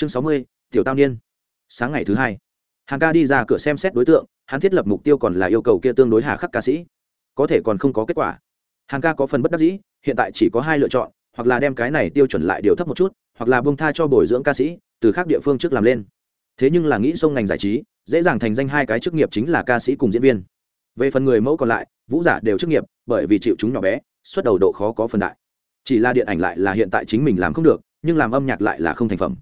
chương sáu mươi, tiểu tao niên. Sáng ngày thứ hai, hàng ca đi ra cửa xem xét đối tượng, hắn thiết lập mục tiêu còn là yêu cầu kia tương đối hà khắc ca sĩ. Có thể còn không có kết quả. Hàng ca có phần bất đắc dĩ, hiện tại chỉ có hai lựa chọn, hoặc là đem cái này tiêu chuẩn lại điều thấp một chút, hoặc là bông tha cho bồi dưỡng ca sĩ, từ khác địa phương trước làm lên. Thế nhưng là nghĩ sông ngành giải trí, dễ dàng thành danh hai cái chức nghiệp chính là ca sĩ cùng diễn viên. Về phần người mẫu còn lại, vũ giả đều chức nghiệp, bởi vì chịu chúng nhỏ bé, xuất đầu độ khó có phần đại. Chỉ là điện ảnh lại là hiện tại chính mình làm không được, nhưng làm âm nhạc lại là không thành phẩm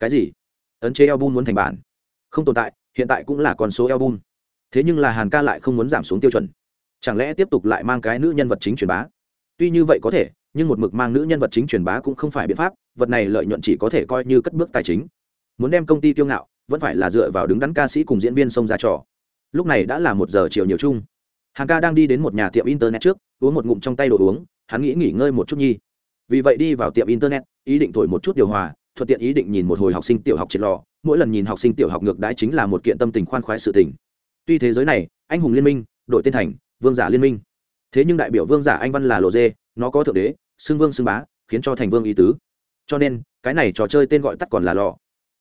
cái gì? Ấn chế album muốn thành bản? Không tồn tại, hiện tại cũng là con số album. Thế nhưng là hàn ca lại không muốn giảm xuống tiêu chuẩn. Chẳng lẽ tiếp tục lại mang cái nữ nhân vật chính truyền bá? Tuy như vậy có thể, nhưng một mực mang nữ nhân vật chính truyền bá cũng không phải biện pháp, vật này lợi nhuận chỉ có thể coi như cất bước tài chính. Muốn đem công ty tiêu ngạo, vẫn phải là dựa vào đứng đắn ca sĩ cùng diễn viên sông ra trò. Lúc này đã là một giờ chiều nhiều chung. Hàng ca đang đi đến một nhà tiệm internet trước, uống một ngụm trong tay đồ uống, hắn nghĩ nghỉ ngơi một chút nhi. Vì vậy đi vào tiệm internet, ý định thổi một chút điều hòa thuận tiện ý định nhìn một hồi học sinh tiểu học triệt lò, mỗi lần nhìn học sinh tiểu học ngược đãi chính là một kiện tâm tình khoan khoái sự tình. Tuy thế giới này, anh hùng liên minh, đội tên thành, vương giả liên minh. Thế nhưng đại biểu vương giả anh văn là lộ dê, nó có thượng đế, xưng vương xưng bá, khiến cho thành vương ý tứ. Cho nên, cái này trò chơi tên gọi tắt còn là lò.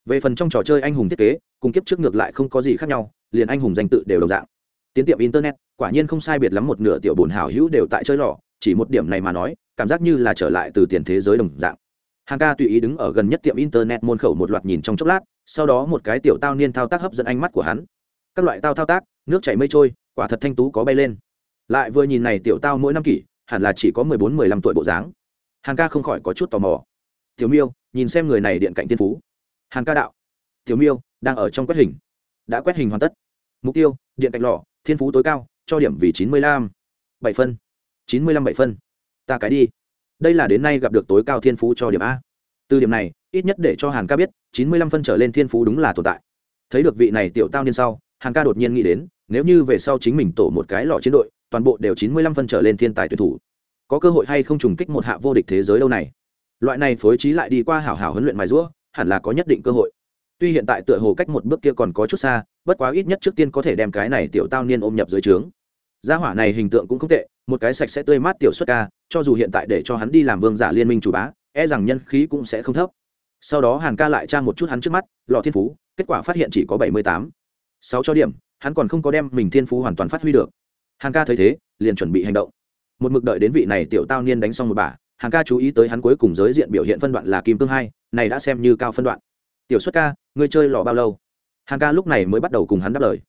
Về phần trong trò chơi anh hùng thiết kế, cùng kiếp trước ngược lại không có gì khác nhau, liền anh hùng danh tự đều đồng dạng. Tiến tiệm internet, quả nhiên không sai biệt lắm một nửa tiểu bồn hảo hữu đều tại chơi lò, chỉ một điểm này mà nói, cảm giác như là trở lại từ tiền thế giới đồng dạng hàng ca tùy ý đứng ở gần nhất tiệm internet môn khẩu một loạt nhìn trong chốc lát, sau đó một cái tiểu tao niên thao tác hấp dẫn ánh mắt của hắn. Các loại tao thao tác, nước chảy mây trôi, quả thật thanh tú có bay lên. Lại vừa nhìn này tiểu tao mỗi năm kỷ, hẳn là chỉ có mười bốn, mười lăm tuổi bộ dáng. Hàn ca không khỏi có chút tò mò. Tiểu miêu, nhìn xem người này điện cạnh tiên phú. Hàn ca đạo. Tiểu miêu, đang ở trong quét hình. Đã quét hình hoàn tất. Mục tiêu, điện cạnh lò, thiên phú tối cao, cho điểm vì chín mươi lăm. Bảy phân. Chín mươi lăm bảy phân. Ta cái đi đây là đến nay gặp được tối cao thiên phú cho điểm a. Từ điểm này, ít nhất để cho hàn ca biết, chín mươi lăm phân trở lên thiên phú đúng là tồn tại. Thấy được vị này tiểu tao niên sau, hàn ca đột nhiên nghĩ đến, nếu như về sau chính mình tổ một cái lò chiến đội, toàn bộ đều chín mươi lăm phân trở lên thiên tài tuyển thủ, có cơ hội hay không trùng kích một hạ vô địch thế giới lâu này? Loại này phối trí lại đi qua hảo hảo huấn luyện mài rũa hẳn là có nhất định cơ hội. Tuy hiện tại tựa hồ cách một bước kia còn có chút xa, bất quá ít nhất trước tiên có thể đem cái này tiểu tao niên ôm nhập dưới trướng. Gia hỏa này hình tượng cũng không tệ một cái sạch sẽ tươi mát tiểu xuất ca, cho dù hiện tại để cho hắn đi làm vương giả liên minh chủ bá e rằng nhân khí cũng sẽ không thấp. Sau đó hàn ca lại tra một chút hắn trước mắt, lò thiên phú, kết quả phát hiện chỉ có bảy mươi tám. Sáu cho điểm, hắn còn không có đem mình thiên phú hoàn toàn phát huy được. Hàn ca thấy thế, liền chuẩn bị hành động. Một mực đợi đến vị này tiểu tao niên đánh xong một bả hàn ca chú ý tới hắn cuối cùng giới diện biểu hiện phân đoạn là kim cương hai, này đã xem như cao phân đoạn. Tiểu xuất ca, ngươi chơi lò bao lâu? Hàn ca lúc này mới bắt đầu cùng hắn đáp lời.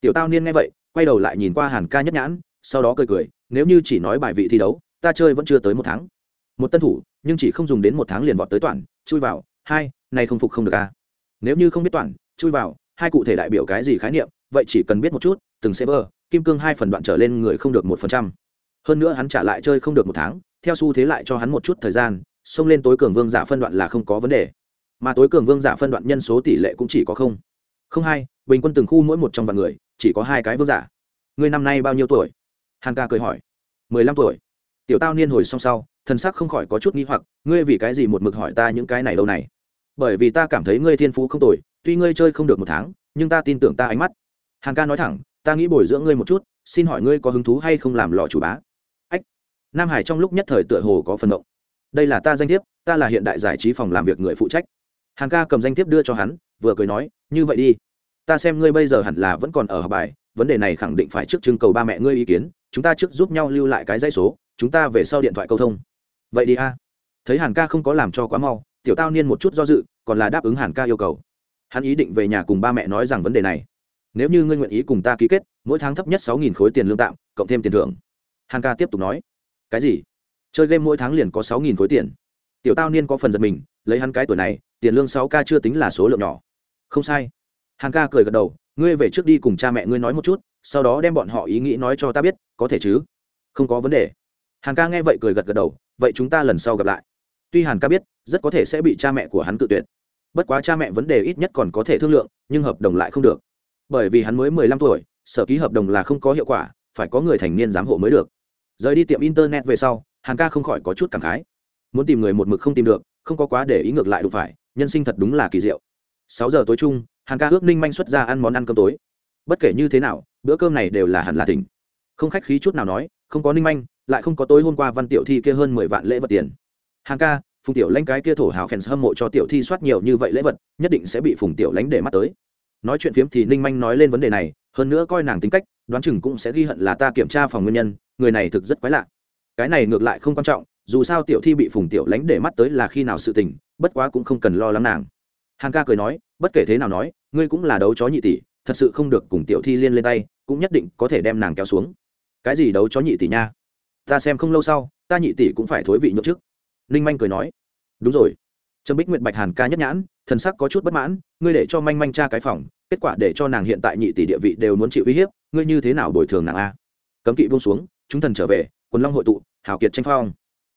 Tiểu tao niên nghe vậy, quay đầu lại nhìn qua hàn ca nhất nhãn, sau đó cười cười nếu như chỉ nói bài vị thi đấu, ta chơi vẫn chưa tới một tháng. Một tân thủ, nhưng chỉ không dùng đến một tháng liền vọt tới toàn, chui vào, hai này không phục không được à. nếu như không biết toàn, chui vào, hai cụ thể đại biểu cái gì khái niệm, vậy chỉ cần biết một chút, từng server, kim cương hai phần đoạn trở lên người không được một phần trăm. Hơn nữa hắn trả lại chơi không được một tháng, theo xu thế lại cho hắn một chút thời gian, xông lên tối cường vương giả phân đoạn là không có vấn đề. Mà tối cường vương giả phân đoạn nhân số tỷ lệ cũng chỉ có không. Không hai, bình quân từng khu mỗi một trong vạn người, chỉ có hai cái vương giả. Người năm nay bao nhiêu tuổi? Hàn ca cười hỏi. Mười lăm tuổi. Tiểu tao niên hồi xong sau thân sắc không khỏi có chút nghi hoặc, ngươi vì cái gì một mực hỏi ta những cái này đâu này? Bởi vì ta cảm thấy ngươi thiên phú không tồi, tuy ngươi chơi không được một tháng, nhưng ta tin tưởng ta ánh mắt. Hàn ca nói thẳng, ta nghĩ bồi dưỡng ngươi một chút, xin hỏi ngươi có hứng thú hay không làm lò chủ bá? Ách. Nam hải trong lúc nhất thời tựa hồ có phần động đây là ta danh thiếp, ta là hiện đại giải trí phòng làm việc người phụ trách. Hàn ca cầm danh thiếp đưa cho hắn, vừa cười nói, như vậy đi. Ta xem ngươi bây giờ hẳn là vẫn còn ở học bài, vấn đề này khẳng định phải trước trưng cầu ba mẹ ngươi ý kiến chúng ta trước giúp nhau lưu lại cái dãy số, chúng ta về sau điện thoại câu thông. Vậy đi a. Thấy hàn ca không có làm cho quá mau, tiểu tao niên một chút do dự, còn là đáp ứng hàn ca yêu cầu. Hắn ý định về nhà cùng ba mẹ nói rằng vấn đề này. Nếu như ngươi nguyện ý cùng ta ký kết, mỗi tháng thấp nhất sáu nghìn khối tiền lương tạm, cộng thêm tiền thưởng. Hàn ca tiếp tục nói. Cái gì? Chơi game mỗi tháng liền có sáu nghìn khối tiền. Tiểu tao niên có phần giật mình, lấy hắn cái tuổi này, tiền lương sáu k chưa tính là số lượng nhỏ. Không sai. Hàn ca cười gật đầu, ngươi về trước đi cùng cha mẹ ngươi nói một chút sau đó đem bọn họ ý nghĩ nói cho ta biết, có thể chứ? Không có vấn đề. Hàn ca nghe vậy cười gật gật đầu, vậy chúng ta lần sau gặp lại. Tuy hàn ca biết, rất có thể sẽ bị cha mẹ của hắn tự tuyệt. Bất quá cha mẹ vấn đề ít nhất còn có thể thương lượng, nhưng hợp đồng lại không được. Bởi vì hắn mới mười lăm tuổi, sở ký hợp đồng là không có hiệu quả, phải có người thành niên giám hộ mới được. Rời đi tiệm internet về sau, hàn ca không khỏi có chút cảm khái. Muốn tìm người một mực không tìm được, không có quá để ý ngược lại đụng phải, nhân sinh thật đúng là kỳ diệu. Sáu giờ tối chung, hàn ca ước ninh manh xuất ra ăn món ăn cơm tối bất kể như thế nào, bữa cơm này đều là hẳn là thỉnh. Không khách khí chút nào nói, không có ninh manh, lại không có tối hôm qua văn tiểu thi kia hơn mười vạn lễ vật tiền. Hàng ca, phùng tiểu lãnh cái kia thổ hào fans hâm mộ cho tiểu thi soát nhiều như vậy lễ vật, nhất định sẽ bị phùng tiểu lãnh để mắt tới. Nói chuyện phiếm thì ninh manh nói lên vấn đề này, hơn nữa coi nàng tính cách, đoán chừng cũng sẽ ghi hận là ta kiểm tra phòng nguyên nhân, người này thực rất quái lạ. Cái này ngược lại không quan trọng, dù sao tiểu thi bị phùng tiểu lãnh để mắt tới là khi nào sự tình, bất quá cũng không cần lo lắng nàng. Hàng ca cười nói, bất kể thế nào nói, ngươi cũng là đấu chó nhị tỷ thật sự không được cùng tiểu thi liên lên tay, cũng nhất định có thể đem nàng kéo xuống. Cái gì đấu chó nhị tỷ nha? Ta xem không lâu sau, ta nhị tỷ cũng phải thối vị nhậu trước. Ninh manh cười nói. Đúng rồi. Trâm bích nguyệt bạch hàn ca nhất nhãn, thần sắc có chút bất mãn, ngươi để cho manh manh tra cái phòng, kết quả để cho nàng hiện tại nhị tỷ địa vị đều muốn chịu uy hiếp, ngươi như thế nào bồi thường nàng a? Cấm kỵ buông xuống, chúng thần trở về, quần long hội tụ, hào kiệt tranh phong.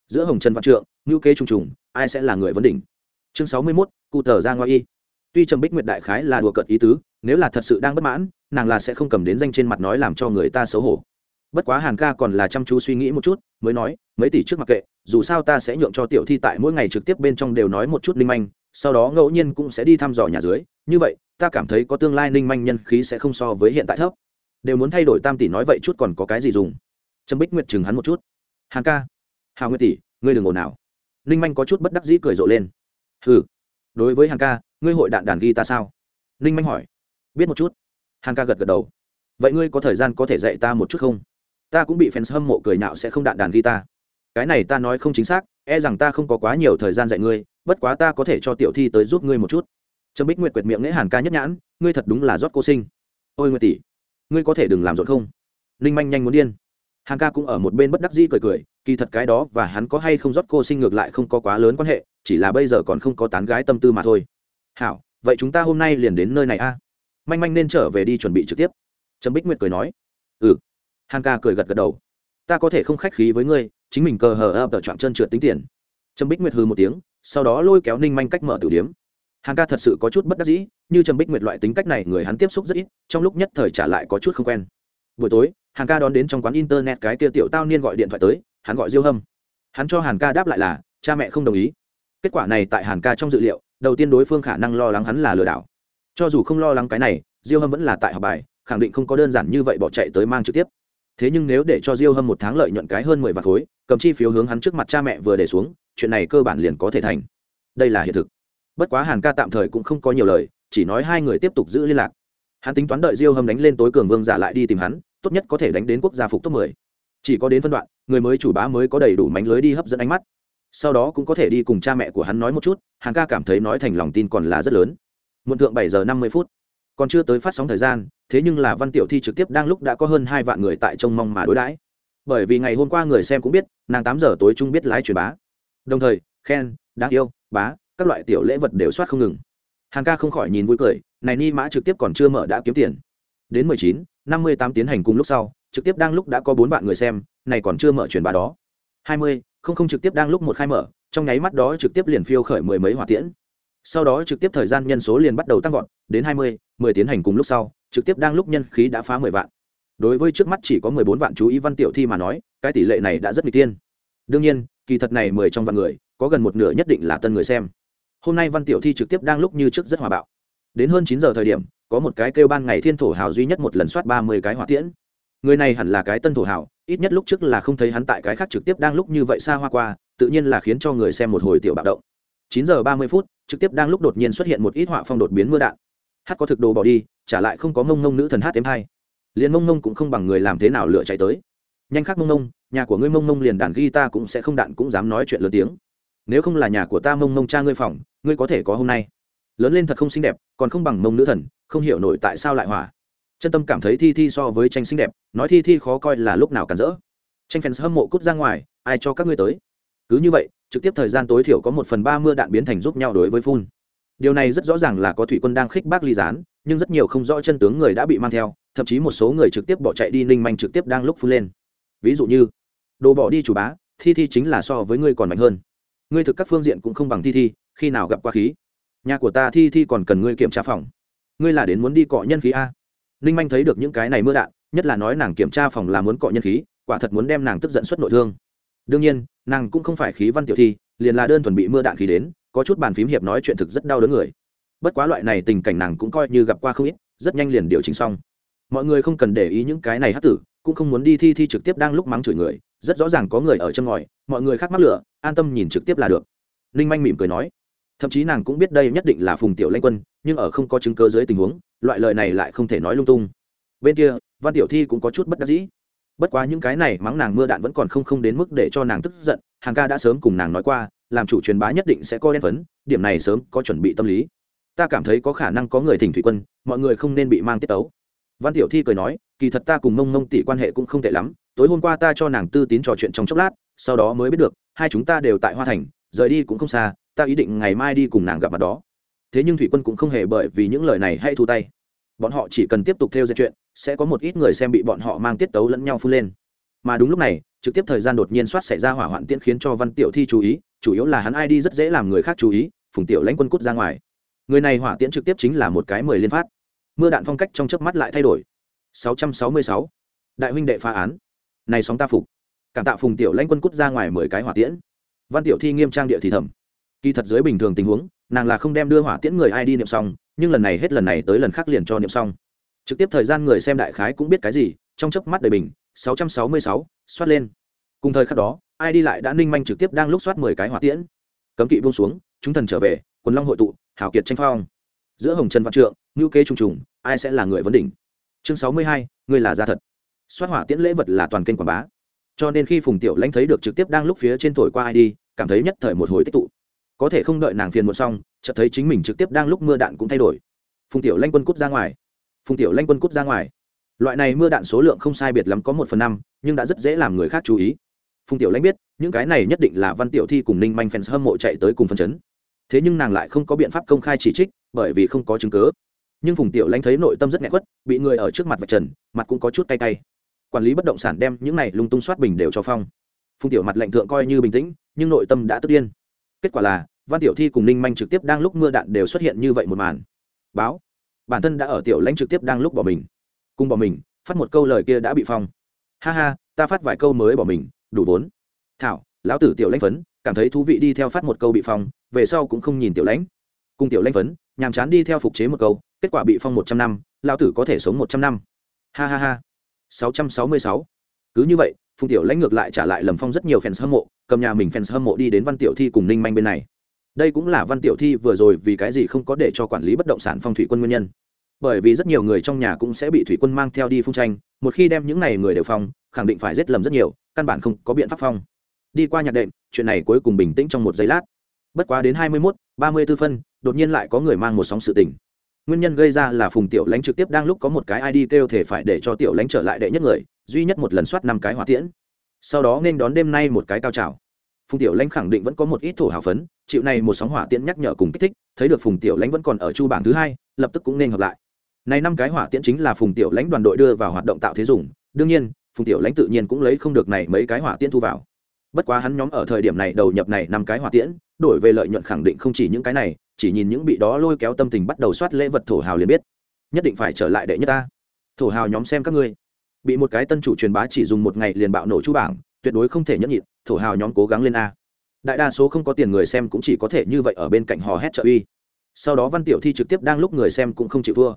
Giữa hồng trần văn trượng ngữ kế trùng trùng, ai sẽ là người vấn đỉnh? Chương sáu mươi mốt, cụ tờ ra ngoài y. Tuy trầm bích nguyệt đại khái là đùa cợt ý tứ nếu là thật sự đang bất mãn, nàng là sẽ không cầm đến danh trên mặt nói làm cho người ta xấu hổ. Bất quá hàn ca còn là chăm chú suy nghĩ một chút, mới nói, mấy tỷ trước mặc kệ, dù sao ta sẽ nhượng cho tiểu thi tại mỗi ngày trực tiếp bên trong đều nói một chút linh manh, sau đó ngẫu nhiên cũng sẽ đi thăm dò nhà dưới. Như vậy, ta cảm thấy có tương lai ninh manh nhân khí sẽ không so với hiện tại thấp. Đều muốn thay đổi tam tỷ nói vậy chút còn có cái gì dùng? Trâm bích nguyệt chừng hắn một chút. Hàng ca, hào nguyệt tỷ, ngươi đừng ồn nào ninh manh có chút bất đắc dĩ cười rộ lên. Ừ đối với hàng ca, ngươi hội đạn đàn ghi ta sao? Ninh manh hỏi biết một chút. Hàn ca gật gật đầu. Vậy ngươi có thời gian có thể dạy ta một chút không? Ta cũng bị fans hâm mộ cười nạo sẽ không đạn đàn ghi ta cái này ta nói không chính xác e rằng ta không có quá nhiều thời gian dạy ngươi, bất quá ta có thể cho tiểu thi tới giúp ngươi một chút. Trâm bích nguyệt quyệt miệng nghễ hàn ca nhất nhãn, ngươi thật đúng là rót cô sinh. Ôi nguyệt tỷ, ngươi có thể đừng làm rộn không? Ninh manh nhanh muốn điên. Hàn ca cũng ở một bên bất đắc dĩ cười cười, kỳ thật cái đó và hắn có hay không rót cô sinh ngược lại không có quá lớn quan hệ, chỉ là bây giờ còn không có tán gái tâm tư mà thôi. Hảo, vậy chúng ta hôm nay liền đến nơi này a. à? Manh manh nên trở về đi chuẩn bị trực tiếp. Trâm bích nguyệt cười nói ừ. Hàn ca cười gật gật đầu, ta có thể không khách khí với ngươi, chính mình cờ hờ ập ở trạm chân trượt tính tiền. Trâm bích nguyệt hư một tiếng, sau đó lôi kéo ninh manh cách mở tử điếm. Hàn ca thật sự có chút bất đắc dĩ, như trầm bích nguyệt loại tính cách này người hắn tiếp xúc rất ít, trong lúc nhất thời trả lại có chút không quen. Buổi tối, hàn ca đón đến trong quán internet cái kia tiểu tao niên gọi điện thoại tới, hắn gọi diêu hâm. Hắn cho hàn ca đáp lại là, cha mẹ không đồng ý. Kết quả này tại hàn ca trong dự liệu, đầu tiên đối phương khả năng lo lắng hắn là lừa đảo cho dù không lo lắng cái này, diêu hâm vẫn là tại học bài, khẳng định không có đơn giản như vậy bỏ chạy tới mang trực tiếp. Thế nhưng nếu để cho diêu hâm một tháng lợi nhuận cái hơn mười vạn khối, cầm chi phiếu hướng hắn trước mặt cha mẹ vừa để xuống, chuyện này cơ bản liền có thể thành. Đây là hiện thực. Bất quá hàn ca tạm thời cũng không có nhiều lời, chỉ nói hai người tiếp tục giữ liên lạc. Hắn tính toán đợi diêu hâm đánh lên tối cường vương giả lại đi tìm hắn, tốt nhất có thể đánh đến quốc gia phục top mười. Chỉ có đến phân đoạn, người mới chủ bá mới có đầy đủ mánh lưới đi hấp dẫn ánh mắt. Sau đó cũng có thể đi cùng cha mẹ của hắn nói một chút, hàn ca cảm thấy nói thành lòng tin còn là rất lớn muộn thượng bảy giờ năm mươi phút. Còn chưa tới phát sóng thời gian, thế nhưng là văn tiểu thi trực tiếp đang lúc đã có hơn hai vạn người tại trông mong mà đối đãi. Bởi vì ngày hôm qua người xem cũng biết, nàng tám giờ tối chung biết lái truyền bá. Đồng thời, khen, đáng yêu, bá, các loại tiểu lễ vật đều soát không ngừng. Hàng ca không khỏi nhìn vui cười, này ni mã trực tiếp còn chưa mở đã kiếm tiền. Đến mười chín, năm mươi tám tiến hành cùng lúc sau, trực tiếp đang lúc đã có bốn vạn người xem, này còn chưa mở truyền bá đó. Hai mươi, không không trực tiếp đang lúc một khai mở, trong nháy mắt đó trực tiếp liền phiêu khởi mười mấy hỏa tiễn sau đó trực tiếp thời gian nhân số liền bắt đầu tăng vọt, đến hai mươi, mười tiến hành cùng lúc sau, trực tiếp đang lúc nhân khí đã phá mười vạn. Đối với trước mắt chỉ có mười bốn vạn chú ý văn tiểu thi mà nói, cái tỷ lệ này đã rất n g tiên. Đương nhiên, kỳ thật này mười trong vạn người, có gần một nửa nhất định là tân người xem. Hôm nay văn tiểu thi trực tiếp đang lúc như trước rất hòa bạo. Đến hơn chín giờ thời điểm, có một cái kêu ban ngày thiên thổ hào duy nhất một lần soát ba mươi cái hỏa tiễn. Người này hẳn là cái tân thổ hào, ít nhất lúc trước là không thấy hắn tại cái khác trực tiếp đang lúc như vậy xa hoa qua, tự nhiên là khiến cho người xem một hồi tiểu bạo động. chín giờ ba mươi phút trực tiếp đang lúc đột nhiên xuất hiện một ít họa phong đột biến mưa đạn. Hát có thực đồ bỏ đi, trả lại không có mông mông nữ thần hát thêm hai. Liền mông mông cũng không bằng người làm thế nào lựa chạy tới. Nhanh khác mông mông, nhà của ngươi mông mông liền đàn ghi ta cũng sẽ không đạn cũng dám nói chuyện lớn tiếng. Nếu không là nhà của ta mông mông cha ngươi phòng, ngươi có thể có hôm nay. Lớn lên thật không xinh đẹp, còn không bằng mông nữ thần, không hiểu nổi tại sao lại hỏa chân tâm cảm thấy thi thi so với tranh xinh đẹp, nói thi thi khó coi là lúc nào cản rỡ. Tranh fans hâm mộ cút ra ngoài, ai cho các ngươi tới? Cứ như vậy trực tiếp thời gian tối thiểu có một phần ba mưa đạn biến thành giúp nhau đối với phun. Điều này rất rõ ràng là có thủy quân đang khích bác ly gián, nhưng rất nhiều không rõ chân tướng người đã bị mang theo, thậm chí một số người trực tiếp bỏ chạy đi ninh manh trực tiếp đang lúc phun lên. Ví dụ như, đồ bỏ đi chủ bá, thi thi chính là so với ngươi còn mạnh hơn. Ngươi thực các phương diện cũng không bằng thi thi, khi nào gặp qua khí? Nhà của ta thi thi còn cần ngươi kiểm tra phòng. Ngươi là đến muốn đi cọ nhân khí a. Ninh manh thấy được những cái này mưa đạn, nhất là nói nàng kiểm tra phòng là muốn cọ nhân khí, quả thật muốn đem nàng tức giận xuất nội thương đương nhiên, nàng cũng không phải khí văn tiểu thi, liền là đơn thuần bị mưa đạn khí đến, có chút bàn phím hiệp nói chuyện thực rất đau đớn người. Bất quá loại này tình cảnh nàng cũng coi như gặp qua không ít, rất nhanh liền điều chỉnh xong. Mọi người không cần để ý những cái này hát tử, cũng không muốn đi thi thi trực tiếp đang lúc mắng chửi người, rất rõ ràng có người ở chân ngòi, mọi người khác mắc lửa, an tâm nhìn trực tiếp là được. Ninh manh mỉm cười nói, thậm chí nàng cũng biết đây nhất định là phùng tiểu lanh quân, nhưng ở không có chứng cơ dưới tình huống, loại lời này lại không thể nói lung tung. Bên kia, văn tiểu thi cũng có chút bất đắc dĩ bất quá những cái này mắng nàng mưa đạn vẫn còn không không đến mức để cho nàng tức giận, hàng ca đã sớm cùng nàng nói qua, làm chủ truyền bá nhất định sẽ coi đen phấn, điểm này sớm có chuẩn bị tâm lý. Ta cảm thấy có khả năng có người thỉnh thủy quân, mọi người không nên bị mang tiết tấu. Văn tiểu thi cười nói, kỳ thật ta cùng mông mông tỷ quan hệ cũng không tệ lắm, tối hôm qua ta cho nàng tư tín trò chuyện trong chốc lát, sau đó mới biết được, hai chúng ta đều tại hoa thành, rời đi cũng không xa, ta ý định ngày mai đi cùng nàng gặp mặt đó. Thế nhưng thủy quân cũng không hề bởi vì những lời này hay thu tay bọn họ chỉ cần tiếp tục theo dệt chuyện, sẽ có một ít người xem bị bọn họ mang tiết tấu lẫn nhau phun lên. Mà đúng lúc này, trực tiếp thời gian đột nhiên soát xảy ra hỏa hoạn tiễn khiến cho văn tiểu thi chú ý, chủ yếu là hắn ai đi rất dễ làm người khác chú ý, phùng tiểu lãnh quân cút ra ngoài. Người này hỏa tiễn trực tiếp chính là một cái mười liên phát. Mưa đạn phong cách trong chớp mắt lại thay đổi. 666. đại huynh đệ phá án. Này sóng ta phục. Cảm tạ phùng tiểu lãnh quân cút ra ngoài mười cái hỏa tiễn. Văn tiểu thi nghiêm trang địa thì thầm. Kỳ thật dưới bình thường tình huống, nàng là không đem đưa hỏa tiễn người ai đi niệm xong nhưng lần này hết lần này tới lần khác liền cho niệm xong. Trực tiếp thời gian người xem đại khái cũng biết cái gì trong chớp mắt đầy bình 666, xoát lên. Cùng thời khắc đó ai đi lại đã ninh manh trực tiếp đang lúc xoát mười cái hỏa tiễn. Cấm kỵ buông xuống chúng thần trở về quần long hội tụ hảo kiệt tranh phong. Giữa hồng trần văn trượng ngưu kế trùng trùng ai sẽ là người vấn đỉnh? Chương sáu mươi hai người là gia thật. Xoát hỏa tiễn lễ vật là toàn kênh quảng bá. Cho nên khi phùng tiểu lãnh thấy được trực tiếp đang lúc phía trên thổi qua ai đi cảm thấy nhất thời một hồi tích tụ. Có thể không đợi nàng phiền một xong chợt thấy chính mình trực tiếp đang lúc mưa đạn cũng thay đổi. Phùng tiểu lanh quân cút ra ngoài. Phùng tiểu lanh quân cút ra ngoài. Loại này mưa đạn số lượng không sai biệt lắm có một phần năm, nhưng đã rất dễ làm người khác chú ý. Phùng tiểu lãnh biết, những cái này nhất định là văn tiểu thi cùng ninh manh fans hâm mộ chạy tới cùng phân chấn. Thế nhưng nàng lại không có biện pháp công khai chỉ trích, bởi vì không có chứng cứ. nhưng phùng tiểu lãnh thấy nội tâm rất nghẹn quất, bị người ở trước mặt vạch trần, mặt cũng có chút cay cay. Quản lý bất động sản đem những này lung tung soát bình đều cho phong. Phùng tiểu mặt lệnh thượng coi như bình tĩnh, nhưng nội tâm đã tức điên. Kết quả là văn tiểu thi cùng ninh manh trực tiếp đang lúc mưa đạn đều xuất hiện như vậy một màn. Báo, bản thân đã ở tiểu lãnh trực tiếp đang lúc bỏ mình. Cùng bỏ mình, phát một câu lời kia đã bị phong. Ha ha, ta phát vài câu mới bỏ mình, đủ vốn. Thảo, lão tử tiểu lãnh phấn, cảm thấy thú vị đi theo phát một câu bị phong, về sau cũng không nhìn tiểu lãnh. Cùng tiểu lãnh phấn, nhàm chán đi theo phục chế một câu, kết quả bị phong một trăm năm, lão tử có thể sống một trăm năm. Ha ha ha. Sáu trăm sáu mươi sáu. Cứ như vậy, phùng tiểu lãnh ngược lại trả lại lầm phong rất nhiều fans hâm mộ, cầm nhà mình fans hâm mộ đi đến văn tiểu thi cùng ninh manh bên này đây cũng là văn tiểu thi vừa rồi vì cái gì không có để cho quản lý bất động sản phong thủy quân nguyên nhân. Bởi vì rất nhiều người trong nhà cũng sẽ bị thủy quân mang theo đi phong tranh, một khi đem những này người đều phong, khẳng định phải giết lầm rất nhiều, căn bản không có biện pháp phong. Đi qua nhạc đệm, chuyện này cuối cùng bình tĩnh trong một giây lát. Bất quá đến hai mươi mốt, ba mươi b ố phân, đột nhiên lại có người mang một sóng sự tình. Nguyên nhân gây ra là phùng tiểu lãnh trực tiếp đang lúc có một cái id kêu thể phải để cho tiểu lãnh trở lại đệ nhất người, duy nhất một lần soát năm cái hỏa tiễn. Sau đó nên đón đêm nay một cái cao trào phùng tiểu lãnh khẳng định vẫn có một ít thổ hào phấn, chịu này một sóng hỏa tiễn nhắc nhở cùng kích thích, thấy được phùng tiểu lãnh vẫn còn ở chu bảng thứ hai, lập tức cũng nên hợp lại. Này năm cái hỏa tiễn chính là phùng tiểu lãnh đoàn đội đưa vào hoạt động tạo thế dùng, đương nhiên, phùng tiểu lãnh tự nhiên cũng lấy không được này mấy cái hỏa tiễn thu vào. Bất quá hắn nhóm ở thời điểm này đầu nhập này năm cái hỏa tiễn, đổi về lợi nhuận khẳng định không chỉ những cái này, chỉ nhìn những bị đó lôi kéo tâm tình bắt đầu soát lễ vật thổ hào liền biết. Nhất định phải trở lại đệ nhất ta. Thổ hào nhóm xem các ngươi. Bị một cái tân chủ truyền bá chỉ dùng một ngày liền bạo nổ chu bảng tuyệt đối không thể nhẫn nhịn, thổ hào nhóm cố gắng lên a. Đại đa số không có tiền người xem cũng chỉ có thể như vậy ở bên cạnh hò hét trợ uy. Sau đó văn tiểu thi trực tiếp đang lúc người xem cũng không chịu thua.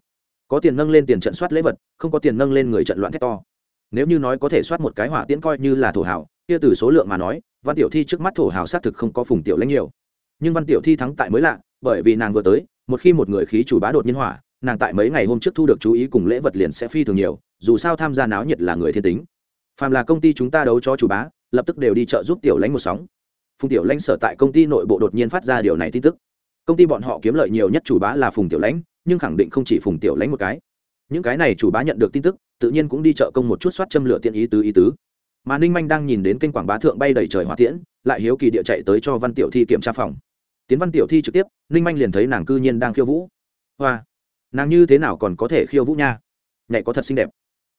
Có tiền nâng lên tiền trận soát lễ vật, không có tiền nâng lên người trận loạn thét to. Nếu như nói có thể soát một cái hỏa tiễn coi như là thổ hào, kia từ số lượng mà nói, văn tiểu thi trước mắt thổ hào xác thực không có phùng tiểu lãnh nhiều. Nhưng văn tiểu thi thắng tại mới lạ, bởi vì nàng vừa tới, một khi một người khí chủ bá đột nhiên hỏa, nàng tại mấy ngày hôm trước thu được chú ý cùng lễ vật liền sẽ phi thường nhiều, dù sao tham gia náo nhiệt là người thiên tính phàm là công ty chúng ta đấu cho chủ bá, lập tức đều đi chợ giúp tiểu lãnh một sóng. Phùng tiểu lãnh sở tại công ty nội bộ đột nhiên phát ra điều này tin tức. Công ty bọn họ kiếm lợi nhiều nhất chủ bá là phùng tiểu lãnh, nhưng khẳng định không chỉ phùng tiểu lãnh một cái. Những cái này chủ bá nhận được tin tức, tự nhiên cũng đi chợ công một chút soát châm lửa tiện ý tứ ý tứ. Mà ninh manh đang nhìn đến kênh quảng bá thượng bay đầy trời hỏa tiễn, lại hiếu kỳ địa chạy tới cho văn tiểu thi kiểm tra phòng. Tiến văn tiểu thi trực tiếp, ninh manh liền thấy nàng cư nhiên đang khiêu vũ. Hoa, nàng như thế nào còn có thể khiêu vũ nha? Nhảy có thật xinh đẹp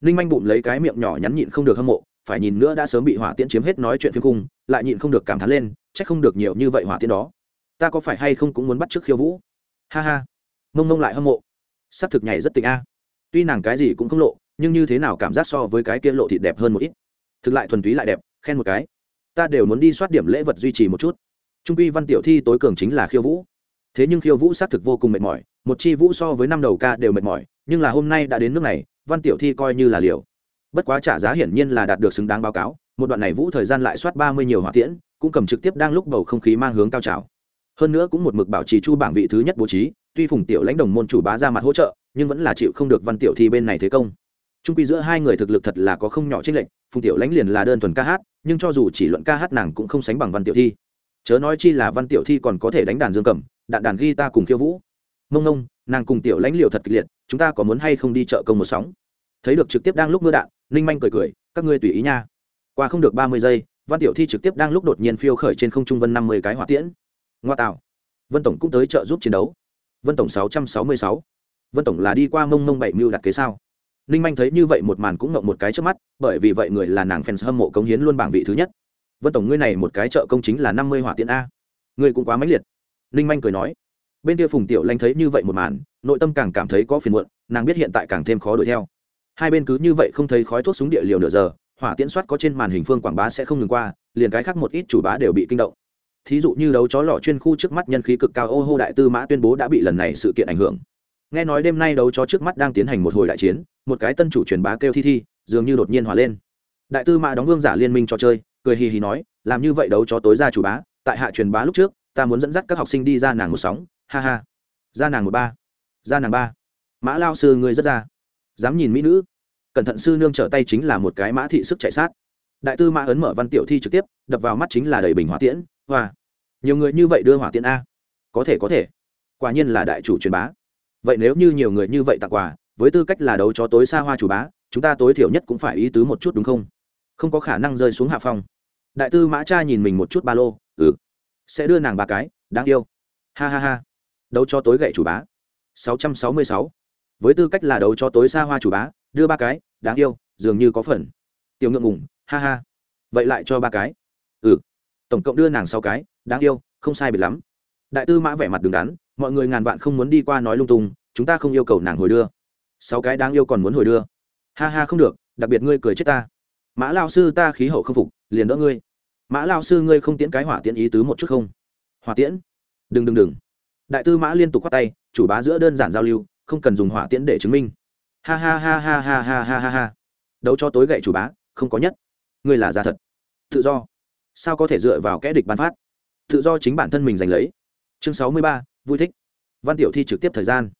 ninh manh bụng lấy cái miệng nhỏ nhắn nhịn không được hâm mộ, phải nhìn nữa đã sớm bị hỏa tiễn chiếm hết nói chuyện phiếm cung lại nhịn không được cảm thán lên c h ắ c không được nhiều như vậy hỏa tiễn đó. Ta có phải hay không cũng muốn bắt t r ư ớ c khiêu vũ? Ha ha. Mông mông lại hâm mộ. S ắ c thực nhảy rất tình a. Tuy nàng cái gì cũng không lộ, nhưng như thế nào cảm giác so với cái kia lộ thịt đẹp hơn một ít. Thực lại thuần túy lại đẹp, khen một cái. Ta đều muốn đi soát điểm lễ vật duy trì một chút. Trung quy văn tiểu thi tối cường chính là khiêu vũ. Thế nhưng khiêu vũ xác thực vô cùng mệt mỏi, một chi vũ so với năm đầu ca đều mệt mỏi, nhưng là hôm nay đã đến nước này văn tiểu thi coi như là liều. Bất quá trả giá hiển nhiên là đạt được xứng đáng báo cáo, một đoạn này vũ thời gian lại soát ba mươi nhiều hỏa tiễn, cũng cầm trực tiếp đang lúc bầu không khí mang hướng cao trào. Hơn nữa cũng một mực bảo trì chu bảng vị thứ nhất bố trí, tuy phùng tiểu lãnh đồng môn chủ bá ra mặt hỗ trợ, nhưng vẫn là chịu không được văn tiểu thi bên này thế công. Trung quy giữa hai người thực lực thật là có không nhỏ trích lệnh phùng tiểu lãnh liền là đơn thuần ca hát, nhưng cho dù chỉ luận ca hát nàng cũng không sánh bằng văn tiểu thi. Chớ nói chi là văn tiểu thi còn có thể đánh đàn dương cầm, đạn đàn ghi ta cùng khiêu vũ. Mông mông, nàng cùng tiểu lãnh liệu thật kịch liệt chúng ta có muốn hay không đi chợ công một sóng? Thấy được trực tiếp đang lúc mưa đạn, ninh manh cười cười, các ngươi tùy ý nha. Qua không được ba mươi giây, văn tiểu thi trực tiếp đang lúc đột nhiên phiêu khởi trên không trung vân năm mươi cái hỏa tiễn. Ngoa tạo. Vân tổng cũng tới trợ giúp chiến đấu. Vân tổng sáu trăm sáu mươi sáu. Vân tổng là đi qua mông mông bảy mưu đặt kế sao? Ninh manh thấy như vậy một màn cũng ngậm một cái trước mắt, bởi vì vậy người là nàng fans hâm mộ cống hiến luôn bảng vị thứ nhất. Vân tổng ngươi này một cái trợ công chính là năm mươi hỏa tiễn a. Ngươi cũng quá mãnh liệt. Ninh manh cười nói bên kia phùng tiểu lanh thấy như vậy một màn, nội tâm càng cảm thấy có phiền muộn, nàng biết hiện tại càng thêm khó đuổi theo. Hai bên cứ như vậy không thấy khói thuốc súng địa liều nửa giờ, hỏa tiễn soát có trên màn hình phương quảng bá sẽ không ngừng qua, liền cái khác một ít chủ bá đều bị kinh động. Thí dụ như đấu chó lọ chuyên khu trước mắt nhân khí cực cao ô hô đại tư mã tuyên bố đã bị lần này sự kiện ảnh hưởng. Nghe nói đêm nay đấu chó trước mắt đang tiến hành một hồi đại chiến, một cái tân chủ truyền bá kêu thi thi, dường như đột nhiên hòa lên. Đại tư mã đóng vương giả liên minh cho chơi, cười hì hì nói, làm như vậy đấu chó tối ra chủ bá, tại hạ truyền bá lúc trước, ta muốn dẫn dắt các học sinh đi ra nàng một sóng ha ha. Ra nàng một ba. Ra nàng ba. Mã lao sư, ngươi rất ra. Dám nhìn mỹ nữ. Cẩn thận sư nương trở tay chính là một cái mã thị sức chạy sát. Đại tư mã ấn mở văn tiểu thi trực tiếp, đập vào mắt chính là đầy bình hỏa tiễn. Hoa. Nhiều người như vậy đưa hỏa tiễn a. Có thể có thể. Quả nhiên là đại chủ truyền bá. Vậy nếu như nhiều người như vậy tặng quà, với tư cách là đấu chó tối xa hoa chủ bá, chúng ta tối thiểu nhất cũng phải ý tứ một chút đúng không? Không có khả năng rơi xuống hạ phong. Đại tư mã cha nhìn mình một chút ba lô. Ừ. Sẽ đưa nàng ba cái, đáng yêu. Ha ha ha đấu cho tối gậy chủ bá. 666. với tư cách là đấu cho tối xa hoa chủ bá, đưa ba cái, đáng yêu, dường như có phần. Tiểu ngượng ngùng, ha ha. Vậy lại cho ba cái. Ừ. Tổng cộng đưa nàng sáu cái, đáng yêu, không sai biệt lắm. Đại tư mã vẻ mặt đứng đắn, mọi người ngàn vạn không muốn đi qua nói lung tung, chúng ta không yêu cầu nàng hồi đưa. Sáu cái đáng yêu còn muốn hồi đưa. Ha ha không được, đặc biệt ngươi cười chết ta. Mã lao sư ta khí hậu không phục, liền đỡ ngươi. Mã lao sư ngươi không tiễn cái hỏa tiễn ý tứ một chút không? Hỏa tiễn? Đừng đừng đừng đại tư mã liên tục khoát tay, chủ bá giữa đơn giản giao lưu, không cần dùng hỏa tiễn để chứng minh. Ha ha ha ha ha ha ha ha ha. Đấu cho tối gậy chủ bá, không có nhất. Ngươi là giả thật. Tự do. Sao có thể dựa vào kẽ địch bán phát? Tự do chính bản thân mình giành lấy. Chương sáu mươi ba, vui thích. Văn tiểu thi trực tiếp thời gian.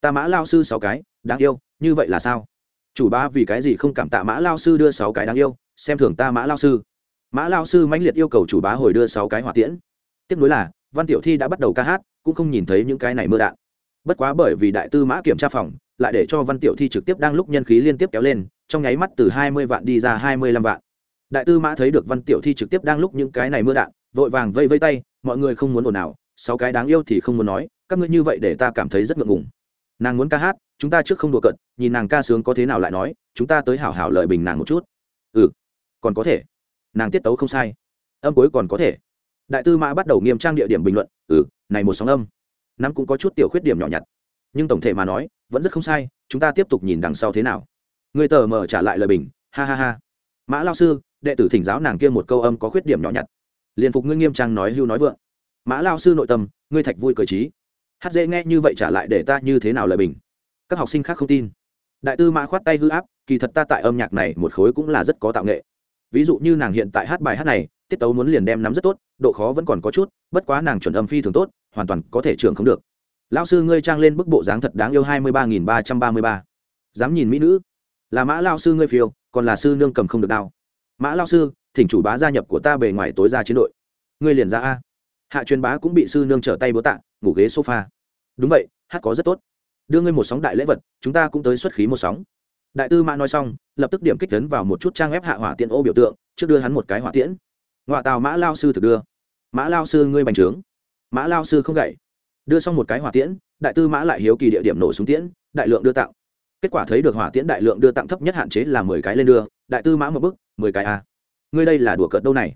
Ta mã lao sư sáu cái, đáng yêu, như vậy là sao? Chủ bá vì cái gì không cảm tạ mã lao sư đưa sáu cái đáng yêu, xem thường ta mã lao sư. Mã lao sư mãnh liệt yêu cầu chủ bá hồi đưa sáu cái hỏa tiễn. Tiếp nối là, văn tiểu thi đã bắt đầu ca hát cũng không nhìn thấy những cái này mưa đạn. Bất quá bởi vì đại tư mã kiểm tra phòng, lại để cho văn tiểu thi trực tiếp đang lúc nhân khí liên tiếp kéo lên, trong nháy mắt từ hai mươi vạn đi ra hai mươi lăm vạn. Đại tư mã thấy được văn tiểu thi trực tiếp đang lúc những cái này mưa đạn, vội vàng vây vây tay, mọi người không muốn ồn ào, sáu cái đáng yêu thì không muốn nói, các ngươi như vậy để ta cảm thấy rất ngượng ngùng. Nàng muốn ca hát, chúng ta trước không đùa cận nhìn nàng ca sướng có thế nào lại nói, chúng ta tới hảo hảo lợi bình nàng một chút. Ừ còn có thể. Nàng tiết tấu không sai. Âm cuối còn có thể. Đại tư mã bắt đầu nghiêm trang địa điểm bình luận ừ này một sóng âm. Năm cũng có chút tiểu khuyết điểm nhỏ nhặt. Nhưng tổng thể mà nói, vẫn rất không sai, chúng ta tiếp tục nhìn đằng sau thế nào. Người tờ mở trả lại lời bình, ha ha ha. Mã lao sư, đệ tử thỉnh giáo nàng kia một câu âm có khuyết điểm nhỏ nhặt. Liền phục ngươi nghiêm trang nói hưu nói vượng. Mã lao sư nội tâm, ngươi thạch vui cờ trí hát dễ nghe như vậy trả lại để ta như thế nào lời bình? Các học sinh khác không tin. Đại tư mã khoát tay hư áp, kỳ thật ta tại âm nhạc này một khối cũng là rất có tạo nghệ. Ví dụ như nàng hiện tại hát bài hát này, tiết tấu muốn liền đem nắm rất tốt độ khó vẫn còn có chút, bất quá nàng chuẩn âm phi thường tốt, hoàn toàn có thể trường không được. Lão sư ngươi trang lên bức bộ dáng thật đáng yêu hai mươi ba nghìn ba trăm ba mươi ba. Dám nhìn mỹ nữ. Là mã lao sư ngươi phiêu, còn là sư nương cầm không được đao. Mã lao sư, thỉnh chủ bá gia nhập của ta bề ngoài tối ra chiến đội. Ngươi liền ra a. Hạ truyền bá cũng bị sư nương trở tay bố tạ, ngủ ghế sofa. Đúng vậy, hát có rất tốt. Đưa ngươi một sóng đại lễ vật, chúng ta cũng tới xuất khí một sóng. Đại tư mã nói xong, lập tức điểm kích tấn vào một chút trang ép hạ hỏa tiện ô biểu tượng, trước đưa hắn một cái hỏa tiễn. Ngoại tào mã lao sư thực đưa mã lao sư ngươi bành trướng. Mã lao sư không gậy. Đưa xong một cái hỏa tiễn, đại tư mã lại hiếu kỳ địa điểm nổ súng tiễn, đại lượng đưa tặng. Kết quả thấy được hỏa tiễn đại lượng đưa tặng thấp nhất hạn chế là mười cái lên đưa, đại tư mã một bức, mười cái a. Ngươi đây là đùa cợt đâu này?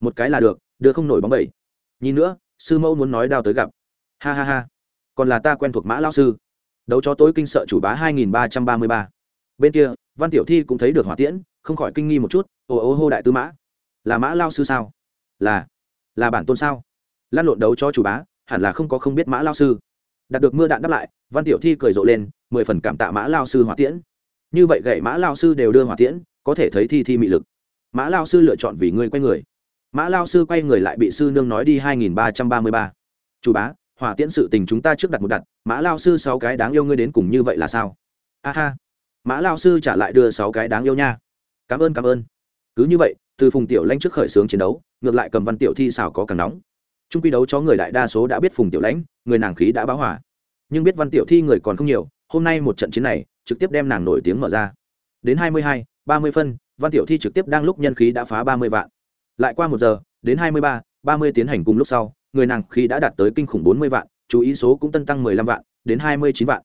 Một cái là được, đưa không nổi bóng bẩy. Nhìn nữa, sư mẫu muốn nói đao tới gặp. Ha ha ha. Còn là ta quen thuộc mã lao sư. Đấu chó tối kinh sợ chủ bá hai nghìn ba trăm ba mươi ba. Bên kia, văn tiểu thi cũng thấy được hỏa tiễn, không khỏi kinh nghi một chút, ồ ô hô đại tư mã, là mã lao sư sao? Là là bản tôn sao? Lan lộn đấu cho chủ bá, hẳn là không có không biết mã lao sư. Đạt được mưa đạn đáp lại, văn tiểu thi cười rộ lên, mười phần cảm tạ mã lao sư hỏa tiễn. Như vậy gậy mã lao sư đều đưa hỏa tiễn, có thể thấy thi thi mị lực. Mã lao sư lựa chọn vì ngươi quay người. Mã lao sư quay người lại bị sư nương nói đi hai nghìn ba trăm ba mươi ba. Chủ bá, hỏa tiễn sự tình chúng ta trước đặt một đặt, mã lao sư sáu cái đáng yêu ngươi đến cùng như vậy là sao? A ha. Mã lao sư trả lại đưa sáu cái đáng yêu nha. Cảm ơn cảm ơn. Cứ như vậy, từ phùng tiểu lãnh trước khởi xướng chiến đấu ngược lại cầm văn tiểu thi xảo có càng nóng. Trung quy đấu chó người đại đa số đã biết phùng tiểu lãnh, người nàng khí đã báo hỏa nhưng biết văn tiểu thi người còn không nhiều, hôm nay một trận chiến này, trực tiếp đem nàng nổi tiếng mở ra. Đến hai mươi hai, ba mươi phân, văn tiểu thi trực tiếp đang lúc nhân khí đã phá ba mươi vạn. Lại qua một giờ, đến hai mươi ba ba mươi tiến hành cùng lúc sau, người nàng khí đã đạt tới kinh khủng bốn mươi vạn, chú ý số cũng tân tăng mười lăm vạn, đến hai mươi chín vạn.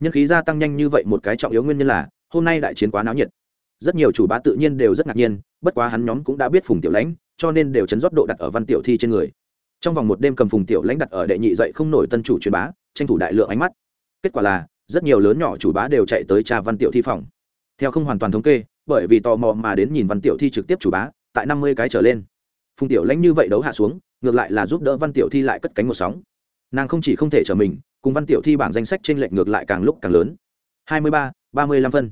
Nhân khí gia tăng nhanh như vậy một cái trọng yếu nguyên nhân là, hôm nay đại chiến quá náo nhiệt. Rất nhiều chủ bá tự nhiên đều rất ngạc nhiên, bất quá hắn nhóm cũng đã biết phùng tiểu lãnh cho nên đều chấn rót độ đặt ở văn tiểu thi trên người. Trong vòng một đêm cầm phùng tiểu lãnh đặt ở đệ nhị dậy không nổi tân chủ truyền bá, tranh thủ đại lượng ánh mắt. Kết quả là, rất nhiều lớn nhỏ chủ bá đều chạy tới trà văn tiểu thi phòng. Theo không hoàn toàn thống kê, bởi vì tò mò mà đến nhìn văn tiểu thi trực tiếp chủ bá, tại năm mươi cái trở lên. Phùng tiểu lãnh như vậy đấu hạ xuống, ngược lại là giúp đỡ văn tiểu thi lại cất cánh một sóng. Nàng không chỉ không thể trở mình, cùng văn tiểu thi bảng danh sách trên lệnh ngược lại càng lúc càng lớn. Hai mươi ba ba mươi lăm phân.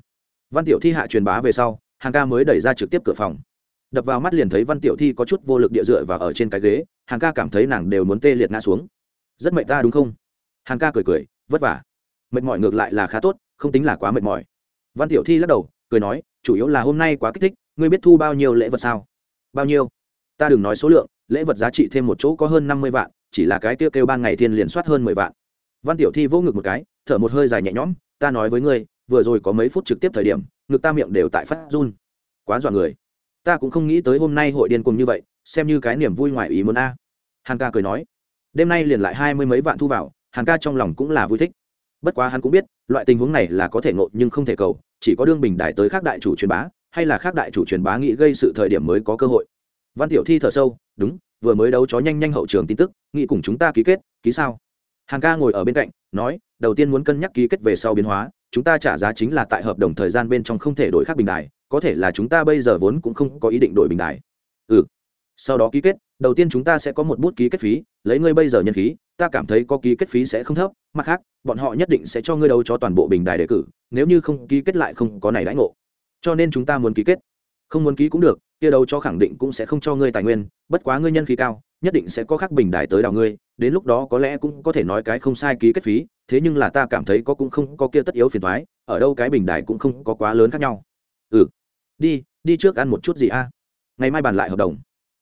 Văn tiểu thi hạ truyền bá về sau, hàng ca mới đẩy ra trực tiếp cửa phòng đập vào mắt liền thấy văn tiểu thi có chút vô lực địa dựa và ở trên cái ghế, hàng ca cảm thấy nàng đều muốn tê liệt ngã xuống. Rất mệt ta đúng không? Hàng ca cười cười, vất vả. Mệt mỏi ngược lại là khá tốt, không tính là quá mệt mỏi. Văn tiểu thi lắc đầu, cười nói, chủ yếu là hôm nay quá kích thích, ngươi biết thu bao nhiêu lễ vật sao? Bao nhiêu? Ta đừng nói số lượng, lễ vật giá trị thêm một chỗ có hơn năm mươi vạn, chỉ là cái kêu kêu ban ngày thiên liền soát hơn mười vạn. Văn tiểu thi vô ngực một cái, thở một hơi dài nhẹ nhõm, ta nói với ngươi, vừa rồi có mấy phút trực tiếp thời điểm, ngực ta miệng đều tại phát run. Quá dọa người ta cũng không nghĩ tới hôm nay hội điên cùng như vậy, xem như cái niềm vui ngoài ý muốn a. À. hàn ca cười nói. Đêm nay liền lại hai mươi mấy vạn thu vào, hàn ca trong lòng cũng là vui thích. Bất quá hắn cũng biết, loại tình huống này là có thể ngộ nhưng không thể cầu, chỉ có đương bình đại tới khác đại chủ truyền bá, hay là khác đại chủ truyền bá nghĩ gây sự thời điểm mới có cơ hội. Văn tiểu thi thở sâu, đúng, vừa mới đấu chó nhanh nhanh hậu trường tin tức, nghĩ cùng chúng ta ký kết, ký sao? Hàng ca ngồi ở bên cạnh, nói, đầu tiên muốn cân nhắc ký kết về sau biến hóa, chúng ta trả giá chính là tại hợp đồng thời gian bên trong không thể đổi khác bình đài có thể là chúng ta bây giờ vốn cũng không có ý định đổi bình đài. Ừ. Sau đó ký kết, đầu tiên chúng ta sẽ có một bút ký kết phí, lấy ngươi bây giờ nhân khí, ta cảm thấy có ký kết phí sẽ không thấp, mặt khác, bọn họ nhất định sẽ cho ngươi đấu cho toàn bộ bình đài đề cử, nếu như không ký kết lại không có này đãi ngộ. Cho nên chúng ta muốn ký kết. Không muốn ký cũng được, kia đấu cho khẳng định cũng sẽ không cho ngươi tài nguyên, bất quá ngươi nhân khí cao, nhất định sẽ có khác bình đài tới đào ngươi, đến lúc đó có lẽ cũng có thể nói cái không sai ký kết phí, thế nhưng là ta cảm thấy có cũng không có kia tất yếu phiền thoái ở đâu cái bình đài cũng không có quá lớn khác nhau. Ừ đi đi trước ăn một chút gì a? Ngày mai bàn lại hợp đồng.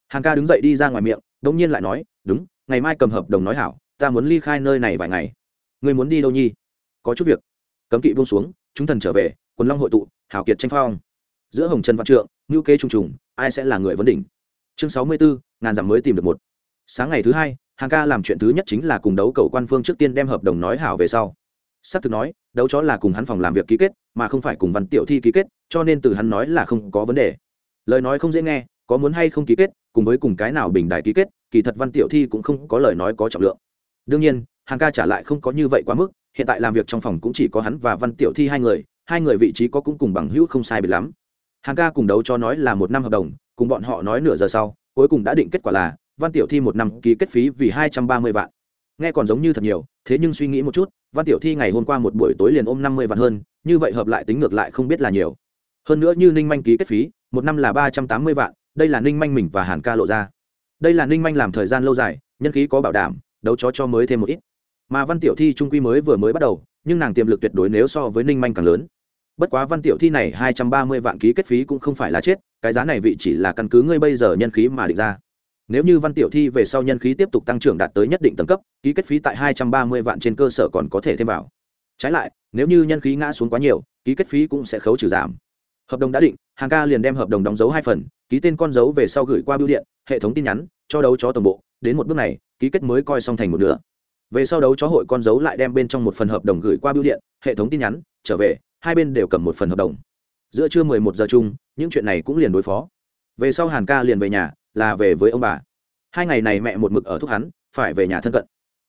Hàng ca đứng dậy đi ra ngoài miệng đông nhiên lại nói, đúng, ngày mai cầm hợp đồng nói hảo, ta muốn ly khai nơi này vài ngày. Người muốn đi đâu nhi? Có chút việc. Cấm kỵ buông xuống, chúng thần trở về, quần long hội tụ hảo kiệt tranh phong. Giữa hồng trần văn trượng ngữ kế trùng trùng, ai sẽ là người vấn đỉnh? Chương sáu mươi bốn, ngàn dặm mới tìm được một. Sáng ngày thứ hai, hàng ca làm chuyện thứ nhất chính là cùng đấu cầu quan phương trước tiên đem hợp đồng nói hảo về sau s ắ c thực nói, đấu chó là cùng hắn phòng làm việc ký kết, mà không phải cùng văn tiểu thi ký kết, cho nên từ hắn nói là không có vấn đề. Lời nói không dễ nghe, có muốn hay không ký kết, cùng với cùng cái nào bình đại ký kết, kỳ thật văn tiểu thi cũng không có lời nói có trọng lượng. Đương nhiên, hàng ca trả lại không có như vậy quá mức, hiện tại làm việc trong phòng cũng chỉ có hắn và văn tiểu thi hai người hai người vị trí có cũng cùng bằng hữu không sai biệt lắm. Hàng ca cùng đấu cho nói là một năm hợp đồng, cùng bọn họ nói nửa giờ sau, cuối cùng đã định kết quả là, văn tiểu thi một năm ký kết phí vì hai trăm ba mươi vạn. Nghe còn giống như thật nhiều, thế nhưng suy nghĩ một chút văn tiểu thi ngày hôm qua một buổi tối liền ôm năm mươi vạn hơn, như vậy hợp lại tính ngược lại không biết là nhiều. Hơn nữa như ninh manh ký kết phí, một năm là ba trăm tám mươi vạn, đây là ninh manh mình và hàn ca lộ ra. Đây là ninh manh làm thời gian lâu dài, nhân khí có bảo đảm, đấu chó cho mới thêm một ít. Mà văn tiểu thi trung quy mới vừa mới bắt đầu, nhưng nàng tiềm lực tuyệt đối nếu so với ninh manh càng lớn. Bất quá văn tiểu thi này hai trăm ba mươi vạn ký kết phí cũng không phải là chết, cái giá này vị chỉ là căn cứ ngươi bây giờ nhân khí mà định ra nếu như văn tiểu thi về sau nhân khí tiếp tục tăng trưởng đạt tới nhất định tầng cấp, ký kết phí tại hai trăm ba mươi vạn trên cơ sở còn có thể thêm vào. Trái lại, nếu như nhân khí ngã xuống quá nhiều, ký kết phí cũng sẽ khấu trừ giảm. Hợp đồng đã định hàng ca liền đem hợp đồng đóng dấu hai phần, ký tên con dấu về sau gửi qua bưu điện, hệ thống tin nhắn, cho đấu chó tổng bộ, đến một bước này, ký kết mới coi xong thành một nửa. Về sau đấu chó hội con dấu lại đem bên trong một phần hợp đồng gửi qua bưu điện, hệ thống tin nhắn, trở về, hai bên đều cầm một phần hợp đồng. Giữa trưa mười một giờ chung, những chuyện này cũng liền đối phó. Về sau hàn ca liền về nhà là về với ông bà. Hai ngày này mẹ một mực ở thúc hắn phải về nhà thân cận.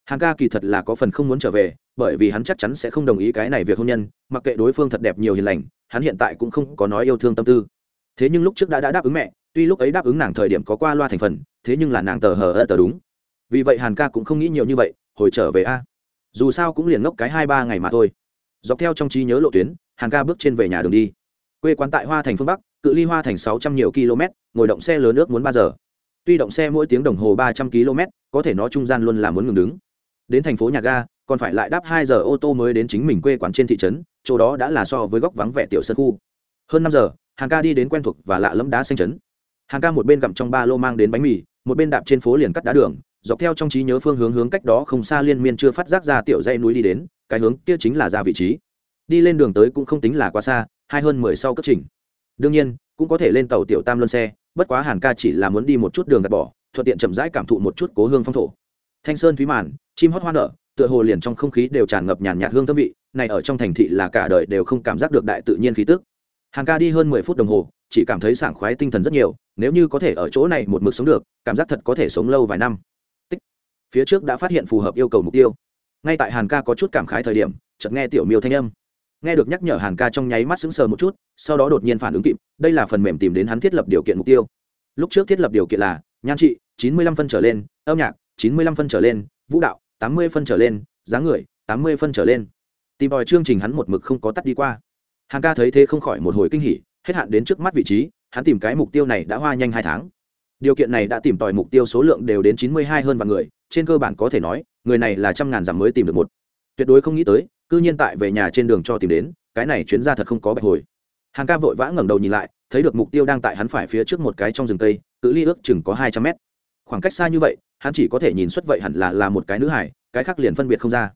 Hàn ca kỳ thật là có phần không muốn trở về bởi vì hắn chắc chắn sẽ không đồng ý cái này việc hôn nhân mặc kệ đối phương thật đẹp nhiều hiền lành hắn hiện tại cũng không có nói yêu thương tâm tư. Thế nhưng lúc trước đã, đã đáp ứng mẹ tuy lúc ấy đáp ứng nàng thời điểm có qua loa thành phần thế nhưng là nàng tờ hờ ơ tờ đúng. Vì vậy hàn ca cũng không nghĩ nhiều như vậy hồi trở về a. Dù sao cũng liền ngốc cái hai ba ngày mà thôi. Dọc theo trong trí nhớ lộ tuyến hàn ca bước trên về nhà đường đi quê quán tại hoa thành phương bắc, cự ly hoa thành sáu trăm nhiều km, ngồi động xe lớn nước muốn ba giờ. Tuy động xe mỗi tiếng đồng hồ ba trăm km, có thể nó trung gian luôn là muốn ngừng đứng. Đến thành phố nhà ga, còn phải lại đáp hai giờ ô tô mới đến chính mình quê quán trên thị trấn, chỗ đó đã là so với góc vắng vẻ tiểu sân khu. Hơn năm giờ, hàng ca đi đến quen thuộc và lạ lẫm đá xanh trấn. Hàng ca một bên gặm trong ba lô mang đến bánh mì, một bên đạp trên phố liền cắt đá đường, dọc theo trong trí nhớ phương hướng hướng cách đó không xa liên miên chưa phát giác ra tiểu dây núi đi đến, cái hướng kia chính là ra vị trí. Đi lên đường tới cũng không tính là quá xa hai hơn mười sau cấp trình. Đương nhiên, cũng có thể lên tàu tiểu tam luân xe, bất quá hàn ca chỉ là muốn đi một chút đường gạt bỏ, thuận tiện chậm rãi cảm thụ một chút cố hương phong thổ. Thanh sơn thúy màn, chim hót hoa nở, tựa hồ liền trong không khí đều tràn ngập nhàn nhạt hương thơm vị, này ở trong thành thị là cả đời đều không cảm giác được đại tự nhiên khí tức. Hàn ca đi hơn mười phút đồng hồ, chỉ cảm thấy sảng khoái tinh thần rất nhiều, nếu như có thể ở chỗ này một mực sống được, cảm giác thật có thể sống lâu vài năm. Tích. phía trước đã phát hiện phù hợp yêu cầu mục tiêu. Ngay tại hàn ca có chút cảm khái thời điểm, chợt nghe tiểu miêu thanh âm nghe được nhắc nhở hàn ca trong nháy mắt sững sờ một chút, sau đó đột nhiên phản ứng kịp, đây là phần mềm tìm đến hắn thiết lập điều kiện mục tiêu. Lúc trước thiết lập điều kiện là, nhan trị, chín mươi lăm phân trở lên, âm nhạc, chín mươi lăm phân trở lên, vũ đạo, tám mươi phân trở lên, dáng người, tám mươi phân trở lên. Tìm tòi chương trình hắn một mực không có tắt đi qua. Hàn ca thấy thế không khỏi một hồi kinh hỉ, hết hạn đến trước mắt vị trí, hắn tìm cái mục tiêu này đã hoa nhanh hai tháng. Điều kiện này đã tìm tòi mục tiêu số lượng đều đến chín mươi hai hơn vạn người, trên cơ bản có thể nói, người này là trăm ngàn giảm mới tìm được một. Tuyệt đối không nghĩ tới cư nhiên tại về nhà trên đường cho tìm đến, cái này chuyến ra thật không có bạch hồi. Hàng ca vội vã ngẩng đầu nhìn lại, thấy được mục tiêu đang tại hắn phải phía trước một cái trong rừng cây, cự ly ước chừng có hai trăm mét. Khoảng cách xa như vậy, hắn chỉ có thể nhìn xuất vậy hẳn là là một cái nữ hải, cái khác liền phân biệt không ra.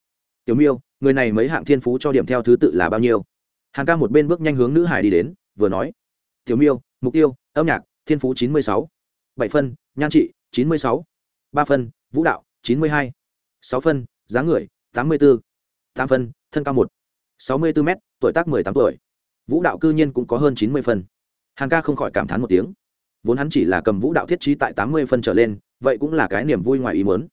Tiểu miêu, người này mấy hạng thiên phú cho điểm theo thứ tự là bao nhiêu? Hàng ca một bên bước nhanh hướng nữ hải đi đến, vừa nói. Tiểu miêu, mục tiêu, âm nhạc, thiên phú chín mươi sáu. Bảy phân, nhan trị, chín mươi sáu. Ba phân, vũ đạo, chín mươi hai. Sáu phân giá người, tám mươi bốn tám phân, thân cao một, sáu mươi bốn m tuổi tác mười tám tuổi. Vũ đạo cư nhiên cũng có hơn chín mươi phân. Hàng ca không khỏi cảm thán một tiếng. Vốn hắn chỉ là cầm vũ đạo thiết trí tại tám mươi phân trở lên, vậy cũng là cái niềm vui ngoài ý muốn.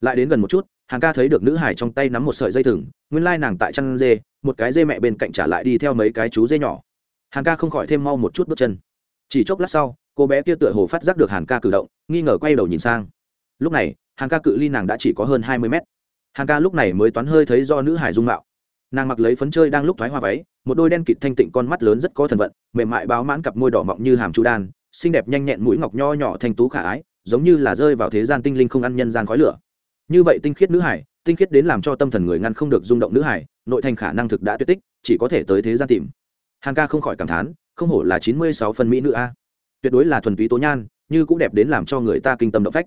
Lại đến gần một chút hàng ca thấy được nữ hải trong tay nắm một sợi dây thừng, nguyên lai nàng tại chăn dê, một cái dê mẹ bên cạnh trả lại đi theo mấy cái chú dê nhỏ. Hàng ca không khỏi thêm mau một chút bước chân. Chỉ chốc lát sau, cô bé kia tựa hồ phát giác được hàn ca cử động, nghi ngờ quay đầu nhìn sang. Lúc này, hàn ca cự ly nàng đã chỉ có hơn hai mươi mét hàn ca lúc này mới toán hơi thấy do nữ hải dung mạo. Nàng mặc lấy phấn chơi đang lúc thoái hoa váy, một đôi đen kịt thanh tịnh con mắt lớn rất có thần vận, mềm mại báo mãn cặp môi đỏ mọng như hàm chu đan, xinh đẹp nhanh nhẹn mũi ngọc nho nhỏ thanh tú khả ái, giống như là rơi vào thế gian tinh linh không ăn nhân gian khói lửa. Như vậy tinh khiết nữ hải, tinh khiết đến làm cho tâm thần người ngăn không được rung động nữ hải, nội thành khả năng thực đã tuyệt tích, chỉ có thể tới thế gian tìm. Hàng ca không khỏi cảm thán, không hổ là chín mươi sáu phân mỹ nữ a. Tuyệt đối là thuần túy tố nhan, như cũng đẹp đến làm cho người ta kinh tâm động phách.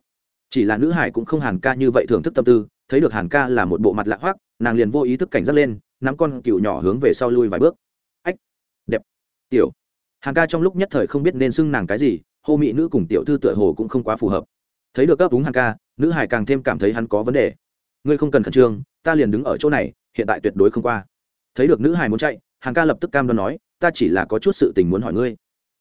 Chỉ là nữ hải cũng không hàn ca như vậy thưởng thức tâm tư thấy được hàn ca là một bộ mặt lạ hoác nàng liền vô ý thức cảnh giác lên, nắm con cừu nhỏ hướng về sau lui vài bước. Ách, đẹp, tiểu. Hàn ca trong lúc nhất thời không biết nên xưng nàng cái gì, hô mỹ nữ cùng tiểu thư tựa hồ cũng không quá phù hợp. Thấy được cấp đúng hàn ca, nữ hải càng thêm cảm thấy hắn có vấn đề. Ngươi không cần khẩn trương, ta liền đứng ở chỗ này, hiện tại tuyệt đối không qua. Thấy được nữ hải muốn chạy, hàn ca lập tức cam đoan nói, ta chỉ là có chút sự tình muốn hỏi ngươi.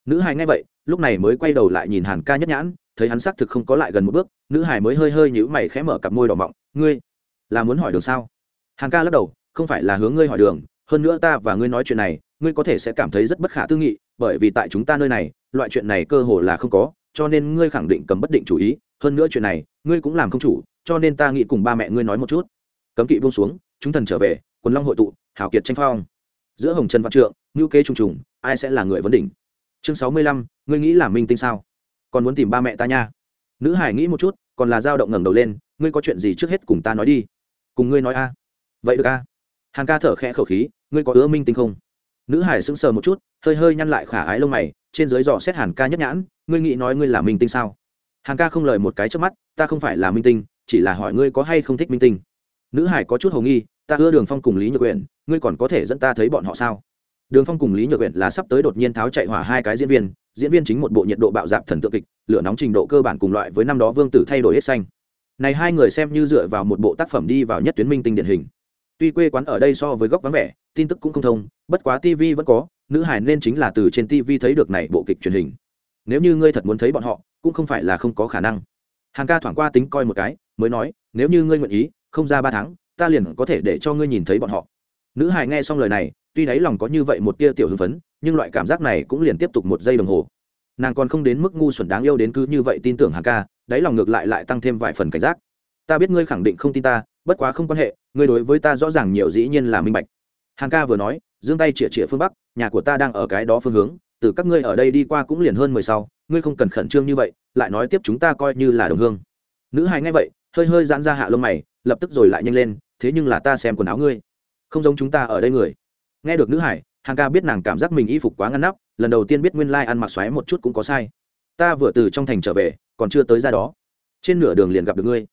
Nữ hải nghe vậy, lúc này mới quay đầu lại nhìn hàn ca nhất nhãn thấy hắn xác thực không có lại gần một bước, nữ hải mới hơi hơi nhữ mày khẽ mở cặp môi đỏ mọng, ngươi là muốn hỏi đường sao? Hàn ca lắc đầu, không phải là hướng ngươi hỏi đường, hơn nữa ta và ngươi nói chuyện này, ngươi có thể sẽ cảm thấy rất bất khả tư nghị, bởi vì tại chúng ta nơi này, loại chuyện này cơ hồ là không có, cho nên ngươi khẳng định cầm bất định chủ ý, hơn nữa chuyện này, ngươi cũng làm không chủ, cho nên ta nghĩ cùng ba mẹ ngươi nói một chút. Cấm kỵ buông xuống, chúng thần trở về, quần long hội tụ hảo kiệt tranh phong. Giữa hồng trần văn trượng ngữ kế trùng trùng, ai sẽ là người vấn đỉnh? Chương sáu mươi lăm, ngươi nghĩ là minh tinh sao? Còn muốn tìm ba mẹ ta nha. Nữ hải nghĩ một chút, còn là dao động ngẩng đầu lên, ngươi có chuyện gì trước hết cùng ta nói đi. Cùng ngươi nói a. Vậy được a. À? hàng ca thở khẽ khẩu khí, ngươi có ứa minh tinh không? Nữ hải sững sờ một chút, hơi hơi nhăn lại khả ái lông mày, trên dưới dò xét hàn ca nhất nhãn, ngươi nghĩ nói ngươi là minh tinh sao? Hàn ca không lời một cái trước mắt, ta không phải là minh tinh, chỉ là hỏi ngươi có hay không thích minh tinh. Nữ hải có chút h ầ nghi, ta ưa đường phong cùng lý nhược quyển ngươi còn có thể dẫn ta thấy bọn họ sao? Đường phong cùng lý nhược quyển là sắp tới đột nhiên tháo chạy hỏa hai cái diễn viên diễn viên chính một bộ nhiệt độ bạo dạp thần tượng kịch, lửa nóng trình độ cơ bản cùng loại với năm đó vương tử thay đổi hết xanh. Này hai người xem như dựa vào một bộ tác phẩm đi vào nhất tuyến minh tinh điển hình. Tuy quê quán ở đây so với góc vắng vẻ, tin tức cũng không thông, bất quá tv vẫn có, nữ hải nên chính là từ trên tv thấy được này bộ kịch truyền hình. Nếu như ngươi thật muốn thấy bọn họ, cũng không phải là không có khả năng. Hàng ca thoảng qua tính coi một cái, mới nói, nếu như ngươi nguyện ý, không ra ba tháng, ta liền có thể để cho ngươi nhìn thấy bọn họ. Nữ hải nghe xong lời này tuy đáy lòng có như vậy một tia tiểu hưng phấn, nhưng loại cảm giác này cũng liền tiếp tục một giây đồng hồ. Nàng còn không đến mức ngu xuẩn đáng yêu đến cứ như vậy tin tưởng hàng ca, đáy lòng ngược lại lại tăng thêm vài phần cảnh giác. Ta biết ngươi khẳng định không tin ta, bất quá không quan hệ, ngươi đối với ta rõ ràng nhiều dĩ nhiên là minh bạch. Hàng ca vừa nói, giương tay chĩa chĩa phương bắc, nhà của ta đang ở cái đó phương hướng, từ các ngươi ở đây đi qua cũng liền hơn mười sau, ngươi không cần khẩn trương như vậy, lại nói tiếp chúng ta coi như là đồng hương. Nữ hài nghe vậy, hơi hơi giãn ra hạ lông mày, lập tức rồi lại nhanh lên, thế nhưng là ta xem quần áo ngươi. Không giống chúng ta ở đây người nghe được nữ hải, hàng ca biết nàng cảm giác mình y phục quá ngăn nắp, lần đầu tiên biết nguyên lai、like、ăn mặc xoáy một chút cũng có sai. Ta vừa từ trong thành trở về, còn chưa tới ra đó. Trên nửa đường liền gặp được ngươi.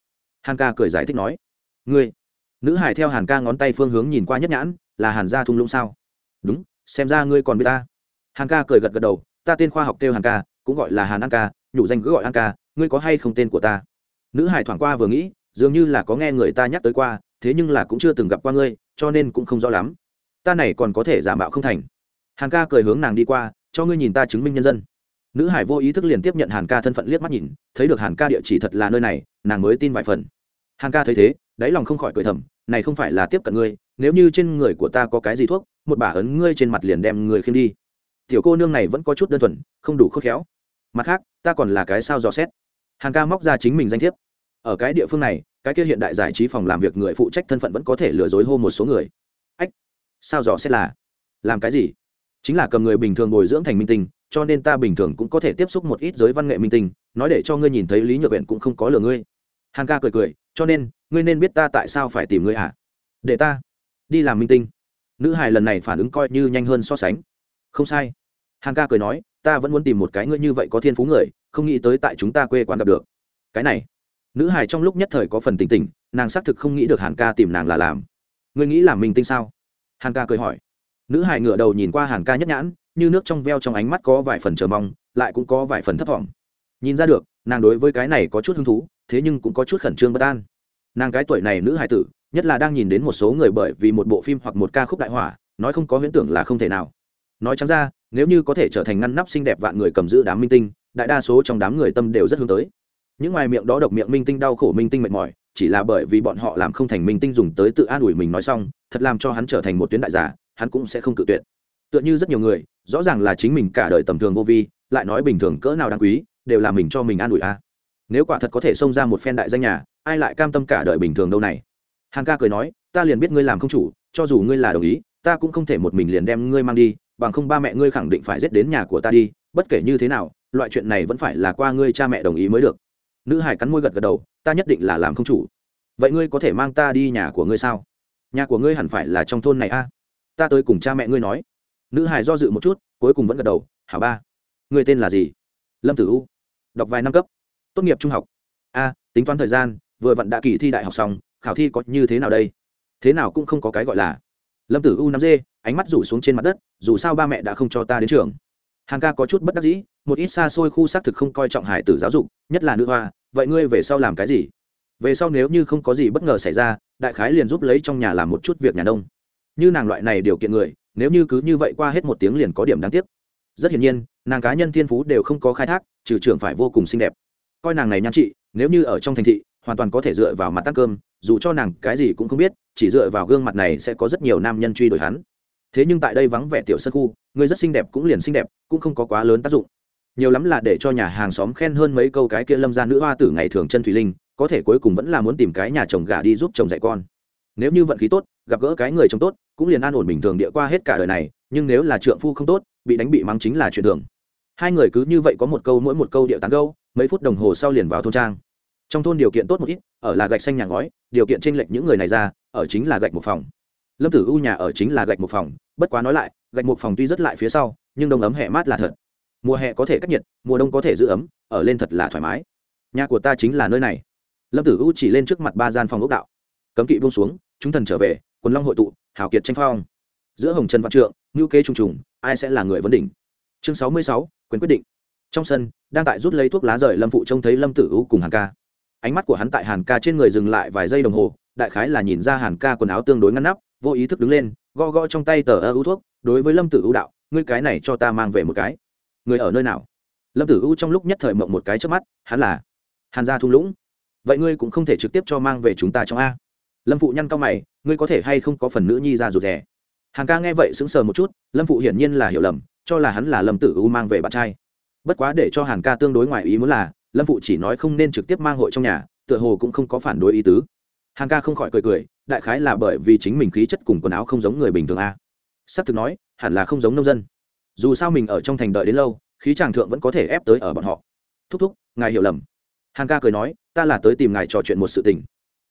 Hàn ca cười giải thích nói. Ngươi. Nữ hải theo hàn ca ngón tay phương hướng nhìn qua nhất nhãn, là hàn gia thung lũng sao? Đúng, xem ra ngươi còn biết ta. Hàn ca cười gật gật đầu, ta tên khoa học kêu hàn ca, cũng gọi là hàn an ca, nhủ danh cứ gọi an ca, ngươi có hay không tên của ta? Nữ hải thoảng qua vừa nghĩ, dường như là có nghe người ta nhắc tới qua, thế nhưng là cũng chưa từng gặp qua ngươi, cho nên cũng không rõ lắm ta này còn có thể giả mạo không thành. Hàn ca cười hướng nàng đi qua, cho ngươi nhìn ta chứng minh nhân dân. Nữ hải vô ý thức liền tiếp nhận hàn ca thân phận liếc mắt nhìn, thấy được hàn ca địa chỉ thật là nơi này, nàng mới tin vài phần. Hàn ca thấy thế, đáy lòng không khỏi cười thầm, này không phải là tiếp cận ngươi, nếu như trên người của ta có cái gì thuốc, một bả ấn ngươi trên mặt liền đem người khiêm đi. Tiểu cô nương này vẫn có chút đơn thuần, không đủ khôn khéo. Mặt khác, ta còn là cái sao dò xét. Hàn ca móc ra chính mình danh thiếp. Ở cái địa phương này, cái kia hiện đại giải trí phòng làm việc người phụ trách thân phận vẫn có thể lừa dối hô một số người sao dò xét là, làm cái gì? Chính là cầm người bình thường bồi dưỡng thành minh tinh, cho nên ta bình thường cũng có thể tiếp xúc một ít giới văn nghệ minh tinh, nói để cho ngươi nhìn thấy lý nhược huyện cũng không có lừa ngươi. Hàn ca cười cười, cho nên, ngươi nên biết ta tại sao phải tìm ngươi à để ta đi làm minh tinh. Nữ hài lần này phản ứng coi như nhanh hơn so sánh. Không sai. Hàn ca cười nói, ta vẫn muốn tìm một cái ngươi như vậy có thiên phú người, không nghĩ tới tại chúng ta quê quán gặp được. Cái này. Nữ hài trong lúc nhất thời có phần tỉnh tỉnh, nàng xác thực không nghĩ được hàn ca tìm nàng là làm. Ngươi nghĩ làm minh tinh sao? Hàn ca cười hỏi. Nữ hài ngửa đầu nhìn qua hàn ca nhất nhãn, như nước trong veo trong ánh mắt có vài phần chờ mong, lại cũng có vài phần thấp t nhìn ra được, nàng đối với cái này có chút hứng thú, thế nhưng cũng có chút khẩn trương bất an. Nàng cái tuổi này nữ hài tử, nhất là đang nhìn đến một số người bởi vì một bộ phim hoặc một ca khúc đại hỏa, nói không có huyễn tưởng là không thể nào. Nói chẳng ra, nếu như có thể trở thành ngăn nắp xinh đẹp vạn người cầm giữ đám minh tinh, đại đa số trong đám người tâm đều rất hướng tới. Những ngoài miệng đó độc miệng minh tinh đau khổ minh tinh mệt mỏi chỉ là bởi vì bọn họ làm không thành minh tinh dùng tới tự an ủi mình nói xong, thật làm cho hắn trở thành một tuyến đại giả, hắn cũng sẽ không cự tuyệt. Tựa như rất nhiều người, rõ ràng là chính mình cả đời tầm thường vô vi, lại nói bình thường cỡ nào đáng quý, đều là mình cho mình an ủi a. Nếu quả thật có thể xông ra một phen đại danh nhà, ai lại cam tâm cả đời bình thường đâu này? Hàng ca cười nói, ta liền biết ngươi làm không chủ, cho dù ngươi là đồng ý, ta cũng không thể một mình liền đem ngươi mang đi, bằng không ba mẹ ngươi khẳng định phải giết đến nhà của ta đi, bất kể như thế nào, loại chuyện này vẫn phải là qua ngươi cha mẹ đồng ý mới được. Nữ hải cắn môi gật gật đầu ta nhất định là làm không chủ. Vậy ngươi có thể mang ta đi nhà của ngươi sao? Nhà của ngươi hẳn phải là trong thôn này a. Ta tới cùng cha mẹ ngươi nói. Nữ hải do dự một chút, cuối cùng vẫn gật đầu, hảo ba, ngươi tên là gì? Lâm tử u. Đọc vài năm cấp. Tốt nghiệp trung học. A, tính toán thời gian, vừa vặn đã kỳ thi đại học xong, khảo thi có như thế nào đây? Thế nào cũng không có cái gọi là. Lâm tử u nắm dê, ánh mắt rủ xuống trên mặt đất, dù sao ba mẹ đã không cho ta đến trường. Hàn ca có chút bất đắc dĩ một ít xa xôi khu xác thực không coi trọng hải tử giáo dục, nhất là nữ hoa, vậy ngươi về sau làm cái gì? Về sau nếu như không có gì bất ngờ xảy ra, đại khái liền giúp lấy trong nhà làm một chút việc nhà nông. Như nàng loại này điều kiện người, nếu như cứ như vậy qua hết một tiếng liền có điểm đáng tiếc. Rất hiển nhiên, nàng cá nhân thiên phú đều không có khai thác, trừ trưởng phải vô cùng xinh đẹp. Coi nàng này nhan trị, nếu như ở trong thành thị, hoàn toàn có thể dựa vào mặt ăn cơm, dù cho nàng cái gì cũng không biết, chỉ dựa vào gương mặt này sẽ có rất nhiều nam nhân truy đuổi hắn. Thế nhưng tại đây vắng vẻ tiểu sân khu, người rất xinh đẹp cũng liền xinh đẹp, cũng không có quá lớn tác dụng nhiều lắm là để cho nhà hàng xóm khen hơn mấy câu cái kia lâm ra nữ hoa tử ngày thường chân thủy linh, có thể cuối cùng vẫn là muốn tìm cái nhà chồng gà đi giúp chồng dạy con. Nếu như vận khí tốt, gặp gỡ cái người chồng tốt, cũng liền an ổn bình thường địa qua hết cả đời này, nhưng nếu là trượng phu không tốt, bị đánh bị mắng chính là chuyện thường. Hai người cứ như vậy có một câu mỗi một câu điệu tán câu mấy phút đồng hồ sau liền vào thôn trang. Trong thôn điều kiện tốt một ít, ở là gạch xanh nhà ngói, điều kiện tranh lệch những người này ra, ở chính là gạch một phòng. Lâm tử u nhà ở chính là gạch một phòng, bất quá nói lại, gạch một phòng tuy rất lại phía sau, nhưng đông ấm hẹ mát là thật mùa hè có thể cách nhiệt, mùa đông có thể giữ ấm, ở lên thật là thoải mái. Nhà của ta chính là nơi này. Lâm tử u chỉ lên trước mặt ba gian phòng ốc đạo. Cấm kỵ buông xuống, chúng thần trở về, quần long hội tụ, hào kiệt tranh phong. Giữa hồng trần văn trượng ngữ kế trùng trùng, ai sẽ là người vấn đỉnh? Chương sáu mươi sáu, quyền quyết định. Trong sân, đang tại rút lấy thuốc lá rời lâm phụ trông thấy lâm tử u cùng hàn ca. Ánh mắt của hắn tại hàn ca trên người dừng lại vài giây đồng hồ, đại khái là nhìn ra hàn ca quần áo tương đối ngăn nắp, vô ý thức đứng lên, gõ gõ trong tay tờ ơ ưu thuốc, đối với lâm tử ưu đạo, ngươi cái này cho ta mang về một cái người ở nơi nào? Lâm tử U trong lúc nhất thời mộng một cái trước mắt, hắn là hàn gia thung lũng. Vậy ngươi cũng không thể trực tiếp cho mang về chúng ta trong a. Lâm phụ nhăn cao mày, ngươi có thể hay không có phần nữ nhi ra rụt rè? Hàng ca nghe vậy sững sờ một chút, lâm phụ hiển nhiên là hiểu lầm, cho là hắn là lâm tử U mang về bạn trai. Bất quá để cho hàn ca tương đối ngoài ý muốn là, lâm phụ chỉ nói không nên trực tiếp mang hội trong nhà, tựa hồ cũng không có phản đối ý tứ. Hàn ca không khỏi cười cười, đại khái là bởi vì chính mình khí chất cùng quần áo không giống người bình thường a. S ắ c thực nói, hẳn là không giống nông dân dù sao mình ở trong thành đợi đến lâu, khí tràng thượng vẫn có thể ép tới ở bọn họ. Thúc thúc, ngài hiểu lầm. Hàn ca cười nói, ta là tới tìm ngài trò chuyện một sự tình.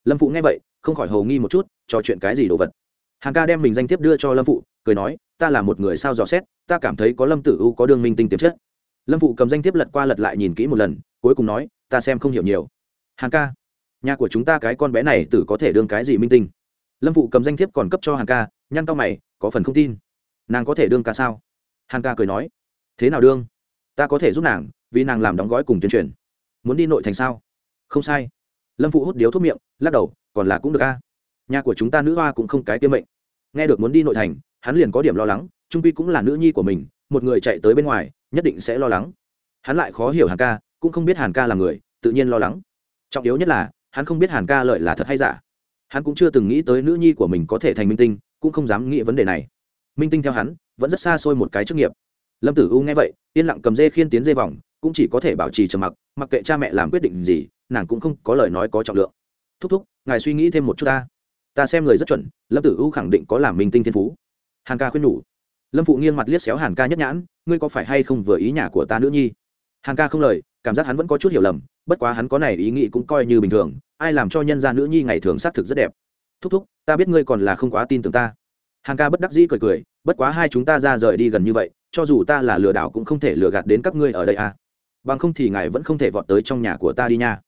Lâm phụ nghe vậy, không khỏi hầu nghi một chút, trò chuyện cái gì đồ vật? Hàn ca đem mình danh thiếp đưa cho lâm phụ, cười nói, ta là một người sao dò xét, ta cảm thấy có lâm tử u có đương minh tinh tiềm chất. Lâm phụ cầm danh thiếp lật qua lật lại nhìn kỹ một lần, cuối cùng nói, ta xem không hiểu nhiều. Hàn ca, nhà của chúng ta cái con bé này tử có thể đương cái gì minh tinh? Lâm phụ cầm danh thiếp còn cấp cho Hàn ca, nhăn cao mày, có phần không tin. Nàng có thể đương ca sao? Hàn ca cười nói, thế nào đương? Ta có thể giúp nàng, vì nàng làm đóng gói cùng tuyên truyền. Muốn đi nội thành sao? Không sai. Lâm phụ hút điếu thuốc miệng, lắc đầu, còn là cũng được a. Nhà của chúng ta nữ hoa cũng không cái tiêm mệnh. Nghe được muốn đi nội thành, hắn liền có điểm lo lắng, trung pi cũng là nữ nhi của mình, một người chạy tới bên ngoài, nhất định sẽ lo lắng. Hắn lại khó hiểu hàn ca, cũng không biết hàn ca là người, tự nhiên lo lắng. Trọng yếu nhất là, hắn không biết hàn ca lợi là thật hay giả. Hắn cũng chưa từng nghĩ tới nữ nhi của mình có thể thành minh tinh, cũng không dám nghĩ vấn đề này. Minh tinh theo hắn vẫn rất xa xôi một cái chức nghiệp. Lâm tử u nghe vậy, yên lặng cầm dê khiên tiến dây vòng, cũng chỉ có thể bảo trì trầm mặc mặc kệ cha mẹ làm quyết định gì, nàng cũng không có lời nói có trọng lượng. Thúc thúc, ngài suy nghĩ thêm một chút ta. Ta xem người rất chuẩn, lâm tử u khẳng định có làm minh tinh thiên phú. Hàn ca khuyên nhủ. Lâm phụ nghiêng mặt liếc xéo hàn ca nhất nhãn, ngươi có phải hay không vừa ý nhà của ta nữ nhi? Hàn ca không lời, cảm giác hắn vẫn có chút hiểu lầm, bất quá hắn có này ý nghĩ cũng coi như bình thường, ai làm cho nhân gia nữ nhi ngày thường xác thực rất đẹp. Thúc thúc, ta biết ngươi còn là không quá tin tưởng ta. Hàng ca bất đắc dĩ cười cười, bất quá hai chúng ta ra rời đi gần như vậy, cho dù ta là lừa đảo cũng không thể lừa gạt đến các ngươi ở đây à. Bằng không thì ngài vẫn không thể vọt tới trong nhà của ta đi nha.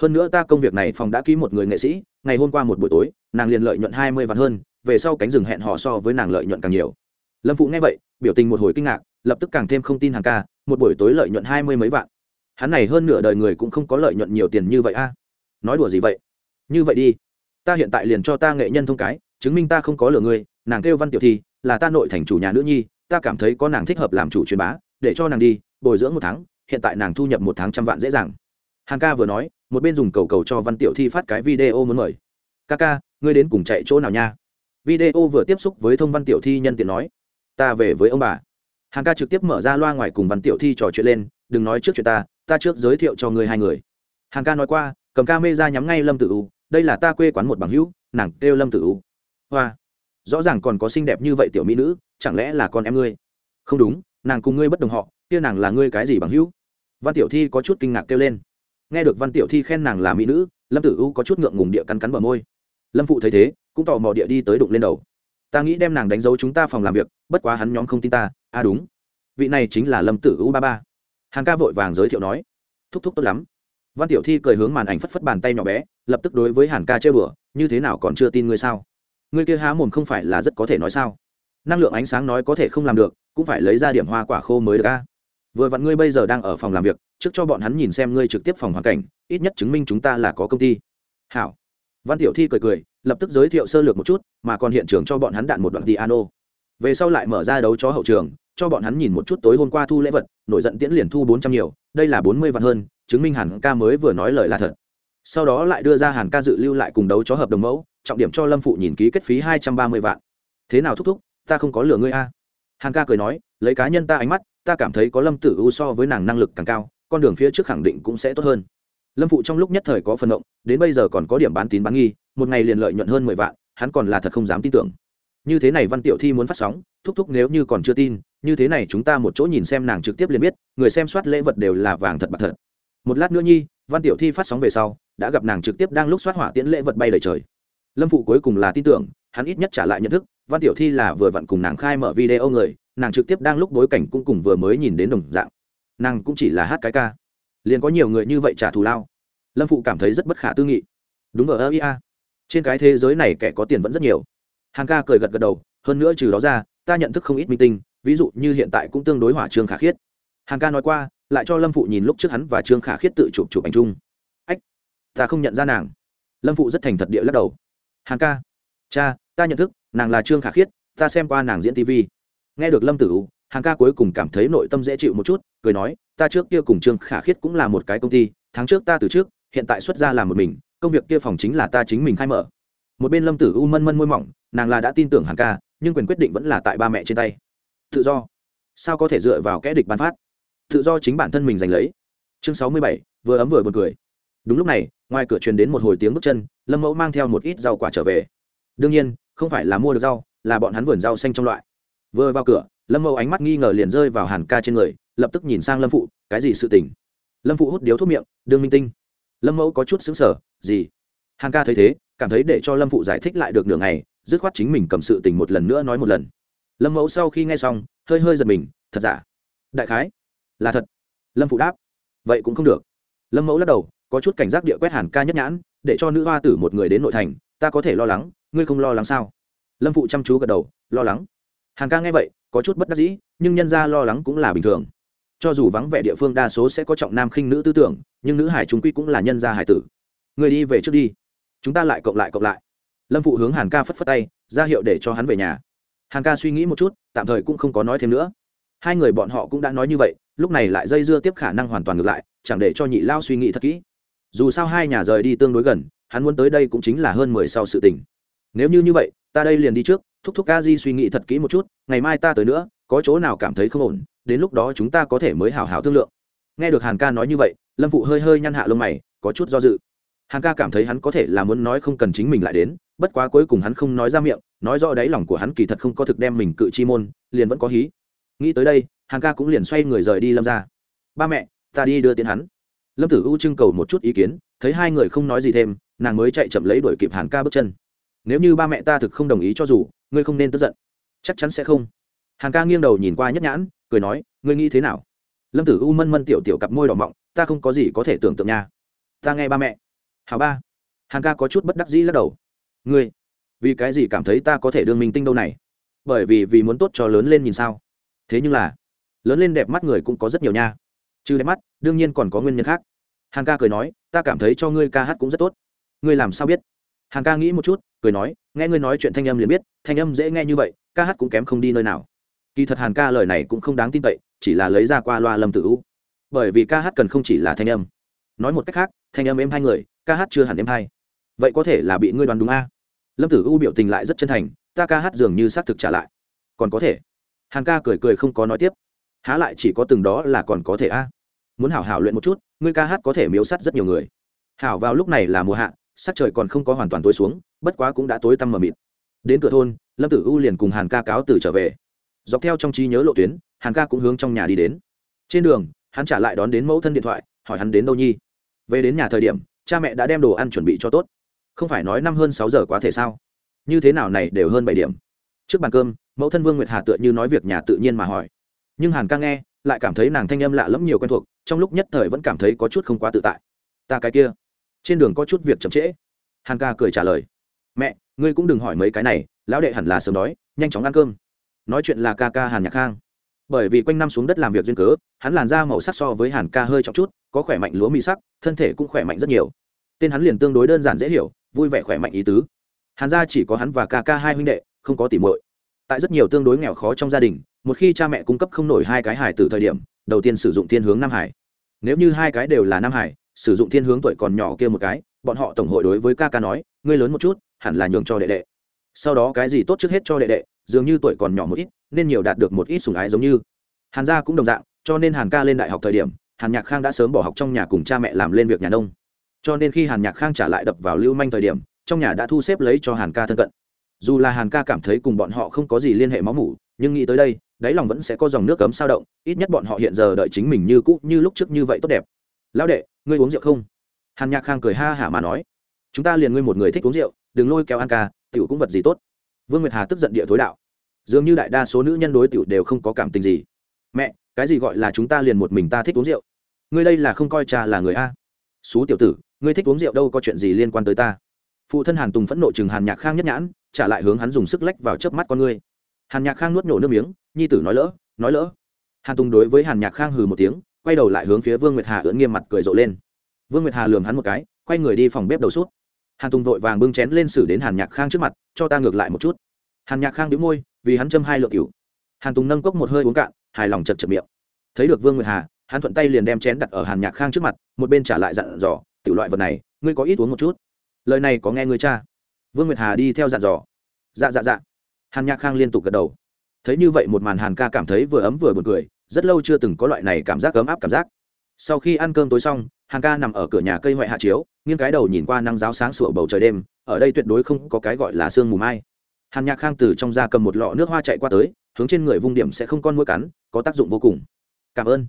Hơn nữa ta công việc này phòng đã ký một người nghệ sĩ, ngày hôm qua một buổi tối, nàng liền lợi nhuận hai mươi vạn hơn, về sau cánh rừng hẹn họ so với nàng lợi nhuận càng nhiều. Lâm phụ nghe vậy, biểu tình một hồi kinh ngạc, lập tức càng thêm không tin hàng ca, một buổi tối lợi nhuận hai mươi mấy vạn. Hắn này hơn nửa đời người cũng không có lợi nhuận nhiều tiền như vậy a nói đùa gì vậy? Như vậy đi. Ta hiện tại liền cho ta nghệ nhân thông cái, chứng minh ta không có lừa ngươi nàng kêu văn tiểu thi, là ta nội thành chủ nhà nữ nhi, ta cảm thấy có nàng thích hợp làm chủ truyền bá, để cho nàng đi, bồi dưỡng một tháng, hiện tại nàng thu nhập một tháng trăm vạn dễ dàng. Hàng ca vừa nói, một bên dùng cầu cầu cho văn tiểu thi phát cái video muốn mời. Ca ca, ngươi đến cùng chạy chỗ nào nha? Video vừa tiếp xúc với thông văn tiểu thi nhân tiện nói. Ta về với ông bà. Hàng ca trực tiếp mở ra loa ngoài cùng văn tiểu thi trò chuyện lên, đừng nói trước chuyện ta ta trước giới thiệu cho ngươi hai người. Hàng ca nói qua, cầm ca mê ra nhắm ngay lâm tử u, đây là ta quê quán một bằng hữu, nàng kêu lâm tử u. Hoa rõ ràng còn có xinh đẹp như vậy tiểu mỹ nữ, chẳng lẽ là con em ngươi? Không đúng, nàng cùng ngươi bất đồng họ, kia nàng là ngươi cái gì bằng hữu? Văn tiểu thi có chút kinh ngạc kêu lên. Nghe được văn tiểu thi khen nàng là mỹ nữ, lâm tử u có chút ngượng ngùng địa cắn cắn bờ môi. Lâm phụ thấy thế, cũng tò mò địa đi tới đụng lên đầu. Ta nghĩ đem nàng đánh dấu chúng ta phòng làm việc, bất quá hắn nhóm không tin ta. À đúng, vị này chính là lâm tử u ba ba. Hàn ca vội vàng giới thiệu nói. Thúc thúc tốt lắm. Văn tiểu thi cười hướng màn ảnh phất phất bàn tay nhỏ bé, lập tức đối với hàn ca chơi bừa như thế nào còn chưa tin ngươi sao? Ngươi kia há mồm không phải là rất có thể nói sao? Năng lượng ánh sáng nói có thể không làm được, cũng phải lấy ra điểm hoa quả khô mới được a. Vừa vặn ngươi bây giờ đang ở phòng làm việc, trước cho bọn hắn nhìn xem ngươi trực tiếp phòng hoàn cảnh, ít nhất chứng minh chúng ta là có công ty. Hảo. Văn tiểu thi cười cười, lập tức giới thiệu sơ lược một chút, mà còn hiện trường cho bọn hắn đạn một đoạn piano. Về sau lại mở ra đấu chó hậu trường, cho bọn hắn nhìn một chút tối hôm qua thu lễ vật, nổi giận tiễn liền thu bốn trăm nhiều, đây là bốn mươi vạn hơn, chứng minh hàn ca mới vừa nói lời là thật. Sau đó lại đưa ra hàn ca dự lưu lại cùng đấu chó hợp đồng mẫu trọng điểm cho lâm phụ nhìn ký kết phí hai trăm ba mươi vạn. Thế nào thúc thúc, ta không có lừa ngươi a. Hằng ca cười nói, lấy cá nhân ta ánh mắt, ta cảm thấy có lâm tử u so với nàng năng lực càng cao, con đường phía trước khẳng định cũng sẽ tốt hơn. Lâm phụ trong lúc nhất thời có phần động, đến bây giờ còn có điểm bán tín bán nghi, một ngày liền lợi nhuận hơn mười vạn, hắn còn là thật không dám tin tưởng. Như thế này văn tiểu thi muốn phát sóng, thúc thúc nếu như còn chưa tin, như thế này chúng ta một chỗ nhìn xem nàng trực tiếp liền biết, người xem soát lễ vật đều là vàng thật bạc thật. Một lát nữa nhi, văn tiểu thi phát sóng về sau, đã gặp nàng trực tiếp đang lúc soát hỏa tiễn lễ vật bay đầy trời lâm phụ cuối cùng là tin tưởng, hắn ít nhất trả lại nhận thức, văn tiểu thi là vừa vặn cùng nàng khai mở video người, nàng trực tiếp đang lúc bối cảnh cũng cùng vừa mới nhìn đến đồng dạng. Nàng cũng chỉ là hát cái ca. Liền có nhiều người như vậy trả thù lao. Lâm phụ cảm thấy rất bất khả tư nghị. Đúng ở ơ ia trên cái thế giới này kẻ có tiền vẫn rất nhiều. Hàng ca cười gật gật đầu, hơn nữa trừ đó ra, ta nhận thức không ít minh tinh, ví dụ như hiện tại cũng tương đối hỏa trương khả khiết. Hàng ca nói qua, lại cho lâm phụ nhìn lúc trước hắn và trương khả khiết tự chụp chụp ảnh chung. Ách, ta không nhận ra nàng. Lâm phụ rất thành thật địa lắc đầu hàng ca. Cha, ta nhận thức, nàng là trương khả khiết, ta xem qua nàng diễn tv nghe được lâm tử u hàng ca cuối cùng cảm thấy nội tâm dễ chịu một chút, cười nói, ta trước kia cùng trương khả khiết cũng là một cái công ty, tháng trước ta từ trước, hiện tại xuất ra làm một mình, công việc kia phòng chính là ta chính mình khai mở. Một bên lâm tử u mân mân môi mỏng, nàng là đã tin tưởng hàng ca, nhưng quyền quyết định vẫn là tại ba mẹ trên tay. Tự do. Sao có thể dựa vào kẽ địch bán phát? Tự do chính bản thân mình giành lấy. Chương sáu mươi bảy, vừa ấm vừa b u ồ n cười đúng lúc này, ngoài cửa truyền đến một hồi tiếng bước chân, lâm mẫu mang theo một ít rau quả trở về. Đương nhiên, không phải là mua được rau, là bọn hắn vườn rau xanh trong loại. Vừa vào cửa, lâm mẫu ánh mắt nghi ngờ liền rơi vào hàn ca trên người, lập tức nhìn sang lâm phụ, cái gì sự tình? Lâm phụ hút điếu thuốc miệng đương minh tinh. Lâm mẫu có chút xứng sở gì? Hàn ca thấy thế, cảm thấy để cho lâm phụ giải thích lại được nửa ngày, dứt khoát chính mình cầm sự tình một lần nữa nói một lần. Lâm mẫu sau khi nghe xong, hơi hơi giật mình, thật giả? Đại khái? Là thật? Lâm phụ đáp, vậy cũng không được. Lâm mẫu lắc đầu có chút cảnh giác địa quét hàn ca nhất nhãn, để cho nữ hoa tử một người đến nội thành, ta có thể lo lắng, ngươi không lo lắng sao? Lâm phụ chăm chú gật đầu, lo lắng. Hàn ca nghe vậy, có chút bất đắc dĩ, nhưng nhân ra lo lắng cũng là bình thường. Cho dù vắng vẻ địa phương đa số sẽ có trọng nam khinh nữ tư tưởng, nhưng nữ hải chúng quy cũng là nhân gia hải tử. Người đi về trước đi. Chúng ta lại cộng lại cộng lại. Lâm phụ hướng hàn ca phất phất tay, ra hiệu để cho hắn về nhà. Hàn ca suy nghĩ một chút, tạm thời cũng không có nói thêm nữa. Hai người bọn họ cũng đã nói như vậy, lúc này lại dây dưa tiếp khả năng hoàn toàn ngược lại, chẳng để cho nhị lao suy nghĩ thật kỹ dù sao hai nhà rời đi tương đối gần, hắn muốn tới đây cũng chính là hơn mười sau sự tình. Nếu như như vậy, ta đây liền đi trước, thúc thúc ca di suy nghĩ thật kỹ một chút, ngày mai ta tới nữa, có chỗ nào cảm thấy không ổn, đến lúc đó chúng ta có thể mới hào hào thương lượng. Nghe được hàn ca nói như vậy, lâm phụ hơi hơi nhăn hạ lông mày, có chút do dự. Hàn ca cảm thấy hắn có thể là muốn nói không cần chính mình lại đến, bất quá cuối cùng hắn không nói ra miệng, nói rõ đáy lòng của hắn kỳ thật không có thực đem mình cự chi môn, liền vẫn có hí. Nghĩ tới đây, hàn ca cũng liền xoay người rời đi lâm ra. Ba mẹ, ta đi đưa tiến hắn lâm tử u trưng cầu một chút ý kiến, thấy hai người không nói gì thêm, nàng mới chạy chậm lấy đuổi kịp hàn ca bước chân. Nếu như ba mẹ ta thực không đồng ý cho dù, ngươi không nên tức giận. Chắc chắn sẽ không. Hàn ca nghiêng đầu nhìn qua nhất nhãn, cười nói, ngươi nghĩ thế nào? Lâm tử u mân mân tiểu tiểu cặp môi đỏ mọng, ta không có gì có thể tưởng tượng nha. Ta nghe ba mẹ. Hào ba. Hàn ca có chút bất đắc dĩ lắc đầu. Ngươi, vì cái gì cảm thấy ta có thể đương minh tinh đâu này? Bởi vì vì muốn tốt cho lớn lên nhìn sao. Thế nhưng là, lớn lên đẹp mắt người cũng có rất nhiều nha trừ đẹp mắt, đương nhiên còn có nguyên nhân khác. Hàn ca cười nói, ta cảm thấy cho ngươi ca hát cũng rất tốt. Ngươi làm sao biết? Hàn ca nghĩ một chút, cười nói, nghe ngươi nói chuyện thanh âm liền biết, thanh âm dễ nghe như vậy, ca hát cũng kém không đi nơi nào. Kỳ thật hàn ca lời này cũng không đáng tin cậy, chỉ là lấy ra qua loa lâm tử u. Bởi vì ca hát cần không chỉ là thanh âm. Nói một cách khác, thanh âm em hai người, ca hát chưa hẳn em hai. Vậy có thể là bị ngươi đoán đúng a? Lâm tử u biểu tình lại rất chân thành, ta ca hát dường như xác thực trả lại. Còn có thể. Hàn ca cười cười không có nói tiếp. Há lại chỉ có từng đó là còn có thể a? Muốn hảo hảo luyện một chút, ngươi ca hát có thể miếu sắt rất nhiều người. Hảo vào lúc này là mùa hạ, sắc trời còn không có hoàn toàn tối xuống, bất quá cũng đã tối tăm mờ mịt. Đến cửa thôn, lâm tử u liền cùng hàn ca cáo từ trở về. Dọc theo trong trí nhớ lộ tuyến, hàn ca cũng hướng trong nhà đi đến. Trên đường, hắn trả lại đón đến mẫu thân điện thoại, hỏi hắn đến đâu nhi. Về đến nhà thời điểm, cha mẹ đã đem đồ ăn chuẩn bị cho tốt. Không phải nói năm hơn sáu giờ quá thể sao? Như thế nào này đều hơn bảy điểm. Trước bàn cơm, mẫu thân vương nguyệt hà tựa như nói việc nhà tự nhiên mà hỏi. Nhưng hàn ca nghe, lại cảm thấy nàng thanh âm lạ lẫm nhiều quen thuộc trong lúc nhất thời vẫn cảm thấy có chút không quá tự tại. Ta cái kia. Trên đường có chút việc chậm trễ. Hàn ca cười trả lời. Mẹ, ngươi cũng đừng hỏi mấy cái này, lão đệ hẳn là sớm đói, nhanh chóng ăn cơm. Nói chuyện là ca ca hàn nhạc khang. Bởi vì quanh năm xuống đất làm việc duyên cớ, hắn làn da màu sắc so với hàn ca hơi trọng chút, có khỏe mạnh lúa mì sắc, thân thể cũng khỏe mạnh rất nhiều. Tên hắn liền tương đối đơn giản dễ hiểu, vui vẻ khỏe mạnh ý tứ. Hàn gia chỉ có hắn và ca ca hai huynh đệ, không có tỉ muội. Tại rất nhiều tương đối nghèo khó trong gia đình, một khi cha mẹ cung cấp không nổi hai cái hải từ thời điểm đầu tiên sử dụng thiên hướng nam hải. Nếu như hai cái đều là nam hải, sử dụng thiên hướng tuổi còn nhỏ kia một cái, bọn họ tổng hội đối với ca ca nói, ngươi lớn một chút, hẳn là nhường cho đệ đệ. Sau đó cái gì tốt trước hết cho đệ đệ, dường như tuổi còn nhỏ một ít, nên nhiều đạt được một ít sủng ái giống như. Hàn gia cũng đồng dạng, cho nên hàn ca lên đại học thời điểm, hàn nhạc khang đã sớm bỏ học trong nhà cùng cha mẹ làm lên việc nhà nông. Cho nên khi hàn nhạc khang trả lại đập vào lưu manh thời điểm, trong nhà đã thu xếp lấy cho hàn ca thân cận. Dù là hàn ca cảm thấy cùng bọn họ không có gì liên hệ máu mủ, nhưng nghĩ tới đây đáy lòng vẫn sẽ có dòng nước cấm sao động, ít nhất bọn họ hiện giờ đợi chính mình như cũ, như lúc trước như vậy tốt đẹp. Lão đệ, ngươi uống rượu không? Hàn nhạc khang cười ha hả mà nói. Chúng ta liền ngươi một người thích uống rượu, đừng lôi kéo ăn ca, tiểu cũng vật gì tốt. Vương nguyệt hà tức giận địa thối đạo. Dường như đại đa số nữ nhân đối tiểu đều không có cảm tình gì. Mẹ, cái gì gọi là chúng ta liền một mình ta thích uống rượu? Ngươi đây là không coi cha là người a. Xú tiểu tử, ngươi thích uống rượu đâu có chuyện gì liên quan tới ta. Phụ thân hàn tùng phẫn nộ chừng hàn nhạc khang nhất nhãn, trả lại hướng hắn dùng sức lách vào chớp mắt con ngươi. Hàn nhạc khang nuốt nổ nước miếng nhi tử nói lỡ nói lỡ. Hàn tùng đối với hàn nhạc khang hừ một tiếng, quay đầu lại hướng phía vương nguyệt hà ưỡn nghiêm mặt cười rộ lên. Vương nguyệt hà lườm hắn một cái, quay người đi phòng bếp đầu suốt. Hàn tùng vội vàng bưng chén lên xử đến hàn nhạc khang trước mặt, cho ta ngược lại một chút. Hàn nhạc khang đĩu môi, vì hắn châm hai lượng cửu. Hàn tùng nâng cốc một hơi uống cạn, hài lòng chật chật miệng. Thấy được vương nguyệt hà, hắn thuận tay liền đem chén đặt ở hàn nhạc khang trước mặt, một bên trả lại dặn dò, tiểu loại vật này, ngươi có ít uống một chút? Lời này có nghe ngươi cha. Vương nguyệt hà đi theo dặn dò. Dạ dạ dạ. Hàn nhạc khang liên tục gật đầu thấy như vậy một màn hàn ca cảm thấy vừa ấm vừa b u ồ n cười, rất lâu chưa từng có loại này cảm giác ấm áp cảm giác. Sau khi ăn cơm tối xong, hàn ca nằm ở cửa nhà cây ngoại hạ chiếu, nghiêng cái đầu nhìn qua năng giáo sáng sủa bầu trời đêm, ở đây tuyệt đối không có cái gọi là sương mù mai. Hàn nhạc khang từ trong da cầm một lọ nước hoa chạy qua tới, hướng trên người vung điểm sẽ không con mũi cắn, có tác dụng vô cùng. Cảm ơn.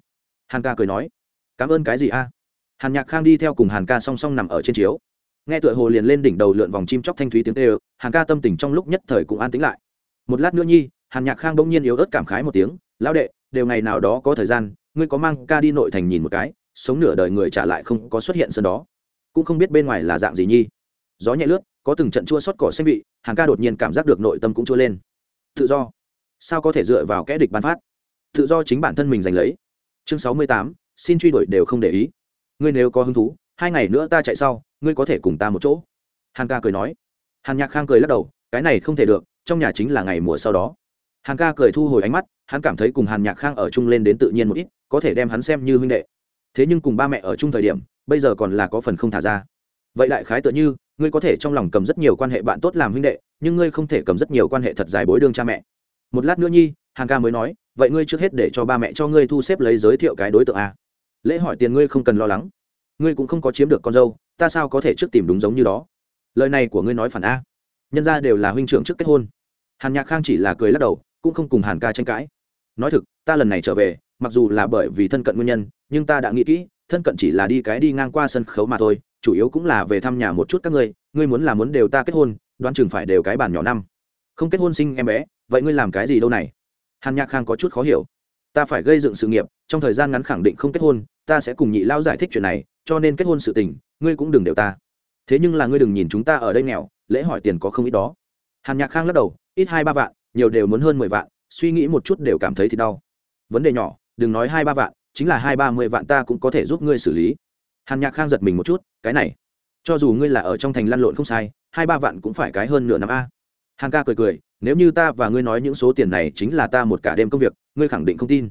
Hàn ca cười nói. Cảm ơn cái gì a? Hàn nhạc khang đi theo cùng hàn ca song song nằm ở trên chiếu. Nghe tựa hồ liền lên đỉnh đầu lượn vòng chim chóc thanh thúy tiếng tê ơ hàn ca tâm tình trong lúc nhất thời cũng an tĩnh lại. Một lát nữa nhi hàn nhạc khang bỗng nhiên yếu ớt cảm khái một tiếng, lão đệ, đều ngày nào đó có thời gian, ngươi có mang ca đi nội thành nhìn một cái, sống nửa đời người trả lại không có xuất hiện sân đó. Cũng không biết bên ngoài là dạng gì nhi. Gió nhẹ lướt, có từng trận chua xót cỏ xanh vị, Hàn ca đột nhiên cảm giác được nội tâm cũng chua lên. Tự do. Sao có thể dựa vào kẽ địch ban phát? Tự do chính bản thân mình giành lấy. Chương sáu mươi tám, xin truy đuổi đều không để ý. Ngươi nếu có hứng thú, hai ngày nữa ta chạy sau, ngươi có thể cùng ta một chỗ. Hàn ca cười nói. Hàn nhạc khang cười lắc đầu, cái này không thể được, trong nhà chính là ngày mùa sau đó hàn ca cười thu hồi ánh mắt, hắn cảm thấy cùng hàn nhạc khang ở chung lên đến tự nhiên một ít, có thể đem hắn xem như huynh đệ. Thế nhưng cùng ba mẹ ở chung thời điểm, bây giờ còn là có phần không thả ra. Vậy đại khái tựa như, ngươi có thể trong lòng cầm rất nhiều quan hệ bạn tốt làm huynh đệ, nhưng ngươi không thể cầm rất nhiều quan hệ thật dài bối đương cha mẹ. Một lát nữa nhi, hàn ca mới nói, vậy ngươi trước hết để cho ba mẹ cho ngươi thu xếp lấy giới thiệu cái đối tượng a. Lễ hỏi tiền ngươi không cần lo lắng. Ngươi cũng không có chiếm được con dâu, ta sao có thể trước tìm đúng giống như đó? Lời này của ngươi nói phản a. Nhân ra đều là huynh trưởng trước kết hôn. Hàn nhạc khang chỉ là cười lắc đầu cũng không cùng hàn ca tranh cãi. Nói thực, ta lần này trở về, mặc dù là bởi vì thân cận nguyên nhân, nhưng ta đã nghĩ kỹ, thân cận chỉ là đi cái đi ngang qua sân khấu mà thôi, chủ yếu cũng là về thăm nhà một chút các ngươi ngươi muốn là muốn đều ta kết hôn, đoán chừng phải đều cái bản nhỏ năm. Không kết hôn sinh em bé, vậy ngươi làm cái gì đâu này? Hàn nhạc khang có chút khó hiểu. Ta phải gây dựng sự nghiệp, trong thời gian ngắn khẳng định không kết hôn, ta sẽ cùng nhị lao giải thích chuyện này, cho nên kết hôn sự tình, ngươi cũng đừng đều ta. Thế nhưng là ngươi đừng nhìn chúng ta ở đây nghèo, lễ hỏi tiền có không ít đó. Hàn nhạc khang lắc đầu, ít hai ba vạn nhiều đều muốn hơn mười vạn, suy nghĩ một chút đều cảm thấy thì đau. Vấn đề nhỏ, đừng nói hai ba vạn, chính là hai ba mươi vạn ta cũng có thể giúp ngươi xử lý. Hàn nhạc khang giật mình một chút, cái này, cho dù ngươi là ở trong thành lăn lộn không sai, hai ba vạn cũng phải cái hơn nửa năm a. Hàn ca cười cười, nếu như ta và ngươi nói những số tiền này chính là ta một cả đêm công việc, ngươi khẳng định không tin.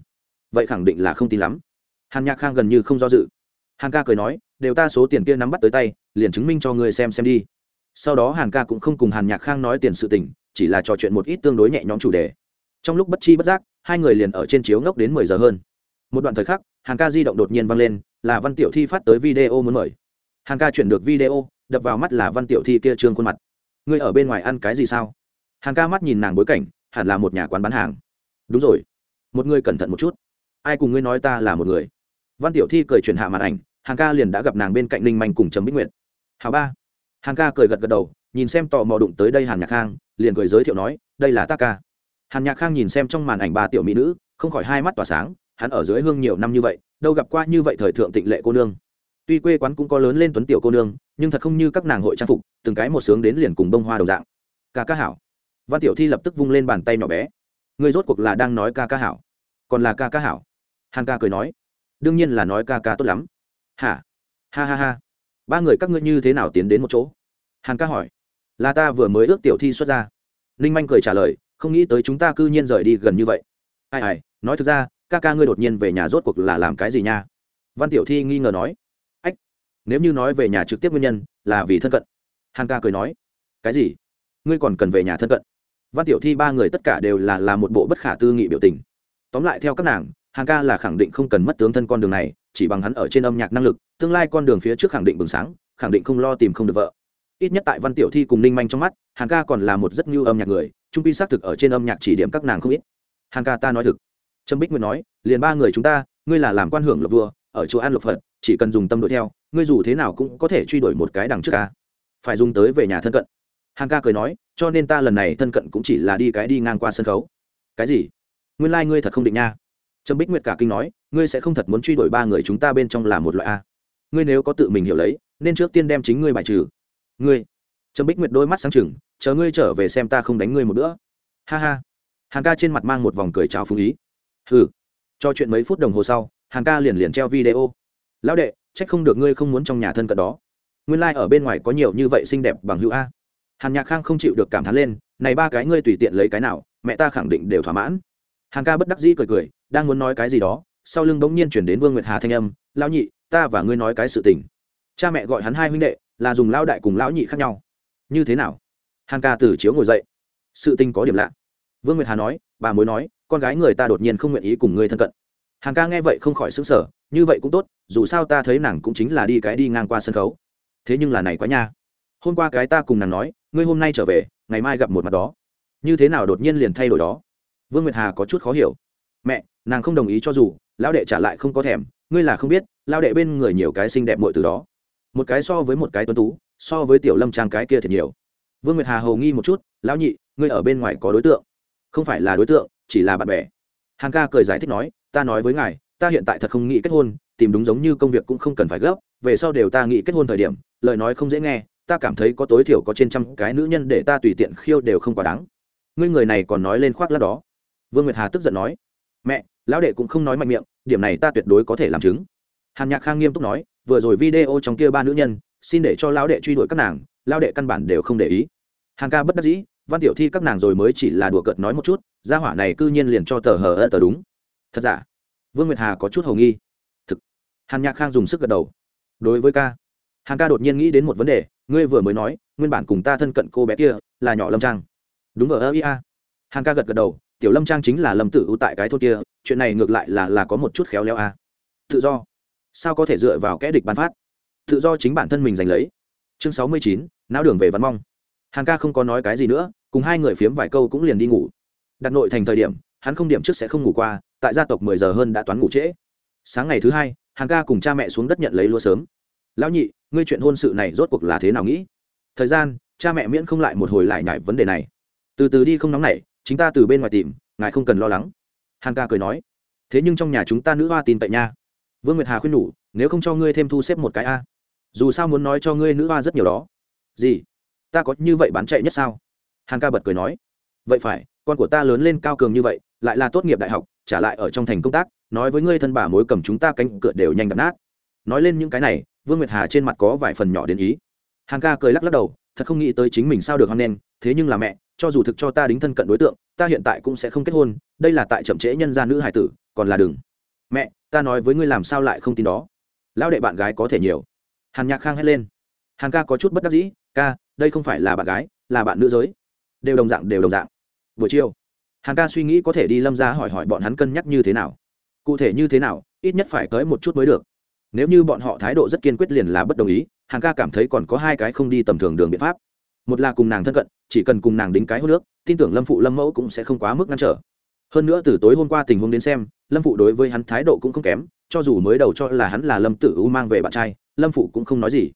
Vậy khẳng định là không tin lắm. Hàn nhạc khang gần như không do dự. Hàn ca cười nói, đều ta số tiền kia nắm bắt tới tay, liền chứng minh cho ngươi xem xem đi. Sau đó hàn ca cũng không cùng hàn nhạc khang nói tiền sự tình chỉ là trò chuyện một ít tương đối nhẹ nhõm chủ đề. Trong lúc bất chi bất giác, hai người liền ở trên chiếu ngốc đến mười giờ hơn. Một đoạn thời khắc, hàn ca di động đột nhiên vang lên, là văn tiểu thi phát tới video muốn mời. Hàn ca chuyển được video, đập vào mắt là văn tiểu thi kia trương khuôn mặt. Ngươi ở bên ngoài ăn cái gì sao? Hàn ca mắt nhìn nàng bối cảnh, hẳn là một nhà quán bán hàng. Đúng rồi. Một người cẩn thận một chút. Ai cùng ngươi nói ta là một người? Văn tiểu thi cười chuyển hạ màn ảnh, hàn ca liền đã gặp nàng bên cạnh ninh manh cùng trầm bích nguyện hào ba. Hàn ca cười gật gật đầu, nhìn xem tò mò đụng tới đây hàn nhạc khang liền cười giới thiệu nói, đây là ta ca hàn nhạc khang nhìn xem trong màn ảnh ba tiểu mỹ nữ, không khỏi hai mắt tỏa sáng, hắn ở dưới hương nhiều năm như vậy, đâu gặp qua như vậy thời thượng tịnh lệ cô nương. Tuy quê quán cũng có lớn lên tuấn tiểu cô nương, nhưng thật không như các nàng hội trang phục, từng cái một sướng đến liền cùng bông hoa đồng dạng. Ca ca hảo. Văn tiểu thi lập tức vung lên bàn tay nhỏ bé. Người rốt cuộc là đang nói ca ca hảo? Còn là ca ca hảo? Hàn ca cười nói. Đương nhiên là nói ca ca tốt lắm. Hả? Ha ha ha. Ba người các ngươi như thế nào tiến đến một chỗ? Hàn ca hỏi là ta vừa mới ước tiểu thi xuất ra. Ninh manh cười trả lời, không nghĩ tới chúng ta cư nhiên rời đi gần như vậy. Ai ai, nói thực ra, ca ca ngươi đột nhiên về nhà rốt cuộc là làm cái gì nha? Văn tiểu thi nghi ngờ nói. Ách, nếu như nói về nhà trực tiếp nguyên nhân, là vì thân cận. Hàn ca cười nói. Cái gì? Ngươi còn cần về nhà thân cận? Văn tiểu thi ba người tất cả đều là là một bộ bất khả tư nghị biểu tình. Tóm lại theo các nàng, hàn ca là khẳng định không cần mất tướng thân con đường này, chỉ bằng hắn ở trên âm nhạc năng lực, tương lai con đường phía trước khẳng định bừng sáng, khẳng định không lo tìm không được vợ ít nhất tại văn tiểu thi cùng ninh manh trong mắt hàng ca còn là một rất như âm nhạc người, trung pi xác thực ở trên âm nhạc chỉ điểm các nàng không ít. Hàng ca ta nói thực. Trâm bích nguyệt nói, liền ba người chúng ta, ngươi là làm quan hưởng lộc vua, ở chỗ an lộc phật, chỉ cần dùng tâm đội theo, ngươi dù thế nào cũng có thể truy đuổi một cái đằng trước ca phải dùng tới về nhà thân cận. Hàng ca cười nói, cho nên ta lần này thân cận cũng chỉ là đi cái đi ngang qua sân khấu. Cái gì? Nguyên lai、like、ngươi thật không định nha. Trâm bích nguyệt cả kinh nói, ngươi sẽ không thật muốn truy đuổi ba người chúng ta bên trong là một loại a. Ngươi nếu có tự mình hiểu lấy, nên trước tiên đem chính ngươi bài trừ ngươi. Trâm bích nguyệt đôi mắt sáng chừng chờ ngươi trở về xem ta không đánh ngươi một bữa. Ha ha. Hàn ca trên mặt mang một vòng cười chào phung ý. Hừ. Cho chuyện mấy phút đồng hồ sau, hàn ca liền liền treo video. Lão đệ, trách không được ngươi không muốn trong nhà thân cận đó. Nguyên lai、like、ở bên ngoài có nhiều như vậy xinh đẹp bằng hữu a. Hàn nhạc khang không chịu được cảm thán lên, này ba cái ngươi tùy tiện lấy cái nào, mẹ ta khẳng định đều thỏa mãn. Hàn ca bất đắc dĩ cười cười, đang muốn nói cái gì đó, sau lưng bỗng nhiên chuyển đến vương nguyệt hà thanh âm, lão nhị, ta và ngươi nói cái sự tình. Cha mẹ gọi hắn hai huynh đệ là dùng lao đại cùng lão nhị khác nhau. Như thế nào? Hàn ca từ chiếu ngồi dậy. Sự tình có điểm lạ. Vương nguyệt hà nói, bà mối nói, con gái người ta đột nhiên không nguyện ý cùng ngươi thân cận. Hàn ca nghe vậy không khỏi xứng sở như vậy cũng tốt, dù sao ta thấy nàng cũng chính là đi cái đi ngang qua sân khấu. Thế nhưng là này quá nha. Hôm qua cái ta cùng nàng nói, ngươi hôm nay trở về, ngày mai gặp một mặt đó. Như thế nào đột nhiên liền thay đổi đó? Vương nguyệt hà có chút khó hiểu. Mẹ, nàng không đồng ý cho dù, lão đệ trả lại không có thèm, ngươi là không biết, lão đệ bên người nhiều cái xinh đẹp muội từ đó một cái so với một cái tuấn tú, so với tiểu lâm trang cái kia thật nhiều. Vương nguyệt hà hầu nghi một chút, lão nhị, ngươi ở bên ngoài có đối tượng? Không phải là đối tượng, chỉ là bạn bè. Hàng ca cười giải thích nói, ta nói với ngài, ta hiện tại thật không nghĩ kết hôn, tìm đúng giống như công việc cũng không cần phải gấp, về sau đều ta nghĩ kết hôn thời điểm, lời nói không dễ nghe, ta cảm thấy có tối thiểu có trên trăm cái nữ nhân để ta tùy tiện khiêu đều không quá đáng. Ngươi người này còn nói lên khoác lát đó. Vương nguyệt hà tức giận nói, mẹ, lão đệ cũng không nói mạnh miệng, điểm này ta tuyệt đối có thể làm chứng. Hàn nhạc khang nghiêm túc nói vừa rồi video trong kia ba nữ nhân, xin để cho lão đệ truy đuổi các nàng, lão đệ căn bản đều không để ý. Hàng ca bất đắc dĩ, văn tiểu thi các nàng rồi mới chỉ là đùa cợt nói một chút, gia hỏa này cư nhiên liền cho tờ hờ ơ tờ đúng. Thật giả? Vương nguyệt hà có chút hầu nghi. Thực. Hàn nhạc khang dùng sức gật đầu. Đối với ca hàn ca đột nhiên nghĩ đến một vấn đề, ngươi vừa mới nói, nguyên bản cùng ta thân cận cô bé kia là nhỏ lâm trang. Đúng vờ ơ ia hàn ca gật gật đầu, tiểu lâm trang chính là lâm tử ưu tại cái thôn kia, chuyện này ngược lại là là có một chút khéo léo a. Tự do sao có thể dựa vào kẽ địch bán phát? Tự do chính bản thân mình giành lấy. Chương sáu mươi chín não đường về văn mong. Hàn ca không có nói cái gì nữa, cùng hai người phiếm vài câu cũng liền đi ngủ. Đặt nội thành thời điểm, hắn không điểm trước sẽ không ngủ qua, tại gia tộc mười giờ hơn đã toán ngủ trễ. Sáng ngày thứ hai, hàn ca cùng cha mẹ xuống đất nhận lấy lúa sớm. Lão nhị, ngươi chuyện hôn sự này rốt cuộc là thế nào nghĩ? Thời gian, cha mẹ miễn không lại một hồi lại nhải vấn đề này. Từ từ đi không nóng nảy, chính ta từ bên ngoài tìm, ngài không cần lo lắng. Hàn ca cười nói. Thế nhưng trong nhà chúng ta nữ hoa tin tại nha vương nguyệt hà khuyên nhủ, nếu không cho ngươi thêm thu xếp một cái a. Dù sao muốn nói cho ngươi nữ hoa rất nhiều đó. Gì? Ta có như vậy bán chạy nhất sao? Hàn ca bật cười nói. Vậy phải, con của ta lớn lên cao cường như vậy, lại là tốt nghiệp đại học, trả lại ở trong thành công tác, nói với ngươi thân bà mối cầm chúng ta cánh cửa đều nhanh đập nát. Nói lên những cái này, vương nguyệt hà trên mặt có vài phần nhỏ đến ý. Hàn ca cười lắc lắc đầu, thật không nghĩ tới chính mình sao được hăng nghênh, thế nhưng là mẹ, cho dù thực cho ta đính thân cận đối tượng, ta hiện tại cũng sẽ không kết hôn, đây là tại chậm trễ nhân gia nữ hải tử, còn là đừng. Mẹ ta nói với ngươi làm sao lại không tin đó? Lão đệ bạn gái có thể nhiều. Hàn nhạc khang hét lên. Hàn ca có chút bất đắc dĩ, ca, đây không phải là bạn gái, là bạn nữ giới. Đều đồng dạng, đều đồng dạng. Buổi chiều, hàn ca suy nghĩ có thể đi lâm ra hỏi hỏi bọn hắn cân nhắc như thế nào. Cụ thể như thế nào, ít nhất phải tới một chút mới được. Nếu như bọn họ thái độ rất kiên quyết liền là bất đồng ý, hàn ca cảm thấy còn có hai cái không đi tầm thường đường biện pháp. Một là cùng nàng thân cận, chỉ cần cùng nàng đính cái hô nước tin tưởng lâm phụ lâm mẫu cũng sẽ không quá mức ngăn trở hơn nữa từ tối hôm qua tình huống đến xem, lâm phụ đối với hắn thái độ cũng không kém, cho dù mới đầu cho là hắn là lâm tử u mang về bạn trai, lâm phụ cũng không nói gì.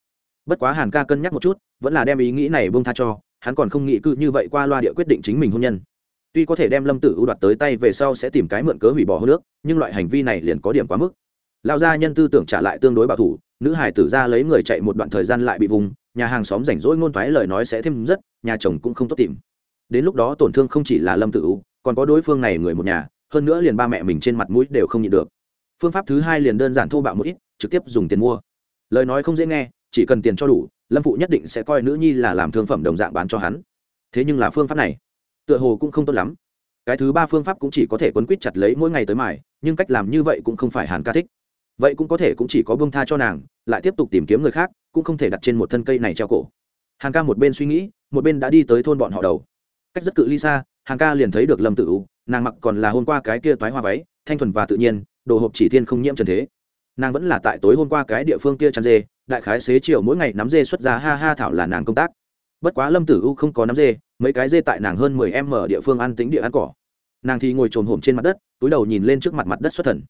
Bất quá hàn ca cân nhắc một chút, vẫn là đem ý nghĩ này bông tha cho, hắn còn không nghĩ cư như vậy qua loa địa quyết định chính mình hôn nhân. Tuy có thể đem lâm tử u đoạt tới tay về sau sẽ tìm cái mượn cớ hủy bỏ hô nước nhưng loại hành vi này liền có điểm quá mức. Lao gia nhân tư tưởng trả lại tương đối bảo thủ, nữ hải tử ra lấy người chạy một đoạn thời gian lại bị vùng, nhà hàng xóm rảnh rỗi ngôn thoái lời nói sẽ thêm rất, nhà chồng cũng không tốt tìm. Đến lúc đó tổn thương không chỉ là lâm tử u còn có đối phương này người một nhà, hơn nữa liền ba mẹ mình trên mặt mũi đều không nhịn được. Phương pháp thứ hai liền đơn giản thô bạo một ít, trực tiếp dùng tiền mua. Lời nói không dễ nghe, chỉ cần tiền cho đủ, lâm phụ nhất định sẽ coi nữ nhi là làm thương phẩm đồng dạng bán cho hắn. Thế nhưng là phương pháp này, tựa hồ cũng không tốt lắm. Cái thứ ba phương pháp cũng chỉ có thể quấn quýt chặt lấy mỗi ngày tới mải nhưng cách làm như vậy cũng không phải hàn ca thích. Vậy cũng có thể cũng chỉ có bông tha cho nàng, lại tiếp tục tìm kiếm người khác, cũng không thể đặt trên một thân cây này treo cổ. Hàn ca một bên suy nghĩ, một bên đã đi tới thôn bọn họ đầu. Cách rất cự ly xa hàn ca liền thấy được lâm tự u, nàng mặc còn là hôm qua cái kia toái hoa váy, thanh thuần và tự nhiên, đồ hộp chỉ thiên không nhiễm trần thế. Nàng vẫn là tại tối hôm qua cái địa phương kia chăn dê, đại khái xế chiều mỗi ngày nắm dê xuất ra ha ha thảo là nàng công tác. Bất quá lâm tử u không có nắm dê, mấy cái dê tại nàng hơn mười em ở địa phương ăn tính địa ăn cỏ. Nàng thì ngồi trồm hổm trên mặt đất, túi đầu nhìn lên trước mặt mặt đất xuất thần.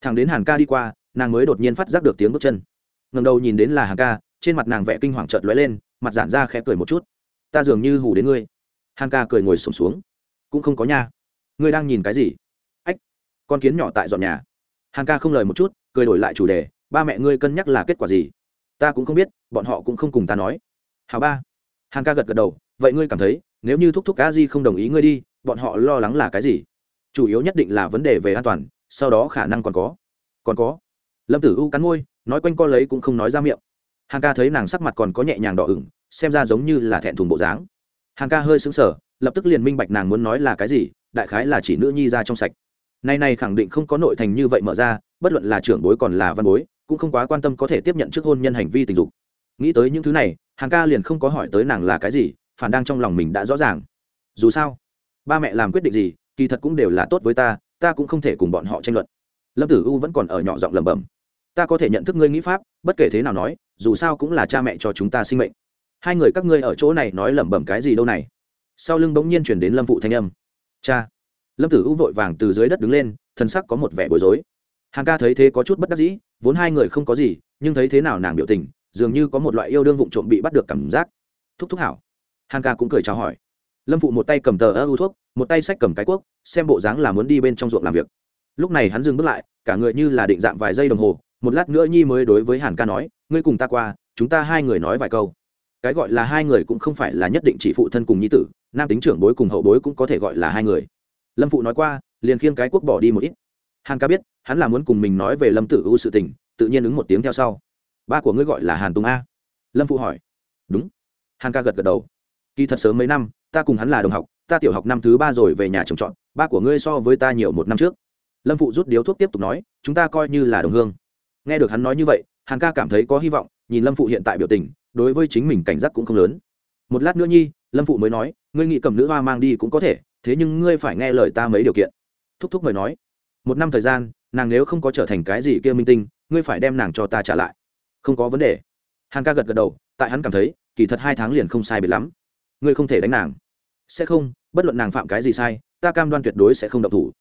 Thằng đến hàn ca đi qua, nàng mới đột nhiên phát giác được tiếng bước chân. Ngầm đầu nhìn đến là hàn ca, trên mặt nàng vẽ kinh hoàng trợt lóe lên, mặt giản ra khẽ cười một chút. Ta dường như hù đến ngươi. Hàn ca cười ngồi sổm xuống cũng không có nha. Ngươi đang nhìn cái gì? Ách, con kiến nhỏ tại dọn nhà. Hàn ca không lời một chút, cười đổi lại chủ đề, ba mẹ ngươi cân nhắc là kết quả gì? Ta cũng không biết, bọn họ cũng không cùng ta nói. Hào ba. Hàn ca gật gật đầu, vậy ngươi cảm thấy, nếu như thúc thúc cá di không đồng ý ngươi đi, bọn họ lo lắng là cái gì? Chủ yếu nhất định là vấn đề về an toàn, sau đó khả năng còn có. Còn có. Lâm tử u cắn môi, nói quanh co lấy cũng không nói ra miệng. Hàng ca thấy nàng sắc mặt còn có nhẹ nhàng đỏ ửng, xem ra giống như là thẹn thùng bộ dáng. Hàng ca hơi sững sờ lập tức liền minh bạch nàng muốn nói là cái gì, đại khái là chỉ nữ nhi ra trong sạch. Nay này khẳng định không có nội thành như vậy mở ra, bất luận là trưởng bối còn là văn bối, cũng không quá quan tâm có thể tiếp nhận trước hôn nhân hành vi tình dục. Nghĩ tới những thứ này, hàng ca liền không có hỏi tới nàng là cái gì, phản đang trong lòng mình đã rõ ràng. Dù sao, ba mẹ làm quyết định gì, kỳ thật cũng đều là tốt với ta ta cũng không thể cùng bọn họ tranh luận. Lâm tử u vẫn còn ở nhỏ giọng lẩm bẩm. Ta có thể nhận thức ngươi nghĩ pháp, bất kể thế nào nói, dù sao cũng là cha mẹ cho chúng ta sinh mệnh. Hai người các ngươi ở chỗ này nói lẩm bẩm cái gì đâu này? Sau lưng bỗng nhiên chuyển đến lâm phụ thanh âm. Cha. Lâm tử u vội vàng từ dưới đất đứng lên thân sắc có một vẻ bối rối. Hàn ca thấy thế có chút bất đắc dĩ, vốn hai người không có gì, nhưng thấy thế nào nàng biểu tình, dường như có một loại yêu đương vụng trộm bị bắt được cảm giác. Thúc thúc hảo. Hàn ca cũng cười chào hỏi. Lâm phụ một tay cầm tờ ơ u thuốc, một tay sách cầm cái cuốc, xem bộ dáng là muốn đi bên trong ruộng làm việc. Lúc này hắn dừng bước lại, cả người như là định dạng vài giây đồng hồ, một lát nữa nhi mới đối với hàn ca nói, ngươi cùng ta qua, chúng ta hai người nói vài câu. Cái gọi là hai người cũng không phải là nhất định chỉ phụ thân cùng nhi tử nam tính trưởng bối cùng hậu bối cũng có thể gọi là hai người. Lâm phụ nói qua, liền khiêng cái quốc bỏ đi một ít. Hàn ca biết, hắn là muốn cùng mình nói về lâm tử u sự tình, tự nhiên ứng một tiếng theo sau. Ba của ngươi gọi là hàn tùng a. Lâm phụ hỏi. Đúng. Hàn ca gật gật đầu. Kỳ thật sớm mấy năm, ta cùng hắn là đồng học, ta tiểu học năm thứ ba rồi về nhà trồng trọt, ba của ngươi so với ta nhiều một năm trước. Lâm phụ rút điếu thuốc tiếp tục nói, chúng ta coi như là đồng hương. Nghe được hắn nói như vậy, hàn ca cảm thấy có hy vọng, nhìn lâm phụ hiện tại biểu tình, đối với chính mình cảnh giác cũng không lớn. Một lát nữa nhi lâm phụ mới nói, ngươi nghĩ cầm nữ hoa mang đi cũng có thể, thế nhưng ngươi phải nghe lời ta mấy điều kiện. Thúc thúc mời nói, một năm thời gian, nàng nếu không có trở thành cái gì kia minh tinh, ngươi phải đem nàng cho ta trả lại. Không có vấn đề. Hàn ca gật gật đầu, tại hắn cảm thấy, kỳ thật hai tháng liền không sai biệt lắm. Ngươi không thể đánh nàng. Sẽ không, bất luận nàng phạm cái gì sai, ta cam đoan tuyệt đối sẽ không động thủ.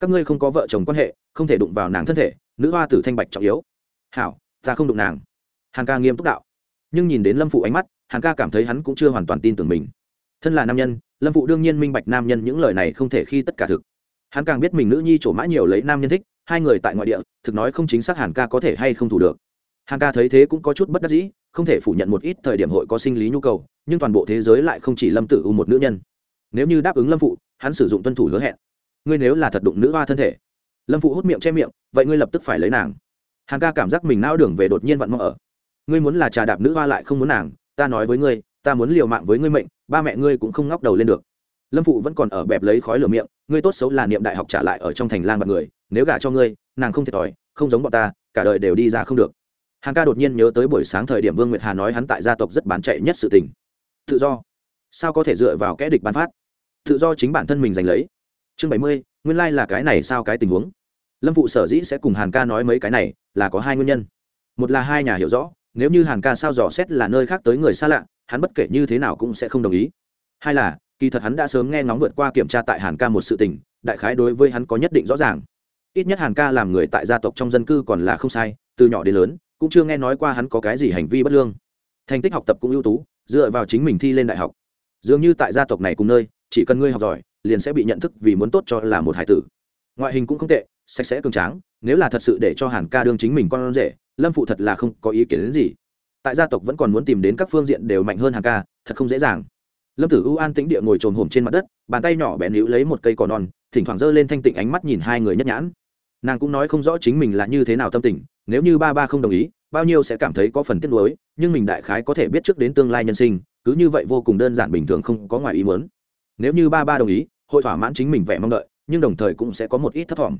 Các ngươi không có vợ chồng quan hệ, không thể đụng vào nàng thân thể, nữ hoa tử thanh bạch trọng yếu. Hảo, ta không đụng nàng. Hàn ca nghiêm túc đạo. Nhưng nhìn đến lâm phụ ánh mắt, hàn ca cảm thấy hắn cũng chưa hoàn toàn tin tưởng mình thân là nam nhân, lâm phụ đương nhiên minh bạch nam nhân những lời này không thể khi tất cả thực. Hắn càng biết mình nữ nhi trổ mã nhiều lấy nam nhân thích, hai người tại ngoại địa, thực nói không chính xác hàn ca có thể hay không thủ được. Hàn ca thấy thế cũng có chút bất đắc dĩ, không thể phủ nhận một ít thời điểm hội có sinh lý nhu cầu, nhưng toàn bộ thế giới lại không chỉ lâm tử u một nữ nhân. Nếu như đáp ứng lâm phụ, hắn sử dụng tuân thủ hứa hẹn. Ngươi nếu là thật đụng nữ hoa thân thể. Lâm phụ hút miệng che miệng, vậy ngươi lập tức phải lấy nàng. Hàn ca cảm giác mình nao đường về đột nhiên vặn mong ở. Ngươi muốn là trà đạp nữ hoa lại không muốn nàng, ta nói với ngươi ta muốn liều mạng với ngươi mệnh, ba mẹ ngươi cũng không ngóc đầu lên được. Lâm phụ vẫn còn ở bẹp lấy khói lửa miệng, ngươi tốt xấu là niệm đại học trả lại ở trong thành lang bạc người, nếu gả cho ngươi, nàng không thiệt thòi, không giống bọn ta, cả đời đều đi ra không được. Hàn ca đột nhiên nhớ tới buổi sáng thời điểm vương nguyệt hà nói hắn tại gia tộc rất bán chạy nhất sự tình. Tự do. Sao có thể dựa vào kẽ địch bán phát? Tự do chính bản thân mình giành lấy. Chương bảy mươi, nguyên lai、like、là cái này sao cái tình huống? Lâm phụ sở dĩ sẽ cùng hàn ca nói mấy cái này, là có hai nguyên nhân. Một là hai nhà hiểu rõ, nếu như hàn ca sao dò xét là nơi khác tới người xa lạ hắn bất kể như thế nào cũng sẽ không đồng ý. Hai là, kỳ thật hắn đã sớm nghe ngóng vượt qua kiểm tra tại hàn ca một sự tình, đại khái đối với hắn có nhất định rõ ràng. Ít nhất hàn ca làm người tại gia tộc trong dân cư còn là không sai, từ nhỏ đến lớn, cũng chưa nghe nói qua hắn có cái gì hành vi bất lương. Thành tích học tập cũng ưu tú, dựa vào chính mình thi lên đại học. Dường như tại gia tộc này cùng nơi, chỉ cần ngươi học giỏi, liền sẽ bị nhận thức vì muốn tốt cho là một hải tử. Ngoại hình cũng không tệ, sạch sẽ cường tráng, nếu là thật sự để cho hàn ca đương chính mình con rể, lâm phụ thật là không có ý kiến đến gì tại gia tộc vẫn còn muốn tìm đến các phương diện đều mạnh hơn hàng ca, thật không dễ dàng. Lâm tử U an tĩnh địa ngồi trồm hổm trên mặt đất, bàn tay nhỏ bẻ níu lấy một cây cỏ non, thỉnh thoảng giơ lên thanh tịnh ánh mắt nhìn hai người nhất nhãn. Nàng cũng nói không rõ chính mình là như thế nào tâm tình, nếu như ba ba không đồng ý, bao nhiêu sẽ cảm thấy có phần tiếc nuối, nhưng mình đại khái có thể biết trước đến tương lai nhân sinh, cứ như vậy vô cùng đơn giản bình thường không có ngoài ý muốn. Nếu như ba ba đồng ý, hội thỏa mãn chính mình vẻ mong đợi, nhưng đồng thời cũng sẽ có một ít thất vọng.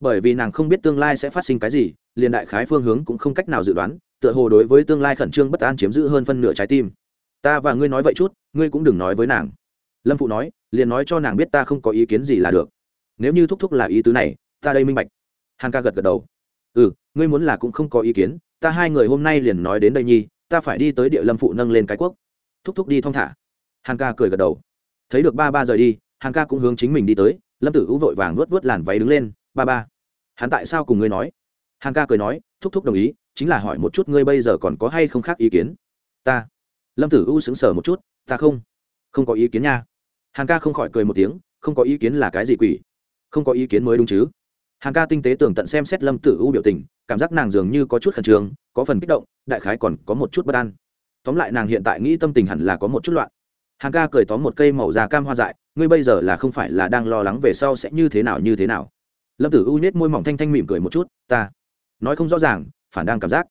Bởi vì nàng không biết tương lai sẽ phát sinh cái gì, liền đại khái phương hướng cũng không cách nào dự đoán tựa hồ đối với tương lai khẩn trương bất an chiếm giữ hơn phân nửa trái tim. Ta và ngươi nói vậy chút, ngươi cũng đừng nói với nàng. Lâm phụ nói, liền nói cho nàng biết ta không có ý kiến gì là được. Nếu như thúc thúc là ý tứ này, ta đây minh bạch. Hàn ca gật gật đầu. Ừ ngươi muốn là cũng không có ý kiến, ta hai người hôm nay liền nói đến đây nhi, ta phải đi tới địa lâm phụ nâng lên cái quốc thúc thúc đi thong thả. Hàn ca cười gật đầu. Thấy được ba ba rời đi, hàn ca cũng hướng chính mình đi tới, lâm tử hữu vội vàng vớt vớt làn váy đứng lên, ba ba, hắn tại sao cùng ngươi nói? Hàn ca cười nói, thúc thúc đồng ý chính là hỏi một chút ngươi bây giờ còn có hay không khác ý kiến? Ta. Lâm tử u sững sờ một chút, ta không. Không có ý kiến nha. Hàng ca không khỏi cười một tiếng, không có ý kiến là cái gì quỷ? Không có ý kiến mới đúng chứ. Hàng ca tinh tế tưởng tận xem xét lâm tử u biểu tình, cảm giác nàng dường như có chút khẩn trương, có phần kích động, đại khái còn có một chút bất an. Tóm lại nàng hiện tại nghĩ tâm tình hẳn là có một chút loạn. Hàng ca cười tóm một cây màu da cam hoa dại, ngươi bây giờ là không phải là đang lo lắng về sau sẽ như thế nào như thế nào. Lâm tử u nhét môi mỏng thanh thanh mỉm cười một chút, ta. Nói không rõ ràng phản đang cảm giác.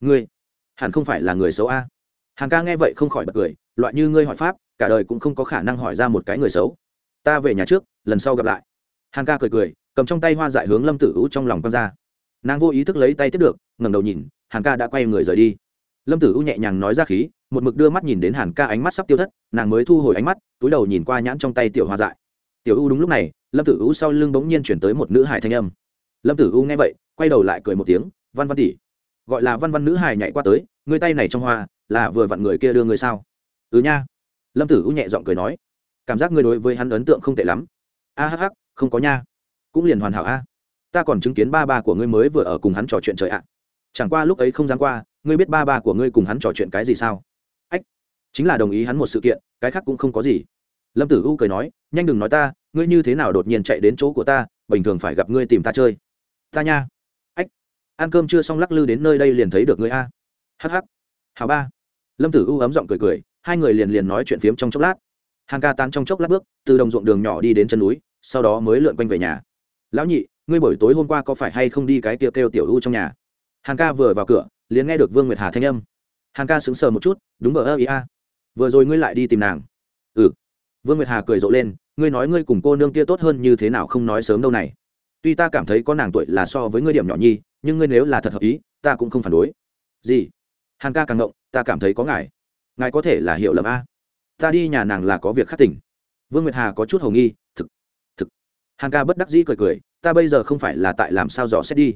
Ngươi, hẳn không phải là người xấu a? Hàn ca nghe vậy không khỏi bật cười, loại như ngươi hỏi pháp, cả đời cũng không có khả năng hỏi ra một cái người xấu. Ta về nhà trước, lần sau gặp lại. Hàn ca cười cười, cầm trong tay hoa dại hướng lâm tử u trong lòng con ra. Nàng vô ý thức lấy tay tiếp được, ngẩng đầu nhìn hàn ca đã quay người rời đi. Lâm tử u nhẹ nhàng nói ra khí, một mực đưa mắt nhìn đến hàn ca ánh mắt sắp tiêu thất, nàng mới thu hồi ánh mắt, túi đầu nhìn qua nhãn trong tay tiểu hoa dại. Tiểu u đúng lúc này, lâm tử u sau lưng bỗng nhiên chuyển tới một nữ hải thanh âm. Lâm tử u nghe vậy, quay đầu lại cười một tiếng, văn văn tỉ gọi là văn văn nữ hài nhảy qua tới, người tay này trong hoa, là vừa vặn người kia đưa người sao? Ừ nha. Lâm tử u nhẹ giọng cười nói, cảm giác người đối với hắn ấn tượng không tệ lắm. A hh không có nha. Cũng liền hoàn hảo a. Ta còn chứng kiến ba ba của ngươi mới vừa ở cùng hắn trò chuyện trời ạ. Chẳng qua lúc ấy không dám qua, ngươi biết ba ba của ngươi cùng hắn trò chuyện cái gì sao? Ách, chính là đồng ý hắn một sự kiện, cái khác cũng không có gì. Lâm tử u cười nói, nhanh đừng nói ta, ngươi như thế nào đột nhiên chạy đến chỗ của ta, bình thường phải gặp ngươi tìm ta chơi. Ta nha ăn cơm chưa xong lắc lư đến nơi đây liền thấy được ngươi a. Hh hào ba. Lâm tử u ấm giọng cười cười, hai người liền liền nói chuyện phiếm trong chốc lát. Hàng ca tán trong chốc lát bước, từ đồng ruộng đường nhỏ đi đến chân núi, sau đó mới lượn quanh về nhà. Lão nhị, ngươi buổi tối hôm qua có phải hay không đi cái kia kêu tiểu u trong nhà? Hàng ca vừa vào cửa, liền nghe được vương nguyệt hà thanh âm. Hàng ca sững sờ một chút, đúng vờ ơ ý a. Vừa rồi ngươi lại đi tìm nàng. Ừ. Vương nguyệt hà cười rộ lên, ngươi nói ngươi cùng cô nương kia tốt hơn như thế nào không nói sớm đâu này. Tuy ta cảm thấy có nàng tuổi là so với ngươi điểm nhỏ nhi nhưng ngươi nếu là thật hợp ý, ta cũng không phản đối. Gì? Hàn ca càng ngộng, ta cảm thấy có ngài. Ngài có thể là hiểu lầm a. Ta đi nhà nàng là có việc khắc tỉnh. Vương nguyệt hà có chút hầu nghi, thực thực. Hàn ca bất đắc dĩ cười cười, ta bây giờ không phải là tại làm sao dò xét đi.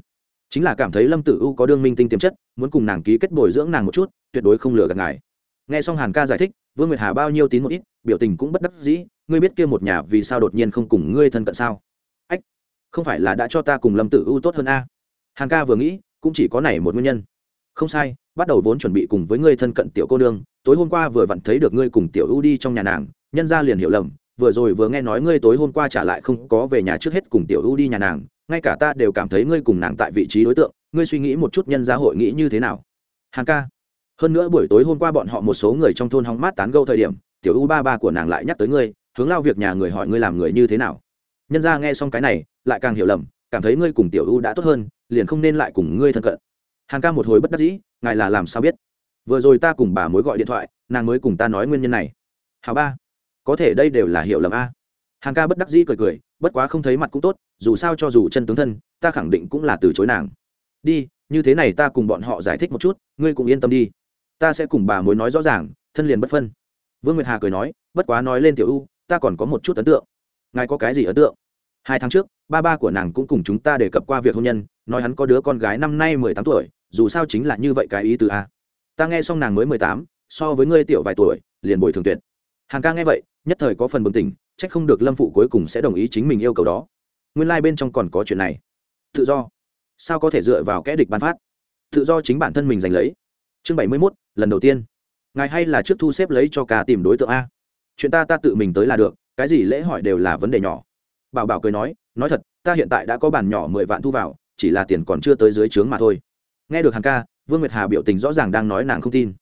Chính là cảm thấy lâm tử u có đương minh tinh tiềm chất, muốn cùng nàng ký kết bồi dưỡng nàng một chút, tuyệt đối không lừa gạt ngài. Nghe xong hàn ca giải thích, vương nguyệt hà bao nhiêu tín một ít, biểu tình cũng bất đắc dĩ, ngươi biết kia một nhà vì sao đột nhiên không cùng ngươi thân cận sao? Ách, không phải là đã cho ta cùng lâm tử u tốt hơn a? Hàn ca vừa nghĩ, cũng chỉ có này một nguyên nhân. Không sai, bắt đầu vốn chuẩn bị cùng với ngươi thân cận tiểu cô nương, tối hôm qua vừa vặn thấy được ngươi cùng tiểu u đi trong nhà nàng, nhân ra liền hiểu lầm, vừa rồi vừa nghe nói ngươi tối hôm qua trả lại không có về nhà trước hết cùng tiểu u đi nhà nàng, ngay cả ta đều cảm thấy ngươi cùng nàng tại vị trí đối tượng, ngươi suy nghĩ một chút nhân gia hội nghĩ như thế nào? Hàng ca, hơn nữa buổi tối hôm qua bọn họ một số người trong thôn hóng mát tán gâu thời điểm, tiểu u ba ba của nàng lại nhắc tới ngươi, hướng lao việc nhà người hỏi ngươi làm người như thế nào. Nhân gia nghe xong cái này, lại càng hiểu lầm cảm thấy ngươi cùng tiểu u đã tốt hơn, liền không nên lại cùng ngươi thân cận. Hàn ca một hồi bất đắc dĩ, ngài là làm sao biết? Vừa rồi ta cùng bà mối gọi điện thoại, nàng mới cùng ta nói nguyên nhân này. Hào ba, có thể đây đều là hiểu lầm a. Hàn ca bất đắc dĩ cười cười, bất quá không thấy mặt cũng tốt, dù sao cho dù chân tướng thân, ta khẳng định cũng là từ chối nàng. Đi, như thế này ta cùng bọn họ giải thích một chút, ngươi cũng yên tâm đi. Ta sẽ cùng bà mối nói rõ ràng, thân liền bất phân. Vương nguyệt hà cười nói, bất quá nói lên tiểu u ta còn có một chút ấn tượng. Ngài có cái gì ấn tượng? Hai tháng trước, ba ba của nàng cũng cùng chúng ta đề cập qua việc hôn nhân, nói hắn có đứa con gái năm nay mười tám tuổi, dù sao chính là như vậy cái ý từ a. Ta nghe xong nàng mới mười tám, so với ngươi tiểu vài tuổi, liền bồi thường tuyệt. Hàng ca nghe vậy, nhất thời có phần bừng tỉnh trách không được lâm phụ cuối cùng sẽ đồng ý chính mình yêu cầu đó. Nguyên lai、like、bên trong còn có chuyện này. Tự do. Sao có thể dựa vào kẽ địch bán phát? Tự do chính bản thân mình giành lấy. Chương bảy mươi mốt, lần đầu tiên. Ngài hay là trước thu xếp lấy cho ca tìm đối tượng a? Chuyện ta ta tự mình tới là được, cái gì lễ hỏi đều là vấn đề nhỏ bảo bảo cười nói nói thật, ta hiện tại đã có bản nhỏ mười vạn thu vào, chỉ là tiền còn chưa tới dưới trướng mà thôi. Nghe được hàng ca, vương nguyệt hà biểu tình rõ ràng đang nói nàng không tin.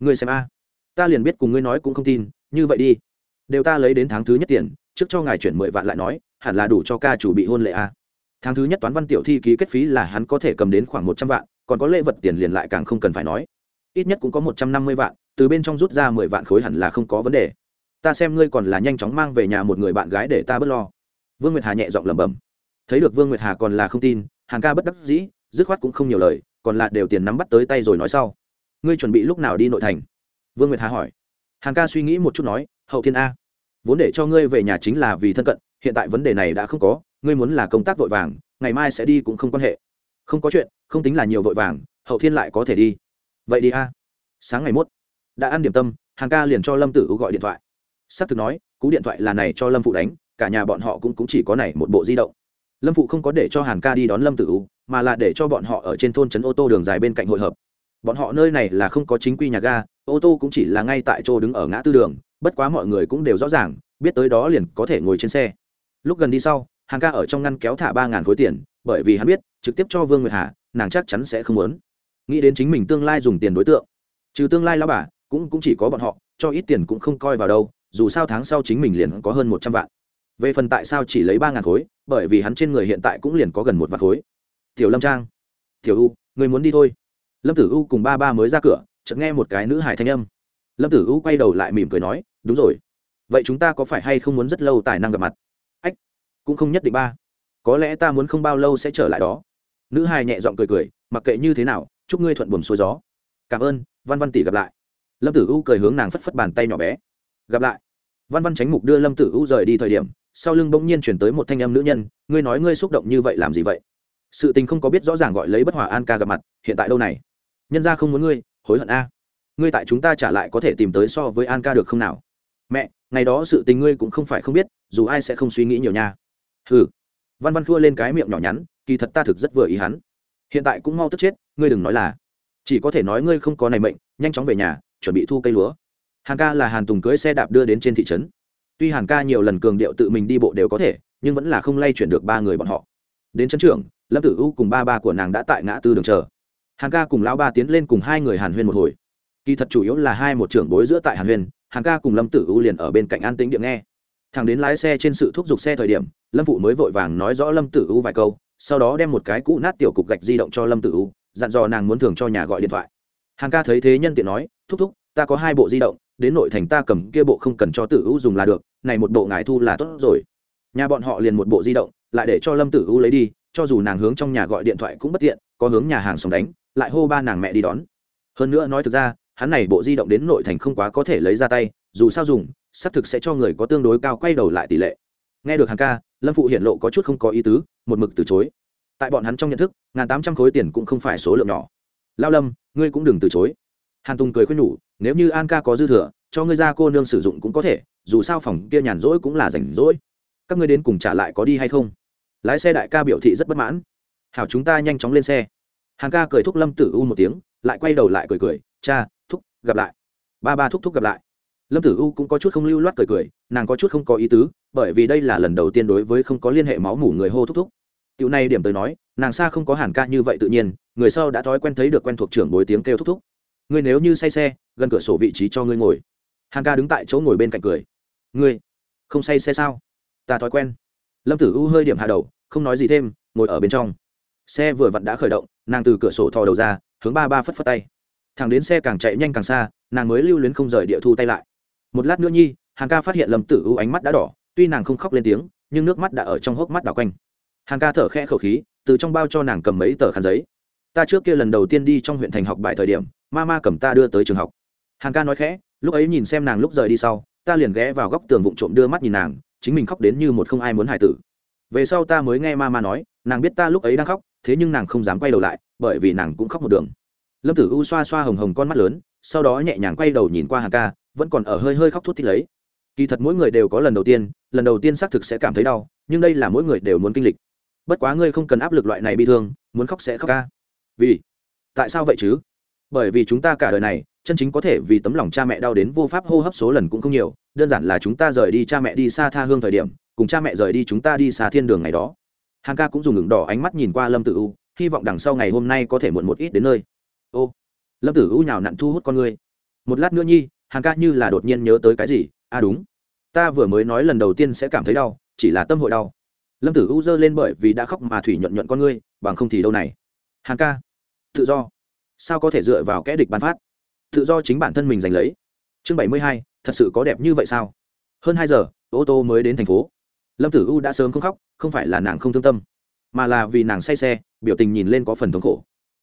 Ngươi xem a, ta liền biết cùng ngươi nói cũng không tin, như vậy đi. Đều ta lấy đến tháng thứ nhất tiền, trước cho ngài chuyển mười vạn lại nói, hẳn là đủ cho ca chủ bị hôn lệ a. Tháng thứ nhất toán văn tiểu thi ký kết phí là hắn có thể cầm đến khoảng một trăm vạn, còn có lễ vật tiền liền lại càng không cần phải nói. Ít nhất cũng có một trăm năm mươi vạn, từ bên trong rút ra mười vạn khối hẳn là không có vấn đề. Ta xem ngươi còn là nhanh chóng mang về nhà một người bạn gái để ta bớt lo vương nguyệt hà nhẹ giọng lẩm bẩm. Thấy được vương nguyệt hà còn là không tin, hàng ca bất đắc dĩ, dứt khoát cũng không nhiều lời, còn là đều tiền nắm bắt tới tay rồi nói sau. Ngươi chuẩn bị lúc nào đi nội thành? Vương nguyệt hà hỏi. Hàng ca suy nghĩ một chút nói, hậu thiên a. Vốn để cho ngươi về nhà chính là vì thân cận, hiện tại vấn đề này đã không có, ngươi muốn là công tác vội vàng, ngày mai sẽ đi cũng không quan hệ. Không có chuyện, không tính là nhiều vội vàng, hậu thiên lại có thể đi. Vậy đi a. Sáng ngày mốt, đã ăn điểm tâm, hàng ca liền cho lâm tử u gọi điện thoại. S ắ c thực nói, cú điện thoại là này cho lâm phụ đánh cả nhà bọn họ cũng, cũng chỉ có này một bộ di động. Lâm phụ không có để cho hàn ca đi đón lâm tử u mà là để cho bọn họ ở trên thôn trấn ô tô đường dài bên cạnh hội hợp. Bọn họ nơi này là không có chính quy nhà ga ô tô cũng chỉ là ngay tại chỗ đứng ở ngã tư đường bất quá mọi người cũng đều rõ ràng biết tới đó liền có thể ngồi trên xe. Lúc gần đi sau hàng ca ở trong ngăn kéo thả ba ngàn khối tiền bởi vì hắn biết trực tiếp cho vương nguyệt hà nàng chắc chắn sẽ không muốn. Nghĩ đến chính mình tương lai dùng tiền đối tượng. Trừ tương lai lao bà cũng cũng chỉ có bọn họ cho ít tiền cũng không coi vào đâu dù sao tháng sau chính mình liền có hơn một trăm vạn về phần tại sao chỉ lấy ba ngàn khối, bởi vì hắn trên người hiện tại cũng liền có gần một vạn khối. Tiểu lâm trang. Tiểu u, người muốn đi thôi. Lâm tử u cùng ba ba mới ra cửa, chợt nghe một cái nữ hài thanh âm. Lâm tử u quay đầu lại mỉm cười nói, đúng rồi. Vậy chúng ta có phải hay không muốn rất lâu tài năng gặp mặt? Ách, cũng không nhất định ba. Có lẽ ta muốn không bao lâu sẽ trở lại đó. Nữ hài nhẹ giọng cười cười, mặc kệ như thế nào, chúc ngươi thuận buồm xuôi gió. Cảm ơn, văn văn tỷ gặp lại. Lâm tử u cười hướng nàng phất phất bàn tay nhỏ bé. Gặp lại. Văn văn tránh mục đưa lâm tử u rời đi thời điểm sau lưng bỗng nhiên chuyển tới một thanh âm nữ nhân, ngươi nói ngươi xúc động như vậy làm gì vậy? Sự tình không có biết rõ ràng gọi lấy bất hòa an ca gặp mặt, hiện tại đâu này? Nhân ra không muốn ngươi, hối hận a. Ngươi tại chúng ta trả lại có thể tìm tới so với an ca được không nào? Mẹ, ngày đó sự tình ngươi cũng không phải không biết, dù ai sẽ không suy nghĩ nhiều nha. Hừ. Văn văn thua lên cái miệng nhỏ nhắn, kỳ thật ta thực rất vừa ý hắn. Hiện tại cũng mau tức chết, ngươi đừng nói là. Chỉ có thể nói ngươi không có này mệnh, nhanh chóng về nhà, chuẩn bị thu cây lúa. Hàn ca là hàn tùng cưới xe đạp đưa đến trên thị trấn tuy hàn ca nhiều lần cường điệu tự mình đi bộ đều có thể, nhưng vẫn là không lay chuyển được ba người bọn họ. Đến trấn trưởng, lâm tử u cùng ba ba của nàng đã tại ngã tư đường chờ. Hàn ca cùng lão ba tiến lên cùng hai người hàn huyên một hồi. Kỳ thật chủ yếu là hai một trưởng bối giữa tại hàn huyên, hàn ca cùng lâm tử u liền ở bên cạnh an tĩnh điện nghe. Thằng đến lái xe trên sự thúc giục xe thời điểm, lâm phụ mới vội vàng nói rõ lâm tử u vài câu, sau đó đem một cái cũ nát tiểu cục gạch di động cho lâm tử u dặn dò nàng muốn thường cho nhà gọi điện thoại. Hàn ca thấy thế nhân tiện nói, thúc thúc, ta có hai bộ di động đến nội thành ta cầm kia bộ không cần cho tử u dùng là được, này một bộ ngài thu là tốt rồi. Nhà bọn họ liền một bộ di động, lại để cho lâm tử u lấy đi, cho dù nàng hướng trong nhà gọi điện thoại cũng bất tiện, có hướng nhà hàng sống đánh, lại hô ba nàng mẹ đi đón. Hơn nữa nói thực ra, hắn này bộ di động đến nội thành không quá có thể lấy ra tay, dù sao dùng, xác thực sẽ cho người có tương đối cao quay đầu lại tỷ lệ. Nghe được hàng ca, lâm phụ hiện lộ có chút không có ý tứ, một mực từ chối. Tại bọn hắn trong nhận thức, ngàn tám trăm khối tiền cũng không phải số lượng nhỏ. Lao lâm, ngươi cũng đừng từ chối. Hàn tùng cười khuyên nhủ nếu như an ca có dư thừa, cho ngươi ra cô nương sử dụng cũng có thể, dù sao phòng kia nhàn rỗi cũng là rảnh rỗi. Các ngươi đến cùng trả lại có đi hay không? Lái xe đại ca biểu thị rất bất mãn. Hảo chúng ta nhanh chóng lên xe. Hàng ca cười thúc lâm tử u một tiếng, lại quay đầu lại cười cười, cha, thúc, gặp lại. Ba ba thúc thúc gặp lại. Lâm tử u cũng có chút không lưu loát cười cười, nàng có chút không có ý tứ, bởi vì đây là lần đầu tiên đối với không có liên hệ máu mủ người hô thúc thúc. Tiểu này điểm tới nói, nàng xa không có hàn ca như vậy tự nhiên, người sau đã thói quen thấy được quen thuộc trưởng bối tiếng kêu thúc thúc ngươi nếu như say xe, gần cửa sổ vị trí cho ngươi ngồi. Hàn ca đứng tại chỗ ngồi bên cạnh cười. Ngươi, không say xe sao? Ta thói quen. Lâm tử u hơi điểm hạ đầu, không nói gì thêm, ngồi ở bên trong. Xe vừa vặn đã khởi động, nàng từ cửa sổ thò đầu ra, hướng ba ba phất phất tay. Thằng đến xe càng chạy nhanh càng xa, nàng mới lưu luyến không rời địa thu tay lại. Một lát nữa nhi hàng ca phát hiện lâm tử u ánh mắt đã đỏ, tuy nàng không khóc lên tiếng, nhưng nước mắt đã ở trong hốc mắt đảo quanh. Hàng ca thở khẽ khẩu khí, từ trong bao cho nàng cầm mấy tờ khăn giấy. Ta trước kia lần đầu tiên đi trong huyện thành học bài thời điểm ma ma cầm ta đưa tới trường học. Hàn ca nói khẽ, lúc ấy nhìn xem nàng lúc rời đi sau, ta liền ghé vào góc tường vụn trộm đưa mắt nhìn nàng, chính mình khóc đến như một không ai muốn hài tử. Về sau ta mới nghe ma ma nói, nàng biết ta lúc ấy đang khóc, thế nhưng nàng không dám quay đầu lại, bởi vì nàng cũng khóc một đường. Lâm tử u xoa xoa hồng hồng con mắt lớn, sau đó nhẹ nhàng quay đầu nhìn qua hàng ca, vẫn còn ở hơi hơi khóc thút thít lấy. Kỳ thật mỗi người đều có lần đầu tiên, lần đầu tiên xác thực sẽ cảm thấy đau, nhưng đây là mỗi người đều muốn kinh lịch. Bất quá ngươi không cần áp lực loại này bị thương, muốn khóc sẽ khóc ca. Vì, tại sao vậy chứ? Bởi vì chúng ta cả đời này, chân chính có thể vì tấm lòng cha mẹ đau đến vô pháp hô hấp số lần cũng không nhiều, đơn giản là chúng ta rời đi cha mẹ đi xa tha hương thời điểm, cùng cha mẹ rời đi chúng ta đi xa thiên đường ngày đó. Hàng ca cũng dùng ngừng đỏ ánh mắt nhìn qua lâm tử u, hy vọng đằng sau ngày hôm nay có thể muộn một ít đến nơi. Ô, lâm tử u nhào nặn thu hút con người một lát nữa nhi, hàng ca như là đột nhiên nhớ tới cái gì? À đúng, ta vừa mới nói lần đầu tiên sẽ cảm thấy đau, chỉ là tâm hội đau. Lâm tử u giơ lên bởi vì đã khóc mà thủy nhuận nhuận con ngươi, bằng không thì đâu này. Hàng ca, tự do sao có thể dựa vào kẽ địch ban phát? Tự do chính bản thân mình giành lấy. Chương bảy mươi hai, thật sự có đẹp như vậy sao? Hơn hai giờ, ô tô mới đến thành phố. Lâm tử u đã sớm không khóc, không phải là nàng không thương tâm, mà là vì nàng say xe, biểu tình nhìn lên có phần thống khổ.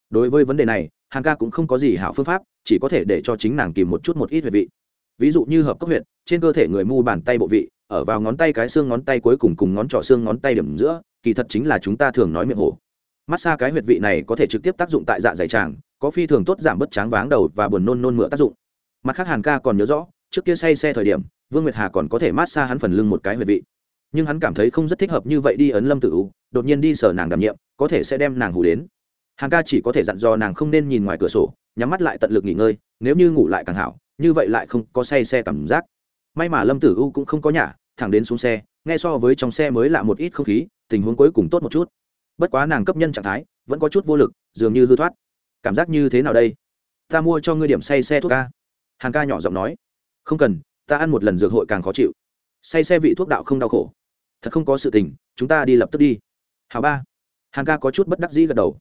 Đối với vấn đề này hàng ca cũng không có gì hảo phương pháp, chỉ có thể để cho chính nàng kìm một chút một ít huyệt vị. Ví dụ như hợp cấp huyệt, trên cơ thể người mu bàn tay bộ vị, ở vào ngón tay cái xương ngón tay cuối cùng cùng ngón trỏ xương ngón tay điểm giữa, kỳ thật chính là chúng ta thường nói miệng hổ. Massage cái huyệt vị này có thể trực tiếp tác dụng tại dạ dày tràng có phi thường tốt giảm bớt tráng váng đầu và buồn nôn nôn mửa tác dụng. Mặt khác hàn ca còn nhớ rõ, trước kia say xe thời điểm, vương nguyệt hà còn có thể massage hắn phần lưng một cái huyệt vị. Nhưng hắn cảm thấy không rất thích hợp như vậy đi ấn lâm tử u, đột nhiên đi sở nàng đảm nhiệm, có thể sẽ đem nàng hủ đến. Hàn ca chỉ có thể dặn dò nàng không nên nhìn ngoài cửa sổ, nhắm mắt lại tận lực nghỉ ngơi, nếu như ngủ lại càng hảo, như vậy lại không có say xe cảm giác. May mà lâm tử u cũng không có nhả, thẳng đến xuống xe, nghe so với trong xe mới lạ một ít không khí, tình huống cuối cùng tốt một chút. Bất quá nàng cấp nhân trạng thái, vẫn có chút vô lực, dường như hư thoát cảm giác như thế nào đây? Ta mua cho ngươi điểm say xe thuốc ca. Hàn ca nhỏ giọng nói. Không cần, ta ăn một lần dược hội càng khó chịu. Say xe vị thuốc đạo không đau khổ. Thật không có sự tình, chúng ta đi lập tức đi. Hào ba. Hàn ca có chút bất đắc dĩ gật đầu.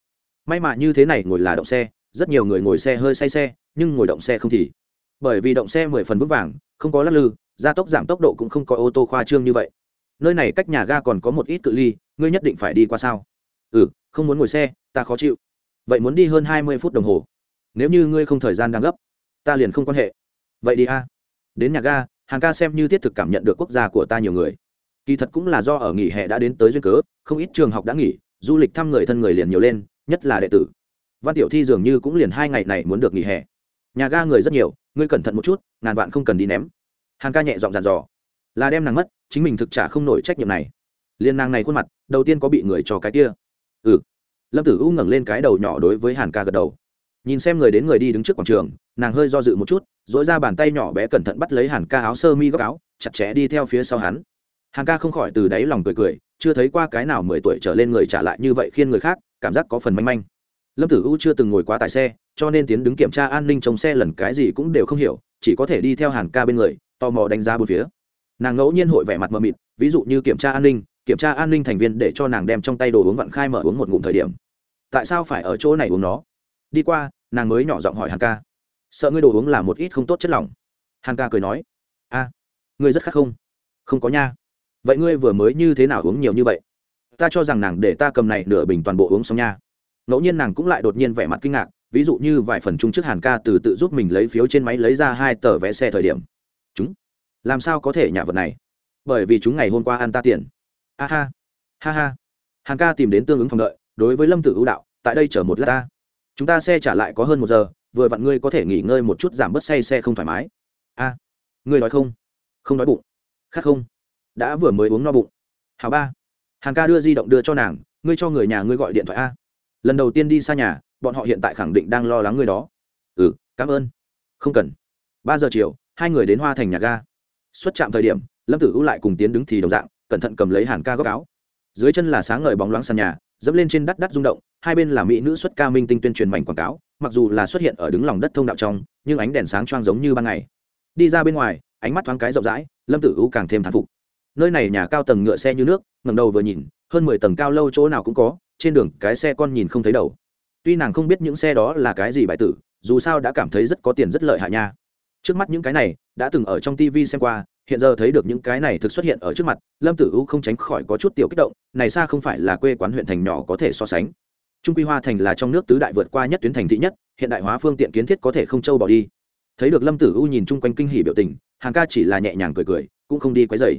May mà như thế này ngồi là động xe, rất nhiều người ngồi xe hơi say xe, nhưng ngồi động xe không thì. Bởi vì động xe mười phần vững vàng, không có lắc lư, gia tốc giảm tốc độ cũng không có ô tô khoa trương như vậy. Nơi này cách nhà ga còn có một ít cự ly, ngươi nhất định phải đi qua sao? Ừ không muốn ngồi xe, ta khó chịu vậy muốn đi hơn hai mươi phút đồng hồ. Nếu như ngươi không thời gian đang gấp, ta liền không quan hệ. Vậy đi a. Đến nhà ga, hàng ca xem như thiết thực cảm nhận được quốc gia của ta nhiều người. Kỳ thật cũng là do ở nghỉ hè đã đến tới duyên cớ, không ít trường học đã nghỉ, du lịch thăm người thân người liền nhiều lên, nhất là đệ tử. Văn tiểu thi dường như cũng liền hai ngày này muốn được nghỉ hè. Nhà ga người rất nhiều, ngươi cẩn thận một chút, ngàn vạn không cần đi ném. Hàng ca nhẹ giọng dàn dò. Là đem nàng mất, chính mình thực trả không nổi trách nhiệm này. Liên nàng này khuôn mặt, đầu tiên có bị người cho cái kia. Ừ lâm tử u ngẩng lên cái đầu nhỏ đối với hàn ca gật đầu. Nhìn xem người đến người đi đứng trước quảng trường, nàng hơi do dự một chút dỗi ra bàn tay nhỏ bé cẩn thận bắt lấy hàn ca áo sơ mi góc áo, chặt chẽ đi theo phía sau hắn. Hàn ca không khỏi từ đáy lòng cười cười, chưa thấy qua cái nào mười tuổi trở lên người trả lại như vậy khiên người khác, cảm giác có phần manh manh. Lâm tử u chưa từng ngồi quá tài xe, cho nên tiến đứng kiểm tra an ninh trong xe lần cái gì cũng đều không hiểu, chỉ có thể đi theo hàn ca bên người, tò mò đánh giá bốn phía. Nàng ngẫu nhiên hội vẻ mặt mờ mịt, ví dụ như kiểm tra an ninh kiểm tra an ninh thành viên để cho nàng đem trong tay đồ uống vặn khai mở uống một ngụm thời điểm. Tại sao phải ở chỗ này uống nó? Đi qua, nàng mới nhỏ giọng hỏi hàn ca. Sợ ngươi đồ uống là một ít không tốt chất lỏng. Hàn ca cười nói. A, ngươi rất khắc không? Không có nha. Vậy ngươi vừa mới như thế nào uống nhiều như vậy? Ta cho rằng nàng để ta cầm này nửa bình toàn bộ uống xong nha. Ngẫu nhiên nàng cũng lại đột nhiên vẻ mặt kinh ngạc, ví dụ như vài phần chung trước hàn ca từ tự giúp mình lấy phiếu trên máy lấy ra hai tờ vé xe thời điểm. Chúng, làm sao có thể nhà vật này? Bởi vì chúng ngày hôm qua ăn ta tiền a ha. Ha ha. Hàn ca tìm đến tương ứng phòng đợi, đối với lâm tử ưu đạo, tại đây chở một lát ta. Chúng ta xe trả lại có hơn một giờ, vừa vặn ngươi có thể nghỉ ngơi một chút giảm bớt say xe không thoải mái. A. Ngươi nói không? Không nói bụng. Khát không? Đã vừa mới uống no bụng. Hào ba. Hàng ca đưa di động đưa cho nàng, ngươi cho người nhà ngươi gọi điện thoại a. Lần đầu tiên đi xa nhà, bọn họ hiện tại khẳng định đang lo lắng ngươi đó. Ừ cảm ơn. Không cần. Ba giờ chiều, hai người đến hoa thành nhà ga. Xuất trạm thời điểm, lâm tử U lại cùng tiến đứng thì đồng dạng cẩn thận cầm lấy hàn ca góc áo. Dưới chân là sáng ngời bóng loáng sàn nhà, dẫm lên trên đắt đắt rung động, hai bên là mỹ nữ xuất ca minh tinh tuyên truyền mảnh quảng cáo, mặc dù là xuất hiện ở đứng lòng đất thông đạo trong, nhưng ánh đèn sáng choang giống như ban ngày. Đi ra bên ngoài, ánh mắt thoáng cái rộng rãi, lâm tử u càng thêm thán phục. Nơi này nhà cao tầng ngựa xe như nước ngầm đầu vừa nhìn, hơn mười tầng cao lâu chỗ nào cũng có, trên đường cái xe con nhìn không thấy đầu. Tuy nàng không biết những xe đó là cái gì bại tử, dù sao đã cảm thấy rất có tiền rất lợi hại nha. Trước mắt những cái này, đã từng ở trong tv xem qua hiện giờ thấy được những cái này thực xuất hiện ở trước mặt, lâm tử u không tránh khỏi có chút tiểu kích động, này xa không phải là quê quán huyện thành nhỏ có thể so sánh. Trung quy hoa thành là trong nước tứ đại vượt qua nhất tuyến thành thị nhất, hiện đại hóa phương tiện kiến thiết có thể không trâu bỏ đi. Thấy được lâm tử u nhìn chung quanh kinh hỉ biểu tình, hàng ca chỉ là nhẹ nhàng cười cười, cũng không đi quấy dày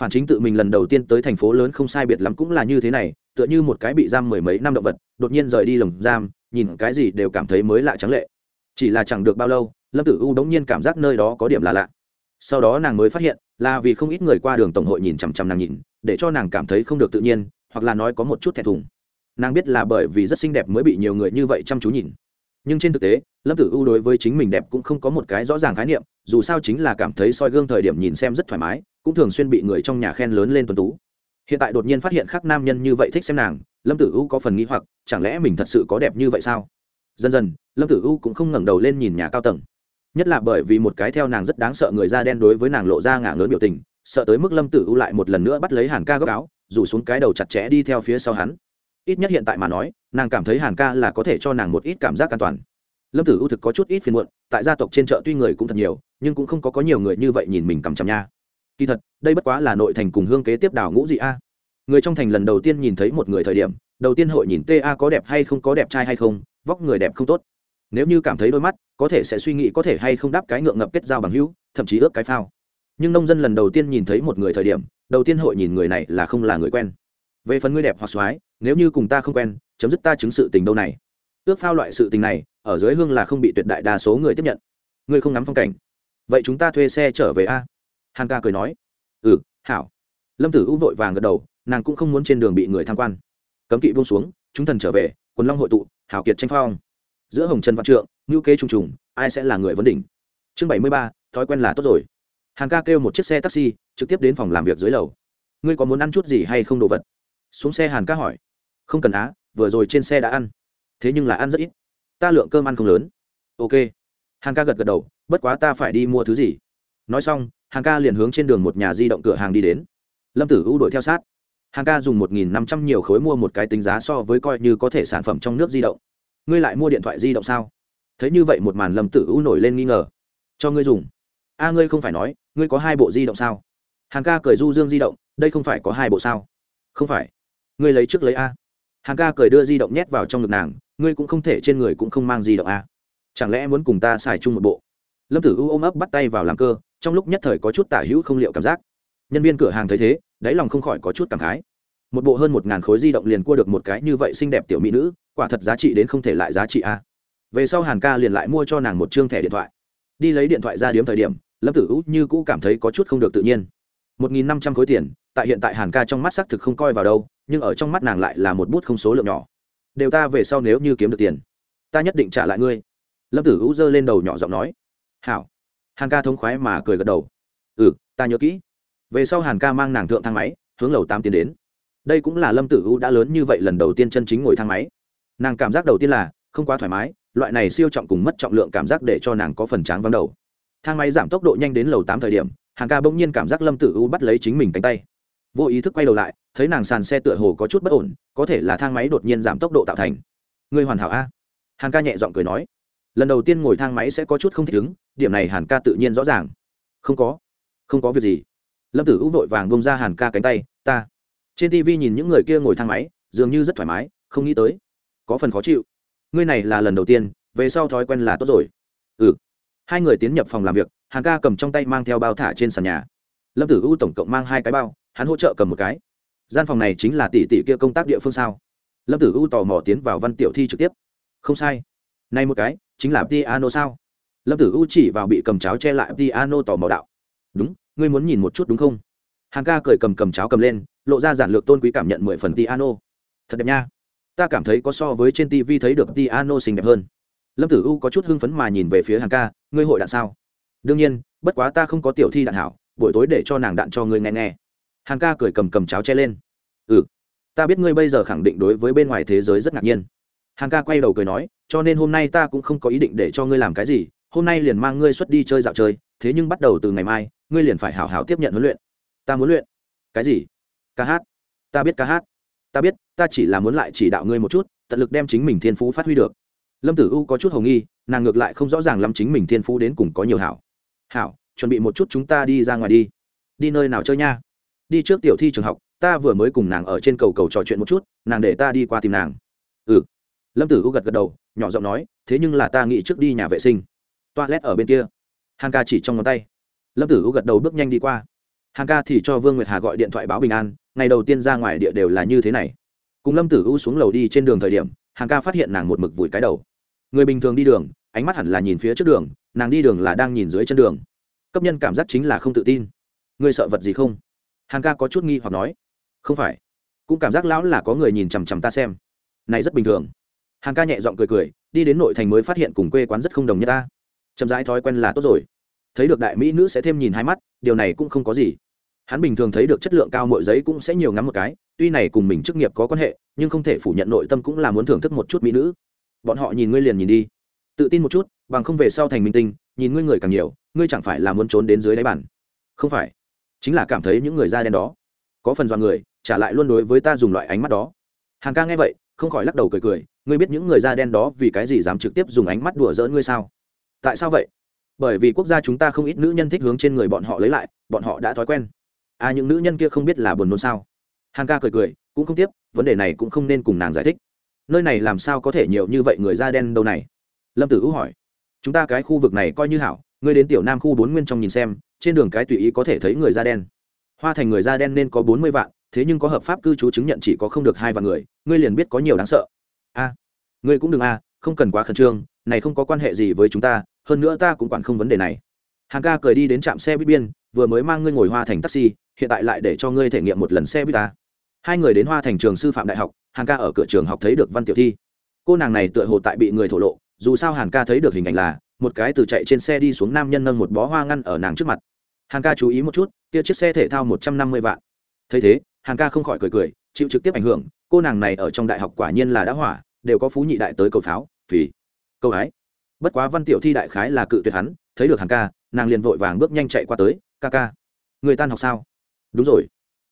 phản chính tự mình lần đầu tiên tới thành phố lớn không sai biệt lắm cũng là như thế này, tựa như một cái bị giam mười mấy năm động vật, đột nhiên rời đi lồng giam, nhìn cái gì đều cảm thấy mới lạ trắng lệ. Chỉ là chẳng được bao lâu, lâm tử u đống nhiên cảm giác nơi đó có điểm là lạ sau đó nàng mới phát hiện, là vì không ít người qua đường tổng hội nhìn chằm chằm nàng nhìn, để cho nàng cảm thấy không được tự nhiên, hoặc là nói có một chút thẹn thùng. Nàng biết là bởi vì rất xinh đẹp mới bị nhiều người như vậy chăm chú nhìn. Nhưng trên thực tế, lâm tử u đối với chính mình đẹp cũng không có một cái rõ ràng khái niệm, dù sao chính là cảm thấy soi gương thời điểm nhìn xem rất thoải mái, cũng thường xuyên bị người trong nhà khen lớn lên tuần tú. Hiện tại đột nhiên phát hiện khác nam nhân như vậy thích xem nàng, lâm tử u có phần nghĩ hoặc, chẳng lẽ mình thật sự có đẹp như vậy sao? Dần dần, lâm tử u cũng không ngẩng đầu lên nhìn nhà cao tầng nhất là bởi vì một cái theo nàng rất đáng sợ người da đen đối với nàng lộ ra ngả ngớn biểu tình, sợ tới mức lâm tử u lại một lần nữa bắt lấy hàn ca gốc áo, rủ xuống cái đầu chặt chẽ đi theo phía sau hắn. Ít nhất hiện tại mà nói, nàng cảm thấy hàn ca là có thể cho nàng một ít cảm giác an toàn. Lâm tử u thực có chút ít phiền muộn, tại gia tộc trên chợ tuy người cũng thật nhiều, nhưng cũng không có có nhiều người như vậy nhìn mình cầm chằm nha. Kỳ thật, đây bất quá là nội thành cùng hương kế tiếp đảo ngũ dị a. Người trong thành lần đầu tiên nhìn thấy một người thời điểm, đầu tiên hội nhìn ta có đẹp hay không, có đẹp trai hay không, vóc người đẹp không tốt nếu như cảm thấy đôi mắt, có thể sẽ suy nghĩ có thể hay không đáp cái ngượng ngập kết giao bằng hữu, thậm chí ước cái phao. Nhưng nông dân lần đầu tiên nhìn thấy một người thời điểm, đầu tiên hội nhìn người này là không là người quen. Về phần người đẹp hoặc soái, nếu như cùng ta không quen, chấm dứt ta chứng sự tình đâu này. Ước phao loại sự tình này, ở dưới hương là không bị tuyệt đại đa số người tiếp nhận. Ngươi không ngắm phong cảnh. Vậy chúng ta thuê xe trở về a? Hàn ca cười nói. Ừ hảo. Lâm tử u vội vàng gật đầu, nàng cũng không muốn trên đường bị người tham quan. Cấm kỵ buông xuống, chúng thần trở về, quần long hội tụ, hảo kiệt tranh phong giữa hồng trần văn trượng ngữ kế Trung trùng, ai sẽ là người vấn đỉnh? Chương bảy mươi ba, thói quen là tốt rồi. Hàng ca kêu một chiếc xe taxi, trực tiếp đến phòng làm việc dưới lầu. Ngươi có muốn ăn chút gì hay không đồ vật? Xuống xe hàn ca hỏi. Không cần á, vừa rồi trên xe đã ăn. Thế nhưng là ăn rất ít. Ta lượng cơm ăn không lớn. Ok. Hàn ca gật gật đầu, bất quá ta phải đi mua thứ gì? Nói xong hàn ca liền hướng trên đường một nhà di động cửa hàng đi đến. Lâm tử u đuổi theo sát. Hàn ca dùng một nghìn năm trăm nhiều khối mua một cái tính giá so với coi như có thể sản phẩm trong nước di động ngươi lại mua điện thoại di động sao? Thấy như vậy một màn lâm tử u nổi lên nghi ngờ. Cho ngươi dùng. A, ngươi không phải nói, ngươi có hai bộ di động sao? Hàn ca cười du dương di động, đây không phải có hai bộ sao? Không phải. Ngươi lấy trước lấy a. Hàn ca cười đưa di động nhét vào trong ngực nàng, ngươi cũng không thể trên người cũng không mang di động a. Chẳng lẽ muốn cùng ta xài chung một bộ? Lâm tử u ôm ấp bắt tay vào làm cơ, trong lúc nhất thời có chút tả hữu không liệu cảm giác. Nhân viên cửa hàng thấy thế, đáy lòng không khỏi có chút cảm khái một bộ hơn một ngàn khối di động liền cua được một cái như vậy xinh đẹp tiểu mỹ nữ, quả thật giá trị đến không thể lại giá trị a. Về sau hàn ca liền lại mua cho nàng một chương thẻ điện thoại. Đi lấy điện thoại ra điếm thời điểm, lâm tử u như cũ cảm thấy có chút không được tự nhiên. Một nghìn năm trăm khối tiền, tại hiện tại hàn ca trong mắt xác thực không coi vào đâu, nhưng ở trong mắt nàng lại là một bút không số lượng nhỏ. Đều ta về sau nếu như kiếm được tiền, ta nhất định trả lại ngươi. Lâm tử u giơ lên đầu nhỏ giọng nói. Hảo. Hàn ca thống khoái mà cười gật đầu. Ừ ta nhớ kỹ. Về sau hàn ca mang nàng thượng thang máy, hướng lầu tám tiến đến đây cũng là lâm tử u đã lớn như vậy lần đầu tiên chân chính ngồi thang máy. Nàng cảm giác đầu tiên là, không quá thoải mái, loại này siêu trọng cùng mất trọng lượng cảm giác để cho nàng có phần tráng vắng đầu. Thang máy giảm tốc độ nhanh đến lầu tám thời điểm, hàng ca bỗng nhiên cảm giác lâm tử u bắt lấy chính mình cánh tay. Vô ý thức quay đầu lại, thấy nàng sàn xe tựa hồ có chút bất ổn, có thể là thang máy đột nhiên giảm tốc độ tạo thành. Người hoàn hảo a? Hàn ca nhẹ giọng cười nói. Lần đầu tiên ngồi thang máy sẽ có chút không thích ứng, điểm này hàn ca tự nhiên rõ ràng. Không có. Không có việc gì. Lâm tử u vội vàng bông ra hàn ca cánh tay, ta trên tv nhìn những người kia ngồi thang máy, dường như rất thoải mái, không nghĩ tới. Có phần khó chịu. Ngươi này là lần đầu tiên, về sau thói quen là tốt rồi. Ừ. Hai người tiến nhập phòng làm việc, hàn ca cầm trong tay mang theo bao thả trên sàn nhà. Lâm tử u tổng cộng mang hai cái bao, hắn hỗ trợ cầm một cái. Gian phòng này chính là tỷ tỷ kia công tác địa phương sao? Lâm tử u tò mò tiến vào văn tiểu thi trực tiếp. Không sai. Nay một cái, chính là piano sao? Lâm tử u chỉ vào bị cầm cháo che lại piano tò mò đạo. Đúng, ngươi muốn nhìn một chút đúng không? Hàn ca cười cầm cầm cháo cầm lên, lộ ra giản lược tôn quý cảm nhận mười phần piano thật đẹp nha. Ta cảm thấy có so với trên tv thấy được piano xinh đẹp hơn. Lâm tử u có chút hưng phấn mà nhìn về phía hàn ca, ngươi hội đạn sao? Đương nhiên, bất quá ta không có tiểu thi đạn hảo, buổi tối để cho nàng đạn cho ngươi nghe nghe. Hàn ca cười cầm cầm cháo che lên. Ừ ta biết ngươi bây giờ khẳng định đối với bên ngoài thế giới rất ngạc nhiên. Hàn ca quay đầu cười nói, cho nên hôm nay ta cũng không có ý định để cho ngươi làm cái gì, hôm nay liền mang ngươi xuất đi chơi dạo chơi, thế nhưng bắt đầu từ ngày mai, ngươi liền phải hảo hảo tiếp nhận huấn luyện ta muốn luyện. Cái gì? Ca hát. Ta biết ca hát. Ta biết, ta chỉ là muốn lại chỉ đạo ngươi một chút, tận lực đem chính mình thiên phú phát huy được. Lâm tử u có chút h ầ nghi, nàng ngược lại không rõ ràng lắm chính mình thiên phú đến cùng có nhiều hảo. Hảo, chuẩn bị một chút chúng ta đi ra ngoài đi. Đi nơi nào chơi nha? Đi trước tiểu thi trường học, ta vừa mới cùng nàng ở trên cầu cầu trò chuyện một chút, nàng để ta đi qua tìm nàng. Ừ. Lâm tử u gật gật đầu, nhỏ giọng nói, thế nhưng là ta nghĩ trước đi nhà vệ sinh. Toilet ở bên kia. Hang ca chỉ trong ngón tay. Lâm tử u gật đầu bước nhanh đi qua. Hàng ca thì cho vương nguyệt hà gọi điện thoại báo bình an, ngày đầu tiên ra ngoài địa đều là như thế này. Cùng lâm tử u xuống lầu đi trên đường thời điểm, Hàng ca phát hiện nàng một mực vùi cái đầu. Người bình thường đi đường, ánh mắt hẳn là nhìn phía trước đường, nàng đi đường là đang nhìn dưới chân đường. Cấp nhân cảm giác chính là không tự tin. Ngươi sợ vật gì không? Hàng ca có chút nghi hoặc nói. Không phải. Cũng cảm giác lão là có người nhìn chằm chằm ta xem. Này rất bình thường. Hàng ca nhẹ giọng cười cười, đi đến nội thành mới phát hiện cùng quê quán rất không đồng như ta. Chậm rãi thói quen là tốt rồi. Thấy được đại mỹ nữ sẽ thêm nhìn hai mắt, điều này cũng không có gì hắn bình thường thấy được chất lượng cao mọi giấy cũng sẽ nhiều ngắm một cái, tuy này cùng mình chức nghiệp có quan hệ, nhưng không thể phủ nhận nội tâm cũng là muốn thưởng thức một chút mỹ nữ. Bọn họ nhìn ngươi liền nhìn đi. Tự tin một chút, bằng không về sau thành minh tinh, nhìn ngươi người càng nhiều, ngươi chẳng phải là muốn trốn đến dưới đáy bản. Không phải. Chính là cảm thấy những người da đen đó, có phần dọn người, trả lại luôn đối với ta dùng loại ánh mắt đó. Hàn ca nghe vậy, không khỏi lắc đầu cười cười, ngươi biết những người da đen đó vì cái gì dám trực tiếp dùng ánh mắt đùa giỡn ngươi sao? Tại sao vậy? Bởi vì quốc gia chúng ta không ít nữ nhân thích hướng trên người bọn họ lấy lại, bọn họ đã thói quen à những nữ nhân kia không biết là buồn nôn sao? Hàn ca cười cười, cũng không tiếp, vấn đề này cũng không nên cùng nàng giải thích. Nơi này làm sao có thể nhiều như vậy người da đen đâu này? Lâm tử hữu hỏi. Chúng ta cái khu vực này coi như hảo, ngươi đến tiểu nam khu bốn nguyên trong nhìn xem, trên đường cái tùy ý có thể thấy người da đen. Hoa thành người da đen nên có bốn mươi vạn, thế nhưng có hợp pháp cư trú chứng nhận chỉ có không được hai vạn người, ngươi liền biết có nhiều đáng sợ. A ngươi cũng đừng a không cần quá khẩn trương, này không có quan hệ gì với chúng ta, hơn nữa ta cũng quản không vấn đề này. Hàng ca cười đi đến trạm xe buýt biên, vừa mới mang ngươi ngồi hoa thành taxi hiện tại lại để cho ngươi thể nghiệm một lần xe buýt ta. Hai người đến hoa thành trường sư phạm đại học, hàn ca ở cửa trường học thấy được văn tiểu thi. Cô nàng này tựa hồ tại bị người thổ lộ, dù sao hàn ca thấy được hình ảnh là, một cái từ chạy trên xe đi xuống nam nhân nâng một bó hoa ngăn ở nàng trước mặt. Hàn ca chú ý một chút, kia chiếc xe thể thao một trăm năm mươi vạn. Thấy thế, hàn ca không khỏi cười cười, chịu trực tiếp ảnh hưởng, cô nàng này ở trong đại học quả nhiên là đã hỏa, đều có phú nhị đại tới cầu pháo, vì câu ái bất quá văn tiểu thi đại khái là cự tuyệt hắn, thấy được hàn ca, nàng liền vội vàng bước nhanh chạy qua tới, ca ca, người tan học sao? Đúng rồi.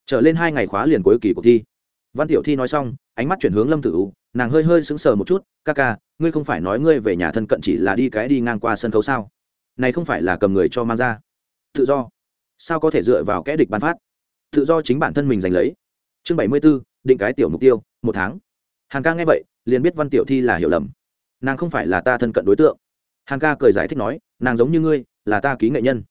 Trở lên hai ngày khóa liền cuối kỳ cuộc thi. Văn tiểu thi nói xong, ánh mắt chuyển hướng lâm tử u, nàng hơi hơi sững sờ một chút, ca ca, ngươi không phải nói ngươi về nhà thân cận chỉ là đi cái đi ngang qua sân khấu sao? Này không phải là cầm người cho mang ra. Tự do. Sao có thể dựa vào kẽ địch bán phát? Tự do chính bản thân mình giành lấy. Chương bảy mươi b ố định cái tiểu mục tiêu, một tháng. Hàn ca nghe vậy, liền biết văn tiểu thi là hiểu lầm. Nàng không phải là ta thân cận đối tượng. Hàn ca cười giải thích nói, nàng giống như ngươi, là ta ký nghệ nhân.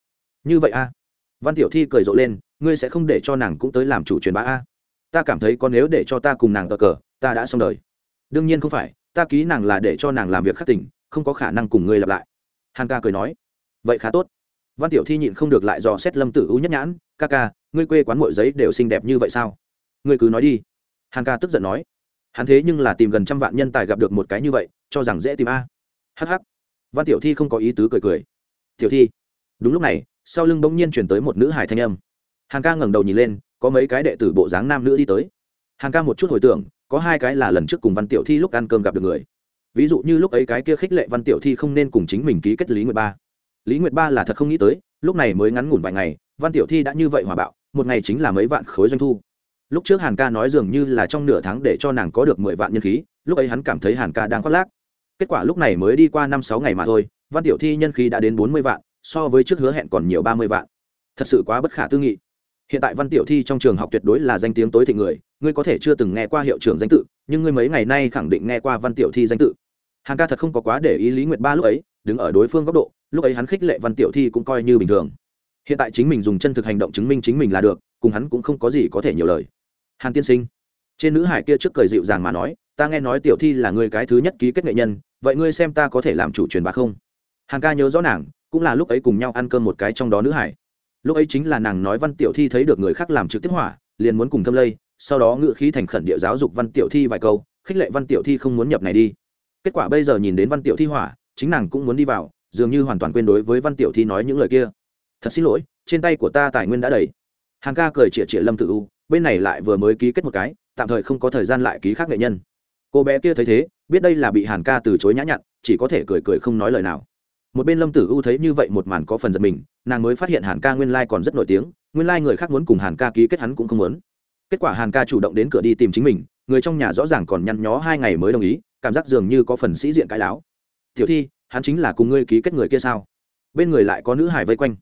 Như vậy a à? văn tiểu thi cười rộ lên ngươi sẽ không để cho nàng cũng tới làm chủ truyền bá a. Ta cảm thấy có nếu để cho ta cùng nàng cờ cờ, ta đã xong đời. Đương nhiên không phải, ta ký nàng là để cho nàng làm việc khắc tỉnh, không có khả năng cùng ngươi lặp lại. Hàn ca cười nói. Vậy khá tốt. Văn tiểu thi nhịn không được lại dò xét lâm tử u nhất nhãn. Ca ca, ngươi quê quán mội giấy đều xinh đẹp như vậy sao? Ngươi cứ nói đi. Hàn ca tức giận nói. Hắn thế nhưng là tìm gần trăm vạn nhân tài gặp được một cái như vậy, cho rằng dễ tìm a. Hh văn tiểu thi không có ý tứ cười cười. Tiểu thi. Đúng lúc này, sau lưng bỗng nhiên chuyển tới một nữ hải thanh âm hàn ca ngẩng đầu nhìn lên, có mấy cái đệ tử bộ dáng nam nữ đi tới. Hàn ca một chút hồi tưởng, có hai cái là lần trước cùng văn tiểu thi lúc ăn cơm gặp được người. Ví dụ như lúc ấy cái kia khích lệ văn tiểu thi không nên cùng chính mình ký kết lý nguyệt ba. Lý nguyệt ba là thật không nghĩ tới, lúc này mới ngắn ngủn vài ngày, văn tiểu thi đã như vậy hòa bạo, một ngày chính là mấy vạn khối doanh thu. Lúc trước hàn ca nói dường như là trong nửa tháng để cho nàng có được mười vạn nhân khí, lúc ấy hắn cảm thấy hàn ca đang khoác lác. Kết quả lúc này mới đi qua năm sáu ngày mà thôi, văn tiểu thi nhân khí đã đến bốn mươi vạn, so với trước hứa hẹn còn nhiều ba mươi vạn. Thật sự quá bất khả tư nghị hiện tại văn tiểu thi trong trường học tuyệt đối là danh tiếng tối thị người, ngươi có thể chưa từng nghe qua hiệu trưởng danh tự, nhưng ngươi mấy ngày nay khẳng định nghe qua văn tiểu thi danh tự. Hàng ca thật không có quá để ý lý nguyệt ba lúc ấy, đứng ở đối phương góc độ, lúc ấy hắn khích lệ văn tiểu thi cũng coi như bình thường. Hiện tại chính mình dùng chân thực hành động chứng minh chính mình là được, cùng hắn cũng không có gì có thể nhiều lời. Hàn tiên sinh, trên nữ hải kia trước cười dịu dàng mà nói, ta nghe nói tiểu thi là người cái thứ nhất ký kết nghệ nhân, vậy ngươi xem ta có thể làm chủ truyền bá không? Hàn ca nhớ rõ nàng, cũng là lúc ấy cùng nhau ăn cơm một cái trong đó nữ hải lúc ấy chính là nàng nói văn tiểu thi thấy được người khác làm trực tiếp hỏa, liền muốn cùng thâm lây, sau đó ngự khí thành khẩn địa giáo dục văn tiểu thi vài câu, khích lệ văn tiểu thi không muốn nhập này đi. Kết quả bây giờ nhìn đến văn tiểu thi hỏa, chính nàng cũng muốn đi vào, dường như hoàn toàn quên đối với văn tiểu thi nói những lời kia. Thật xin lỗi, trên tay của ta tài nguyên đã đầy. Hàng ca cười chĩa chĩa lâm tự u, bên này lại vừa mới ký kết một cái, tạm thời không có thời gian lại ký khác nghệ nhân. Cô bé kia thấy thế, biết đây là bị hàn ca từ chối nhã nhặn, chỉ có thể cười cười không nói lời nào. Một bên lâm tử u thấy như vậy một màn có phần giật mình nàng mới phát hiện hàn ca nguyên lai còn rất nổi tiếng, nguyên lai người khác muốn cùng hàn ca ký kết hắn cũng không muốn. Kết quả hàn ca chủ động đến cửa đi tìm chính mình, người trong nhà rõ ràng còn nhăn nhó hai ngày mới đồng ý, cảm giác dường như có phần sĩ diện cãi láo. Tiểu thi, hắn chính là cùng ngươi ký kết người kia sao? Bên người lại có nữ hải vây quanh.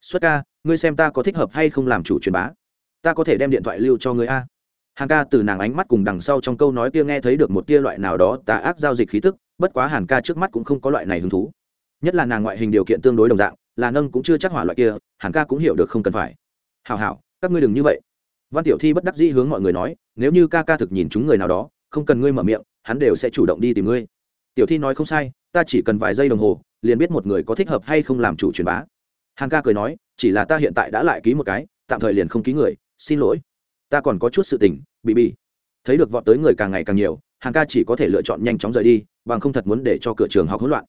Xuất ca, ngươi xem ta có thích hợp hay không làm chủ truyền bá? Ta có thể đem điện thoại lưu cho ngươi a. Hàn ca từ nàng ánh mắt cùng đằng sau trong câu nói kia nghe thấy được một tia loại nào đó tà ác giao dịch khí tức, bất quá hàn ca trước mắt cũng không có loại này hứng thú. Nhất là nàng ngoại hình điều kiện tương đối đồng dạng là nâng cũng chưa chắc hỏa loại kia hàn ca cũng hiểu được không cần phải. Hào hào các ngươi đừng như vậy. Văn tiểu thi bất đắc dĩ hướng mọi người nói, nếu như ca ca thực nhìn chúng người nào đó, không cần ngươi mở miệng, hắn đều sẽ chủ động đi tìm ngươi. Tiểu thi nói không sai, ta chỉ cần vài giây đồng hồ, liền biết một người có thích hợp hay không làm chủ truyền bá. Hàn ca cười nói, chỉ là ta hiện tại đã lại ký một cái, tạm thời liền không ký người, xin lỗi. Ta còn có chút sự tình, bị bị. Thấy được vọt tới người càng ngày càng nhiều, hàn ca chỉ có thể lựa chọn nhanh chóng rời đi, bằng không thật muốn để cho cửa trường học hỗn loạn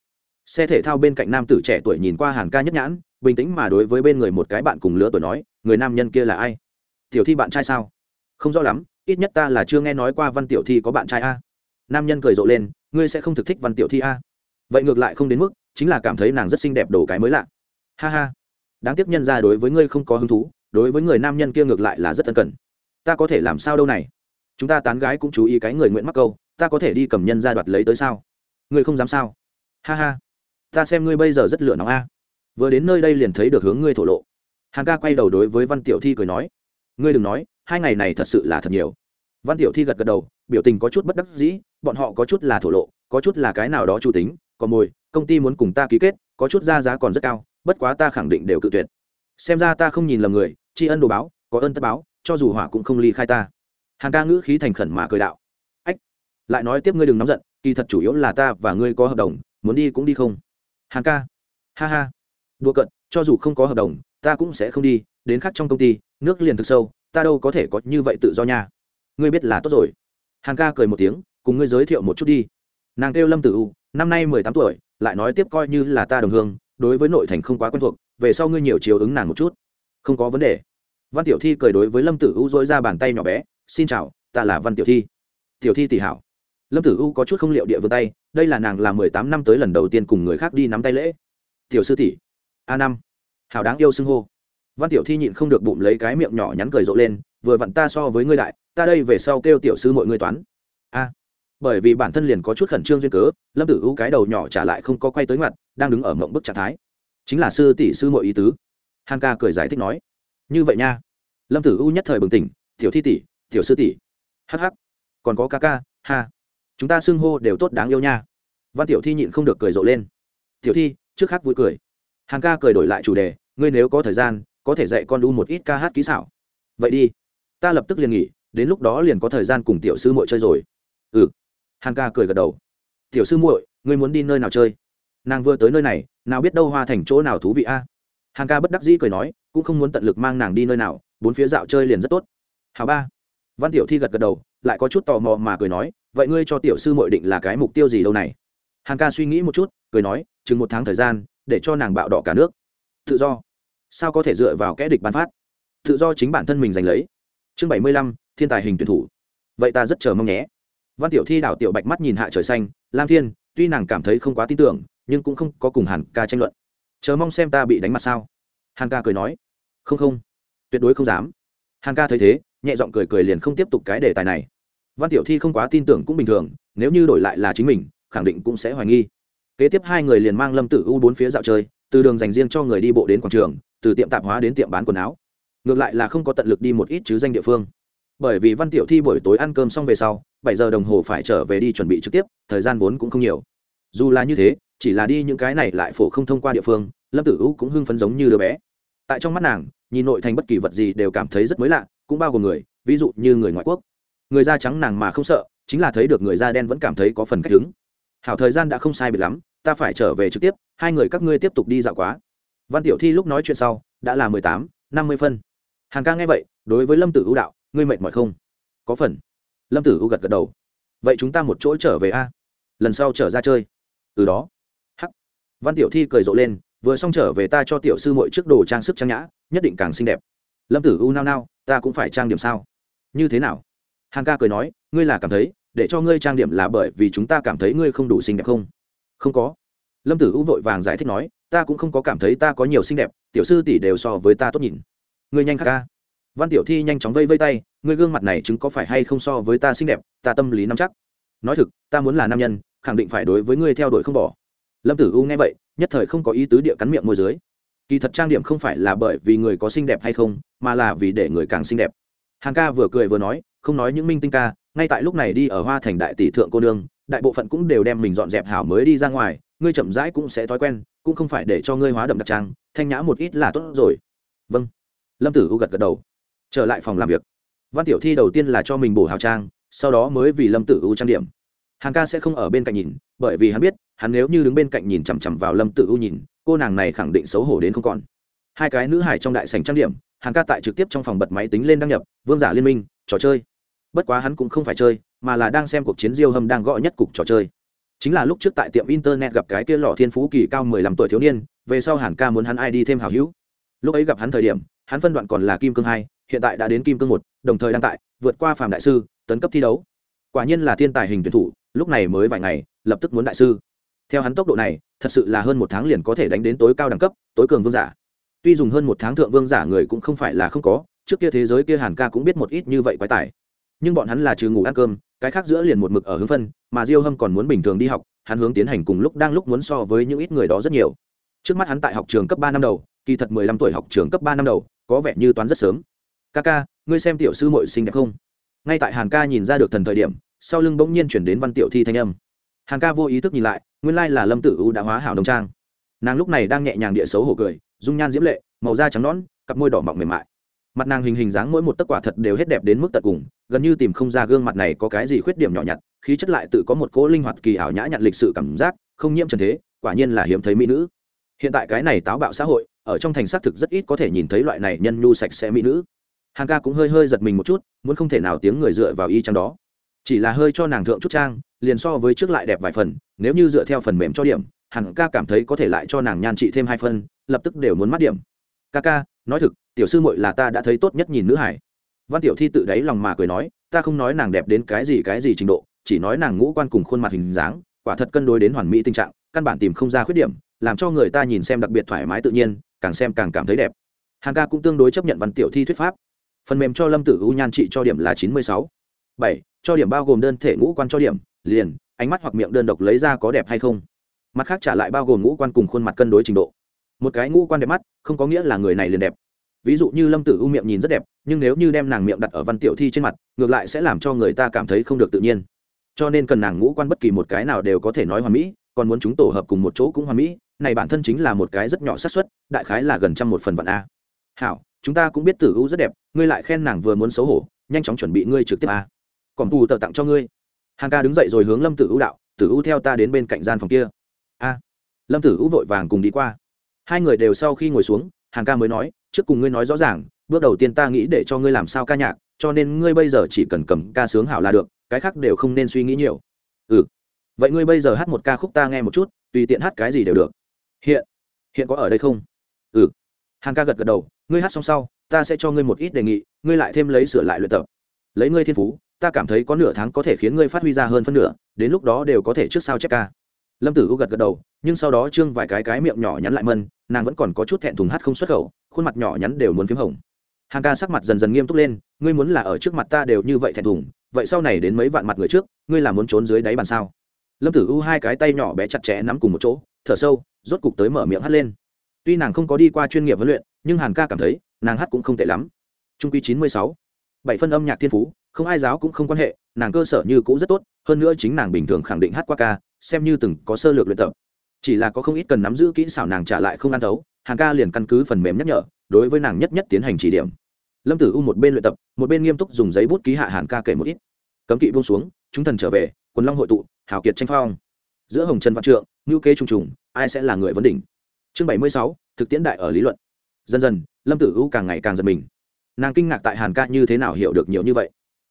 xe thể thao bên cạnh nam tử trẻ tuổi nhìn qua hàn ca nhất nhãn, bình tĩnh mà đối với bên người một cái bạn cùng lứa tuổi nói, người nam nhân kia là ai? Tiểu thi bạn trai sao? Không rõ lắm, ít nhất ta là chưa nghe nói qua văn tiểu thi có bạn trai a. Nam nhân cười rộ lên, ngươi sẽ không thực thích văn tiểu thi a? Vậy ngược lại không đến mức, chính là cảm thấy nàng rất xinh đẹp đồ cái mới lạ. Ha ha, đáng tiếc nhân ra đối với ngươi không có hứng thú, đối với người nam nhân kia ngược lại là rất ân cần. Ta có thể làm sao đâu này? Chúng ta tán gái cũng chú ý cái người nguyện mắc câu, ta có thể đi cầm nhân ra đoạt lấy tới sao? Ngươi không dám sao? Ha ha ta xem ngươi bây giờ rất lựa nóng a. Vừa đến nơi đây liền thấy được hướng ngươi thổ lộ. Hàn ca quay đầu đối với văn tiểu thi cười nói, ngươi đừng nói, hai ngày này thật sự là thật nhiều. Văn tiểu thi gật gật đầu, biểu tình có chút bất đắc dĩ, bọn họ có chút là thổ lộ, có chút là cái nào đó chủ tính còn mồi, công ty muốn cùng ta ký kết, có chút ra giá còn rất cao, bất quá ta khẳng định đều cự tuyệt. Xem ra ta không nhìn lầm người, tri ân đồ báo, có ơn tất báo, cho dù hỏa cũng không ly khai ta. Hàn ca ngữ khí thành khẩn mà cười đạo. Ách, lại nói tiếp ngươi đừng nóng giận, kỳ thật chủ yếu là ta và ngươi có hợp đồng, muốn đi cũng đi không. Hàn ca. Ha ha. Đùa cận cho dù không có hợp đồng, ta cũng sẽ không đi, đến khác trong công ty, nước liền thực sâu, ta đâu có thể có như vậy tự do nha. Ngươi biết là tốt rồi. Hàn ca cười một tiếng, cùng ngươi giới thiệu một chút đi. Nàng kêu lâm tử u, năm nay mười tám tuổi, lại nói tiếp coi như là ta đồng hương, đối với nội thành không quá quen thuộc, về sau ngươi nhiều chiều ứng nàng một chút. Không có vấn đề. Văn tiểu thi cười đối với lâm tử u dối ra bàn tay nhỏ bé, xin chào, ta là văn tiểu thi. Tiểu thi tỷ hảo lâm tử u có chút không liệu địa vươn tay, đây là nàng là mười tám năm tới lần đầu tiên cùng người khác đi nắm tay lễ. Tiểu sư tỷ, a năm, hảo đáng yêu xưng hô. Văn tiểu thi nhịn không được bụng lấy cái miệng nhỏ nhắn cười rộ lên, vừa vặn ta so với ngươi đại, ta đây về sau kêu tiểu sư mọi người toán. A, bởi vì bản thân liền có chút khẩn trương duyên cớ, lâm tử u cái đầu nhỏ trả lại không có quay tới mặt, đang đứng ở mộng bức trạng thái. Chính là sư tỷ sư mọi ý tứ. Hằng ca cười giải thích nói. Như vậy nha. Lâm tử u nhất thời bừng tỉnh, tiểu thi tỷ, tiểu sư tỷ. Hh còn có ca ca, ha chúng ta xưng hô đều tốt đáng yêu nha. Văn tiểu thi nhịn không được cười rộ lên. Tiểu thi, trước khác vui cười. Hàng ca cười đổi lại chủ đề, ngươi nếu có thời gian, có thể dạy con đu một ít ca hát kỹ xảo. Vậy đi. Ta lập tức liền nghỉ, đến lúc đó liền có thời gian cùng tiểu sư muội chơi rồi. Ừ. Hàng ca cười gật đầu. Tiểu sư muội, ngươi muốn đi nơi nào chơi? Nàng vừa tới nơi này, nào biết đâu hoa thành chỗ nào thú vị a. À? hàng ca bất đắc dĩ cười nói, cũng không muốn tận lực mang nàng đi nơi nào, bốn phía dạo chơi liền rất tốt. Hào ba. Văn tiểu thi gật gật đầu, lại có chút tò mò mà cười nói vậy ngươi cho tiểu sư mội định là cái mục tiêu gì đâu này? Hàng ca suy nghĩ một chút, cười nói, chừng một tháng thời gian, để cho nàng bạo đỏ cả nước. Tự do. Sao có thể dựa vào kẽ địch bán phát? Tự do chính bản thân mình giành lấy. Chương bảy mươi lăm, thiên tài hình tuyển thủ. Vậy ta rất chờ mong nhé. Văn tiểu thi đảo tiểu bạch mắt nhìn hạ trời xanh, lam thiên, tuy nàng cảm thấy không quá tin tưởng, nhưng cũng không có cùng hàn ca tranh luận. Chờ mong xem ta bị đánh mặt sao? Hàn ca cười nói. Không không. Tuyệt đối không dám. Hàn ca thấy thế, nhẹ giọng cười cười liền không tiếp tục cái đề tài này văn tiểu thi không quá tin tưởng cũng bình thường, nếu như đổi lại là chính mình, khẳng định cũng sẽ hoài nghi. Kế tiếp hai người liền mang lâm tử u bốn phía dạo chơi, từ đường dành riêng cho người đi bộ đến quảng trường, từ tiệm tạp hóa đến tiệm bán quần áo. Ngược lại là không có tận lực đi một ít chứ danh địa phương. Bởi vì văn tiểu thi buổi tối ăn cơm xong về sau, bảy giờ đồng hồ phải trở về đi chuẩn bị trực tiếp, thời gian vốn cũng không nhiều. Dù là như thế, chỉ là đi những cái này lại phổ không thông qua địa phương, lâm tử u cũng hưng phấn giống như đứa bé. Tại trong mắt nàng, nhìn nội thành bất kỳ vật gì đều cảm thấy rất mới lạ, cũng bao gồm người, ví dụ như người ngoại quốc người da trắng nàng mà không sợ, chính là thấy được người da đen vẫn cảm thấy có phần cách đứng. Hảo thời gian đã không sai biệt lắm, ta phải trở về trực tiếp, hai người các ngươi tiếp tục đi dạo quá. Văn tiểu thi lúc nói chuyện sau, đã là mười tám, năm mươi phân. Hàn ca nghe vậy, đối với lâm tử ưu đạo, ngươi mệt mỏi không? Có phần. Lâm tử ưu gật gật đầu. Vậy chúng ta một chỗ trở về a? Lần sau trở ra chơi. Từ đó. Hắc. Văn tiểu thi cười rộ lên, vừa xong trở về ta cho tiểu sư mội trước đồ trang sức trang nhã, nhất định càng xinh đẹp. Lâm tử u nao nao, ta cũng phải trang điểm sao? Như thế nào? Hàn ca cười nói, ngươi là cảm thấy, để cho ngươi trang điểm là bởi vì chúng ta cảm thấy ngươi không đủ xinh đẹp không? Không có. Lâm tử u vội vàng giải thích nói, ta cũng không có cảm thấy ta có nhiều xinh đẹp, tiểu sư tỷ đều so với ta tốt nhìn. Ngươi nhanh khắc ca. Văn tiểu thi nhanh chóng vây vây tay, ngươi gương mặt này chứng có phải hay không so với ta xinh đẹp, ta tâm lý nắm chắc. Nói thực, ta muốn là nam nhân, khẳng định phải đối với ngươi theo đuổi không bỏ. Lâm tử u nghe vậy, nhất thời không có ý tứ địa cắn miệng môi dưới. Kỳ thật trang điểm không phải là bởi vì người có xinh đẹp hay không, mà là vì để người càng xinh đẹp. Hàn ca vừa cười vừa nói không nói những minh tinh ca, ngay tại lúc này đi ở hoa thành đại tỷ thượng cô nương, đại bộ phận cũng đều đem mình dọn dẹp hảo mới đi ra ngoài, ngươi chậm rãi cũng sẽ thói quen, cũng không phải để cho ngươi hóa đậm đặc trang, thanh nhã một ít là tốt rồi. Vâng. Lâm tử u gật gật đầu. Trở lại phòng làm việc. Văn tiểu thi đầu tiên là cho mình bổ hào trang, sau đó mới vì lâm tử u trang điểm. Hàng ca sẽ không ở bên cạnh nhìn, bởi vì hắn biết, hắn nếu như đứng bên cạnh nhìn chằm chằm vào lâm tử u nhìn, cô nàng này khẳng định xấu hổ đến không còn. Hai cái nữ hải trong đại sành trang điểm, hàng ca tại trực tiếp trong phòng bật máy tính lên đăng nhập, vương giả liên minh, trò chơi bất quá hắn cũng không phải chơi, mà là đang xem cuộc chiến diêu hâm đang gõ nhất cục trò chơi. Chính là lúc trước tại tiệm internet gặp cái kia lò thiên phú kỳ cao mười lăm tuổi thiếu niên, về sau hàn ca muốn hắn ai đi thêm hào hữu. Lúc ấy gặp hắn thời điểm, hắn phân đoạn còn là kim cương hai, hiện tại đã đến kim cương một, đồng thời đang tại, vượt qua phàm đại sư, tấn cấp thi đấu. Quả nhiên là thiên tài hình tuyển thủ, lúc này mới vài ngày, lập tức muốn đại sư. Theo hắn tốc độ này, thật sự là hơn một tháng liền có thể đánh đến tối cao đẳng cấp, tối cường vương giả. Tuy dùng hơn một tháng thượng vương giả người cũng không phải là không có, trước kia thế giới kia hàn ca cũng biết một ít như vậy quái tài nhưng bọn hắn là trừ ngủ ăn cơm, cái khác giữa liền một mực ở hướng phân, mà diêu hâm còn muốn bình thường đi học, hắn hướng tiến hành cùng lúc đang lúc muốn so với những ít người đó rất nhiều. Trước mắt hắn tại học trường cấp ba năm đầu, kỳ thật mười lăm tuổi học trường cấp ba năm đầu, có vẻ như toán rất sớm. Ca ca, ngươi xem tiểu sư mội xinh đẹp không? Ngay tại hàn ca nhìn ra được thần thời điểm, sau lưng bỗng nhiên chuyển đến văn tiểu thi thanh âm. Hàn ca vô ý thức nhìn lại, nguyên lai là lâm tử u đã hóa hảo đồng trang. Nàng lúc này đang nhẹ nhàng địa xấu hổ cười, dung nhan diễm lệ, màu da trắng nõn, cặp môi đỏ mọng mềm mại mặt nàng hình hình dáng mỗi một tấc quả thật đều hết đẹp đến mức tận cùng, gần như tìm không ra gương mặt này có cái gì khuyết điểm nhỏ nhặt, khí chất lại tự có một cỗ linh hoạt kỳ ảo nhã nhặn lịch sự cảm giác, không nhiễm trần thế, quả nhiên là hiếm thấy mỹ nữ. Hiện tại cái này táo bạo xã hội, ở trong thành xác thực rất ít có thể nhìn thấy loại này nhân nhu sạch sẽ mỹ nữ. Hàng ca cũng hơi hơi giật mình một chút, muốn không thể nào tiếng người dựa vào y trang đó. Chỉ là hơi cho nàng thượng chút trang, liền so với trước lại đẹp vài phần, nếu như dựa theo phần mềm cho điểm hằng ca cảm thấy có thể lại cho nàng nhan trị thêm hai phân, lập tức đều muốn mắt điểm. Ca ca nói thực, tiểu sư muội là ta đã thấy tốt nhất nhìn nữ hải. Văn tiểu thi tự đáy lòng mà cười nói, ta không nói nàng đẹp đến cái gì cái gì trình độ, chỉ nói nàng ngũ quan cùng khuôn mặt hình dáng, quả thật cân đối đến hoàn mỹ tình trạng, căn bản tìm không ra khuyết điểm, làm cho người ta nhìn xem đặc biệt thoải mái tự nhiên, càng xem càng cảm thấy đẹp. Hàn ca cũng tương đối chấp nhận văn tiểu thi thuyết pháp. Phần mềm cho lâm tử u nhan trị cho điểm là chín mươi sáu. Bảy, cho điểm bao gồm đơn thể ngũ quan cho điểm, liền, ánh mắt hoặc miệng đơn độc lấy ra có đẹp hay không. Mặt khác trả lại bao gồm ngũ quan cùng khuôn mặt cân đối trình độ một cái ngũ quan đẹp mắt, không có nghĩa là người này liền đẹp. Ví dụ như lâm tử u miệng nhìn rất đẹp, nhưng nếu như đem nàng miệng đặt ở văn tiểu thi trên mặt, ngược lại sẽ làm cho người ta cảm thấy không được tự nhiên. Cho nên cần nàng ngũ quan bất kỳ một cái nào đều có thể nói hoàn mỹ, còn muốn chúng tổ hợp cùng một chỗ cũng hoàn mỹ, này bản thân chính là một cái rất nhỏ xác suất, đại khái là gần trăm một phần vạn a. Hảo, chúng ta cũng biết tử u rất đẹp, ngươi lại khen nàng vừa muốn xấu hổ, nhanh chóng chuẩn bị ngươi trực tiếp a. Còn bù tờ tặng cho ngươi. Hàng ca đứng dậy rồi hướng lâm tử u đạo, tử u theo ta đến bên cạnh gian phòng kia. A. Lâm tử u vội vàng cùng đi qua hai người đều sau khi ngồi xuống hàng ca mới nói, trước cùng ngươi nói rõ ràng, bước đầu tiên ta nghĩ để cho ngươi làm sao ca nhạc, cho nên ngươi bây giờ chỉ cần cầm ca sướng hảo là được, cái khác đều không nên suy nghĩ nhiều. Ừ vậy ngươi bây giờ hát một ca khúc ta nghe một chút, tùy tiện hát cái gì đều được. Hiện hiện có ở đây không? Ừ. Hàn ca gật gật đầu, ngươi hát xong sau, ta sẽ cho ngươi một ít đề nghị, ngươi lại thêm lấy sửa lại luyện tập. Lấy ngươi thiên phú, ta cảm thấy có nửa tháng có thể khiến ngươi phát huy ra hơn phân nửa, đến lúc đó đều có thể trước sau chép ca lâm tử u gật gật đầu, nhưng sau đó trương vài cái cái miệng nhỏ nhắn lại mân, nàng vẫn còn có chút thẹn thùng hát không xuất khẩu, khuôn mặt nhỏ nhắn đều muốn p h í m hồng. Hàng ca sắc mặt dần dần nghiêm túc lên, ngươi muốn là ở trước mặt ta đều như vậy thẹn thùng, vậy sau này đến mấy vạn mặt người trước, ngươi là muốn trốn dưới đáy bàn sao? Lâm tử u hai cái tay nhỏ bé chặt chẽ nắm cùng một chỗ, thở sâu, rốt cục tới mở miệng hát lên. Tuy nàng không có đi qua chuyên nghiệp huấn luyện, nhưng hàn ca cảm thấy, nàng hát cũng không tệ lắm. Trung quy chín mươi sáu. Bảy phân âm nhạc thiên phú, không ai giáo cũng không quan hệ, nàng cơ sở như cũ rất tốt, hơn nữa chính nàng bình thường khẳng định hát qua ca xem như từng có sơ lược luyện tập. Chỉ là có không ít cần nắm giữ kỹ xảo nàng trả lại không ăn thấu hàng ca liền căn cứ phần mềm nhắc nhở, đối với nàng nhất nhất tiến hành chỉ điểm. Lâm tử u một bên luyện tập, một bên nghiêm túc dùng giấy bút ký hạ hàn ca kể một ít. Cấm kỵ buông xuống, chúng thần trở về, quần long hội tụ, hào kiệt tranh phong. Giữa hồng trần văn trượng ngữ kế trùng trùng, ai sẽ là người vấn đỉnh? Chương bảy mươi sáu, thực tiễn đại ở lý luận. Dần dần, lâm tử u càng ngày càng giật mình. Nàng kinh ngạc tại hàn ca như thế nào hiểu được nhiều như vậy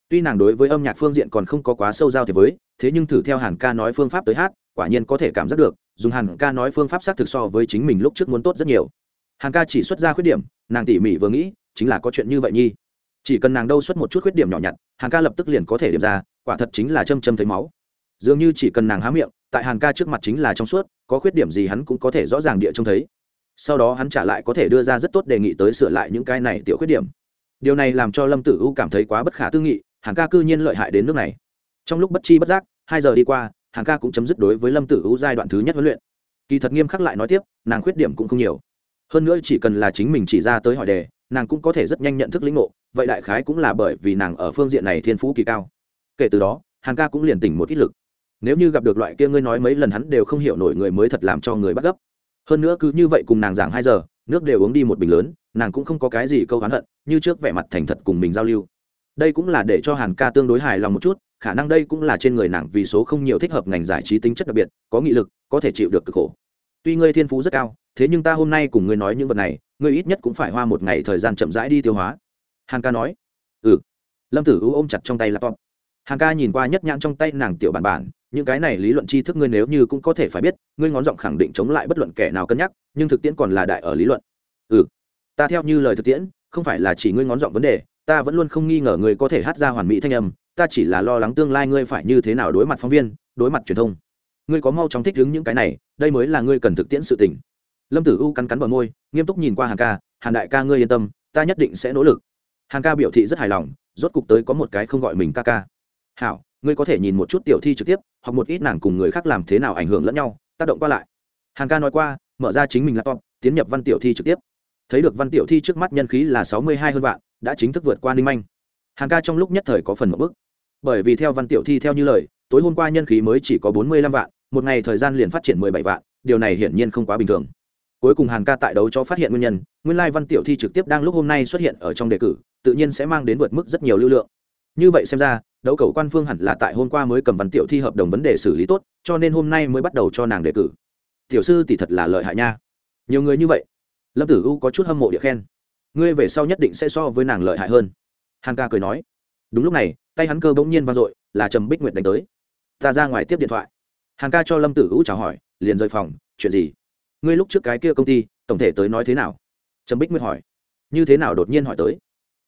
tuy nàng đối với âm nhạc phương diện còn không có quá sâu giao thế với, thế nhưng thử theo hàn ca nói phương pháp tới hát, quả nhiên có thể cảm giác được, dùng hàn ca nói phương pháp xác thực so với chính mình lúc trước muốn tốt rất nhiều. Hàn ca chỉ xuất ra khuyết điểm, nàng tỉ mỉ vừa nghĩ, chính là có chuyện như vậy nhi. Chỉ cần nàng đâu xuất một chút khuyết điểm nhỏ nhặt, hàn ca lập tức liền có thể điểm ra, quả thật chính là châm châm thấy máu. Dường như chỉ cần nàng há miệng, tại hàn ca trước mặt chính là trong suốt, có khuyết điểm gì hắn cũng có thể rõ ràng địa trông thấy. Sau đó hắn trả lại có thể đưa ra rất tốt đề nghị tới sửa lại những cái này tiểu khuyết điểm. Điều này làm cho lâm tử u cảm thấy quá bất khả tư nghị hàng ca cư nhiên lợi hại đến nước này. Trong lúc bất chi bất giác, hai giờ đi qua, hàng ca cũng chấm dứt đối với lâm tử u giai đoạn thứ nhất huấn luyện. Kỳ thật nghiêm khắc lại nói tiếp, nàng khuyết điểm cũng không nhiều. Hơn nữa chỉ cần là chính mình chỉ ra tới hỏi đề, nàng cũng có thể rất nhanh nhận thức lĩnh ngộ, vậy đại khái cũng là bởi vì nàng ở phương diện này thiên phú kỳ cao. Kể từ đó, hàng ca cũng liền tỉnh một ít lực. Nếu như gặp được loại kia ngươi nói mấy lần hắn đều không hiểu nổi người mới thật làm cho người bắt gấp. Hơn nữa cứ như vậy cùng nàng giảng hai giờ, nước đều uống đi một bình lớn, nàng cũng không có cái gì câu hắn hận, như trước vẻ mặt thành thật cùng mình giao lưu đây cũng là để cho hàn ca tương đối hài lòng một chút, khả năng đây cũng là trên người nàng vì số không nhiều thích hợp ngành giải trí tính chất đặc biệt, có nghị lực, có thể chịu được cực khổ. Tuy ngươi thiên phú rất cao, thế nhưng ta hôm nay cùng ngươi nói những vật này, ngươi ít nhất cũng phải hoa một ngày thời gian chậm rãi đi tiêu hóa. Hàn ca nói. Ừ. Lâm tử u ôm chặt trong tay laptop. Hàn ca nhìn qua nhất nhãn trong tay nàng tiểu bản bản, những cái này lý luận tri thức ngươi nếu như cũng có thể phải biết, ngươi ngón giọng khẳng định chống lại bất luận kẻ nào cân nhắc, nhưng thực tiễn còn là đại ở lý luận. Ừ. Ta theo như lời thực tiễn, không phải là chỉ ngươi ngón giọng vấn đề ta vẫn luôn không nghi ngờ ngươi có thể hát ra hoàn mỹ thanh âm, ta chỉ là lo lắng tương lai ngươi phải như thế nào đối mặt phóng viên, đối mặt truyền thông. Ngươi có mau chóng thích ứng những cái này, đây mới là ngươi cần thực tiễn sự tình. Lâm tử u cắn cắn bờ môi, nghiêm túc nhìn qua hàn ca, hàn đại ca ngươi yên tâm, ta nhất định sẽ nỗ lực. Hàn ca biểu thị rất hài lòng, rốt cục tới có một cái không gọi mình ca ca. Hảo, ngươi có thể nhìn một chút tiểu thi trực tiếp hoặc một ít nàng cùng người khác làm thế nào ảnh hưởng lẫn nhau, tác động qua lại. Hàn ca nói qua, mở ra chính mình laptop, tiến nhập văn tiểu thi trực tiếp thấy được văn tiểu thi trước mắt nhân khí là sáu mươi hai hơn vạn, đã chính thức vượt qua ninh manh. Hàng ca trong lúc nhất thời có phần một bức. Bởi vì theo văn tiểu thi theo như lời, tối hôm qua nhân khí mới chỉ có bốn mươi lăm vạn, một ngày thời gian liền phát triển mười bảy vạn, điều này hiển nhiên không quá bình thường. Cuối cùng hàng ca tại đấu cho phát hiện nguyên nhân, nguyên lai văn tiểu thi trực tiếp đang lúc hôm nay xuất hiện ở trong đề cử, tự nhiên sẽ mang đến vượt mức rất nhiều lưu lượng. Như vậy xem ra, đấu cầu quan phương hẳn là tại hôm qua mới cầm văn tiểu thi hợp đồng vấn đề xử lý tốt, cho nên hôm nay mới bắt đầu cho nàng đề cử. Tiểu sư tỷ thật là lợi hại nha. Nhiều người như vậy lâm tử u có chút hâm mộ địa khen. Ngươi về sau nhất định sẽ so với nàng lợi hại hơn. Hàn ca cười nói. Đúng lúc này, tay hắn cơ bỗng nhiên vang dội, là trầm bích nguyệt đánh tới. Ta ra ngoài tiếp điện thoại. Hàn ca cho lâm tử u chào hỏi, liền rời phòng, chuyện gì? Ngươi lúc trước cái kia công ty, tổng thể tới nói thế nào? Trầm bích nguyệt hỏi. Như thế nào đột nhiên hỏi tới?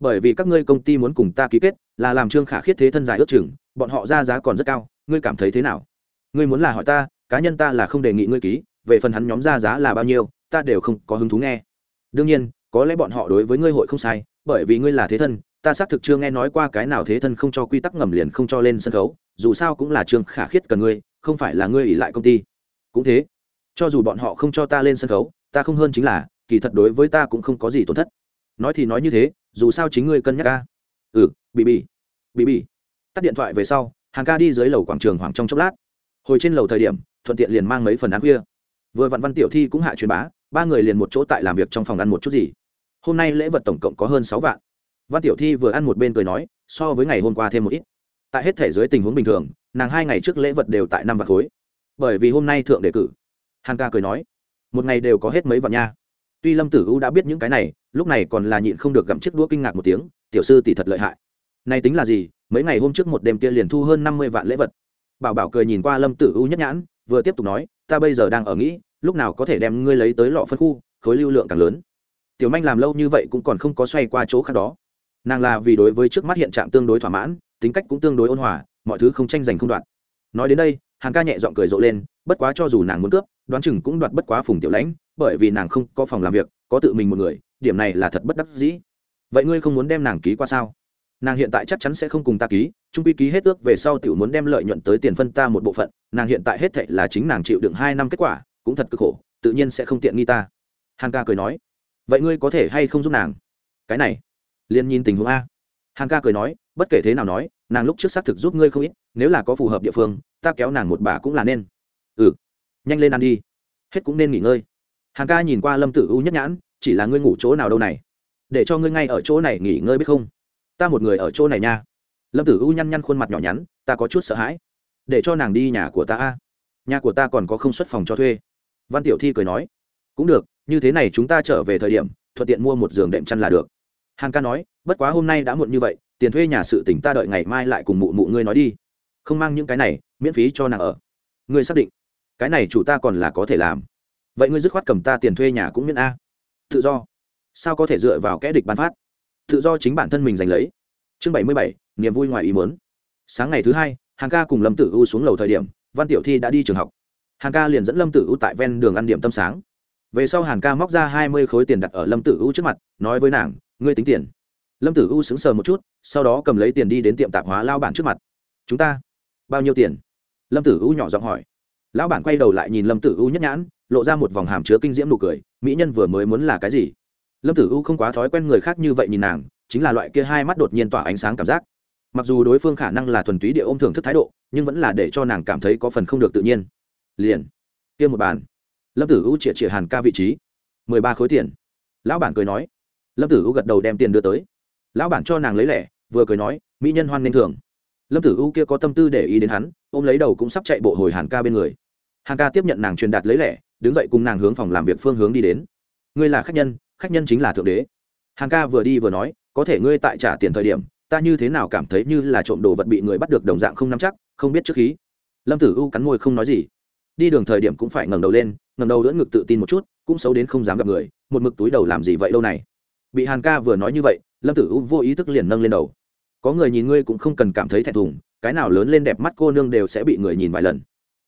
Bởi vì các ngươi công ty muốn cùng ta ký kết, là làm trương khả khiết thế thân giải ước chừng, bọn họ ra giá còn rất cao, ngươi cảm thấy thế nào? Ngươi muốn là hỏi ta, cá nhân ta là không đề nghị ngươi ký, về phần hắn nhóm ra giá là bao nhiêu ta đều không có hứng thú nghe. Đương nhiên, có lẽ bọn họ đối với ngươi hội không sai, bởi vì ngươi là thế thân, ta xác thực chưa nghe nói qua cái nào thế thân không cho quy tắc ngầm liền không cho lên sân khấu, dù sao cũng là trường khả khiết cần ngươi, không phải là ngươi ỉ lại công ty. Cũng thế, cho dù bọn họ không cho ta lên sân khấu, ta không hơn chính là, kỳ thật đối với ta cũng không có gì tổn thất. Nói thì nói như thế, dù sao chính ngươi cân nhắc ca ừ bị bị bị bị. Tắt điện thoại về sau, hàng ca đi dưới lầu quảng trường hoàng trong chốc lát. Hồi trên lầu thời điểm, thuận tiện liền mang mấy phần án khuya. Vừa vặn văn tiểu thi cũng hạ truyền bá ba người liền một chỗ tại làm việc trong phòng ăn một chút gì. Hôm nay lễ vật tổng cộng có hơn sáu vạn. Văn tiểu thi vừa ăn một bên cười nói, so với ngày hôm qua thêm một ít. Tại hết thể dưới tình huống bình thường, nàng hai ngày trước lễ vật đều tại năm vạn khối. Bởi vì hôm nay thượng đề cử. Hàn ca cười nói, một ngày đều có hết mấy vạn nha. Tuy lâm tử u đã biết những cái này, lúc này còn là nhịn không được gặm chiếc đũa kinh ngạc một tiếng, tiểu sư tỷ thật lợi hại. Này tính là gì? Mấy ngày hôm trước một đêm kia liền thu hơn năm mươi vạn lễ vật. Bảo bảo cười nhìn qua lâm tử u nhất nhãn, vừa tiếp tục nói, ta bây giờ đang ở nghĩ lúc nào có thể đem ngươi lấy tới lọ phân khu, khối lưu lượng càng lớn. Tiểu manh làm lâu như vậy cũng còn không có xoay qua chỗ khác đó. Nàng là vì đối với trước mắt hiện trạng tương đối thỏa mãn, tính cách cũng tương đối ôn hòa, mọi thứ không tranh giành không đoạt. Nói đến đây hàng ca nhẹ giọng cười rộ lên, bất quá cho dù nàng muốn cướp, đoán chừng cũng đoạt bất quá phùng tiểu lãnh, bởi vì nàng không có phòng làm việc, có tự mình một người, điểm này là thật bất đắc dĩ. Vậy ngươi không muốn đem nàng ký qua sao? Nàng hiện tại chắc chắn sẽ không cùng ta ký, trung quy ký hết ước về sau tiểu muốn đem lợi nhuận tới tiền phân ta một bộ phận, nàng hiện tại hết thệ là chính nàng chịu đựng hai năm kết quả cũng thật cực khổ, tự nhiên sẽ không tiện nghi ta. Hàn ca cười nói, vậy ngươi có thể hay không giúp nàng? Cái này, liền nhìn tình huống a. Hàn ca cười nói, bất kể thế nào nói, nàng lúc trước xác thực giúp ngươi không ít, nếu là có phù hợp địa phương, ta kéo nàng một bà cũng là nên. Ừ nhanh lên ăn đi, hết cũng nên nghỉ ngơi. Hàn ca nhìn qua lâm tử u nhất nhãn, chỉ là ngươi ngủ chỗ nào đâu này? Để cho ngươi ngay ở chỗ này nghỉ ngơi biết không? Ta một người ở chỗ này nha. Lâm tử u nhăn nhăn khuôn mặt nhỏ nhắn, ta có chút sợ hãi. Để cho nàng đi nhà của ta a. Nhà của ta còn có không xuất phòng cho thuê văn tiểu thi cười nói, cũng được, như thế này chúng ta trở về thời điểm, thuận tiện mua một giường đệm chăn là được. Hàn ca nói, bất quá hôm nay đã muộn như vậy, tiền thuê nhà sự tỉnh ta đợi ngày mai lại cùng mụ mụ ngươi nói đi. Không mang những cái này, miễn phí cho nàng ở. Ngươi xác định, cái này chủ ta còn là có thể làm. Vậy ngươi dứt khoát cầm ta tiền thuê nhà cũng miễn a. Tự do. Sao có thể dựa vào kẽ địch bán phát? Tự do chính bản thân mình giành lấy. Chương bảy mươi bảy, niềm vui ngoài ý muốn. Sáng ngày thứ hai, hàng ca cùng lâm tử u xuống lầu thời điểm, văn tiểu thi đã đi trường học. Hàn ca liền dẫn lâm tử u tại ven đường ăn điểm tâm sáng. Về sau Hàn ca móc ra hai mươi khối tiền đặt ở lâm tử u trước mặt, nói với nàng, ngươi tính tiền. Lâm tử u sững sờ một chút, sau đó cầm lấy tiền đi đến tiệm tạp hóa lao bản trước mặt. Chúng ta, bao nhiêu tiền? Lâm tử u nhỏ giọng hỏi. Lão bản quay đầu lại nhìn lâm tử u nhất nhãn, lộ ra một vòng hàm chứa kinh diễm nụ cười, mỹ nhân vừa mới muốn là cái gì? Lâm tử u không quá thói quen người khác như vậy nhìn nàng, chính là loại kia hai mắt đột nhiên tỏa ánh sáng cảm giác. Mặc dù đối phương khả năng là thuần túy địa ôm thưởng thức thái độ, nhưng vẫn là để cho nàng cảm thấy có phần không được tự nhiên liền. Kia một bàn. Lâm tử u chĩa chĩa hàn ca vị trí. Mười ba khối tiền. Lão bản cười nói. Lâm tử u gật đầu đem tiền đưa tới. Lão bản cho nàng lấy lẻ, vừa cười nói, mỹ nhân hoan nên thường lâm tử u kia có tâm tư để ý đến hắn, ôm lấy đầu cũng sắp chạy bộ hồi hàn ca bên người. Hàn ca tiếp nhận nàng truyền đạt lấy lẻ, đứng dậy cùng nàng hướng phòng làm việc phương hướng đi đến. Ngươi là khách nhân khách nhân chính là thượng đế. Hàn ca vừa đi vừa nói, có thể ngươi tại trả tiền thời điểm, ta như thế nào cảm thấy như là trộm đồ vật bị người bắt được đồng dạng không nắm chắc, không biết trước khí. Lâm tử u cắn môi không nói gì đi đường thời điểm cũng phải ngẩng đầu lên, ngẩng đầu đỡ ngực tự tin một chút, cũng xấu đến không dám gặp người, một mực túi đầu làm gì vậy lâu này? Bị hàn ca vừa nói như vậy, lâm tử u vô ý thức liền nâng lên đầu. Có người nhìn ngươi cũng không cần cảm thấy thẹn thùng, cái nào lớn lên đẹp mắt cô nương đều sẽ bị người nhìn vài lần.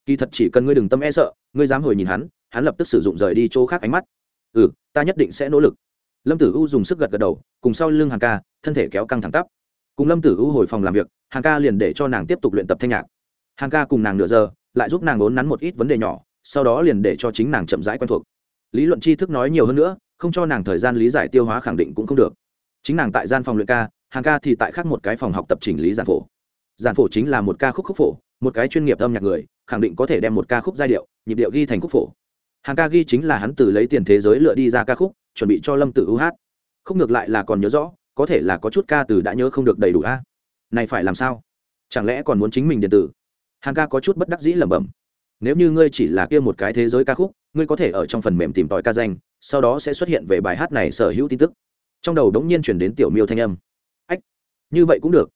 Kỳ thật chỉ cần ngươi đừng tâm e sợ, ngươi dám hồi nhìn hắn hắn lập tức sử dụng rời đi chỗ khác ánh mắt. Ừ ta nhất định sẽ nỗ lực. Lâm tử u dùng sức gật gật đầu, cùng sau lưng hàng ca, thân thể kéo căng thẳng tắp. Cùng lâm tử u hồi phòng làm việc hàng ca liền để cho nàng tiếp tục luyện tập thanh nhạc. Hàng ca cùng nàng nửa giờ lại giúp nàng ốn nắn một ít vấn đề nhỏ, sau đó liền để cho chính nàng chậm rãi quen thuộc. Lý luận tri thức nói nhiều hơn nữa, không cho nàng thời gian lý giải tiêu hóa khẳng định cũng không được. Chính nàng tại gian phòng luyện ca, hàng ca thì tại khác một cái phòng học tập chỉnh lý giản phổ. Giản phổ chính là một ca khúc khúc phổ, một cái chuyên nghiệp âm nhạc người, khẳng định có thể đem một ca khúc giai điệu, nhịp điệu ghi thành khúc phổ. Hàng ca ghi chính là hắn từ lấy tiền thế giới lựa đi ra ca khúc, chuẩn bị cho lâm tử u hát. Khúc ngược lại là còn nhớ rõ, có thể là có chút ca từ đã nhớ không được đầy đủ a. Này phải làm sao? Chẳng lẽ còn muốn chính mình điện tử? Hàn ca có chút bất đắc dĩ lẩm bẩm. Nếu như ngươi chỉ là kia một cái thế giới ca khúc, ngươi có thể ở trong phần mềm tìm tòi ca danh, sau đó sẽ xuất hiện về bài hát này sở hữu tin tức. Trong đầu đống nhiên chuyển đến tiểu miêu thanh âm. Ách, như vậy cũng được.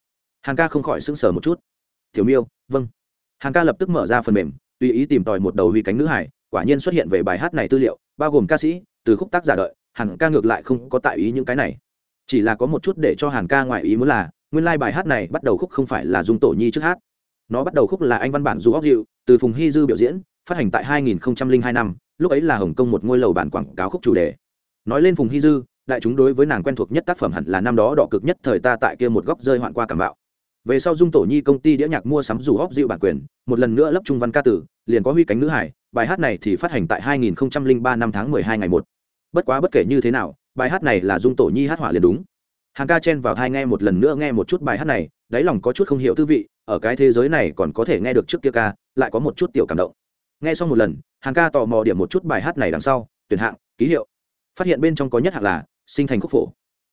Hàn ca không khỏi sững sờ một chút. Tiểu miêu vâng. Hàn ca lập tức mở ra phần mềm, tùy ý tìm tòi một đầu huy cánh nữ hải, quả nhiên xuất hiện về bài hát này tư liệu, bao gồm ca sĩ, từ khúc tác giả đợi, hàn ca ngược lại không có tại ý những cái này. Chỉ là có một chút để cho hàn ca ngoại ý muốn là, nguyên lai、like、bài hát này bắt đầu khúc không phải là dung tổ nhi trước hát nó bắt đầu khúc là anh văn bản du óc dịu, từ phùng hy dư biểu diễn, phát hành tại 2002 năm, lúc ấy là hồng kông một ngôi lầu bản quảng cáo khúc chủ đề. Nói lên phùng hy dư, đại chúng đối với nàng quen thuộc nhất tác phẩm hẳn là năm đó đỏ cực nhất thời ta tại kia một góc rơi hoạn qua cảm bạo. Về sau dung tổ nhi công ty đĩa nhạc mua sắm dù óc dịu bản quyền, một lần nữa lấp trung văn ca tử, liền có huy cánh nữ hải, bài hát này thì phát hành tại 2003 năm tháng 12 ngày một. Bất quá bất kể như thế nào, bài hát này là dung tổ nhi hát hỏa liền đúng. Hàng ca chen vào thai nghe một lần nữa nghe một chút bài hát này đáy lòng có chút không hiểu tư vị, ở cái thế giới này còn có thể nghe được trước kia ca, lại có một chút tiểu cảm động. Nghe xong một lần hàng ca tò mò điểm một chút bài hát này đằng sau, tuyển hạng, ký hiệu. Phát hiện bên trong có nhất hạng là sinh thành khúc phổ.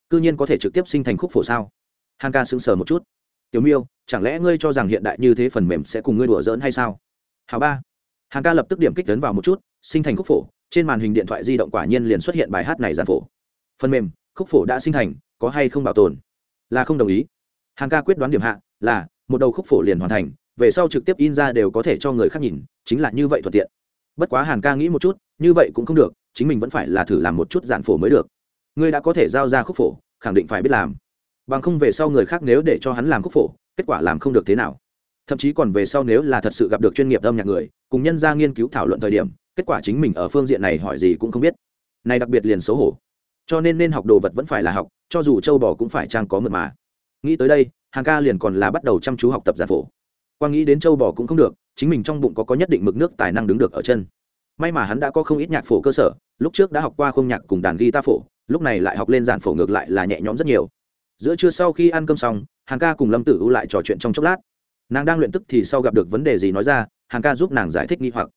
Cư nhiên có thể trực tiếp sinh thành khúc phổ sao? Hàng ca sững sờ một chút. Tiểu miêu, chẳng lẽ ngươi cho rằng hiện đại như thế phần mềm sẽ cùng ngươi đùa giỡn hay sao? Hào ba. Hàng ca lập tức điểm kích lớn vào một chút, sinh thành khúc phổ, trên màn hình điện thoại di động quả nhiên liền xuất hiện bài hát này giàn phổ. Phần mềm, khúc phổ đã sinh thành, có hay không bảo tồn? Là không đồng ý hàng ca quyết đoán điểm hạ là, một đầu khúc phổ liền hoàn thành, về sau trực tiếp in ra đều có thể cho người khác nhìn, chính là như vậy thuận tiện. Bất quá hàn ca nghĩ một chút, như vậy cũng không được, chính mình vẫn phải là thử làm một chút giản phổ mới được. Ngươi đã có thể giao ra khúc phổ, khẳng định phải biết làm. Bằng không về sau người khác nếu để cho hắn làm khúc phổ, kết quả làm không được thế nào. Thậm chí còn về sau nếu là thật sự gặp được chuyên nghiệp âm nhạc người, cùng nhân ra nghiên cứu thảo luận thời điểm, kết quả chính mình ở phương diện này hỏi gì cũng không biết. Này đặc biệt liền xấu hổ. Cho nên nên học đồ vật vẫn phải là học, cho dù châu bò cũng phải trang có mượt mà nghĩ tới đây, hàng ca liền còn là bắt đầu chăm chú học tập giả phổ. Quang nghĩ đến châu bò cũng không được, chính mình trong bụng có có nhất định mực nước tài năng đứng được ở chân. May mà hắn đã có không ít nhạc phổ cơ sở, lúc trước đã học qua không nhạc cùng đàn guitar phổ, lúc này lại học lên giàn phổ ngược lại là nhẹ nhõm rất nhiều. Giữa trưa sau khi ăn cơm xong, hàng ca cùng lâm tử u lại trò chuyện trong chốc lát. Nàng đang luyện tức thì sau gặp được vấn đề gì nói ra, hàng ca giúp nàng giải thích nghi hoặc.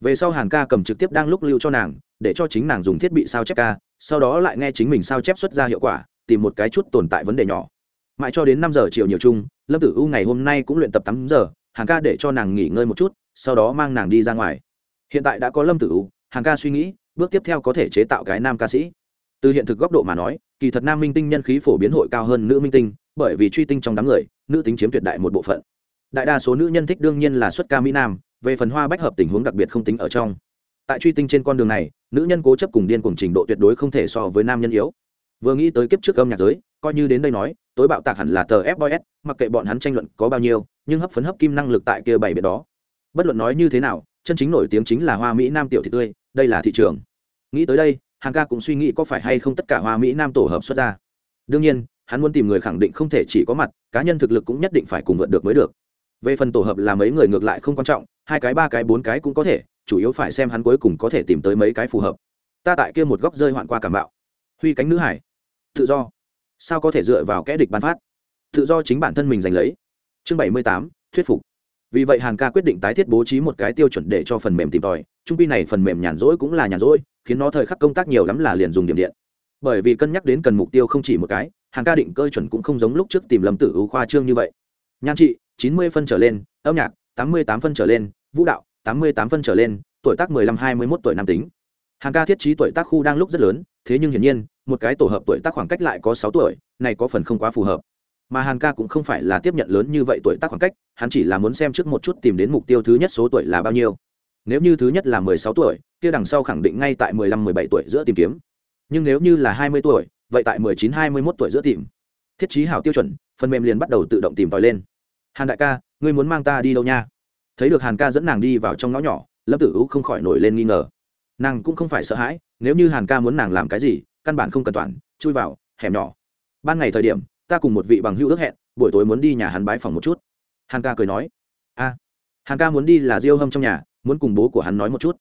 Về sau hàng ca cầm trực tiếp đang lúc lưu cho nàng, để cho chính nàng dùng thiết bị sao chép ca, sau đó lại nghe chính mình sao chép xuất ra hiệu quả, tìm một cái chút tồn tại vấn đề nhỏ mãi cho đến năm giờ chiều nhiều chung, lâm tử u ngày hôm nay cũng luyện tập tám giờ hàng ca để cho nàng nghỉ ngơi một chút, sau đó mang nàng đi ra ngoài. Hiện tại đã có lâm tử u hàng ca suy nghĩ, bước tiếp theo có thể chế tạo cái nam ca sĩ. Từ hiện thực góc độ mà nói, kỳ thật nam minh tinh nhân khí phổ biến hội cao hơn nữ minh tinh, bởi vì truy tinh trong đám người, nữ tính chiếm tuyệt đại một bộ phận. Đại đa số nữ nhân thích đương nhiên là xuất ca mỹ nam, về phần hoa bách hợp tình huống đặc biệt không tính ở trong. Tại truy tinh trên con đường này, nữ nhân cố chấp cùng điên cùng trình độ tuyệt đối không thể so với nam nhân yếu. Vừa nghĩ tới kiếp trước âm nhạc giới, coi như đến đây nói tối bạo tạc hẳn là tờ FBS, mặc kệ bọn hắn tranh luận có bao nhiêu nhưng hấp phấn hấp kim năng lực tại kia bảy biệt đó. Bất luận nói như thế nào chân chính nổi tiếng chính là hoa mỹ nam tiểu thị tươi đây là thị trường. Nghĩ tới đây hàng ca cũng suy nghĩ có phải hay không tất cả hoa mỹ nam tổ hợp xuất ra. Đương nhiên hắn muốn tìm người khẳng định không thể chỉ có mặt cá nhân thực lực cũng nhất định phải cùng vượt được mới được. Về phần tổ hợp là mấy người ngược lại không quan trọng hai cái ba cái bốn cái cũng có thể chủ yếu phải xem hắn cuối cùng có thể tìm tới mấy cái phù hợp. Ta tại kia một góc rơi hoạn qua cảm bạo. Huy cánh nữ hải. Tự do sao có thể dựa vào kẽ địch ban phát? Tự do chính bản thân mình giành lấy. Chương bảy mươi tám, thuyết phục. Vì vậy hàn ca quyết định tái thiết bố trí một cái tiêu chuẩn để cho phần mềm tìm tòi. Trung pi này phần mềm nhàn rỗi cũng là nhàn rỗi, khiến nó thời khắc công tác nhiều lắm là liền dùng điểm điện. Bởi vì cân nhắc đến cần mục tiêu không chỉ một cái, hàn ca định cơ chuẩn cũng không giống lúc trước tìm lâm tử ưu khoa trương như vậy. Nhan trị, chín mươi phân trở lên, âm nhạc, tám mươi tám phân trở lên, vũ đạo, tám mươi tám phân trở lên, tuổi tác mười lăm hai mươi mốt tuổi nam tính. Hàn ca thiết trí tuổi tác khu đang lúc rất lớn thế nhưng hiển nhiên, một cái tổ hợp tuổi tác khoảng cách lại có sáu tuổi, này có phần không quá phù hợp. Mà hàn ca cũng không phải là tiếp nhận lớn như vậy tuổi tác khoảng cách, hắn chỉ là muốn xem trước một chút tìm đến mục tiêu thứ nhất số tuổi là bao nhiêu. Nếu như thứ nhất là mười sáu tuổi, kia đằng sau khẳng định ngay tại mười lăm mười bảy tuổi giữa tìm kiếm. Nhưng nếu như là hai mươi tuổi, vậy tại mười chín hai mươi mốt tuổi giữa tìm. Thiết trí hảo tiêu chuẩn, phần mềm liền bắt đầu tự động tìm tòi lên. Hàn đại ca, ngươi muốn mang ta đi đâu nha? Thấy được hàn ca dẫn nàng đi vào trong ngõ nhỏ, lâm tử u không khỏi nổi lên nghi ngờ nàng cũng không phải sợ hãi, nếu như hàn ca muốn nàng làm cái gì, căn bản không cần toàn, chui vào, hẻm nhỏ. Ban ngày thời điểm, ta cùng một vị bằng hữu ước hẹn, buổi tối muốn đi nhà hắn bái phòng một chút. Hàn ca cười nói, a, hàn ca muốn đi là diêu hâm trong nhà, muốn cùng bố của hắn nói một chút.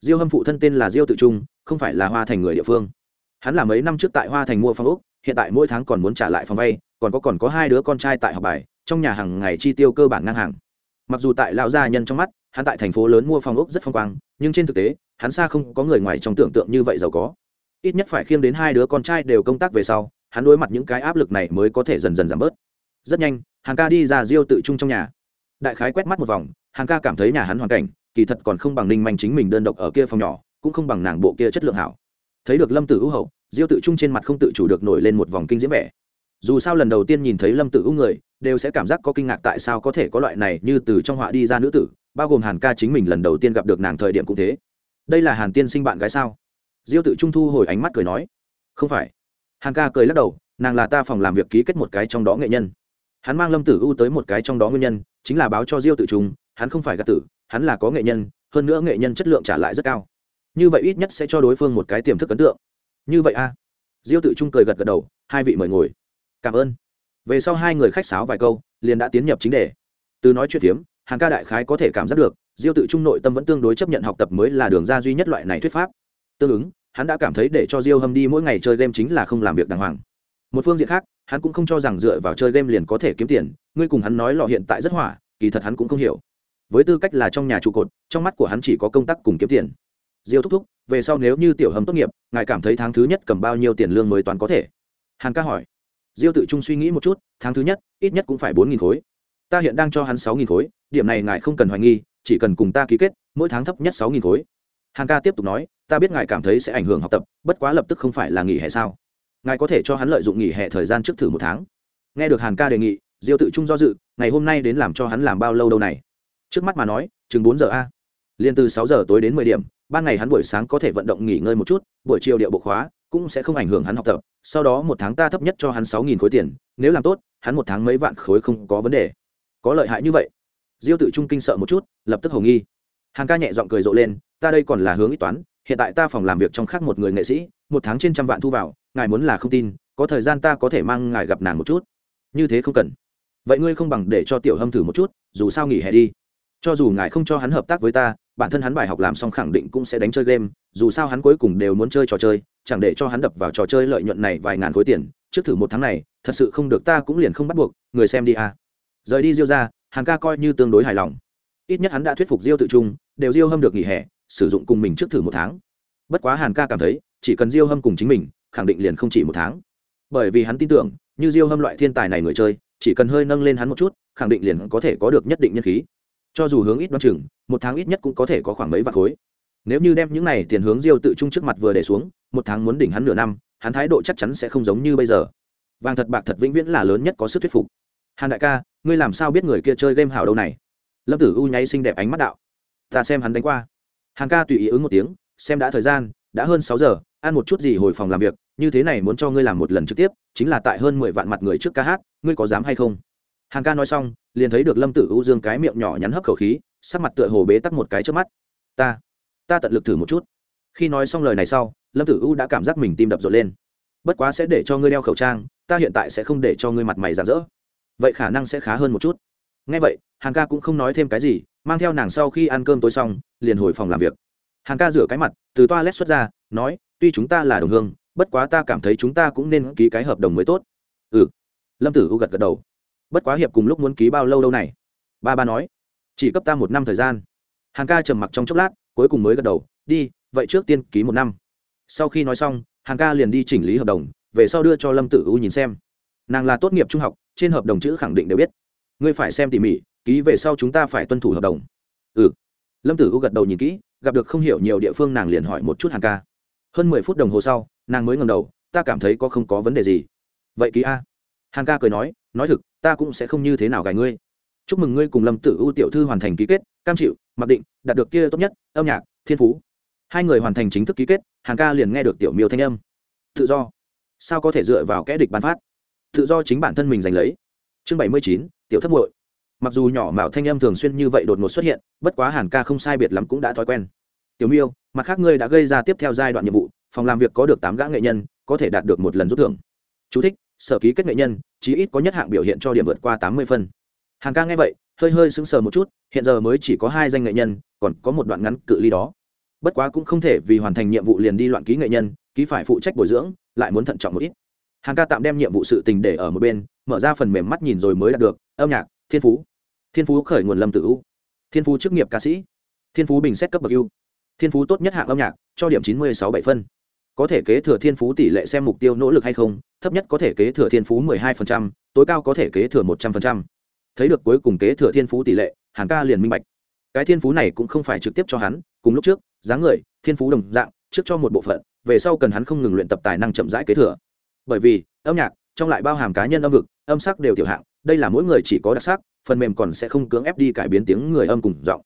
Diêu hâm phụ thân tên là diêu tự trung, không phải là hoa thành người địa phương. Hắn là mấy năm trước tại hoa thành mua phòng úc hiện tại mỗi tháng còn muốn trả lại phòng vay, còn có còn có hai đứa con trai tại học bài, trong nhà hàng ngày chi tiêu cơ bản ngang hàng. Mặc dù tại lão gia nhân trong mắt hắn tại thành phố lớn mua phòng ốc rất phong quang, nhưng trên thực tế, hắn xa không có người ngoài trong tưởng tượng như vậy giàu có. Ít nhất phải khiêng đến hai đứa con trai đều công tác về sau, hắn đối mặt những cái áp lực này mới có thể dần dần giảm bớt. Rất nhanh hàng ca đi ra diêu tự trung trong nhà. Đại khái quét mắt một vòng hàng ca cảm thấy nhà hắn hoàn cảnh, kỳ thật còn không bằng ninh manh chính mình đơn độc ở kia phòng nhỏ, cũng không bằng nàng bộ kia chất lượng hảo. Thấy được lâm tử hữu hậu, diêu tự trung trên mặt không tự chủ được nổi lên một vòng kinh diễm vẻ dù sao lần đầu tiên nhìn thấy lâm tử u người, đều sẽ cảm giác có kinh ngạc tại sao có thể có loại này như từ trong họa đi ra nữ tử, bao gồm hàn ca chính mình lần đầu tiên gặp được nàng thời điểm cũng thế. Đây là hàn tiên sinh bạn gái sao? Diêu tự trung thu hồi ánh mắt cười nói. Không phải. Hàn ca cười lắc đầu, nàng là ta phòng làm việc ký kết một cái trong đó nghệ nhân. Hắn mang lâm tử u tới một cái trong đó nguyên nhân, chính là báo cho diêu tự trung, hắn không phải gạt tử, hắn là có nghệ nhân, hơn nữa nghệ nhân chất lượng trả lại rất cao. Như vậy ít nhất sẽ cho đối phương một cái tiềm thức ấn tượng. Như vậy a à. diêu tự trung cười gật gật đầu, hai vị mời ngồi cảm ơn. Về sau hai người khách sáo vài câu, liền đã tiến nhập chính đề. Từ nói chuyện phiếm hàng ca đại khái có thể cảm giác được, diêu tự trung nội tâm vẫn tương đối chấp nhận học tập mới là đường ra duy nhất loại này thuyết pháp. Tương ứng, hắn đã cảm thấy để cho diêu hâm đi mỗi ngày chơi game chính là không làm việc đàng hoàng. Một phương diện khác, hắn cũng không cho rằng dựa vào chơi game liền có thể kiếm tiền, ngươi cùng hắn nói lọ hiện tại rất hỏa, kỳ thật hắn cũng không hiểu. Với tư cách là trong nhà trụ cột, trong mắt của hắn chỉ có công tác cùng kiếm tiền. Diêu thúc thúc, về sau nếu như tiểu hâm tốt nghiệp, ngài cảm thấy tháng thứ nhất cầm bao nhiêu tiền lương mới toán có thể? Hàn ca hỏi diêu tự trung suy nghĩ một chút, tháng thứ nhất, ít nhất cũng phải bốn nghìn khối. Ta hiện đang cho hắn sáu nghìn khối, điểm này ngài không cần hoài nghi, chỉ cần cùng ta ký kết, mỗi tháng thấp nhất sáu nghìn khối. Hàn ca tiếp tục nói, ta biết ngài cảm thấy sẽ ảnh hưởng học tập, bất quá lập tức không phải là nghỉ hè sao. Ngài có thể cho hắn lợi dụng nghỉ hè thời gian trước thử một tháng. Nghe được hàn ca đề nghị, diêu tự trung do dự, ngày hôm nay đến làm cho hắn làm bao lâu đâu này? Trước mắt mà nói, chừng bốn giờ a. Liền từ sáu giờ tối đến mười điểm, ban ngày hắn buổi sáng có thể vận động nghỉ ngơi một chút, buổi chiều điệu bộ khóa cũng sẽ không ảnh hưởng hắn học tập, sau đó một tháng ta thấp nhất cho hắn sáu nghìn khối tiền, nếu làm tốt, hắn một tháng mấy vạn khối không có vấn đề. Có lợi hại như vậy? Diêu tự trung kinh sợ một chút, lập tức hầu nghi. Hàng ca nhẹ giọng cười rộ lên, ta đây còn là hướng ít toán, hiện tại ta phòng làm việc trong khác một người nghệ sĩ, một tháng trên trăm vạn thu vào, ngài muốn là không tin, có thời gian ta có thể mang ngài gặp nàng một chút. Như thế không cần. Vậy ngươi không bằng để cho tiểu hâm thử một chút, dù sao nghỉ hè đi. Cho dù ngài không cho hắn hợp tác với ta bản thân hắn bài học làm xong khẳng định cũng sẽ đánh chơi game, dù sao hắn cuối cùng đều muốn chơi trò chơi, chẳng để cho hắn đập vào trò chơi lợi nhuận này vài ngàn khối tiền, trước thử một tháng này, thật sự không được ta cũng liền không bắt buộc, người xem đi à. rời đi diêu ra hàn ca coi như tương đối hài lòng. Ít nhất hắn đã thuyết phục diêu tự trung, đều diêu hâm được nghỉ hè, sử dụng cùng mình trước thử một tháng. Bất quá hàn ca cảm thấy, chỉ cần diêu hâm cùng chính mình, khẳng định liền không chỉ một tháng. Bởi vì hắn tin tưởng, như diêu hâm loại thiên tài này người chơi, chỉ cần hơi nâng lên hắn một chút, khẳng định liền có thể có được nhất định nhân khí cho dù hướng ít đoán chừng, một tháng ít nhất cũng có thể có khoảng mấy vạn khối. Nếu như đem những này tiền hướng diêu tự trung trước mặt vừa để xuống, một tháng muốn đỉnh hắn nửa năm, hắn thái độ chắc chắn sẽ không giống như bây giờ. Vàng thật bạc thật vĩnh viễn là lớn nhất có sức thuyết phục. Hàn đại ca, ngươi làm sao biết người kia chơi game hảo đâu này? Lâm tử u nháy xinh đẹp ánh mắt đạo. Ta xem hắn đánh qua. Hàn ca tùy ý ứng một tiếng, xem đã thời gian, đã hơn sáu giờ, ăn một chút gì hồi phòng làm việc, như thế này muốn cho ngươi làm một lần trực tiếp, chính là tại hơn mười vạn mặt người trước ca hát, ngươi có dám hay không? Hàn ca nói xong, liền thấy được lâm tử u dương cái miệng nhỏ nhắn hấp khẩu khí, sắc mặt tựa hồ bế tắc một cái trước mắt. Ta ta tận lực thử một chút. Khi nói xong lời này sau, lâm tử u đã cảm giác mình tim đập rộn lên. Bất quá sẽ để cho ngươi đeo khẩu trang, ta hiện tại sẽ không để cho ngươi mặt mày rạng rỡ. Vậy khả năng sẽ khá hơn một chút. Ngay vậy, hàn ca cũng không nói thêm cái gì, mang theo nàng sau khi ăn cơm tối xong, liền hồi phòng làm việc. Hàn ca rửa cái mặt, từ toa lét xuất ra, nói, tuy chúng ta là đồng hương, bất quá ta cảm thấy chúng ta cũng nên ký cái hợp đồng mới tốt. Ừ. Lâm tử u gật gật đầu bất quá hiệp cùng lúc muốn ký bao lâu lâu này? Ba ba nói. Chỉ cấp ta một năm thời gian. Hàn ca trầm mặc trong chốc lát, cuối cùng mới gật đầu, đi, vậy trước tiên ký một năm. Sau khi nói xong hàn ca liền đi chỉnh lý hợp đồng, về sau đưa cho lâm tử u nhìn xem. Nàng là tốt nghiệp trung học, trên hợp đồng chữ khẳng định đều biết. Ngươi phải xem tỉ mỉ, ký về sau chúng ta phải tuân thủ hợp đồng. Ừ. Lâm tử u gật đầu nhìn kỹ, gặp được không hiểu nhiều địa phương nàng liền hỏi một chút hàn ca. Hơn mười phút đồng hồ sau, nàng mới ngầm đầu, ta cảm thấy có không có vấn đề gì. Vậy ký a. Hàn ca cười nói nói thực ta cũng sẽ không như thế nào gài ngươi. Chúc mừng ngươi cùng lâm tử ưu tiểu thư hoàn thành ký kết cam chịu mặc định đạt được kia tốt nhất âm nhạc thiên phú. Hai người hoàn thành chính thức ký kết hàn ca liền nghe được tiểu miêu thanh âm. Tự do. Sao có thể dựa vào kẽ địch bán phát? Tự do chính bản thân mình giành lấy. Chương bảy mươi chín tiểu thất muội. Mặc dù nhỏ mạo thanh âm thường xuyên như vậy đột ngột xuất hiện bất quá hàn ca không sai biệt lắm cũng đã thói quen. Tiểu miêu mặt khác ngươi đã gây ra tiếp theo giai đoạn nhiệm vụ phòng làm việc có được tám gã nghệ nhân có thể đạt được một lần rút thưởng. Chú thích, sở ký kết nghệ nhân, chí ít có nhất hạng biểu hiện cho điểm vượt qua tám mươi phân. Hàn ca nghe vậy, hơi hơi sững sờ một chút, hiện giờ mới chỉ có hai danh nghệ nhân, còn có một đoạn ngắn cự ly đó. Bất quá cũng không thể vì hoàn thành nhiệm vụ liền đi loạn ký nghệ nhân, ký phải phụ trách bồi dưỡng, lại muốn thận trọng một ít. Hàn ca tạm đem nhiệm vụ sự tình để ở một bên, mở ra phần mềm mắt nhìn rồi mới đạt được, âm nhạc, thiên phú. Thiên phú khởi nguồn lâm tử u. Thiên phú chức nghiệp ca sĩ. Thiên phú bình xét cấp bậc ưu. Thiên phú tốt nhất hạng âm nhạc, cho điểm chín mươi sáu bảy phân có thể kế thừa thiên phú tỷ lệ xem mục tiêu nỗ lực hay không thấp nhất có thể kế thừa thiên phú mười hai phần trăm, tối cao có thể kế thừa một trăm phần trăm. thấy được cuối cùng kế thừa thiên phú tỷ lệ hàn ca liền minh bạch. Cái thiên phú này cũng không phải trực tiếp cho hắn cùng lúc trước dáng người thiên phú đồng dạng trước cho một bộ phận về sau cần hắn không ngừng luyện tập tài năng chậm rãi kế thừa. Bởi vì âm nhạc trong lại bao hàm cá nhân âm vực âm sắc đều tiểu hạng đây là mỗi người chỉ có đặc sắc phần mềm còn sẽ không cưỡng ép đi cải biến tiếng người âm cùng giọng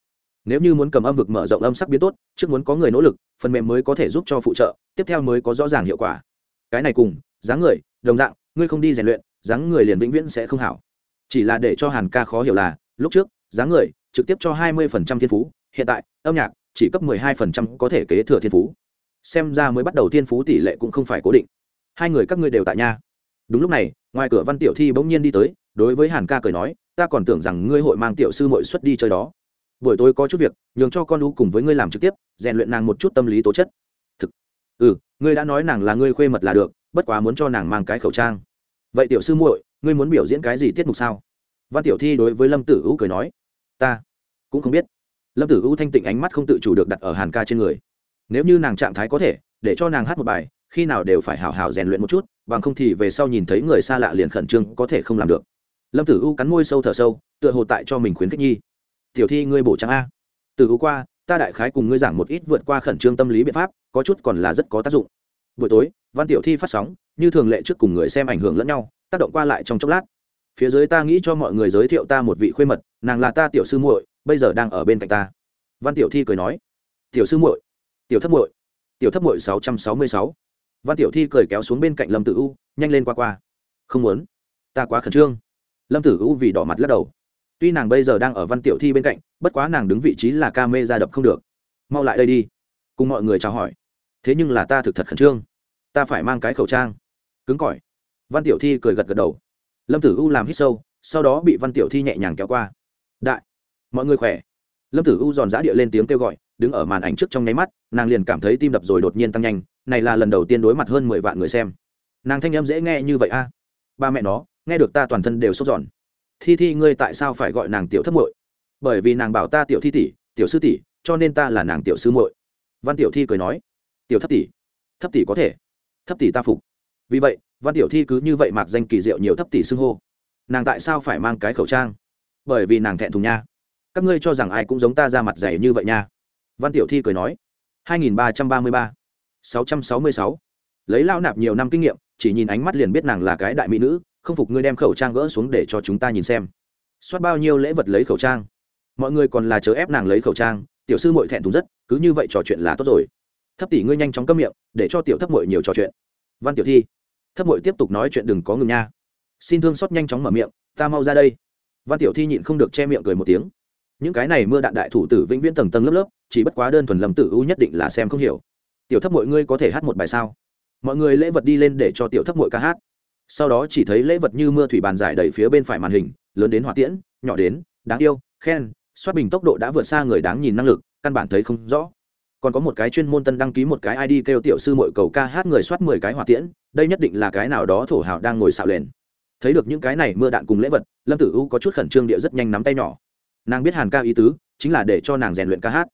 nếu như muốn cầm âm vực mở rộng âm sắc biến tốt, trước muốn có người nỗ lực, phần mềm mới có thể giúp cho phụ trợ, tiếp theo mới có rõ ràng hiệu quả. Cái này cùng, dáng người, đồng dạng, ngươi không đi rèn luyện, dáng người liền vĩnh viễn sẽ không hảo. Chỉ là để cho hàn ca khó hiểu là, lúc trước, dáng người, trực tiếp cho hai mươi thiên phú, hiện tại, âm nhạc, chỉ cấp hai có thể kế thừa thiên phú. Xem ra mới bắt đầu thiên phú tỷ lệ cũng không phải cố định. Hai người các ngươi đều tại nhà. Đúng lúc này, ngoài cửa văn tiểu thi bỗng nhiên đi tới, đối với hàn ca cười nói, ta còn tưởng rằng ngươi hội mang tiểu sư mội xuất đi chơi đó buổi tối có chút việc, nhường cho con lũ cùng với ngươi làm trực tiếp, rèn luyện nàng một chút tâm lý tố chất. Thực ừ ngươi đã nói nàng là ngươi khuê mật là được, bất quá muốn cho nàng mang cái khẩu trang. Vậy tiểu sư muội, ngươi muốn biểu diễn cái gì tiết mục sao? Văn tiểu thi đối với lâm tử u cười nói, ta cũng không biết. Lâm tử u thanh tịnh ánh mắt không tự chủ được đặt ở hàn ca trên người. Nếu như nàng trạng thái có thể, để cho nàng hát một bài, khi nào đều phải hào hào rèn luyện một chút, bằng không thì về sau nhìn thấy người xa lạ liền khẩn trương, có thể không làm được. Lâm tử u cắn môi sâu thở sâu, tựa hồ tại cho mình khuyến khích nhi tiểu thi ngươi bổ trang a. Từ u qua, ta đại khái cùng ngươi giảng một ít vượt qua khẩn trương tâm lý biện pháp, có chút còn là rất có tác dụng. Buổi tối, văn tiểu thi phát sóng, như thường lệ trước cùng người xem ảnh hưởng lẫn nhau, tác động qua lại trong chốc lát. Phía dưới ta nghĩ cho mọi người giới thiệu ta một vị khuê mật, nàng là ta tiểu sư muội, bây giờ đang ở bên cạnh ta. Văn tiểu thi cười nói, tiểu sư muội, tiểu thấp muội, tiểu thấp muội sáu trăm sáu mươi sáu. Văn tiểu thi cười kéo xuống bên cạnh lâm tử u, nhanh lên qua qua. Không muốn, ta quá khẩn trương. Lâm tử u vì đỏ mặt lắc đầu tuy nàng bây giờ đang ở văn tiểu thi bên cạnh, bất quá nàng đứng vị trí là ca mê ra đập không được. Mau lại đây đi. Cùng mọi người chào hỏi. Thế nhưng là ta thực thật khẩn trương. Ta phải mang cái khẩu trang. Cứng cỏi. Văn tiểu thi cười gật gật đầu. Lâm tử u làm hít sâu, sau đó bị văn tiểu thi nhẹ nhàng kéo qua. Đại. Mọi người khỏe. Lâm tử u giòn giã địa lên tiếng kêu gọi, đứng ở màn ảnh trước trong nháy mắt, nàng liền cảm thấy tim đập rồi đột nhiên tăng nhanh, này là lần đầu tiên đối mặt hơn mười vạn người xem. Nàng thanh âm dễ nghe như vậy a. Ba mẹ nó, nghe được ta toàn thân đều sốt giòn thi thi, ngươi tại sao phải gọi nàng tiểu Thất muội? Bởi vì nàng bảo ta tiểu thi tỷ, tiểu sư tỷ, cho nên ta là nàng tiểu sư muội. Văn tiểu thi cười nói. Tiểu thấp tỷ thấp tỷ có thể thấp tỷ ta phục. Vì vậy, văn tiểu thi cứ như vậy mặc danh kỳ diệu nhiều thấp tỷ xưng hô. Nàng tại sao phải mang cái khẩu trang? Bởi vì nàng thẹn thùng nha. Các ngươi cho rằng ai cũng giống ta ra mặt dày như vậy nha. Văn tiểu thi cười nói. 2333 666 lấy lao nạp nhiều năm kinh nghiệm, chỉ nhìn ánh mắt liền biết nàng là cái đại mỹ nữ không phục ngươi đem khẩu trang gỡ xuống để cho chúng ta nhìn xem. Soát bao nhiêu lễ vật lấy khẩu trang? Mọi người còn là chớ ép nàng lấy khẩu trang, tiểu sư mội thẹn thùng rất, cứ như vậy trò chuyện là tốt rồi. Thấp tỷ ngươi nhanh chóng cấm miệng, để cho tiểu thấp mội nhiều trò chuyện. Văn tiểu thi, thấp mội tiếp tục nói chuyện đừng có ngừng nha. Xin thương xót nhanh chóng mở miệng, ta mau ra đây. Văn tiểu thi nhịn không được che miệng cười một tiếng. Những cái này mưa đạn đại thủ tử vĩnh viễn tầng tầng lớp lớp, chỉ bất quá đơn thuần lầm tử u nhất định là xem không hiểu. Tiểu thấp mọi ngươi có thể hát một bài sao? Mọi người lễ vật đi lên để cho tiểu thấp mội ca hát sau đó chỉ thấy lễ vật như mưa thủy bàn giải đầy phía bên phải màn hình, lớn đến hỏa tiễn, nhỏ đến, đáng yêu, khen xoát bình tốc độ đã vượt xa người đáng nhìn năng lực, căn bản thấy không rõ. Còn có một cái chuyên môn tân đăng ký một cái id kêu tiểu sư mội cầu ca hát người soát mười cái hỏa tiễn, đây nhất định là cái nào đó thổ hào đang ngồi xạo lên thấy được những cái này mưa đạn cùng lễ vật, lâm tử u có chút khẩn trương địa rất nhanh nắm tay nhỏ. Nàng biết hàn ca ý tứ, chính là để cho nàng rèn luyện ca hát.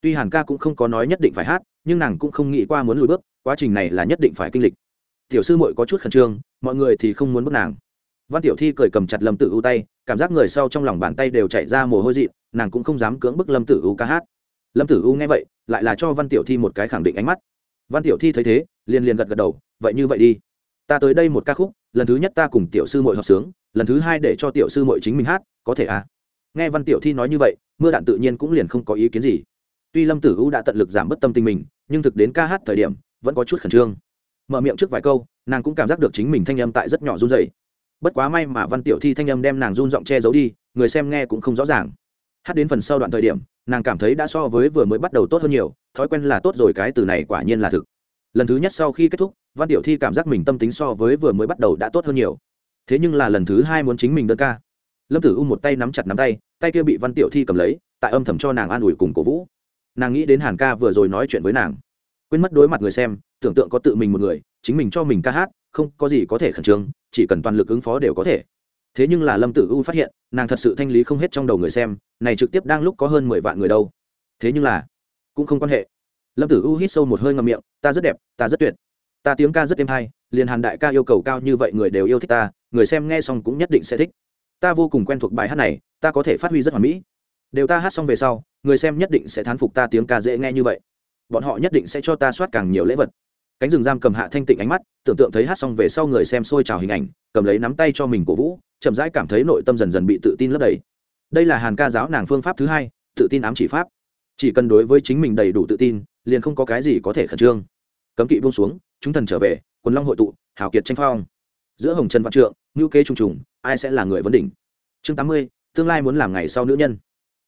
Tuy hàn ca cũng không có nói nhất định phải hát, nhưng nàng cũng không nghĩ qua muốn lùi bước, quá trình này là nhất định phải kinh lịch tiểu sư muội có chút khẩn trương, mọi người thì không muốn bước nàng. Văn tiểu thi cười cầm chặt lâm tử u tay, cảm giác người sau trong lòng bàn tay đều chạy ra mồ hôi dị nàng cũng không dám cưỡng bức lâm tử u ca hát. Lâm tử u nghe vậy, lại là cho văn tiểu thi một cái khẳng định ánh mắt. Văn tiểu thi thấy thế, liền liền gật gật đầu, vậy như vậy đi. Ta tới đây một ca khúc, lần thứ nhất ta cùng tiểu sư mội hợp sướng, lần thứ hai để cho tiểu sư mội chính mình hát, có thể à? Nghe văn tiểu thi nói như vậy, mưa đạn tự nhiên cũng liền không có ý kiến gì. Tuy lâm tử u đã tận lực giảm bớt tâm tình mình, nhưng thực đến ca hát thời điểm, vẫn có chút khẩn trương mở miệng trước vài câu, nàng cũng cảm giác được chính mình thanh âm tại rất nhỏ run dày bất quá may mà văn tiểu thi thanh âm đem nàng run giọng che giấu đi, người xem nghe cũng không rõ ràng. Hát đến phần sau đoạn thời điểm, nàng cảm thấy đã so với vừa mới bắt đầu tốt hơn nhiều, thói quen là tốt rồi, cái từ này quả nhiên là thực. Lần thứ nhất sau khi kết thúc, văn tiểu thi cảm giác mình tâm tính so với vừa mới bắt đầu đã tốt hơn nhiều. Thế nhưng là lần thứ hai muốn chính mình đơn ca. Lâm tử u một tay nắm chặt nắm tay tay kia bị văn tiểu thi cầm lấy, tại âm thầm cho nàng an ủi cùng cổ vũ. Nàng nghĩ đến hàn ca vừa rồi nói chuyện với nàng quên mất đối mặt người xem, tưởng tượng có tự mình một người, chính mình cho mình ca hát, không có gì có thể khẩn trương, chỉ cần toàn lực ứng phó đều có thể. Thế nhưng là lâm tử u phát hiện, nàng thật sự thanh lý không hết trong đầu người xem, này trực tiếp đang lúc có hơn mười vạn người đâu. Thế nhưng là, cũng không quan hệ. Lâm tử u hít sâu một hơi ngầm miệng, ta rất đẹp, ta rất tuyệt. Ta tiếng ca rất êm hay, liền hàn đại ca yêu cầu cao như vậy người đều yêu thích ta, người xem nghe xong cũng nhất định sẽ thích. Ta vô cùng quen thuộc bài hát này, ta có thể phát huy rất hoàn mỹ. Đều ta hát xong về sau, người xem nhất định sẽ thán phục ta tiếng ca dễ nghe như vậy bọn họ nhất định sẽ cho ta soát càng nhiều lễ vật. Cánh rừng giam cầm hạ thanh tịnh ánh mắt, tưởng tượng thấy hát xong về sau người xem xôi trào hình ảnh, cầm lấy nắm tay cho mình cổ vũ, chậm rãi cảm thấy nội tâm dần dần bị tự tin lấp đầy. Đây là hàn ca giáo nàng phương pháp thứ hai, tự tin ám chỉ pháp. Chỉ cần đối với chính mình đầy đủ tự tin, liền không có cái gì có thể khẩn trương. Cấm kỵ buông xuống, chúng thần trở về, quần long hội tụ, hào kiệt tranh phong. Giữa hồng trần văn trượng ngữ kế trung trùng, ai sẽ là người vấn đỉnh? Chương tám mươi, tương lai muốn làm ngày sau nữ nhân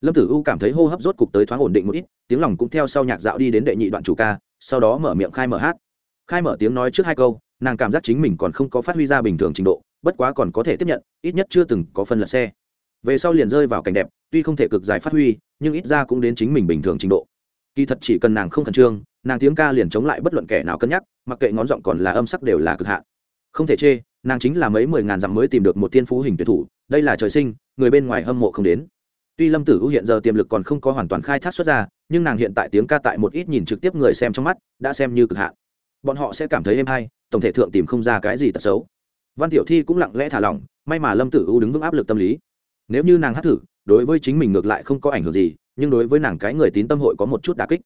lâm tử u cảm thấy hô hấp rốt cục tới thoáng ổn định một ít, tiếng lòng cũng theo sau nhạc dạo đi đến đệ nhị đoạn chủ ca, sau đó mở miệng khai mở hát. Khai mở tiếng nói trước hai câu, nàng cảm giác chính mình còn không có phát huy ra bình thường trình độ, bất quá còn có thể tiếp nhận, ít nhất chưa từng có phân lật xe. Về sau liền rơi vào cảnh đẹp, tuy không thể cực dài phát huy, nhưng ít ra cũng đến chính mình bình thường trình độ. Kỳ thật chỉ cần nàng không khẩn trương, nàng tiếng ca liền chống lại bất luận kẻ nào cân nhắc, mặc kệ ngón giọng còn là âm sắc đều là cực hạn. Không thể chê, nàng chính là mấy mười ngàn dặm mới tìm được một thiên phú hình tuyệt thủ, đây là trời sinh, người bên ngoài hâm mộ không đến tuy lâm tử u hiện giờ tiềm lực còn không có hoàn toàn khai thác xuất ra, nhưng nàng hiện tại tiếng ca tại một ít nhìn trực tiếp người xem trong mắt, đã xem như cực hạn. Bọn họ sẽ cảm thấy êm hay, tổng thể thượng tìm không ra cái gì tật xấu. Văn tiểu thi cũng lặng lẽ thả lỏng, may mà lâm tử u đứng vững áp lực tâm lý. Nếu như nàng hát thử, đối với chính mình ngược lại không có ảnh hưởng gì, nhưng đối với nàng cái người tín tâm hội có một chút đà kích.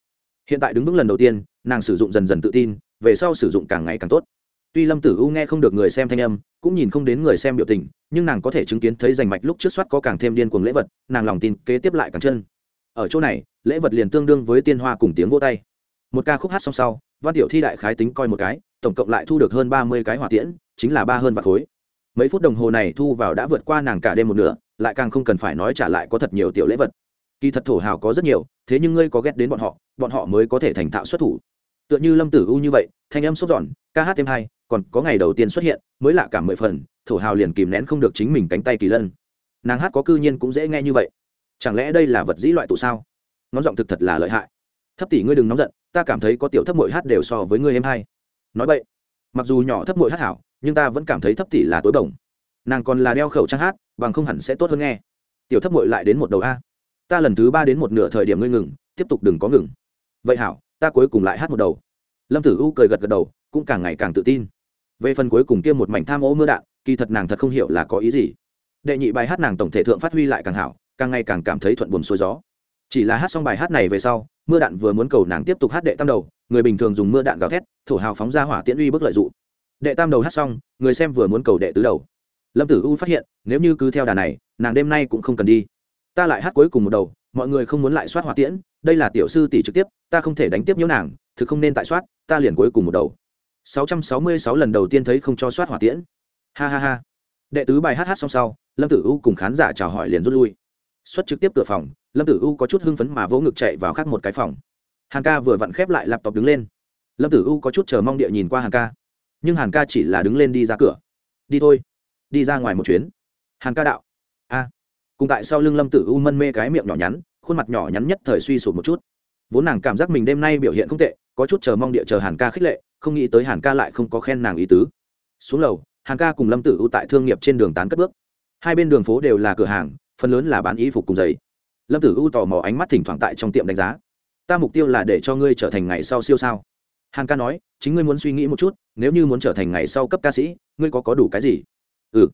Hiện tại đứng vững lần đầu tiên, nàng sử dụng dần dần tự tin, về sau sử dụng càng ngày càng tốt tuy lâm tử u nghe không được người xem thanh âm, cũng nhìn không đến người xem biểu tình, nhưng nàng có thể chứng kiến thấy rành mạch lúc trước soát có càng thêm điên cuồng lễ vật, nàng lòng tin kế tiếp lại càng chân. Ở chỗ này, lễ vật liền tương đương với tiên hoa cùng tiếng vô tay. Một ca khúc hát xong sau, văn tiểu thi đại khái tính coi một cái, tổng cộng lại thu được hơn ba mươi cái hỏa tiễn, chính là ba hơn vạt khối. Mấy phút đồng hồ này thu vào đã vượt qua nàng cả đêm một nửa, lại càng không cần phải nói trả lại có thật nhiều tiểu lễ vật. Kỳ thật thổ hào có rất nhiều, thế nhưng ngươi có ghét đến bọn họ bọn họ mới có thể thành thạo xuất thủ. Tựa như lâm tử u như vậy, thanh âm sốt giòn ca hát thêm hai còn có ngày đầu tiên xuất hiện, mới lạ cả mười phần, thổ hào liền kìm nén không được chính mình cánh tay kỳ lân. Nàng hát có cư nhiên cũng dễ nghe như vậy. Chẳng lẽ đây là vật dĩ loại tụ sao? Ngón giọng thực thật là lợi hại. Thấp tỷ ngươi đừng nóng giận, ta cảm thấy có tiểu thấp mội hát đều so với ngươi em hay. Nói vậy mặc dù nhỏ thấp mội hát hảo, nhưng ta vẫn cảm thấy thấp tỷ là tối bổng. Nàng còn là đeo khẩu trang hát, bằng không hẳn sẽ tốt hơn nghe. Tiểu thấp mội lại đến một đầu a. Ta lần thứ ba đến một nửa thời điểm ngươi ngừng, tiếp tục đừng có ngừng. Vậy hảo, ta cuối cùng lại hát một đầu. Lâm tử u cười gật gật đầu, cũng càng ngày càng tự tin về phần cuối cùng kia một mảnh tham ô mưa đạn, kỳ thật nàng thật không hiểu là có ý gì. Đệ nhị bài hát nàng tổng thể thượng phát huy lại càng hảo, càng ngày càng cảm thấy thuận buồm xuôi gió. Chỉ là hát xong bài hát này về sau, mưa đạn vừa muốn cầu nàng tiếp tục hát đệ tam đầu, người bình thường dùng mưa đạn gào thét, thổ hào phóng ra hỏa tiễn uy bức lợi dụng. Đệ tam đầu hát xong, người xem vừa muốn cầu đệ tứ đầu. Lâm tử u phát hiện, nếu như cứ theo đà này, nàng đêm nay cũng không cần đi. Ta lại hát cuối cùng một đầu, mọi người không muốn lại soát hỏa tiễn, đây là tiểu sư tỷ trực tiếp, ta không thể đánh tiếp nhiễu nàng, thực không nên tại soát, ta liền cuối cùng một đầu. 666 lần đầu tiên thấy không cho soát hỏa tiễn. Ha ha ha. Đệ tứ bài hát hát xong sau, lâm tử u cùng khán giả chào hỏi liền rút lui. Xuất trực tiếp cửa phòng, lâm tử u có chút hưng phấn mà vỗ ngực chạy vào khác một cái phòng. Hàn ca vừa vặn khép lại laptop đứng lên. Lâm tử u có chút chờ mong địa nhìn qua hàn ca. Nhưng hàn ca chỉ là đứng lên đi ra cửa. Đi thôi. Đi ra ngoài một chuyến. Hàn ca đạo. A. Cùng tại sau lưng lâm tử u mân mê cái miệng nhỏ nhắn, khuôn mặt nhỏ nhắn nhất thời suy sụp một chút. Vốn nàng cảm giác mình đêm nay biểu hiện không tệ, có chút chờ mong địa chờ hàn ca khích lệ không nghĩ tới hàn ca lại không có khen nàng ý tứ. Xuống lầu, hàn ca cùng lâm tử u tại thương nghiệp trên đường tán cất bước. Hai bên đường phố đều là cửa hàng, phần lớn là bán y phục cùng giày. Lâm tử u tò mò ánh mắt thỉnh thoảng tại trong tiệm đánh giá. Ta mục tiêu là để cho ngươi trở thành ngày sau siêu sao? Hàn ca nói, chính ngươi muốn suy nghĩ một chút, nếu như muốn trở thành ngày sau cấp ca sĩ, ngươi có có đủ cái gì? Ừ.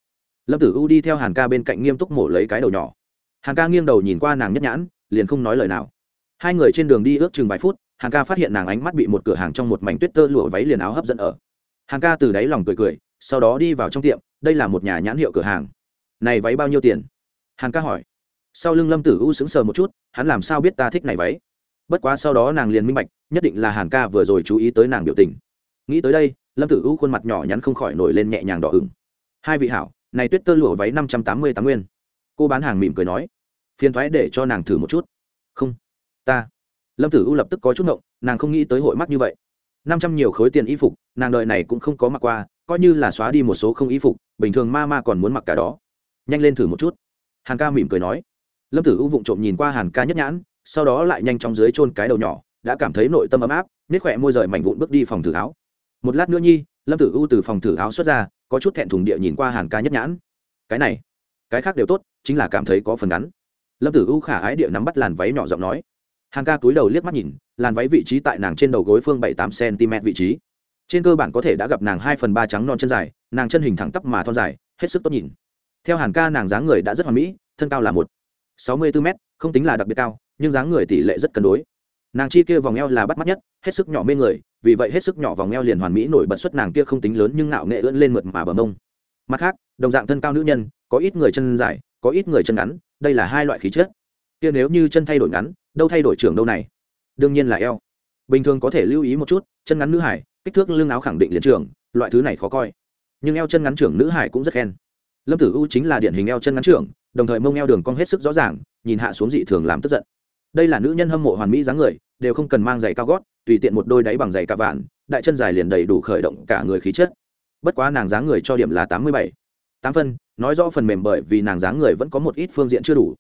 Lâm tử u đi theo hàn ca bên cạnh nghiêm túc mổ lấy cái đầu nhỏ. Hàn ca nghiêng đầu nhìn qua nàng nhất nhãn, liền không nói lời nào. Hai người trên đường đi ước chừng vài phút Hàng ca phát hiện nàng ánh mắt bị một cửa hàng trong một mảnh tuyết tơ lụa váy liền áo hấp dẫn ở. Hàng ca từ đáy lòng cười cười, sau đó đi vào trong tiệm, đây là một nhà nhãn hiệu cửa hàng. Này váy bao nhiêu tiền? Hàng ca hỏi. Sau lưng lâm tử u sững sờ một chút, hắn làm sao biết ta thích này váy? Bất quá sau đó nàng liền minh bạch, nhất định là hàng ca vừa rồi chú ý tới nàng biểu tình. Nghĩ tới đây, lâm tử u khuôn mặt nhỏ nhắn không khỏi nổi lên nhẹ nhàng đỏ ửng. Hai vị hảo, này tuyết tơ lụa váy năm trăm tám mươi tám nguyên. Cô bán hàng mỉm cười nói. Phiền thoái để cho nàng thử một chút. Không. Ta lâm tử u lập tức có chút ngộng, nàng không nghĩ tới hội mắc như vậy. Năm trăm nhiều khối tiền y phục, nàng đợi này cũng không có mặc qua, coi như là xóa đi một số không y phục, bình thường ma ma còn muốn mặc cả đó. Nhanh lên thử một chút. Hàn ca mỉm cười nói. Lâm tử u vụng trộm nhìn qua hàn ca nhất nhãn, sau đó lại nhanh chóng dưới chôn cái đầu nhỏ, đã cảm thấy nội tâm ấm áp nết khỏe môi rời mảnh vụn bước đi phòng thử áo. Một lát nữa nhi, lâm tử u từ phòng thử áo xuất ra, có chút thẹn thùng địa nhìn qua hàn ca nhất nhãn. Cái này, cái khác đều tốt, chính là cảm thấy có phần ngắn. Lâm tử u khả ái địa nắm bắt làn váy nhỏ giọng nói hàn ca túi đầu liếc mắt nhìn, làn váy vị trí tại nàng trên đầu gối phương bảy tám cm vị trí. Trên cơ bản có thể đã gặp nàng hai phần ba trắng non chân dài, nàng chân hình thẳng tắp mà thon dài, hết sức tốt nhìn. Theo hàn ca, nàng dáng người đã rất hoàn mỹ, thân cao là một sáu mươi bốn m không tính là đặc biệt cao, nhưng dáng người tỷ lệ rất cân đối. Nàng chi kia vòng eo là bắt mắt nhất, hết sức nhỏ mê người, vì vậy hết sức nhỏ vòng eo liền hoàn mỹ nổi bật xuất nàng kia không tính lớn nhưng ngạo nghệ ưỡn lên mượt mà bờ mông. Mặt khác, đồng dạng thân cao nữ nhân, có ít người chân dài, có ít người chân ngắn, đây là hai loại khí chất. Kia nếu như chân thay đổi ngắn đâu thay đổi trưởng đâu này? Đương nhiên là eo. Bình thường có thể lưu ý một chút, chân ngắn nữ hải, kích thước lưng áo khẳng định liền trưởng, loại thứ này khó coi. Nhưng eo chân ngắn trưởng nữ hải cũng rất khen. Lâm tử u chính là điển hình eo chân ngắn trưởng, đồng thời mông eo đường cong hết sức rõ ràng, nhìn hạ xuống dị thường làm tức giận. Đây là nữ nhân hâm mộ hoàn mỹ dáng người, đều không cần mang giày cao gót, tùy tiện một đôi đáy bằng giày cả vạn, đại chân dài liền đầy đủ khởi động cả người khí chất. Bất quá nàng dáng người cho điểm là tám mươi bảy. Tám phân, nói rõ phần mềm bởi vì nàng dáng người vẫn có một ít phương diện chưa đủ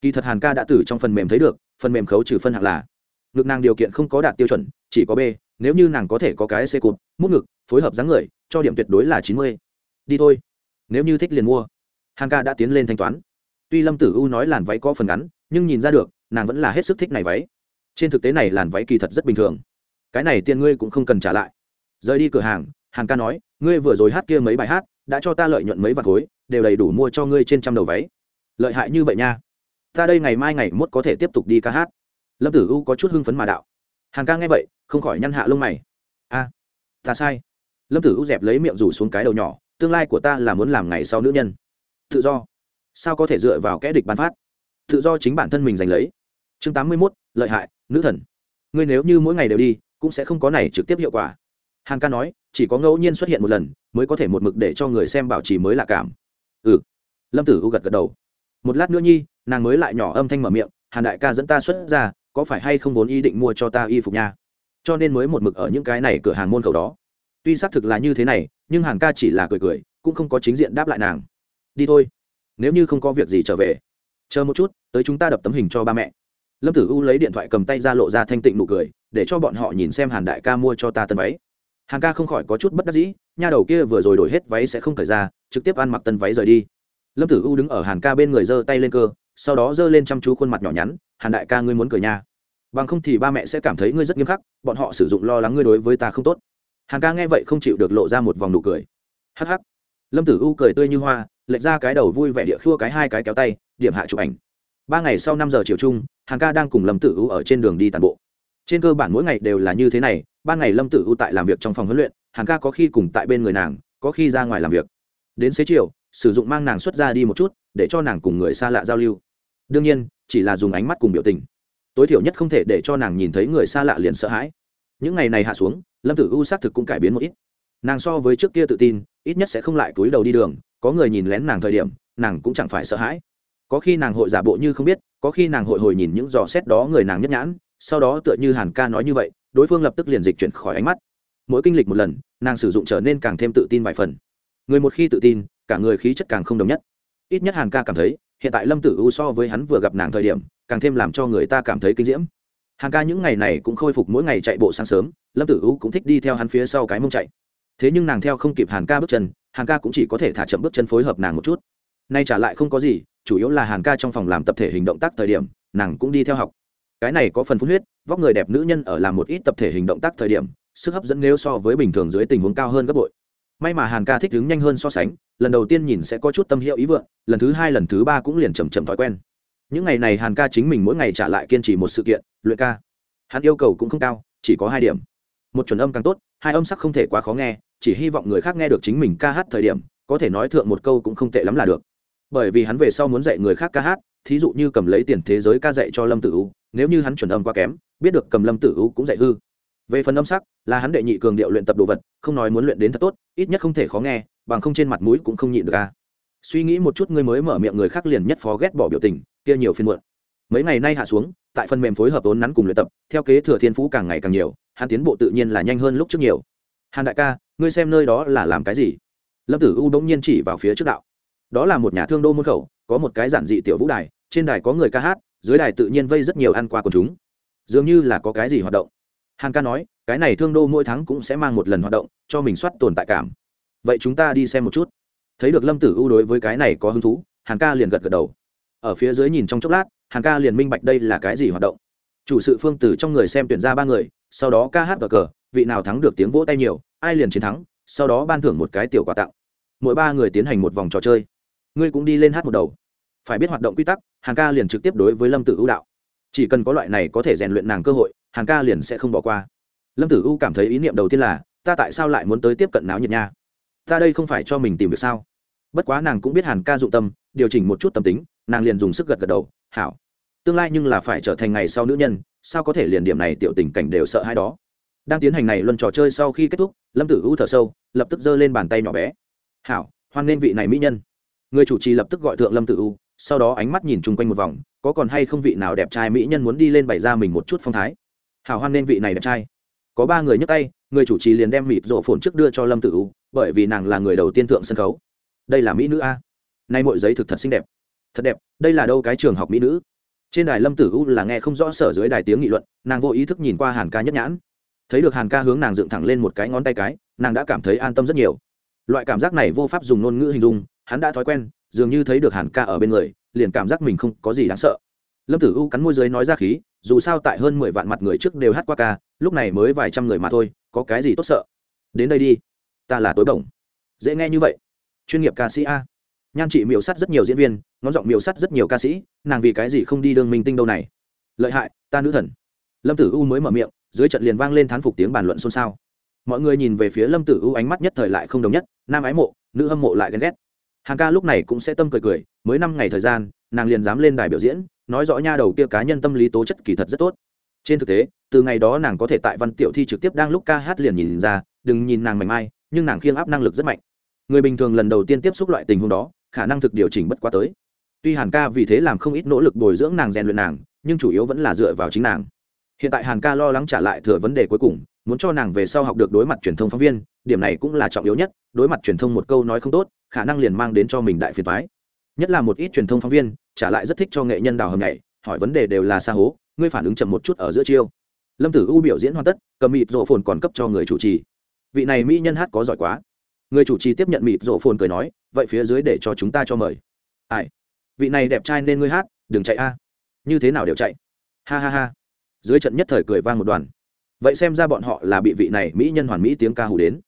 kỳ thật hàn ca đã từ trong phần mềm thấy được, phần mềm khấu trừ phân hạng là, ngực nàng điều kiện không có đạt tiêu chuẩn, chỉ có b, nếu như nàng có thể có cái c cụt, mút ngực, phối hợp dáng người, cho điểm tuyệt đối là chín mươi. Đi thôi. Nếu như thích liền mua. Hàn ca đã tiến lên thanh toán. Tuy lâm tử u nói làn váy có phần ngắn, nhưng nhìn ra được, nàng vẫn là hết sức thích này váy. Trên thực tế này làn váy kỳ thật rất bình thường. Cái này tiền ngươi cũng không cần trả lại. Rời đi cửa hàng, hàn ca nói, ngươi vừa rồi hát kia mấy bài hát, đã cho ta lợi nhuận mấy vạt khối, đều đầy đủ mua cho ngươi trên trăm đầu váy. Lợi hại như vậy nha ta đây ngày mai ngày mốt có thể tiếp tục đi ca hát. Lâm tử u có chút hưng phấn mà đạo. Hàng ca nghe vậy, không khỏi nhăn hạ lông mày. A, ta sai. Lâm tử u dẹp lấy miệng rủ xuống cái đầu nhỏ, tương lai của ta là muốn làm ngày sau nữ nhân. Tự do. Sao có thể dựa vào kẽ địch bán phát? Tự do chính bản thân mình giành lấy. Chương tám mươi mốt, lợi hại, nữ thần. Ngươi nếu như mỗi ngày đều đi, cũng sẽ không có này trực tiếp hiệu quả. Hàn ca nói, chỉ có ngẫu nhiên xuất hiện một lần, mới có thể một mực để cho người xem bảo trì mới lạ cảm. Ừ. Lâm tử u gật gật đầu một lát nữa nhi, nàng mới lại nhỏ âm thanh mở miệng, hàn đại ca dẫn ta xuất ra, có phải hay không vốn ý định mua cho ta y phục nha? Cho nên mới một mực ở những cái này cửa hàng môn khẩu đó. Tuy xác thực là như thế này, nhưng hàn ca chỉ là cười cười, cũng không có chính diện đáp lại nàng. Đi thôi, nếu như không có việc gì trở về, chờ một chút, tới chúng ta đập tấm hình cho ba mẹ. Lâm tử u lấy điện thoại cầm tay ra lộ ra thanh tịnh nụ cười, để cho bọn họ nhìn xem hàn đại ca mua cho ta tân váy. Hàn ca không khỏi có chút bất đắc dĩ, nha đầu kia vừa rồi đổi hết váy sẽ không thời ra, trực tiếp ăn mặc tân váy rời đi lâm tử u đứng ở hàn ca bên người giơ tay lên cơ, sau đó giơ lên chăm chú khuôn mặt nhỏ nhắn, hàn đại ca ngươi muốn cười nha. Bằng không thì ba mẹ sẽ cảm thấy ngươi rất nghiêm khắc, bọn họ sử dụng lo lắng ngươi đối với ta không tốt. Hàn ca nghe vậy không chịu được lộ ra một vòng nụ cười. Hắc hắc. Lâm tử u cười tươi như hoa, lệch ra cái đầu vui vẻ địa khua cái hai cái kéo tay, điểm hạ chụp ảnh. Ba ngày sau năm giờ chiều chung, hàn ca đang cùng lâm tử u ở trên đường đi tàn bộ. Trên cơ bản mỗi ngày đều là như thế này, ban ngày lâm tử u tại làm việc trong phòng huấn luyện, hàn ca có khi cùng tại bên người nàng, có khi ra ngoài làm việc. Đến xế chiều sử dụng mang nàng xuất ra đi một chút, để cho nàng cùng người xa lạ giao lưu. Đương nhiên, chỉ là dùng ánh mắt cùng biểu tình. Tối thiểu nhất không thể để cho nàng nhìn thấy người xa lạ liền sợ hãi. Những ngày này hạ xuống, lâm tử u xác thực cũng cải biến một ít. Nàng so với trước kia tự tin, ít nhất sẽ không lại cúi đầu đi đường, có người nhìn lén nàng thời điểm, nàng cũng chẳng phải sợ hãi. Có khi nàng hội giả bộ như không biết, có khi nàng hội hồi nhìn những dò xét đó người nàng nhất nhãn, sau đó tựa như hàn ca nói như vậy, đối phương lập tức liền dịch chuyển khỏi ánh mắt. Mỗi kinh lịch một lần, nàng sử dụng trở nên càng thêm tự tin vài phần. Người một khi tự tin cả người khí chất càng không đồng nhất. Ít nhất hàn ca cảm thấy, hiện tại lâm tử u so với hắn vừa gặp nàng thời điểm, càng thêm làm cho người ta cảm thấy kinh diễm. Hàn ca những ngày này cũng khôi phục mỗi ngày chạy bộ sáng sớm, lâm tử u cũng thích đi theo hắn phía sau cái mông chạy. Thế nhưng nàng theo không kịp hàn ca bước chân, hàn ca cũng chỉ có thể thả chậm bước chân phối hợp nàng một chút. Nay trả lại không có gì, chủ yếu là hàn ca trong phòng làm tập thể hình động tác thời điểm, nàng cũng đi theo học. Cái này có phần phun huyết, vóc người đẹp nữ nhân ở làm một ít tập thể hình động tác thời điểm, sức hấp dẫn nếu so với bình thường dưới tình huống cao hơn gấp bội. May mà hàn ca thích đứng nhanh hơn so sánh lần đầu tiên nhìn sẽ có chút tâm hiệu ý vượng, lần thứ hai, lần thứ ba cũng liền chầm chậm thói quen. Những ngày này hàn ca chính mình mỗi ngày trả lại kiên trì một sự kiện, luyện ca. Hắn yêu cầu cũng không cao, chỉ có hai điểm. Một chuẩn âm càng tốt, hai âm sắc không thể quá khó nghe, chỉ hy vọng người khác nghe được chính mình ca hát thời điểm, có thể nói thượng một câu cũng không tệ lắm là được. Bởi vì hắn về sau muốn dạy người khác ca hát, thí dụ như cầm lấy tiền thế giới ca dạy cho lâm tử u, nếu như hắn chuẩn âm quá kém, biết được cầm lâm tử u cũng dạy hư. Về phần âm sắc, là hắn đệ nhị cường điệu luyện tập đồ vật, không nói muốn luyện đến thật tốt, ít nhất không thể khó nghe bằng không trên mặt mũi cũng không nhịn được a. Suy nghĩ một chút, ngươi mới mở miệng người khác liền nhất phó ghét bỏ biểu tình, kia nhiều phiên muộn. Mấy ngày nay hạ xuống, tại phần mềm phối hợp ốn nắn cùng luyện tập, theo kế thừa thiên phú càng ngày càng nhiều, hắn tiến bộ tự nhiên là nhanh hơn lúc trước nhiều. Hàn đại ca, ngươi xem nơi đó là làm cái gì? Lâm tử u bỗng nhiên chỉ vào phía trước đạo. Đó là một nhà thương đô môn khẩu, có một cái giản dị tiểu vũ đài, trên đài có người ca hát, dưới đài tự nhiên vây rất nhiều ăn qua của chúng. Dường như là có cái gì hoạt động. Hàn ca nói, cái này thương đô mỗi tháng cũng sẽ mang một lần hoạt động, cho mình soát tồn tại cảm vậy chúng ta đi xem một chút. Thấy được lâm tử u đối với cái này có hứng thú, hàn ca liền gật gật đầu. Ở phía dưới nhìn trong chốc lát, hàn ca liền minh bạch đây là cái gì hoạt động. Chủ sự phương tử trong người xem tuyển ra ba người, sau đó ca hát và cờ, vị nào thắng được tiếng vỗ tay nhiều, ai liền chiến thắng, sau đó ban thưởng một cái tiểu quà tặng. Mỗi ba người tiến hành một vòng trò chơi. Ngươi cũng đi lên hát một đầu. Phải biết hoạt động quy tắc hàng ca liền trực tiếp đối với lâm tử ưu đạo. Chỉ cần có loại này có thể rèn luyện nàng cơ hội hàng ca liền sẽ không bỏ qua. Lâm tử ưu cảm thấy ý niệm đầu tiên là, ta tại sao lại muốn tới tiếp cận náo nhiệt nha? Ta đây không phải cho mình tìm việc sao? Bất quá nàng cũng biết hàn ca dụng tâm, điều chỉnh một chút tâm tính, nàng liền dùng sức gật gật đầu, hảo. Tương lai nhưng là phải trở thành ngày sau nữ nhân, sao có thể liền điểm này tiểu tình cảnh đều sợ hai đó? Đang tiến hành này luân trò chơi sau khi kết thúc, lâm tử u thở sâu, lập tức giơ lên bàn tay nhỏ bé. Hảo, hoan nên vị này mỹ nhân. Người chủ trì lập tức gọi thượng lâm tử u sau đó ánh mắt nhìn chung quanh một vòng, có còn hay không vị nào đẹp trai mỹ nhân muốn đi lên bày ra mình một chút phong thái. Hảo, hoan nên vị này đẹp trai. Có ba người nhấc tay, người chủ trì liền đem mịp rổ phồn trước đưa cho lâm tử u bởi vì nàng là người đầu tiên thượng sân khấu. Đây là mỹ nữ a. Nay mọi giấy thực thật xinh đẹp. Thật đẹp, đây là đâu cái trường học mỹ nữ? Trên đài lâm tử u là nghe không rõ sở dưới đài tiếng nghị luận, nàng vô ý thức nhìn qua hàn ca nhất nhãn. Thấy được hàn ca hướng nàng dựng thẳng lên một cái ngón tay cái, nàng đã cảm thấy an tâm rất nhiều. Loại cảm giác này vô pháp dùng ngôn ngữ hình dung, hắn đã thói quen, dường như thấy được hàn ca ở bên người, liền cảm giác mình không có gì đáng sợ. Lâm tử u cắn môi dưới nói ra khí, dù sao tại hơn mười vạn mặt người trước đều hát qua ca, lúc này mới vài trăm người mà thôi, có cái gì tốt sợ? Đến đây đi ta là tối bổng. Dễ nghe như vậy. Chuyên nghiệp ca sĩ a. Nhan chị miêu sắt rất nhiều diễn viên, ngón giọng miêu sắt rất nhiều ca sĩ, nàng vì cái gì không đi đường minh tinh đâu này? Lợi hại, ta nữ thần. Lâm tử u mới mở miệng, dưới trận liền vang lên thán phục tiếng bàn luận xôn xao. Mọi người nhìn về phía lâm tử u ánh mắt nhất thời lại không đồng nhất, nam ái mộ, nữ hâm mộ lại ghen ghét. Hàng ca lúc này cũng sẽ tâm cười cười, mới năm ngày thời gian, nàng liền dám lên đài biểu diễn, nói rõ nha đầu kia cá nhân tâm lý tố chất kỳ thật rất tốt. Trên thực tế, từ ngày đó nàng có thể tại văn tiểu thi trực tiếp đang lúc ca hát liền nhìn ra, đừng nhìn nàng mảnh mai nhưng nàng khiêng áp năng lực rất mạnh. Người bình thường lần đầu tiên tiếp xúc loại tình huống đó, khả năng thực điều chỉnh bất quá tới. Tuy hàn ca vì thế làm không ít nỗ lực bồi dưỡng nàng rèn luyện nàng, nhưng chủ yếu vẫn là dựa vào chính nàng. Hiện tại hàn ca lo lắng trả lại thừa vấn đề cuối cùng, muốn cho nàng về sau học được đối mặt truyền thông phóng viên, điểm này cũng là trọng yếu nhất, đối mặt truyền thông một câu nói không tốt, khả năng liền mang đến cho mình đại phiền toái. Nhất là một ít truyền thông phóng viên, trả lại rất thích cho nghệ nhân đào hầm nhảy, hỏi vấn đề đều là xa hố, ngươi phản ứng chậm một chút ở giữa chiêu. Lâm tử u biểu diễn hoàn tất, cầm mịt rộ phồn còn cấp cho người chủ trì vị này mỹ nhân hát có giỏi quá. Người chủ trì tiếp nhận mịt rộ phồn cười nói, vậy phía dưới để cho chúng ta cho mời. Ai? Vị này đẹp trai nên ngươi hát, đừng chạy a. Như thế nào đều chạy. Ha ha ha. Dưới trận nhất thời cười vang một đoàn. Vậy xem ra bọn họ là bị vị này mỹ nhân hoàn mỹ tiếng ca hù đến.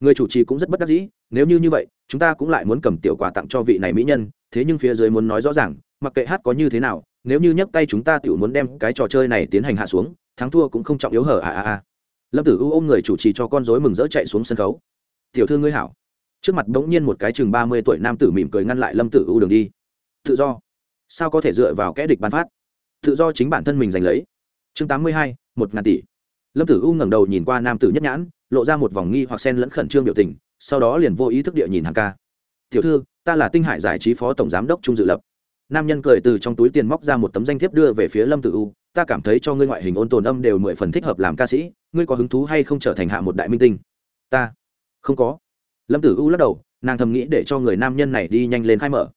Người chủ trì cũng rất bất đắc dĩ, nếu như như vậy, chúng ta cũng lại muốn cầm tiểu quà tặng cho vị này mỹ nhân, thế nhưng phía dưới muốn nói rõ ràng, mặc kệ hát có như thế nào, nếu như nhấc tay chúng ta tự muốn đem cái trò chơi này tiến hành hạ xuống, thắng thua cũng không trọng yếu hở à à à lâm tử u ôm người chủ trì cho con rối mừng rỡ chạy xuống sân khấu. Tiểu thư ngươi hảo. Trước mặt bỗng nhiên một cái chừng ba mươi tuổi nam tử mỉm cười ngăn lại lâm tử u đường đi. Tự do. Sao có thể dựa vào kẽ địch bán phát? Tự do chính bản thân mình giành lấy. Chương tám mươi hai, một ngàn tỷ. Lâm tử u ngẩng đầu nhìn qua nam tử nhất nhãn, lộ ra một vòng nghi hoặc sen lẫn khẩn trương biểu tình, sau đó liền vô ý thức địa nhìn hàng ca. Tiểu thư, ta là tinh hải giải trí phó tổng giám đốc trung dự lập. Nam nhân cười từ trong túi tiền móc ra một tấm danh thiếp đưa về phía lâm tử u ta cảm thấy cho ngươi ngoại hình ôn tồn âm đều mười phần thích hợp làm ca sĩ ngươi có hứng thú hay không trở thành hạ một đại minh tinh? Ta. Không có. Lâm tử u lắc đầu nàng thầm nghĩ để cho người nam nhân này đi nhanh lên khai mở.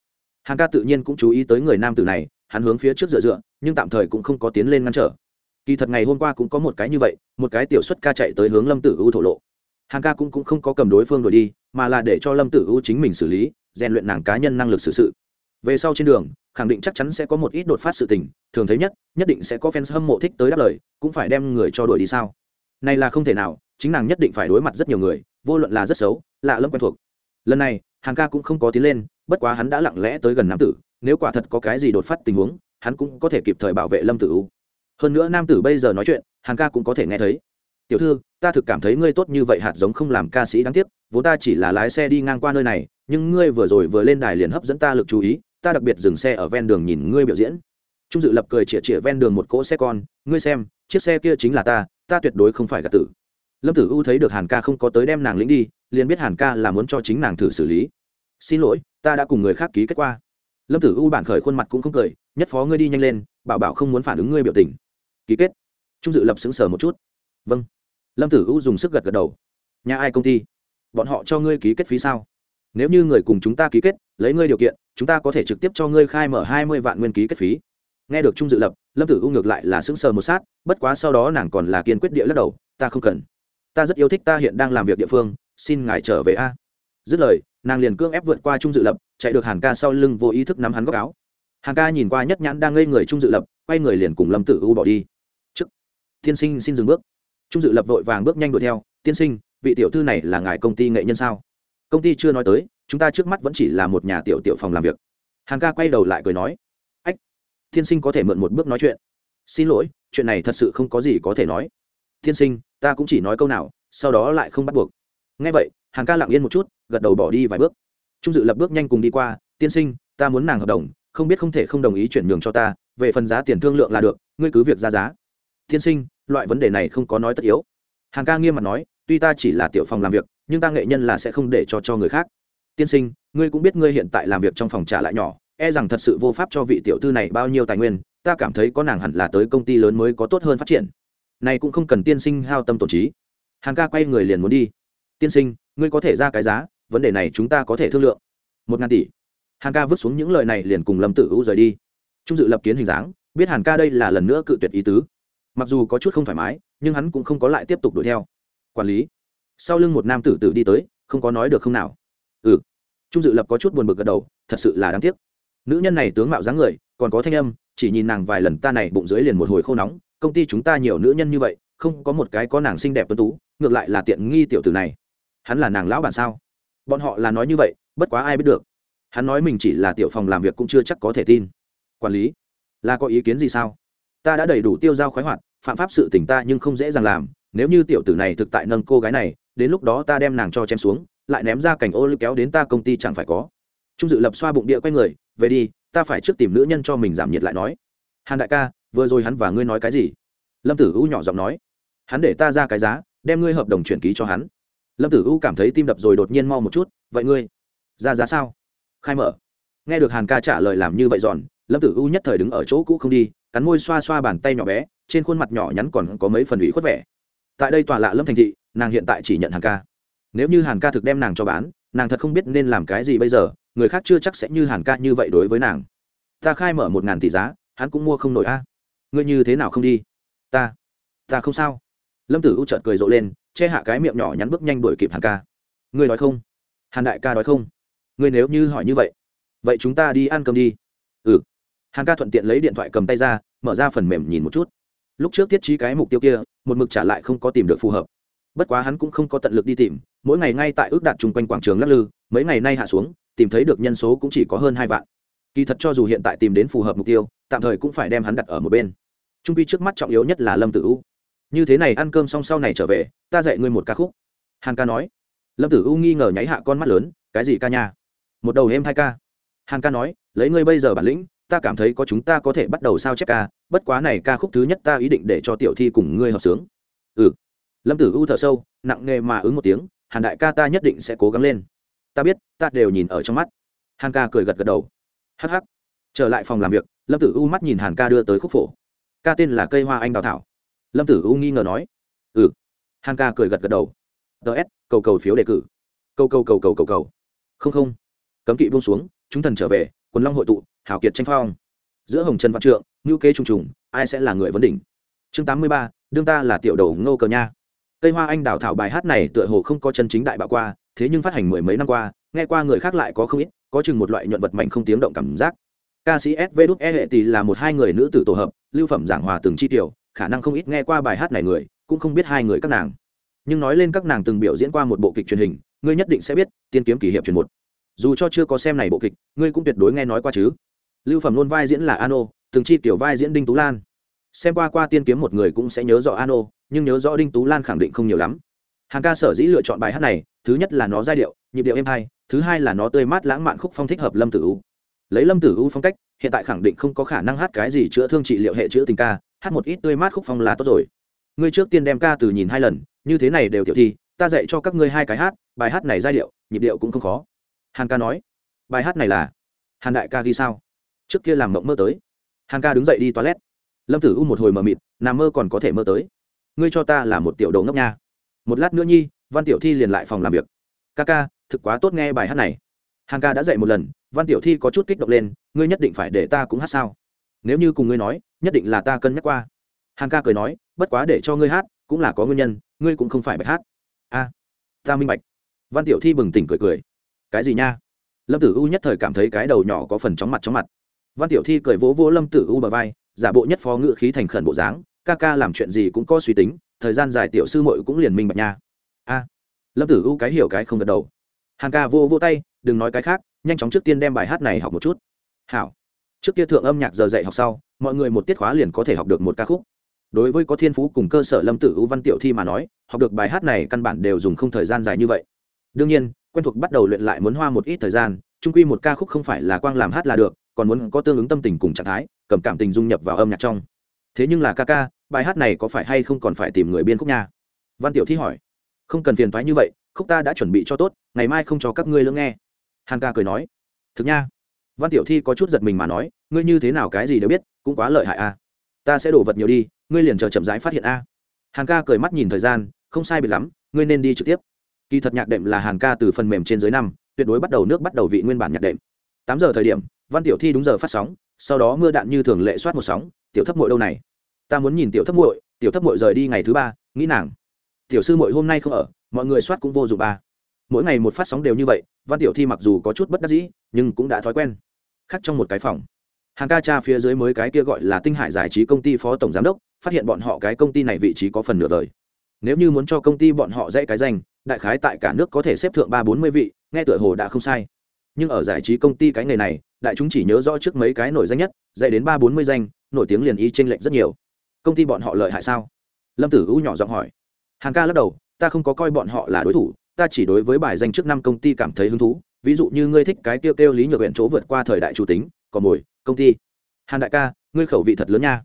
Hàng ca tự nhiên cũng chú ý tới người nam tử này hắn hướng phía trước dựa dựa nhưng tạm thời cũng không có tiến lên ngăn trở. Kỳ thật ngày hôm qua cũng có một cái như vậy một cái tiểu xuất ca chạy tới hướng lâm tử u thổ lộ. Hàng ca cũng, cũng không có cầm đối phương đổi đi mà là để cho lâm tử u chính mình xử lý rèn luyện nàng cá nhân năng lực xử sự về sau trên đường, khẳng định chắc chắn sẽ có một ít đột phát sự tình, thường thấy nhất nhất định sẽ có fans hâm mộ thích tới đáp lời, cũng phải đem người cho đuổi đi sao? Này là không thể nào, chính nàng nhất định phải đối mặt rất nhiều người, vô luận là rất xấu, lạ lẫm quen thuộc. Lần này hàng ca cũng không có tiến lên, bất quá hắn đã lặng lẽ tới gần nam tử, nếu quả thật có cái gì đột phát tình huống, hắn cũng có thể kịp thời bảo vệ lâm tử u. Hơn nữa nam tử bây giờ nói chuyện hàng ca cũng có thể nghe thấy. Tiểu thư, ta thực cảm thấy ngươi tốt như vậy hạt giống không làm ca sĩ đáng tiếc, vốn ta chỉ là lái xe đi ngang qua nơi này, nhưng ngươi vừa rồi vừa lên đài liền hấp dẫn ta lực chú ý ta đặc biệt dừng xe ở ven đường nhìn ngươi biểu diễn. Trung dự lập cười chĩa chĩa ven đường một cỗ xe con, ngươi xem, chiếc xe kia chính là ta ta tuyệt đối không phải gạt tử. Lâm tử u thấy được hàn ca không có tới đem nàng lĩnh đi, liền biết hàn ca là muốn cho chính nàng thử xử lý. Xin lỗi, ta đã cùng người khác ký kết qua. Lâm tử u bản khởi khuôn mặt cũng không cười, nhất phó ngươi đi nhanh lên, bảo bảo không muốn phản ứng ngươi biểu tình. Ký kết. Trung dự lập xứng sở một chút. Vâng. Lâm tử u dùng sức gật gật đầu. Nhà ai công ty? Bọn họ cho ngươi ký kết phí sao? Nếu như người cùng chúng ta ký kết, lấy ngươi điều kiện, chúng ta có thể trực tiếp cho ngươi khai mở hai mươi vạn nguyên ký kết phí. Nghe được trung dự lập, lâm tử u ngược lại là sững sờ một sát, bất quá sau đó nàng còn là kiên quyết địa lắc đầu, ta không cần. Ta rất yêu thích ta hiện đang làm việc địa phương, xin ngài trở về a. Dứt lời, nàng liền cưỡng ép vượt qua trung dự lập, chạy được hàn ca sau lưng vô ý thức nắm hắn góc áo. Hàn ca nhìn qua nhất nhãn đang ngây người trung dự lập, quay người liền cùng lâm tử u bỏ đi. Chức tiên sinh xin dừng bước. Trung dự lập vội vàng bước nhanh đuổi theo, tiên sinh, vị tiểu thư này là ngài công ty nghệ nhân sao? Công ty chưa nói tới, chúng ta trước mắt vẫn chỉ là một nhà tiểu tiểu phòng làm việc. Hàng ca quay đầu lại cười nói, ách, tiên sinh có thể mượn một bước nói chuyện. Xin lỗi, chuyện này thật sự không có gì có thể nói. Tiên sinh, ta cũng chỉ nói câu nào, sau đó lại không bắt buộc. Ngay vậy hàng ca lặng yên một chút, gật đầu bỏ đi vài bước. Trung dự lập bước nhanh cùng đi qua, tiên sinh, ta muốn nàng hợp đồng, không biết không thể không đồng ý chuyển nhường cho ta, về phần giá tiền thương lượng là được, ngươi cứ việc ra giá. Tiên sinh, loại vấn đề này không có nói tất yếu. Hàng ca nghiêm mặt nói tuy ta chỉ là tiểu phòng làm việc, nhưng ta nghệ nhân là sẽ không để cho cho người khác. Tiên sinh, ngươi cũng biết ngươi hiện tại làm việc trong phòng trả lại nhỏ e rằng thật sự vô pháp cho vị tiểu thư này bao nhiêu tài nguyên, ta cảm thấy có nàng hẳn là tới công ty lớn mới có tốt hơn phát triển. Này cũng không cần tiên sinh hao tâm tổn trí. Hàn ca quay người liền muốn đi. Tiên sinh, ngươi có thể ra cái giá, vấn đề này chúng ta có thể thương lượng. Một ngàn tỷ. Hàn ca vứt xuống những lời này liền cùng lâm tử u rời đi. Trung dự lập kiến hình dáng, biết hàn ca đây là lần nữa cự tuyệt ý tứ. Mặc dù có chút không thoải mái, nhưng hắn cũng không có lại tiếp tục đuổi theo quản lý. Sau lưng một nam tử tử đi tới, không có nói được không nào. Ừ. Trung dự lập có chút buồn bực gật đầu, thật sự là đáng tiếc. Nữ nhân này tướng mạo dáng người, còn có thanh âm, chỉ nhìn nàng vài lần ta này bụng dưới liền một hồi khô nóng, công ty chúng ta nhiều nữ nhân như vậy, không có một cái có nàng xinh đẹp tuấn tú, ngược lại là tiện nghi tiểu tử này. Hắn là nàng lão bản sao? Bọn họ là nói như vậy, bất quá ai biết được. Hắn nói mình chỉ là tiểu phòng làm việc cũng chưa chắc có thể tin. Quản lý, là có ý kiến gì sao? Ta đã đầy đủ tiêu giao khoái hoạt, phạm pháp sự tỉnh ta nhưng không dễ dàng làm nếu như tiểu tử này thực tại nâng cô gái này, đến lúc đó ta đem nàng cho chém xuống, lại ném ra cảnh ô lưu kéo đến ta công ty chẳng phải có. Trung dự lập xoa bụng địa quay người, về đi, ta phải trước tìm nữ nhân cho mình giảm nhiệt lại nói. Hàn đại ca, vừa rồi hắn và ngươi nói cái gì? Lâm tử u nhỏ giọng nói. Hắn để ta ra cái giá, đem ngươi hợp đồng chuyển ký cho hắn. Lâm tử u cảm thấy tim đập rồi đột nhiên mau một chút, vậy ngươi, ra giá sao? Khai mở. Nghe được hàn ca trả lời làm như vậy giòn lâm tử u nhất thời đứng ở chỗ cũ không đi, cắn môi xoa xoa bàn tay nhỏ bé, trên khuôn mặt nhỏ nhắn còn có mấy phần ủy khuất vẻ tại đây tòa lạ lâm thành thị, nàng hiện tại chỉ nhận hàn ca. Nếu như hàn ca thực đem nàng cho bán, nàng thật không biết nên làm cái gì bây giờ, người khác chưa chắc sẽ như hàn ca như vậy đối với nàng. Ta khai mở một ngàn tỷ giá, hắn cũng mua không nổi a. Ngươi như thế nào không đi? Ta ta không sao. Lâm tử u trợt cười rộ lên, che hạ cái miệng nhỏ nhắn bước nhanh đuổi kịp hàn ca. Ngươi nói không? Hàn đại ca nói không. Ngươi nếu như hỏi như vậy vậy chúng ta đi ăn cơm đi. Ừ. Hàn ca thuận tiện lấy điện thoại cầm tay ra, mở ra phần mềm nhìn một chút lúc trước thiết trí cái mục tiêu kia, một mực trả lại không có tìm được phù hợp. Bất quá hắn cũng không có tận lực đi tìm, mỗi ngày ngay tại ước đạt chung quanh quảng trường lắc lư, mấy ngày nay hạ xuống, tìm thấy được nhân số cũng chỉ có hơn hai vạn. Kỳ thật cho dù hiện tại tìm đến phù hợp mục tiêu, tạm thời cũng phải đem hắn đặt ở một bên. Trung pi trước mắt trọng yếu nhất là lâm tử u. Như thế này ăn cơm xong sau này trở về, ta dạy ngươi một ca khúc. Hàn ca nói. Lâm tử u nghi ngờ nháy hạ con mắt lớn, cái gì ca nha? Một đầu êm hai ca. Hàn ca nói, lấy ngươi bây giờ bản lĩnh, ta cảm thấy có chúng ta có thể bắt đầu sao chép ca bất quá này ca khúc thứ nhất ta ý định để cho tiểu thi cùng ngươi hợp sướng. Ừ. Lâm tử u thở sâu, nặng nề mà ứng một tiếng, hàn đại ca ta nhất định sẽ cố gắng lên. Ta biết, ta đều nhìn ở trong mắt. Hàn ca cười gật gật đầu. Hh ắ c ắ c trở lại phòng làm việc, lâm tử u mắt nhìn hàn ca đưa tới khúc phổ. Ca tên là cây hoa anh đào thảo. Lâm tử u nghi ngờ nói. Ừ. Hàn ca cười gật gật đầu. Ts cầu cầu phiếu đề cử. Cầu cầu cầu cầu cầu cầu. Không không. Cấm kỵ buông xuống, chúng thần trở về, quần long hội tụ hảo kiệt tranh phong. Giữa hồng trần văn trượng ngữ kế trùng trùng, ai sẽ là người vấn đỉnh? Chương tám mươi ba, đương ta là tiểu đầu ngô cờ nha. Cây hoa anh đào thảo bài hát này tựa hồ không có chân chính đại bạo qua, thế nhưng phát hành mười mấy năm qua, nghe qua người khác lại có không ít, có chừng một loại nhuận vật mạnh không tiếng động cảm giác. Ca sĩ sv đúc e hệ tỷ là một hai người nữ tử tổ hợp, lưu phẩm giảng hòa từng chi tiểu, khả năng không ít nghe qua bài hát này người, cũng không biết hai người các nàng. Nhưng nói lên các nàng từng biểu diễn qua một bộ kịch truyền hình, ngươi nhất định sẽ biết, tiên kiếm kỷ hiệp truyền một. Dù cho chưa có xem này bộ kịch, ngươi cũng tuyệt đối nghe nói qua chứ. Lưu phẩm luôn vai diễn là ano từng chi tiểu vai diễn đinh tú lan. Xem qua qua tiên kiếm một người cũng sẽ nhớ rõ ano nhưng nhớ rõ đinh tú lan khẳng định không nhiều lắm. Hàng ca sở dĩ lựa chọn bài hát này, thứ nhất là nó giai điệu, nhịp điệu êm hay, thứ hai là nó tươi mát lãng mạn khúc phong thích hợp lâm tử u. Lấy lâm tử u phong cách, hiện tại khẳng định không có khả năng hát cái gì chữa thương trị liệu hệ chữa tình ca, hát một ít tươi mát khúc phong là tốt rồi. Ngươi trước tiên đem ca từ nhìn hai lần, như thế này đều tiểu thi, ta dạy cho các ngươi hai cái hát, bài hát này giai điệu, nhịp điệu cũng không khó. Hàn ca nói, bài hát này là hàn đại ca ghi sao? Trước kia làm mộng mơ tới hàn ca đứng dậy đi toilet. Lâm tử u một hồi mờ mịt nằm mơ còn có thể mơ tới. Ngươi cho ta là một tiểu đầu ngốc nha. Một lát nữa nhi, văn tiểu thi liền lại phòng làm việc. Ca ca, thực quá tốt nghe bài hát này. Hàn ca đã dạy một lần, văn tiểu thi có chút kích động lên, ngươi nhất định phải để ta cũng hát sao? Nếu như cùng ngươi nói, nhất định là ta cân nhắc qua. Hàn ca cười nói, bất quá để cho ngươi hát, cũng là có nguyên nhân, ngươi cũng không phải bạch hát. A, ta minh bạch. Văn tiểu thi bừng tỉnh cười cười. Cái gì nha? Lâm tử u nhất thời cảm thấy cái đầu nhỏ có phần chóng mặt chóng mặt văn tiểu thi cười vỗ vỗ lâm tử u bờ vai, giả bộ nhất phó ngự khí thành khẩn bộ dáng, ca ca làm chuyện gì cũng có suy tính, thời gian dài tiểu sư mội cũng liền minh bạch nha. A, lâm tử u cái hiểu cái không gật đầu. Hàn ca vô vô tay, đừng nói cái khác, nhanh chóng trước tiên đem bài hát này học một chút. Hảo. Trước kia thượng âm nhạc giờ dạy học sau, mọi người một tiết khóa liền có thể học được một ca khúc. Đối với có thiên phú cùng cơ sở lâm tử u văn tiểu thi mà nói, học được bài hát này căn bản đều dùng không thời gian dài như vậy. Đương nhiên, quen thuộc bắt đầu luyện lại muốn hoa một ít thời gian trung quy một ca khúc không phải là quang làm hát là được còn muốn có tương ứng tâm tình cùng trạng thái, cầm cảm tình dung nhập vào âm nhạc trong. Thế nhưng là ca ca, bài hát này có phải hay không còn phải tìm người biên khúc nha? Văn tiểu thi hỏi. Không cần phiền thoái như vậy, khúc ta đã chuẩn bị cho tốt, ngày mai không cho các ngươi lương nghe. Hàn ca cười nói. Thực nha. Văn tiểu thi có chút giật mình mà nói, ngươi như thế nào cái gì đều biết, cũng quá lợi hại a ta sẽ đổ vật nhiều đi, ngươi liền chờ chậm rãi phát hiện a. Hàn ca cười mắt nhìn thời gian, không sai biệt lắm, ngươi nên đi trực tiếp. Kỳ thật nhạc đệm là hàn ca từ phần mềm trên dưới năm, tuyệt đối bắt đầu nước bắt đầu vị nguyên bản nhạc đệm. Tám giờ thời điểm văn tiểu thi đúng giờ phát sóng sau đó mưa đạn như thường lệ soát một sóng tiểu thấp mội đâu này? Ta muốn nhìn tiểu thấp Mội, tiểu thấp Mội rời đi ngày thứ ba nghĩ nàng. Tiểu sư muội hôm nay không ở mọi người soát cũng vô dụng ba. Mỗi ngày một phát sóng đều như vậy văn tiểu thi mặc dù có chút bất đắc dĩ nhưng cũng đã thói quen. Khắc trong một cái phòng hàng ca cha phía dưới mới cái kia gọi là tinh hải giải trí công ty phó tổng giám đốc phát hiện bọn họ cái công ty này vị trí có phần nửa đời nếu như muốn cho công ty bọn họ dễ cái danh đại khái tại cả nước có thể xếp thượng ba bốn mươi vị nghe tựa hồ đã không sai. Nhưng ở giải trí công ty cái nghề này đại chúng chỉ nhớ rõ trước mấy cái nổi danh nhất, dạy đến ba bốn mươi danh, nổi tiếng liền y t r ê n lệch rất nhiều. Công ty bọn họ lợi hại sao? Lâm tử u nhỏ giọng hỏi. Hàng ca lắc đầu, ta không có coi bọn họ là đối thủ, ta chỉ đối với bài danh trước năm công ty cảm thấy hứng thú. Ví dụ như ngươi thích cái kêu kêu lý nhược huyện chỗ vượt qua thời đại chủ tính, còn mồi công ty. Hàn đại ca, ngươi khẩu vị thật lớn nha.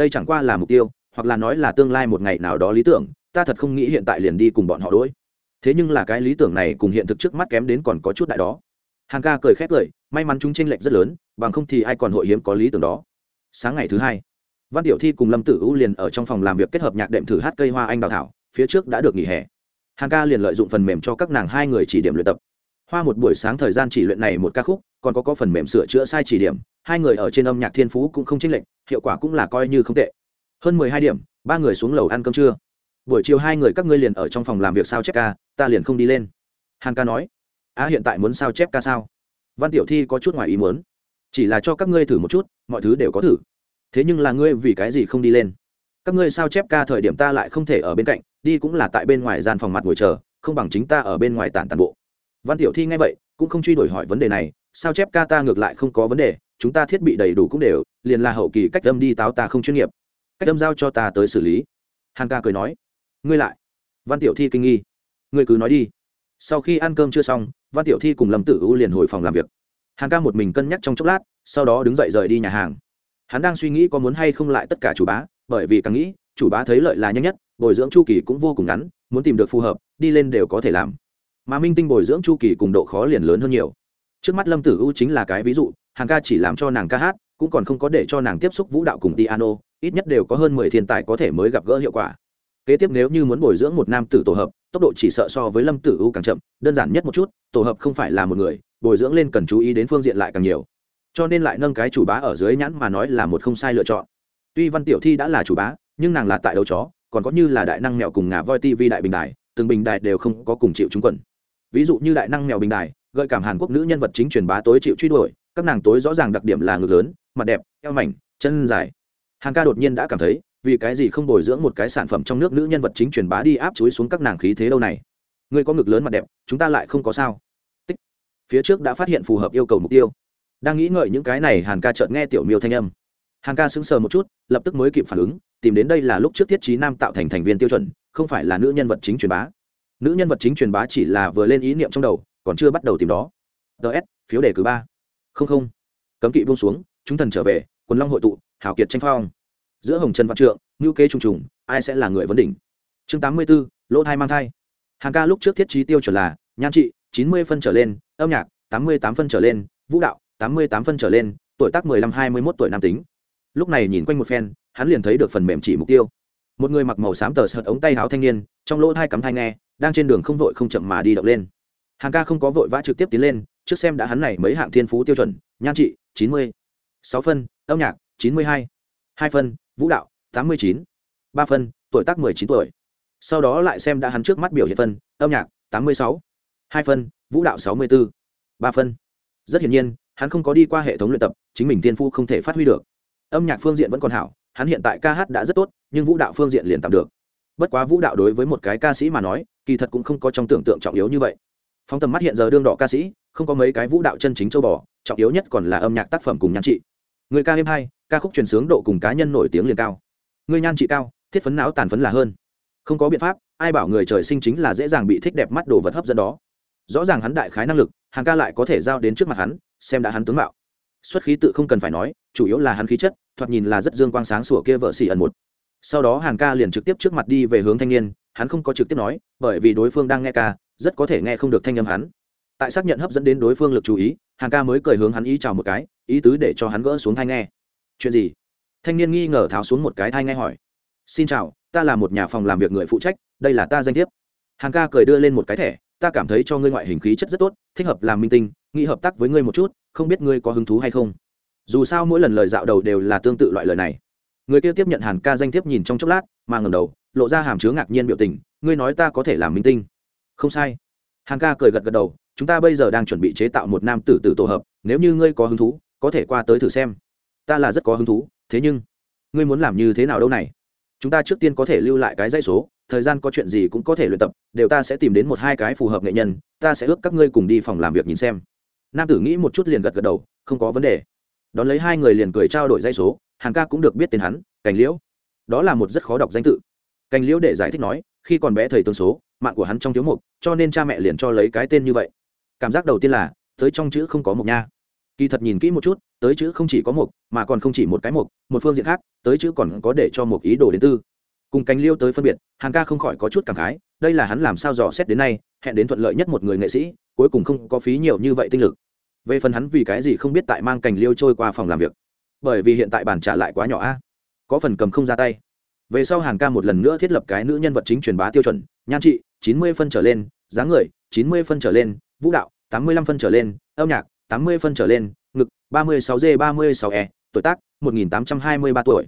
Đây chẳng qua là mục tiêu, hoặc là nói là tương lai một ngày nào đó lý tưởng, ta thật không nghĩ hiện tại liền đi cùng bọn họ đuổi thế nhưng là cái lý tưởng này cùng hiện thực trước mắt kém đến còn có chút đại đó. Hàng ca cười khét cười may mắn chúng tranh lệch rất lớn, bằng không thì ai còn hội hiếm có lý tưởng đó. Sáng ngày thứ hai, văn tiểu thi cùng lâm tử u liền ở trong phòng làm việc kết hợp nhạc đệm thử hát cây hoa anh đào thảo, phía trước đã được nghỉ hè. Hàng ca liền lợi dụng phần mềm cho các nàng hai người chỉ điểm luyện tập. Hoa một buổi sáng thời gian chỉ luyện này một ca khúc, còn có có phần mềm sửa chữa sai chỉ điểm, hai người ở trên âm nhạc thiên phú cũng không chênh lệch, hiệu quả cũng là coi như không tệ. Hơn mười hai điểm, ba người xuống lầu ăn cơm trưa. Buổi chiều hai người các ngươi liền ở trong phòng làm việc sao chép ca, ta liền không đi lên. Hàn ca nói, á, hiện tại muốn sao chép ca sao? Văn tiểu thi có chút ngoài ý muốn. Chỉ là cho các ngươi thử một chút, mọi thứ đều có thử. Thế nhưng là ngươi vì cái gì không đi lên? Các ngươi sao chép ca thời điểm ta lại không thể ở bên cạnh, đi cũng là tại bên ngoài gian phòng mặt ngồi chờ, không bằng chính ta ở bên ngoài tản tàn bộ. Văn tiểu thi nghe vậy, cũng không truy đổi hỏi vấn đề này, sao chép ca ta ngược lại không có vấn đề, chúng ta thiết bị đầy đủ cũng đều, liền là hậu kỳ cách âm đi táo ta không chuyên nghiệp. Cách âm giao cho ta tới xử lý. Hàn ca cười nói. Ngươi lại. Văn tiểu thi kinh nghi. Ngươi cứ nói đi sau khi ăn cơm chưa xong, văn tiểu thi cùng lâm tử u liền hồi phòng làm việc. Hàn ca một mình cân nhắc trong chốc lát, sau đó đứng dậy rời đi nhà hàng. Hắn đang suy nghĩ có muốn hay không lại tất cả chủ bá, bởi vì càng nghĩ, chủ bá thấy lợi là nhanh nhất, bồi dưỡng chu kỳ cũng vô cùng ngắn, muốn tìm được phù hợp, đi lên đều có thể làm. Mà minh tinh bồi dưỡng chu kỳ cùng độ khó liền lớn hơn nhiều. Trước mắt lâm tử u chính là cái ví dụ, hàng ca chỉ làm cho nàng ca hát, cũng còn không có để cho nàng tiếp xúc vũ đạo cùng piano, ít nhất đều có hơn mười thiên tài có thể mới gặp gỡ hiệu quả. Kế tiếp nếu như muốn bồi dưỡng một nam tử tổ hợp tốc độ chỉ sợ so với lâm tử u càng chậm, đơn giản nhất một chút, tổ hợp không phải là một người, bồi dưỡng lên cần chú ý đến phương diện lại càng nhiều. Cho nên lại nâng cái chủ bá ở dưới nhãn mà nói là một không sai lựa chọn. Tuy văn tiểu thi đã là chủ bá, nhưng nàng là tại đấu chó, còn có như là đại năng mèo cùng ngà voi tv đại bình đài, từng bình đài đều không có cùng chịu trúng quần. Ví dụ như đại năng mèo bình đài, gợi cảm hàn quốc nữ nhân vật chính truyền bá tối chịu truy đuổi, các nàng tối rõ ràng đặc điểm là ngực lớn, mặt đẹp, eo mảnh, chân dài. Hàng ca đột nhiên đã cảm thấy vì cái gì không bồi dưỡng một cái sản phẩm trong nước nữ nhân vật chính truyền bá đi áp chuối xuống các nàng khí thế đâu này? Người có ngực lớn mặt đẹp, chúng ta lại không có sao. Tích. Phía trước đã phát hiện phù hợp yêu cầu mục tiêu. Đang nghĩ ngợi những cái này, hàn ca chợt nghe tiểu miêu thanh âm. Hàn ca sững sờ một chút, lập tức mới kịp phản ứng, tìm đến đây là lúc trước thiết trí nam tạo thành thành viên tiêu chuẩn, không phải là nữ nhân vật chính truyền bá. Nữ nhân vật chính truyền bá chỉ là vừa lên ý niệm trong đầu, còn chưa bắt đầu tìm đó. Ts phiếu đề cử ba. Không không. Cấm kỵ buông xuống, chúng thần trở về, quần long hội tụ hảo kiệt tranh phong giữa hồng trần văn trượng ngữ kế trùng trùng ai sẽ là người vấn đỉnh? Chương tám mươi 84, lỗ thai mang thai. Hàng ca lúc trước thiết trí tiêu chuẩn là nhan trị chín mươi phân trở lên âm nhạc tám mươi tám phân trở lên vũ đạo tám mươi tám phân trở lên tuổi tác mười lăm hai mươi mốt tuổi nam tính. Lúc này nhìn quanh một phen hắn liền thấy được phần mềm chỉ mục tiêu. Một người mặc màu xám tờ sợt ống tay áo thanh niên trong lỗ thai cắm thai nghe đang trên đường không vội không chậm mà đi động lên. Hàng ca không có vội vã trực tiếp tiến lên trước xem đã hắn này mấy hạng thiên phú tiêu chuẩn nhan trị chín mươi sáu phân âm nhạc chín mươi hai hai phân vũ đạo, tám mươi chín. Ba phân, tuổi tác mười chín tuổi. Sau đó lại xem đã hắn trước mắt biểu hiện phân, âm nhạc, tám mươi sáu. Hai phân, vũ đạo sáu mươi bốn ba phân. Rất hiển nhiên, hắn không có đi qua hệ thống luyện tập, chính mình tiên phu không thể phát huy được. Âm nhạc phương diện vẫn còn hảo, hắn hiện tại ca hát đã rất tốt, nhưng vũ đạo phương diện liền tạm được. Bất quá vũ đạo đối với một cái ca sĩ mà nói, kỳ thật cũng không có trong tưởng tượng trọng yếu như vậy. Phóng tầm mắt hiện giờ đương đỏ ca sĩ, không có mấy cái vũ đạo chân chính châu bò, trọng yếu nhất còn là âm nhạc tác phẩm cùng nhắn trị. Người ca êm hai ca khúc truyền sướng độ cùng cá nhân nổi tiếng liền cao. Người nhan trị cao, thiết phấn não tàn phấn là hơn. Không có biện pháp, ai bảo người trời sinh chính là dễ dàng bị thích đẹp mắt đồ vật hấp dẫn đó. Rõ ràng hắn đại khái năng lực, hàng ca lại có thể giao đến trước mặt hắn, xem đã hắn tướng mạo. Xuất khí tự không cần phải nói, chủ yếu là hắn khí chất, thoạt nhìn là rất dương quang sáng sủa kia vợ xỉ ẩn một. Sau đó hàng ca liền trực tiếp trước mặt đi về hướng thanh niên, hắn không có trực tiếp nói, bởi vì đối phương đang nghe ca, rất có thể nghe không được thanh âm hắn. Tại xác nhận hấp dẫn đến đối phương lực chú ý, hàng ca mới cười hướng hắn ý chào một cái, ý tứ để cho hắn gỡ xuống thai nghe chuyện gì? Thanh niên nghi ngờ tháo xuống một cái thai ngay hỏi. Xin chào, ta là một nhà phòng làm việc người phụ trách, đây là ta danh thiếp. Hàng ca cười đưa lên một cái thẻ, ta cảm thấy cho ngươi ngoại hình khí chất rất tốt, thích hợp làm minh tinh, nghĩ hợp tác với ngươi một chút, không biết ngươi có hứng thú hay không. Dù sao mỗi lần lời dạo đầu đều là tương tự loại lời này. Người kia tiếp nhận hàn ca danh thiếp nhìn trong chốc lát, mà ngầm đầu, lộ ra hàm chứa ngạc nhiên biểu tình, ngươi nói ta có thể làm minh tinh. Không sai. Hàn ca cười gật gật đầu, chúng ta bây giờ đang chuẩn bị chế tạo một nam tử tử tổ hợp, nếu như ngươi có hứng thú, có thể qua tới thử xem ta là rất có hứng thú, thế nhưng, ngươi muốn làm như thế nào đâu này? Chúng ta trước tiên có thể lưu lại cái dây số, thời gian có chuyện gì cũng có thể luyện tập, đều ta sẽ tìm đến một hai cái phù hợp nghệ nhân, ta sẽ ước các ngươi cùng đi phòng làm việc nhìn xem. Nam tử nghĩ một chút liền gật gật đầu, không có vấn đề. Đón lấy hai người liền cười trao đổi dây số, hàng ca cũng được biết tên hắn cành liễu. Đó là một rất khó đọc danh tự. Cành liễu để giải thích nói, khi còn bé thầy tương số, mạng của hắn trong thiếu mục, cho nên cha mẹ liền cho lấy cái tên như vậy. Cảm giác đầu tiên là, tới trong chữ không có mục nha kỳ thật nhìn kỹ một chút tới chữ không chỉ có một, mà còn không chỉ một cái một, một phương diện khác tới chữ còn có để cho một ý đồ đến tư. Cùng cánh liêu tới phân biệt hàng ca không khỏi có chút cảm khái đây là hắn làm sao dò xét đến nay hẹn đến thuận lợi nhất một người nghệ sĩ cuối cùng không có phí nhiều như vậy tinh lực. Về phần hắn vì cái gì không biết tại mang cành liêu trôi qua phòng làm việc. Bởi vì hiện tại bản trả lại quá nhỏ a. Có phần cầm không ra tay. Về sau hàng ca một lần nữa thiết lập cái nữ nhân vật chính truyền bá tiêu chuẩn nhan trị chín mươi phân trở lên dáng người chín mươi phân trở lên vũ đạo tám mươi lăm phân trở lên âm nhạc tám mươi phân trở lên, ngực, ba mươi sáu g, ba mươi sáu e tuổi tác, một nghìn tám trăm hai mươi ba tuổi.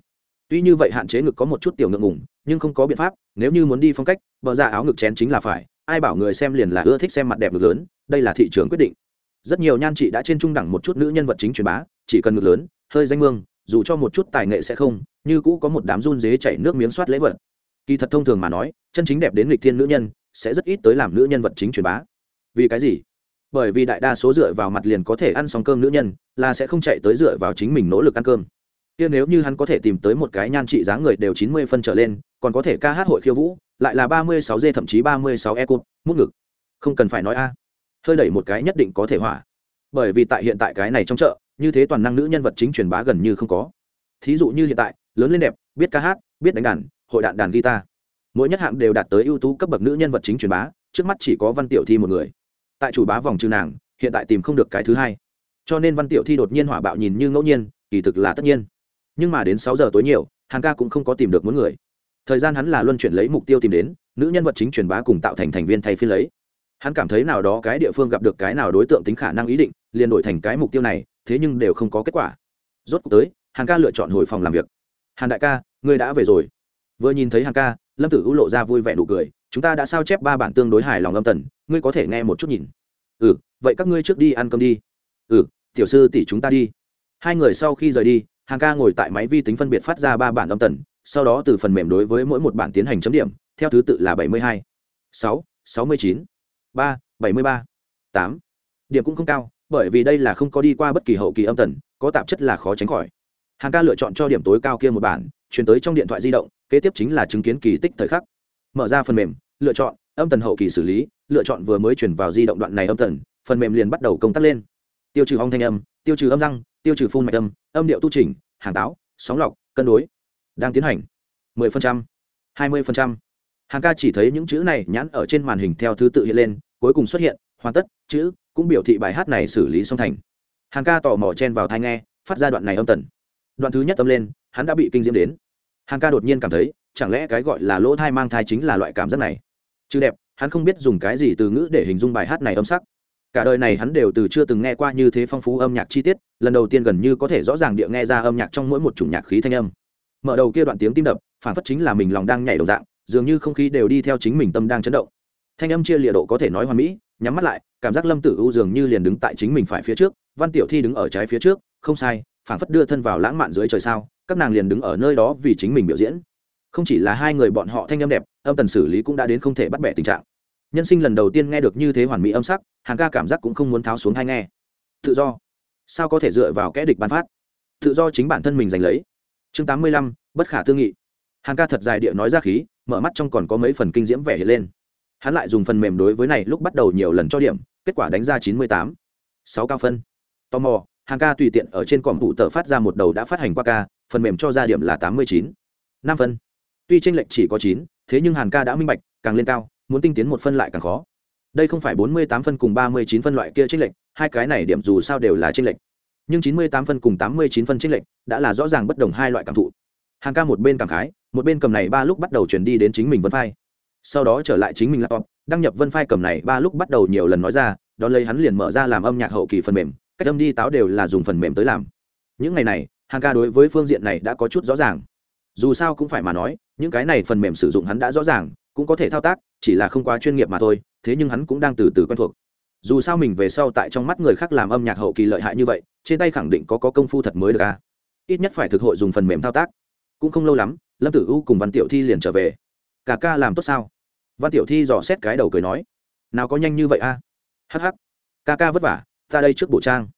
Tuy như vậy hạn chế ngực có một chút tiểu ngượng ngùng, nhưng không có biện pháp, nếu như muốn đi phong cách, bờ ra áo ngực chén chính là phải, ai bảo người xem liền là ưa thích xem mặt đẹp ngực lớn, đây là thị trường quyết định. Rất nhiều nhan chị đã trên trung đẳng một chút nữ nhân vật chính truyền bá, chỉ cần ngực lớn, hơi danh mương, dù cho một chút tài nghệ sẽ không, như cũ có một đám run dế chảy nước miếng soát lễ vật. Kỳ thật thông thường mà nói, chân chính đẹp đến lịch thiên nữ nhân, sẽ rất ít tới làm nữ nhân vật chính truyền bá. Vì cái gì? Bởi vì đại đa số dựa vào mặt liền có thể ăn xong cơm nữ nhân, là sẽ không chạy tới dựa vào chính mình nỗ lực ăn cơm. Kia nếu như hắn có thể tìm tới một cái nhan trị dáng người đều chín mươi phân trở lên, còn có thể ca hát hội khiêu vũ, lại là ba mươi sáu d thậm chí ba mươi sáu e cụt, mút ngực. Không cần phải nói a. Hơi đẩy một cái nhất định có thể hỏa. Bởi vì tại hiện tại cái này trong chợ, như thế toàn năng nữ nhân vật chính truyền bá gần như không có. Thí dụ như hiện tại, lớn lên đẹp, biết ca hát, biết đánh đàn, hội đạn đàn guitar. Mỗi nhất hạng đều đạt tới ưu tú cấp bậc nữ nhân vật chính truyền bá, trước mắt chỉ có văn tiểu thi một người tại chủ bá vòng trừ nàng, hiện tại tìm không được cái thứ hai. Cho nên văn tiểu thi đột nhiên hỏa bạo nhìn như ngẫu nhiên, kỳ thực là tất nhiên. Nhưng mà đến sáu giờ tối nhiều hàng ca cũng không có tìm được muốn người. Thời gian hắn là luân chuyển lấy mục tiêu tìm đến, nữ nhân vật chính truyền bá cùng tạo thành thành viên thay phiên lấy. Hắn cảm thấy nào đó cái địa phương gặp được cái nào đối tượng tính khả năng ý định, liền đổi thành cái mục tiêu này, thế nhưng đều không có kết quả. Rốt cuộc tới hàng ca lựa chọn hồi phòng làm việc. Hàn đại ca, ngươi đã về rồi. Vừa nhìn thấy hàng ca lâm tử u lộ ra vui vẻ nụ cười, chúng ta đã sao chép ba bản tương đối hài lòng âm tần, ngươi có thể nghe một chút nhìn. Ừ vậy các ngươi trước đi ăn cơm đi. Ừ tiểu sư tỷ chúng ta đi. Hai người sau khi rời đi, hàng ca ngồi tại máy vi tính phân biệt phát ra ba bản âm tần, sau đó từ phần mềm đối với mỗi một bản tiến hành chấm điểm, theo thứ tự là bảy mươi hai, sáu sáu mươi chín, ba, bảy mươi ba, tám. Điểm cũng không cao, bởi vì đây là không có đi qua bất kỳ hậu kỳ âm tần, có tạp chất là khó tránh khỏi. Hàng ca lựa chọn cho điểm tối cao kia một bản, chuyển tới trong điện thoại di động kế tiếp chính là chứng kiến kỳ tích thời khắc. Mở ra phần mềm lựa chọn âm tần hậu kỳ xử lý lựa chọn vừa mới chuyển vào di động đoạn này âm tần phần mềm liền bắt đầu công tác lên. Tiêu trừ hong thanh âm tiêu trừ âm răng tiêu trừ phun mạch âm âm điệu tu trình hàng táo sóng lọc cân đối. Đang tiến hành. 10%, 20%. hàng ca chỉ thấy những chữ này nhãn ở trên màn hình theo thứ tự hiện lên cuối cùng xuất hiện hoàn tất chữ cũng biểu thị bài hát này xử lý xong thành. Hàng ca tò mò chen vào thai nghe phát ra đoạn này âm tần. Đoạn thứ nhất âm lên hắn đã bị kinh diễm đến hàng ca đột nhiên cảm thấy, chẳng lẽ cái gọi là lỗ thai mang thai chính là loại cảm giác này? Chứ đẹp, hắn không biết dùng cái gì từ ngữ để hình dung bài hát này âm sắc. Cả đời này hắn đều từ chưa từng nghe qua như thế phong phú âm nhạc chi tiết, lần đầu tiên gần như có thể rõ ràng địa nghe ra âm nhạc trong mỗi một chủng nhạc khí thanh âm. Mở đầu kia đoạn tiếng tim đập phản phất chính là mình lòng đang nhảy đầu dạng, dường như không khí đều đi theo chính mình tâm đang chấn động. Thanh âm chia lịa độ có thể nói hoàn mỹ, nhắm mắt lại, cảm giác lâm tử u dường như liền đứng tại chính mình phải phía trước, văn tiểu thi đứng ở trái phía trước, không sai phản phất đưa thân vào lãng mạn dưới trời sao các nàng liền đứng ở nơi đó vì chính mình biểu diễn. Không chỉ là hai người bọn họ thanh âm đẹp, âm tần xử lý cũng đã đến không thể bắt bẻ tình trạng. Nhân sinh lần đầu tiên nghe được như thế hoàn mỹ âm sắc, hàn ca cảm giác cũng không muốn tháo xuống hay nghe. Tự do. Sao có thể dựa vào kẽ địch bán phát? Tự do chính bản thân mình giành lấy. Chương tám mươi lăm, bất khả tư nghị. Hàn ca thật dài địa nói ra khí, mở mắt trong còn có mấy phần kinh diễm vẻ hiện lên. Hắn lại dùng phần mềm đối với này lúc bắt đầu nhiều lần cho điểm, kết quả đánh ra chín mươi tám. Sáu cao phân. Tò mò, hàn ca tùy tiện ở trên còm vụ tờ phát ra một đầu đã phát hành qua ca phần mềm cho ra điểm là tám mươi chín. Năm phân. Tuy tranh lệch chỉ có chín, thế nhưng hàn ca đã minh bạch, càng lên cao, muốn tinh tiến một phân lại càng khó. Đây không phải bốn mươi tám phân cùng ba mươi chín phân loại kia tranh lệch, hai cái này điểm dù sao đều là tranh lệch. Nhưng chín mươi tám phân cùng tám mươi chín phân tranh lệch đã là rõ ràng bất đồng hai loại cảm thụ. Hàng ca một bên cảm khái, một bên cầm này ba lúc bắt đầu chuyển đi đến chính mình vân phai. Sau đó trở lại chính mình laptop, đăng nhập vân phai cầm này ba lúc bắt đầu nhiều lần nói ra, đón lấy hắn liền mở ra làm âm nhạc hậu kỳ phần mềm, cách âm đi táo đều là dùng phần mềm tới làm. Những ngày này hàng ca đối với phương diện này đã có chút rõ ràng. Dù sao cũng phải mà nói, những cái này phần mềm sử dụng hắn đã rõ ràng, cũng có thể thao tác, chỉ là không quá chuyên nghiệp mà thôi, thế nhưng hắn cũng đang từ từ quen thuộc. Dù sao mình về sau tại trong mắt người khác làm âm nhạc hậu kỳ lợi hại như vậy, trên tay khẳng định có có công phu thật mới được à. Ít nhất phải thực hội dùng phần mềm thao tác. Cũng không lâu lắm, lâm tử u cùng văn tiểu thi liền trở về. Cả ca làm tốt sao? Văn tiểu thi dò xét cái đầu cười nói. Nào có nhanh như vậy a à? hh ca ca vất vả, ta đây trước bộ trang.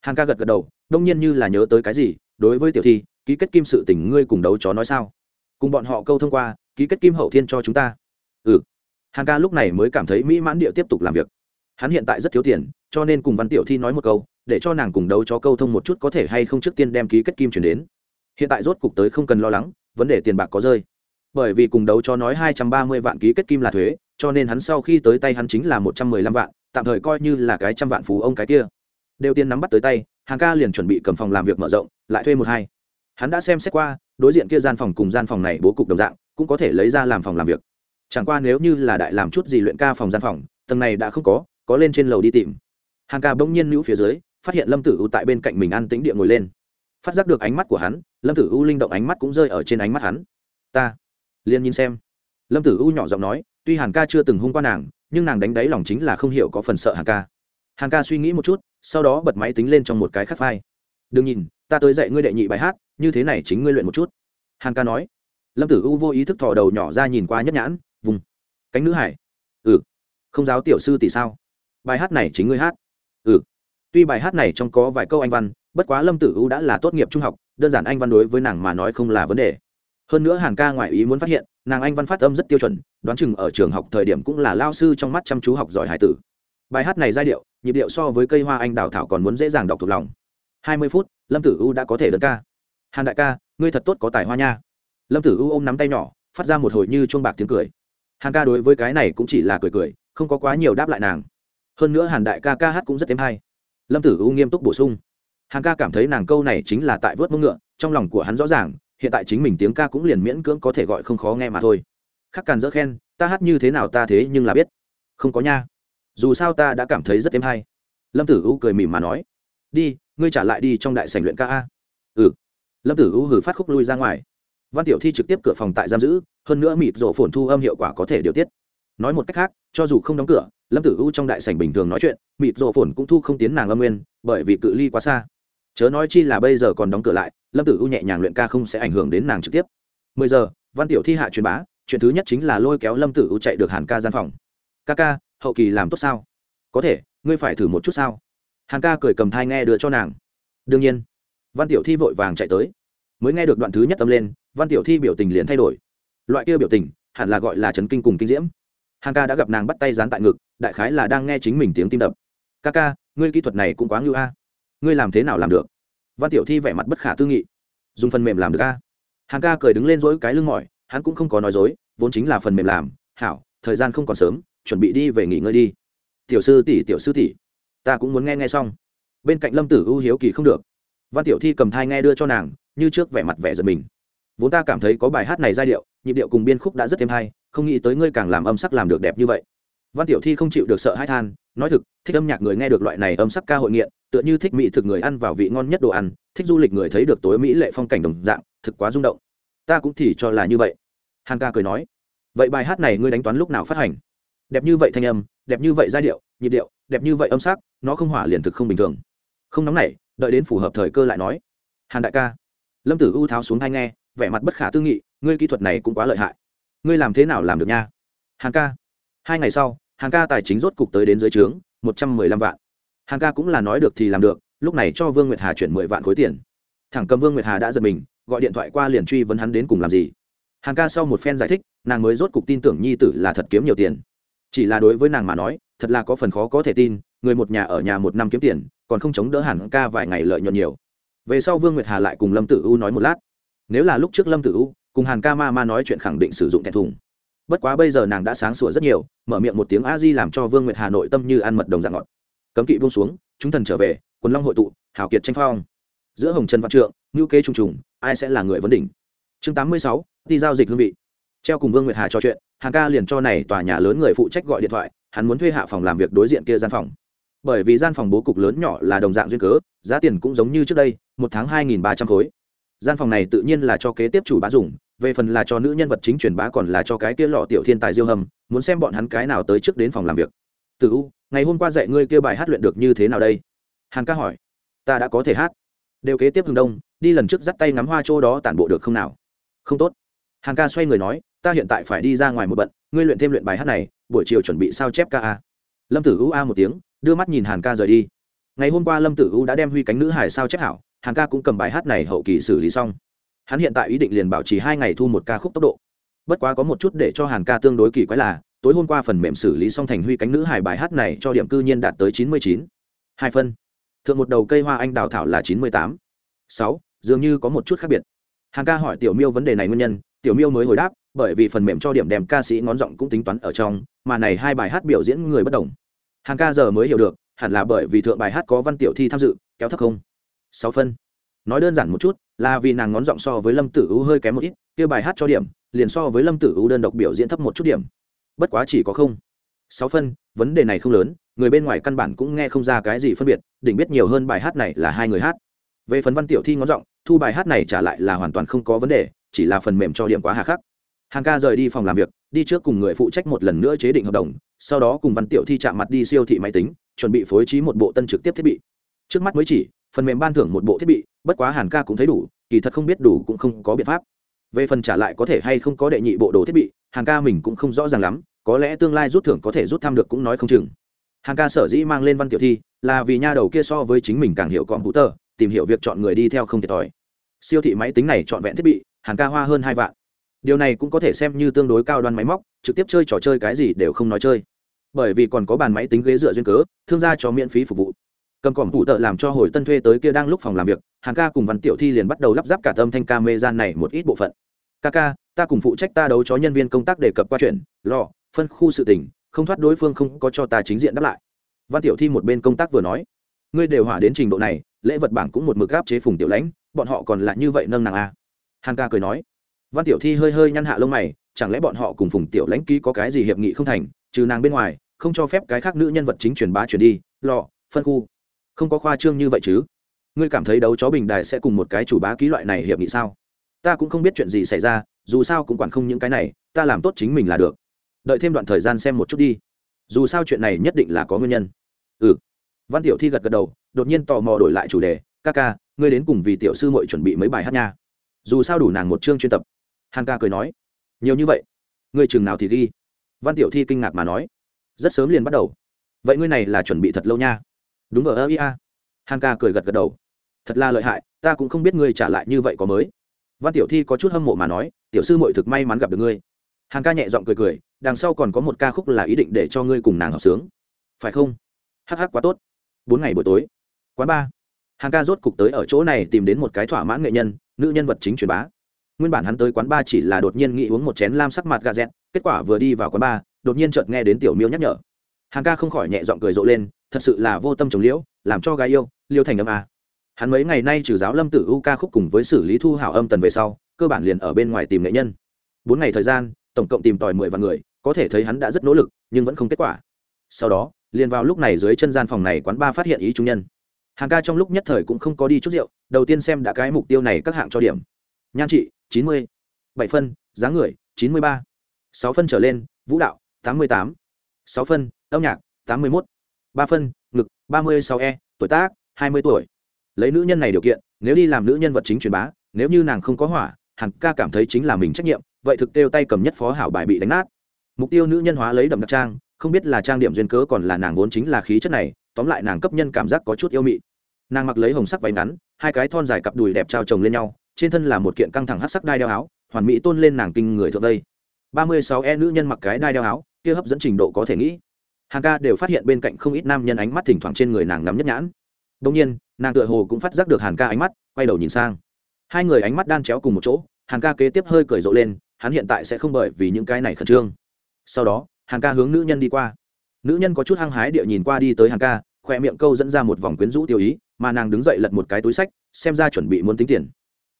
Hàng ca gật gật đầu, đông nhiên như là nhớ tới cái gì đối với tiểu thi, ký kết kim sự tình ngươi cùng đấu chó nói sao? Cùng bọn họ câu thông qua, ký kết kim hậu thiên cho chúng ta. Ừ. Hàn ca lúc này mới cảm thấy mỹ mãn địa tiếp tục làm việc. Hắn hiện tại rất thiếu tiền, cho nên cùng văn tiểu thi nói một câu, để cho nàng cùng đấu chó câu thông một chút có thể hay không trước tiên đem ký kết kim chuyển đến. Hiện tại rốt cục tới không cần lo lắng, vấn đề tiền bạc có rơi. Bởi vì cùng đấu chó nói hai trăm ba mươi vạn ký kết kim là thuế, cho nên hắn sau khi tới tay hắn chính là một trăm mười lăm vạn, tạm thời coi như là cái trăm vạn phú ông cái kia. Đều tiền nắm bắt tới tay hàng ca liền chuẩn bị cầm phòng làm việc mở rộng lại thuê một hai. Hắn đã xem xét qua, đối diện kia gian phòng cùng gian phòng này bố cục đồng dạng, cũng có thể lấy ra làm phòng làm việc. Chẳng qua nếu như là đại làm chút gì luyện ca phòng gian phòng, tầng này đã không có có lên trên lầu đi tìm. Hàng ca bỗng nhiên nữ phía dưới, phát hiện lâm tử u tại bên cạnh mình ăn tính địa ngồi lên. Phát giác được ánh mắt của hắn, lâm tử u linh động ánh mắt cũng rơi ở trên ánh mắt hắn. Ta, liền nhìn xem. Lâm tử u nhỏ giọng nói, tuy hàn ca chưa từng hung qua nàng, nhưng nàng đánh đáy lòng chính là không hiểu có phần sợ hàn ca. Hàn ca suy nghĩ một chút, sau đó bật máy tính lên trong một cái khắc phai đừng nhìn ta tới dạy ngươi đệ nhị bài hát, như thế này chính ngươi luyện một chút. Hàn ca nói. Lâm tử u vô ý thức thò đầu nhỏ ra nhìn qua nhất nhãn, vùng, cánh nữ hải. Ừ không giáo tiểu sư tỷ sao? Bài hát này chính ngươi hát. Ừ tuy bài hát này trong có vài câu anh văn, bất quá lâm tử u đã là tốt nghiệp trung học, đơn giản anh văn đối với nàng mà nói không là vấn đề. Hơn nữa hàn ca ngoại ý muốn phát hiện, nàng anh văn phát âm rất tiêu chuẩn, đoán chừng ở trường học thời điểm cũng là lao sư trong mắt chăm chú học giỏi hải tử. Bài hát này giai điệu, nhịp điệu so với cây hoa anh đào thảo còn muốn dễ dàng đọc thuộc lòng. Hai mươi phút lâm tử u đã có thể đơn ca. Hàn đại ca, ngươi thật tốt có tài hoa nha. Lâm tử u ôm nắm tay nhỏ, phát ra một hồi như chuông bạc tiếng cười. Hàn ca đối với cái này cũng chỉ là cười cười, không có quá nhiều đáp lại nàng. Hơn nữa hàn đại ca ca hát cũng rất thêm hay. Lâm tử u nghiêm túc bổ sung. Hàn ca cảm thấy nàng câu này chính là tại vớt mông ngựa, trong lòng của hắn rõ ràng, hiện tại chính mình tiếng ca cũng liền miễn cưỡng có thể gọi không khó nghe mà thôi. Khắc càn dỡ khen, ta hát như thế nào ta thế nhưng là biết. Không có nha. Dù sao ta đã cảm thấy rất thêm hay. Lâm tử u cười mỉm mà nói. Đi ngươi trả lại đi trong đại sảnh luyện ca a. Ừ. Lâm tử u hử phát khúc lui ra ngoài. Văn tiểu thi trực tiếp cửa phòng tại giam giữ, hơn nữa mịt rổ phồn thu âm hiệu quả có thể điều tiết. Nói một cách khác, cho dù không đóng cửa, lâm tử u trong đại sảnh bình thường nói chuyện, mịt rổ phồn cũng thu không tiến nàng âm nguyên, bởi vì cự ly quá xa. Chớ nói chi là bây giờ còn đóng cửa lại, lâm tử u nhẹ nhàng luyện ca không sẽ ảnh hưởng đến nàng trực tiếp. Mười giờ, văn tiểu thi hạ truyền bá, chuyện thứ nhất chính là lôi kéo lâm tử u chạy được hàn ca gian phòng. Ca ca, hậu kỳ làm tốt sao? Có thể, ngươi phải thử một chút sao? Hàn ca cười cầm thai nghe đưa cho nàng. Đương nhiên, văn tiểu thi vội vàng chạy tới. Mới nghe được đoạn thứ nhất tâm lên, văn tiểu thi biểu tình liền thay đổi. Loại kia biểu tình, hẳn là gọi là trấn kinh cùng kinh diễm. Hàn ca đã gặp nàng bắt tay dán tại ngực, đại khái là đang nghe chính mình tiếng tim đập. Ca ca, ngươi kỹ thuật này cũng quá ngưu a. Ngươi làm thế nào làm được? Văn tiểu thi vẻ mặt bất khả tư nghị. Dùng phần mềm làm được a. Hàn ca cười đứng lên dỗi cái lưng mỏi, hắn cũng không có nói dối, vốn chính là phần mềm làm. Hảo, thời gian không còn sớm, chuẩn bị đi về nghỉ ngơi đi. Tiểu sư tỷ, tiểu sư tỷ ta cũng muốn nghe nghe xong. Bên cạnh lâm tử ưu hiếu kỳ không được. Văn tiểu thi cầm thai nghe đưa cho nàng, như trước vẻ mặt vẻ giật mình. Vốn ta cảm thấy có bài hát này giai điệu, nhịp điệu cùng biên khúc đã rất thêm hay, không nghĩ tới ngươi càng làm âm sắc làm được đẹp như vậy. Văn tiểu thi không chịu được sợ hãi than, nói thực, thích âm nhạc người nghe được loại này âm sắc ca hội nghiện, tựa như thích mỹ thực người ăn vào vị ngon nhất đồ ăn, thích du lịch người thấy được tối mỹ lệ phong cảnh đồng dạng, thực quá rung động. Ta cũng thì cho là như vậy. Hàn ca cười nói, vậy bài hát này ngươi đánh toán lúc nào phát hành? Đẹp như vậy thanh âm đẹp như vậy giai điệu, nhịp điệu, đẹp như vậy âm sắc, nó không hỏa liền thực không bình thường. Không nóng nảy, đợi đến phù hợp thời cơ lại nói. Hàn đại ca. Lâm tử u tháo xuống hay nghe, vẻ mặt bất khả tư nghị, ngươi kỹ thuật này cũng quá lợi hại. Ngươi làm thế nào làm được nha? Hàn ca. Hai ngày sau, hàn ca tài chính rốt cục tới đến dưới trướng, một trăm mười lăm vạn. Hàn ca cũng là nói được thì làm được, lúc này cho vương nguyệt hà chuyển mười vạn khối tiền. Thẳng cầm vương nguyệt hà đã giật mình, gọi điện thoại qua liền truy vấn hắn đến cùng làm gì. Hàn ca sau một phen giải thích, nàng mới rốt cục tin tưởng nhi tử là thật kiếm nhiều tiền chỉ là đối với nàng mà nói, thật là có phần khó có thể tin, người một nhà ở nhà một năm kiếm tiền, còn không chống đỡ hẳn ca vài ngày lợi nhuận nhiều. Về sau vương nguyệt hà lại cùng lâm tử u nói một lát. Nếu là lúc trước lâm tử u cùng hàn ca ma ma nói chuyện khẳng định sử dụng thẹn thùng. Bất quá bây giờ nàng đã sáng sủa rất nhiều, mở miệng một tiếng a di làm cho vương nguyệt hà nội tâm như ăn mật đồng dạng ngọt. Cấm kỵ buông xuống, chúng thần trở về, quần long hội tụ hảo kiệt tranh phong. Giữa hồng trần văn trượng ngữ kế trùng trùng, ai sẽ là người vấn đỉnh? Chương tám mươi sáu, đi giao dịch hương vị treo cùng vương nguyệt hà trò chuyện hàng ca liền cho này tòa nhà lớn người phụ trách gọi điện thoại, hắn muốn thuê hạ phòng làm việc đối diện kia gian phòng. Bởi vì gian phòng bố cục lớn nhỏ là đồng dạng duyên cớ, giá tiền cũng giống như trước đây, một tháng hai nghìn ba trăm khối. Gian phòng này tự nhiên là cho kế tiếp chủ bá dùng, về phần là cho nữ nhân vật chính truyền bá còn là cho cái kia lọ tiểu thiên tài diêu hầm, muốn xem bọn hắn cái nào tới trước đến phòng làm việc. Từ u, ngày hôm qua dạy ngươi kia bài hát luyện được như thế nào đây? Hàng ca hỏi. Ta đã có thể hát. Đều kế tiếp hừng đông, đi lần trước dắt tay ngắm hoa chỗ đó tản bộ được không nào? Không tốt. Hàng ca xoay người nói ta hiện tại phải đi ra ngoài một bận, ngươi luyện thêm luyện bài hát này, buổi chiều chuẩn bị sao chép ca a. Lâm tử u a một tiếng, đưa mắt nhìn hàn ca rời đi. Ngày hôm qua lâm tử u đã đem huy cánh nữ hải sao chép hảo, hàn ca cũng cầm bài hát này hậu kỳ xử lý xong. Hắn hiện tại ý định liền bảo trì hai ngày thu một ca khúc tốc độ. Bất quá có một chút để cho hàn ca tương đối kỳ quái là, tối hôm qua phần mềm xử lý xong thành huy cánh nữ hải bài hát này cho điểm cư nhiên đạt tới chín mươi chín. Hai phân. Thượng một đầu cây hoa anh đào thảo là chín mươi tám. Sáu. Dường như có một chút khác biệt. Hàn ca hỏi tiểu miêu vấn đề này nguyên nhân, tiểu miêu mới hồi đáp bởi vì phần mềm cho điểm đem ca sĩ ngón giọng cũng tính toán ở trong, mà này hai bài hát biểu diễn người bất đồng. Hàng ca giờ mới hiểu được, hẳn là bởi vì thượng bài hát có văn tiểu thi tham dự, kéo thấp không? Sáu phân. Nói đơn giản một chút, là vì nàng ngón giọng so với lâm tử u hơi kém một ít, kia bài hát cho điểm, liền so với lâm tử u đơn độc biểu diễn thấp một chút điểm. Bất quá chỉ có không. Sáu phân, vấn đề này không lớn, người bên ngoài căn bản cũng nghe không ra cái gì phân biệt, đỉnh biết nhiều hơn bài hát này là hai người hát. Về phần văn tiểu thi ngón giọng, thu bài hát này trả lại là hoàn toàn không có vấn đề, chỉ là phần mềm cho điểm quá hà khắc hàng ca rời đi phòng làm việc, đi trước cùng người phụ trách một lần nữa chế định hợp đồng, sau đó cùng văn tiểu thi chạm mặt đi siêu thị máy tính, chuẩn bị phối trí một bộ tân trực tiếp thiết bị. Trước mắt mới chỉ, phần mềm ban thưởng một bộ thiết bị, bất quá hàn ca cũng thấy đủ, kỳ thật không biết đủ cũng không có biện pháp. Về phần trả lại có thể hay không có đệ nhị bộ đồ thiết bị, hàn ca mình cũng không rõ ràng lắm, có lẽ tương lai rút thưởng có thể rút thăm được cũng nói không chừng. Hàn ca sở dĩ mang lên văn tiểu thi, là vì nha đầu kia so với chính mình càng hiểu còm hữu tờ tìm hiểu việc chọn người đi theo không thiệt thòi. Siêu thị máy tính này chọn vẹn thiết bị, hàn ca hoa hơn hai vạn điều này cũng có thể xem như tương đối cao đoan máy móc, trực tiếp chơi trò chơi cái gì đều không nói chơi. Bởi vì còn có bàn máy tính ghế dựa duyên cớ, thương gia cho miễn phí phục vụ. Cầm còm phụ tợ làm cho hồi tân thuê tới kia đang lúc phòng làm việc, hàng ca cùng văn tiểu thi liền bắt đầu lắp ráp cả tâm thanh ca mê gian này một ít bộ phận. Ca ca, ta cùng phụ trách ta đấu cho nhân viên công tác đề cập qua chuyện lò phân khu sự tình, không thoát đối phương không có cho ta chính diện đáp lại. Văn tiểu thi một bên công tác vừa nói, ngươi đều hỏa đến trình độ này, lễ vật bảng cũng một mực gáp chế phùng tiểu lãnh, bọn họ còn lại như vậy nâng nàng a à. hàng ca cười nói văn tiểu thi hơi hơi nhăn hạ lông mày, chẳng lẽ bọn họ cùng phùng tiểu lãnh ký có cái gì hiệp nghị không thành, trừ nàng bên ngoài, không cho phép cái khác nữ nhân vật chính truyền bá truyền đi, lọ, phân khu. Không có khoa trương như vậy chứ? Ngươi cảm thấy đấu chó bình đài sẽ cùng một cái chủ bá ký loại này hiệp nghị sao? Ta cũng không biết chuyện gì xảy ra, dù sao cũng quản không những cái này, ta làm tốt chính mình là được. Đợi thêm đoạn thời gian xem một chút đi. Dù sao chuyện này nhất định là có nguyên nhân. Ừ. Văn tiểu thi gật gật đầu, đột nhiên tò mò đổi lại chủ đề. Ca ca, ngươi đến cùng vì tiểu sư mội chuẩn bị mấy bài hát nha. Dù sao đủ nàng một chương chuyên tập hàn ca cười nói, nhiều như vậy, ngươi chừng nào thì ghi? Văn tiểu thi kinh ngạc mà nói, rất sớm liền bắt đầu. Vậy ngươi này là chuẩn bị thật lâu nha? Đúng vờ ơ ia hàn ca cười gật gật đầu, thật là lợi hại, ta cũng không biết ngươi trả lại như vậy có mới. Văn tiểu thi có chút hâm mộ mà nói, tiểu sư mội thực may mắn gặp được ngươi. Hàn ca nhẹ giọng cười cười, đằng sau còn có một ca khúc là ý định để cho ngươi cùng nàng học sướng. Phải không? Hắc hắc, quá tốt. Bốn ngày buổi tối, quán ba hàn ca rốt cục tới ở chỗ này tìm đến một cái thỏa mãn nghệ nhân, nữ nhân vật chính truyền bá nguyên bản hắn tới quán ba chỉ là đột nhiên nghĩ uống một chén lam sắc mặt gà dẹt, kết quả vừa đi vào quán ba đột nhiên chợt nghe đến tiểu miêu nhắc nhở. Hàng ca không khỏi nhẹ giọng cười rộ lên, thật sự là vô tâm trồng liễu, làm cho gái yêu, liêu thành âm a à. hắn mấy ngày nay trừ giáo lâm tử u ca khúc cùng với xử lý thu hảo âm tần về sau, cơ bản liền ở bên ngoài tìm nghệ nhân. Bốn ngày thời gian, tổng cộng tìm tòi mười vạn người, có thể thấy hắn đã rất nỗ lực, nhưng vẫn không kết quả. Sau đó, liền vào lúc này dưới chân gian phòng này quán ba phát hiện ý trung nhân. Hàng ca trong lúc nhất thời cũng không có đi chút rượu, đầu tiên xem đã cái mục tiêu này các hạng cho điểm. Nhan trị chín mươi, bảy phân dáng người, chín mươi ba, sáu phân trở lên, vũ đạo, tám mươi tám, sáu phân, âm nhạc, tám mươi một ba phân, ngực, ba mươi sáu e tuổi tác, hai mươi tuổi. Lấy nữ nhân này điều kiện, nếu đi làm nữ nhân vật chính truyền bá, nếu như nàng không có hỏa hằng ca cảm thấy chính là mình trách nhiệm, vậy thực tiêu tay cầm nhất phó hảo bài bị đánh nát. Mục tiêu nữ nhân hóa lấy đậm đặc trang, không biết là trang điểm duyên cớ còn là nàng vốn chính là khí chất này, tóm lại nàng cấp nhân cảm giác có chút yêu mị. Nàng mặc lấy hồng sắc váy ngắn, hai cái thon dài cặp đùi đẹp trao chồng lên nhau trên thân là một kiện căng thẳng hát sắc đai đeo áo, hoàn mỹ tôn lên nàng kinh người thượng đây. Ba mươi sáu e nữ nhân mặc cái đai đeo áo, kia hấp dẫn trình độ có thể nghĩ. Hàng ca đều phát hiện bên cạnh không ít nam nhân ánh mắt thỉnh thoảng trên người nàng ngắm nhất nhãn. Đông nhiên, nàng tựa hồ cũng phát giác được hàn ca ánh mắt, quay đầu nhìn sang. Hai người ánh mắt đan chéo cùng một chỗ, hàn ca kế tiếp hơi cười rộ lên, hắn hiện tại sẽ không bởi vì những cái này khẩn trương. Sau đó, hàn ca hướng nữ nhân đi qua. Nữ nhân có chút hăng hái địa nhìn qua đi tới hàn ca khoe miệng câu dẫn ra một vòng quyến rũ tiêu ý, mà nàng đứng dậy lật một cái túi sách, xem ra chuẩn bị muốn tính tiền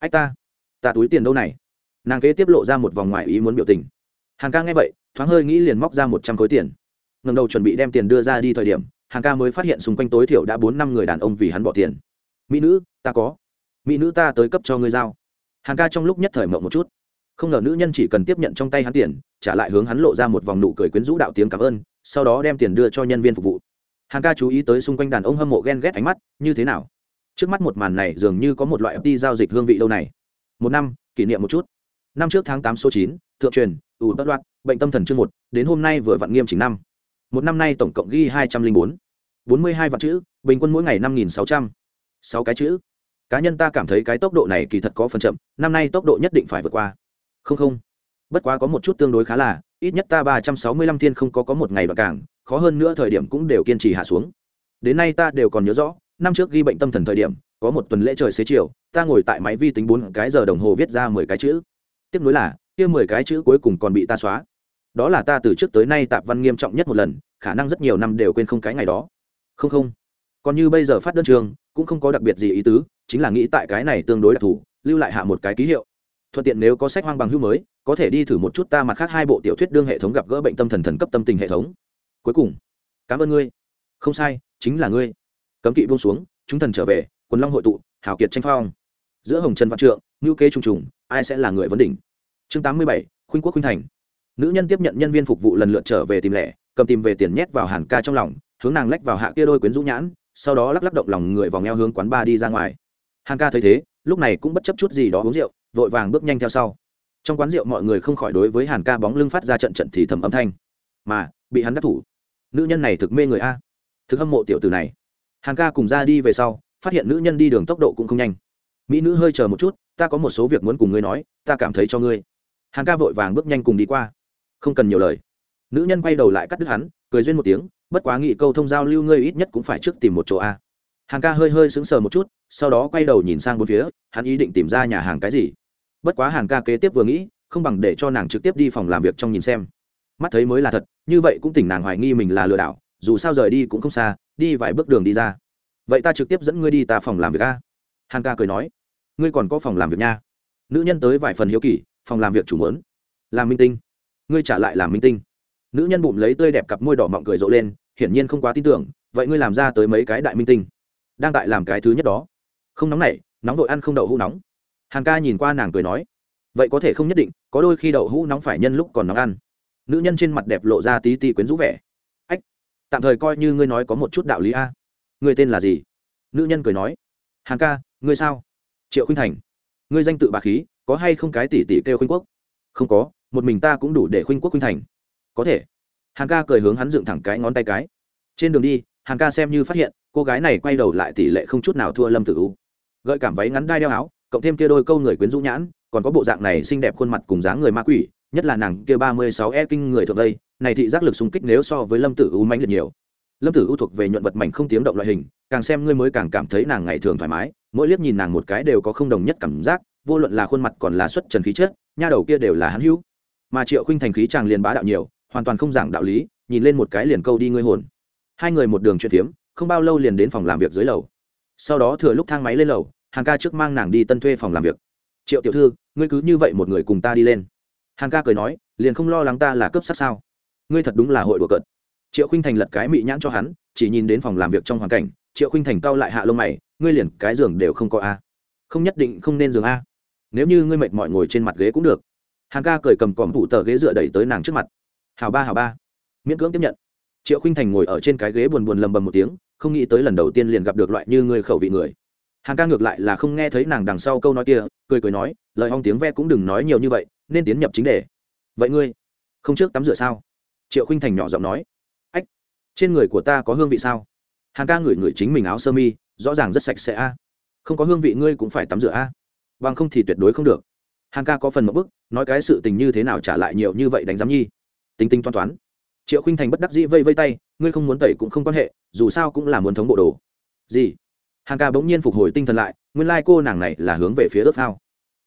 ách ta ta túi tiền đâu này? Nàng kế tiếp lộ ra một vòng ngoài ý muốn biểu tình. Hàng ca nghe vậy, thoáng hơi nghĩ liền móc ra một trăm khối tiền. Ngầm đầu chuẩn bị đem tiền đưa ra đi thời điểm, hàng ca mới phát hiện xung quanh tối thiểu đã bốn năm người đàn ông vì hắn bỏ tiền. Mỹ nữ, ta có. Mỹ nữ ta tới cấp cho ngươi giao. Hàng ca trong lúc nhất thời mộng một chút. Không ngờ nữ nhân chỉ cần tiếp nhận trong tay hắn tiền, trả lại hướng hắn lộ ra một vòng nụ cười quyến rũ đạo tiếng cảm ơn, sau đó đem tiền đưa cho nhân viên phục vụ. Hàng ca chú ý tới xung quanh đàn ông hâm mộ ghen ghét ánh mắt, như thế nào? Trước mắt một màn này dường như có một loại đi giao dịch hương vị lâu này. Một năm, kỷ niệm một chút. Năm trước tháng tám số chín, thượng truyền, ủ tất đoạt bệnh tâm thần chương một, đến hôm nay vừa vặn nghiêm chỉnh năm. Một năm nay tổng cộng ghi hai trăm linh bốn. Bốn mươi hai vạn chữ, bình quân mỗi ngày năm nghìn sáu trăm. Sáu cái chữ. Cá nhân ta cảm thấy cái tốc độ này kỳ thật có phần chậm, năm nay tốc độ nhất định phải vượt qua. Không không. Bất quá có một chút tương đối khá là, ít nhất ta ba trăm sáu mươi lăm thiên không có có một ngày đoạn cảng, khó hơn nữa thời điểm cũng đều kiên trì hạ xuống. Đến nay ta đều còn nhớ rõ năm trước ghi bệnh tâm thần thời điểm, có một tuần lễ trời xế chiều, ta ngồi tại máy vi tính bốn cái giờ đồng hồ viết ra mười cái chữ. Tiếp nối là, kia mười cái chữ cuối cùng còn bị ta xóa. Đó là ta từ trước tới nay tạp văn nghiêm trọng nhất một lần, khả năng rất nhiều năm đều quên không cái ngày đó. Không không. Còn như bây giờ phát đơn trường, cũng không có đặc biệt gì ý tứ, chính là nghĩ tại cái này tương đối đặc thù, lưu lại hạ một cái ký hiệu. Thuận tiện nếu có sách hoang bằng hữu mới, có thể đi thử một chút ta mặt khác hai bộ tiểu thuyết đương hệ thống gặp gỡ bệnh tâm thần thần cấp tâm tình hệ thống. Cuối cùng, cảm ơn ngươi. Không sai, chính là ngươi cấm kỵ buông xuống, chúng thần trở về, quần long hội tụ hảo kiệt tranh phong. Giữa hồng trần văn trượng ngữ kế trùng trùng, ai sẽ là người vấn đỉnh? Chương tám mươi bảy, khuynh quốc khuynh thành. Nữ nhân tiếp nhận nhân viên phục vụ lần lượt trở về tìm lẻ, cầm tìm về tiền nhét vào hàn ca trong lòng, hướng nàng lách vào hạ kia đôi quyến rũ nhãn, sau đó lắc lắc động lòng người vòng eo hướng quán ba đi ra ngoài. Hàn ca thấy thế, lúc này cũng bất chấp chút gì đó uống rượu, vội vàng bước nhanh theo sau. Trong quán rượu mọi người không khỏi đối với hàn ca bóng lưng phát ra trận trận thì thầm âm thanh. Mà, bị hắn đắc thủ. Nữ nhân này thực mê người a. Thực hâm mộ tiểu tử này hàn ca cùng ra đi về sau, phát hiện nữ nhân đi đường tốc độ cũng không nhanh. Mỹ nữ hơi chờ một chút, ta có một số việc muốn cùng ngươi nói, ta cảm thấy cho ngươi. Hàn ca vội vàng bước nhanh cùng đi qua. Không cần nhiều lời. Nữ nhân quay đầu lại cắt đứt hắn, cười duyên một tiếng, bất quá nghị câu thông giao lưu ngươi ít nhất cũng phải trước tìm một chỗ a. Hàng ca hơi hơi sững sờ một chút, sau đó quay đầu nhìn sang bốn phía, hắn ý định tìm ra nhà hàng cái gì. Bất quá hàng ca kế tiếp vừa nghĩ, không bằng để cho nàng trực tiếp đi phòng làm việc trong nhìn xem. Mắt thấy mới là thật, như vậy cũng tỉnh nàng hoài nghi mình là lừa đảo dù sao rời đi cũng không xa, đi vài bước đường đi ra. Vậy ta trực tiếp dẫn ngươi đi ta phòng làm việc a. Hàn ca cười nói. Ngươi còn có phòng làm việc nha. Nữ nhân tới vài phần hiếu kỳ, phòng làm việc chủ mớn làm minh tinh. Ngươi trả lại làm minh tinh. Nữ nhân bụng lấy tươi đẹp cặp môi đỏ mọng cười rộ lên, hiển nhiên không quá tin tưởng, vậy ngươi làm ra tới mấy cái đại minh tinh? Đang tại làm cái thứ nhất đó. Không nóng nảy, nóng vội ăn không đậu hũ nóng. Hàn ca nhìn qua nàng cười nói. Vậy có thể không nhất định, có đôi khi đậu hũ nóng phải nhân lúc còn nóng ăn. Nữ nhân trên mặt đẹp lộ ra tí tí quyến rũ vẻ tạm thời coi như ngươi nói có một chút đạo lý a. Ngươi tên là gì? Nữ nhân cười nói. Hàn ca, ngươi sao? Triệu khuynh thành. Ngươi danh tự bà khí, có hay không cái tỷ tỷ kêu khuynh quốc? Không có, một mình ta cũng đủ để khuynh quốc khuynh thành. Có thể. Hàn ca cười hướng hắn dựng thẳng cái ngón tay cái. Trên đường đi, hàn ca xem như phát hiện, cô gái này quay đầu lại tỷ lệ không chút nào thua lâm tử u. Gợi cảm váy ngắn đai đeo áo, cộng thêm kia đôi câu người quyến rũ nhãn, còn có bộ dạng này xinh đẹp khuôn mặt cùng dáng người ma quỷ nhất là nàng kia ba mươi sáu e kinh người thuộc đây, này thị giác lực xung kích nếu so với lâm tử u mãnh liệt nhiều. Lâm tử u thuộc về nhuận vật mảnh không tiếng động loại hình, càng xem ngươi mới càng cảm thấy nàng ngày thường thoải mái, mỗi liếc nhìn nàng một cái đều có không đồng nhất cảm giác, vô luận là khuôn mặt còn là xuất trần khí chất, nha đầu kia đều là hắn hữu. Mà triệu khinh thành khí chàng liền bá đạo nhiều, hoàn toàn không giảng đạo lý, nhìn lên một cái liền câu đi ngươi hồn. Hai người một đường chuyện phiếm không bao lâu liền đến phòng làm việc dưới lầu. Sau đó thừa lúc thang máy lên lầu, hàng ca trước mang nàng đi tân thuê phòng làm việc. Triệu tiểu thư, ngươi cứ như vậy một người cùng ta đi lên. Hàn ca cười nói, liền không lo lắng ta là cướp sát sao? Ngươi thật đúng là hội đùa cợt. Triệu khinh thành lật cái mị nhãn cho hắn, chỉ nhìn đến phòng làm việc trong hoàn cảnh, triệu khinh thành cau lại hạ lông mày, ngươi liền cái giường đều không có a. Không nhất định không nên giường a. Nếu như ngươi mệt mỏi ngồi trên mặt ghế cũng được. Hàn ca cười cầm còm thủ tờ ghế dựa đẩy tới nàng trước mặt. Hào ba hào ba. Miễn cưỡng tiếp nhận. Triệu khinh thành ngồi ở trên cái ghế buồn buồn lầm bầm một tiếng, không nghĩ tới lần đầu tiên liền gặp được loại như ngươi khẩu vị người. Hàng ca ngược lại là không nghe thấy nàng đằng sau câu nói kia, cười cười nói, lời hong tiếng ve cũng đừng nói nhiều như vậy nên tiến nhập chính đề. Vậy ngươi, không trước tắm rửa sao? Triệu khinh thành nhỏ giọng nói. Ách, trên người của ta có hương vị sao? Hàng ca ngửi ngửi chính mình áo sơ mi, rõ ràng rất sạch sẽ a. Không có hương vị ngươi cũng phải tắm rửa a. Bằng không thì tuyệt đối không được. Hàng ca có phần một bức, nói cái sự tình như thế nào trả lại nhiều như vậy đánh giám nhi. Tính tính toán toán. Triệu khinh thành bất đắc dĩ vây vây tay, ngươi không muốn tẩy cũng không quan hệ, dù sao cũng là muốn thống bộ đồ. Gì? Hàng ca bỗng nhiên phục hồi tinh thần lại, nguyên lai、like、cô nàng này là hướng về phía ướp phao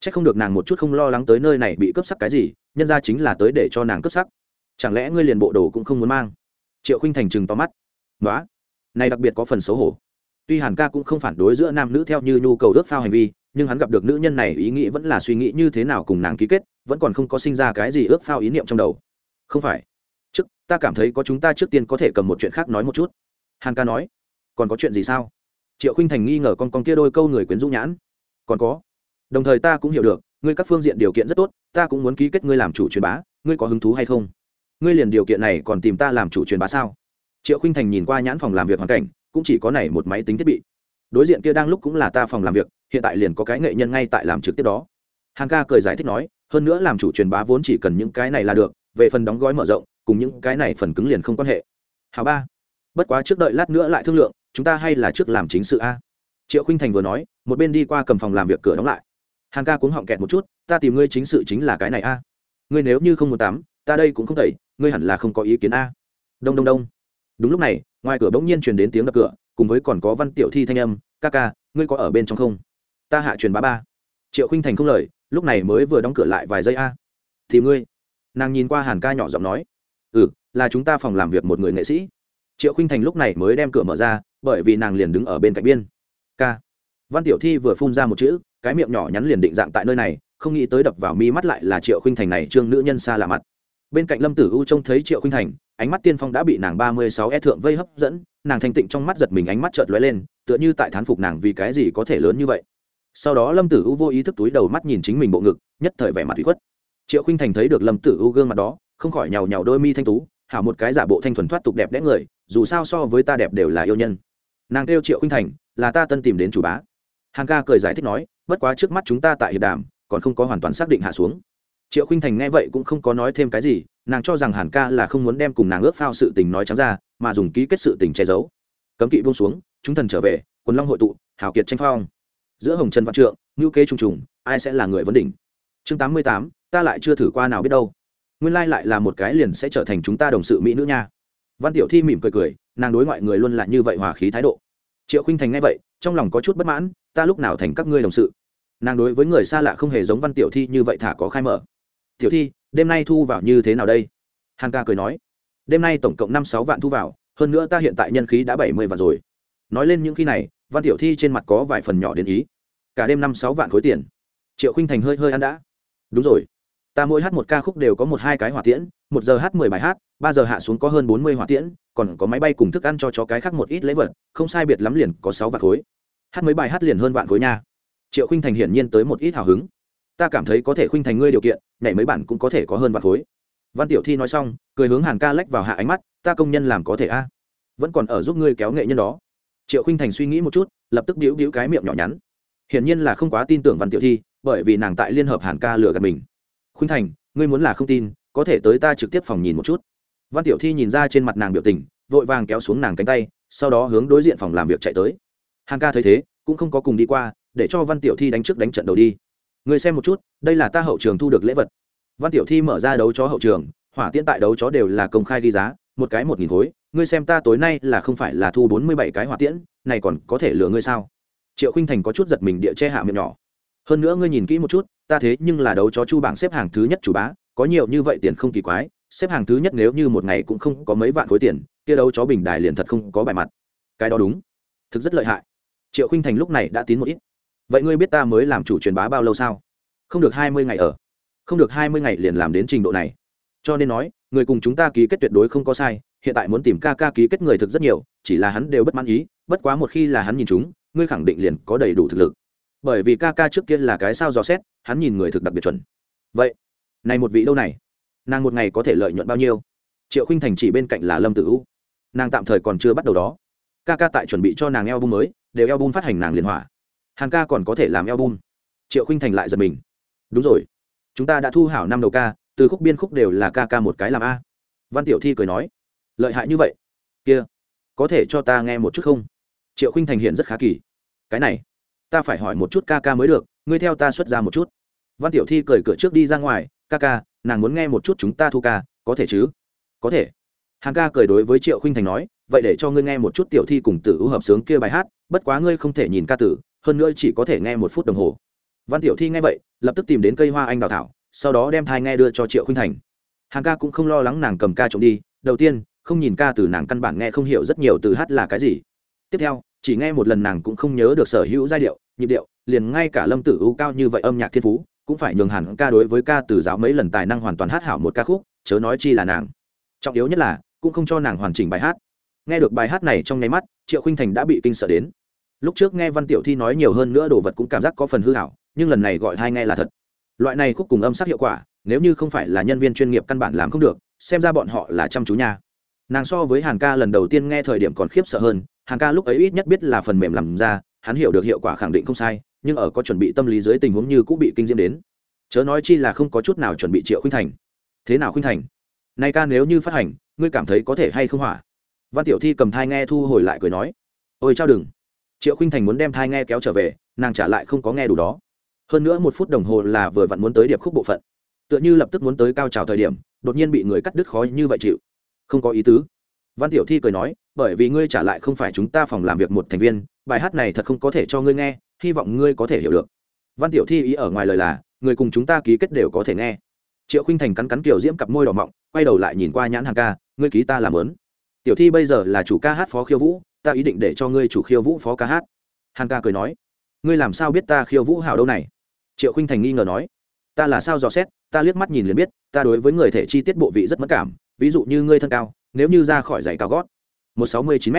c h ắ c không được nàng một chút không lo lắng tới nơi này bị cướp sắc cái gì, nhân ra chính là tới để cho nàng cướp sắc. Chẳng lẽ ngươi liền bộ đồ cũng không muốn mang? Triệu khinh thành chừng to mắt. Nói này đặc biệt có phần xấu hổ. Tuy hàn ca cũng không phản đối giữa nam nữ theo như nhu cầu ước phao hành vi, nhưng hắn gặp được nữ nhân này ý nghĩ vẫn là suy nghĩ như thế nào cùng nàng ký kết, vẫn còn không có sinh ra cái gì ước phao ý niệm trong đầu. Không phải. Trước, ta cảm thấy có chúng ta trước tiên có thể cầm một chuyện khác nói một chút. Hàn ca nói. Còn có chuyện gì sao? Triệu khinh thành nghi ngờ con con kia đôi câu người quyến rũ nhãn. Còn có đồng thời ta cũng hiểu được, ngươi các phương diện điều kiện rất tốt, ta cũng muốn ký kết ngươi làm chủ truyền bá, ngươi có hứng thú hay không? Ngươi liền điều kiện này còn tìm ta làm chủ truyền bá sao? Triệu khinh thành nhìn qua nhãn phòng làm việc hoàn cảnh, cũng chỉ có này một máy tính thiết bị. Đối diện kia đang lúc cũng là ta phòng làm việc, hiện tại liền có cái nghệ nhân ngay tại làm trực tiếp đó. Hàng ca cười giải thích nói, hơn nữa làm chủ truyền bá vốn chỉ cần những cái này là được, về phần đóng gói mở rộng, cùng những cái này phần cứng liền không quan hệ. Hào ba, bất quá trước đợi lát nữa lại thương lượng, chúng ta hay là trước làm chính sự a? Triệu khinh thành vừa nói, một bên đi qua cầm phòng làm việc cửa đóng lại hàng ca cũng họng kẹt một chút, ta tìm ngươi chính sự chính là cái này a. Ngươi nếu như không muốn tắm, ta đây cũng không tẩy, ngươi hẳn là không có ý kiến a. Đông đông đông. Đúng lúc này, ngoài cửa bỗng nhiên truyền đến tiếng đập cửa, cùng với còn có văn tiểu thi thanh âm, ca ca, ngươi có ở bên trong không? Ta hạ truyền bá ba. Triệu khinh thành không lời, lúc này mới vừa đóng cửa lại vài giây a. Thì ngươi. Nàng nhìn qua hàn ca nhỏ giọng nói ừ là chúng ta phòng làm việc một người nghệ sĩ. Triệu khinh thành lúc này mới đem cửa mở ra, bởi vì nàng liền đứng ở bên cạnh biên. Ca. Văn tiểu thi vừa phun ra một chữ cái miệng nhỏ nhắn liền định dạng tại nơi này, không nghĩ tới đập vào mi mắt lại là triệu khinh thành này trương nữ nhân xa lạ mặt. Bên cạnh lâm tử u trông thấy triệu khinh thành, ánh mắt tiên phong đã bị nàng ba mươi sáu e thượng vây hấp dẫn, nàng thanh tịnh trong mắt giật mình ánh mắt chợt lóe lên, tựa như tại thán phục nàng vì cái gì có thể lớn như vậy. Sau đó lâm tử u vô ý thức túi đầu mắt nhìn chính mình bộ ngực, nhất thời vẻ mặt bị khuất. Triệu khinh thành thấy được lâm tử u gương mặt đó, không khỏi nhào nhào đôi mi thanh tú, hảo một cái giả bộ thanh thuần thoát tục đẹp đẽ người, dù sao so với ta đẹp đều là yêu nhân. Nàng kêu triệu khinh thành, là ta tân tìm đến chủ bá. Hàng ca cười giải thích nói bất quá trước mắt chúng ta tại hiệp đàm, còn không có hoàn toàn xác định hạ xuống. Triệu khinh thành nghe vậy cũng không có nói thêm cái gì, nàng cho rằng hàn ca là không muốn đem cùng nàng ước phao sự tình nói trắng ra, mà dùng ký kết sự tình che giấu. Cấm kỵ buông xuống, chúng thần trở về, quần long hội tụ, hào kiệt tranh phong. Giữa hồng trần văn trượng ngữ kế trùng trùng, ai sẽ là người vấn đỉnh? Chương tám mươi tám, ta lại chưa thử qua nào biết đâu. Nguyên lai lại là một cái liền sẽ trở thành chúng ta đồng sự mỹ nữ nha. Văn tiểu thi mỉm cười cười, nàng đối ngoại người luôn là như vậy hòa khí thái độ triệu khinh thành nghe vậy trong lòng có chút bất mãn ta lúc nào thành các ngươi đồng sự nàng đối với người xa lạ không hề giống văn tiểu thi như vậy thả có khai mở tiểu thi đêm nay thu vào như thế nào đây hàn ca cười nói đêm nay tổng cộng năm sáu vạn thu vào hơn nữa ta hiện tại nhân khí đã bảy mươi vạn rồi nói lên những khi này văn tiểu thi trên mặt có vài phần nhỏ đến ý cả đêm năm sáu vạn khối tiền triệu khinh thành hơi hơi ăn đã đúng rồi ta mỗi hát một ca khúc đều có một hai cái hỏa tiễn, một giờ hát mười bài hát, ba giờ hạ xuống có hơn bốn mươi hỏa tiễn, còn có máy bay cùng thức ăn cho chó cái khác một ít lễ vật, không sai biệt lắm liền có sáu vạn khối. Hát mấy bài hát liền hơn vạn khối nha. Triệu khinh thành hiển nhiên tới một ít hào hứng. Ta cảm thấy có thể khinh thành ngươi điều kiện, nhảy mấy bản cũng có thể có hơn vạn khối. Văn tiểu thi nói xong, cười hướng hàn ca lách vào hạ ánh mắt, ta công nhân làm có thể a. Vẫn còn ở giúp ngươi kéo nghệ nhân đó. Triệu khinh thành suy nghĩ một chút, lập tức đĩu đĩu cái miệng nhỏ nhắn. Hiển nhiên là không quá tin tưởng văn tiểu thi, bởi vì nàng tại liên hợp hàn ca lừa gạt mình khuynh thành, ngươi muốn là không tin, có thể tới ta trực tiếp phòng nhìn một chút. Văn tiểu thi nhìn ra trên mặt nàng biểu tình, vội vàng kéo xuống nàng cánh tay, sau đó hướng đối diện phòng làm việc chạy tới. Hàng ca thấy thế, cũng không có cùng đi qua, để cho văn tiểu thi đánh trước đánh trận đầu đi. Người xem một chút, đây là ta hậu trường thu được lễ vật. Văn tiểu thi mở ra đấu chó hậu trường, hỏa tiễn tại đấu chó đều là công khai ghi giá, một cái một nghìn khối. Ngươi xem ta tối nay là không phải là thu bốn mươi bảy cái hỏa tiễn, này còn có thể lừa ngươi sao? Triệu khinh thành có chút giật mình địa che hạ miệng nhỏ hơn nữa ngươi nhìn kỹ một chút, ta thế nhưng là đấu chó chu bảng xếp hàng thứ nhất chủ bá, có nhiều như vậy tiền không kỳ quái, xếp hàng thứ nhất nếu như một ngày cũng không có mấy vạn khối tiền, kia đấu chó bình đài liền thật không có bài mặt. Cái đó đúng. Thực rất lợi hại. Triệu khinh thành lúc này đã tín một ít. Vậy ngươi biết ta mới làm chủ truyền bá bao lâu sao? Không được hai mươi ngày ở. Không được hai mươi ngày liền làm đến trình độ này. Cho nên nói, người cùng chúng ta ký kết tuyệt đối không có sai, hiện tại muốn tìm ca ca ký kết người thực rất nhiều, chỉ là hắn đều bất mãn ý, bất quá một khi là hắn nhìn chúng, ngươi khẳng định liền có đầy đủ thực lực bởi vì ca ca trước kia là cái sao dò xét, hắn nhìn người thực đặc biệt chuẩn. Vậy, này một vị đâu này? Nàng một ngày có thể lợi nhuận bao nhiêu? Triệu khinh thành chỉ bên cạnh là lâm tử u. Nàng tạm thời còn chưa bắt đầu đó. Ca ca tại chuẩn bị cho nàng eo bum mới, đều eo bum phát hành nàng liên hỏa. Hàng ca còn có thể làm eo bum triệu khinh thành lại giật mình. Đúng rồi. Chúng ta đã thu hảo năm đầu ca, từ khúc biên khúc đều là ca ca một cái làm a. Văn tiểu thi cười nói. Lợi hại như vậy? Kia, có thể cho ta nghe một chút không? Triệu khinh thành hiện rất khá kỳ. Cái này ta phải hỏi một chút ca ca mới được, ngươi theo ta xuất ra một chút. Văn tiểu thi cởi cửa trước đi ra ngoài, ca ca, nàng muốn nghe một chút chúng ta thu ca, có thể chứ? Có thể. Hàng ca cười đối với triệu khinh thành nói, vậy để cho ngươi nghe một chút tiểu thi cùng tử ưu hợp sướng kia bài hát, bất quá ngươi không thể nhìn ca tử, hơn nữa chỉ có thể nghe một phút đồng hồ. Văn tiểu thi nghe vậy, lập tức tìm đến cây hoa anh đào thảo, sau đó đem thai nghe đưa cho triệu khinh thành. Hàng ca cũng không lo lắng nàng cầm ca trộm đi, đầu tiên, không nhìn ca từ nàng căn bản nghe không hiểu rất nhiều từ hát là cái gì. Tiếp theo, chỉ nghe một lần nàng cũng không nhớ được sở hữu giai điệu nhịp điệu, liền ngay cả lâm tử U cao như vậy âm nhạc thiên phú, cũng phải nhường hẳn ca đối với ca từ giáo mấy lần tài năng hoàn toàn hát hảo một ca khúc, chớ nói chi là nàng. Trọng yếu nhất là, cũng không cho nàng hoàn chỉnh bài hát. Nghe được bài hát này trong nháy mắt, triệu khinh thành đã bị kinh sợ đến. Lúc trước nghe văn tiểu thi nói nhiều hơn nữa đồ vật cũng cảm giác có phần hư hảo, nhưng lần này gọi hai nghe là thật. Loại này khúc cùng âm sắc hiệu quả, nếu như không phải là nhân viên chuyên nghiệp căn bản làm không được, xem ra bọn họ là chăm chú nha. Nàng so với hàn ca lần đầu tiên nghe thời điểm còn khiếp sợ hơn, hàn ca lúc ấy ít nhất biết là phần mềm làm ra hắn hiểu được hiệu quả khẳng định không sai, nhưng ở có chuẩn bị tâm lý dưới tình huống như cũng bị kinh diễm đến. Chớ nói chi là không có chút nào chuẩn bị triệu khuynh thành. Thế nào khuynh thành? Nay ca nếu như phát hành, ngươi cảm thấy có thể hay không hỏa văn tiểu thi cầm thai nghe thu hồi lại cười nói. Ôi trao đừng. Triệu khuynh thành muốn đem thai nghe kéo trở về, nàng trả lại không có nghe đủ đó. Hơn nữa một phút đồng hồ là vừa vặn muốn tới điệp khúc bộ phận. Tựa như lập tức muốn tới cao trào thời điểm, đột nhiên bị người cắt đứt khó như vậy chịu. Không có ý tứ. Văn tiểu thi cười nói, bởi vì ngươi trả lại không phải chúng ta phòng làm việc một thành viên bài hát này thật không có thể cho ngươi nghe, hy vọng ngươi có thể hiểu được. Văn tiểu thi ý ở ngoài lời là, người cùng chúng ta ký kết đều có thể nghe. Triệu khinh thành cắn cắn kiểu diễm cặp môi đỏ mọng, quay đầu lại nhìn qua nhãn hàng ca, ngươi ký ta làm lớn tiểu thi bây giờ là chủ ca hát phó khiêu vũ, ta ý định để cho ngươi chủ khiêu vũ phó ca hát. Hàng ca cười nói, ngươi làm sao biết ta khiêu vũ hào đâu này? Triệu khinh thành nghi ngờ nói, ta là sao dò xét, ta liếc mắt nhìn liền biết, ta đối với người thể chi tiết bộ vị rất mất cảm, ví dụ như ngươi thân cao, nếu như ra khỏi giày cao gót, một sáu mươi chín m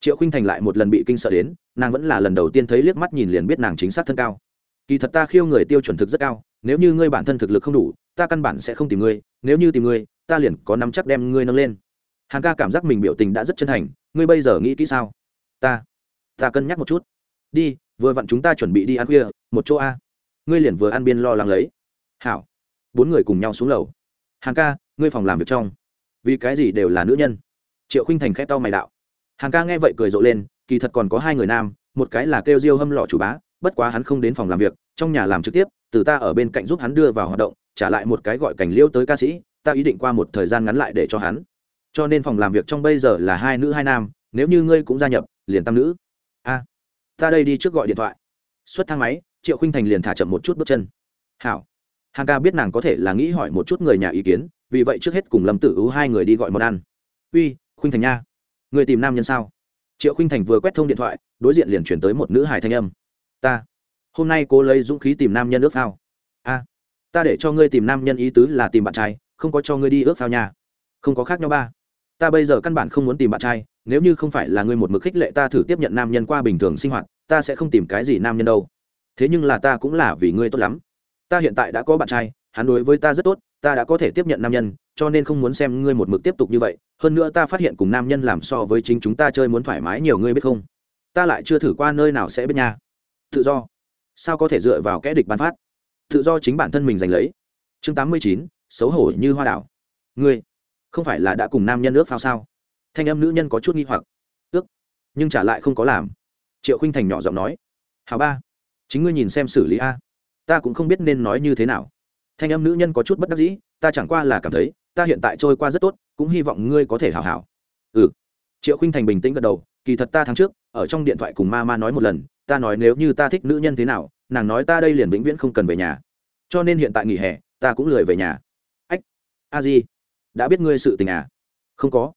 triệu khinh thành lại một lần bị kinh sợ đến nàng vẫn là lần đầu tiên thấy liếc mắt nhìn liền biết nàng chính xác thân cao kỳ thật ta khiêu người tiêu chuẩn thực rất cao nếu như ngươi bản thân thực lực không đủ ta căn bản sẽ không tìm ngươi nếu như tìm ngươi ta liền có nắm chắc đem ngươi nâng lên hàng ca cảm giác mình biểu tình đã rất chân thành ngươi bây giờ nghĩ kỹ sao ta ta cân nhắc một chút đi vừa vặn chúng ta chuẩn bị đi ăn khuya một chỗ a ngươi liền vừa ăn biên lo lắng lấy hảo bốn người cùng nhau xuống lầu hàng ca ngươi phòng làm việc trong vì cái gì đều là nữ nhân triệu khinh thành khét tao mày đạo hàng ca nghe vậy cười rộ lên, kỳ thật còn có hai người nam, một cái là kêu diêu hâm lọ chủ bá, bất quá hắn không đến phòng làm việc, trong nhà làm trực tiếp, từ ta ở bên cạnh giúp hắn đưa vào hoạt động, trả lại một cái gọi cảnh liêu tới ca sĩ, ta ý định qua một thời gian ngắn lại để cho hắn. Cho nên phòng làm việc trong bây giờ là hai nữ hai nam, nếu như ngươi cũng gia nhập, liền tam nữ. A, ta đây đi trước gọi điện thoại. Xuất thang máy, triệu khinh thành liền thả chậm một chút bước chân. Hảo. Hàng ca biết nàng có thể là nghĩ hỏi một chút người nhà ý kiến, vì vậy trước hết cùng lâm tử ưu hai người đi gọi món ăn. Uy, khuynh thành nha người tìm nam nhân sao? Triệu Khinh thành vừa quét thông điện thoại, đối diện liền chuyển tới một nữ hài thanh âm. Ta, hôm nay cô lấy dũng khí tìm nam nhân ước phao. A, ta để cho ngươi tìm nam nhân ý tứ là tìm bạn trai, không có cho ngươi đi ước phao nhà. Không có khác nhau ba. Ta bây giờ căn bản không muốn tìm bạn trai, nếu như không phải là ngươi một mực khích lệ ta thử tiếp nhận nam nhân qua bình thường sinh hoạt, ta sẽ không tìm cái gì nam nhân đâu. Thế nhưng là ta cũng là vì ngươi tốt lắm. Ta hiện tại đã có bạn trai, hắn đối với ta rất tốt, ta đã có thể tiếp nhận nam nhân, cho nên không muốn xem ngươi một mực tiếp tục như vậy hơn nữa ta phát hiện cùng nam nhân làm so với chính chúng ta chơi muốn thoải mái nhiều, ngươi biết không? Ta lại chưa thử qua nơi nào sẽ biết nha. Tự do. Sao có thể dựa vào kẽ địch bán phát? Tự do chính bản thân mình giành lấy. Chương tám mươi chín, xấu hổ như hoa đảo. Ngươi, không phải là đã cùng nam nhân ước phao sao? Thanh âm nữ nhân có chút nghi hoặc. Ước, nhưng trả lại không có làm. Triệu khinh thành nhỏ giọng nói. Hào ba, chính ngươi nhìn xem xử lý a. Ta cũng không biết nên nói như thế nào. Thanh âm nữ nhân có chút bất đắc dĩ, ta chẳng qua là cảm thấy, ta hiện tại trôi qua rất tốt cũng hy vọng ngươi có thể hảo hảo. Ừ. Triệu khinh thành bình tĩnh gật đầu, kỳ thật ta tháng trước, ở trong điện thoại cùng ma ma nói một lần, ta nói nếu như ta thích nữ nhân thế nào, nàng nói ta đây liền vĩnh viễn không cần về nhà. Cho nên hiện tại nghỉ hè, ta cũng lười về nhà. Ách, a di, đã biết ngươi sự tình à? Không có.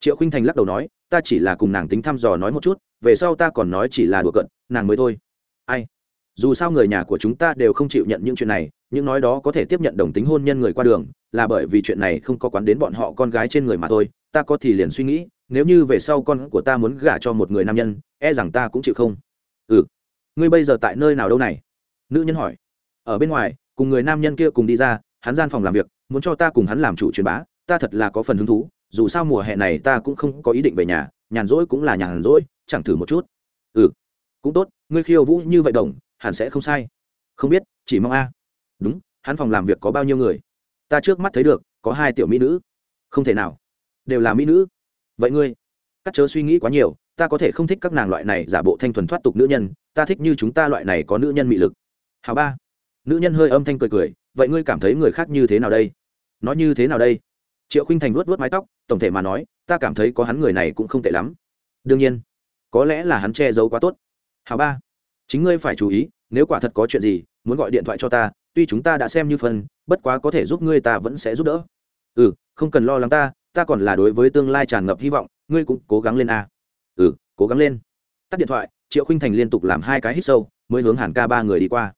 Triệu khinh thành lắc đầu nói, ta chỉ là cùng nàng tính thăm dò nói một chút, về sau ta còn nói chỉ là đùa cận nàng mới thôi. Ai? Dù sao người nhà của chúng ta đều không chịu nhận những chuyện này những nói đó có thể tiếp nhận đồng tính hôn nhân người qua đường, là bởi vì chuyện này không có quán đến bọn họ con gái trên người mà thôi, ta có thì liền suy nghĩ, nếu như về sau con của ta muốn gả cho một người nam nhân e rằng ta cũng chịu không. Ừ. Ngươi bây giờ tại nơi nào đâu này? Nữ nhân hỏi. Ở bên ngoài, cùng người nam nhân kia cùng đi ra, hắn gian phòng làm việc, muốn cho ta cùng hắn làm chủ truyền bá, ta thật là có phần hứng thú, dù sao mùa hè này ta cũng không có ý định về nhà, nhàn rỗi cũng là nhàn rỗi, chẳng thử một chút. Ừ. Cũng tốt, ngươi khiêu vũ như vậy đồng, hẳn sẽ không sai. Không biết, chỉ mong a đúng, hắn phòng làm việc có bao nhiêu người? Ta trước mắt thấy được, có hai tiểu mỹ nữ. Không thể nào. Đều là mỹ nữ. Vậy ngươi, các chớ suy nghĩ quá nhiều, ta có thể không thích các nàng loại này giả bộ thanh thuần thoát tục nữ nhân, ta thích như chúng ta loại này có nữ nhân mị lực. Hào ba. Nữ nhân hơi âm thanh cười cười, vậy ngươi cảm thấy người khác như thế nào đây? Nói như thế nào đây? Triệu khinh thành vuốt vuốt mái tóc, tổng thể mà nói, ta cảm thấy có hắn người này cũng không tệ lắm. Đương nhiên, có lẽ là hắn che giấu quá tốt. Hào ba, chính ngươi phải chú ý, nếu quả thật có chuyện gì, muốn gọi điện thoại cho ta tuy chúng ta đã xem như phần, bất quá có thể giúp ngươi ta vẫn sẽ giúp đỡ. Ừ không cần lo lắng ta ta còn là đối với tương lai tràn ngập hy vọng, ngươi cũng cố gắng lên a. Ừ cố gắng lên. Tắt điện thoại, triệu khinh thành liên tục làm hai cái hít sâu, mới hướng hàn ca ba người đi qua.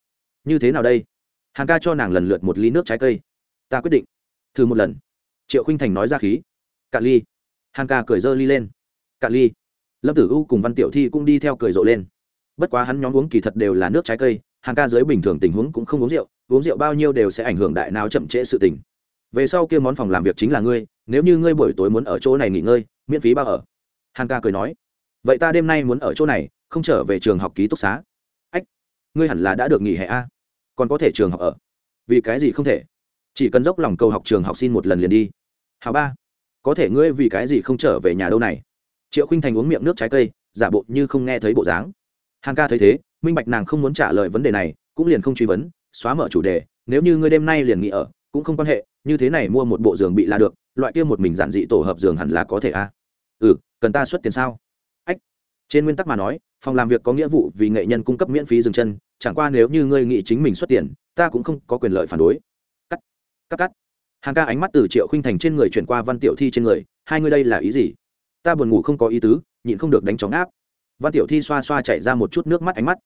Như thế nào đây? Hàn ca cho nàng lần lượt một ly nước trái cây. Ta quyết định. Thử một lần. Triệu khinh thành nói ra khí. Cạn ly. Hàn ca cười dơ ly lên. Cạn ly. Lâm tử u cùng văn tiểu thi cũng đi theo cười rộ lên. Bất quá hắn nhóm uống kỳ thật đều là nước trái cây, Hàn ca dưới bình thường tình huống cũng không uống rượu uống rượu bao nhiêu đều sẽ ảnh hưởng đại não chậm trễ sự tình. Về sau kia món phòng làm việc chính là ngươi, nếu như ngươi buổi tối muốn ở chỗ này nghỉ ngơi, miễn phí bao ở. Hàn ca cười nói. Vậy ta đêm nay muốn ở chỗ này, không trở về trường học ký túc xá. Ách, ngươi hẳn là đã được nghỉ hè a. Còn có thể trường học ở. Vì cái gì không thể? Chỉ cần dốc lòng cầu học trường học xin một lần liền đi. Hào ba, có thể ngươi vì cái gì không trở về nhà đâu này? Triệu khinh thành uống miệng nước trái cây, giả bộ như không nghe thấy bộ dáng. Hàn ca thấy thế, minh bạch nàng không muốn trả lời vấn đề này, cũng liền không truy vấn xóa mở chủ đề, nếu như ngươi đêm nay liền nghỉ ở, cũng không quan hệ, như thế này mua một bộ giường bị là được, loại kia một mình giản dị tổ hợp giường hẳn là có thể a. Ừ cần ta xuất tiền sao? Ách. Trên nguyên tắc mà nói, phòng làm việc có nghĩa vụ vì nghệ nhân cung cấp miễn phí dừng chân, chẳng qua nếu như ngươi nghĩ chính mình xuất tiền, ta cũng không có quyền lợi phản đối. Cắt cắt cắt. Hàng ca ánh mắt từ triệu khinh thành trên người chuyển qua văn tiểu thi trên người, hai ngươi đây là ý gì? Ta buồn ngủ không có ý tứ, nhịn không được đánh chóng áp. Văn tiểu thi xoa xoa chạy ra một chút nước mắt ánh mắt.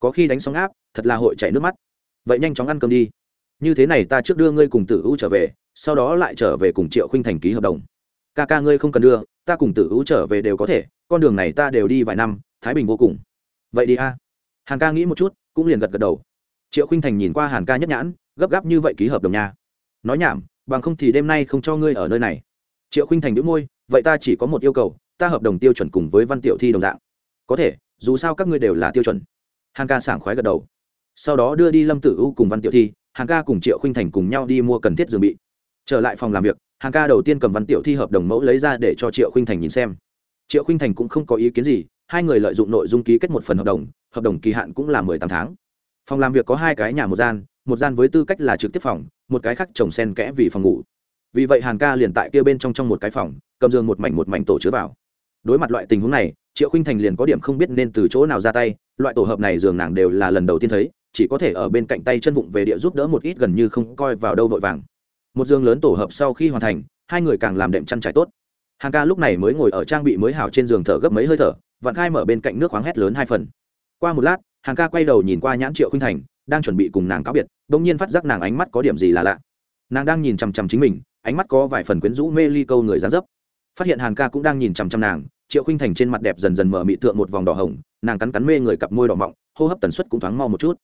Có khi đánh sóng áp, thật là hội chảy nước mắt vậy nhanh chóng ăn cơm đi. Như thế này ta trước đưa ngươi cùng tử u trở về, sau đó lại trở về cùng triệu khinh thành ký hợp đồng. Ca ca ngươi không cần đưa, ta cùng tử u trở về đều có thể, con đường này ta đều đi vài năm, thái bình vô cùng. Vậy đi a. Hàn ca nghĩ một chút, cũng liền gật gật đầu. Triệu khinh thành nhìn qua hàn ca nhất nhãn, gấp gáp như vậy ký hợp đồng nha. Nói nhảm, bằng không thì đêm nay không cho ngươi ở nơi này. Triệu khinh thành đĩu môi, vậy ta chỉ có một yêu cầu, ta hợp đồng tiêu chuẩn cùng với văn tiểu thi đồng dạng. Có thể, dù sao các ngươi đều là tiêu chuẩn. Hàn ca sảng khoái gật đầu sau đó đưa đi lâm tử u cùng văn tiểu thi, hàng ca cùng triệu khinh thành cùng nhau đi mua cần thiết dường bị. Trở lại phòng làm việc, hàng ca đầu tiên cầm văn tiểu thi hợp đồng mẫu lấy ra để cho triệu khinh thành nhìn xem. Triệu khinh thành cũng không có ý kiến gì, hai người lợi dụng nội dung ký kết một phần hợp đồng hợp đồng kỳ hạn cũng là mười tám tháng. Phòng làm việc có hai cái nhà một gian một gian với tư cách là trực tiếp phòng, một cái khác trồng sen kẽ vì phòng ngủ. Vì vậy hàn ca liền tại kia bên trong trong một cái phòng, cầm giường một mảnh một mảnh tổ chứa vào. Đối mặt loại tình huống này, triệu khinh thành liền có điểm không biết nên từ chỗ nào ra tay, loại tổ hợp này giường nàng đều là lần đầu tiên thấy chỉ có thể ở bên cạnh tay chân vụng về địa giúp đỡ một ít gần như không coi vào đâu vội vàng. Một giường lớn tổ hợp sau khi hoàn thành, hai người càng làm đệm chăn trải tốt. Hàng ca lúc này mới ngồi ở trang bị mới hào trên giường thở gấp mấy hơi thở, vặn khai mở bên cạnh nước khoáng hét lớn hai phần. Qua một lát, hàng ca quay đầu nhìn qua nhãn triệu khinh thành, đang chuẩn bị cùng nàng cáo biệt đ ỗ n g nhiên phát giác nàng ánh mắt có điểm gì là lạ. Nàng đang nhìn chằm chằm chính mình, ánh mắt có vài phần quyến rũ mê ly câu người dán dấp. Phát hiện hàng ca cũng đang nhìn chằm chằm nàng, triệu khinh thành trên mặt đẹp dần dần mở mị thượng một vòng đỏ hồng, nàng cắn cắn mê người cặp môi đỏ mọng, hô hấp tần suất cũng thoáng mau một chút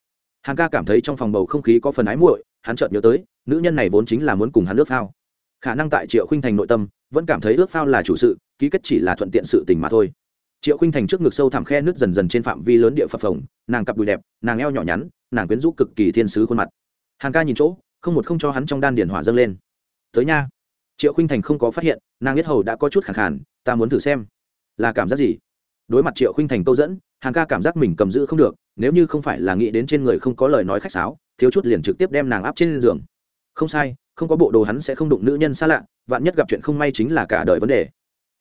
hàng ca cảm thấy trong phòng bầu không khí có phần ái muội, hắn chợt nhớ tới, nữ nhân này vốn chính là muốn cùng hắn ước phao. Khả năng tại triệu khinh thành nội tâm, vẫn cảm thấy ước phao là chủ sự, ký kết chỉ là thuận tiện sự tình mà thôi. Triệu khinh thành trước ngực sâu thẳm khe nước dần dần trên phạm vi lớn địa phập phồng, nàng cặp đùi đẹp, nàng eo nhỏ nhắn, nàng quyến rũ cực kỳ thiên sứ khuôn mặt. Hàng ca nhìn chỗ, không một không cho hắn trong đan điển hỏa dâng lên. Tới nha. Triệu khinh thành không có phát hiện, nàng biết hầu đã có chút khẳng khản ta muốn thử xem. Là cảm giác gì? Đối mặt triệu khinh thành câu dẫn hàng ca cảm giác mình cầm giữ không được, nếu như không phải là nghĩ đến trên người không có lời nói khách sáo, thiếu chút liền trực tiếp đem nàng áp trên giường. Không sai, không có bộ đồ hắn sẽ không đụng nữ nhân xa lạ, vạn nhất gặp chuyện không may chính là cả đời vấn đề.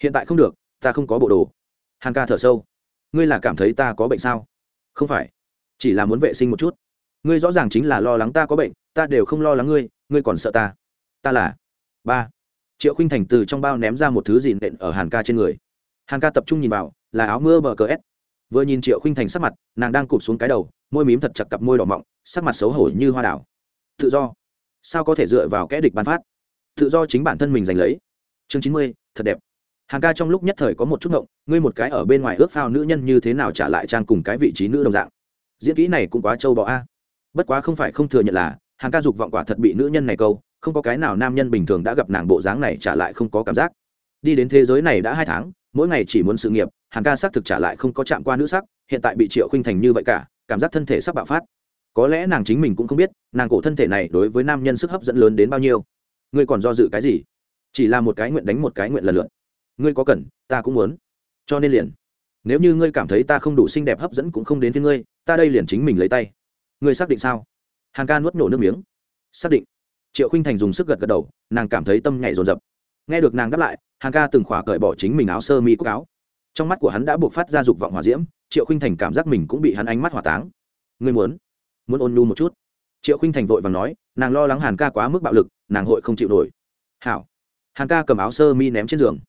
Hiện tại không được, ta không có bộ đồ. Hàn ca thở sâu. Ngươi là cảm thấy ta có bệnh sao? Không phải. Chỉ là muốn vệ sinh một chút. Ngươi rõ ràng chính là lo lắng ta có bệnh, ta đều không lo lắng ngươi ngươi còn sợ ta. Ta là ba. Triệu khinh thành từ trong bao ném ra một thứ gì nện ở hàn ca trên người. Hàn ca tập trung nhìn vào, là áo mưa bờ cờ s vừa nhìn triệu khinh thành sắc mặt, nàng đang cụp xuống cái đầu, môi mím thật chặt cặp môi đỏ mọng, sắc mặt xấu hổ như hoa đảo. Tự do. Sao có thể dựa vào kẽ địch bán phát? Tự do chính bản thân mình giành lấy. Chương chín mươi, thật đẹp. Hàng ca trong lúc nhất thời có một chút ngộng, ngươi một cái ở bên ngoài ước phao nữ nhân như thế nào trả lại trang cùng cái vị trí nữ đồng dạng. Diễn kỹ này cũng quá trâu bọ a. À. Bất quá không phải không thừa nhận là, hàng ca dục vọng quả thật bị nữ nhân này câu, không có cái nào nam nhân bình thường đã gặp nàng bộ dáng này trả lại không có cảm giác. Đi đến thế giới này đã hai tháng mỗi ngày chỉ muốn sự nghiệp, hàn ca xác thực trả lại không có chạm qua nữ sắc, hiện tại bị triệu khinh thành như vậy cả, cảm giác thân thể sắp bạo phát. Có lẽ nàng chính mình cũng không biết, nàng cổ thân thể này đối với nam nhân sức hấp dẫn lớn đến bao nhiêu. Ngươi còn do dự cái gì? Chỉ là một cái nguyện đánh một cái nguyện lần lượt. Ngươi có cần, ta cũng muốn. Cho nên liền, nếu như ngươi cảm thấy ta không đủ xinh đẹp hấp dẫn cũng không đến với ngươi, ta đây liền chính mình lấy tay. Ngươi xác định sao? Hàn ca nuốt nổ nước miếng. Xác định. Triệu khinh thành dùng sức gật gật đầu, nàng cảm thấy tâm nhảy rồn rập nghe được nàng đáp lại, hàn ca từng khỏa cởi bỏ chính mình áo sơ mi cúc áo. Trong mắt của hắn đã buộc phát ra dục vọng hòa diễm, triệu khinh thành cảm giác mình cũng bị hắn ánh mắt hỏa táng. Ngươi muốn muốn ôn nhu một chút? Triệu khinh thành vội và nói, nàng lo lắng hàn ca quá mức bạo lực, nàng hội không chịu nổi. Hảo. Hàn ca cầm áo sơ mi ném trên giường.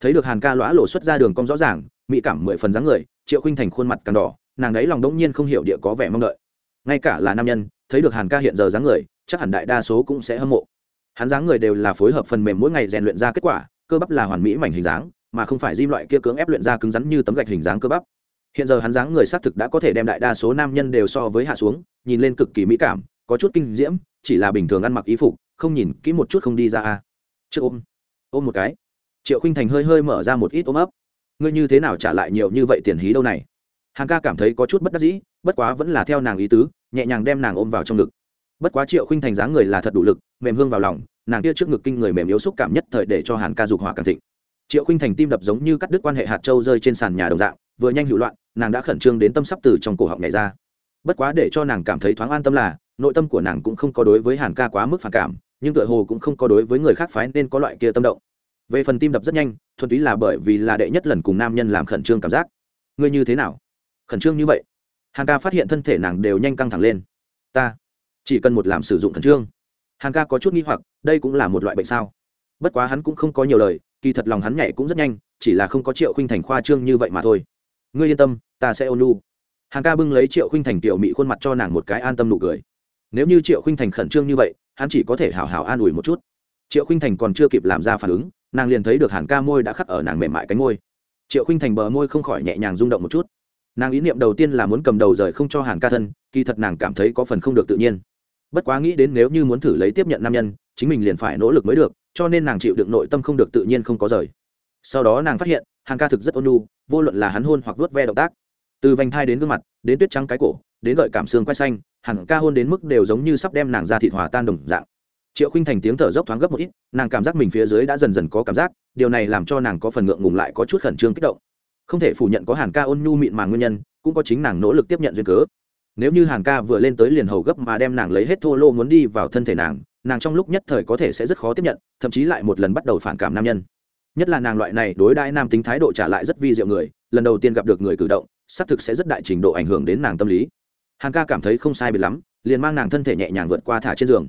Thấy được hàn ca lõa lộ xuất ra đường cong rõ ràng, mỹ cảm mười phần dáng người, triệu khinh thành khuôn mặt càng đỏ, nàng ấy lòng đống nhiên không hiểu địa có vẻ mong đợi. Ngay cả là nam nhân, thấy được hàn ca hiện giờ dáng người, chắc hẳn đại đa số cũng sẽ hâm mộ hắn dáng người đều là phối hợp phần mềm mỗi ngày rèn luyện ra kết quả, cơ bắp là hoàn mỹ mảnh hình dáng, mà không phải diêm loại kia cưỡng ép luyện ra cứng rắn như tấm gạch hình dáng cơ bắp. Hiện giờ hắn dáng người xác thực đã có thể đem đại đa số nam nhân đều so với hạ xuống, nhìn lên cực kỳ mỹ cảm, có chút kinh diễm, chỉ là bình thường ăn mặc ý phục, không nhìn kỹ một chút không đi ra a. Trước ôm ôm một cái. Triệu khinh thành hơi hơi mở ra một ít ôm ấp. Ngươi như thế nào trả lại nhiều như vậy tiền hí đâu này? Hàng ca cảm thấy có chút bất đắc dĩ, bất quá vẫn là theo nàng ý tứ, nhẹ nhàng đem nàng ôm vào trong ngực bất quá triệu khinh thành dáng người là thật đủ lực, mềm hương vào lòng, nàng kia trước ngực kinh người mềm yếu xúc cảm nhất thời để cho hàn ca dục hỏa càng thịnh. Triệu khinh thành tim đập giống như cắt đứt quan hệ hạt châu rơi trên sàn nhà đồng dạng, vừa nhanh hữu loạn, nàng đã khẩn trương đến tâm sắp từ trong cổ họng nhảy ra. Bất quá để cho nàng cảm thấy thoáng an tâm là, nội tâm của nàng cũng không có đối với hàn ca quá mức phản cảm, nhưng tựa hồ cũng không có đối với người khác phái nên có loại kia tâm động. Về phần tim đập rất nhanh, thuần túy là bởi vì là đệ nhất lần cùng nam nhân làm khẩn trương cảm giác. Ngươi như thế nào? Khẩn trương như vậy? Hàn ca phát hiện thân thể nàng đều nhanh căng thẳng lên. Ta chỉ cần một làm sử dụng khẩn trương. Hàn ca có chút nghi hoặc, đây cũng là một loại bệnh sao? Bất quá hắn cũng không có nhiều lời, kỳ thật lòng hắn nhảy cũng rất nhanh, chỉ là không có triệu khinh thành khoa trương như vậy mà thôi. Ngươi yên tâm, ta sẽ ôn lu hàn ca bưng lấy triệu khinh thành tiểu mị khuôn mặt cho nàng một cái an tâm nụ cười. Nếu như triệu khinh thành khẩn trương như vậy, hắn chỉ có thể hào hào an ủi một chút. Triệu khinh thành còn chưa kịp làm ra phản ứng, nàng liền thấy được hàn ca môi đã khắc ở nàng mềm mại cánh môi. Triệu khinh thành bờ môi không khỏi nhẹ nhàng rung động một chút. Nàng ý niệm đầu tiên là muốn cầm đầu rời không cho hàn ca thân, kỳ thật nàng cảm thấy có phần không được tự nhiên bất quá nghĩ đến nếu như muốn thử lấy tiếp nhận nam nhân, chính mình liền phải nỗ lực mới được, cho nên nàng chịu đựng nội tâm không được tự nhiên không có rời. Sau đó nàng phát hiện hàn ca thực rất ôn nhu, vô luận là hắn hôn hoặc vớt ve động tác. Từ vành thai đến gương mặt, đến tuyết trắng cái cổ, đến gợi cảm xương quay xanh hàn ca hôn đến mức đều giống như sắp đem nàng ra thịt hòa tan đồng dạng. Triệu khinh thành tiếng thở dốc thoáng gấp một ít, nàng cảm giác mình phía dưới đã dần dần có cảm giác, điều này làm cho nàng có phần ngượng ngùng lại có chút khẩn trương kích động. Không thể phủ nhận có hàn ca ôn nhu mịn màng nguyên nhân, cũng có chính nàng nỗ lực tiếp nhận duyên cớ nếu như hàn ca vừa lên tới liền hầu gấp mà đem nàng lấy hết thô lô muốn đi vào thân thể nàng nàng trong lúc nhất thời có thể sẽ rất khó tiếp nhận, thậm chí lại một lần bắt đầu phản cảm nam nhân. Nhất là nàng loại này đối đãi nam tính thái độ trả lại rất vi diệu người, lần đầu tiên gặp được người cử động, xác thực sẽ rất đại trình độ ảnh hưởng đến nàng tâm lý. Hàn ca cảm thấy không sai biệt lắm, liền mang nàng thân thể nhẹ nhàng vượt qua thả trên giường.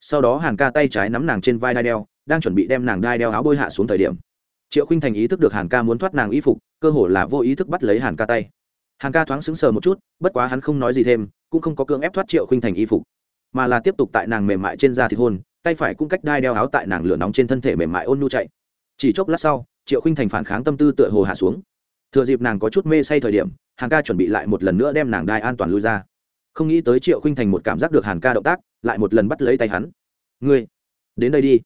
Sau đó hàn ca tay trái nắm nàng trên vai đai đeo, đang chuẩn bị đem nàng đai đeo áo bôi hạ xuống thời điểm. Triệu khinh thành ý thức được hàn ca muốn thoát nàng y phục, cơ hồ là vô ý thức bắt lấy hàn ca tay hàn ca thoáng sững sờ một chút, bất quá hắn không nói gì thêm, cũng không có cưỡng ép thoát triệu khinh thành y phục, mà là tiếp tục tại nàng mềm mại trên da thịt hôn, tay phải cũng cách đai đeo áo tại nàng lửa nóng trên thân thể mềm mại ôn nhu chạy. Chỉ chốc lát sau, triệu khinh thành phản kháng tâm tư tựa hồ hạ xuống. Thừa dịp nàng có chút mê say thời điểm, hàn ca chuẩn bị lại một lần nữa đem nàng đai an toàn lui ra. Không nghĩ tới triệu khinh thành một cảm giác được hàn ca động tác, lại một lần bắt lấy tay hắn. Ngươi, đến đây đi.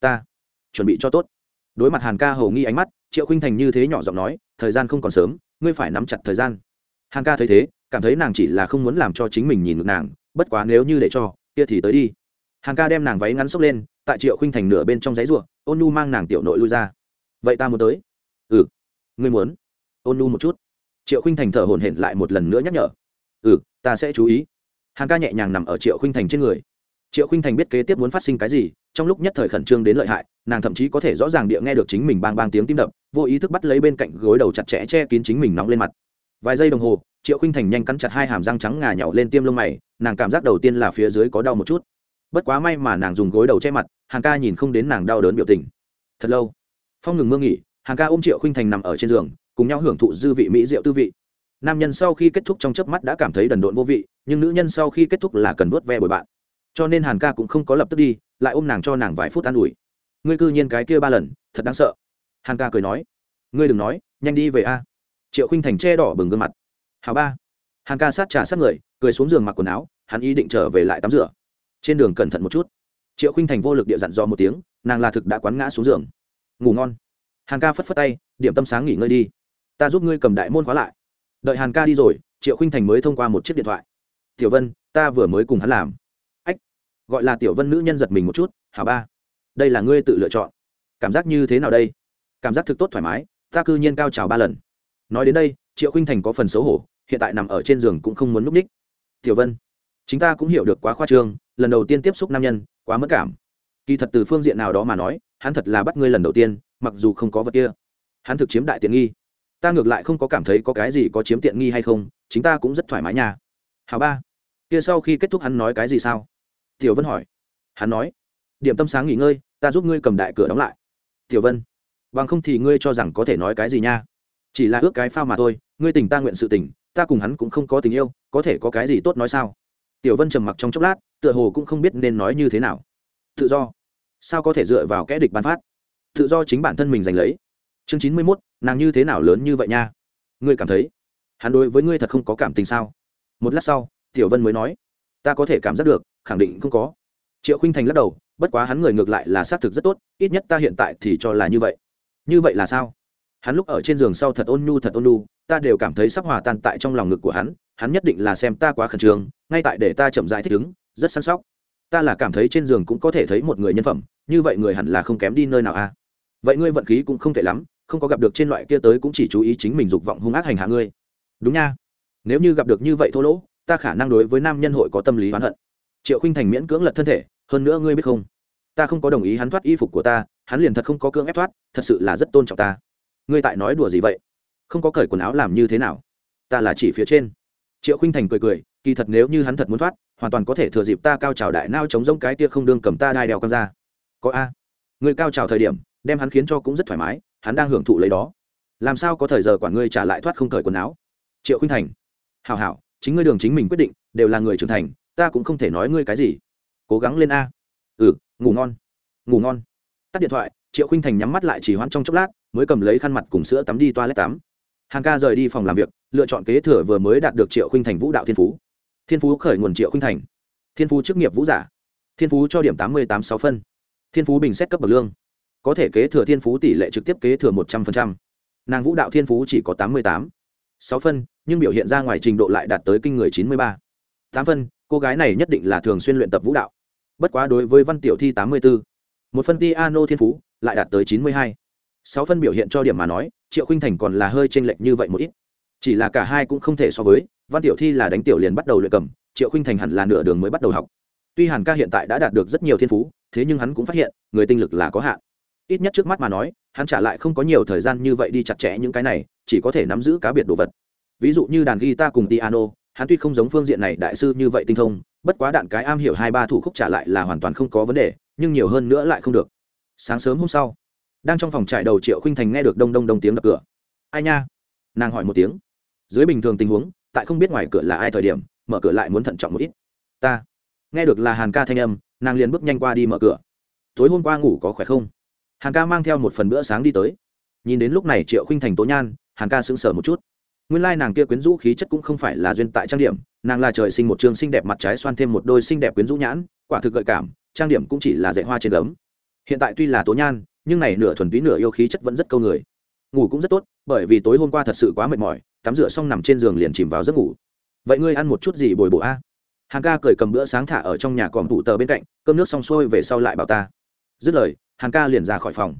Ta chuẩn bị cho tốt. Đối mặt hàn ca hầu nghi ánh mắt, triệu khinh thành như thế nhỏ giọng nói, thời gian không còn sớm, ngươi phải nắm chặt thời gian hàn ca thấy thế, cảm thấy nàng chỉ là không muốn làm cho chính mình nhìn được nàng, bất quá nếu như để cho, kia thì tới đi. Hàn ca đem nàng váy ngắn xốc lên, tại triệu khinh thành nửa bên trong giấy ruộng, ôn nu mang nàng tiểu nội lui ra. Vậy ta muốn tới. Ừ. Ngươi muốn? Ôn nu một chút. Triệu khinh thành thở hổn hển lại một lần nữa nhắc nhở. Ừ ta sẽ chú ý. Hàn ca nhẹ nhàng nằm ở triệu khinh thành trên người. Triệu khinh thành biết kế tiếp muốn phát sinh cái gì, trong lúc nhất thời khẩn trương đến lợi hại, nàng thậm chí có thể rõ ràng địa nghe được chính mình bang bang tiếng tim đập, vô ý thức bắt lấy bên cạnh gối đầu chặt chẽ che kín chính mình nóng lên mặt vài giây đồng hồ, triệu khinh thành nhanh cắn chặt hai hàm răng trắng ngà nhậu lên tiêm lông mày, nàng cảm giác đầu tiên là phía dưới có đau một chút. Bất quá may mà nàng dùng gối đầu che mặt hàng ca nhìn không đến nàng đau đớn biểu tình. Thật lâu, phong ngừng mơ nghỉ hàng ca ôm triệu khinh thành nằm ở trên giường, cùng nhau hưởng thụ dư vị mỹ rượu tư vị. Nam nhân sau khi kết thúc trong chớp mắt đã cảm thấy đần độn vô vị, nhưng nữ nhân sau khi kết thúc là cần vớt ve bồi bạn. Cho nên hàn ca cũng không có lập tức đi, lại ôm nàng cho nàng vài phút an ủi. Ngươi cư nhiên cái kia ba lần, thật đáng sợ. Hàn ca cười nói. Ngươi đừng nói, nhanh đi về a triệu khinh thành che đỏ bừng gương mặt. Hào ba. Hàn ca sát trà sát người, cười xuống giường mặc quần áo, hắn ý định trở về lại tắm rửa. Trên đường cẩn thận một chút. Triệu khinh thành vô lực địa dặn dò một tiếng, nàng là thực đã quán ngã xuống giường. Ngủ ngon. Hàn ca phất phất tay, điểm tâm sáng nghỉ ngơi đi. Ta giúp ngươi cầm đại môn khóa lại. Đợi hàn ca đi rồi, triệu khinh thành mới thông qua một chiếc điện thoại. Tiểu vân, ta vừa mới cùng hắn làm. Ách. Gọi là tiểu vân nữ nhân giật mình một chút hả ba, đây là ngươi tự lựa chọn. Cảm giác như thế nào đây? Cảm giác thực tốt thoải mái, ta cư nhiên cao trào ba lần nói đến đây, triệu khinh thành có phần xấu hổ, hiện tại nằm ở trên giường cũng không muốn núp ních. Tiểu vân chúng ta cũng hiểu được quá khoa trương, lần đầu tiên tiếp xúc nam nhân, quá mất cảm. Kỳ thật từ phương diện nào đó mà nói, hắn thật là bắt ngươi lần đầu tiên, mặc dù không có vật kia. Hắn thực chiếm đại tiện nghi. Ta ngược lại không có cảm thấy có cái gì có chiếm tiện nghi hay không, chính ta cũng rất thoải mái nha. Hào ba, kia sau khi kết thúc hắn nói cái gì sao? Tiểu vân hỏi. Hắn nói, điểm tâm sáng nghỉ ngơi, ta giúp ngươi cầm đại cửa đóng lại. Tiểu vân, bằng không thì ngươi cho rằng có thể nói cái gì nha? Chỉ là ước cái phao mà thôi, ngươi tình ta nguyện sự tình, ta cùng hắn cũng không có tình yêu, có thể có cái gì tốt nói sao? Tiểu vân trầm mặc trong chốc lát, tựa hồ cũng không biết nên nói như thế nào. Tự do. Sao có thể dựa vào kẽ địch ban phát? Tự do chính bản thân mình giành lấy. Chương chín mươi mốt, nàng như thế nào lớn như vậy nha? Ngươi cảm thấy? Hắn đối với ngươi thật không có cảm tình sao? Một lát sau, tiểu vân mới nói. Ta có thể cảm giác được, khẳng định không có. Triệu khinh thành lắc đầu, bất quá hắn người ngược lại là xác thực rất tốt, ít nhất ta hiện tại thì cho là như vậy. Như vậy là sao? Hắn lúc ở trên giường sau thật ôn nhu, thật ôn nhu, ta đều cảm thấy sắp hòa tan tại trong lòng ngực của hắn hắn nhất định là xem ta quá khẩn trương, ngay tại để ta chậm rãi thích ứng, rất săn sóc. Ta là cảm thấy trên giường cũng có thể thấy một người nhân phẩm, như vậy người hẳn là không kém đi nơi nào a à? vậy ngươi vận khí cũng không tệ lắm, không có gặp được trên loại kia tới cũng chỉ chú ý chính mình dục vọng hung ác hành hạ ngươi. Đúng nha. Nếu như gặp được như vậy thô lỗ, ta khả năng đối với nam nhân hội có tâm lý oán hận. Triệu khinh thành miễn cưỡng lật thân thể, hơn nữa ngươi biết không? Ta không có đồng ý hắn thoát y phục của ta, hắn liền thật không có cưỡng ép thoát, thật sự là rất tôn trọng ta ngươi tại nói đùa gì vậy? Không có cởi quần áo làm như thế nào? Ta là chỉ phía trên. Triệu khinh thành cười cười, kỳ thật nếu như hắn thật muốn thoát, hoàn toàn có thể thừa dịp ta cao trào đại nao chống giống cái tia không đương cầm ta đai đeo con ra. Có a. Người cao trào thời điểm, đem hắn khiến cho cũng rất thoải mái, hắn đang hưởng thụ lấy đó. Làm sao có thời giờ quản ngươi trả lại thoát không cởi quần áo? Triệu khinh thành. Hảo hảo, chính ngươi đường chính mình quyết định, đều là người trưởng thành, ta cũng không thể nói ngươi cái gì. Cố gắng lên a. Ừ ngủ ngon. Ngủ ngon. Tắt điện thoại, triệu khinh thành nhắm mắt lại chỉ hoãn trong chốc lát mới cầm lấy khăn mặt cùng sữa tắm đi toilet tắm. Hàng ca rời đi phòng làm việc, lựa chọn kế thừa vừa mới đạt được triệu khinh thành vũ đạo thiên phú. Thiên phú khởi nguồn triệu khinh thành. Thiên phú chức nghiệp vũ giả. Thiên phú cho điểm tám mươi tám sáu phân. Thiên phú bình xét cấp bậc lương. Có thể kế thừa thiên phú tỷ lệ trực tiếp kế thừa một trăm linh nàng vũ đạo thiên phú chỉ có tám mươi tám. Sáu phân, nhưng biểu hiện ra ngoài trình độ lại đạt tới kinh người chín mươi ba. Tám phân, cô gái này nhất định là thường xuyên luyện tập vũ đạo. Bất quá đối với văn tiểu thi tám mươi bốn một phân piano thiên phú lại đạt tới chín mươi hai sáu phân biểu hiện cho điểm mà nói, triệu khinh thành còn là hơi t r ê n lệch như vậy một ít. Chỉ là cả hai cũng không thể so với, văn tiểu thi là đánh tiểu liền bắt đầu luyện cầm, triệu khinh thành hẳn là nửa đường mới bắt đầu học. Tuy hàn ca hiện tại đã đạt được rất nhiều thiên phú, thế nhưng hắn cũng phát hiện, người tinh lực là có hạn. Ít nhất trước mắt mà nói, hắn trả lại không có nhiều thời gian như vậy đi chặt chẽ những cái này, chỉ có thể nắm giữ cá biệt đồ vật. Ví dụ như đàn guitar cùng piano, hắn tuy không giống phương diện này đại sư như vậy tinh thông, bất quá đạn cái am hiểu hai ba thủ khúc trả lại là hoàn toàn không có vấn đề, nhưng nhiều hơn nữa lại không được. Sáng sớm hôm sau đang trong phòng trại đầu triệu khinh thành nghe được đông đông đông tiếng đập cửa ai nha nàng hỏi một tiếng dưới bình thường tình huống tại không biết ngoài cửa là ai thời điểm mở cửa lại muốn thận trọng một ít ta nghe được là hàn ca thanh âm nàng liền bước nhanh qua đi mở cửa tối hôm qua ngủ có khỏe không hàn ca mang theo một phần bữa sáng đi tới nhìn đến lúc này triệu khinh thành tố nhan hàn ca sững sờ một chút nguyên lai nàng kia quyến rũ khí chất cũng không phải là duyên tại trang điểm nàng là trời sinh một trường xinh đẹp mặt trái xoan thêm một đôi xinh đẹp quyến rũ nhãn quả thực gợi cảm trang điểm cũng chỉ là dạy hoa trên gấm hiện tại tuy là tố nhan nhưng này nửa thuần túy nửa yêu khí chất vẫn rất câu người. Ngủ cũng rất tốt, bởi vì tối hôm qua thật sự quá mệt mỏi, tắm rửa xong nằm trên giường liền chìm vào giấc ngủ. Vậy ngươi ăn một chút gì bồi bổ a? À? hàng ca cười cầm bữa sáng thả ở trong nhà còm tủ tờ bên cạnh, cơm nước xong xuôi về sau lại bảo ta. Dứt lời, hàng ca liền ra khỏi phòng.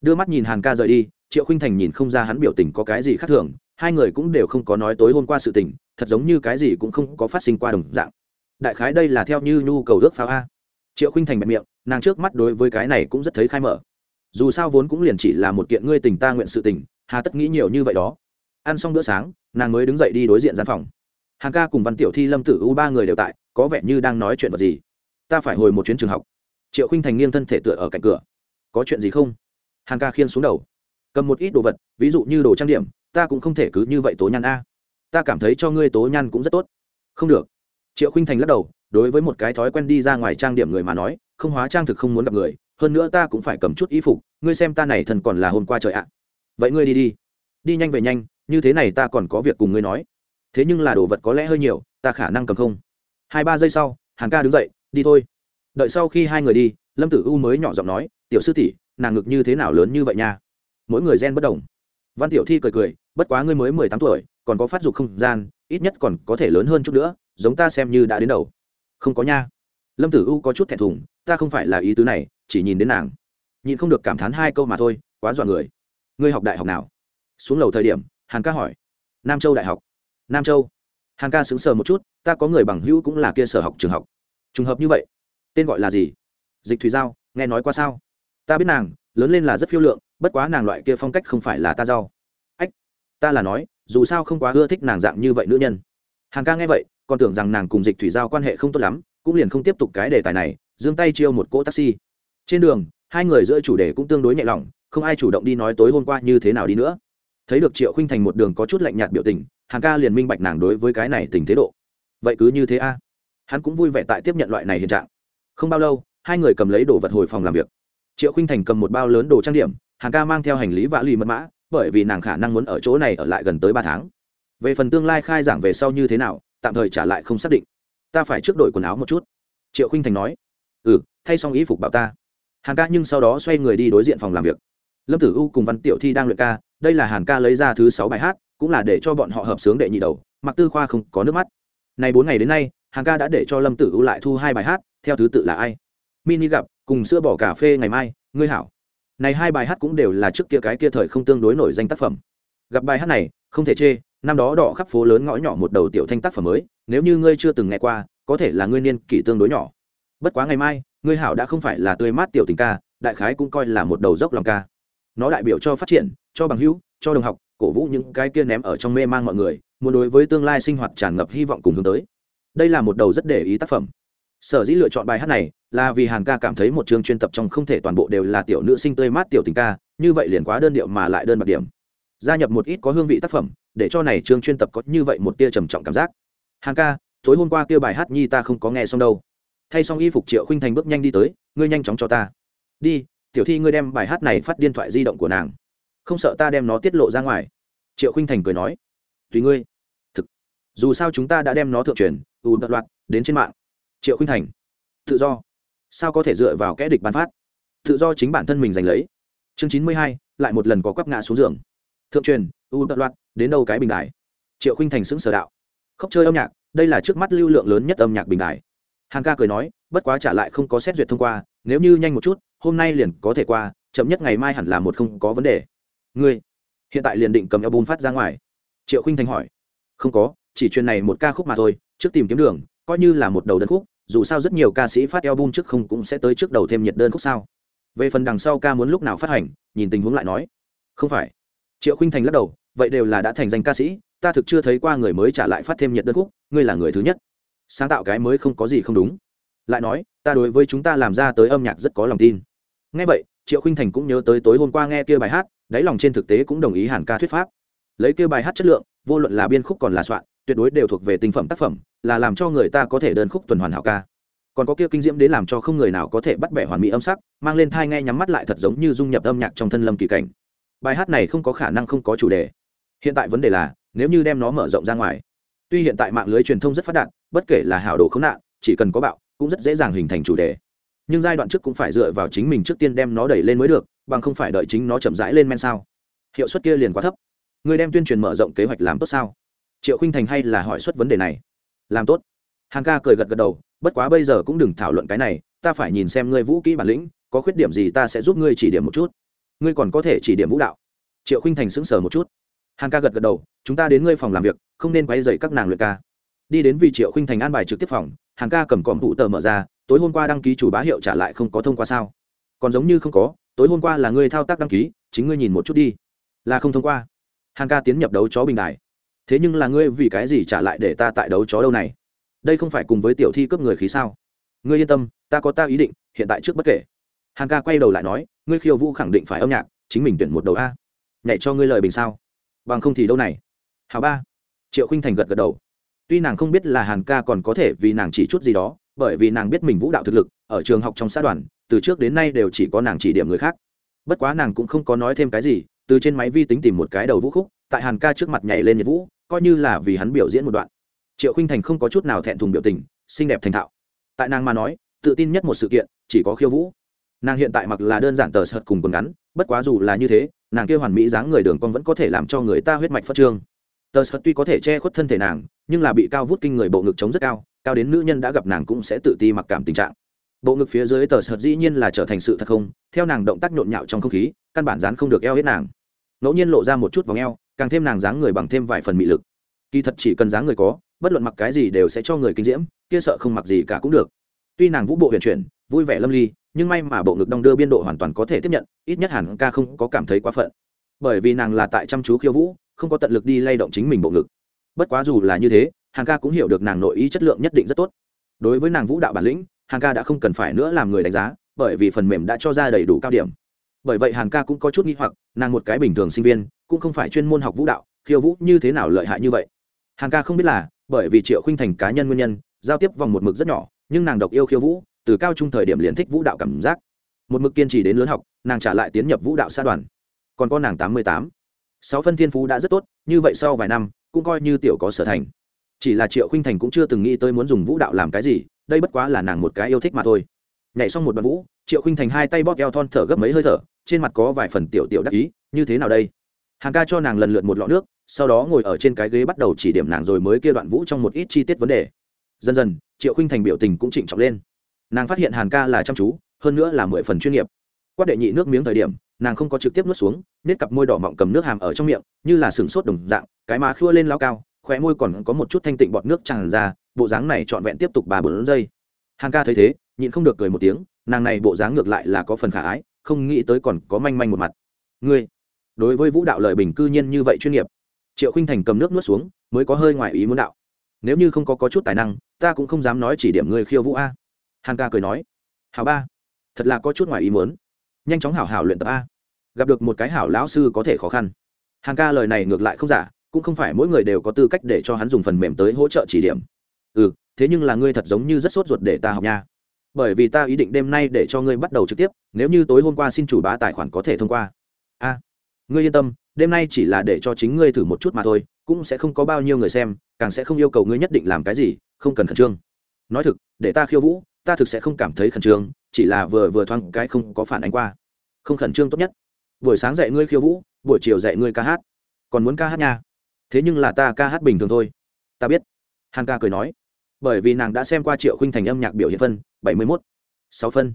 Đưa mắt nhìn hàng ca rời đi, triệu khinh thành nhìn không ra hắn biểu tình có cái gì khác thường, hai người cũng đều không có nói tối hôm qua sự tình, thật giống như cái gì cũng không có phát sinh qua đồng dạng. Đại khái đây là theo như nhu cầu ước pháo a. Triệu khinh thành bẹp miệng, nàng trước mắt đối với cái này cũng rất thấy khai mở dù sao vốn cũng liền chỉ là một kiện ngươi tình ta nguyện sự tình, hà tất nghĩ nhiều như vậy đó. Ăn xong bữa sáng, nàng mới đứng dậy đi đối diện gian phòng. Hàng ca cùng văn tiểu thi, lâm tử u ba người đều tại, có vẻ như đang nói chuyện vật gì. Ta phải hồi một chuyến trường học. Triệu khinh thành nghiêng thân thể tựa ở cạnh cửa. Có chuyện gì không? Hàng ca khiên xuống đầu. Cầm một ít đồ vật, ví dụ như đồ trang điểm, ta cũng không thể cứ như vậy tố nhăn a. Ta cảm thấy cho ngươi tố nhăn cũng rất tốt. Không được. Triệu khinh thành lắc đầu, đối với một cái thói quen đi ra ngoài trang điểm người mà nói, không hóa trang thực không muốn gặp người hơn nữa ta cũng phải cầm chút y phục, ngươi xem ta này thần còn là hôm qua trời ạ. Vậy ngươi đi đi. Đi nhanh về nhanh, như thế này ta còn có việc cùng ngươi nói. Thế nhưng là đồ vật có lẽ hơi nhiều, ta khả năng cầm không. Hai ba giây sau, hàn ca đứng dậy, đi thôi. Đợi sau khi hai người đi, lâm tử u mới nhỏ giọng nói, tiểu sư tỷ, nàng ngực như thế nào lớn như vậy nha? Mỗi người gen bất đồng. Văn tiểu thi cười cười, bất quá ngươi mới mười tám tuổi, còn có phát dục không gian, ít nhất còn có thể lớn hơn chút nữa, giống ta xem như đã đến đầu. Không có nha. Lâm tử u có chút thẹn thùng ta không phải là ý tứ này, chỉ nhìn đến nàng. Nhìn không được cảm thán hai câu mà thôi, quá dọa người. Ngươi học đại học nào? Xuống lầu thời điểm, hàn ca hỏi. Nam châu đại học. Nam châu. Hàn ca sững sờ một chút, ta có người bằng hữu cũng là kia sở học trường học. Trùng hợp như vậy, tên gọi là gì? Dịch thủy giao, nghe nói qua sao? Ta biết nàng, lớn lên là rất phiêu lượng, bất quá nàng loại kia phong cách không phải là ta rau ách, ta là nói, dù sao không quá ưa thích nàng dạng như vậy nữ nhân. Hàn ca nghe vậy, còn tưởng rằng nàng cùng dịch thủy giao quan hệ không tốt lắm, cũng liền không tiếp tục cái đề tài này giương tay chiêu một cỗ taxi. Trên đường, hai người giữa chủ đề cũng tương đối nhẹ lòng, không ai chủ động đi nói tối hôm qua như thế nào đi nữa. Thấy được triệu khinh thành một đường có chút lạnh nhạt biểu tình, hàn ca liền minh bạch nàng đối với cái này tình thế độ. Vậy cứ như thế a. Hắn cũng vui vẻ tại tiếp nhận loại này hiện trạng. Không bao lâu, hai người cầm lấy đồ vật hồi phòng làm việc. Triệu khinh thành cầm một bao lớn đồ trang điểm, hàn ca mang theo hành lý vã lì mật mã, bởi vì nàng khả năng muốn ở chỗ này ở lại gần tới ba tháng. Về phần tương lai khai giảng về sau như thế nào, tạm thời trả lại không xác định. Ta phải trước đội quần áo một chút. Triệu khinh thành nói ừ thay xong ý phục bảo ta. Hàn ca nhưng sau đó xoay người đi đối diện phòng làm việc. Lâm tử u cùng văn tiểu thi đang luyện ca, đây là hàn ca lấy ra thứ sáu bài hát, cũng là để cho bọn họ hợp sướng đệ nhị đầu mặc tư khoa không có nước mắt. Này bốn ngày đến nay, hàn ca đã để cho lâm tử u lại thu hai bài hát, theo thứ tự là ai? Mini gặp, cùng sữa bỏ cà phê ngày mai, ngươi hảo. Này hai bài hát cũng đều là trước kia cái kia thời không tương đối nổi danh tác phẩm. Gặp bài hát này, không thể chê, năm đó đỏ khắp phố lớn ngõ nhỏ một đầu tiểu thanh tác phẩm mới, nếu như ngươi chưa từng nghe qua, có thể là ngươi niên kỷ tương đối nhỏ bất quá ngày mai, ngươi hảo đã không phải là tươi mát tiểu tình ca, đại khái cũng coi là một đầu dốc lòng ca. Nó đại biểu cho phát triển, cho bằng hữu, cho đồng học, cổ vũ những cái kia ném ở trong mê mang mọi người, muốn đối với tương lai sinh hoạt tràn ngập hy vọng cùng hướng tới. Đây là một đầu rất để ý tác phẩm. Sở dĩ lựa chọn bài hát này là vì hàn ca cảm thấy một chương chuyên tập trong không thể toàn bộ đều là tiểu nữ sinh tươi mát tiểu tình ca, như vậy liền quá đơn điệu mà lại đơn bạc điểm. Gia nhập một ít có hương vị tác phẩm, để cho này chương chuyên tập có như vậy một tia trầm trọng cảm giác. Hàn ca, tối hôm qua kêu bài hát nhi ta không có nghe xong đâu thay xong y phục triệu khinh thành bước nhanh đi tới, ngươi nhanh chóng cho ta. Đi, tiểu thi ngươi đem bài hát này phát điện thoại di động của nàng. Không sợ ta đem nó tiết lộ ra ngoài. Triệu khinh thành cười nói. Tùy ngươi. Thực, dù sao chúng ta đã đem nó thượng truyền ù đợt loạt đến trên mạng. Triệu khinh thành. Tự do. Sao có thể dựa vào kẽ địch bán phát? Tự do chính bản thân mình giành lấy. Chương chín mươi hai, lại một lần có quắp ngã xuống giường. Thượng truyền u đợt loạt đến đâu cái bình đài? Triệu khinh thành xứng sở đạo. Khóc chơi âm nhạc, đây là trước mắt lưu lượng lớn nhất âm nhạc bình đài hàn ca cười nói, bất quá trả lại không có xét duyệt thông qua, nếu như nhanh một chút, hôm nay liền có thể qua, chậm nhất ngày mai hẳn là một không có vấn đề. Ngươi? Hiện tại liền định cầm album phát ra ngoài. Triệu khinh thành hỏi. Không có, chỉ chuyện này một ca khúc mà thôi, trước tìm kiếm đường, coi như là một đầu đơn khúc, dù sao rất nhiều ca sĩ phát album trước không cũng sẽ tới trước đầu thêm nhiệt đơn khúc sao? Về phần đằng sau ca muốn lúc nào phát hành, nhìn tình huống lại nói. Không phải. Triệu khinh thành lắc đầu, vậy đều là đã thành danh ca sĩ, ta thực chưa thấy qua người mới trả lại phát thêm nhiệt đơn khúc, ngươi là người thứ nhất sáng tạo cái mới không có gì không đúng. Lại nói, ta đối với chúng ta làm ra tới âm nhạc rất có lòng tin. Ngay vậy, triệu khinh thành cũng nhớ tới tối hôm qua nghe kia bài hát, đáy lòng trên thực tế cũng đồng ý hàn ca thuyết pháp. Lấy kia bài hát chất lượng, vô luận là biên khúc còn là soạn, tuyệt đối đều thuộc về tinh phẩm tác phẩm, là làm cho người ta có thể đơn khúc tuần hoàn hảo ca. Còn có kia kinh diễm đến làm cho không người nào có thể bắt bẻ hoàn mỹ âm sắc, mang lên thai nghe nhắm mắt lại thật giống như dung nhập âm nhạc trong thân lâm kỳ cảnh. Bài hát này không có khả năng không có chủ đề. Hiện tại vấn đề là, nếu như đem nó mở rộng ra ngoài tuy hiện tại mạng lưới truyền thông rất phát đạt, bất kể là hảo đồ khốn nạn, chỉ cần có bạo, cũng rất dễ dàng hình thành chủ đề. Nhưng giai đoạn trước cũng phải dựa vào chính mình trước tiên đem nó đẩy lên mới được, bằng không phải đợi chính nó chậm rãi lên men sao? Hiệu suất kia liền quá thấp. Người đem tuyên truyền mở rộng kế hoạch làm tốt sao? Triệu khinh thành hay là hỏi suất vấn đề này? Làm tốt. Hàng ca cười gật gật đầu, bất quá bây giờ cũng đừng thảo luận cái này, ta phải nhìn xem ngươi vũ kỹ bản lĩnh, có khuyết điểm gì ta sẽ giúp ngươi chỉ điểm một chút. Ngươi còn có thể chỉ điểm vũ đạo. Triệu khinh thành sững sờ một chút hàn ca gật gật đầu, chúng ta đến ngươi phòng làm việc, không nên quay dậy các nàng luyện ca. Đi đến vì triệu khinh thành an bài trực tiếp phòng, hàn ca cầm còm thủ tờ mở ra, tối hôm qua đăng ký chủ bá hiệu trả lại không có thông qua sao? Còn giống như không có, tối hôm qua là ngươi thao tác đăng ký, chính ngươi nhìn một chút đi. Là không thông qua. Hàn ca tiến nhập đấu chó bình đài. Thế nhưng là ngươi vì cái gì trả lại để ta tại đấu chó đâu này? Đây không phải cùng với tiểu thi cướp người khí sao? Ngươi yên tâm, ta có ta ý định, hiện tại trước bất kể. Hàn ca quay đầu lại nói, ngươi khiêu vũ khẳng định phải âm nhạc, chính mình tuyển một đầu a. Nhảy cho ngươi lời bình sao? Bằng không thì đâu này? Hào ba. Triệu khinh thành gật gật đầu. Tuy nàng không biết là hàn ca còn có thể vì nàng chỉ chút gì đó, bởi vì nàng biết mình vũ đạo thực lực, ở trường học trong xã đoàn, từ trước đến nay đều chỉ có nàng chỉ điểm người khác. Bất quá nàng cũng không có nói thêm cái gì, từ trên máy vi tính tìm một cái đầu vũ khúc, tại hàn ca trước mặt nhảy lên nhiệt vũ, coi như là vì hắn biểu diễn một đoạn. Triệu khinh thành không có chút nào thẹn thùng biểu tình, xinh đẹp thành thạo. Tại nàng mà nói, tự tin nhất một sự kiện, chỉ có khiêu vũ. Nàng hiện tại mặc là đơn giản tờ sợt cùng quần ngắn bất quá dù là như thế, nàng kia hoàn mỹ dáng người đường con vẫn có thể làm cho người ta huyết mạch phát trương. Tờ sợt tuy có thể che khuất thân thể nàng, nhưng là bị cao vút kinh người bộ ngực chống rất cao cao đến nữ nhân đã gặp nàng cũng sẽ tự ti mặc cảm tình trạng. Bộ ngực phía dưới tờ sợt dĩ nhiên là trở thành sự thật không, theo nàng động tác nhộn nhạo trong không khí, căn bản dán không được eo hết nàng. Ngẫu nhiên lộ ra một chút vòng eo, càng thêm nàng dáng người bằng thêm vài phần mị lực. Kỳ thật chỉ cần dáng người có, bất luận mặc cái gì đều sẽ cho người kinh diễm, kia sợ không mặc gì cả cũng được. Tuy nàng vũ bộ huyền chuyển, vui vẻ lâm ly nhưng may mà bộ ngực đong đưa biên độ hoàn toàn có thể tiếp nhận, ít nhất hẳn ca không có cảm thấy quá phận. Bởi vì nàng là tại chăm chú khiêu vũ, không có tận lực đi lay động chính mình bộ ngực. Bất quá dù là như thế hàng ca cũng hiểu được nàng nội ý chất lượng nhất định rất tốt. Đối với nàng vũ đạo bản lĩnh hàng ca đã không cần phải nữa làm người đánh giá, bởi vì phần mềm đã cho ra đầy đủ cao điểm. Bởi vậy hàn ca cũng có chút nghi hoặc, nàng một cái bình thường sinh viên, cũng không phải chuyên môn học vũ đạo, khiêu vũ như thế nào lợi hại như vậy. Hàn ca không biết là, bởi vì triệu khinh thành cá nhân nguyên nhân, giao tiếp vòng một mực rất nhỏ, nhưng nàng độc yêu khiêu vũ từ cao trung thời điểm liền thích vũ đạo cảm giác. Một mực kiên trì đến lớn học, nàng trả lại tiến nhập vũ đạo xã đoàn. Còn có nàng tám mươi tám. Sáu phân thiên phú đã rất tốt, như vậy sau vài năm, cũng coi như tiểu có sở thành. Chỉ là triệu khinh thành cũng chưa từng nghĩ tới muốn dùng vũ đạo làm cái gì, đây bất quá là nàng một cái yêu thích mà thôi. Nhảy xong một đoạn vũ, triệu khinh thành hai tay bóp eo thon thở gấp mấy hơi thở, trên mặt có vài phần tiểu tiểu đắc ý, như thế nào đây? Hàng ca cho nàng lần lượt một lọ nước, sau đó ngồi ở trên cái ghế bắt đầu chỉ điểm nàng rồi mới kia đoạn vũ trong một ít chi tiết vấn đề. Dần dần, triệu khinh thành biểu tình cũng trịnh trọng lên nàng phát hiện hàn ca là chăm chú hơn nữa là mười phần chuyên nghiệp. Quát đệ nhị nước miếng thời điểm nàng không có trực tiếp nuốt xuống nết cặp môi đỏ mọng cầm nước hàm ở trong miệng như là sừng sốt đồng dạng cái má khua lên lao cao khóe môi còn có một chút thanh tịnh bọt nước tràn ra bộ dáng này trọn vẹn tiếp tục ba bốn giây. Hàn ca thấy thế nhịn không được cười một tiếng nàng này bộ dáng ngược lại là có phần khả ái không nghĩ tới còn có manh manh một mặt. Ngươi đối với vũ đạo lời bình cư nhiên như vậy chuyên nghiệp. Triệu khinh thành cầm nước nuốt xuống mới có hơi ngoài ý muốn đạo. Nếu như không có, có chút tài năng ta cũng không dám nói chỉ điểm ngươi khiêu vũ a hàn ca cười nói, hảo ba, thật là có chút ngoài ý muốn. Nhanh chóng hảo hảo luyện tập a. Gặp được một cái hảo lão sư có thể khó khăn. Hàn ca lời này ngược lại không giả, cũng không phải mỗi người đều có tư cách để cho hắn dùng phần mềm tới hỗ trợ chỉ điểm. Ừ thế nhưng là ngươi thật giống như rất sốt ruột để ta học nha. Bởi vì ta ý định đêm nay để cho ngươi bắt đầu trực tiếp, nếu như tối hôm qua xin chủ bá tài khoản có thể thông qua. A, ngươi yên tâm, đêm nay chỉ là để cho chính ngươi thử một chút mà thôi, cũng sẽ không có bao nhiêu người xem, càng sẽ không yêu cầu ngươi nhất định làm cái gì, không cần khẩn trương. Nói thực, để ta khiêu vũ ta thực sẽ không cảm thấy khẩn trương, chỉ là vừa vừa thoáng cái không có phản ánh qua. Không khẩn trương tốt nhất. Buổi sáng dạy ngươi khiêu vũ, buổi chiều dạy ngươi ca hát. Còn muốn ca hát nha. Thế nhưng là ta ca hát bình thường thôi. Ta biết. Hàn ca cười nói. Bởi vì nàng đã xem qua triệu khinh thành âm nhạc biểu hiện phân, bảy mươi mốt. Sáu phân.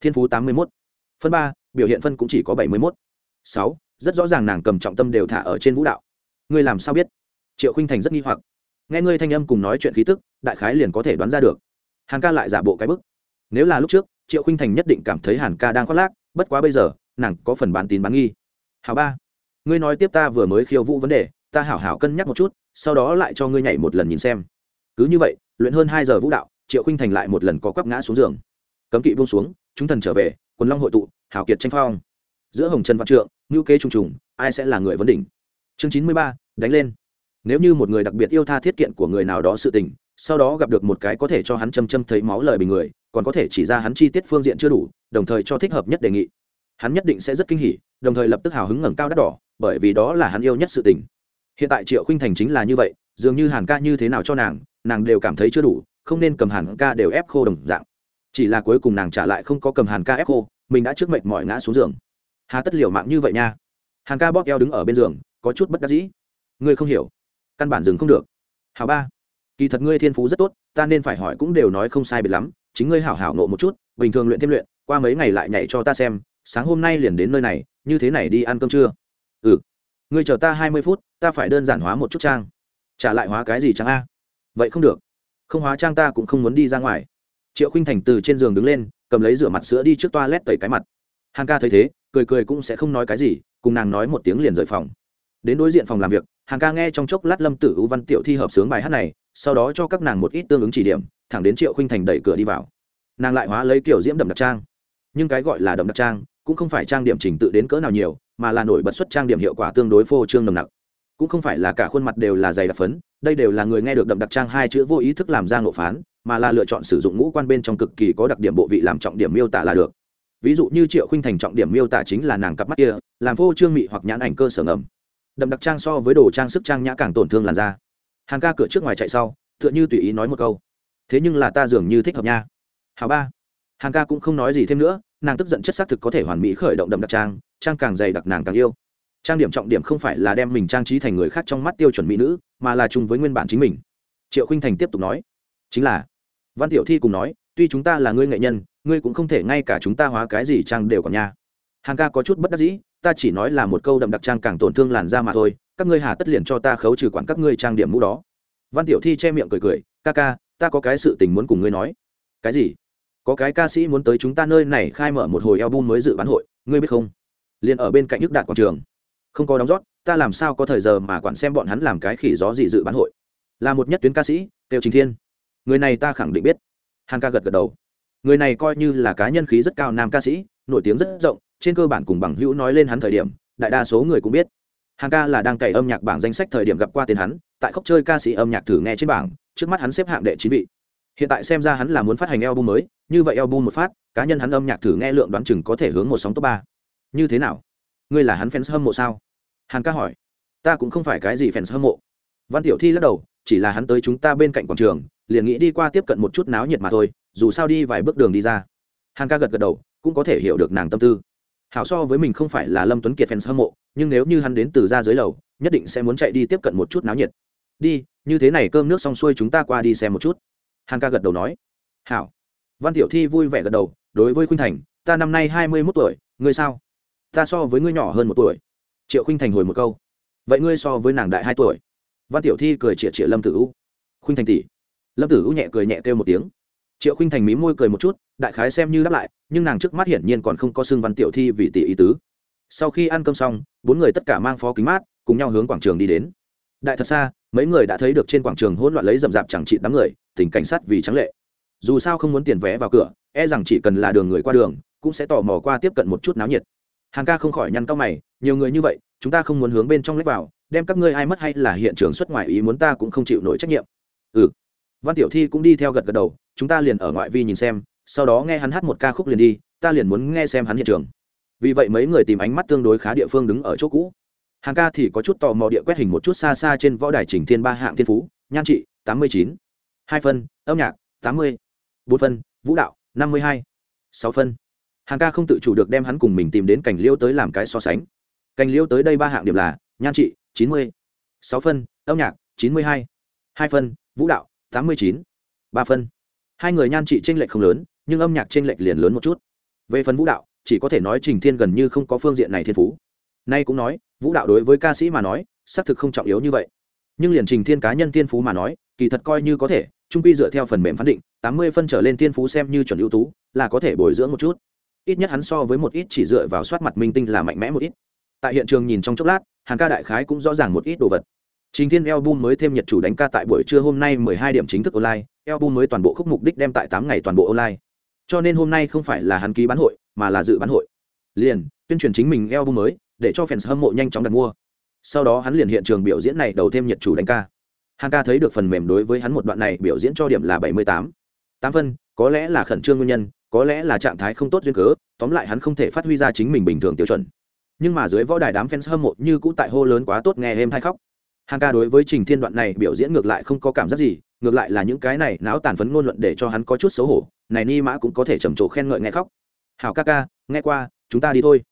Thiên phú tám mươi mốt. Phân ba, biểu hiện phân cũng chỉ có bảy mươi mốt. Sáu, rất rõ ràng nàng cầm trọng tâm đều thả ở trên vũ đạo. Ngươi làm sao biết? Triệu khinh thành rất nghi hoặc. Nghe ngươi thanh âm cùng nói chuyện khí tức, đại khái liền có thể đoán ra được hàn ca lại giả bộ cái bức. Nếu là lúc trước, triệu khinh thành nhất định cảm thấy hàn ca đang khoác lác, bất quá bây giờ, nàng có phần bán tín bán nghi. Hào ba, ngươi nói tiếp ta vừa mới khiêu vũ vấn đề, ta hảo hảo cân nhắc một chút, sau đó lại cho ngươi nhảy một lần nhìn xem. Cứ như vậy, luyện hơn hai giờ vũ đạo, triệu khinh thành lại một lần có quắp ngã xuống giường. Cấm kỵ buông xuống, chúng thần trở về, quần long hội tụ, hảo kiệt tranh phong. Giữa hồng trần văn trượng ngữ kế trùng trùng, ai sẽ là người vấn đỉnh? Chương chín mươi ba, đánh lên. Nếu như một người đặc biệt yêu tha thiết kiện của người nào đó sự tình sau đó gặp được một cái có thể cho hắn châm châm thấy máu lời bình người, còn có thể chỉ ra hắn chi tiết phương diện chưa đủ, đồng thời cho thích hợp nhất đề nghị. Hắn nhất định sẽ rất kinh hỉ, đồng thời lập tức hào hứng ngẩng cao đắt đỏ, bởi vì đó là hắn yêu nhất sự tình. Hiện tại triệu khinh thành chính là như vậy, dường như hàn ca như thế nào cho nàng nàng đều cảm thấy chưa đủ, không nên cầm hàn ca đều ép khô đồng dạng. Chỉ là cuối cùng nàng trả lại không có cầm hàn ca ép khô, mình đã trước mệnh mọi ngã xuống giường. Hà tất liều mạng như vậy nha. Hàn ca bóp eo đứng ở bên giường, có chút bất đắc dĩ. Ngươi không hiểu. Căn bản dừng không được. Hào ba kỳ thật ngươi thiên phú rất tốt, ta nên phải hỏi cũng đều nói không sai biệt lắm, chính ngươi hảo hảo nộ một chút, bình thường luyện thêm luyện, qua mấy ngày lại nhảy cho ta xem, sáng hôm nay liền đến nơi này, như thế này đi ăn cơm trưa ừ. Ngươi chờ ta hai mươi phút, ta phải đơn giản hóa một chút trang. Trả lại hóa cái gì trang a? Vậy không được. Không hóa trang ta cũng không muốn đi ra ngoài. Triệu khinh thành từ trên giường đứng lên, cầm lấy rửa mặt sữa đi trước toa lét tẩy cái mặt. Hàn ca thấy thế, cười cười cũng sẽ không nói cái gì, cùng nàng nói một tiếng liền rời phòng. Đến đối diện phòng làm việc, hàn ca nghe trong chốc lát lâm tử u văn tiểu thi hợp sướng bài hát này sau đó cho các nàng một ít tương ứng chỉ điểm, thẳng đến triệu khinh thành đẩy cửa đi vào. Nàng lại hóa lấy kiểu diễm đậm đặc trang. Nhưng cái gọi là đậm đặc trang cũng không phải trang điểm trình tự đến cỡ nào nhiều, mà là nổi bật xuất trang điểm hiệu quả tương đối phô trương nồng nặc. Cũng không phải là cả khuôn mặt đều là dày đặc phấn, đây đều là người nghe được đậm đặc trang hai chữ vô ý thức làm ra ngộ phán, mà là lựa chọn sử dụng ngũ quan bên trong cực kỳ có đặc điểm bộ vị làm trọng điểm miêu tả là được. Ví dụ như triệu khinh thành trọng điểm miêu tả chính là nàng cặp mắt kia, làm phô trương mị hoặc nhãn ảnh cơ sở ngầm. Đậm đặc trang so với đồ trang sức trang nhã càng tổn thương làn da hàng ca cửa trước ngoài chạy sau, tựa như tùy ý nói một câu. Thế nhưng là ta dường như thích hợp nha. Hào ba. Hàng ca cũng không nói gì thêm nữa, nàng tức giận chất xác thực có thể hoàn mỹ khởi động đậm đặc trang trang càng dày đặc nàng càng yêu. Trang điểm trọng điểm không phải là đem mình trang trí thành người khác trong mắt tiêu chuẩn mỹ nữ, mà là chung với nguyên bản chính mình. Triệu khinh thành tiếp tục nói. Chính là, văn tiểu thi cùng nói, tuy chúng ta là ngươi nghệ nhân, ngươi cũng không thể ngay cả chúng ta hóa cái gì trang đều còn nha. Hàng ca có chút bất đắc dĩ, ta chỉ nói là một câu đậm đặc trang càng tổn thương làn da mà thôi các ngươi hà tất liền cho ta khấu trừ quản các ngươi trang điểm mũ đó. Văn tiểu thi che miệng cười cười, ca ca, ta có cái sự tình muốn cùng ngươi nói. Cái gì? Có cái ca sĩ muốn tới chúng ta nơi này khai mở một hồi album mới dự bán hội, ngươi biết không? Liền ở bên cạnh nhức đạt quảng trường. Không có đóng rót, ta làm sao có thời giờ mà quản xem bọn hắn làm cái khỉ gió gì dự bán hội? Là một nhất tuyến ca sĩ, tiêu trình thiên. Người này ta khẳng định biết. Hàng ca gật gật đầu. Người này coi như là cá nhân khí rất cao nam ca sĩ, nổi tiếng rất rộng, trên cơ bản cùng bằng hữu nói lên hắn thời điểm, đại đa số người cũng biết hàng ca là đang cày âm nhạc bảng danh sách thời điểm gặp qua tên hắn, tại khóc chơi ca sĩ âm nhạc thử nghe trên bảng, trước mắt hắn xếp hạng đệ chín vị. Hiện tại xem ra hắn là muốn phát hành album mới, như vậy album một phát, cá nhân hắn âm nhạc thử nghe lượng đoán chừng có thể hướng một sóng top ba. Như thế nào? Ngươi là hắn fans hâm mộ sao? Hàng ca hỏi. Ta cũng không phải cái gì fans hâm mộ. Văn tiểu thi lắc đầu, chỉ là hắn tới chúng ta bên cạnh quảng trường, liền nghĩ đi qua tiếp cận một chút náo nhiệt mà thôi, dù sao đi vài bước đường đi ra. Hàng ca gật gật đầu, cũng có thể hiểu được nàng tâm tư hảo so với mình không phải là lâm tuấn kiệt fans hâm mộ, nhưng nếu như hắn đến từ ra dưới lầu, nhất định sẽ muốn chạy đi tiếp cận một chút náo nhiệt. Đi, như thế này cơm nước xong xuôi chúng ta qua đi xem một chút. Hàn ca gật đầu nói. Hảo. Văn tiểu thi vui vẻ gật đầu, đối với khuynh thành, ta năm nay hai mươi mốt tuổi, ngươi sao? Ta so với ngươi nhỏ hơn một tuổi. Triệu khuynh thành hồi một câu. Vậy ngươi so với nàng đại hai tuổi? Văn tiểu thi cười chĩa chĩa lâm tử u. Khuynh thành tỷ. Lâm tử u nhẹ cười nhẹ kêu một tiếng. Triệu khuynh thành mí môi cười một chút đại khái xem như đáp lại, nhưng nàng trước mắt hiển nhiên còn không có xương văn tiểu thi vì tỷ ý tứ. Sau khi ăn cơm xong, bốn người tất cả mang phó kính mát, cùng nhau hướng quảng trường đi đến. Đại thật xa, mấy người đã thấy được trên quảng trường hỗn loạn lấy rậm rạp chẳng trị đám người, tình cảnh sát vì trắng lệ. Dù sao không muốn tiền vé vào cửa e rằng chỉ cần là đường người qua đường, cũng sẽ tò mò qua tiếp cận một chút náo nhiệt. Hàng ca không khỏi nhăn cao mày, nhiều người như vậy, chúng ta không muốn hướng bên trong lách vào, đem các ngươi ai mất hay là hiện trường xuất ngoại ý muốn ta cũng không chịu nổi trách nhiệm. Ừ. Văn tiểu thi cũng đi theo gật gật đầu, chúng ta liền ở ngoại vi nhìn xem sau đó nghe hắn hát một ca khúc liền đi, ta liền muốn nghe xem hắn hiện trường. Vì vậy mấy người tìm ánh mắt tương đối khá địa phương đứng ở chỗ cũ. Hàng ca thì có chút tò mò địa quét hình một chút xa xa trên võ đài trình thiên ba hạng thiên phú, nhan trị, tám mươi chín. Hai phân, âm nhạc, tám mươi. Bốn phân, vũ đạo, năm mươi hai. Sáu phân. Hàng ca không tự chủ được đem hắn cùng mình tìm đến cảnh liêu tới làm cái so sánh. Cảnh liêu tới đây ba hạng điểm là nhan trị, chín mươi. Sáu phân, âm nhạc, chín mươi hai. Hai phân, vũ đạo, tám mươi chín. Ba phân. Hai người nhan trị t r lệch không lớn nhưng âm nhạc t r ê n lệch liền lớn một chút. Về phần vũ đạo chỉ có thể nói trình thiên gần như không có phương diện này thiên phú. Nay cũng nói vũ đạo đối với ca sĩ mà nói xác thực không trọng yếu như vậy. Nhưng liền trình thiên cá nhân thiên phú mà nói kỳ thật coi như có thể trung quy dựa theo phần mềm phán định tám mươi phân trở lên thiên phú xem như chuẩn ưu tú là có thể bồi dưỡng một chút. Ít nhất hắn so với một ít chỉ dựa vào soát mặt minh tinh là mạnh mẽ một ít. Tại hiện trường nhìn trong chốc lát hàng ca đại khái cũng rõ ràng một ít đồ vật. Trình Thiên album mới thêm nhật chủ đánh ca tại buổi trưa hôm nay 12 điểm chính thức online, album mới toàn bộ khúc mục đích đem tại 8 ngày toàn bộ online. Cho nên hôm nay không phải là hắn ký bán hội, mà là dự bán hội. Liền, tuyên truyền chính mình album mới, để cho fans hâm mộ nhanh chóng đặt mua. Sau đó hắn liền hiện trường biểu diễn này đầu thêm nhật chủ đánh ca. hằng ca thấy được phần mềm đối với hắn một đoạn này biểu diễn cho điểm là 78. 8 phân, có lẽ là khẩn trương nguyên nhân, có lẽ là trạng thái không tốt duyên cớ, tóm lại hắn không thể phát huy ra chính mình bình thường tiêu chuẩn. Nhưng mà dưới võ đài đám fans hâm mộ như cũ tại hô lớn quá tốt nghe êm hay khóc hằng ca đối với trình thiên đoạn này biểu diễn ngược lại không có cảm giác gì ngược lại là những cái này náo tàn phấn ngôn luận để cho hắn có chút xấu hổ, này ni mã cũng có thể trầm trồ khen ngợi nghe khóc. Hảo ca ca, nghe qua, chúng ta đi thôi.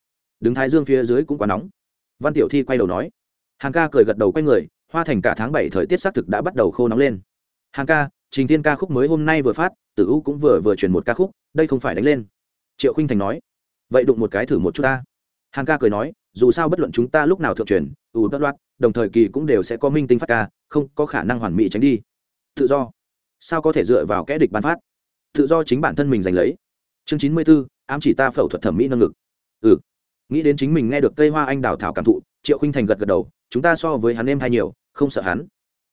Đứng thái dương phía dưới cũng quá nóng. Văn tiểu thi quay đầu nói. Hàng ca cười gật đầu quay người, hoa thành cả tháng bảy thời tiết xác thực đã bắt đầu khô nóng lên. Hàng ca, trình thiên ca khúc mới hôm nay vừa phát, tử u cũng vừa vừa truyền một ca khúc, đây không phải đánh lên. Triệu khinh thành nói. Vậy đụng một cái thử một chút ta. Hàng ca cười nói. Dù sao bất luận chúng ta lúc nào thượng truyền ủ đất loạt đồng thời kỳ cũng đều sẽ có minh tinh phát ca, không có khả năng hoàn mỹ tránh đi tự do. Sao có thể dựa vào kẽ địch ban phát? Tự do chính bản thân mình giành lấy. Chương chín mươi b ố ám chỉ ta phẫu thuật thẩm mỹ nâng ngực ừ. Nghĩ đến chính mình nghe được cây hoa anh đào thảo cảm thụ, triệu khinh thành gật gật đầu, chúng ta so với hắn em hay nhiều, không sợ hắn.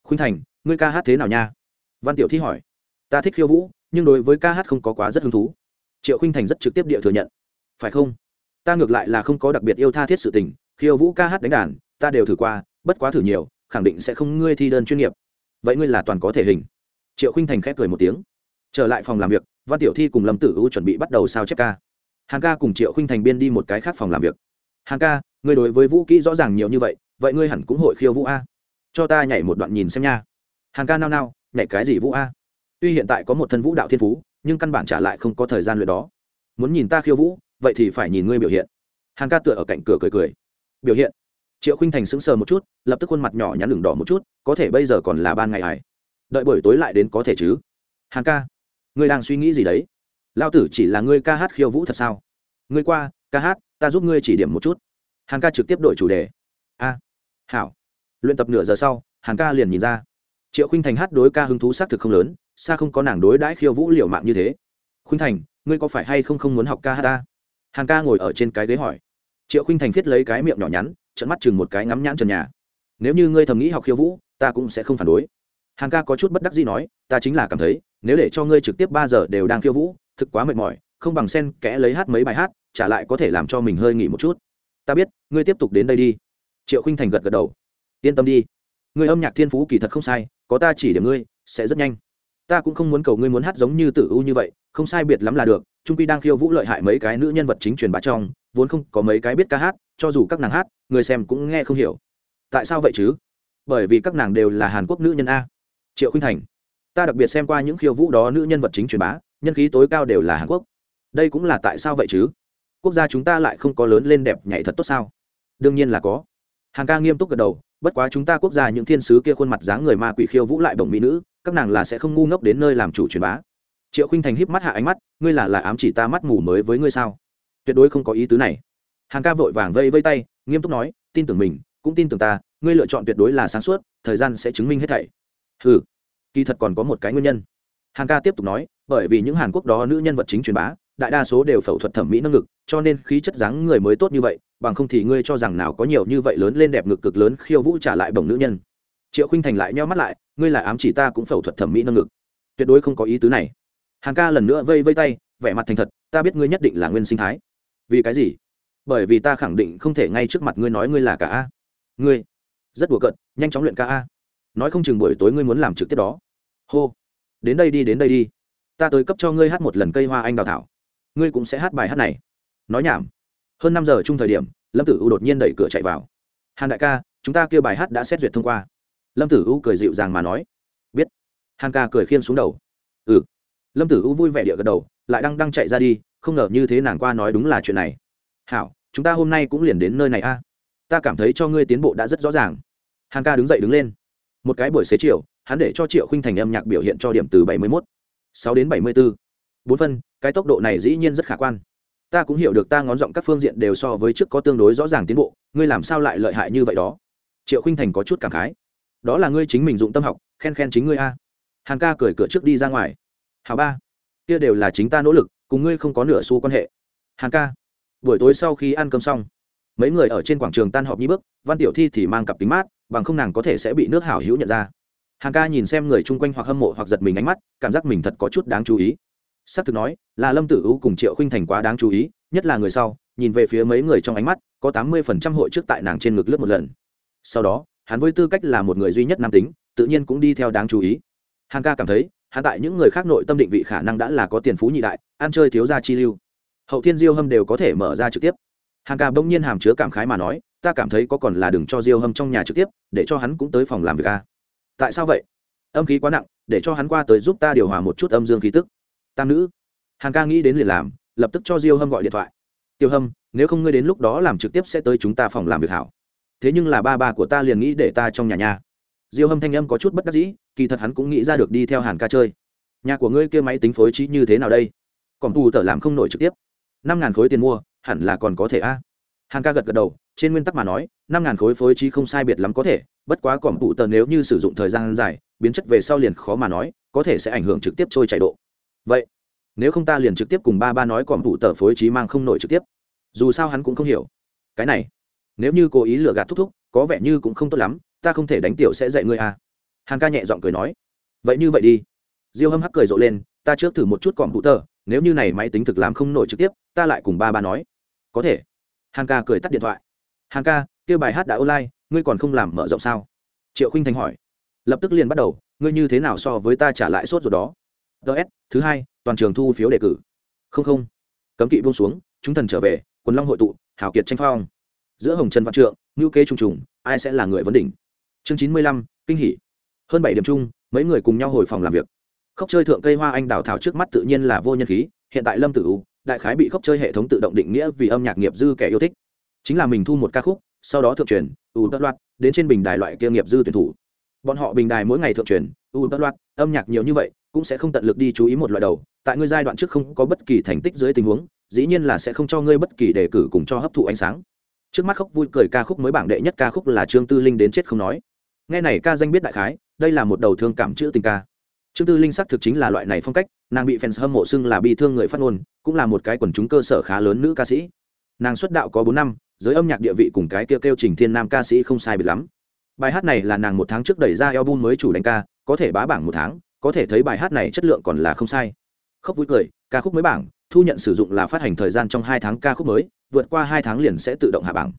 Khinh thành, ngươi ca hát thế nào nha? Văn tiểu thi hỏi. Ta thích khiêu vũ, nhưng đối với ca hát không có quá rất hứng thú. Triệu khinh thành rất trực tiếp địa thừa nhận. Phải không? Ta ngược lại là không có đặc biệt yêu tha thiết sự tình, khiêu vũ ca hát đánh đàn, ta đều thử qua, bất quá thử nhiều, khẳng định sẽ không ngươi thi đơn chuyên nghiệp vậy ngươi là toàn có thể hình. Triệu khinh thành khép cười một tiếng. Trở lại phòng làm việc, văn tiểu thi cùng lâm tử u chuẩn bị bắt đầu sao chép ca. Hàng ca cùng triệu khinh thành biên đi một cái khác phòng làm việc. Hàng ca, ngươi đối với vũ kỹ rõ ràng nhiều như vậy vậy ngươi hẳn cũng hội khiêu vũ a. Cho ta nhảy một đoạn nhìn xem nha. Hàng ca nao nao, nhảy cái gì vũ a? Tuy hiện tại có một thân vũ đạo thiên phú, nhưng căn bản trả lại không có thời gian luyện đó. Muốn nhìn ta khiêu vũ, vậy thì phải nhìn ngươi biểu hiện. Hàng ca tựa ở cạnh cửa cười cười. Biểu hiện triệu khinh thành sững sờ một chút, lập tức khuôn mặt nhỏ nhắn đường đỏ một chút, có thể bây giờ còn là ban ngày hải đợi buổi tối lại đến có thể chứ? Hàng ca, ngươi đang suy nghĩ gì đấy? Lao tử chỉ là ngươi ca hát khiêu vũ thật sao? Ngươi qua, ca hát, ta giúp ngươi chỉ điểm một chút. Hàng ca trực tiếp đổi chủ đề. A, hảo. Luyện tập nửa giờ sau hàng ca liền nhìn ra. Triệu khinh thành hát đối ca hứng thú xác thực không lớn, xa không có nàng đối đãi khiêu vũ liều mạng như thế. Khinh thành, ngươi có phải hay không không muốn học ca hát ta? Hàng ca ngồi ở trên cái ghế hỏi. Triệu khinh thành thiết lấy cái miệng nhỏ nhắn trận mắt chừng một cái ngắm nhãn trần nhà. Nếu như ngươi thầm nghĩ học khiêu vũ, ta cũng sẽ không phản đối. Hàng ca có chút bất đắc gì nói, ta chính là cảm thấy, nếu để cho ngươi trực tiếp ba giờ đều đang khiêu vũ, thực quá mệt mỏi, không bằng sen kẽ lấy hát mấy bài hát, trả lại có thể làm cho mình hơi nghỉ một chút. Ta biết, ngươi tiếp tục đến đây đi. Triệu khinh thành gật gật đầu. Yên tâm đi. Ngươi âm nhạc thiên phú kỳ thật không sai, có ta chỉ điểm ngươi, sẽ rất nhanh. Ta cũng không muốn cầu ngươi muốn hát giống như tử u như vậy, không sai biệt lắm là được, trung quy đang khiêu vũ lợi hại mấy cái nữ nhân vật chính truyền bá trong, vốn không có mấy cái biết ca hát, cho dù các nàng hát người xem cũng nghe không hiểu. Tại sao vậy chứ? Bởi vì các nàng đều là hàn quốc nữ nhân a. Triệu khinh thành, ta đặc biệt xem qua những khiêu vũ đó nữ nhân vật chính truyền bá, nhân khí tối cao đều là hàn quốc. Đây cũng là tại sao vậy chứ? Quốc gia chúng ta lại không có lớn lên đẹp nhảy thật tốt sao? Đương nhiên là có. Hàng ca nghiêm túc gật đầu, bất quá chúng ta quốc gia những thiên sứ kia khuôn mặt dáng người ma quỷ khiêu vũ lại bổng mỹ nữ, các nàng là sẽ không ngu ngốc đến nơi làm chủ truyền bá. Triệu khinh thành híp mắt hạ ánh mắt, ngươi là là ám chỉ ta mắt mù mới với ngươi sao? Tuyệt đối không có ý tứ này. Hàng ca vội vàng vây vây tay nghiêm túc nói, tin tưởng mình, cũng tin tưởng ta, ngươi lựa chọn tuyệt đối là sáng suốt, thời gian sẽ chứng minh hết thảy. Ừ kỳ thật còn có một cái nguyên nhân. Hàng ca tiếp tục nói, bởi vì những hàn quốc đó nữ nhân vật chính truyền bá, đại đa số đều phẫu thuật thẩm mỹ năng lực, cho nên khí chất dáng người mới tốt như vậy, bằng không thì ngươi cho rằng nào có nhiều như vậy lớn lên đẹp ngực cực lớn khiêu vũ trả lại bổng nữ nhân. Triệu khinh thành lại nheo mắt lại, ngươi là ám chỉ ta cũng phẫu thuật thẩm mỹ năng lực. Tuyệt đối không có ý tứ này. Hàn ca lần nữa vây vây tay, vẻ mặt thành thật, ta biết ngươi nhất định là nguyên sinh thái. Vì cái gì? Bởi vì ta khẳng định không thể ngay trước mặt ngươi nói ngươi là cả a. Ngươi, rất đùa cợt, nhanh chóng luyện ca a. Nói không chừng buổi tối ngươi muốn làm trực tiếp đó. Hô, đến đây đi, đến đây đi. Ta tới cấp cho ngươi hát một lần cây hoa anh đào thảo. Ngươi cũng sẽ hát bài hát này. Nói nhảm. Hơn năm giờ chung thời điểm, lâm tử u đột nhiên đẩy cửa chạy vào. Hàn đại ca, chúng ta kêu bài hát đã xét duyệt thông qua. Lâm tử u cười dịu dàng mà nói. Biết. Hàn ca cười khiên xuống đầu. Ừ. Lâm tử u vui vẻ địa gật đầu, lại đang đang chạy ra đi, không ngờ như thế nàng qua nói đúng là chuyện này hảo, chúng ta hôm nay cũng liền đến nơi này a. Ta cảm thấy cho ngươi tiến bộ đã rất rõ ràng. Hàn ca đứng dậy đứng lên. Một cái buổi xế chiều, hắn để cho triệu khinh thành âm nhạc biểu hiện cho điểm từ bảy mươi mốt, sáu đến bảy mươi bốn bốn phân, cái tốc độ này dĩ nhiên rất khả quan. Ta cũng hiểu được ta ngón giọng các phương diện đều so với trước có tương đối rõ ràng tiến bộ, ngươi làm sao lại lợi hại như vậy đó? Triệu khinh thành có chút cảm khái. Đó là ngươi chính mình dụng tâm học, khen khen chính ngươi a. Hàn ca cười cửa trước đi ra ngoài. Hào ba, kia đều là chính ta nỗ lực, cùng ngươi không có nửa xu quan hệ. Hàn ca buổi tối sau khi ăn cơm xong, mấy người ở trên quảng trường tan họp như bước, văn tiểu thi thì mang cặp kính mát, bằng không nàng có thể sẽ bị nước hảo hữu nhận ra. Hàng ca nhìn xem người chung quanh hoặc hâm mộ hoặc giật mình ánh mắt, cảm giác mình thật có chút đáng chú ý. S ắ c thực nói, là lâm tử u cùng triệu khinh thành quá đáng chú ý, nhất là người sau, nhìn về phía mấy người trong ánh mắt, có tám mươi phần trăm hội trước tại nàng trên ngực lướt một lần. Sau đó, hắn với tư cách là một người duy nhất nam tính, tự nhiên cũng đi theo đáng chú ý. Hàng ca cảm thấy, hắn tại những người khác nội tâm định vị khả năng đã là có tiền phú nhị đại, ăn chơi thiếu gia chi lưu hậu thiên diêu hâm đều có thể mở ra trực tiếp. Hàng ca bỗng nhiên hàm chứa cảm khái mà nói, ta cảm thấy có còn là đừng cho diêu hâm trong nhà trực tiếp, để cho hắn cũng tới phòng làm việc a tại sao vậy? Âm khí quá nặng, để cho hắn qua tới giúp ta điều hòa một chút âm dương khí tức. Tam nữ. Hàng ca nghĩ đến liền làm, lập tức cho diêu hâm gọi điện thoại. Tiêu hâm, nếu không ngươi đến lúc đó làm trực tiếp sẽ tới chúng ta phòng làm việc hảo. Thế nhưng là ba ba của ta liền nghĩ để ta trong nhà nhà diêu hâm thanh âm có chút bất đắc dĩ, kỳ thật hắn cũng nghĩ ra được đi theo hàn ca chơi. Nhà của ngươi kia máy tính phối trí như thế nào đây? Còn tù tở làm không nổi trực tiếp năm ngàn khối tiền mua, hẳn là còn có thể a. Hàn ca gật gật đầu, trên nguyên tắc mà nói, năm ngàn khối phối trí không sai biệt lắm có thể, bất quá còn phụ tờ nếu như sử dụng thời gian dài, biến chất về sau liền khó mà nói, có thể sẽ ảnh hưởng trực tiếp trôi chảy độ. Vậy, nếu không ta liền trực tiếp cùng ba ba nói còn phụ tờ phối trí mang không nổi trực tiếp. Dù sao hắn cũng không hiểu. Cái này, nếu như cố ý lừa gạt thúc thúc, có vẻ như cũng không tốt lắm, ta không thể đánh tiểu sẽ dạy ngươi à hàn ca nhẹ giọng cười nói. Vậy như vậy đi. Diêu hâm hắc cười rộ lên, ta trước thử một chút cọm hụ tờ nếu như này máy tính thực làm không nổi trực tiếp, ta lại cùng ba ba nói. Có thể. Hàn ca cười tắt điện thoại. Hàn ca kêu bài hát đã online, ngươi còn không làm mở rộng sao? Triệu khinh thành hỏi. Lập tức liền bắt đầu, ngươi như thế nào so với ta trả lại sốt rồi đó? Ts thứ hai, toàn trường thu phiếu đề cử. Không không. Cấm kỵ buông xuống, chúng thần trở về, quần long hội tụ hảo kiệt tranh phong. Giữa hồng trần văn trượng ngữ kế trùng trùng, ai sẽ là người vấn đỉnh? Chương chín mươi lăm, kinh hỷ hơn bảy điểm chung, mấy người cùng nhau hồi phòng làm việc khóc chơi thượng cây hoa anh đào thảo trước mắt tự nhiên là vô nhân khí, hiện tại lâm tử u, đại khái bị khóc chơi hệ thống tự động định nghĩa vì âm nhạc nghiệp dư kẻ yêu thích. Chính là mình thu một ca khúc, sau đó thượng truyền, u tất loạt, đến trên bình đài loại kia nghiệp dư tuyển thủ. Bọn họ bình đài mỗi ngày thượng truyền, u tất loạt, âm nhạc nhiều như vậy, cũng sẽ không tận lực đi chú ý một loại đầu, tại ngươi giai đoạn trước không có bất kỳ thành tích dưới tình huống, dĩ nhiên là sẽ không cho ngươi bất kỳ đề cử cùng cho hấp thụ ánh sáng. Trước mắt khóc vui cười ca khúc mới bảng đệ nhất ca khúc là trương tư linh đến chết không nói. Nghe này ca danh biết đại khái, đây là một đầu thương cảm chữ tình ca trương tư linh sắc thực chính là loại này phong cách, nàng bị fans hâm mộ xưng là bị thương người phát ngôn, cũng là một cái quần chúng cơ sở khá lớn nữ ca sĩ. Nàng xuất đạo có bốn năm, giới âm nhạc địa vị cùng cái kêu kêu trình thiên nam ca sĩ không sai biệt lắm. Bài hát này là nàng một tháng trước đẩy ra album mới chủ đánh ca, có thể bá bảng một tháng, có thể thấy bài hát này chất lượng còn là không sai. Khóc vui cười, ca khúc mới bảng, thu nhận sử dụng là phát hành thời gian trong hai tháng ca khúc mới, vượt qua hai tháng liền sẽ tự động hạ bảng.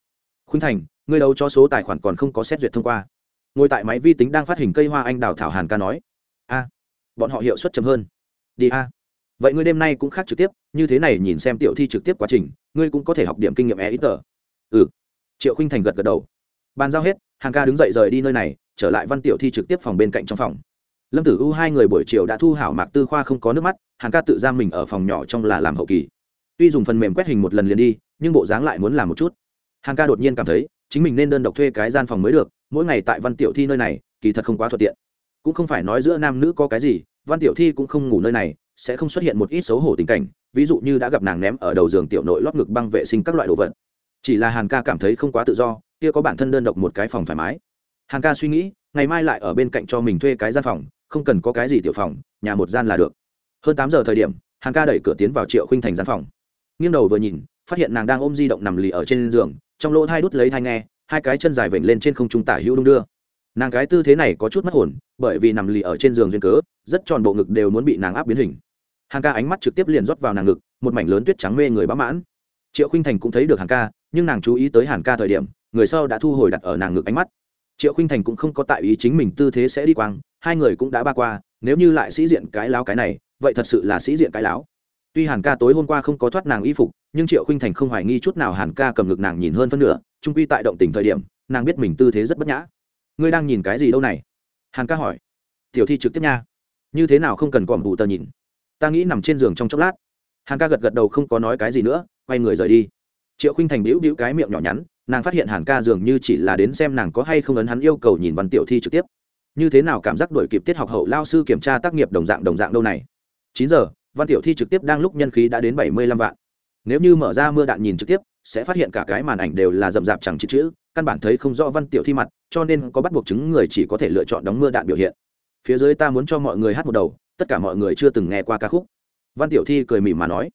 Khuynh thành, người đấu cho số tài khoản còn không có xét duyệt thông qua. Ngồi tại máy vi tính đang phát hình cây hoa anh đào thảo hàn ca nói, a bọn họ hiệu suất chậm hơn. Đi a. Vậy ngươi đêm nay cũng khác trực tiếp, như thế này nhìn xem tiểu thi trực tiếp quá trình, ngươi cũng có thể học điểm kinh nghiệm e ít tờ ừ. Triệu khinh thành gật gật đầu. Bàn giao hết hàng ca đứng dậy rời đi nơi này, trở lại văn tiểu thi trực tiếp phòng bên cạnh trong phòng. Lâm tử u hai người buổi chiều đã thu hảo mạc tư khoa không có nước mắt hàng ca tự giam mình ở phòng nhỏ trong là làm hậu kỳ. Tuy dùng phần mềm quét hình một lần liền đi, nhưng bộ dáng lại muốn làm một chút. Hàng ca đột nhiên cảm thấy, chính mình nên đơn độc thuê cái gian phòng mới được, mỗi ngày tại văn tiểu thi nơi này, kỳ thật không quá thuận tiện cũng không phải nói giữa nam nữ có cái gì, văn tiểu thi cũng không ngủ nơi này, sẽ không xuất hiện một ít xấu hổ tình cảnh, ví dụ như đã gặp nàng ném ở đầu giường tiểu nội lót ngực băng vệ sinh các loại đồ vật. Chỉ là hàn ca cảm thấy không quá tự do, kia có bản thân đơn độc một cái phòng thoải mái. Hàn ca suy nghĩ, ngày mai lại ở bên cạnh cho mình thuê cái gian phòng, không cần có cái gì tiểu phòng, nhà một gian là được. Hơn tám giờ thời điểm, hàn ca đẩy cửa tiến vào triệu khinh thành gian phòng. Nghiêng đầu vừa nhìn, phát hiện nàng đang ôm di động nằm lì ở trên giường, trong lỗ thai đút lấy thai nghe, hai cái chân dài vểnh lên trên không trung tả hữu đung đưa nàng cái tư thế này có chút mất hồn, bởi vì nằm lì ở trên giường duyên cớ, rất tròn bộ ngực đều muốn bị nàng áp biến hình. Hàng ca ánh mắt trực tiếp liền rót vào nàng ngực, một mảnh lớn tuyết trắng mê người bá mãn. Triệu khinh thành cũng thấy được hàng ca, nhưng nàng chú ý tới hàn ca thời điểm, người sau đã thu hồi đặt ở nàng ngực ánh mắt. Triệu khinh thành cũng không có tại ý chính mình tư thế sẽ đi quang, hai người cũng đã ba qua, nếu như lại sĩ diện cái láo cái này, vậy thật sự là sĩ diện cái láo. Tuy hàn ca tối hôm qua không có thoát nàng y phục, nhưng triệu khinh thành không hoài nghi chút nào hàn ca cầm ngực nàng nhìn hơn phân nửa, trung quy tại động tình thời điểm, nàng biết mình tư thế rất bất nhã ngươi đang nhìn cái gì đâu này? Hàn ca hỏi. Tiểu thi trực tiếp nha. Như thế nào không cần còm đủ tờ nhìn? Ta nghĩ nằm trên giường trong chốc lát. Hàn ca gật gật đầu không có nói cái gì nữa, quay người rời đi. Triệu khinh thành bĩu bĩu cái miệng nhỏ nhắn, nàng phát hiện hàn ca dường như chỉ là đến xem nàng có hay không ấn hắn yêu cầu nhìn văn tiểu thi trực tiếp. Như thế nào cảm giác đổi kịp tiết học hậu lao sư kiểm tra tác nghiệp đồng dạng đồng dạng đâu này? Chín giờ, văn tiểu thi trực tiếp đang lúc nhân khí đã đến bảy mươi lăm vạn. Nếu như mở ra mưa đạn nhìn trực tiếp sẽ phát hiện cả cái màn ảnh đều là rậm rạp chẳng chữ chữ, căn bản thấy không rõ văn tiểu thi mặt, cho nên có bắt buộc chứng người chỉ có thể lựa chọn đóng mưa đạn biểu hiện. Phía dưới ta muốn cho mọi người hát một đầu, tất cả mọi người chưa từng nghe qua ca khúc. Văn tiểu thi cười mỉm mà nói,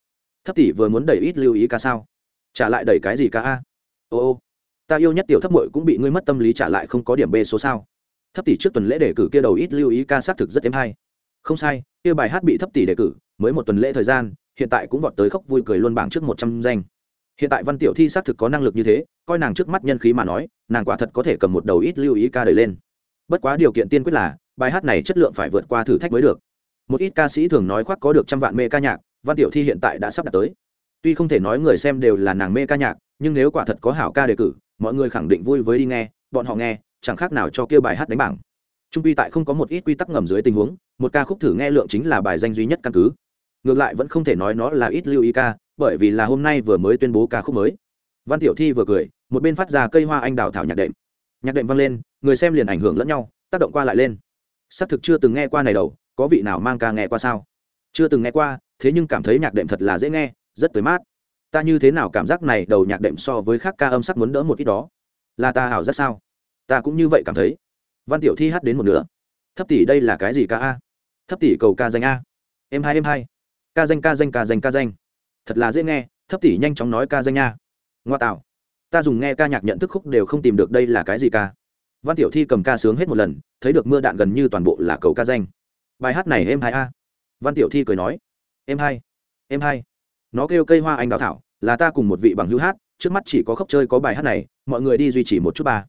thấp tỷ vừa muốn đẩy ít lưu ý ca sao? Trả lại đẩy cái gì ca a? Ô ô, ta yêu nhất tiểu thấp mội cũng bị ngươi mất tâm lý trả lại không có điểm b số sao? Thấp tỷ trước tuần lễ đề cử kia đầu ít lưu ý ca xác thực rất êm hay. Không sai, kia bài hát bị thấp tỷ đề cử, mới một tuần lễ thời gian, hiện tại cũng vọt tới khóc vui cười luôn bảng trước một trăm danh hiện tại văn tiểu thi xác thực có năng lực như thế, coi nàng trước mắt nhân khí mà nói, nàng quả thật có thể cầm một đầu ít lưu ý ca đời lên. Bất quá điều kiện tiên quyết là, bài hát này chất lượng phải vượt qua thử thách mới được. Một ít ca sĩ thường nói khoác có được trăm vạn mê ca nhạc, văn tiểu thi hiện tại đã sắp đặt tới. Tuy không thể nói người xem đều là nàng mê ca nhạc, nhưng nếu quả thật có hảo ca đề cử, mọi người khẳng định vui với đi nghe, bọn họ nghe, chẳng khác nào cho kêu bài hát đánh bảng. Trung quy tại không có một ít quy tắc ngầm dưới tình huống, một ca khúc thử nghe lượng chính là bài danh duy nhất căn cứ. Ngược lại vẫn không thể nói nó là ít lưu ý ca bởi vì là hôm nay vừa mới tuyên bố ca khúc mới. Văn tiểu thi vừa cười, một bên phát ra cây hoa anh đào thảo nhạc đệm. Nhạc đệm vang lên, người xem liền ảnh hưởng lẫn nhau, tác động qua lại lên. Xác thực chưa từng nghe qua này đầu có vị nào mang ca nghe qua sao? Chưa từng nghe qua, thế nhưng cảm thấy nhạc đệm thật là dễ nghe, rất tới mát. Ta như thế nào cảm giác này đầu nhạc đệm so với khác ca âm sắc muốn đỡ một ít đó? Là ta hảo rất sao? Ta cũng như vậy cảm thấy. Văn tiểu thi hát đến một nửa. Thấp tỷ đây là cái gì ca a? Thấp tỷ cầu ca danh a. Em hai em hai. Ca danh ca danh ca danh ca danh thật là dễ nghe, thấp tỷ nhanh chóng nói ca danh nha. Ngoa tạo. Ta dùng nghe ca nhạc nhận thức khúc đều không tìm được đây là cái gì ca. Văn tiểu thi cầm ca sướng hết một lần, thấy được mưa đạn gần như toàn bộ là cầu ca danh. Bài hát này em hai a? Văn tiểu thi cười nói. Em hai em hai nó kêu cây hoa anh đào thảo, là ta cùng một vị bằng hữu hát, trước mắt chỉ có khóc chơi có bài hát này, mọi người đi duy trì một chút ba.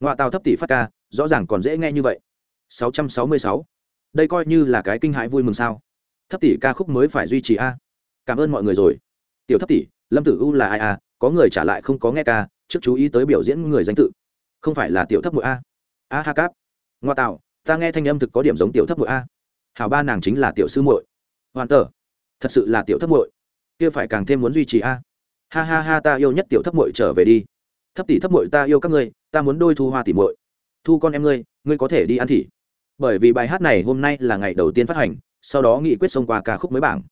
Ngoại tàu thấp tỷ phát ca, rõ ràng còn dễ nghe như vậy. 666. đây coi như là cái kinh hãi vui mừng sao. Thấp tỷ ca khúc mới phải duy trì a cảm ơn mọi người rồi. Tiểu thấp tỷ, lâm tử u là ai à? Có người trả lại không có nghe ca, trước chú ý tới biểu diễn người danh tự. Không phải là tiểu thấp mũi a. A ha cáp. Ngoa tạo, ta nghe thanh âm thực có điểm giống tiểu thấp mũi a. Hào ba nàng chính là tiểu sư muội. Hoàn tờ, thật sự là tiểu thấp muội. Kia phải càng thêm muốn duy trì a. Ha ha ha, ta yêu nhất tiểu thấp muội trở về đi. Thấp tỷ thấp muội, ta yêu các ngươi, ta muốn đôi thu hoa tỷ muội. Thu con em ngươi ngươi có thể đi ăn thị bởi vì bài hát này hôm nay là ngày đầu tiên phát hành, sau đó nghị quyết xông qua ca khúc mới bảng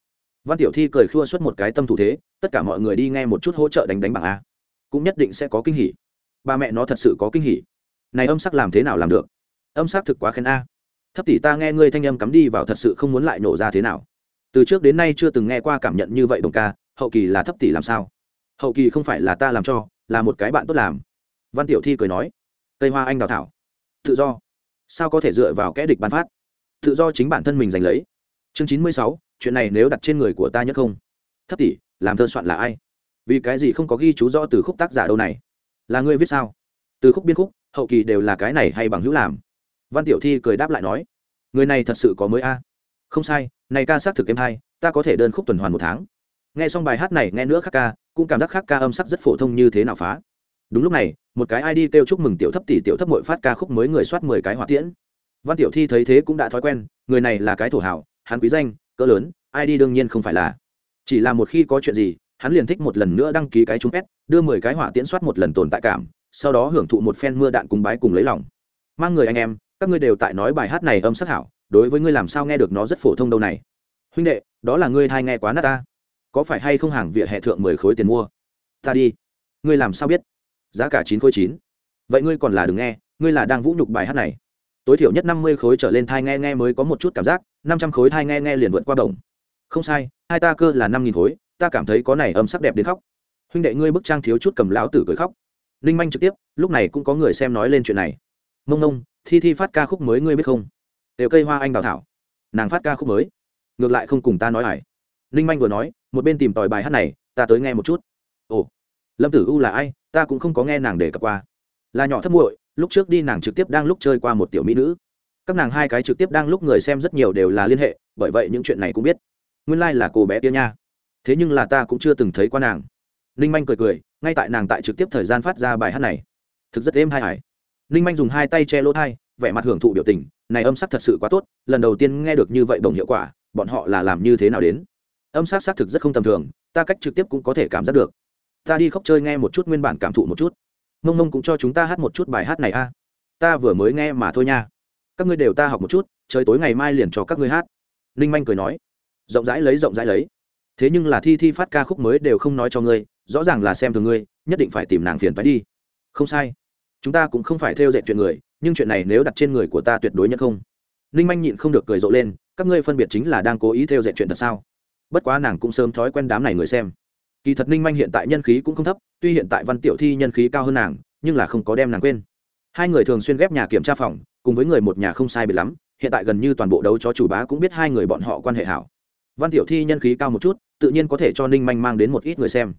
văn tiểu thi cười khua xuất một cái tâm thủ thế, tất cả mọi người đi nghe một chút hỗ trợ đánh đánh bảng a. Cũng nhất định sẽ có kinh hỉ. Ba mẹ nó thật sự có kinh hỉ. Này âm sắc làm thế nào làm được? Âm sắc thực quá khen a. Thấp tỷ ta nghe ngươi thanh âm cắm đi vào thật sự không muốn lại nổ ra thế nào. Từ trước đến nay chưa từng nghe qua cảm nhận như vậy đồng ca, hậu kỳ là thấp tỷ làm sao? Hậu kỳ không phải là ta làm cho, là một cái bạn tốt làm. Văn tiểu thi cười nói. Cây hoa anh đào thảo. Tự do. Sao có thể dựa vào kẽ địch bán phát? Tự do chính bản thân mình giành lấy. Chương chín mươi sáu chuyện này nếu đặt trên người của ta nhất không? Thấp tỷ, làm thơ soạn là ai? Vì cái gì không có ghi chú rõ từ khúc tác giả đâu này? Là ngươi viết sao? Từ khúc biên khúc, hậu kỳ đều là cái này hay bằng hữu làm? Văn tiểu thi cười đáp lại nói, người này thật sự có mới a. Không sai, này ca xác thực em hay, ta có thể đơn khúc tuần hoàn một tháng. Nghe xong bài hát này, nghe nữa khác ca, cũng cảm giác khác ca âm sắc rất phổ thông như thế nào phá. Đúng lúc này, một cái id kêu chúc mừng tiểu thấp tỷ tiểu thấp mội phát ca khúc mới người soát mười cái hỏa tiễn. Văn tiểu thi thấy thế cũng đã thói quen, người này là cái thổ hảo hắn quý danh cỡ lớn id đương nhiên không phải là. Chỉ là một khi có chuyện gì, hắn liền thích một lần nữa đăng ký cái chúng s đưa mười cái hỏa tiễn soát một lần tồn tại cảm, sau đó hưởng thụ một phen mưa đạn cùng bái cùng lấy lòng. Mang người anh em, các ngươi đều tại nói bài hát này âm sắc hảo, đối với ngươi làm sao nghe được nó rất phổ thông đâu này. Huynh đệ, đó là ngươi thai nghe quá nát ta. Có phải hay không hàng vỉa hệ thượng mười khối tiền mua? Ta đi. Ngươi làm sao biết? Giá cả chín khối chín. Vậy ngươi còn là đừng nghe, ngươi là đang vũ nhục bài hát này. Tối thiểu nhất năm mươi khối trở lên thai nghe nghe mới có một chút cảm giác năm trăm khối thai nghe nghe liền vượt qua đồng. Không sai, hai ta cơ là năm nghìn khối, ta cảm thấy có này âm sắc đẹp đến khóc. Huynh đệ ngươi bức trang thiếu chút cầm lão tử cười khóc. Ninh manh trực tiếp, lúc này cũng có người xem nói lên chuyện này. Mông nông thi thi phát ca khúc mới ngươi biết không? Đều cây hoa anh đào thảo. Nàng phát ca khúc mới. Ngược lại không cùng ta nói hải ninh manh vừa nói, một bên tìm tòi bài hát này, ta tới nghe một chút. Ồ, lâm tử u là ai? Ta cũng không có nghe nàng để cập qua. Là nhỏ thấp muội, lúc trước đi nàng trực tiếp đang lúc chơi qua một tiểu mỹ nữ các nàng hai cái trực tiếp đang lúc người xem rất nhiều đều là liên hệ, bởi vậy những chuyện này cũng biết. Nguyên lai、like、là cô bé kia nha. Thế nhưng là ta cũng chưa từng thấy qua nàng. Ninh manh cười cười, ngay tại nàng tại trực tiếp thời gian phát ra bài hát này. Thực rất êm hai hải ninh manh dùng hai tay che lỗ thai, vẻ mặt hưởng thụ biểu tình, này âm sắc thật sự quá tốt, lần đầu tiên nghe được như vậy đồng hiệu quả, bọn họ là làm như thế nào đến? Âm sắc xác thực rất không tầm thường, ta cách trực tiếp cũng có thể cảm giác được. Ta đi khóc chơi nghe một chút nguyên bản cảm thụ một chút. Mông mông cũng cho chúng ta hát một chút bài hát này a. Ta vừa mới nghe mà thôi nha các ngươi đều ta học một chút, trời tối ngày mai liền cho các ngươi hát. Ninh manh cười nói. Rộng rãi lấy, rộng rãi lấy. Thế nhưng là thi thi phát ca khúc mới đều không nói cho ngươi, rõ ràng là xem thường ngươi, nhất định phải tìm nàng phiền phải đi. Không sai. Chúng ta cũng không phải theo dệt chuyện người, nhưng chuyện này nếu đặt trên người của ta tuyệt đối nhất không. Ninh manh nhịn không được cười rộ lên, các ngươi phân biệt chính là đang cố ý theo dệt chuyện thật sao? Bất quá nàng cũng sớm thói quen đám này người xem. Kỳ thật ninh manh hiện tại nhân khí cũng không thấp, tuy hiện tại văn tiểu thi nhân khí cao hơn nàng, nhưng là không có đem nàng quên. Hai người thường xuyên ghép nhà kiểm tra phòng cùng với người một nhà không sai biệt lắm, hiện tại gần như toàn bộ đấu chó chủ bá cũng biết hai người bọn họ quan hệ hảo. Văn tiểu thi nhân khí cao một chút, tự nhiên có thể cho ninh manh mang đến một ít người xem.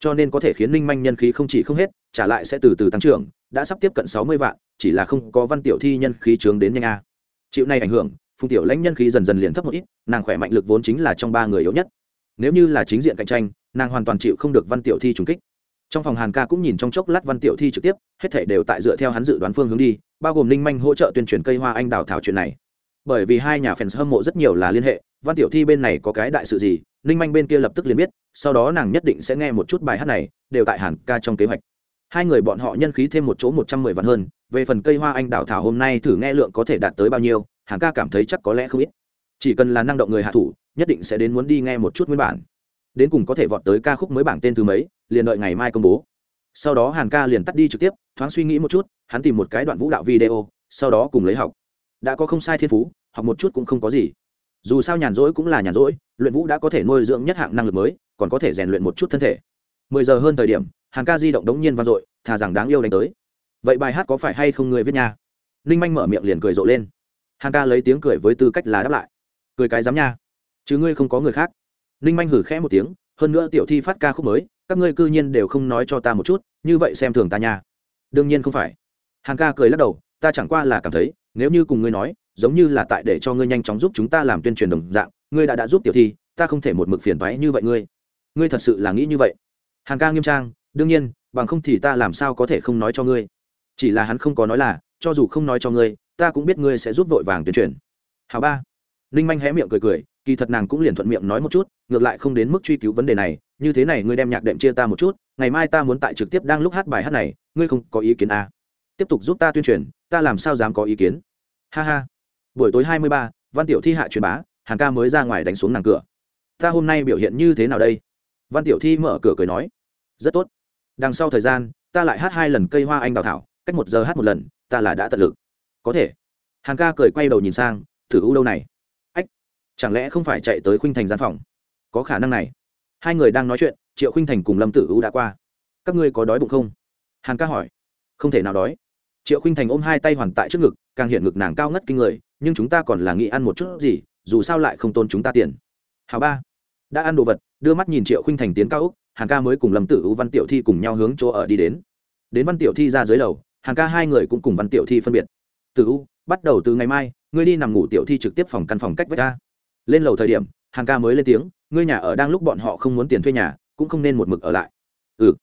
Cho nên có thể khiến ninh manh nhân khí không chỉ không hết, trả lại sẽ từ từ tăng trưởng, đã sắp tiếp cận sáu mươi vạn, chỉ là không có văn tiểu thi nhân khí trướng đến nhanh a. Chịu này ảnh hưởng, phùng tiểu lãnh nhân khí dần dần liền thấp một ít, nàng khỏe mạnh lực vốn chính là trong ba người yếu nhất. Nếu như là chính diện cạnh tranh, nàng hoàn toàn chịu không được văn tiểu thi trùng kích trong phòng hàn ca cũng nhìn trong chốc lát văn tiểu thi trực tiếp, hết thể đều tại dựa theo hắn dự đoán phương hướng đi, bao gồm ninh manh hỗ trợ tuyên truyền cây hoa anh đào thảo chuyện này. Bởi vì hai nhà fans hâm mộ rất nhiều là liên hệ, văn tiểu thi bên này có cái đại sự gì ninh manh bên kia lập tức liền biết, sau đó nàng nhất định sẽ nghe một chút bài hát này, đều tại hàn ca trong kế hoạch. Hai người bọn họ nhân khí thêm một chỗ một trăm mười vạn hơn, về phần cây hoa anh đào thảo hôm nay thử nghe lượng có thể đạt tới bao nhiêu, hàn ca cảm thấy chắc có lẽ không ít. Chỉ cần là năng động người hạ thủ, nhất định sẽ đến muốn đi nghe một chút nguyên bản đến cùng có thể vọt tới ca khúc mới bảng tên thứ mấy, liền đợi ngày mai công bố. Sau đó hàn ca liền tắt đi trực tiếp, thoáng suy nghĩ một chút, hắn tìm một cái đoạn vũ đạo video, sau đó cùng lấy học. Đã có không sai thiên phú, học một chút cũng không có gì. Dù sao nhàn rỗi cũng là nhàn rỗi, luyện vũ đã có thể nuôi dưỡng nhất hạng năng lực mới, còn có thể rèn luyện một chút thân thể. Mười giờ hơn thời điểm, hàn ca di động đống nhiên vang dội, thà rằng đáng yêu đánh tới. Vậy bài hát có phải hay không người viết nha? Ninh manh mở miệng liền cười rộ lên. Hàn ca lấy tiếng cười với tư cách là đáp lại. Cười cái dám nha. Chứ ngươi không có người khác ninh manh hử khẽ một tiếng, hơn nữa tiểu thi phát ca khúc mới, các ngươi cư nhiên đều không nói cho ta một chút, như vậy xem thường ta nha. Đương nhiên không phải. Hàn ca cười lắc đầu, ta chẳng qua là cảm thấy, nếu như cùng ngươi nói, giống như là tại để cho ngươi nhanh chóng giúp chúng ta làm tuyên truyền đồng dạng, ngươi đã đã giúp tiểu thi, ta không thể một mực phiền toái như vậy ngươi. Ngươi thật sự là nghĩ như vậy? Hàn ca nghiêm trang, đương nhiên, bằng không thì ta làm sao có thể không nói cho ngươi? Chỉ là hắn không có nói là, cho dù không nói cho ngươi, ta cũng biết ngươi sẽ giúp vội vàng tuyên truyền. Hào ba. Ninh manh hé miệng cười cười kỳ thật nàng cũng liền thuận miệng nói một chút, ngược lại không đến mức truy cứu vấn đề này, như thế này ngươi đem nhạc đệm chia ta một chút, ngày mai ta muốn tại trực tiếp đang lúc hát bài hát này, ngươi không có ý kiến à. tiếp tục giúp ta tuyên truyền, ta làm sao dám có ý kiến? Ha ha. Buổi tối hai mươi ba, văn tiểu thi hạ truyền bá hàng ca mới ra ngoài đánh xuống nàng cửa. Ta hôm nay biểu hiện như thế nào đây? Văn tiểu thi mở cửa cười nói. Rất tốt. Đằng sau thời gian, ta lại hát hai lần cây hoa anh đào thảo, cách một giờ hát một lần, ta là đã tận lực. Có thể. Hàng ca cười quay đầu nhìn sang, thử u đâu này? Chẳng lẽ không phải chạy tới khuynh thành gian phòng? Có khả năng này. Hai người đang nói chuyện, triệu khuynh thành cùng lâm tử u đã qua. Các ngươi có đói bụng không? Hàn ca hỏi. Không thể nào đói. Triệu khuynh thành ôm hai tay hoàn tại trước ngực, càng hiện ngực nàng cao ngất kinh người, nhưng chúng ta còn là nghĩ ăn một chút gì, dù sao lại không tôn chúng ta tiền. Hào ba. Đã ăn đồ vật, đưa mắt nhìn triệu khuynh thành tiến cao úc hàn ca mới cùng lâm tử u văn tiểu thi cùng nhau hướng chỗ ở đi đến. Đến văn tiểu thi ra dưới lầu, hàn ca hai người cũng cùng văn tiểu thi phân biệt. Tử u bắt đầu từ ngày mai, ngươi đi nằm ngủ tiểu thi trực tiếp phòng căn phòng cách vách ca lên lầu thời điểm, hàn ca mới lên tiếng, ngươi nhà ở đang lúc bọn họ không muốn tiền thuê nhà, cũng không nên một mực ở lại. Ừ.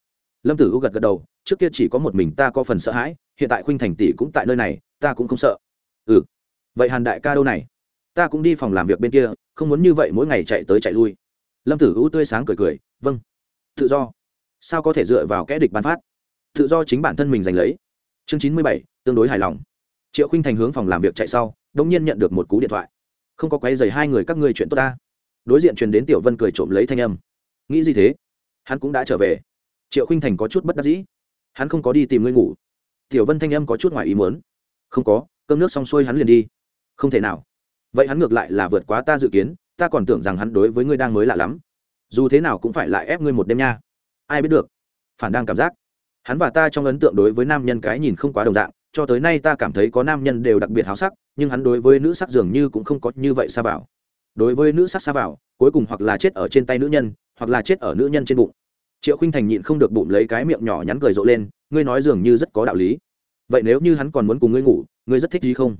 Lâm tử u gật gật đầu, trước kia chỉ có một mình ta có phần sợ hãi, hiện tại khuynh thành tỷ cũng tại nơi này, ta cũng không sợ. Ừ. Vậy hàn đại ca đâu này? Ta cũng đi phòng làm việc bên kia, không muốn như vậy mỗi ngày chạy tới chạy lui. Lâm tử u tươi sáng cười cười vâng. Tự do. Sao có thể dựa vào kẽ địch bán phát? Tự do chính bản thân mình giành lấy. Chương chín mươi bảy, tương đối hài lòng. Triệu khinh thành hướng phòng làm việc chạy sau đông nhiên nhận được một cú điện thoại không có quấy dày hai người các ngươi chuyện tốt ta. Đối diện truyền đến tiểu vân cười trộm lấy thanh âm. Nghĩ gì thế? Hắn cũng đã trở về. Triệu khinh thành có chút bất đắc dĩ. Hắn không có đi tìm ngươi ngủ. Tiểu vân thanh âm có chút ngoài ý muốn. Không có, cơm nước xong xuôi hắn liền đi. Không thể nào. Vậy hắn ngược lại là vượt quá ta dự kiến, ta còn tưởng rằng hắn đối với ngươi đang mới lạ lắm. Dù thế nào cũng phải lại ép ngươi một đêm nha. Ai biết được. Phản đang cảm giác. Hắn và ta trong ấn tượng đối với nam nhân cái nhìn không quá đồng dạng, cho tới nay ta cảm thấy có nam nhân đều đặc biệt háo sắc nhưng hắn đối với nữ sắc dường như cũng không có như vậy xa vào. Đối với nữ sắc xa vào, cuối cùng hoặc là chết ở trên tay nữ nhân, hoặc là chết ở nữ nhân trên bụng. Triệu khinh thành nhịn không được bụng lấy cái miệng nhỏ nhắn cười rộ lên, ngươi nói dường như rất có đạo lý. Vậy nếu như hắn còn muốn cùng ngươi ngủ, ngươi rất thích gì không?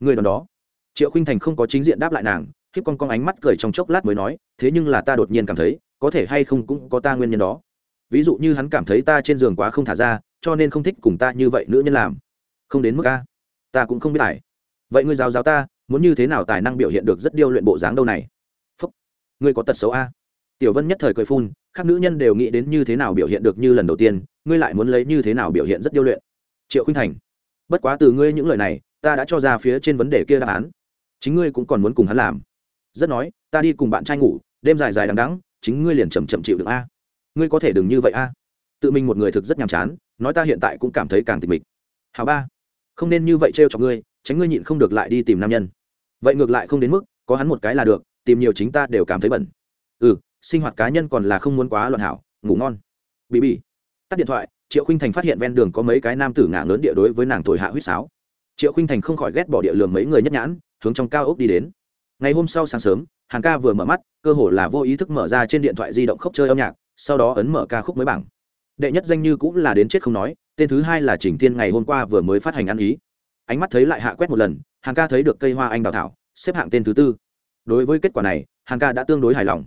Ngươi đón đó. Triệu khinh thành không có chính diện đáp lại nàng, khiếp con con ánh mắt cười trong chốc lát mới nói, thế nhưng là ta đột nhiên cảm thấy, có thể hay không cũng có ta nguyên nhân đó. Ví dụ như hắn cảm thấy ta trên giường quá không thả ra, cho nên không thích cùng ta như vậy nữ nhân làm. Không đến mức a, ta cũng không biết ải vậy ngươi giáo giáo ta, muốn như thế nào tài năng biểu hiện được rất điêu luyện bộ dáng đâu này? Phúc, ngươi có tật xấu a. Tiểu vân nhất thời cười phun, các nữ nhân đều nghĩ đến như thế nào biểu hiện được như lần đầu tiên, ngươi lại muốn lấy như thế nào biểu hiện rất điêu luyện? Triệu khuynh thành, bất quá từ ngươi những lời này, ta đã cho ra phía trên vấn đề kia đáp án. Chính ngươi cũng còn muốn cùng hắn làm. Rất nói, ta đi cùng bạn trai ngủ, đêm dài dài đằng đắng chính ngươi liền chầm chậm chịu được a. Ngươi có thể đừng như vậy a. Tự mình một người thực rất nhàm chán, nói ta hiện tại cũng cảm thấy càng tịch mịch. Hào ba, không nên như vậy trêu chọc ngươi tránh ngươi nhịn không được lại đi tìm nam nhân. Vậy ngược lại không đến mức, có hắn một cái là được, tìm nhiều chính ta đều cảm thấy bẩn. Ừ sinh hoạt cá nhân còn là không muốn quá loạn hảo, ngủ ngon. Bị bị. Tắt điện thoại, triệu khinh thành phát hiện ven đường có mấy cái nam tử ngả lớn địa đối với nàng thổi hạ huýt sáo. Triệu khinh thành không khỏi ghét bỏ địa lường mấy người nhất nhãn, hướng trong cao ốc đi đến. Ngày hôm sau sáng sớm hàng ca vừa mở mắt, cơ hồ là vô ý thức mở ra trên điện thoại di động khóc chơi âm nhạc, sau đó ấn mở ca khúc mới bảng. Đệ nhất danh như cũng là đến chết không nói, tên thứ hai là trình thiên ngày hôm qua vừa mới phát hành ăn ý ánh mắt thấy lại hạ quét một lần hàng ca thấy được cây hoa anh đào thảo, xếp hạng tên thứ tư. Đối với kết quả này hàng ca đã tương đối hài lòng.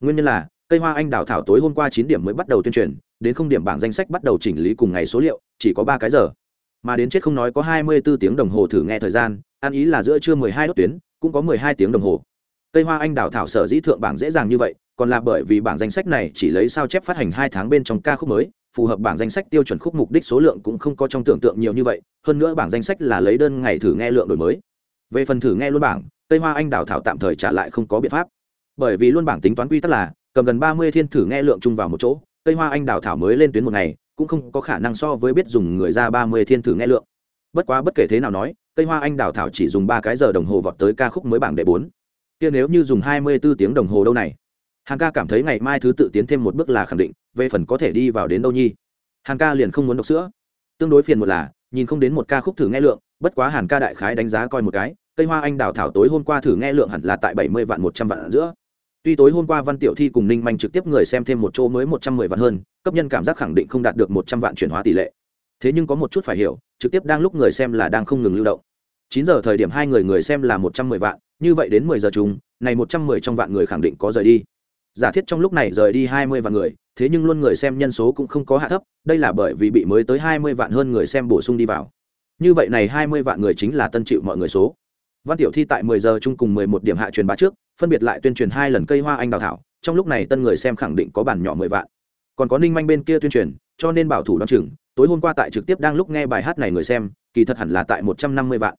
Nguyên nhân là, cây hoa anh đào thảo tối hôm qua chín điểm mới bắt đầu tuyên truyền, đến không điểm bảng danh sách bắt đầu chỉnh lý cùng ngày số liệu, chỉ có ba cái giờ. Mà đến chết không nói có hai mươi bốn tiếng đồng hồ thử nghe thời gian, ăn ý là giữa trưa mười hai đốt tuyến, cũng có mười hai tiếng đồng hồ. Cây hoa anh đào thảo sở dĩ thượng bảng dễ dàng như vậy, còn là bởi vì bảng danh sách này chỉ lấy sao chép phát hành hai tháng bên trong ca khúc mới phù hợp bảng danh sách tiêu chuẩn khúc mục đích số lượng cũng không có trong tưởng tượng nhiều như vậy, hơn nữa bảng danh sách là lấy đơn ngày thử nghe lượng đổi mới. Về phần thử nghe luôn bảng cây hoa anh đào thảo tạm thời trả lại không có biện pháp. Bởi vì luôn bảng tính toán quy tắc là, cầm gần ba mươi thiên thử nghe lượng chung vào một chỗ cây hoa anh đào thảo mới lên tuyến một ngày, cũng không có khả năng so với biết dùng người ra ba mươi thiên thử nghe lượng. Bất quá bất kể thế nào nói cây hoa anh đào thảo chỉ dùng ba cái giờ đồng hồ vọt tới ca khúc mới bảng đệ bốn. Kia nếu như dùng hai mươi 24 tiếng đồng hồ đâu này? Hàng ca cảm thấy ngày mai thứ tự tiến thêm một bước là khẳng định, về phần có thể đi vào đến đâu nhi. Hàn ca liền không muốn đọc sữa. Tương đối phiền một là, nhìn không đến một ca khúc thử nghe lượng, bất quá hàn ca đại khái đánh giá coi một cái, cây hoa anh đào thảo tối hôm qua thử nghe lượng hẳn là tại bảy mươi vạn một trăm vạn giữa. Tuy tối hôm qua văn tiểu thi cùng ninh manh trực tiếp người xem thêm một chỗ mới một trăm mười vạn hơn, cấp nhân cảm giác khẳng định không đạt được một trăm vạn chuyển hóa tỷ lệ. Thế nhưng có một chút phải hiểu, trực tiếp đang lúc người xem là đang không ngừng lưu động. Chín giờ thời điểm hai người người xem là một trăm mười vạn, như vậy đến mười giờ chung, này một trăm mười trong vạn người khẳng định có rời đi giả thiết trong lúc này rời đi hai mươi vạn người, thế nhưng luôn người xem nhân số cũng không có hạ thấp, đây là bởi vì bị mới tới hai mươi vạn hơn người xem bổ sung đi vào. Như vậy này hai mươi vạn người chính là tân chịu mọi người số. Văn tiểu thi tại mười giờ chung cùng mười một điểm hạ truyền bá trước, phân biệt lại tuyên truyền hai lần cây hoa anh đào thảo, trong lúc này tân người xem khẳng định có bản nhỏ mười vạn. Còn có ninh manh bên kia tuyên truyền, cho nên bảo thủ đ o chừng, tối hôm qua tại trực tiếp đang lúc nghe bài hát này người xem, kỳ thật hẳn là tại một trăm năm mươi vạn.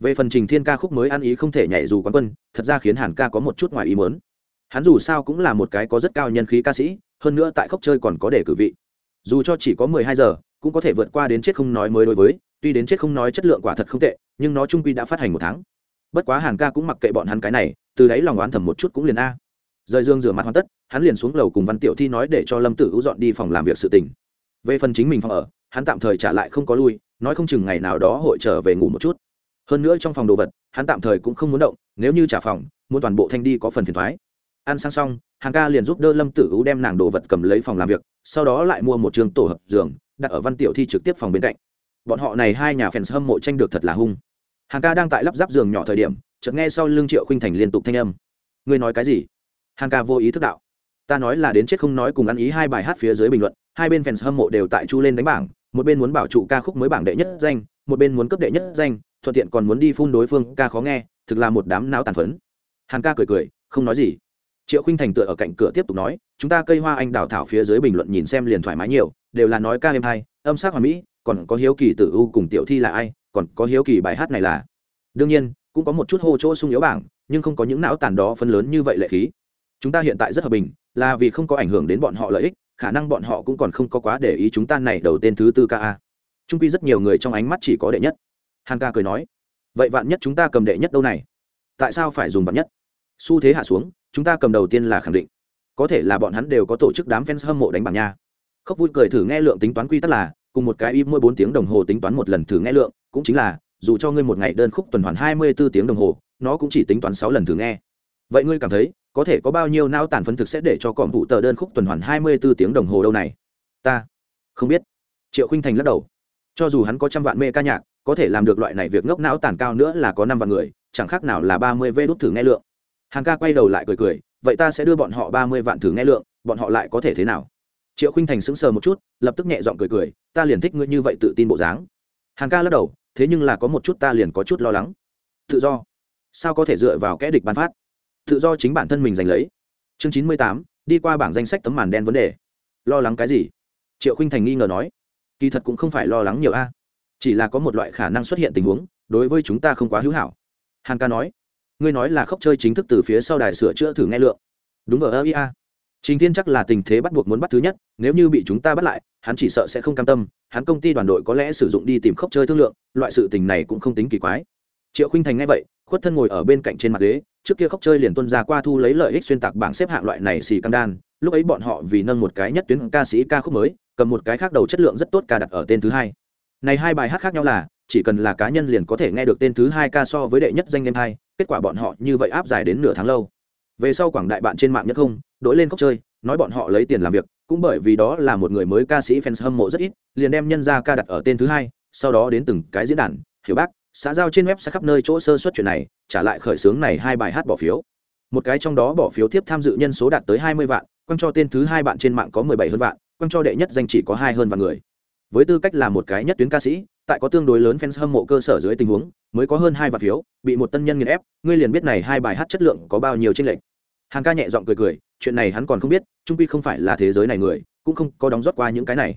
Về phần trình thiên ca khúc mới ăn ý không thể nhảy dù quán quân, thật ra khiến hàn ca có một chút ngoài ý mớn hắn dù sao cũng là một cái có rất cao nhân khí ca sĩ, hơn nữa tại khốc chơi còn có để cử vị. Dù cho chỉ có mười hai giờ, cũng có thể vượt qua đến chết không nói mới đối với, tuy đến chết không nói chất lượng quả thật không tệ, nhưng nó trung quy đã phát hành một tháng. Bất quá hàn ca cũng mặc kệ bọn hắn cái này, từ đấy lòng oán thầm một chút cũng liền a. Rời dương rửa mặt hoàn tất, hắn liền xuống lầu cùng văn tiểu thi nói để cho lâm tử u dọn đi phòng làm việc sự tình. Về phần chính mình phòng ở, hắn tạm thời trả lại không có lui, nói không chừng ngày nào đó hội trở về ngủ một chút. Hơn nữa trong phòng đồ vật, hắn tạm thời cũng không muốn động, nếu như trả phòng, muốn toàn bộ thanh đi có phần phiền thoái ăn sang xong, hàng ca liền giúp đỡ lâm tử u đem nàng đồ vật cầm lấy phòng làm việc, sau đó lại mua một trường tổ hợp giường, đặt ở văn tiểu thi trực tiếp phòng bên cạnh. Bọn họ này hai nhà fans hâm mộ tranh được thật là hung. Hàng ca đang tại lắp ráp giường nhỏ thời điểm, chợt nghe sau lưng triệu khinh thành liên tục thanh âm. Ngươi nói cái gì? Hàng ca vô ý thức đạo. Ta nói là đến chết không nói cùng ăn ý hai bài hát phía dưới bình luận, hai bên fans hâm mộ đều tại chu lên đánh bảng, một bên muốn bảo trụ ca khúc mới bảng đệ nhất danh, một bên muốn cấp đệ nhất danh, thuận tiện còn muốn đi phun đối phương, ca khó nghe, thực là một đám não tàn phấn. Hàn ca cười cười, không nói gì triệu khinh thành tựa ở cạnh cửa tiếp tục nói, chúng ta cây hoa anh đào thảo phía dưới bình luận nhìn xem liền thoải mái nhiều, đều là nói ca êm hay, âm sắc hoàn mỹ, còn có hiếu kỳ tử u cùng tiểu thi là ai, còn có hiếu kỳ bài hát này là. Đương nhiên, cũng có một chút hô chỗ sung yếu bảng, nhưng không có những não tàn đó phân lớn như vậy lệ khí. Chúng ta hiện tại rất hòa bình, là vì không có ảnh hưởng đến bọn họ lợi ích, khả năng bọn họ cũng còn không có quá để ý chúng ta này đầu tên thứ tư ca a. Trung quy rất nhiều người trong ánh mắt chỉ có đệ nhất. Hàn ca cười nói, vậy vạn nhất chúng ta cầm đệ nhất đâu này? Tại sao phải dùng vạn nhất? Xu thế hạ xuống, chúng ta cầm đầu tiên là khẳng định. Có thể là bọn hắn đều có tổ chức đám fans hâm mộ đánh bảng nha. Khóc vui cười thử nghe lượng tính toán quy tắc là, cùng một cái im mỗi bốn tiếng đồng hồ tính toán một lần thử nghe lượng, cũng chính là, dù cho ngươi một ngày đơn khúc tuần hoàn hai mươi 24 tiếng đồng hồ, nó cũng chỉ tính toán sáu lần thử nghe. Vậy ngươi cảm thấy, có thể có bao nhiêu não tàn phấn thực sẽ để cho cọm vụ tờ đơn khúc tuần hoàn hai mươi 24 tiếng đồng hồ đâu này? Ta không biết. Triệu khinh thành lắc đầu. Cho dù hắn có trăm vạn mê ca nhạc, có thể làm được loại này việc ngốc não tàn cao nữa là có năm vạn người, chẳng khác nào là ba mươi vê đốt thử nghe lượng hàng ca quay đầu lại cười cười, vậy ta sẽ đưa bọn họ ba mươi vạn thử nghe lượng, bọn họ lại có thể thế nào? Triệu khinh thành sững sờ một chút, lập tức nhẹ giọng cười cười, ta liền thích ngươi như vậy tự tin bộ dáng. Hàng ca lắc đầu, thế nhưng là có một chút ta liền có chút lo lắng. Tự do? Sao có thể dựa vào kẽ địch ban phát? Tự do chính bản thân mình giành lấy. Chương chín mươi tám, đi qua bảng danh sách tấm màn đen vấn đề. Lo lắng cái gì? Triệu khinh thành nghi ngờ nói. Kỳ thật cũng không phải lo lắng nhiều a, chỉ là có một loại khả năng xuất hiện tình huống, đối với chúng ta không quá hữu hảo. Hàn ca nói ngươi nói là khóc chơi chính thức từ phía sau đài sửa chữa thử nghe lượng. Đúng ở ơ ia trình thiên chắc là tình thế bắt buộc muốn bắt thứ nhất, nếu như bị chúng ta bắt lại, hắn chỉ sợ sẽ không cam tâm, hắn công ty đoàn đội có lẽ sử dụng đi tìm khóc chơi thương lượng, loại sự tình này cũng không tính kỳ quái. Triệu khinh thành nghe vậy, khuất thân ngồi ở bên cạnh trên mặt ghế, trước kia khóc chơi liền tuân ra qua thu lấy lợi ích xuyên tạc bảng xếp hạng loại này xì cam đan, lúc ấy bọn họ vì nâng một cái nhất tuyến ca sĩ ca khúc mới, cầm một cái khác đầu chất lượng rất tốt ca đặt ở tên thứ hai. Này hai bài hát khác nhau là, chỉ cần là cá nhân liền có thể nghe được tên thứ hai ca so với đệ nhất danh đêm hai kết quả bọn họ như vậy áp dài đến nửa tháng lâu. Về sau quảng đại bạn trên mạng nhất không, đổi lên khóc chơi, nói bọn họ lấy tiền làm việc, cũng bởi vì đó là một người mới ca sĩ fans hâm mộ rất ít, liền đem nhân ra ca đặt ở tên thứ hai, sau đó đến từng cái diễn đàn, hiểu bác, xã giao trên web sẽ khắp nơi chỗ sơ xuất chuyện này, trả lại khởi xướng này hai bài hát bỏ phiếu. Một cái trong đó bỏ phiếu tiếp tham dự nhân số đạt tới hai mươi vạn, quăng cho tên thứ hai bạn trên mạng có mười bảy hơn vạn, quăng cho đệ nhất danh chỉ có hai hơn vạn người. Với tư cách là một cái nhất tuyến ca sĩ tại có tương đối lớn fans hâm mộ cơ sở dưới tình huống, mới có hơn hai vạn phiếu, bị một tân nhân nghiền ép, ngươi liền biết này hai bài hát chất lượng có bao nhiêu trên lệnh hàng ca nhẹ giọng cười cười, chuyện này hắn còn không biết, trung quy không phải là thế giới này người, cũng không có đóng rót qua những cái này.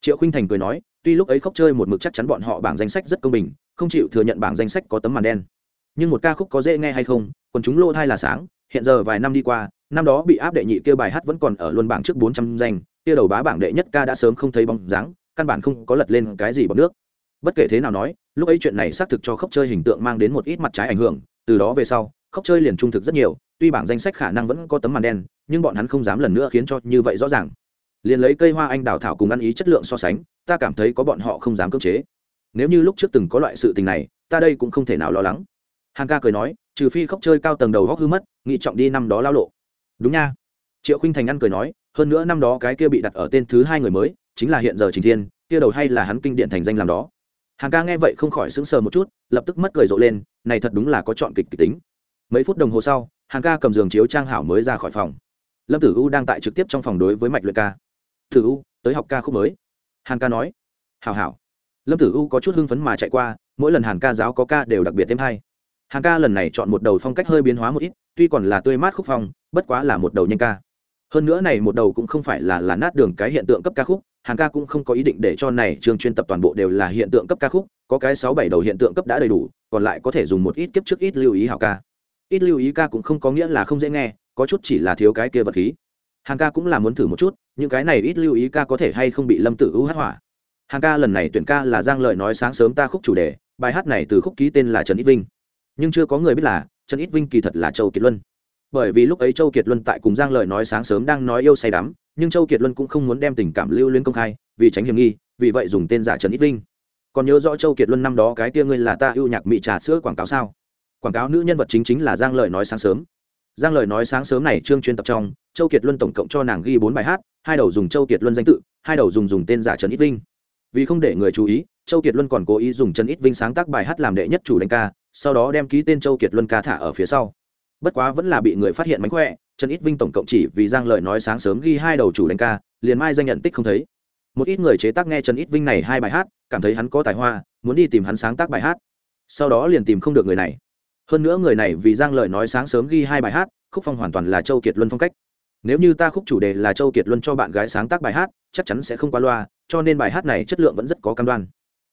Triệu khinh thành cười nói, tuy lúc ấy khóc chơi một mực chắc chắn bọn họ bảng danh sách rất công bình, không chịu thừa nhận bảng danh sách có tấm màn đen. Nhưng một ca khúc có dễ nghe hay không còn chúng lô thai là sáng, hiện giờ vài năm đi qua, năm đó bị áp đệ nhị kia bài hát vẫn còn ở luôn bảng trước bốn trăm danh, kia đầu bá bảng đệ nhất ca đã sớm không thấy bóng dáng, căn bản không có lật lên cái gì bằng nước bất kể thế nào nói, lúc ấy chuyện này xác thực cho khóc chơi hình tượng mang đến một ít mặt trái ảnh hưởng, từ đó về sau khóc chơi liền trung thực rất nhiều, tuy bảng danh sách khả năng vẫn có tấm màn đen, nhưng bọn hắn không dám lần nữa khiến cho như vậy rõ ràng. Liền lấy cây hoa anh đào thảo cùng ăn ý chất lượng so sánh, ta cảm thấy có bọn họ không dám cưỡng chế. Nếu như lúc trước từng có loại sự tình này, ta đây cũng không thể nào lo lắng. Hàng ca cười nói, trừ phi khóc chơi cao tầng đầu góc hư mất nghị trọng đi năm đó lao lộ. Đúng nha. Triệu khinh thành ăn cười nói, hơn nữa năm đó cái kia bị đặt ở tên thứ hai người mới, chính là hiện giờ trình thiên, kia đầu hay là hắn kinh điện thành danh làm đó hàng ca nghe vậy không khỏi sững sờ một chút, lập tức mất cười rộ lên, này thật đúng là có chọn kịch kịch tính. Mấy phút đồng hồ sau hàng ca cầm giường chiếu trang hảo mới ra khỏi phòng. Lâm tử u đang tại trực tiếp trong phòng đối với mạch luyện ca. Tử u, tới học ca khúc mới. Hàng ca nói. Hảo hảo. Lâm tử u có chút hưng phấn mà chạy qua, mỗi lần hàng ca giáo có ca đều đặc biệt thêm hay. Hàng ca lần này chọn một đầu phong cách hơi biến hóa một ít, tuy còn là tươi mát khúc phong, bất quá là một đầu nhanh ca hơn nữa này một đầu cũng không phải là là nát đường cái hiện tượng cấp ca khúc hàng ca cũng không có ý định để cho này trường chuyên tập toàn bộ đều là hiện tượng cấp ca khúc, có cái sáu bảy đầu hiện tượng cấp đã đầy đủ, còn lại có thể dùng một ít kiếp trước ít lưu ý hảo ca. Ít lưu ý ca cũng không có nghĩa là không dễ nghe, có chút chỉ là thiếu cái kia vật khí. Hàng ca cũng là muốn thử một chút, những cái này ít lưu ý ca có thể hay không bị lâm tử u hát hỏa. Hàng ca lần này tuyển ca là giang lợi nói sáng sớm ta khúc chủ đề, bài hát này từ khúc ký tên là trần ít vinh. Nhưng chưa có người biết là, trần ít vinh kỳ thật là châu kiệt luân bởi vì lúc ấy châu kiệt luân tại cùng giang lợi nói sáng sớm đang nói yêu say đắm, nhưng châu kiệt luân cũng không muốn đem tình cảm lưu lên công khai, vì tránh hiểm nghi, vì vậy dùng tên giả trần ít vinh. Còn nhớ rõ châu kiệt luân năm đó cái kia ngươi là ta yêu nhạc mỹ trà sữa quảng cáo sao? Quảng cáo nữ nhân vật chính chính là giang lợi nói sáng sớm. Giang lợi nói sáng sớm này trương chuyên tập trong, châu kiệt luân tổng cộng cho nàng ghi bốn bài hát, hai đầu dùng châu kiệt luân danh tự, hai đầu dùng dùng tên giả trần ít vinh. Vì không để người chú ý, châu kiệt luân còn cố ý dùng trần ít vinh sáng tác bài hát làm đệ nhất chủ đánh ca, sau đó đem ký tên châu kiệt luân ca thả ở phía sau bất quá vẫn là bị người phát hiện mánh khỏe, trần ít vinh tổng cộng chỉ vì giang lợi nói sáng sớm ghi hai đầu chủ đánh ca, liền mai danh nhận tích không thấy. Một ít người chế tác nghe trần ít vinh này hai bài hát, cảm thấy hắn có tài hoa, muốn đi tìm hắn sáng tác bài hát. Sau đó liền tìm không được người này. Hơn nữa người này vì giang lợi nói sáng sớm ghi hai bài hát, khúc phong hoàn toàn là châu kiệt luân phong cách. Nếu như ta khúc chủ đề là châu kiệt luân cho bạn gái sáng tác bài hát, chắc chắn sẽ không qua loa, cho nên bài hát này chất lượng vẫn rất có cam đoan.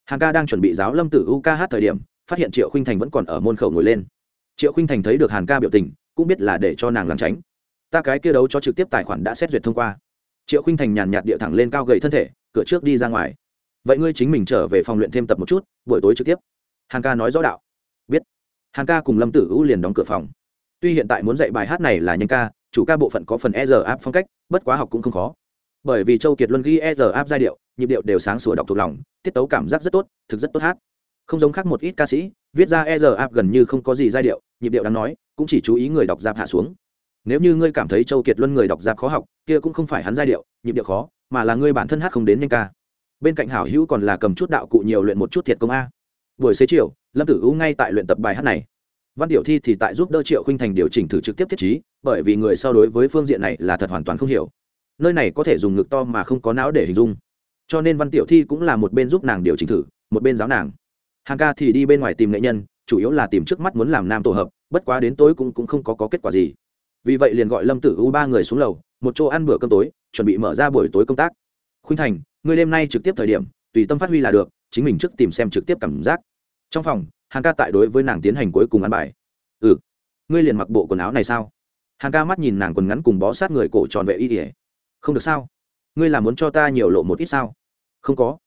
Hàng ca đang chuẩn bị giáo lâm tử u ca hát thời điểm, phát hiện triệu khinh thành vẫn còn ở môn khẩu ngồi lên triệu khinh thành thấy được hàn ca biểu tình, cũng biết là để cho nàng làm tránh. Ta cái kia đấu cho trực tiếp tài khoản đã xét duyệt thông qua. Triệu khinh thành nhàn nhạt địa thẳng lên cao gậy thân thể, cửa trước đi ra ngoài. Vậy ngươi chính mình trở về phòng luyện thêm tập một chút, buổi tối trực tiếp. Hàn ca nói rõ đạo. Biết. Hàn ca cùng lâm tử u liền đóng cửa phòng. Tuy hiện tại muốn dạy bài hát này là nhanh ca, chủ ca bộ phận có phần e r áp phong cách, bất quá học cũng không khó. Bởi vì châu kiệt luân ghi e r áp giai điệu, nhịp điệu đều sáng sủa đọc thuộc lòng, tiết tấu cảm giác rất tốt, thực rất tốt hát không giống khác một ít ca sĩ, viết ra e r áp gần như không có gì giai điệu, nhịp điệu đáng nói, cũng chỉ chú ý người đọc giáp hạ xuống. Nếu như ngươi cảm thấy châu kiệt luân người đọc giáp khó học, kia cũng không phải hắn giai điệu, nhịp điệu khó, mà là ngươi bản thân hát không đến nhanh ca. Bên cạnh hảo hữu còn là cầm chút đạo cụ nhiều luyện một chút thiệt công a. Buổi xế chiều, lâm tử u ngay tại luyện tập bài hát này. Văn tiểu thi thì tại giúp đỡ triệu khinh thành điều chỉnh thử trực tiếp thiết trí, bởi vì người so đối với phương diện này là thật hoàn toàn không hiểu. Nơi này có thể dùng ngực to mà không có não để hình dung. Cho nên văn tiểu thi cũng là một bên giúp nàng điều chỉnh thử, một bên giáo nàng hàng ca thì đi bên ngoài tìm nghệ nhân chủ yếu là tìm trước mắt muốn làm nam tổ hợp bất quá đến tối cũng, cũng không có, có kết quả gì. Vì vậy liền gọi lâm tử u ba người xuống lầu một chỗ ăn bữa cơm tối chuẩn bị mở ra buổi tối công tác. Khuynh thành ngươi đêm nay trực tiếp thời điểm tùy tâm phát huy là được chính mình trước tìm xem trực tiếp cảm giác. Trong phòng hàng ca tại đối với nàng tiến hành cuối cùng ăn bài. Ừ ngươi liền mặc bộ quần áo này sao? Hàng ca mắt nhìn nàng quần ngắn cùng bó sát người cổ tròn vệ y ỉa không được sao? Ngươi là muốn cho ta nhiều lộ một ít sao? Không có.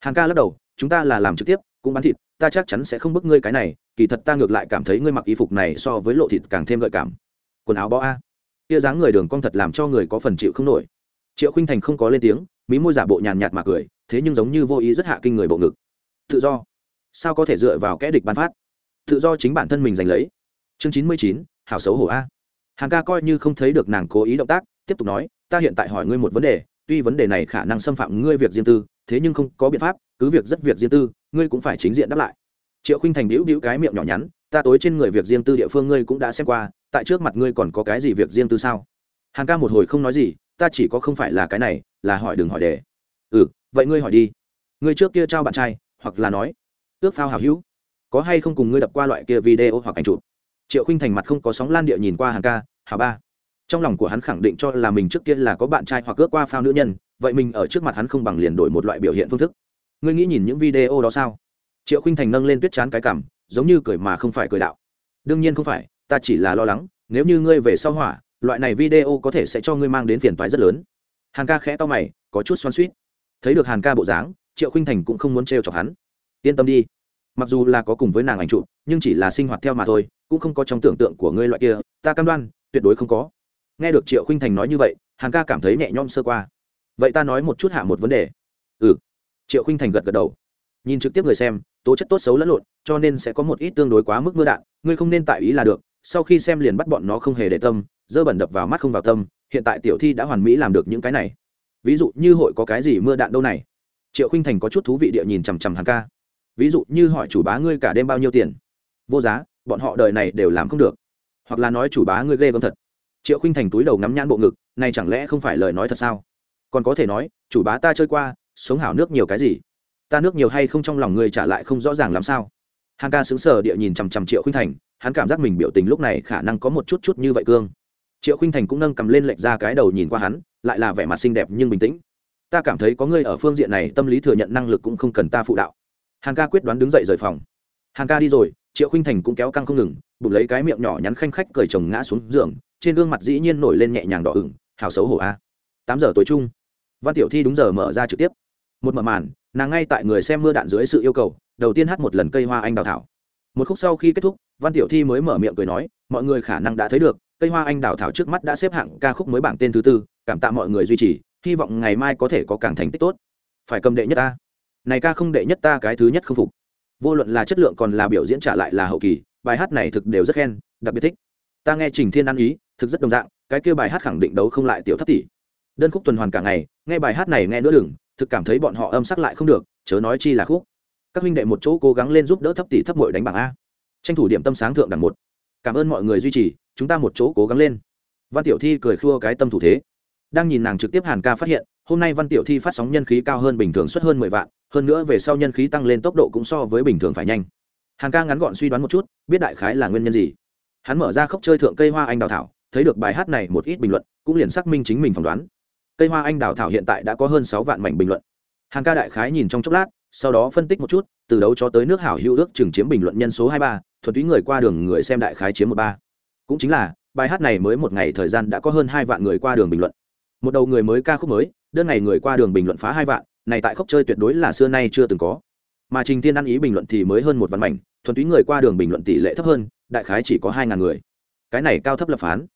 Hàng ca lắc đầu chúng ta là làm trực tiếp cũng bán thịt ta chắc chắn sẽ không bức ngươi cái này, kỳ thật ta ngược lại cảm thấy ngươi mặc y phục này so với lộ thịt càng thêm gợi cảm. Quần áo bó a. Kia dáng người đường cong thật làm cho người có phần chịu không nổi. Triệu khinh thành không có lên tiếng, mí môi giả bộ nhàn nhạt mà cười, thế nhưng giống như vô ý rất hạ kinh người bộ ngực. Tự do. Sao có thể dựa vào kẽ địch bán phát? Tự do chính bản thân mình giành lấy. Chương chín mươi chín, hảo xấu hổ a. Hàng ca coi như không thấy được nàng cố ý động tác, tiếp tục nói, ta hiện tại hỏi ngươi một vấn đề, tuy vấn đề này khả năng xâm phạm ngươi việc riêng tư, thế nhưng không có biện pháp cứ việc rất việc riêng tư, ngươi cũng phải chính diện đáp lại. Triệu khinh thành đĩu đĩu cái miệng nhỏ nhắn, ta tối trên người việc riêng tư địa phương ngươi cũng đã xem qua, tại trước mặt ngươi còn có cái gì việc riêng tư sao? Hàng ca một hồi không nói gì, ta chỉ có không phải là cái này, là hỏi đừng hỏi đề. Ừ vậy ngươi hỏi đi. Ngươi trước kia trao bạn trai, hoặc là nói ước phao hào hữu, có hay không cùng ngươi đập qua loại kia video hoặc ảnh chụp? Triệu khinh thành mặt không có sóng lan địa nhìn qua hàng ca hào ba, trong lòng của hắn khẳng định cho là mình trước kia là có bạn trai hoặc ước qua phao nữ nhân, vậy mình ở trước mặt hắn không bằng liền đổi một loại biểu hiện phương thức ngươi nghĩ nhìn những video đó sao? Triệu khinh thành nâng lên tuyết chán cái cảm, giống như cười mà không phải cười đạo. Đương nhiên không phải, ta chỉ là lo lắng, nếu như ngươi về sau hỏa, loại này video có thể sẽ cho ngươi mang đến phiền toái rất lớn. Hàn ca khẽ to mày, có chút xoan suýt thấy được hàn ca bộ dáng, triệu khinh thành cũng không muốn trêu chọc hắn. Yên tâm đi. Mặc dù là có cùng với nàng ảnh chụp, nhưng chỉ là sinh hoạt theo mà thôi, cũng không có trong tưởng tượng của ngươi loại kia, ta cam đoan, tuyệt đối không có. Nghe được triệu khinh thành nói như vậy, hàn ca cảm thấy nhẹ nhõm sơ qua. Vậy ta nói một chút hạ một vấn đề. Ừ triệu khinh thành gật gật đầu. Nhìn trực tiếp người xem, tố chất tốt xấu lẫn lộn, cho nên sẽ có một ít tương đối quá mức mưa đạn, ngươi không nên tại ý là được, sau khi xem liền bắt bọn nó không hề để tâm, dơ bẩn đập vào mắt không vào tâm, hiện tại tiểu thi đã hoàn mỹ làm được những cái này. Ví dụ như hội có cái gì mưa đạn đâu này? Triệu khinh thành có chút thú vị địa nhìn chằm chằm hàng ca. Ví dụ như hỏi chủ bá ngươi cả đêm bao nhiêu tiền? Vô giá, bọn họ đời này đều làm không được. Hoặc là nói chủ bá ngươi ghê gớm thật. Triệu khinh thành túi đầu ngắm nhãn bộ ngực, này chẳng lẽ không phải lời nói thật sao? Còn có thể nói, chủ bá ta chơi qua sống hảo nước nhiều cái gì? Ta nước nhiều hay không trong lòng người trả lại không rõ ràng làm sao? Hàng ca xứng sở địa nhìn chằm chằm triệu khinh thành, hắn cảm giác mình biểu tình lúc này khả năng có một chút chút như vậy cương. Triệu khinh thành cũng nâng cầm lên lệch ra cái đầu nhìn qua hắn, lại là vẻ mặt xinh đẹp nhưng bình tĩnh. Ta cảm thấy có ngươi ở phương diện này tâm lý thừa nhận năng lực cũng không cần ta phụ đạo. Hàng ca quyết đoán đứng dậy rời phòng. Hàng ca đi rồi, triệu khinh thành cũng kéo căng không ngừng bụng lấy cái miệng nhỏ nhắn khanh khách cười chồng ngã xuống giường, trên gương mặt dĩ nhiên nổi lên nhẹ nhàng đỏ ửng hào xấu hổ a. Tám giờ tối chung, văn tiểu thi đúng giờ mở ra trực tiếp một mở màn, nàng ngay tại người xem mưa đạn dưới sự yêu cầu, đầu tiên hát một lần cây hoa anh đào thảo. Một khúc sau khi kết thúc, văn tiểu thi mới mở miệng cười nói, mọi người khả năng đã thấy được, cây hoa anh đào thảo trước mắt đã xếp hạng ca khúc mới bảng tên thứ tư, cảm tạ mọi người duy trì, hy vọng ngày mai có thể có càng thành tích tốt. Phải cầm đệ nhất ta. Này ca không đệ nhất ta, cái thứ nhất không phục. Vô luận là chất lượng còn là biểu diễn trả lại là hậu kỳ, bài hát này thực đều rất khen, đặc biệt thích. Ta nghe trình thiên ăn ý, thực rất đồng dạng, cái kia bài hát khẳng định đấu không lại tiểu thất tỷ. Đơn khúc tuần hoàn cả ngày, nghe bài hát này nghe nữa đừng thực cảm thấy bọn họ âm sắc lại không được, chớ nói chi là khúc. Các huynh đệ một chỗ cố gắng lên giúp đỡ thấp tỷ thấp mội đánh bảng a. Tranh thủ điểm tâm sáng thượng đẳng một. Cảm ơn mọi người duy trì, chúng ta một chỗ cố gắng lên. Văn tiểu thi cười khua cái tâm thủ thế. Đang nhìn nàng trực tiếp hàn ca phát hiện, hôm nay văn tiểu thi phát sóng nhân khí cao hơn bình thường suất hơn mười vạn, hơn nữa về sau nhân khí tăng lên tốc độ cũng so với bình thường phải nhanh. Hàn ca ngắn gọn suy đoán một chút, biết đại khái là nguyên nhân gì. Hắn mở ra khóc chơi thượng cây hoa anh đào thảo, thấy được bài hát này một ít bình luận, cũng liền xác minh chính mình phỏng đoán cây hoa anh đào thảo hiện tại đã có hơn sáu vạn mảnh bình luận. Hàn ca đại khái nhìn trong chốc lát, sau đó phân tích một chút, từ đấu cho tới nước hảo hữu ước chừng chiếm bình luận nhân số hai ba, thuần túy người qua đường người xem đại khái chiếm một ba. Cũng chính là, bài hát này mới một ngày thời gian đã có hơn hai vạn người qua đường bình luận. Một đầu người mới ca khúc mới, đơn ngày người qua đường bình luận phá hai vạn, này tại khốc chơi tuyệt đối là xưa nay chưa từng có. Mà trình tiên ăn ý bình luận thì mới hơn một vạn mảnh, thuần túy người qua đường bình luận tỷ lệ thấp hơn, đại khái chỉ có hai ngàn người. Cái này cao thấp lập phán.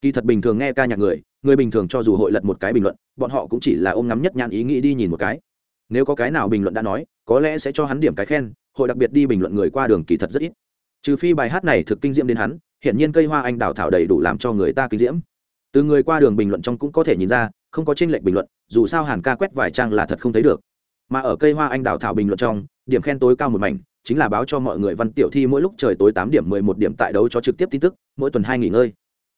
Kỳ thật bình thường nghe ca nhạc người người bình thường cho dù hội lật một cái bình luận, bọn họ cũng chỉ là ôm ngắm nhất nhãn ý nghĩ đi nhìn một cái. Nếu có cái nào bình luận đã nói, có lẽ sẽ cho hắn điểm cái khen, hội đặc biệt đi bình luận người qua đường kỳ thật rất ít. Trừ phi bài hát này thực kinh diễm đến hắn hiện nhiên cây hoa anh đào thảo đầy đủ làm cho người ta kinh diễm. Từ người qua đường bình luận trong cũng có thể nhìn ra, không có tranh lệch bình luận, dù sao hàn ca quét vài trang là thật không thấy được. Mà ở cây hoa anh đào thảo bình luận trong, điểm khen tối cao một mảnh, chính là báo cho mọi người văn tiểu thi mỗi lúc trời tối tám điểm mười một điểm tại đấu cho trực tiếp tin tức, mỗi tuần hai nghỉ ngơi.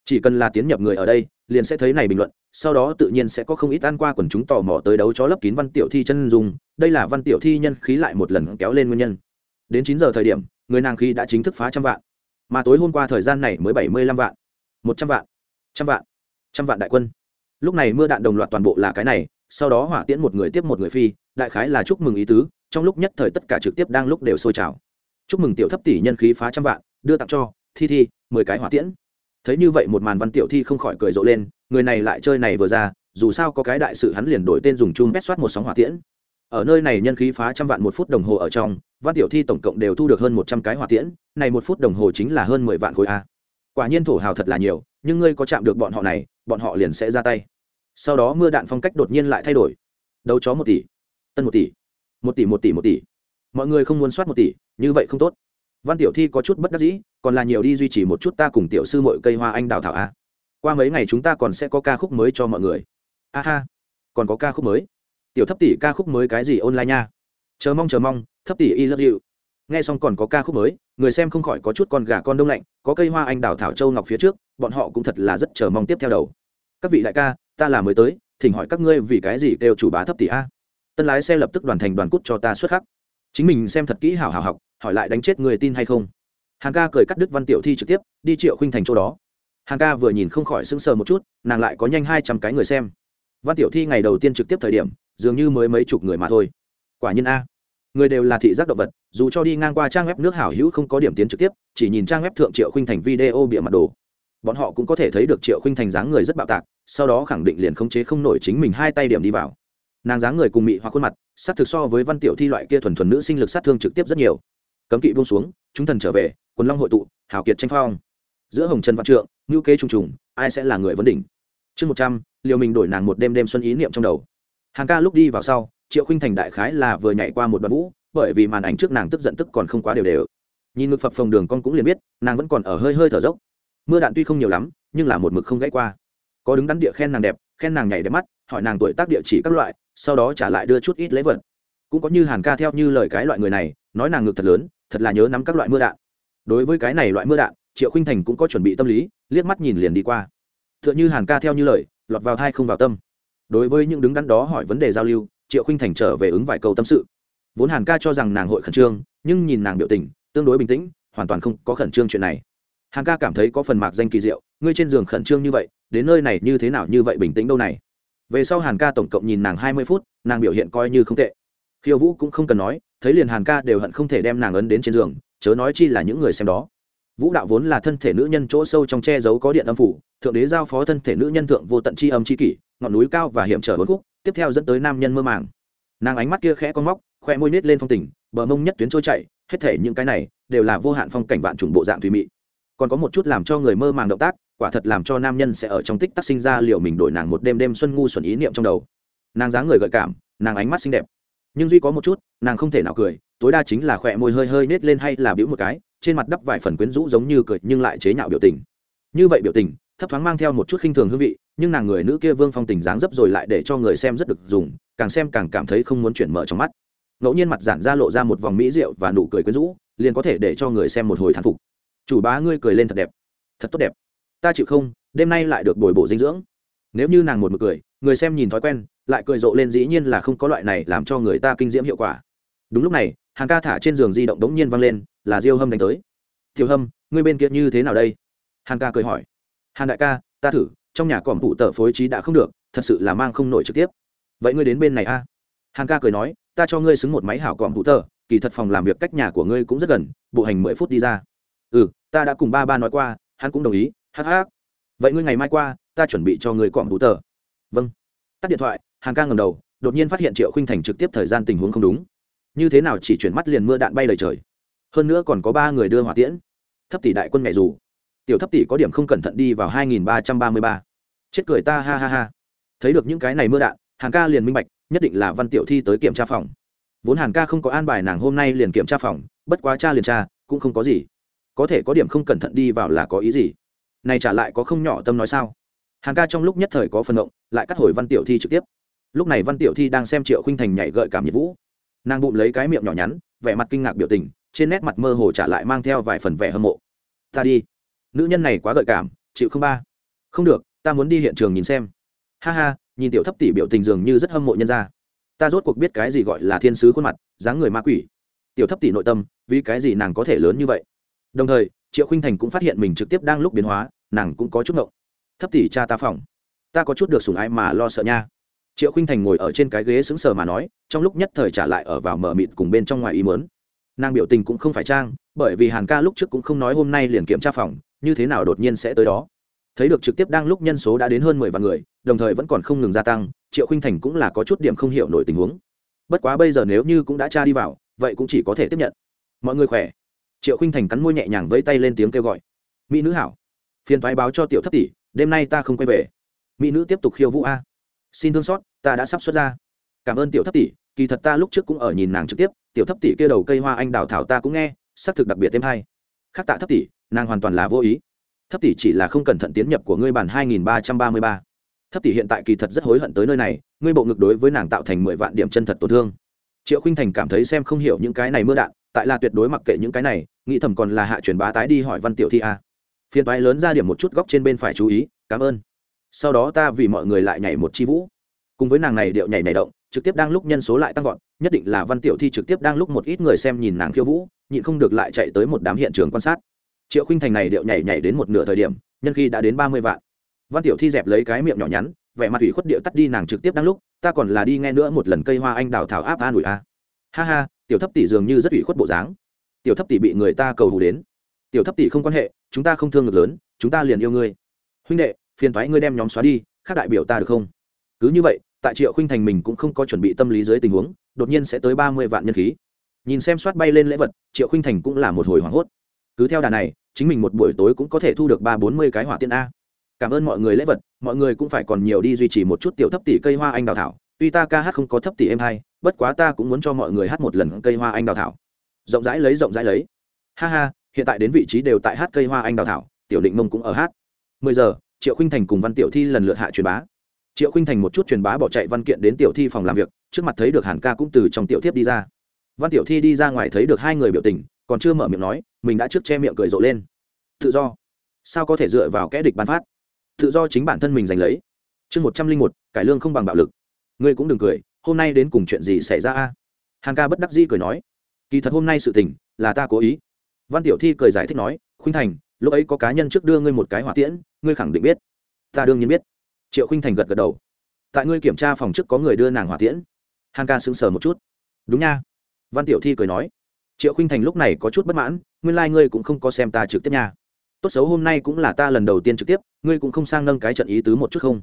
Chỉ cần là tiến nhập người ở đây liền sẽ thấy này bình luận, sau đó tự nhiên sẽ có không ít ăn qua quần chúng tò mò tới đấu chó lấp kín văn tiểu thi chân dùng đây là văn tiểu thi nhân khí lại một lần kéo lên nguyên nhân. Đến chín giờ thời điểm, người nàng khí đã chính thức phá trăm vạn. Mà tối hôm qua thời gian này mới bảy mươi lăm vạn. Một trăm vạn. Trăm vạn. Trăm vạn đại quân. Lúc này mưa đạn đồng loạt toàn bộ là cái này, sau đó hỏa tiễn một người tiếp một người phi, đại khái là chúc mừng ý tứ, trong lúc nhất thời tất cả trực tiếp đang lúc đều sôi trào. Chúc mừng tiểu thấp tỷ nhân khí phá trăm vạn, đưa tặng cho, thi thi, mười cái hỏa tiễn thấy như vậy một màn văn tiểu thi không khỏi cười rộ lên, người này lại chơi này vừa ra, dù sao có cái đại sự hắn liền đổi tên dùng chung bét soát một sóng hỏa tiễn. Ở nơi này nhân khí phá trăm vạn một phút đồng hồ ở trong, văn tiểu thi tổng cộng đều thu được hơn một trăm cái hỏa tiễn, này một phút đồng hồ chính là hơn mười vạn khối a. Quả nhiên thổ hào thật là nhiều, nhưng ngươi có chạm được bọn họ này, bọn họ liền sẽ ra tay. Sau đó mưa đạn phong cách đột nhiên lại thay đổi. Đấu chó một tỷ, tân một tỷ một tỷ một tỷ một tỷ. Mọi người không muốn soát một tỷ, như vậy không tốt. Văn tiểu thi có chút bất đắc dĩ còn là nhiều đi duy trì một chút ta cùng tiểu sư mội cây hoa anh đào thảo a. Qua mấy ngày chúng ta còn sẽ có ca khúc mới cho mọi người. A ha, còn có ca khúc mới. Tiểu thấp tỷ ca khúc mới cái gì online nha? Chờ mong chờ mong, thấp tỷ y love you. Nghe xong còn có ca khúc mới, người xem không khỏi có chút con gà con đông lạnh, có cây hoa anh đào thảo châu ngọc phía trước, bọn họ cũng thật là rất chờ mong tiếp theo đầu. Các vị đại ca, ta là mới tới, thỉnh hỏi các ngươi vì cái gì đều chủ bá thấp tỷ a? Tân lái xe lập tức đoàn thành đoàn cút cho ta xuất khắc. Chính mình xem thật kỹ hảo hảo học, hỏi lại đánh chết người tin hay không? Hàn ca cười cắt đứt văn tiểu thi trực tiếp, đi triệu khinh thành chỗ đó. Hàn ca vừa nhìn không khỏi sững sờ một chút, nàng lại có nhanh hai trăm cái người xem. Văn tiểu thi ngày đầu tiên trực tiếp thời điểm, dường như mới mấy chục người mà thôi. Quả nhiên a, người đều là thị giác động vật, dù cho đi ngang qua trang web nước hảo hữu không có điểm tiến trực tiếp, chỉ nhìn trang web thượng triệu khinh thành video bịa mặt đồ. Bọn họ cũng có thể thấy được triệu khinh thành dáng người rất bạo tạc, sau đó khẳng định liền khống chế không nổi chính mình hai tay điểm đi vào. Nàng dáng người cùng mị hoặc khuôn mặt sát thực so với văn tiểu thi loại kia thuần thuần nữ sinh lực sát thương trực tiếp rất nhiều cấm kỵ buông xuống, chúng thần trở về, quần long hội tụ, hào kiệt tranh phong. Giữa hồng trần văn trượng ngữ kế trùng trùng, ai sẽ là người vấn đỉnh? Chương một trăm liều mình đổi nàng một đêm đêm xuân ý niệm trong đầu. Hàng ca lúc đi vào sau, triệu khinh thành đại khái là vừa nhảy qua một đoạn vũ, bởi vì màn ảnh trước nàng tức giận tức còn không quá đều đều. Nhìn ngực phập phồng đường con cũng liền biết, nàng vẫn còn ở hơi hơi thở dốc. Mưa đạn tuy không nhiều lắm, nhưng là một mực không gãy qua. Có đứng đắn địa khen nàng đẹp, khen nàng nhảy đẹp mắt, hỏi nàng tuổi tác địa chỉ các loại, sau đó trả lại đưa chút ít lễ vật cũng có như hàn ca theo như lời cái loại người này, nói nàng ngực thật lớn, thật là nhớ nắm các loại mưa đạn. Đối với cái này loại mưa đạn, triệu khinh thành cũng có chuẩn bị tâm lý, liếc mắt nhìn liền đi qua. T h ư ợ n h ư hàn ca theo như lời, lọt vào thai không vào tâm. Đối với những đứng đắn đó hỏi vấn đề giao lưu, triệu khinh thành trở về ứng vài câu tâm sự. Vốn hàn ca cho rằng nàng hội khẩn trương, nhưng nhìn nàng biểu tình, tương đối bình tĩnh, hoàn toàn không có khẩn trương chuyện này. Hàn ca cảm thấy có phần mạc danh kỳ diệu, ngươi trên giường khẩn trương như vậy, đến nơi này như thế nào như vậy bình tĩnh đâu này. Về sau hàn ca tổng cộng nhìn nàng hai mươi phút, nàng biểu hiện coi như không tệ khiêu vũ cũng không cần nói, thấy liền hàn ca đều hận không thể đem nàng ấn đến trên giường, chớ nói chi là những người xem đó. Vũ đạo vốn là thân thể nữ nhân chỗ sâu trong che giấu có điện âm phủ, thượng đế giao phó thân thể nữ nhân thượng vô tận chi âm chi kỷ, ngọn núi cao và hiểm trở bốn khúc, tiếp theo dẫn tới nam nhân mơ màng. Nàng ánh mắt kia khẽ con móc, khoe môi nít lên phong tình, bờ mông nhất tuyến trôi chạy hết thể những cái này đều là vô hạn phong cảnh vạn trùng bộ dạng thùy mị. Còn có một chút làm cho người mơ màng động tác, quả thật làm cho nam nhân sẽ ở trong tích tắc sinh ra liệu mình đổi nàng một đêm đêm xuân ngu xuẩn ý niệm trong đầu. Nàng dáng người gợi cảm, nàng ánh mắt xinh đẹp nhưng duy có một chút, nàng không thể nào cười, tối đa chính là khỏe môi hơi hơi nết lên hay là biểu một cái, trên mặt đắp vài phần quyến rũ giống như cười nhưng lại chế nhạo biểu tình. Như vậy biểu tình, thấp thoáng mang theo một chút khinh thường hương vị, nhưng nàng người nữ kia vương phong tình dáng dấp rồi lại để cho người xem rất được dùng, càng xem càng cảm thấy không muốn chuyển mở trong mắt. Ngẫu nhiên mặt giản ra lộ ra một vòng mỹ rượu và nụ cười quyến rũ, liền có thể để cho người xem một hồi thán phục. Chủ bá ngươi cười lên thật đẹp, thật tốt đẹp. Ta chịu không, đêm nay lại được bồi bổ dinh dưỡng. Nếu như nàng một mực cười, người xem nhìn thói quen lại cười rộ lên dĩ nhiên là không có loại này làm cho người ta kinh diễm hiệu quả. Đúng lúc này, hàng ca thả trên giường di động đống nhiên văng lên, là diêu hâm đánh tới. Thiều hâm, ngươi bên kia như thế nào đây? Hàn ca cười hỏi. Hàn đại ca, ta thử, trong nhà còm phụ tờ phối trí đã không được, thật sự là mang không nổi trực tiếp. Vậy ngươi đến bên này a. À? hàn ca cười nói, ta cho ngươi xứng một máy hảo còm phụ tờ, kỳ thật phòng làm việc cách nhà của ngươi cũng rất gần, bộ hành mười phút đi ra. Ừ ta đã cùng ba ba nói qua, hắn cũng đồng ý hắc hắc vậy ngươi ngày mai qua, ta chuẩn bị cho ngươi còm phụ tờ. Vâng. Tắt điện thoại Hàng ca ngầm đầu, đột nhiên phát hiện triệu khinh thành trực tiếp thời gian tình huống không đúng. Như thế nào chỉ chuyển mắt liền mưa đạn bay lời trời? Hơn nữa còn có ba người đưa hỏa tiễn. Thấp tỷ đại quân mẹ dù. Tiểu thấp tỷ có điểm không cẩn thận đi vào hai nghìn ba trăm ba mươi ba. Chết cười ta, ha ha ha. Thấy được những cái này mưa đạn, hàng ca liền minh bạch, nhất định là văn tiểu thi tới kiểm tra phòng. Vốn hàn ca không có an bài nàng hôm nay liền kiểm tra phòng, bất quá cha liền tra, cũng không có gì. Có thể có điểm không cẩn thận đi vào là có ý gì? Này trả lại có không nhỏ tâm nói sao? Hàn ca trong lúc nhất thời có phần động lại cắt hồi văn tiểu thi trực tiếp lúc này văn tiểu thi đang xem triệu khinh thành nhảy gợi cảm nhiệt vũ. Nàng bụng lấy cái miệng nhỏ nhắn, vẻ mặt kinh ngạc biểu tình, trên nét mặt mơ hồ trả lại mang theo vài phần vẻ hâm mộ. Ta đi. Nữ nhân này quá gợi cảm chịu không ba. Không được, ta muốn đi hiện trường nhìn xem. Ha ha, nhìn tiểu thấp tỷ biểu tình dường như rất hâm mộ nhân ra ta rốt cuộc biết cái gì gọi là thiên sứ khuôn mặt, dáng người ma quỷ. Tiểu thấp tỷ nội tâm, vì cái gì nàng có thể lớn như vậy? Đồng thời, triệu khinh thành cũng phát hiện mình trực tiếp đang lúc biến hóa, nàng cũng có chút ngộng. Thấp tỷ cha ta phòng, ta có chút được sùng ái mà lo sợ nha triệu khinh thành ngồi ở trên cái ghế xứng sờ mà nói, trong lúc nhất thời trả lại ở vào mở mịt cùng bên trong ngoài ý mớn nàng biểu tình cũng không phải trang, bởi vì hàn ca lúc trước cũng không nói hôm nay liền kiểm tra phòng, như thế nào đột nhiên sẽ tới đó. Thấy được trực tiếp đang lúc nhân số đã đến hơn mười vạn người, đồng thời vẫn còn không ngừng gia tăng, triệu khinh thành cũng là có chút điểm không hiểu nổi tình huống. Bất quá bây giờ nếu như cũng đã tra đi vào, vậy cũng chỉ có thể tiếp nhận. Mọi người khỏe. Triệu khinh thành cắn môi nhẹ nhàng vẫy tay lên tiếng kêu gọi. Mỹ nữ hảo. Phiền thoái báo cho tiểu thất tỷ, đêm nay ta không quay về. Mỹ nữ tiếp tục khiêu vũ a xin thương xót, ta đã sắp xuất ra. Cảm ơn tiểu thất tỷ, kỳ thật ta lúc trước cũng ở nhìn nàng trực tiếp, tiểu thất tỷ kêu đầu cây hoa anh đào thảo ta cũng nghe, xác thực đặc biệt thêm hay. Khác tạ thất tỷ, nàng hoàn toàn là vô ý. Thất tỷ chỉ là không cẩn thận tiến nhập của ngươi bản hai nghìn ba trăm ba mươi ba. Thất tỷ hiện tại kỳ thật rất hối hận tới nơi này, ngươi bộ ngực đối với nàng tạo thành mười vạn điểm chân thật tổn thương. Triệu khinh thành cảm thấy xem không hiểu những cái này mưa đạn, tại là tuyệt đối mặc kệ những cái này, nghĩ thầm còn là hạ truyền bá tái đi hỏi văn tiểu thi a. Phiền toái lớn ra điểm một chút góc trên bên phải chú ý, cảm ơn sau đó ta vì mọi người lại nhảy một chi vũ. Cùng với nàng này điệu nhảy nhảy động, trực tiếp đang lúc nhân số lại tăng vọt, nhất định là văn tiểu thi trực tiếp đang lúc một ít người xem nhìn nàng khiêu vũ, nhịn không được lại chạy tới một đám hiện trường quan sát. Triệu khinh thành này điệu nhảy nhảy đến một nửa thời điểm, nhân khi đã đến ba mươi vạn. Văn tiểu thi dẹp lấy cái miệng nhỏ nhắn, vẻ mặt ủy khuất điệu tắt đi nàng trực tiếp đang lúc, ta còn là đi nghe nữa một lần cây hoa anh đào thảo áp an ủi a. Ha ha, tiểu thấp tỷ dường như rất ủy khuất bộ dáng. Tiểu thấp tỷ bị người ta cầu hù đến. Tiểu thấp tỷ không quan hệ, chúng ta không thương ngược lớn, chúng ta liền yêu ngươi. Huynh đệ phiền thoái ngươi đem nhóm xóa đi, khác đại biểu ta được không? Cứ như vậy, tại triệu khinh thành mình cũng không có chuẩn bị tâm lý dưới tình huống, đột nhiên sẽ tới ba mươi vạn nhân khí. Nhìn xem soát bay lên lễ vật, triệu khinh thành cũng là một hồi hoảng hốt. Cứ theo đà này, chính mình một buổi tối cũng có thể thu được ba bốn mươi cái hỏa tiên a. Cảm ơn mọi người lễ vật, mọi người cũng phải còn nhiều đi duy trì một chút tiểu thấp tỷ cây hoa anh đào thảo. Tuy ta ca hát không có thấp tỷ em hay, bất quá ta cũng muốn cho mọi người hát một lần cây hoa anh đào thảo. Rộng rãi lấy, rộng rãi lấy. Ha ha, hiện tại đến vị trí đều tại hát cây hoa anh đào thảo, tiểu định mông cũng ở hát. mười giờ triệu khinh thành cùng văn tiểu thi lần lượt hạ truyền bá. Triệu khinh thành một chút truyền bá bỏ chạy văn kiện đến tiểu thi phòng làm việc, trước mặt thấy được hàn ca cũng từ trong tiểu thiếp đi ra. Văn tiểu thi đi ra ngoài thấy được hai người biểu tình, còn chưa mở miệng nói, mình đã trước che miệng cười rộ lên. Tự do. Sao có thể dựa vào kẽ địch bán phát? Tự do chính bản thân mình giành lấy. Chương một trăm linh một, cải lương không bằng bạo lực. Ngươi cũng đừng cười, hôm nay đến cùng chuyện gì xảy ra a? Hàn ca bất đắc dĩ cười nói, kỳ thật hôm nay sự tình là ta cố ý. Văn tiểu thi cười giải thích nói, khuynh thành lúc ấy có cá nhân trước đưa ngươi một cái hỏa tiễn, ngươi khẳng định biết. Ta đương nhiên biết. Triệu khuynh thành gật gật đầu. Tại ngươi kiểm tra phòng trước có người đưa nàng hỏa tiễn. Hàn ca sững sờ một chút. Đúng nha. Văn tiểu thi cười nói. Triệu khuynh thành lúc này có chút bất mãn, nguyên lai、like、ngươi cũng không có xem ta trực tiếp nha. Tốt xấu hôm nay cũng là ta lần đầu tiên trực tiếp, ngươi cũng không sang nâng cái trận ý tứ một chút không?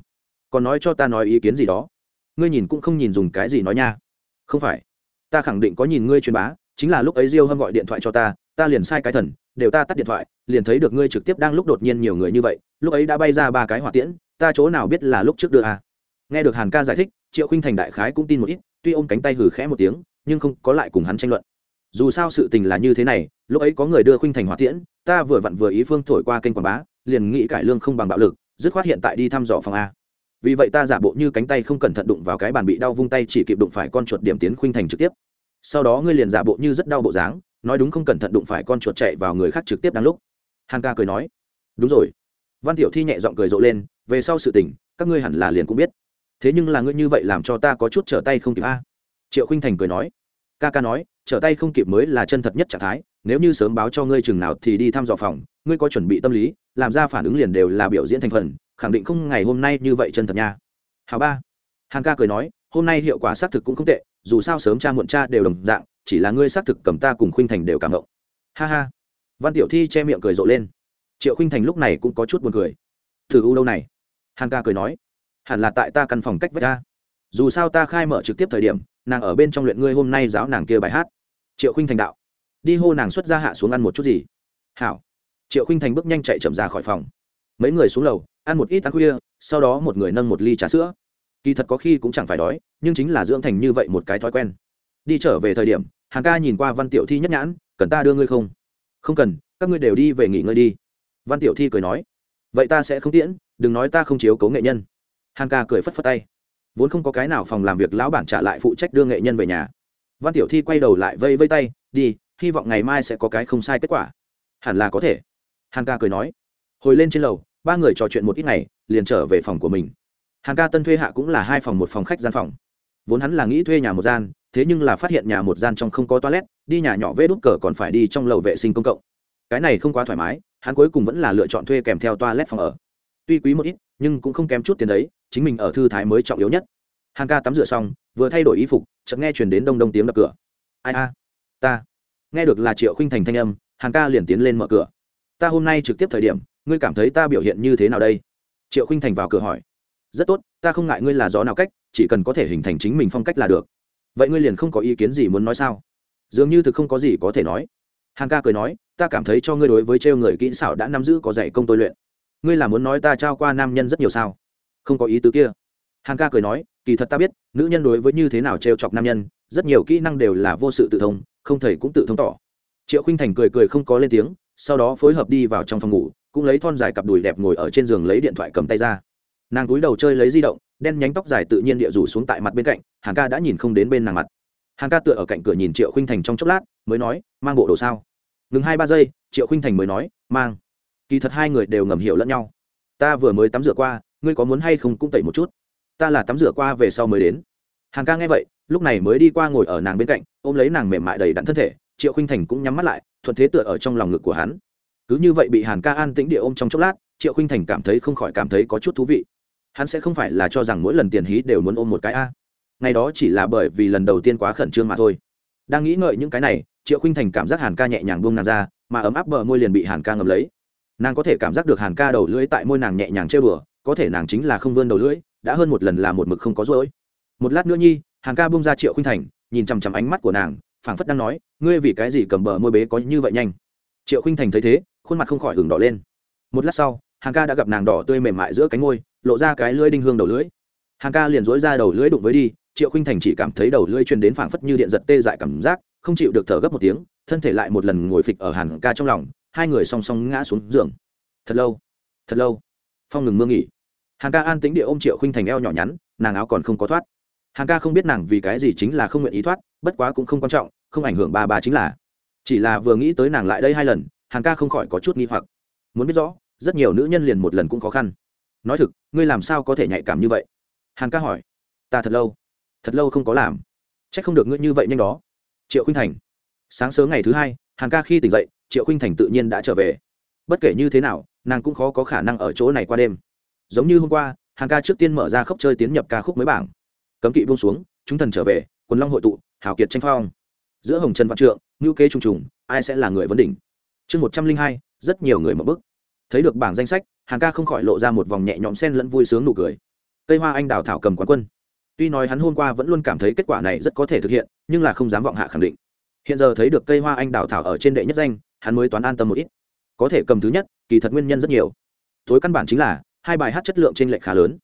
Còn nói cho ta nói ý kiến gì đó. Ngươi nhìn cũng không nhìn dùng cái gì nói nha. Không phải. Ta khẳng định có nhìn ngươi truyền bá, chính là lúc ấy diêu hâm gọi điện thoại cho ta ta liền sai cái thần đều ta tắt điện thoại, liền thấy được ngươi trực tiếp đang lúc đột nhiên nhiều người như vậy, lúc ấy đã bay ra ba cái hỏa tiễn, ta chỗ nào biết là lúc trước đưa à. nghe được hàn ca giải thích, triệu khinh thành đại khái cũng tin một ít, tuy ôm cánh tay hử khẽ một tiếng, nhưng không có lại cùng hắn tranh luận. Dù sao sự tình là như thế này, lúc ấy có người đưa khinh thành hỏa tiễn, ta vừa vặn vừa ý phương thổi qua kênh quảng bá, liền nghĩ cải lương không bằng bạo lực, dứt khoát hiện tại đi thăm dò phòng a. Vì vậy ta giả bộ như cánh tay không cẩn thận đụng vào cái bàn bị đau vung tay chỉ kịp đụng phải con chuột điểm tiến khuynh thành trực tiếp. Sau đó ngươi liền giả bộ như rất đau bộ dáng nói đúng không cẩn thận đụng phải con chuột chạy vào người khác trực tiếp đang lúc. Hàn ca cười nói, đúng rồi. Văn tiểu thi nhẹ giọng cười rộ lên, về sau sự tình, các ngươi hẳn là liền cũng biết. Thế nhưng là ngươi như vậy làm cho ta có chút trở tay không kịp a. Triệu khinh thành cười nói, ca ca nói, trở tay không kịp mới là chân thật nhất trạng thái, nếu như sớm báo cho ngươi chừng nào thì đi thăm dò phòng, ngươi có chuẩn bị tâm lý, làm ra phản ứng liền đều là biểu diễn thành phần, khẳng định không ngày hôm nay như vậy chân thật nha. Hào ba. Hằng ca cười nói, hôm nay hiệu quả xác thực cũng không tệ, dù sao sớm cha muộn cha đều đồng dạng chỉ là ngươi xác thực cầm ta cùng khuynh thành đều cảm động. Ha ha. Văn tiểu thi che miệng cười rộ lên. Triệu khuynh thành lúc này cũng có chút buồn cười. Thử u đâu này? Hàn ca cười nói. Hẳn là tại ta căn phòng cách vách ta. Dù sao ta khai mở trực tiếp thời điểm, nàng ở bên trong luyện ngươi hôm nay giáo nàng kia bài hát. Triệu khuynh thành đạo. Đi hô nàng xuất ra hạ xuống ăn một chút gì. Hảo. Triệu khinh thành bước nhanh chạy chậm ra khỏi phòng. Mấy người xuống lầu, ăn một ít ăn khuya, sau đó một người nâng một ly trà sữa. Kỳ thật có khi cũng chẳng phải đói, nhưng chính là dưỡng thành như vậy một cái thói quen đi trở về thời điểm, hàng ca nhìn qua văn tiểu thi nhất nhãn, cần ta đưa ngươi không? Không cần, các ngươi đều đi về nghỉ ngơi đi. Văn tiểu thi cười nói, vậy ta sẽ không tiễn, đừng nói ta không chiếu cấu nghệ nhân. Hàng ca cười phất phất tay, vốn không có cái nào phòng làm việc lão bản trả lại phụ trách đưa nghệ nhân về nhà. Văn tiểu thi quay đầu lại vây vây tay, đi, hy vọng ngày mai sẽ có cái không sai kết quả. Hẳn là có thể. Hàn ca cười nói, hồi lên trên lầu, ba người trò chuyện một ít ngày, liền trở về phòng của mình. Hàn ca tân thuê hạ cũng là hai phòng, một phòng khách gian phòng vốn hắn là nghĩ thuê nhà một gian, thế nhưng là phát hiện nhà một gian trong không có toilet, đi nhà nhỏ vê đút cờ còn phải đi trong lầu vệ sinh công cộng. Cái này không quá thoải mái, hắn cuối cùng vẫn là lựa chọn thuê kèm theo toilet phòng ở. Tuy quý một ít, nhưng cũng không kém chút tiền đấy, chính mình ở thư thái mới trọng yếu nhất. Hằng ca tắm rửa xong, vừa thay đổi y phục, chợt nghe chuyển đến đông đông tiếng đập cửa. Ai a? Ta. Nghe được là triệu khinh thành thanh âm Hằng ca liền tiến lên mở cửa. Ta hôm nay trực tiếp thời điểm, ngươi cảm thấy ta biểu hiện như thế nào đây? Triệu khinh thành vào cửa hỏi. Rất tốt, ta không ngại ngươi là gió nào cách chỉ cần có thể hình thành chính mình phong cách là được. Vậy ngươi liền không có ý kiến gì muốn nói sao? Dường như thực không có gì có thể nói. Hàn ca cười nói, ta cảm thấy cho ngươi đối với trêu người kỹ xảo đã nắm giữ có dạy công tôi luyện. Ngươi là muốn nói ta trao qua nam nhân rất nhiều sao? Không có ý tứ kia. Hàn ca cười nói, kỳ thật ta biết, nữ nhân đối với như thế nào trêu chọc nam nhân, rất nhiều kỹ năng đều là vô sự tự thông, không thầy cũng tự thông tỏ. Triệu khinh thành cười cười không có lên tiếng, sau đó phối hợp đi vào trong phòng ngủ, cũng lấy thon dài cặp đùi đẹp ngồi ở trên giường lấy điện thoại cầm tay ra nàng cúi đầu chơi lấy di động, đen nhánh tóc dài tự nhiên địa rủ xuống tại mặt bên cạnh, hàng ca đã nhìn không đến bên nàng mặt. Hàng ca tựa ở cạnh cửa nhìn triệu khinh thành trong chốc lát, mới nói, mang bộ đồ sao? Ngừng hai ba giây, triệu khinh thành mới nói, mang. Kỳ thật hai người đều ngầm hiểu lẫn nhau. Ta vừa mới tắm rửa qua, ngươi có muốn hay không cũng tẩy một chút? Ta là tắm rửa qua về sau mới đến. Hàng ca nghe vậy, lúc này mới đi qua ngồi ở nàng bên cạnh, ôm lấy nàng mềm mại đầy đặn thân thể, triệu khinh thành cũng nhắm mắt lại, thuận thế tựa ở trong lòng ngực của hắn. Cứ như vậy bị hàn ca an tĩnh địa ôm trong chốc lát, triệu khinh thành cảm thấy không khỏi cảm thấy có chút thú vị hắn sẽ không phải là cho rằng mỗi lần tiền hí đều muốn ôm một cái a. Ngày đó chỉ là bởi vì lần đầu tiên quá khẩn trương mà thôi. Đang nghĩ ngợi những cái này, triệu khinh thành cảm giác hàn ca nhẹ nhàng buông nàng ra, mà ấm áp bờ môi liền bị hàn ca ngầm lấy. Nàng có thể cảm giác được hàn ca đầu lưỡi tại môi nàng nhẹ nhàng chơi bừa có thể nàng chính là không vươn đầu lưỡi, đã hơn một lần là một mực không có rỗi. Một lát nữa nhi, hàn ca bung ra triệu khinh thành, nhìn chằm chằm ánh mắt của nàng, phảng phất đang nói, ngươi vì cái gì cầm bờ môi bế có như vậy nhanh? Triệu khinh thành thấy thế, khuôn mặt không khỏi hừng đỏ lên. Một lát sau, hàn ca đã gặp nàng đỏ tươi mềm mại giữa cánh môi lộ ra cái lưỡi đinh hương đầu lưỡi. Hàng ca liền dối ra đầu lưỡi đụng với đi, triệu khinh thành chỉ cảm thấy đầu lưỡi truyền đến phảng phất như điện giật tê dại cảm giác, không chịu được thở gấp một tiếng, thân thể lại một lần ngồi phịch ở hàng ca trong lòng, hai người song song ngã xuống giường. Thật lâu thật lâu. Phong ngừng mưa nghỉ. Hàng ca an tĩnh địa ôm triệu khinh thành eo nhỏ nhắn, nàng áo còn không có thoát. Hàng ca không biết nàng vì cái gì chính là không nguyện ý thoát, bất quá cũng không quan trọng, không ảnh hưởng ba ba chính là. Chỉ là vừa nghĩ tới nàng lại đây hai lần, hàng ca không khỏi có chút nghi hoặc. Muốn biết rõ, rất nhiều nữ nhân liền một lần cũng khó khăn nói thực, ngươi làm sao có thể nhạy cảm như vậy? Hàn ca hỏi. Ta thật lâu thật lâu không có làm. C h ắ c không được ngươi như vậy nhanh đó. Triệu khinh thành. Sáng sớm ngày thứ hai, Hàn ca khi tỉnh dậy, triệu khinh thành tự nhiên đã trở về. Bất kể như thế nào, nàng cũng khó có khả năng ở chỗ này qua đêm. Giống như hôm qua, Hàn ca trước tiên mở ra khốc chơi tiến nhập ca khúc mới bảng. Cấm kỵ buông xuống, chúng thần trở về, quần long hội tụ, hào kiệt tranh phong. Giữa hồng trần văn trượng ngữ kế trùng trùng, ai sẽ là người vấn đỉnh? Chương một trăm linh hai, rất nhiều người mở bức. Thấy được bảng danh sách hàng ca không khỏi lộ ra một vòng nhẹ nhõm sen lẫn vui sướng nụ cười. Cây hoa anh đào thảo cầm quán quân. Tuy nói hắn hôm qua vẫn luôn cảm thấy kết quả này rất có thể thực hiện, nhưng là không dám vọng hạ khẳng định. Hiện giờ thấy được cây hoa anh đào thảo ở trên đệ nhất danh, hắn mới toán an tâm một ít. Có thể cầm thứ nhất, kỳ thật nguyên nhân rất nhiều. Tối căn bản chính là, hai bài hát chất lượng trên lệch khá lớn.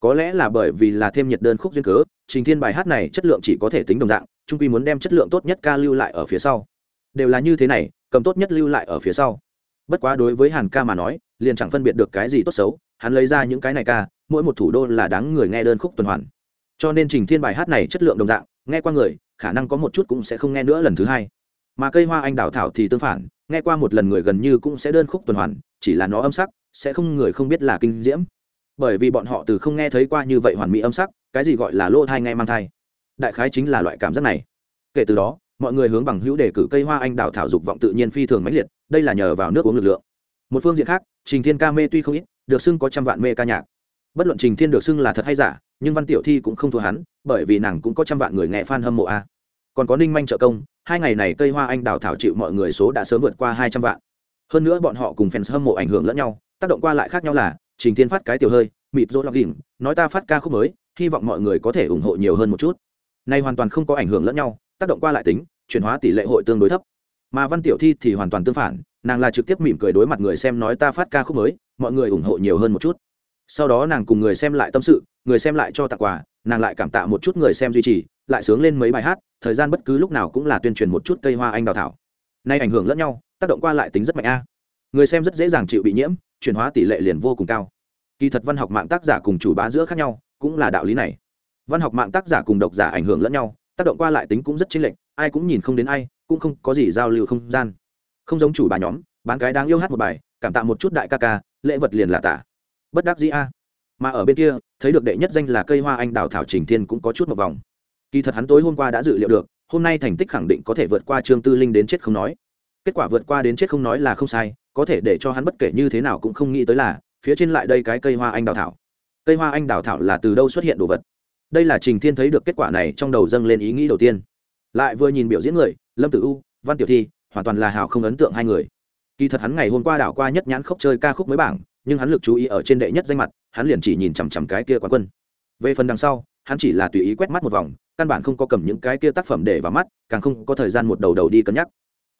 Có lẽ là bởi vì là thêm nhiệt đơn khúc duyên cớ, trình thiên bài hát này chất lượng chỉ có thể tính đồng dạng trung quy muốn đem chất lượng tốt nhất ca lưu lại ở phía sau. Đều là như thế này, cầm tốt nhất lưu lại ở phía sau. Bất quá đối với hàn ca mà nói liền chẳng phân biệt được cái gì tốt xấu, hắn lấy ra những cái này ca, mỗi một thủ đô là đáng người nghe đơn khúc tuần hoàn. Cho nên trình thiên bài hát này chất lượng đồng dạng, nghe qua người, khả năng có một chút cũng sẽ không nghe nữa lần thứ hai. Mà cây hoa anh đào thảo thì tương phản, nghe qua một lần người gần như cũng sẽ đơn khúc tuần hoàn, chỉ là nó âm sắc, sẽ không người không biết là kinh diễm. Bởi vì bọn họ từ không nghe thấy qua như vậy hoàn mỹ âm sắc, cái gì gọi là lỗ thai nghe mang thai. Đại khái chính là loại cảm giác này. Kể từ đó, mọi người hướng bằng hữu đề cử cây hoa anh đào thảo dục vọng tự nhiên phi thường mãnh liệt, đây là nhờ vào nước uống lực lượng một phương diện khác, trình thiên ca mê tuy không ít, được xưng có trăm vạn mê ca nhạc. Bất luận trình thiên được xưng là thật hay giả, nhưng văn tiểu thi cũng không thua hắn, bởi vì nàng cũng có trăm vạn người nghe fan hâm mộ a. Còn có ninh manh trợ công, hai ngày này cây hoa anh đào thảo chịu mọi người số đã sớm vượt qua hai trăm vạn. Hơn nữa bọn họ cùng fans hâm mộ ảnh hưởng lẫn nhau, tác động qua lại khác nhau là, trình thiên phát cái tiểu hơi, mịt rỗ lọc đỉnh, nói ta phát ca khúc mới, hy vọng mọi người có thể ủng hộ nhiều hơn một chút. Nay hoàn toàn không có ảnh hưởng lẫn nhau, tác động qua lại tính, chuyển hóa tỷ lệ hội tương đối thấp. Mà văn tiểu thi thì hoàn toàn tương phản nàng là trực tiếp mỉm cười đối mặt người xem nói ta phát ca khúc mới, mọi người ủng hộ nhiều hơn một chút. Sau đó nàng cùng người xem lại tâm sự, người xem lại cho tặng quà, nàng lại cảm tạ một chút người xem duy trì, lại sướng lên mấy bài hát, thời gian bất cứ lúc nào cũng là tuyên truyền một chút cây hoa anh đào thảo. Nay ảnh hưởng lẫn nhau, tác động qua lại tính rất mạnh a. Người xem rất dễ dàng chịu bị nhiễm, chuyển hóa tỷ lệ liền vô cùng cao. Kỳ thật văn học mạng tác giả cùng chủ bá giữa khác nhau, cũng là đạo lý này. Văn học mạng tác giả cùng độc giả ảnh hưởng lẫn nhau, tác động qua lại tính cũng rất chênh lệch, ai cũng nhìn không đến ai, cũng không có gì giao lưu không gian không giống chủ bà nhóm, bán cái đáng yêu hát một bài, cảm tạ một chút đại ca ca, lễ vật liền là tả. Bất đắc dĩ a. Mà ở bên kia, thấy được đệ nhất danh là cây hoa anh đào thảo trình thiên cũng có chút một vòng. Kỳ thật hắn tối hôm qua đã dự liệu được, hôm nay thành tích khẳng định có thể vượt qua trương tư linh đến chết không nói. Kết quả vượt qua đến chết không nói là không sai, có thể để cho hắn bất kể như thế nào cũng không nghĩ tới là, phía trên lại đây cái cây hoa anh đào thảo. Cây hoa anh đào thảo là từ đâu xuất hiện đồ vật? Đây là trình thiên thấy được kết quả này trong đầu dâng lên ý nghĩ đầu tiên. Lại vừa nhìn biểu diễn người, lâm tử u, văn tiểu thi hoàn toàn là hào không ấn tượng hai người. Kỳ thật hắn ngày hôm qua đảo qua nhất nhãn khốc chơi ca khúc mới bảng, nhưng hắn lực chú ý ở trên đệ nhất danh mặt, hắn liền chỉ nhìn chằm chằm cái kia quán quân. Về phần đằng sau, hắn chỉ là tùy ý quét mắt một vòng, căn bản không có cầm những cái kia tác phẩm để vào mắt, càng không có thời gian một đầu đầu đi cân nhắc.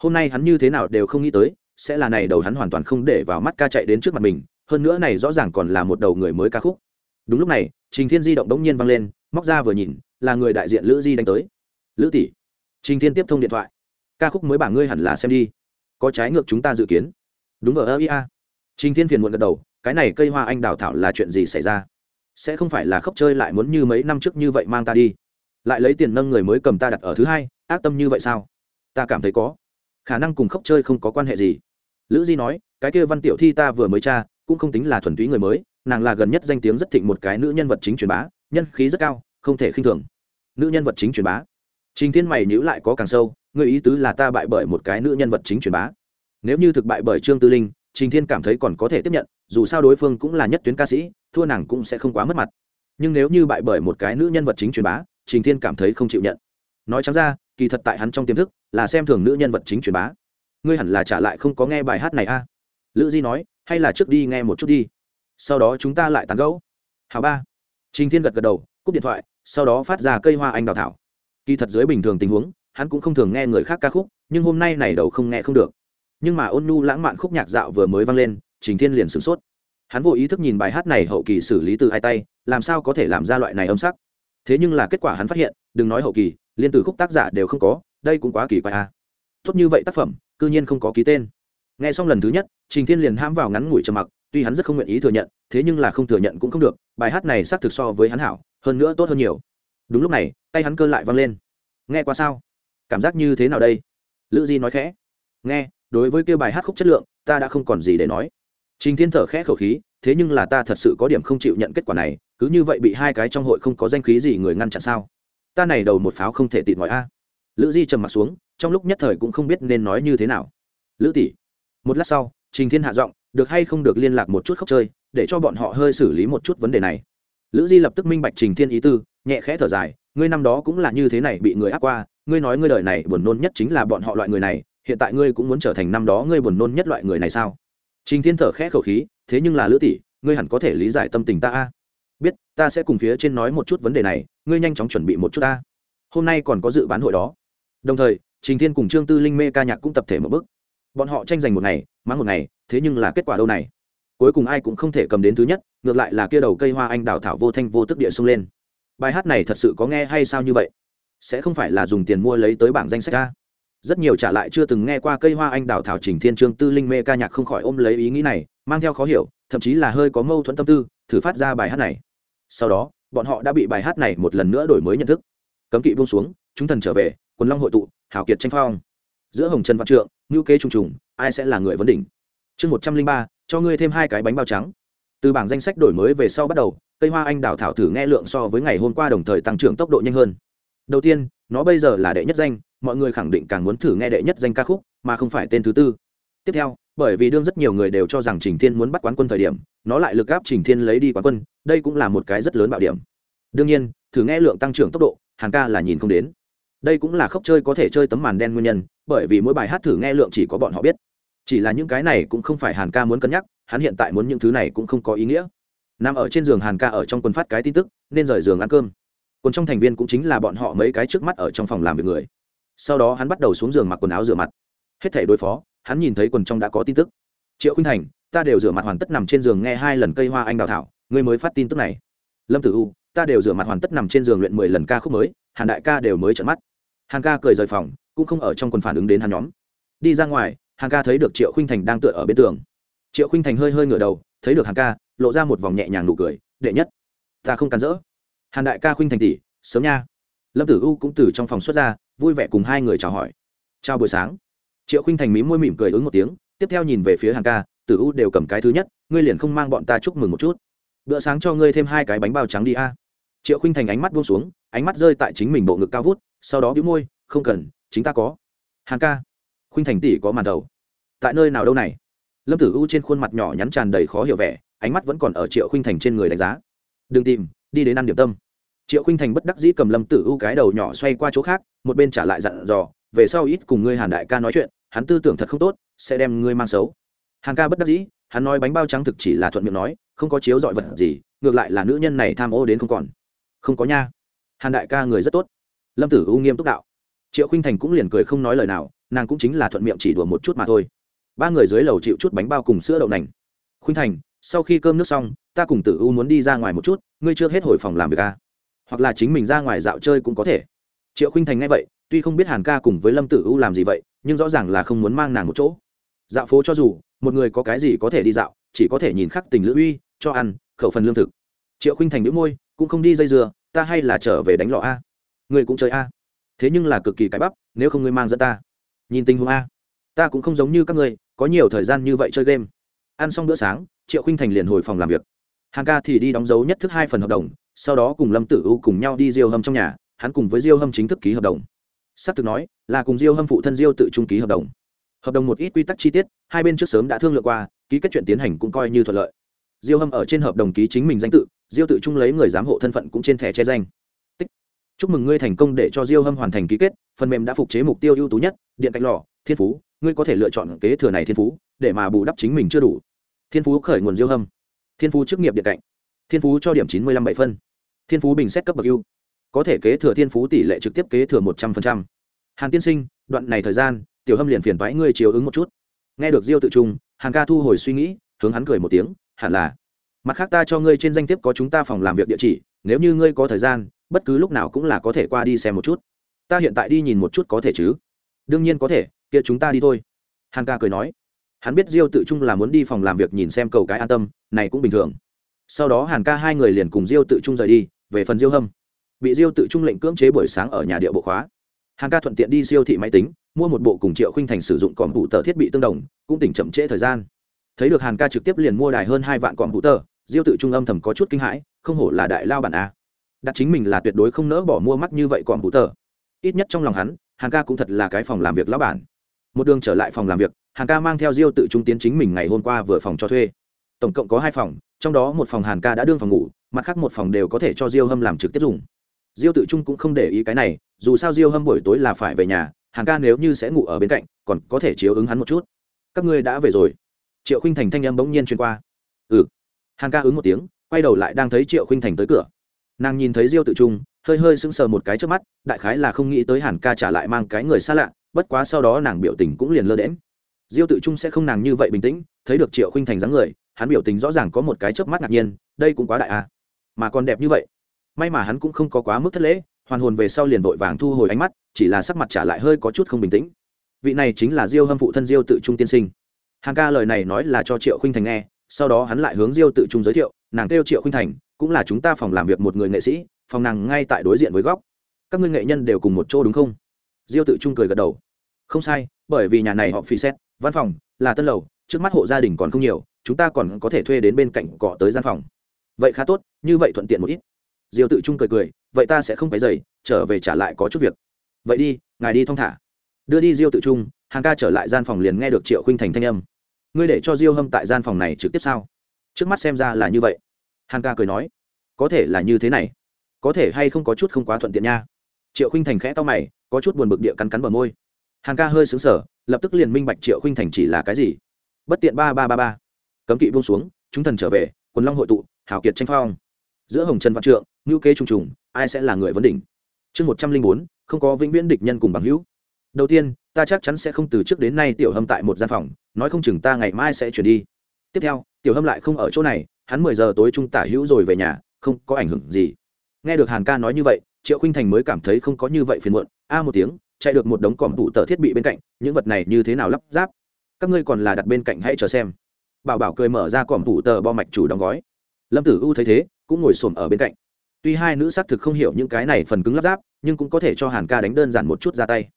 Hôm nay hắn như thế nào đều không nghĩ tới, sẽ là này đầu hắn hoàn toàn không để vào mắt ca chạy đến trước mặt mình, hơn nữa này rõ ràng còn là một đầu người mới ca khúc. Đúng lúc này, trình thiên di động đống nhiên vang lên, móc ra vừa nhìn, là người đại diện lữ di đánh tới. Lữ tỷ. Trình thiên tiếp thông điện thoại ca khúc mới bảng ngươi hẳn là xem đi. Có trái ngược chúng ta dự kiến. Đúng vờ ơ ia trình thiên phiền muộn gật đầu, cái này cây hoa anh đào thảo là chuyện gì xảy ra? Sẽ không phải là khóc chơi lại muốn như mấy năm trước như vậy mang ta đi? Lại lấy tiền nâng người mới cầm ta đặt ở thứ hai, ác tâm như vậy sao? Ta cảm thấy có. Khả năng cùng khóc chơi không có quan hệ gì. Lữ di nói, cái kia văn tiểu thi ta vừa mới tra, cũng không tính là thuần túy người mới, nàng là gần nhất danh tiếng rất thịnh một cái nữ nhân vật chính truyền bá, nhân khí rất cao, không thể khinh thường. Nữ nhân vật chính truyền bá. Trình thiên mày nhữ lại có càng sâu người ý tứ là ta bại bởi một cái nữ nhân vật chính truyền bá. Nếu như thực bại bởi trương tư linh, trình thiên cảm thấy còn có thể tiếp nhận, dù sao đối phương cũng là nhất tuyến ca sĩ, thua nàng cũng sẽ không quá mất mặt. Nhưng nếu như bại bởi một cái nữ nhân vật chính truyền bá, trình thiên cảm thấy không chịu nhận. Nói chẳng ra, kỳ thật tại hắn trong tiềm thức, là xem thường nữ nhân vật chính truyền bá. Ngươi hẳn là trả lại không có nghe bài hát này a. À? lữ di nói, hay là trước đi nghe một chút đi. Sau đó chúng ta lại tán gẫu. Hào ba. Trình thiên gật gật đầu, cúp điện thoại, sau đó phát ra cây hoa anh đào thảo. Kỳ thật dưới bình thường tình huống hắn cũng không thường nghe người khác ca khúc, nhưng hôm nay này đầu không nghe không được. Nhưng mà ôn nhu lãng mạn khúc nhạc dạo vừa mới vang lên, trình thiên liền sửng sốt. Hắn vô ý thức nhìn bài hát này hậu kỳ xử lý từ hai tay, làm sao có thể làm ra loại này âm sắc? Thế nhưng là kết quả hắn phát hiện, đừng nói hậu kỳ, liên từ khúc tác giả đều không có, đây cũng quá kỳ quái a à. tốt như vậy tác phẩm, cư nhiên không có ký tên. Nghe xong lần thứ nhất, trình thiên liền ham vào ngắn ngủi trầm mặc, tuy hắn rất không nguyện ý thừa nhận, thế nhưng là không thừa nhận cũng không được, bài hát này xác thực so với hắn hảo, hơn nữa tốt hơn nhiều. Đúng lúc này, tay hắn cơ lại văng lên. Nghe qua sao? Cảm giác như thế nào đây? Lữ di nói khẽ. Nghe, đối với kêu bài hát khúc chất lượng, ta đã không còn gì để nói. Trình thiên thở khẽ khẩu khí, thế nhưng là ta thật sự có điểm không chịu nhận kết quả này, cứ như vậy bị hai cái trong hội không có danh khí gì người ngăn chặn sao? Ta này đầu một pháo không thể tịt mọi a. Lữ di trầm m ặ t xuống, trong lúc nhất thời cũng không biết nên nói như thế nào. Lữ tỷ, một lát sau, trình thiên hạ giọng, được hay không được liên lạc một chút khóc chơi, để cho bọn họ hơi xử lý một chút vấn đề này. Lữ di lập tức minh bạch trình thiên ý tư, nhẹ khẽ thở dài, ngươi năm đó cũng là như thế này bị người áp qua ngươi nói ngươi đời này buồn nôn nhất chính là bọn họ loại người này, hiện tại ngươi cũng muốn trở thành năm đó ngươi buồn nôn nhất loại người này sao? Trình thiên thở khẽ khẩu khí, thế nhưng là lữ tỷ, ngươi hẳn có thể lý giải tâm tình ta a. Biết, ta sẽ cùng phía trên nói một chút vấn đề này, ngươi nhanh chóng chuẩn bị một chút ta. Hôm nay còn có dự bán hội đó. Đồng thời, trình thiên cùng trương tư linh mê ca nhạc cũng tập thể một bước. Bọn họ tranh giành một ngày, mắng một ngày, thế nhưng là kết quả đâu này? Cuối cùng ai cũng không thể cầm đến thứ nhất, ngược lại là kia đầu cây hoa anh đào thảo vô thanh vô tức địa xông lên. Bài hát này thật sự có nghe hay sao như vậy? Sẽ không phải là dùng tiền mua lấy tới bảng danh sách ca rất nhiều trả lại chưa từng nghe qua cây hoa anh đào thảo trình thiên trương tư linh mê ca nhạc không khỏi ôm lấy ý nghĩ này, mang theo khó hiểu, thậm chí là hơi có mâu thuẫn tâm tư, thử phát ra bài hát này. Sau đó, bọn họ đã bị bài hát này một lần nữa đổi mới nhận thức. Cấm kỵ buông xuống, chúng thần trở về, quần long hội tụ hào kiệt tranh phong. Giữa hồng trần văn trượng ngữ kế trùng trùng, ai sẽ là người vấn đỉnh? Chương một trăm linh ba, cho ngươi thêm hai cái bánh bao trắng. Từ bảng danh sách đổi mới về sau bắt đầu, cây hoa anh đào thảo thử nghe lượng so với ngày hôm qua đồng thời tăng trưởng tốc độ nhanh hơn đầu tiên, nó bây giờ là đệ nhất danh, mọi người khẳng định càng muốn thử nghe đệ nhất danh ca khúc, mà không phải tên thứ tư. Tiếp theo, bởi vì đương rất nhiều người đều cho rằng trình thiên muốn bắt quán quân thời điểm, nó lại lực gáp trình thiên lấy đi quán quân, đây cũng là một cái rất lớn bạo điểm. Đương nhiên, thử nghe lượng tăng trưởng tốc độ hàng ca là nhìn không đến. Đây cũng là khóc chơi có thể chơi tấm màn đen nguyên nhân, bởi vì mỗi bài hát thử nghe lượng chỉ có bọn họ biết. Chỉ là những cái này cũng không phải hàn ca muốn cân nhắc, hắn hiện tại muốn những thứ này cũng không có ý nghĩa. Nằm ở trên giường hàn ca ở trong quân phát cái tin tức, nên rời giường ăn cơm còn trong thành viên cũng chính là bọn họ mấy cái trước mắt ở trong phòng làm việc người. Sau đó hắn bắt đầu xuống giường mặc quần áo rửa mặt. Hết thể đối phó, hắn nhìn thấy quần trong đã có tin tức. Triệu khinh thành, ta đều rửa mặt hoàn tất nằm trên giường nghe hai lần cây hoa anh đào thảo, ngươi mới phát tin tức này. Lâm tử u, ta đều rửa mặt hoàn tất nằm trên giường luyện mười lần ca khúc mới, hàn đại ca đều mới trận mắt. Hàn ca cười rời phòng, cũng không ở trong quần phản ứng đến hắn nhóm. Đi ra ngoài, hàn ca thấy được triệu khinh thành đang tựa ở bên tường. Triệu khinh thành hơi hơi ngửa đầu, thấy được hàn ca, lộ ra một vòng nhẹ nhàng nụ cười, đệ nhất, ta không cắn rỡ hàn đại ca khuynh thành tỷ, sớm nha. Lâm tử u cũng từ trong phòng xuất ra, vui vẻ cùng hai người chào hỏi. Chào buổi sáng. Triệu khinh thành mí môi mỉm cười ứng một tiếng, tiếp theo nhìn về phía hàn ca, tử u đều cầm cái thứ nhất, ngươi liền không mang bọn ta chúc mừng một chút. Bữa sáng cho ngươi thêm hai cái bánh bao trắng đi a. Triệu khinh thành ánh mắt buông xuống, ánh mắt rơi tại chính mình bộ ngực cao vút, sau đó bĩu môi, không cần, chính ta có. Hàn ca. Khinh thành tỷ có màn đầu. Tại nơi nào đâu này? Lâm tử u trên khuôn mặt nhỏ nhắn tràn đầy khó hiểu vẻ, ánh mắt vẫn còn ở triệu khinh thành trên người đánh giá. Đừng tìm đi đến ăn điểm tâm. Triệu khinh thành bất đắc dĩ cầm lâm tử u cái đầu nhỏ xoay qua chỗ khác, một bên trả lại dặn dò, về sau ít cùng ngươi hàn đại ca nói chuyện, hắn tư tưởng thật không tốt, sẽ đem ngươi mang xấu. Hàn ca bất đắc dĩ, hắn nói bánh bao trắng thực chỉ là thuận miệng nói, không có chiếu dọi vật gì, ngược lại là nữ nhân này tham ô đến không còn. Không có nha. Hàn đại ca người rất tốt. Lâm tử u nghiêm túc đạo. Triệu khinh thành cũng liền cười không nói lời nào, nàng cũng chính là thuận miệng chỉ đùa một chút mà thôi. Ba người dưới lầu chịu chút bánh bao cùng sữa đậu nành. Khuynh thành sau khi cơm nước xong, ta cùng tử u muốn đi ra ngoài một chút, ngươi chưa hết hồi phòng làm việc à? hoặc là chính mình ra ngoài dạo chơi cũng có thể. Triệu Khinh thành nghe vậy, tuy không biết hàn ca cùng với lâm tử u làm gì vậy, nhưng rõ ràng là không muốn mang nàng một chỗ. Dạo phố cho dù, một người có cái gì có thể đi dạo, chỉ có thể nhìn khắc tình lữ uy, cho ăn, khẩu phần lương thực. Triệu Khinh thành đĩu môi, cũng không đi dây dưa, ta hay là trở về đánh lọ a. Người cũng chơi a. Thế nhưng là cực kỳ cái bắp, nếu không ngươi mang dẫn ta. Nhìn tình huống a. Ta cũng không giống như các ngươi, có nhiều thời gian như vậy chơi game ăn xong bữa sáng, triệu khinh thành liền hồi phòng làm việc. Hàng ca thì đi đóng dấu nhất thức hai phần hợp đồng, sau đó cùng lâm tử u cùng nhau đi diêu hâm trong nhà, hắn cùng với diêu hâm chính thức ký hợp đồng. S ắ c thực nói, là cùng diêu hâm phụ thân diêu tự trung ký hợp đồng. Hợp đồng một ít quy tắc chi tiết, hai bên trước sớm đã thương lượng qua, ký kết chuyện tiến hành cũng coi như thuận lợi. Diêu hâm ở trên hợp đồng ký chính mình danh tự, diêu tự trung lấy người giám hộ thân phận cũng trên thẻ che danh. Tích. chúc mừng ngươi thành công để cho diêu hâm hoàn thành ký kết, phần mềm đã phục chế mục tiêu ưu tú nhất, điện cạnh lò, thiên phú, ngươi có thể lựa chọn kế thừa này thiên phú, để mà bù đắp chính mình chưa đủ thiên phú khởi nguồn diêu hâm. Thiên phú chức nghiệp điện cạnh. Thiên phú cho điểm chín mươi năm bảy phân. Thiên phú bình xét cấp bậc ưu. Có thể kế thừa thiên phú tỷ lệ trực tiếp kế thừa một trăm linh hàn tiên sinh, đoạn này thời gian, tiểu hâm liền phiền thoái ngươi chiều ứng một chút. Nghe được diêu tự trung hàn ca thu hồi suy nghĩ, hướng hắn cười một tiếng, hẳn là. Mặt khác ta cho ngươi trên danh thiếp có chúng ta phòng làm việc địa chỉ, nếu như ngươi có thời gian, bất cứ lúc nào cũng là có thể qua đi xem một chút. Ta hiện tại đi nhìn một chút có thể chứ? Đương nhiên có thể, kia chúng ta đi thôi. Hàn ca cười nói hắn biết diêu tự trung là muốn đi phòng làm việc nhìn xem cầu cái an tâm, này cũng bình thường. Sau đó hàn ca hai người liền cùng diêu tự trung rời đi, về phần diêu hâm. Bị diêu tự trung lệnh cưỡng chế buổi sáng ở nhà địa bộ khóa. Hàn ca thuận tiện đi siêu thị máy tính, mua một bộ cùng triệu khinh thành sử dụng còm phụ tờ thiết bị tương đồng, cũng tỉnh chậm trễ thời gian. Thấy được hàn ca trực tiếp liền mua đài hơn hai vạn còm phụ tờ, diêu tự trung âm thầm có chút kinh hãi, không hổ là đại lao bản a. Đặt chính mình là tuyệt đối không nỡ bỏ mua mắt như vậy còm vũ tờ. Ít nhất trong lòng hắn, hàn ca cũng thật là cái phòng làm việc lão bản. Một đường trở lại phòng làm việc hàn ca mang theo diêu tự trung tiến chính mình ngày hôm qua vừa phòng cho thuê. Tổng cộng có hai phòng, trong đó một phòng hàn ca đã đương phòng ngủ, mặt khác một phòng đều có thể cho diêu hâm làm trực tiếp dùng. Diêu tự trung cũng không để ý cái này, dù sao diêu hâm buổi tối là phải về nhà, hàn ca nếu như sẽ ngủ ở bên cạnh, còn có thể chiếu ứng hắn một chút. Các ngươi đã về rồi. Triệu khinh thành thanh âm bỗng nhiên truyền qua. Ừ. Hàn ca ứng một tiếng, quay đầu lại đang thấy triệu khinh thành tới cửa. Nàng nhìn thấy diêu tự trung, hơi hơi sững sờ một cái trước mắt, đại khái là không nghĩ tới hàn ca trả lại mang cái người xa lạ, bất quá sau đó nàng biểu tình cũng liền lơ đễm diêu tự trung sẽ không nàng như vậy bình tĩnh, thấy được triệu khinh thành dáng người, hắn biểu tình rõ ràng có một cái chớp mắt ngạc nhiên, đây cũng quá đại à. Mà còn đẹp như vậy. May mà hắn cũng không có quá mức thất lễ, hoàn hồn về sau liền vội vàng thu hồi ánh mắt, chỉ là sắc mặt trả lại hơi có chút không bình tĩnh. Vị này chính là diêu hâm phụ thân diêu tự trung tiên sinh. Hàng ca lời này nói là cho triệu khinh thành nghe, sau đó hắn lại hướng diêu tự trung giới thiệu, nàng kêu triệu khinh thành, cũng là chúng ta phòng làm việc một người nghệ sĩ, phòng nàng ngay tại đối diện với góc. Các ngươi nghệ nhân đều cùng một chỗ đúng không? Diêu tự trung cười gật đầu. Không sai, bởi vì nhà này họ phi xét văn phòng, là tân lầu, trước mắt hộ gia đình còn không nhiều, chúng ta còn có thể thuê đến bên cạnh cọ tới gian phòng. Vậy khá tốt, như vậy thuận tiện một ít. Diều tự trung cười cười, vậy ta sẽ không phải dày trở về trả lại có chút việc. Vậy đi, ngài đi thong thả. Đưa đi diêu tự trung, hàng ca trở lại gian phòng liền nghe được triệu khinh thành thanh âm. Ngươi để cho diêu hâm tại gian phòng này trực tiếp sao? Trước mắt xem ra là như vậy. Hàng ca cười nói, có thể là như thế này. Có thể hay không có chút không quá thuận tiện nha. Triệu khinh thành khẽ to mày, có chút buồn bực địa cắn cắn bờ môi hàng ca hơi xứng sở lập tức liền minh bạch triệu khinh thành chỉ là cái gì. Bất tiện ba ba ba ba. Cấm kỵ buông xuống, chúng thần trở về, quần long hội tụ hảo kiệt tranh phong. Giữa hồng trần văn trượng ngữ kế trùng trùng, ai sẽ là người vấn đỉnh? Chương một trăm linh bốn, không có vĩnh viễn địch nhân cùng bằng hữu. Đầu tiên, ta chắc chắn sẽ không từ trước đến nay tiểu hâm tại một gian phòng, nói không chừng ta ngày mai sẽ chuyển đi. Tiếp theo, tiểu hâm lại không ở chỗ này, hắn mười giờ tối trung tả hữu rồi về nhà, không có ảnh hưởng gì. Nghe được hàn ca nói như vậy, triệu khinh thành mới cảm thấy không có như vậy phiền muộn. A một tiếng chạy được một đống còm tủ tờ thiết bị bên cạnh, những vật này như thế nào lắp ráp? Các ngươi còn là đặt bên cạnh hãy chờ xem. Bảo bảo cười mở ra còm tủ tờ bo mạch chủ đóng gói. Lâm tử u thấy thế, cũng ngồi xổm ở bên cạnh. Tuy hai nữ xác thực không hiểu những cái này phần cứng lắp ráp, nhưng cũng có thể cho hàn ca đánh đơn giản một chút ra tay.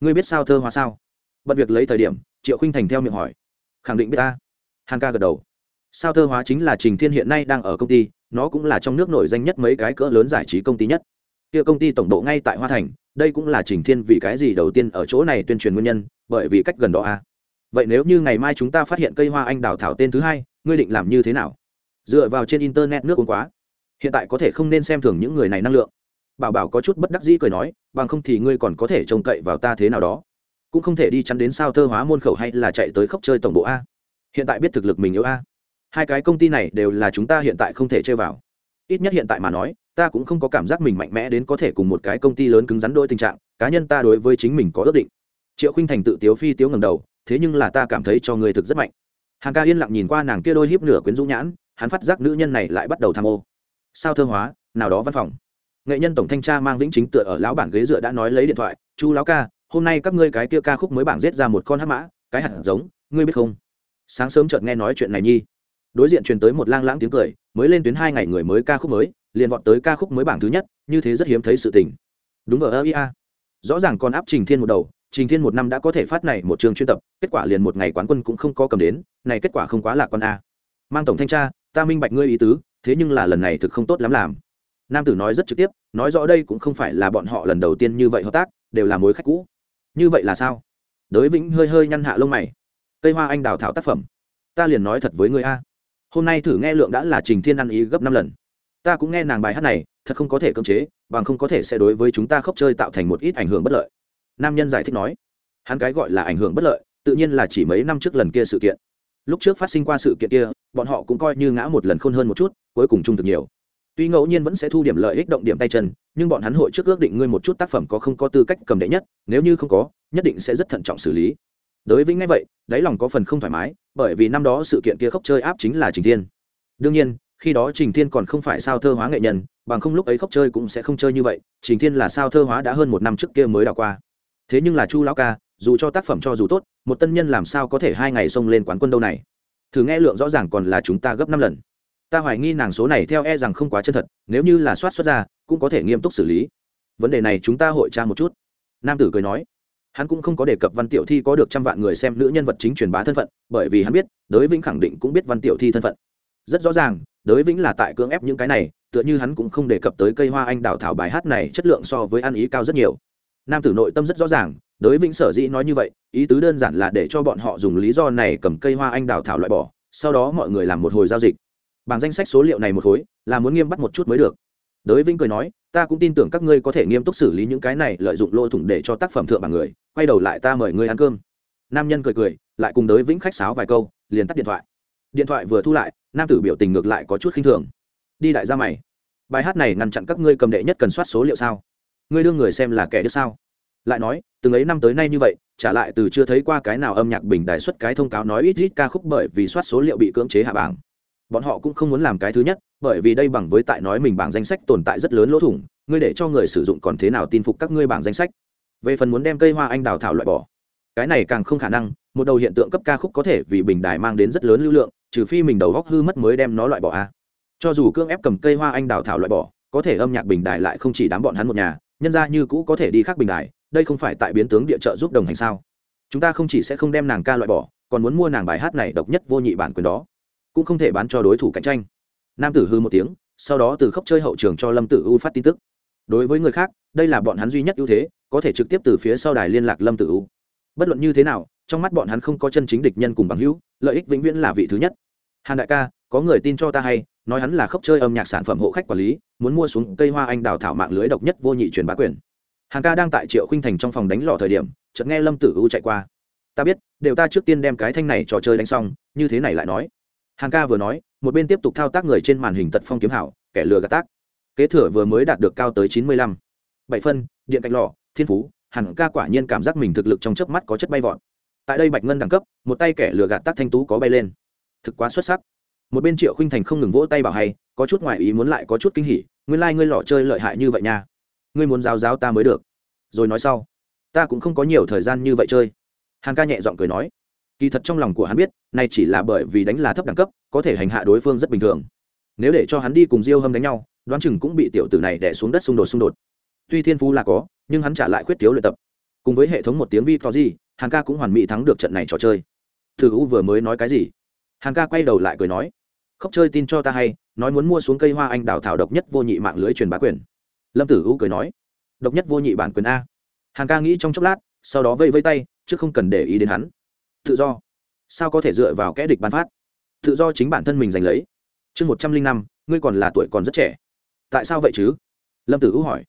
Ngươi biết sao thơ hóa sao? Bật việc lấy thời điểm, triệu khinh thành theo miệng hỏi. Khẳng định biết ta. Hàn ca gật đầu. Sao thơ hóa chính là trình thiên hiện nay đang ở công ty, nó cũng là trong nước nổi danh nhất mấy cái cỡ lớn giải trí công ty nhất. Kia công ty tổng độ ngay tại hoa thành đây cũng là trình thiên vì cái gì đầu tiên ở chỗ này tuyên truyền nguyên nhân, bởi vì cách gần đó a à. vậy nếu như ngày mai chúng ta phát hiện cây hoa anh đào thảo tên thứ hai, ngươi định làm như thế nào? Dựa vào trên internet nước uống quá. Hiện tại có thể không nên xem thường những người này năng lượng. Bảo bảo có chút bất đắc dĩ cười nói, bằng không thì ngươi còn có thể trông cậy vào ta thế nào đó. Cũng không thể đi chắn đến sao thơ hóa môn khẩu hay là chạy tới khóc chơi tổng bộ a. Hiện tại biết thực lực mình yếu a. Hai cái công ty này đều là chúng ta hiện tại không thể chơi vào. Ít nhất hiện tại mà nói ta cũng không có cảm giác mình mạnh mẽ đến có thể cùng một cái công ty lớn cứng rắn đôi tình trạng, cá nhân ta đối với chính mình có ước định. Triệu khinh thành tự tiếu phi tiếu ngầm đầu, thế nhưng là ta cảm thấy cho người thực rất mạnh. Hàng ca yên lặng nhìn qua nàng kia đôi hiếp nửa quyến rũ nhãn, hắn phát giác nữ nhân này lại bắt đầu tham ô. Sao thơ hóa, nào đó văn phòng. Nghệ nhân tổng thanh tra mang vĩnh chính tựa ở lão bản ghế dựa đã nói lấy điện thoại, chu lão ca, hôm nay các ngươi cái kia ca khúc mới bảng giết ra một con hát mã, cái hạt giống, ngươi biết không? Sáng sớm chợt nghe nói chuyện này nhi. Đối diện truyền tới một lang lãng tiếng cười, mới lên tuyến hai ngày người mới ca khúc mới liền vọt tới ca khúc mới bảng thứ nhất, như thế rất hiếm thấy sự tình. Đúng ở ơ ia rõ ràng còn áp trình thiên một đầu, trình thiên một năm đã có thể phát này một trường chuyên tập, kết quả liền một ngày quán quân cũng không có cầm đến, này kết quả không quá lạc con a. Mang tổng thanh tra, ta minh bạch ngươi ý tứ, thế nhưng là lần này thực không tốt lắm làm. Nam tử nói rất trực tiếp, nói rõ đây cũng không phải là bọn họ lần đầu tiên như vậy hợp tác, đều là mối khách cũ. Như vậy là sao? Đới vĩnh hơi hơi nhăn hạ lông mày. Cây hoa anh đào thảo tác phẩm. Ta liền nói thật với ngươi, a. Hôm nay thử nghe lượng đã là trình thiên ăn ý gấp năm lần ta cũng nghe nàng bài hát này, thật không có thể cưỡng chế, bằng không có thể sẽ đối với chúng ta khóc chơi tạo thành một ít ảnh hưởng bất lợi. Nam nhân giải thích nói. Hắn cái gọi là ảnh hưởng bất lợi, tự nhiên là chỉ mấy năm trước lần kia sự kiện. Lúc trước phát sinh qua sự kiện kia, bọn họ cũng coi như ngã một lần khôn hơn một chút, cuối cùng trung thực nhiều. Tuy ngẫu nhiên vẫn sẽ thu điểm lợi ích động điểm tay chân, nhưng bọn hắn hội trước ước định ngươi một chút tác phẩm có không có tư cách cầm đệ nhất, nếu như không có, nhất định sẽ rất thận trọng xử lý. Đối với ngay vậy, đáy lòng có phần không thoải mái, bởi vì năm đó sự kiện kia khóc chơi áp chính là trình thiên. Đương nhiên khi đó trình thiên còn không phải sao thơ hóa nghệ nhân, bằng không lúc ấy khóc chơi cũng sẽ không chơi như vậy, trình thiên là sao thơ hóa đã hơn một năm trước kia mới đào qua. Thế nhưng là chu lão ca, dù cho tác phẩm cho dù tốt, một tân nhân làm sao có thể hai ngày xông lên quán quân đâu này? Thử nghe lượng rõ ràng còn là chúng ta gấp năm lần. Ta hoài nghi nàng số này theo e rằng không quá chân thật, nếu như là soát xuất ra, cũng có thể nghiêm túc xử lý. Vấn đề này chúng ta hội tra một chút. Nam tử cười nói. Hắn cũng không có đề cập văn tiểu thi có được trăm vạn người xem nữ nhân vật chính truyền bá thân phận, bởi vì hắn biết đới vĩnh khẳng định cũng biết văn tiểu thi thân phận. Rất rõ ràng đới vĩnh là tại cưỡng ép những cái này, tựa như hắn cũng không đề cập tới cây hoa anh đào thảo bài hát này chất lượng so với ăn ý cao rất nhiều. Nam tử nội tâm rất rõ ràng, đới vĩnh sở dĩ nói như vậy, ý tứ đơn giản là để cho bọn họ dùng lý do này cầm cây hoa anh đào thảo loại bỏ, sau đó mọi người làm một hồi giao dịch. Bảng danh sách số liệu này một khối là muốn nghiêm bắt một chút mới được. Đới vĩnh cười nói, ta cũng tin tưởng các ngươi có thể nghiêm túc xử lý những cái này, lợi dụng lỗ thủng để cho tác phẩm thượng bằng người, quay đầu lại ta mời ngươi ăn cơm. Nam nhân cười cười, lại cùng đới vĩnh khách sáo vài câu, liền tắt điện thoại. Điện thoại vừa thu lại nam tử biểu tình ngược lại có chút khinh thường. Đi đại gia mày. Bài hát này ngăn chặn các ngươi cầm đệ nhất cần soát số liệu sao? Ngươi đưa người xem là kẻ đứa sao? Lại nói, từng ấy năm tới nay như vậy, trả lại từ chưa thấy qua cái nào âm nhạc bình đài xuất cái thông cáo nói ít ít ca khúc bởi vì soát số liệu bị cưỡng chế hạ bảng. Bọn họ cũng không muốn làm cái thứ nhất, bởi vì đây bằng với tại nói mình bảng danh sách tồn tại rất lớn lỗ thủng, ngươi để cho người sử dụng còn thế nào tin phục các ngươi bảng danh sách? Về phần muốn đem cây hoa anh đào thảo loại bỏ, cái này càng không khả năng, một đầu hiện tượng cấp ca khúc có thể vì bình đài mang đến rất lớn lưu lượng trừ phi mình đầu góc hư mất mới đem nó loại bỏ a. Cho dù cưỡng ép cầm cây hoa anh đào thảo loại bỏ, có thể âm nhạc bình đài lại không chỉ đám bọn hắn một nhà, nhân ra như cũ có thể đi khác bình đài, đây không phải tại biến tướng địa trợ giúp đồng hành sao? Chúng ta không chỉ sẽ không đem nàng ca loại bỏ, còn muốn mua nàng bài hát này độc nhất vô nhị bản quyền đó. Cũng không thể bán cho đối thủ cạnh tranh. Nam tử hư một tiếng, sau đó từ khóc chơi hậu trường cho lâm tử u phát tin tức. Đối với người khác, đây là bọn hắn duy nhất ưu thế, có thể trực tiếp từ phía sau đài liên lạc lâm tử u. Bất luận như thế nào, trong mắt bọn hắn không có chân chính địch nhân cùng bằng hữu, lợi ích vĩnh viễn là vị thứ nhất hàn đại ca, có người tin cho ta hay, nói hắn là khóc chơi âm nhạc sản phẩm hộ khách quản lý, muốn mua xuống cây hoa anh đào thảo mạng lưới độc nhất vô nhị truyền bá quyền. Hàn ca đang tại triệu khinh thành trong phòng đánh lò thời điểm, chợt nghe lâm tử u chạy qua. Ta biết, đều ta trước tiên đem cái thanh này trò chơi đánh xong, như thế này lại nói. Hàn ca vừa nói, một bên tiếp tục thao tác người trên màn hình tật phong kiếm hảo, kẻ lừa gạt tác. Kế thừa vừa mới đạt được cao tới chín mươi lăm. Bảy phân, điện cạnh lò, thiên phú, hàn ca quả nhiên cảm giác mình thực lực trong chớp mắt có chất bay vọt. Tại đây bạch ngân đẳng cấp, một tay kẻ lừa gạt tác thanh tú có bay lên thực quá xuất sắc. Một bên triệu khinh thành không ngừng vỗ tay bảo hay, có chút ngoại ý muốn lại có chút kinh hỉ, nguyên lai、like、ngươi lọ chơi lợi hại như vậy nha. Ngươi muốn giáo giáo ta mới được. Rồi nói sau, ta cũng không có nhiều thời gian như vậy chơi. Hàn ca nhẹ giọng cười nói, kỳ thật trong lòng của hắn biết, này chỉ là bởi vì đánh là thấp đẳng cấp, có thể hành hạ đối phương rất bình thường. Nếu để cho hắn đi cùng diêu hâm đánh nhau, đoán chừng cũng bị tiểu tử này đẻ xuống đất xung đột xung đột. Tuy thiên phú là có, nhưng hắn trả lại khuyết thiếu luyện tập. Cùng với hệ thống một tiếng vi to gì hàn ca cũng hoàn mỹ thắng được trận này trò chơi. Thử u vừa mới nói cái gì? Hàn ca quay đầu lại cười nói, khóc chơi tin cho ta hay, nói muốn mua xuống cây hoa anh đào thảo độc nhất vô nhị mạng lưới truyền bá quyền. Lâm tử u cười nói, độc nhất vô nhị bản quyền a. Hàn ca nghĩ trong chốc lát, sau đó vây vây tay, chứ không cần để ý đến hắn. Tự do. Sao có thể dựa vào kẽ địch bán phát? Tự do chính bản thân mình giành lấy. Chương một trăm linh năm, ngươi còn là tuổi còn rất trẻ. Tại sao vậy chứ? Lâm tử u hỏi.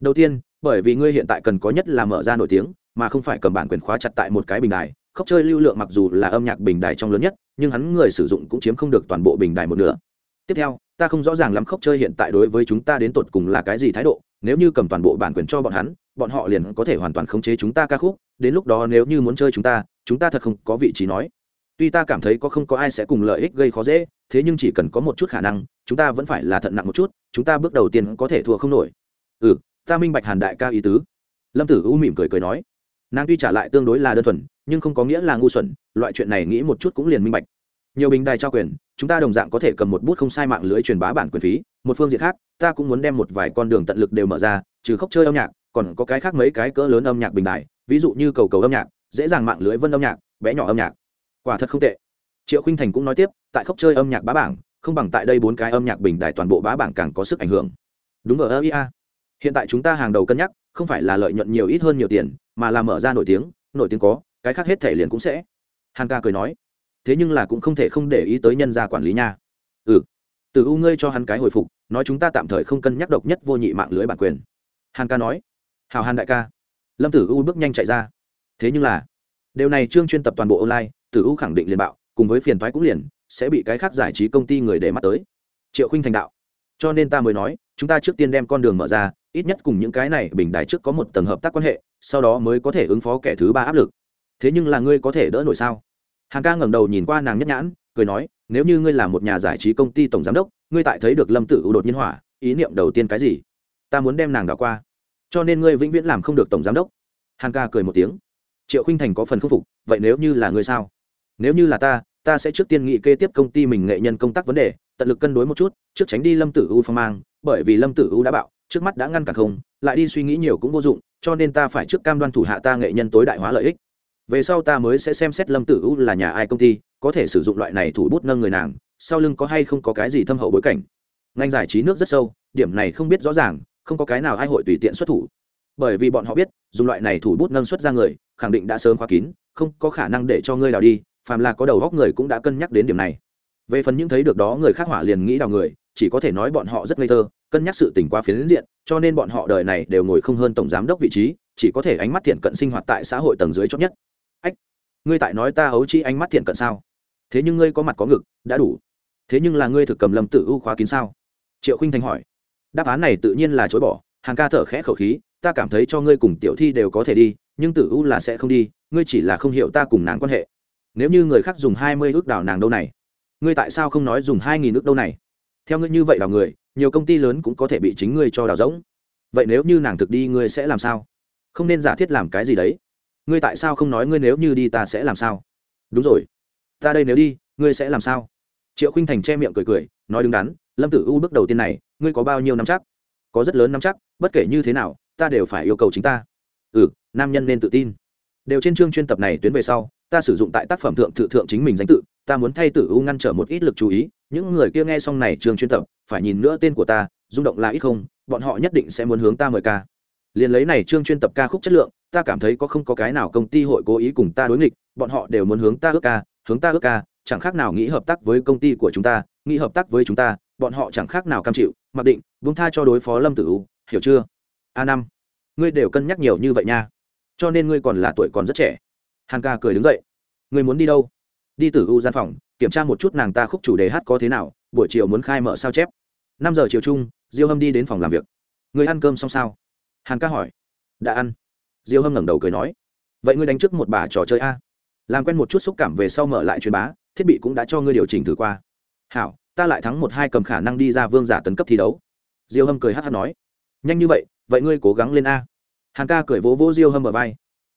Đầu tiên, bởi vì ngươi hiện tại cần có nhất là mở ra nổi tiếng, mà không phải cầm bản quyền khóa chặt tại một cái bình đài. Khóc chơi lưu lượng mặc dù là âm nhạc bình đài trong lớn nhất nhưng hắn người sử dụng cũng chiếm không được toàn bộ bình đài một nửa. Tiếp theo, ta không rõ ràng lắm khóc chơi hiện tại đối với chúng ta đến tột cùng là cái gì thái độ, nếu như cầm toàn bộ bản quyền cho bọn hắn, bọn họ liền có thể hoàn toàn khống chế chúng ta ca khúc, đến lúc đó nếu như muốn chơi chúng ta chúng ta thật không có vị trí nói. Tuy ta cảm thấy có không có ai sẽ cùng lợi ích gây khó dễ, thế nhưng chỉ cần có một chút khả năng, chúng ta vẫn phải là thận nặng một chút, chúng ta bước đầu tiên có thể thua không nổi. Ừ ta minh bạch hàn đại ca ý tứ. Lâm tử u mỉm cười cười nói. Nàng tuy trả lại tương đối là đơn thuần nhưng không có nghĩa là ngu xuẩn, loại chuyện này nghĩ một chút cũng liền minh bạch. Nhiều bình đài trao quyền, chúng ta đồng dạng có thể cầm một bút không sai mạng lưới truyền bá bản quyền phí, một phương diện khác, ta cũng muốn đem một vài con đường tận lực đều mở ra, trừ khóc chơi âm nhạc, còn có cái khác mấy cái cỡ lớn âm nhạc bình đài, ví dụ như cầu cầu âm nhạc, dễ dàng mạng lưới vân âm nhạc, bé nhỏ âm nhạc. Quả thật không tệ. Triệu khinh thành cũng nói tiếp, tại khóc chơi âm nhạc bá bảng, không bằng tại đây bốn cái âm nhạc bình đài toàn bộ bá bảng càng có sức ảnh hưởng. Đúng ở ơ ia hiện tại chúng ta hàng đầu cân nhắc, không phải là lợi nhuận nhiều ít hơn nhiều tiền, mà là mở ra nổi tiếng nổi tiếng có cái khác hết thể liền cũng sẽ. Hàn ca cười nói, thế nhưng là cũng không thể không để ý tới nhân gia quản lý nha. Ừ từ u ngươi cho hắn cái hồi phục, nói chúng ta tạm thời không cân nhắc độc nhất vô nhị mạng lưới bản quyền. Hàn ca nói hào hàn đại ca. Lâm tử u bước nhanh chạy ra. Thế nhưng là, điều này trương chuyên tập toàn bộ online, tử u khẳng định liền bạo, cùng với phiền thoái cũng liền, sẽ bị cái khác giải trí công ty người để mắt tới. Triệu khinh thành đạo. Cho nên ta mới nói, chúng ta trước tiên đem con đường mở ra, ít nhất cùng những cái này bình đại trước có một tầng hợp tác quan hệ, sau đó mới có thể ứng phó kẻ thứ ba áp lực thế nhưng là ngươi có thể đỡ nổi sao? Hàng ca ngẩng đầu nhìn qua nàng nhất nhãn, cười nói, nếu như ngươi là một nhà giải trí công ty tổng giám đốc, ngươi tại thấy được lâm tử u đột nhiên hỏa, ý niệm đầu tiên cái gì? Ta muốn đem nàng đảo qua. Cho nên ngươi vĩnh viễn làm không được tổng giám đốc. Hàng ca cười một tiếng. Triệu khinh thành có phần khâm phục, vậy nếu như là ngươi sao? Nếu như là ta ta sẽ trước tiên nghị kê tiếp công ty mình nghệ nhân công tác vấn đề, tận lực cân đối một chút, trước tránh đi lâm tử u phong mang, bởi vì lâm tử u đã bạo, trước mắt đã ngăn cản không, lại đi suy nghĩ nhiều cũng vô dụng, cho nên ta phải trước cam đoan thủ hạ ta nghệ nhân tối đại hóa lợi ích về sau ta mới sẽ xem xét lâm tử u là nhà ai công ty, có thể sử dụng loại này thủ bút nâng người nàng, sau lưng có hay không có cái gì thâm hậu bối cảnh. Ngành giải trí nước rất sâu, điểm này không biết rõ ràng, không có cái nào ai hội tùy tiện xuất thủ. Bởi vì bọn họ biết, dùng loại này thủ bút nâng xuất ra người, khẳng định đã sớm khóa kín, không có khả năng để cho ngươi đào đi, phàm là có đầu góc người cũng đã cân nhắc đến điểm này. Về phần những thấy được đó người khác hỏa liền nghĩ đào người, chỉ có thể nói bọn họ rất ngây thơ, cân nhắc sự tình qua phiến diện, cho nên bọn họ đời này đều ngồi không hơn tổng giám đốc vị trí, chỉ có thể ánh mắt thiện cận sinh hoạt tại xã hội tầng dưới chót nhất ách, ngươi tại nói ta ấu chi ánh mắt thiện cận sao? Thế nhưng ngươi có mặt có ngực, đã đủ. Thế nhưng là ngươi thực cầm lâm tử u khóa kín sao? Triệu khinh thành hỏi. Đáp án này tự nhiên là chối bỏ hàng ca thở khẽ khẩu khí, ta cảm thấy cho ngươi cùng tiểu thi đều có thể đi, nhưng tử u là sẽ không đi, ngươi chỉ là không hiểu ta cùng nàng quan hệ. Nếu như người khác dùng hai mươi ước đào nàng đâu này, ngươi tại sao không nói dùng hai nghìn ước đâu này? Theo ngươi như vậy đào người, nhiều công ty lớn cũng có thể bị chính ngươi cho đào rỗng. Vậy nếu như nàng thực đi, ngươi sẽ làm sao? Không nên giả thiết làm cái gì đấy ngươi tại sao không nói ngươi nếu như đi ta sẽ làm sao? Đúng rồi. Ta đây nếu đi, ngươi sẽ làm sao? Triệu khinh thành che miệng cười cười, nói đứng đắn, lâm tử u bước đầu tiên này, ngươi có bao nhiêu năm chắc? Có rất lớn năm chắc, bất kể như thế nào, ta đều phải yêu cầu chính ta. Ừ nam nhân nên tự tin. Đều trên chương chuyên tập này tuyến về sau, ta sử dụng tại tác phẩm thượng tự thượng chính mình danh tự, ta muốn thay tử u ngăn trở một ít lực chú ý, những người kia nghe xong này chương chuyên tập, phải nhìn nữa tên của ta, rung động là ít không, bọn họ nhất định sẽ muốn hướng ta mời ca liền lấy này chương chuyên tập ca khúc chất lượng, ta cảm thấy có không có cái nào công ty hội cố ý cùng ta đối nghịch, bọn họ đều muốn hướng ta ước ca, hướng ta ước ca, chẳng khác nào nghĩ hợp tác với công ty của chúng ta, nghĩ hợp tác với chúng ta, bọn họ chẳng khác nào cam chịu, mặc định vung tha cho đối phó lâm tử u, hiểu chưa? A năm, ngươi đều cân nhắc nhiều như vậy nha. Cho nên ngươi còn là tuổi còn rất trẻ. Hàn ca cười đứng dậy. Ngươi muốn đi đâu? Đi tử u gian phòng, kiểm tra một chút nàng ta khúc chủ đề hát có thế nào, buổi chiều muốn khai mở sao chép. Năm giờ chiều chung, diêu hâm đi đến phòng làm việc. Người ăn cơm xong sao? Hàn ca hỏi. Đã ăn. Diêu hâm ngẩng đầu cười nói. Vậy ngươi đánh trước một bà trò chơi a. Làm quen một chút xúc cảm về sau mở lại truyền bá, thiết bị cũng đã cho ngươi điều chỉnh thử qua. Hảo, ta lại thắng một hai cầm khả năng đi ra vương giả tấn cấp thi đấu. Diêu hâm cười hát hát nói. Nhanh như vậy vậy ngươi cố gắng lên a. Hàn ca cười vỗ vỗ diêu hâm ở vai.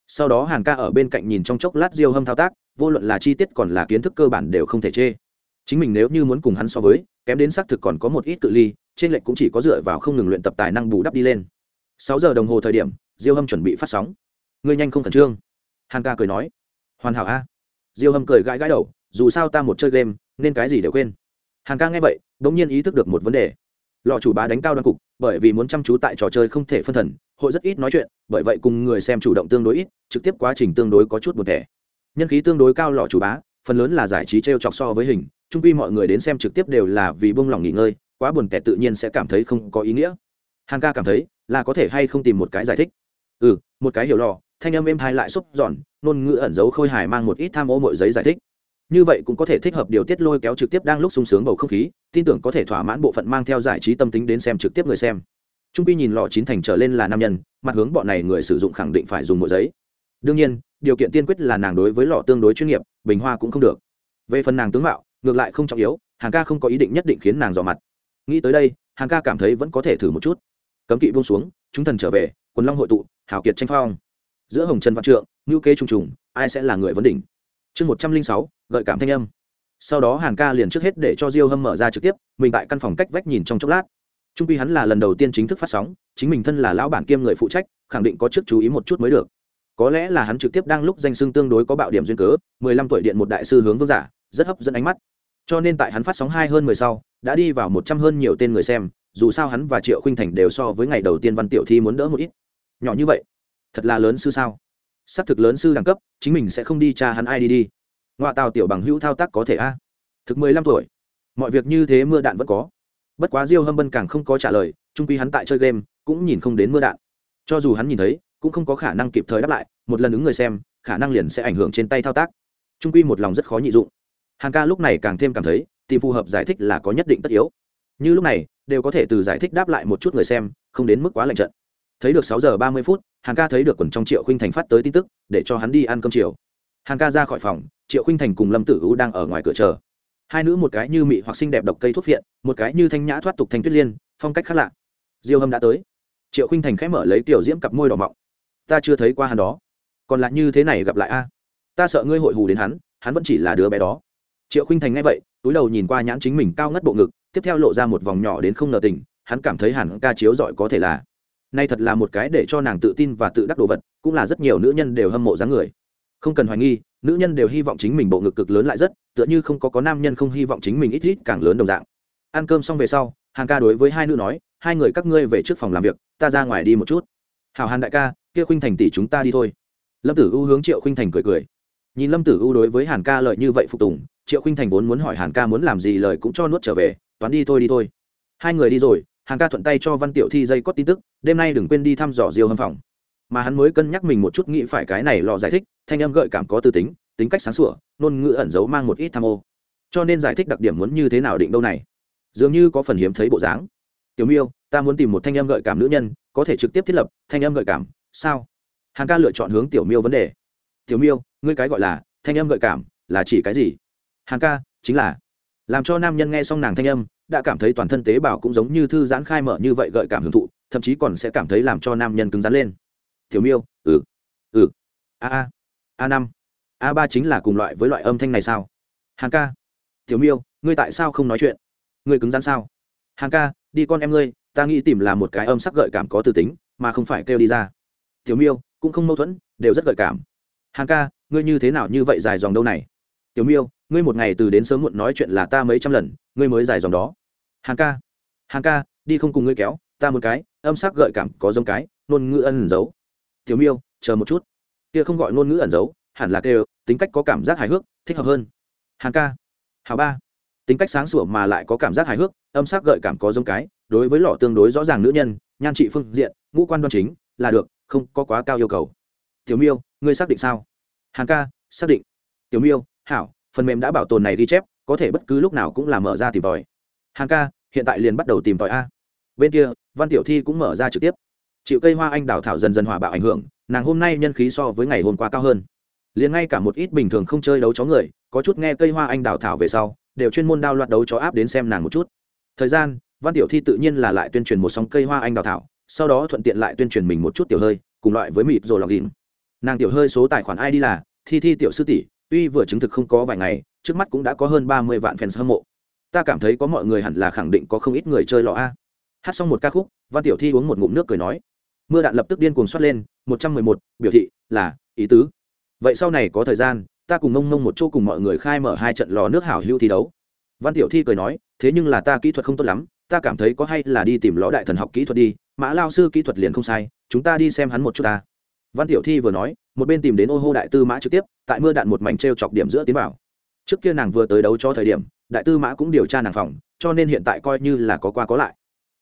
Sau đó hàn ca ở bên cạnh nhìn trong chốc lát diêu hâm thao tác, vô luận là chi tiết còn là kiến thức cơ bản đều không thể chê. Chính mình nếu như muốn cùng hắn so với, kém đến xác thực còn có một ít cự ly, trên lệnh cũng chỉ có dựa vào không ngừng luyện tập tài năng bù đắp đi lên sáu giờ đồng hồ thời điểm, diêu hâm chuẩn bị phát sóng. Ngươi nhanh không khẩn trương. Hàn ca cười nói. Hoàn hảo a. Diêu hâm cười gãi gãi đầu, dù sao ta một chơi game, nên cái gì đều quên. Hàn ca nghe vậy đ ỗ n g nhiên ý thức được một vấn đề. Lò chủ bá đánh cao đoan cục, bởi vì muốn chăm chú tại trò chơi không thể phân thần, hội rất ít nói chuyện, bởi vậy cùng người xem chủ động tương đối ít, trực tiếp quá trình tương đối có chút buồn thẻ. Nhân khí tương đối cao lò chủ bá, phần lớn là giải trí t r e o chọc so với hình trung quy mọi người đến xem trực tiếp đều là vì bông lòng nghỉ ngơi, quá buồn tẻ tự nhiên sẽ cảm thấy không có ý nghĩa. Hàn ca cảm thấy là có thể hay không tìm một cái giải thích. Ừ một cái hiểu lò, thanh âm êm thai lại xúc giòn, ngôn ngữ ẩn giấu khôi hài mang một ít tham ô mọi giấy giải thích. Như vậy cũng có thể thích hợp điều tiết lôi kéo trực tiếp đang lúc sung sướng bầu không khí, tin tưởng có thể thỏa mãn bộ phận mang theo giải trí tâm tính đến xem trực tiếp người xem. Trung pi nhìn lọ chín thành trở lên là nam nhân, mặt hướng bọn này người sử dụng khẳng định phải dùng mỗi giấy. Đương nhiên, điều kiện tiên quyết là nàng đối với lọ tương đối chuyên nghiệp, bình hoa cũng không được. Về phần nàng tướng mạo, ngược lại không trọng yếu, hàng ca không có ý định nhất định khiến nàng dò mặt. Nghĩ tới đây, hàng ca cảm thấy vẫn có thể thử một chút cấm kỵ buông xuống, chúng thần trở về, quần long hội tụ, hào kiệt tranh phong. Giữa hồng trần văn trượng ngữ kế trùng trùng, ai sẽ là người vấn đỉnh? Chương một trăm linh sáu, gợi cảm thanh âm. Sau đó hàn ca liền trước hết để cho diêu hâm mở ra trực tiếp, mình tại căn phòng cách vách nhìn trong chốc lát. Trung pi hắn là lần đầu tiên chính thức phát sóng, chính mình thân là lão bản kiêm người phụ trách, khẳng định có trước chú ý một chút mới được. Có lẽ là hắn trực tiếp đang lúc danh xưng tương đối có bạo điểm duyên cớ, mười lăm tuổi điện một đại sư hướng vương giả, rất hấp dẫn ánh mắt. Cho nên tại hắn phát sóng hai hơn mười sau, đã đi vào một trăm hơn nhiều tên người xem dù sao hắn và triệu khinh thành đều so với ngày đầu tiên văn tiểu thi muốn đỡ một ít. Nhỏ như vậy, thật là lớn sư sao? S ắ c thực lớn sư đẳng cấp, chính mình sẽ không đi cha hắn ai đi đi. Ngoại tàu tiểu bằng hữu thao tác có thể a? Thực mười lăm tuổi, mọi việc như thế mưa đạn vẫn có. Bất quá diêu hâm bân càng không có trả lời, trung quy hắn tại chơi game, cũng nhìn không đến mưa đạn. Cho dù hắn nhìn thấy, cũng không có khả năng kịp thời đáp lại, một lần ứng người xem, khả năng liền sẽ ảnh hưởng trên tay thao tác. Trung quy một lòng rất khó nhị dụng. Hàng ca lúc này càng thêm cảm thấy, tìm phù hợp giải thích là có nhất định tất yếu. Như lúc này đều có thể từ giải thích đáp lại một chút người xem, không đến mức quá lạnh trận. Thấy được sáu giờ ba mươi phút hàng ca thấy được quần trong triệu khinh thành phát tới tin tức, để cho hắn đi ăn cơm chiều. Hàng ca ra khỏi phòng, triệu khinh thành cùng lâm tử u đang ở ngoài cửa chờ. Hai nữ một cái như mị hoặc xinh đẹp độc cây thuốc viện một cái như thanh nhã thoát tục thanh tuyết liên, phong cách khác lạ. Diêu hâm đã tới. Triệu khinh thành khẽ mở lấy tiểu diễm cặp môi đỏ mọng. Ta chưa thấy qua hắn đó. Còn lại như thế này gặp lại a? Ta sợ ngươi hội hù đến hắn hắn vẫn chỉ là đứa bé đó. Triệu khinh thành nghe vậy túi đầu nhìn qua nhãn chính mình cao ngất bộ ngực, tiếp theo lộ ra một vòng nhỏ đến không ngờ tình, hắn cảm thấy hẳn ca chiếu giỏi có thể là. Nay thật là một cái để cho nàng tự tin và tự đắc đồ vật, cũng là rất nhiều nữ nhân đều hâm mộ dáng người. Không cần hoài nghi, nữ nhân đều hy vọng chính mình bộ ngực cực lớn lại rất, tựa như không có có nam nhân không hy vọng chính mình ít ít càng lớn đồng dạng. Ăn cơm xong về sau hàng ca đối với hai nữ nói, hai người các ngươi về trước phòng làm việc, ta ra ngoài đi một chút. Hảo hàn đại ca, kia khuynh thành tỷ chúng ta đi thôi. Lâm tử u hướng triệu khuynh thành cười cười nhìn lâm tử u đối với hàn ca lợi như vậy phục tùng, triệu khinh thành vốn muốn hỏi hàn ca muốn làm gì lời cũng cho nuốt trở về, toán đi thôi đi thôi. Hai người đi rồi, hàn ca thuận tay cho văn tiểu thi dây cót tin tức, đêm nay đừng quên đi thăm dò diêu hâm phòng. Mà hắn mới cân nhắc mình một chút nghĩ phải cái này lò giải thích, thanh âm gợi cảm có tư tính tính cách sáng sủa, ngôn ngữ ẩn giấu mang một ít tham ô. Cho nên giải thích đặc điểm muốn như thế nào định đâu này? Dường như có phần hiếm thấy bộ dáng. Tiểu miêu, ta muốn tìm một thanh âm gợi cảm nữ nhân, có thể trực tiếp thiết lập, thanh âm gợi cảm, sao? Hàn ca lựa chọn hướng tiểu miêu vấn đề. Tiểu miêu ngươi cái gọi là thanh âm gợi cảm là chỉ cái gì? Hàn ca, chính là làm cho nam nhân nghe xong nàng thanh âm, đã cảm thấy toàn thân tế bào cũng giống như thư giãn khai mở như vậy gợi cảm hưởng thụ, thậm chí còn sẽ cảm thấy làm cho nam nhân cứng rắn lên. Thiếu miêu ừ ừ. A a a năm, a ba chính là cùng loại với loại âm thanh này sao? Hàn ca thiếu miêu, ngươi tại sao không nói chuyện? Ngươi cứng rắn sao? Hàn ca, đi con em ngươi, ta nghĩ tìm là một cái âm sắc gợi cảm có từ tính, mà không phải kêu đi ra. Thiếu miêu, cũng không mâu thuẫn, đều rất gợi cảm. Hàng ca, ngươi như thế nào như vậy dài dòng đâu này? Tiểu miêu, ngươi một ngày từ đến sớm muộn nói chuyện là ta mấy trăm lần, ngươi mới dài dòng đó. Hàng ca hàng ca, đi không cùng ngươi kéo, ta một cái, âm sắc gợi cảm có giống cái, ngôn ngữ ẩn giấu. Tiểu miêu, chờ một chút. Kia không gọi ngôn ngữ ẩn giấu, hẳn là kêu, tính cách có cảm giác hài hước, thích hợp hơn. Hàng ca hào ba, tính cách sáng sủa mà lại có cảm giác hài hước, âm sắc gợi cảm có giống cái, đối với lọ tương đối rõ ràng nữ nhân, nhan trị phương diện, ngũ quan đoan chính, là được, không có quá cao yêu cầu. Tiểu miêu ngươi xác định sao? Hàng ca, xác định. Tiểu miêu, hảo, phần mềm đã bảo tồn này ghi chép, có thể bất cứ lúc nào cũng là mở ra tìm tòi. Hàng ca, hiện tại liền bắt đầu tìm tòi a. Bên kia, văn tiểu thi cũng mở ra trực tiếp. Chịu cây hoa anh đào thảo dần dần hòa bạo ảnh hưởng, nàng hôm nay nhân khí so với ngày hôm qua cao hơn. Liền ngay cả một ít bình thường không chơi đấu chó người, có chút nghe cây hoa anh đào thảo về sau, đều chuyên môn đao loạt đấu chó áp đến xem nàng một chút. Thời gian, văn tiểu thi tự nhiên là lại tuyên truyền một sóng cây hoa anh đào thảo, sau đó thuận tiện lại tuyên truyền mình một chút tiểu hơi, cùng loại với mịt rồi lọc đỉnh nàng tiểu hơi số tài khoản ai đi là thi thi tiểu sư tỷ, tuy vừa chứng thực không có vài ngày, trước mắt cũng đã có hơn ba mươi vạn fans hâm mộ. Ta cảm thấy có mọi người hẳn là khẳng định có không ít người chơi lọ a. Hát xong một ca khúc, văn tiểu thi uống một ngụm nước cười nói, mưa đạn lập tức điên cuồng xoát lên, một trăm mười một, biểu thị là ý tứ. Vậy sau này có thời gian, ta cùng mông mông một chỗ cùng mọi người khai mở hai trận lò nước hảo hưu thi đấu. Văn tiểu thi cười nói, thế nhưng là ta kỹ thuật không tốt lắm, ta cảm thấy có hay là đi tìm lõ đại thần học kỹ thuật đi, mã lao sư kỹ thuật liền không sai, chúng ta đi xem hắn một chút ta văn tiểu thi vừa nói, một bên tìm đến ô hô đại tư mã trực tiếp, tại mưa đạn một mảnh t r e o chọc điểm giữa tiến vào. Trước kia nàng vừa tới đấu cho thời điểm, đại tư mã cũng điều tra nàng phòng, cho nên hiện tại coi như là có qua có lại.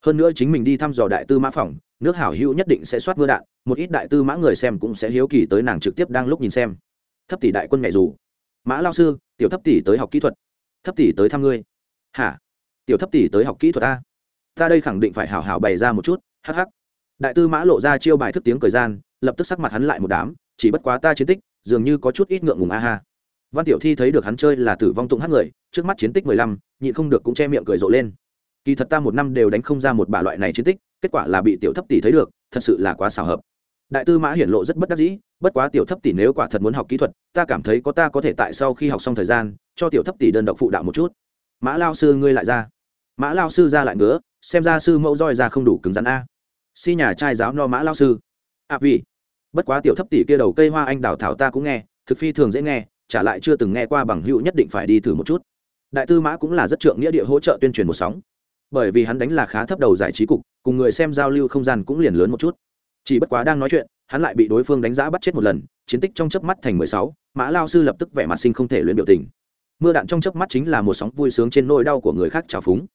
Hơn nữa chính mình đi thăm dò đại tư mã phòng, nước hảo hữu nhất định sẽ soát mưa đạn, một ít đại tư mã người xem cũng sẽ hiếu kỳ tới nàng trực tiếp đang lúc nhìn xem. Thấp tỷ đại quân mẹ dù. Mã lao sư, tiểu thấp tỷ tới học kỹ thuật. Thấp tỷ tới thăm ngươi. Hả? Tiểu thấp tỷ tới học kỹ thuật ta? Ta đây khẳng định phải hảo hảo bày ra một chút, hắc hắc. Đại tư mã lộ ra chiêu bài thức tiếng thời gian lập tức sắc mặt hắn lại một đám, chỉ bất quá ta chiến tích, dường như có chút ít ngượng ngùng a ha. Văn tiểu thi thấy được hắn chơi là tử vong tụng hát người, trước mắt chiến tích mười lăm, nhịn không được cũng che miệng cười rộ lên. Kỳ thật ta một năm đều đánh không ra một bà loại này chiến tích, kết quả là bị tiểu thấp tỷ thấy được, thật sự là quá xảo hợp. Đại tư mã hiển lộ rất bất đắc dĩ, bất quá tiểu thấp tỷ nếu quả thật muốn học kỹ thuật, ta cảm thấy có ta có thể tại sau khi học xong thời gian, cho tiểu thấp tỷ đơn độc phụ đạo một chút. Mã lao sư ngươi lại ra. Mã lao sư ra lại nữa xem ra sư mẫu roi ra không đủ cứng rắn a. Si nhà trai giáo no mã lao sư. À vì bất quá tiểu thấp tỷ kia đầu cây hoa anh đào thảo ta cũng nghe, thực phi thường dễ nghe, trả lại chưa từng nghe qua bằng hữu nhất định phải đi thử một chút. Đại tư mã cũng là rất trượng nghĩa địa hỗ trợ tuyên truyền một sóng. Bởi vì hắn đánh là khá thấp đầu giải trí cục, cùng người xem giao lưu không gian cũng liền lớn một chút. Chỉ bất quá đang nói chuyện, hắn lại bị đối phương đánh giá bắt chết một lần, chiến tích trong chớp mắt thành mười sáu, mã lao sư lập tức vẻ mặt sinh không thể luyện biểu tình. Mưa đạn trong chớp mắt chính là một sóng vui sướng trên nỗi đau của người khác trào phúng.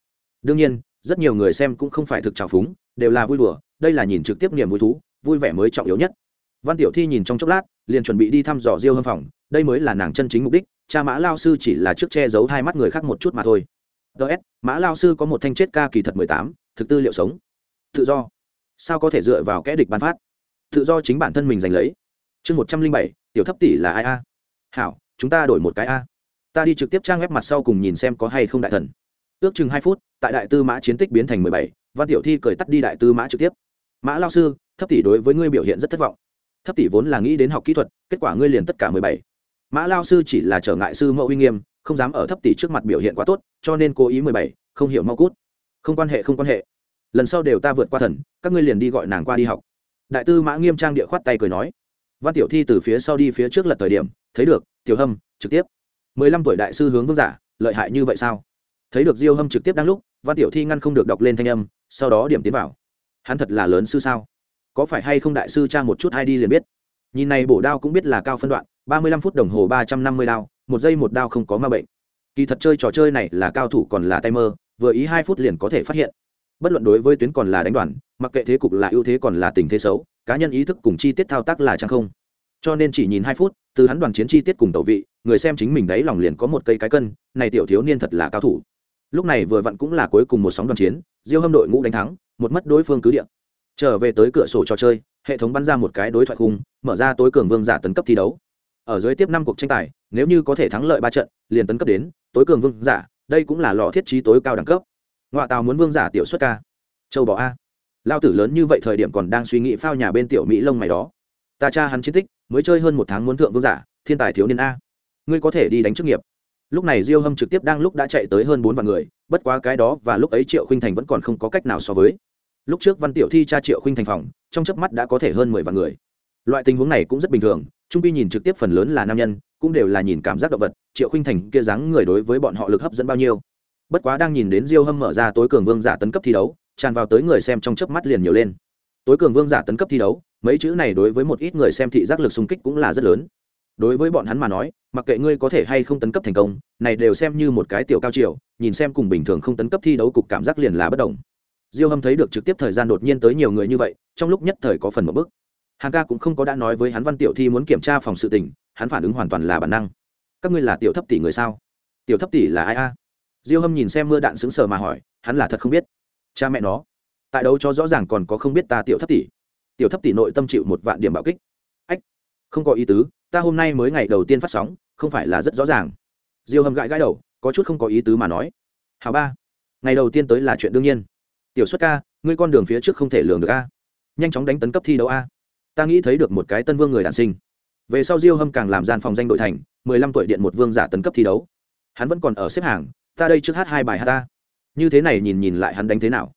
Đương nhiên, rất nhiều người xem cũng không phải thực trào phúng, đều là vui đùa, đây là nhìn trực tiếp niềm vui thú, vui vẻ mới trọng yếu nhất văn tiểu thi nhìn trong chốc lát, liền chuẩn bị đi thăm dò diêu hâm phòng. Đây mới là nàng chân chính mục đích, cha mã lao sư chỉ là trước che giấu hai mắt người khác một chút mà thôi. Ts mã lao sư có một thanh chết ca kỳ thật mười tám, thực tư liệu sống. Tự do. Sao có thể dựa vào kẽ địch ban phát? Tự do chính bản thân mình giành lấy. Chương một trăm linh bảy, tiểu thấp tỷ là ai a? Hảo, chúng ta đổi một cái a. Ta đi trực tiếp trang web mặt sau cùng nhìn xem có hay không đại thần. Ước chừng hai phút, tại đại tư mã chiến tích biến thành mười bảy, văn tiểu thi cười tắt đi đại tư mã trực tiếp. Mã lao sư, thấp tỷ đối với ngươi biểu hiện rất thất vọng thấp tỷ vốn là nghĩ đến học kỹ thuật, kết quả ngươi liền tất cả mười bảy. Mã lao sư chỉ là trở ngại sư mẫu uy nghiêm, không dám ở thấp tỷ trước mặt biểu hiện quá tốt, cho nên cố ý mười bảy, không hiểu mau cút. Không quan hệ, không quan hệ. Lần sau đều ta vượt qua thần, các ngươi liền đi gọi nàng qua đi học. Đại tư mã nghiêm trang địa khoát tay cười nói. Văn tiểu thi từ phía sau đi phía trước lật thời điểm, thấy được, tiểu hâm, trực tiếp. Mười lăm tuổi đại sư hướng vương giả, lợi hại như vậy sao? Thấy được diêu hâm trực tiếp đang lúc, văn tiểu thi ngăn không được đọc lên thanh âm, sau đó điểm tiến vào. Hắn thật là lớn sư sao? Có phải hay không đại sư cha một chút hay đi liền biết. Nhìn này bổ đao cũng biết là cao phân đoạn, ba mươi lăm phút đồng hồ ba trăm năm mươi đao, một giây một đao không có ma bệnh. Kỳ thật chơi trò chơi này là cao thủ còn là tay mơ, vừa ý hai phút liền có thể phát hiện. Bất luận đối với tuyến còn là đánh đoàn, mặc kệ thế cục là ưu thế còn là tình thế xấu, cá nhân ý thức cùng chi tiết thao tác là chẳng không. Cho nên chỉ nhìn hai phút, từ hắn đoàn chiến chi tiết cùng tẩu vị, người xem chính mình đấy lòng liền có một cây cái cân, này tiểu thiếu niên thật là cao thủ. Lúc này vừa vặn cũng là cuối cùng một sóng đoàn chiến, diêu hâm đội ngũ đánh thắng, một mất đối phương cứ điện trở về tới cửa sổ trò chơi, hệ thống bắn ra một cái đối thoại khung, mở ra tối cường vương giả tấn cấp thi đấu. Ở dưới tiếp năm cuộc tranh tài, nếu như có thể thắng lợi ba trận, liền tấn cấp đến, tối cường vương giả, đây cũng là lò thiết trí tối cao đẳng cấp. Ngoại tàu muốn vương giả tiểu xuất ca. Châu bò a. Lao tử lớn như vậy thời điểm còn đang suy nghĩ phao nhà bên tiểu mỹ lông mày đó. Ta cha hắn chiến tích, mới chơi hơn một tháng muốn thượng vương giả, thiên tài thiếu niên a. Ngươi có thể đi đánh chức nghiệp. Lúc này diêu hâm trực tiếp đang lúc đã chạy tới hơn bốn vạn người, bất quá cái đó và lúc ấy triệu khinh thành vẫn còn không có cách nào so với lúc trước văn tiểu thi cha triệu khinh thành phòng, trong chớp mắt đã có thể hơn mười vạn người. Loại tình huống này cũng rất bình thường, trung pi nhìn trực tiếp phần lớn là nam nhân, cũng đều là nhìn cảm giác động vật, triệu khinh thành kia dáng người đối với bọn họ lực hấp dẫn bao nhiêu. Bất quá đang nhìn đến diêu hâm mở ra tối cường vương giả tấn cấp thi đấu, tràn vào tới người xem trong chớp mắt liền nhiều lên. Tối cường vương giả tấn cấp thi đấu, mấy chữ này đối với một ít người xem thị giác lực xung kích cũng là rất lớn. Đối với bọn hắn mà nói, mặc kệ ngươi có thể hay không tấn cấp thành công, này đều xem như một cái tiểu cao triều nhìn xem cùng bình thường không tấn cấp thi đấu cục cảm giác liền là bất đồng diêu hâm thấy được trực tiếp thời gian đột nhiên tới nhiều người như vậy trong lúc nhất thời có phần một bước, hàng ca cũng không có đã nói với hắn văn tiểu thi muốn kiểm tra phòng sự tình hắn phản ứng hoàn toàn là bản năng. Các ngươi là tiểu thấp tỷ người sao? Tiểu thấp tỷ là ai a? Diêu hâm nhìn xem mưa đạn xứng sờ mà hỏi hắn là thật không biết. Cha mẹ nó tại đâu cho rõ ràng còn có không biết ta tiểu thấp tỷ? Tiểu thấp tỷ nội tâm chịu một vạn điểm bạo kích. Ách, không có ý tứ ta hôm nay mới ngày đầu tiên phát sóng không phải là rất rõ ràng. Diêu hâm gãi gãi đầu có chút không có ý tứ mà nói. Hào ba ngày đầu tiên tới là chuyện đương nhiên tiểu xuất ca, ngươi con đường phía trước không thể lường được a. Nhanh chóng đánh tấn cấp thi đấu a. Ta nghĩ thấy được một cái tân vương người đàn sinh. Về sau diêu hâm càng làm gian phòng danh đội thành, mười lăm tuổi điện một vương giả tấn cấp thi đấu. Hắn vẫn còn ở xếp hàng, ta đây trước hát hai bài hát ta. Như thế này nhìn nhìn lại hắn đánh thế nào.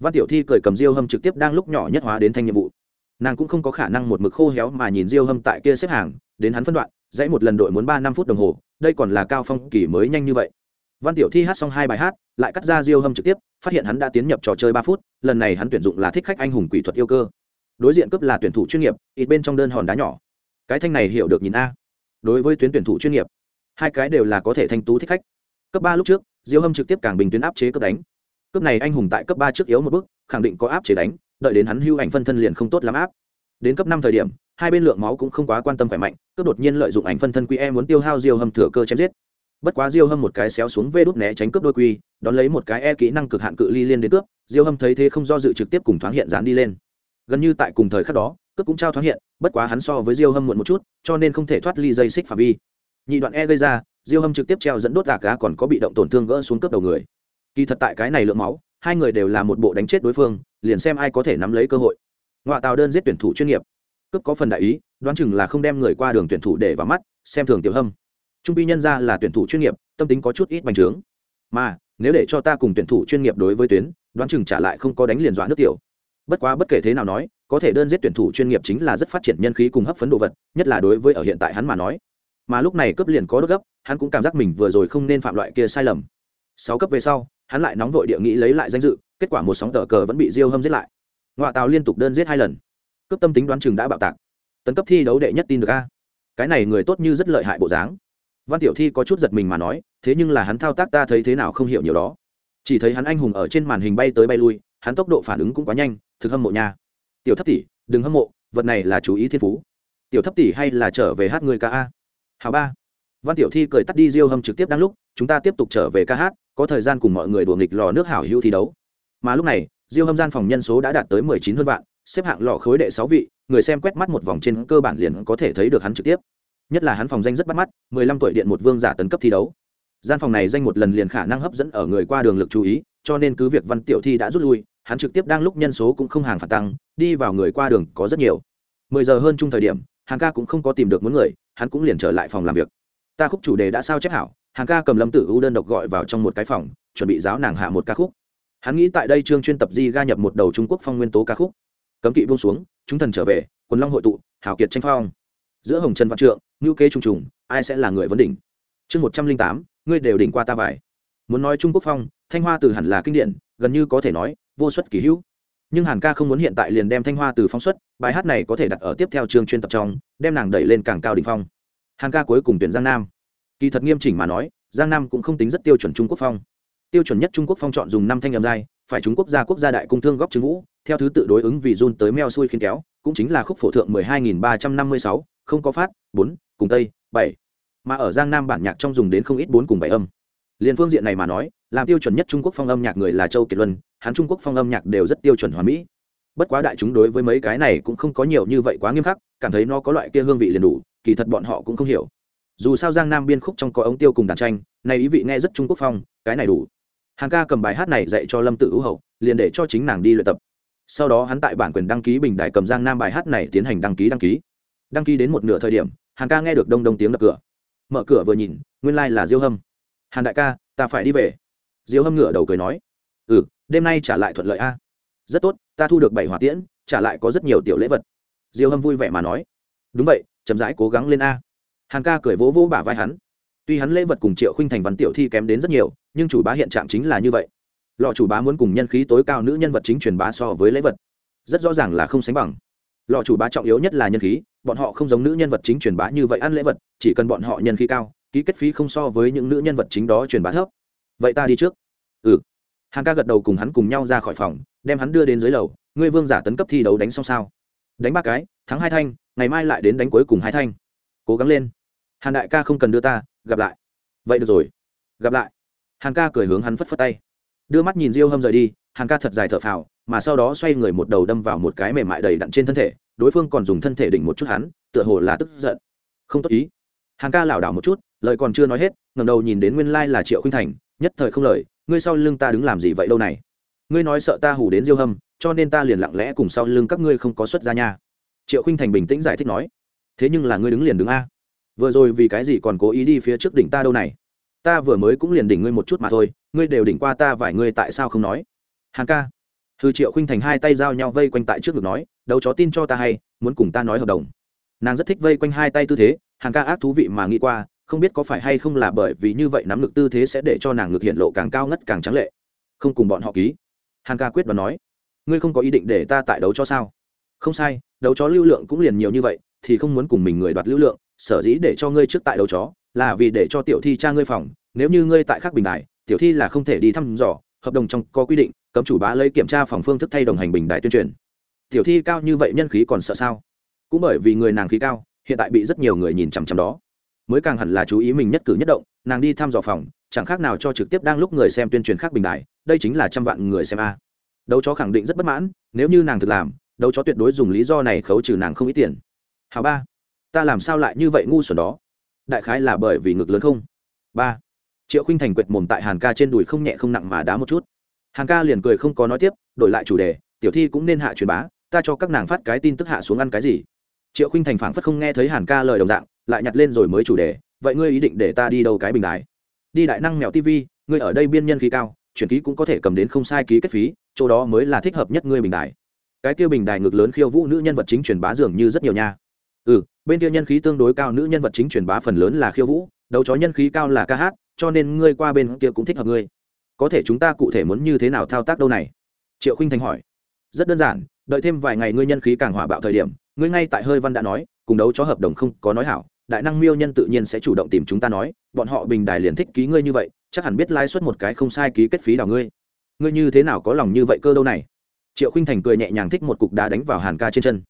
Văn tiểu thi cười cầm diêu hâm trực tiếp đang lúc nhỏ nhất hóa đến thanh nhiệm vụ. Nàng cũng không có khả năng một mực khô héo mà nhìn diêu hâm tại kia xếp hàng, đến hắn phân đoạn, dãy một lần đội muốn ba năm phút đồng hồ, đây còn là cao phong kỳ mới nhanh như vậy văn tiểu thi hát xong hai bài hát, lại cắt ra diêu hâm trực tiếp, phát hiện hắn đã tiến nhập trò chơi ba phút, lần này hắn tuyển dụng là thích khách anh hùng quỷ thuật yêu cơ. Đối diện cấp là tuyển thủ chuyên nghiệp, ít bên trong đơn hòn đá nhỏ. Cái thanh này hiểu được nhìn a. Đối với tuyến tuyển thủ chuyên nghiệp, hai cái đều là có thể thanh tú thích khách. Cấp ba lúc trước, diêu hâm trực tiếp càng bình tuyến áp chế cấp đánh. Cấp này anh hùng tại cấp ba trước yếu một bước, khẳng định có áp chế đánh, đợi đến hắn hưu ảnh phân thân liền không tốt lắm áp. Đến cấp năm thời điểm, hai bên lượng máu cũng không quá quan tâm khỏe mạnh cấp đột nhiên lợi dụng ảnh phân thân quy e muốn tiêu hao diêu hâm thừa cơ chém giết bất quá diêu hâm một cái xéo xuống vê đút né tránh cướp đôi quy, đón lấy một cái e kỹ năng cực hạn cự ly liên đến cướp, diêu hâm thấy thế không do dự trực tiếp cùng thoáng hiện dán đi lên. Gần như tại cùng thời khắc đó, cướp cũng trao thoáng hiện, bất quá hắn so với diêu hâm muộn một chút, cho nên không thể thoát ly dây xích phạm vi. Nhị đoạn e gây ra, diêu hâm trực tiếp treo dẫn đốt gà cá còn có bị động tổn thương gỡ xuống cướp đầu người. Kỳ thật tại cái này lượng máu, hai người đều là một bộ đánh chết đối phương, liền xem ai có thể nắm lấy cơ hội. Ngoại tàu đơn giết tuyển thủ chuyên nghiệp. Cướp có phần đại ý, đoán chừng là không đem người qua đường tuyển thủ để vào mắt, xem thường tiểu hâm trung pi nhân ra là tuyển thủ chuyên nghiệp, tâm tính có chút ít bành trướng. Mà, nếu để cho ta cùng tuyển thủ chuyên nghiệp đối với tuyến, đoán chừng trả lại không có đánh liền dọa nước tiểu. Bất quá bất kể thế nào nói, có thể đơn giết tuyển thủ chuyên nghiệp chính là rất phát triển nhân khí cùng hấp phấn đồ vật, nhất là đối với ở hiện tại hắn mà nói. Mà lúc này cấp liền có đốt gấp, hắn cũng cảm giác mình vừa rồi không nên phạm loại kia sai lầm. Sáu cấp về sau, hắn lại nóng vội địa nghĩ lấy lại danh dự, kết quả một sóng tờ cờ vẫn bị diêu hâm giết lại. Ngoại tàu liên tục đơn giết hai lần. Cấp tâm tính đoán chừng đã bạo tạc. Tấn cấp thi đấu đệ nhất tin được a. Cái này người tốt như rất lợi hại bộ dáng văn tiểu thi có chút giật mình mà nói, thế nhưng là hắn thao tác ta thấy thế nào không hiểu nhiều đó. Chỉ thấy hắn anh hùng ở trên màn hình bay tới bay lui, hắn tốc độ phản ứng cũng quá nhanh, thực hâm mộ nha. Tiểu thấp tỷ, đừng hâm mộ, vật này là chú ý thiên phú. Tiểu thấp tỷ hay là trở về hát người ca a? Hào ba. Văn tiểu thi cười tắt đi diêu hâm trực tiếp đang lúc, chúng ta tiếp tục trở về ca hát, có thời gian cùng mọi người đùa nghịch lò nước hảo hữu thi đấu. Mà lúc này, diêu hâm gian phòng nhân số đã đạt tới mười chín hơn vạn, xếp hạng lò khối đệ sáu vị, người xem quét mắt một vòng trên cơ bản liền có thể thấy được hắn trực tiếp nhất là hắn phòng danh rất bắt mắt, mười lăm tuổi điện một vương giả tấn cấp thi đấu. Gian phòng này danh một lần liền khả năng hấp dẫn ở người qua đường lực chú ý, cho nên cứ việc văn tiểu thi đã rút lui, hắn trực tiếp đang lúc nhân số cũng không hàng phản tăng, đi vào người qua đường có rất nhiều. Mười giờ hơn chung thời điểm, hàng ca cũng không có tìm được muốn người, hắn cũng liền trở lại phòng làm việc. Ta khúc chủ đề đã sao chép hảo, hàng ca cầm lâm tử u đơn độc gọi vào trong một cái phòng, chuẩn bị giáo nàng hạ một ca khúc. Hắn nghĩ tại đây trương chuyên tập di ga nhập một đầu trung quốc phong nguyên tố ca khúc. Cấm kỵ buông xuống, chúng thần trở về, quần long hội tụ hảo kiệt tranh phong giữa hồng trần văn trượng ngữ kế trung trùng ai sẽ là người vấn đỉnh? Chương một trăm linh tám ngươi đều đỉnh qua ta vải muốn nói trung quốc phong thanh hoa từ hẳn là kinh điển gần như có thể nói vô suất kỳ hữu. Nhưng hàn ca không muốn hiện tại liền đem thanh hoa từ phóng xuất bài hát này có thể đặt ở tiếp theo chương chuyên tập trong đem nàng đẩy lên càng cao đ ỉ n h phong. Hàn ca cuối cùng tuyển giang nam. Kỳ thật nghiêm chỉnh mà nói giang nam cũng không tính rất tiêu chuẩn trung quốc phong. Tiêu chuẩn nhất trung quốc phong chọn dùng năm thanh âm giai phải Trung quốc gia quốc gia đại cung thương góp trứng vũ theo thứ tự đối ứng vì run tới meo xuôi khiến kéo cũng chính là khúc phổ thượng 12.356, không có phát, bốn, cùng tây, bảy. Mà ở giang nam bản nhạc trong dùng đến không ít bốn cùng bảy âm. Liền phương diện này mà nói, làm tiêu chuẩn nhất trung quốc phong âm nhạc người là châu kiệt luân, hắn trung quốc phong âm nhạc đều rất tiêu chuẩn hoàn mỹ. Bất quá đại chúng đối với mấy cái này cũng không có nhiều như vậy quá nghiêm khắc, cảm thấy nó có loại kia hương vị liền đủ, kỳ thật bọn họ cũng không hiểu. Dù sao giang nam biên khúc trong có ống tiêu cùng đàn tranh, này ý vị nghe rất trung quốc phong, cái này đủ. Hàng ca cầm bài hát này dạy cho lâm tự hữu hậu, liền để cho chính nàng đi luyện tập. Sau đó hắn tại bản quyền đăng ký bình đại cầm giang nam bài hát này tiến hành đăng ký đăng ký đăng ký đến một nửa thời điểm, Hàn ca nghe được đông đông tiếng đập cửa. Mở cửa vừa nhìn, nguyên lai、like、là diêu hâm. Hàn đại ca, ta phải đi về. Diêu hâm ngửa đầu cười nói. Ừ đêm nay trả lại thuận lợi a. Rất tốt, ta thu được bảy hỏa tiễn, trả lại có rất nhiều tiểu lễ vật. Diêu hâm vui vẻ mà nói. Đúng vậy, chậm rãi cố gắng lên a. Hàn ca cười vỗ vỗ bả vai hắn. Tuy hắn lễ vật cùng triệu khinh thành văn tiểu thi kém đến rất nhiều, nhưng chủ bá hiện trạng chính là như vậy. Lọ chủ bá muốn cùng nhân khí tối cao nữ nhân vật chính truyền bá so với lễ vật, rất rõ ràng là không sánh bằng lò chủ bá trọng yếu nhất là nhân khí, bọn họ không giống nữ nhân vật chính truyền bá như vậy ăn lễ vật, chỉ cần bọn họ nhân khí cao, ký kết phí không so với những nữ nhân vật chính đó truyền bá thấp. Vậy ta đi trước. Ừ. Hàng ca gật đầu cùng hắn cùng nhau ra khỏi phòng, đem hắn đưa đến dưới lầu, ngươi vương giả tấn cấp thi đấu đánh xong sao? Đánh ba cái, thắng hai thanh, ngày mai lại đến đánh cuối cùng hai thanh. Cố gắng lên. Hàn đại ca không cần đưa ta, gặp lại. Vậy được rồi. Gặp lại. Hàn ca cười hướng hắn phất phất tay. Đưa mắt nhìn diêu hâm rời đi hàn ca thật dài thở phào, mà sau đó xoay người một đầu đâm vào một cái mềm mại đầy đặn trên thân thể đối phương còn dùng thân thể đỉnh một chút hắn, tựa hồ là tức giận. Không tốt ý. Hàn ca lảo đảo một chút, lời còn chưa nói hết ngầm đầu nhìn đến nguyên lai là triệu khinh thành, nhất thời không lời, ngươi sau lưng ta đứng làm gì vậy đâu này? Ngươi nói sợ ta hù đến diêu hâm, cho nên ta liền lặng lẽ cùng sau lưng các ngươi không có xuất ra nha. Triệu khinh thành bình tĩnh giải thích nói, thế nhưng là ngươi đứng liền đứng a. Vừa rồi vì cái gì còn cố ý đi phía trước đỉnh ta đâu này? Ta vừa mới cũng liền đỉnh ngươi một chút mà thôi, ngươi đều đỉnh qua ta vài ngươi tại sao không nói? Hàng ca thư triệu khuynh thành hai tay giao nhau vây quanh tại trước ngực nói đầu chó tin cho ta hay, muốn cùng ta nói hợp đồng. Nàng rất thích vây quanh hai tay tư thế, hàng ca ác thú vị mà nghĩ qua, không biết có phải hay không là bởi vì như vậy nắm ngực tư thế sẽ để cho nàng ngực hiện lộ càng cao ngất càng trắng lệ. Không cùng bọn họ ký. Hàng ca quyết đoán nói, ngươi không có ý định để ta tại đấu cho sao? Không sai, đấu chó lưu lượng cũng liền nhiều như vậy, thì không muốn cùng mình người đoạt lưu lượng, sở dĩ để cho ngươi trước tại đấu chó, là vì để cho tiểu thi cha ngươi phòng, nếu như ngươi tại khác bình đài, tiểu thi là không thể đi thăm dò hợp đồng trong có quy định, cấm chủ bá lấy kiểm tra phòng phương thức thay đồng hành bình đại tuyên truyền. Tiểu thi cao như vậy nhân khí còn sợ sao? Cũng bởi vì người nàng khí cao, hiện tại bị rất nhiều người nhìn chằm chằm đó. Mới càng hẳn là chú ý mình nhất cử nhất động, nàng đi thăm dò phòng, chẳng khác nào cho trực tiếp đang lúc người xem tuyên truyền khác bình đại. đây chính là trăm vạn người xem a. Đấu chó khẳng định rất bất mãn, nếu như nàng thực làm, đấu chó tuyệt đối dùng lý do này khấu trừ nàng không ít tiền. Hào ba, ta làm sao lại như vậy ngu xuẩn đó? Đại khái là bởi vì ngực lớn không? Ba triệu khinh thành quệt mồm tại hàn ca trên đùi không nhẹ không nặng mà đá một chút. Hàn ca liền cười không có nói tiếp, đổi lại chủ đề, tiểu thi cũng nên hạ truyền bá, ta cho các nàng phát cái tin tức hạ xuống ăn cái gì? Triệu khinh thành phảng phất không nghe thấy hàn ca lời đồng dạng, lại nhặt lên rồi mới chủ đề, vậy ngươi ý định để ta đi đâu cái bình đài? Đi đại năng mèo tv ngươi ở đây biên nhân khí cao, chuyển ký cũng có thể cầm đến không sai ký kết phí, chỗ đó mới là thích hợp nhất ngươi bình đài. Cái kia bình đài ngực lớn khiêu vũ nữ nhân vật chính truyền bá dường như rất nhiều nha. Ừ bên kia nhân khí tương đối cao nữ nhân vật chính truyền bá phần lớn là khiêu vũ, đấu chó nhân khí cao là ca hát cho nên ngươi qua bên kia cũng thích hợp ngươi. Có thể chúng ta cụ thể muốn như thế nào thao tác đâu này? Triệu khinh thành hỏi. Rất đơn giản, đợi thêm vài ngày ngươi nhân khí càng hỏa bạo thời điểm, ngươi ngay tại hơi văn đã nói, cùng đấu chó hợp đồng không có nói hảo, đại năng miêu nhân tự nhiên sẽ chủ động tìm chúng ta nói, bọn họ bình đài liền thích ký ngươi như vậy, chắc hẳn biết lãi suất một cái không sai ký kết phí đào ngươi. Ngươi như thế nào có lòng như vậy cơ đâu này? Triệu khinh thành cười nhẹ nhàng thích một cục đá đánh vào hàn ca trên chân.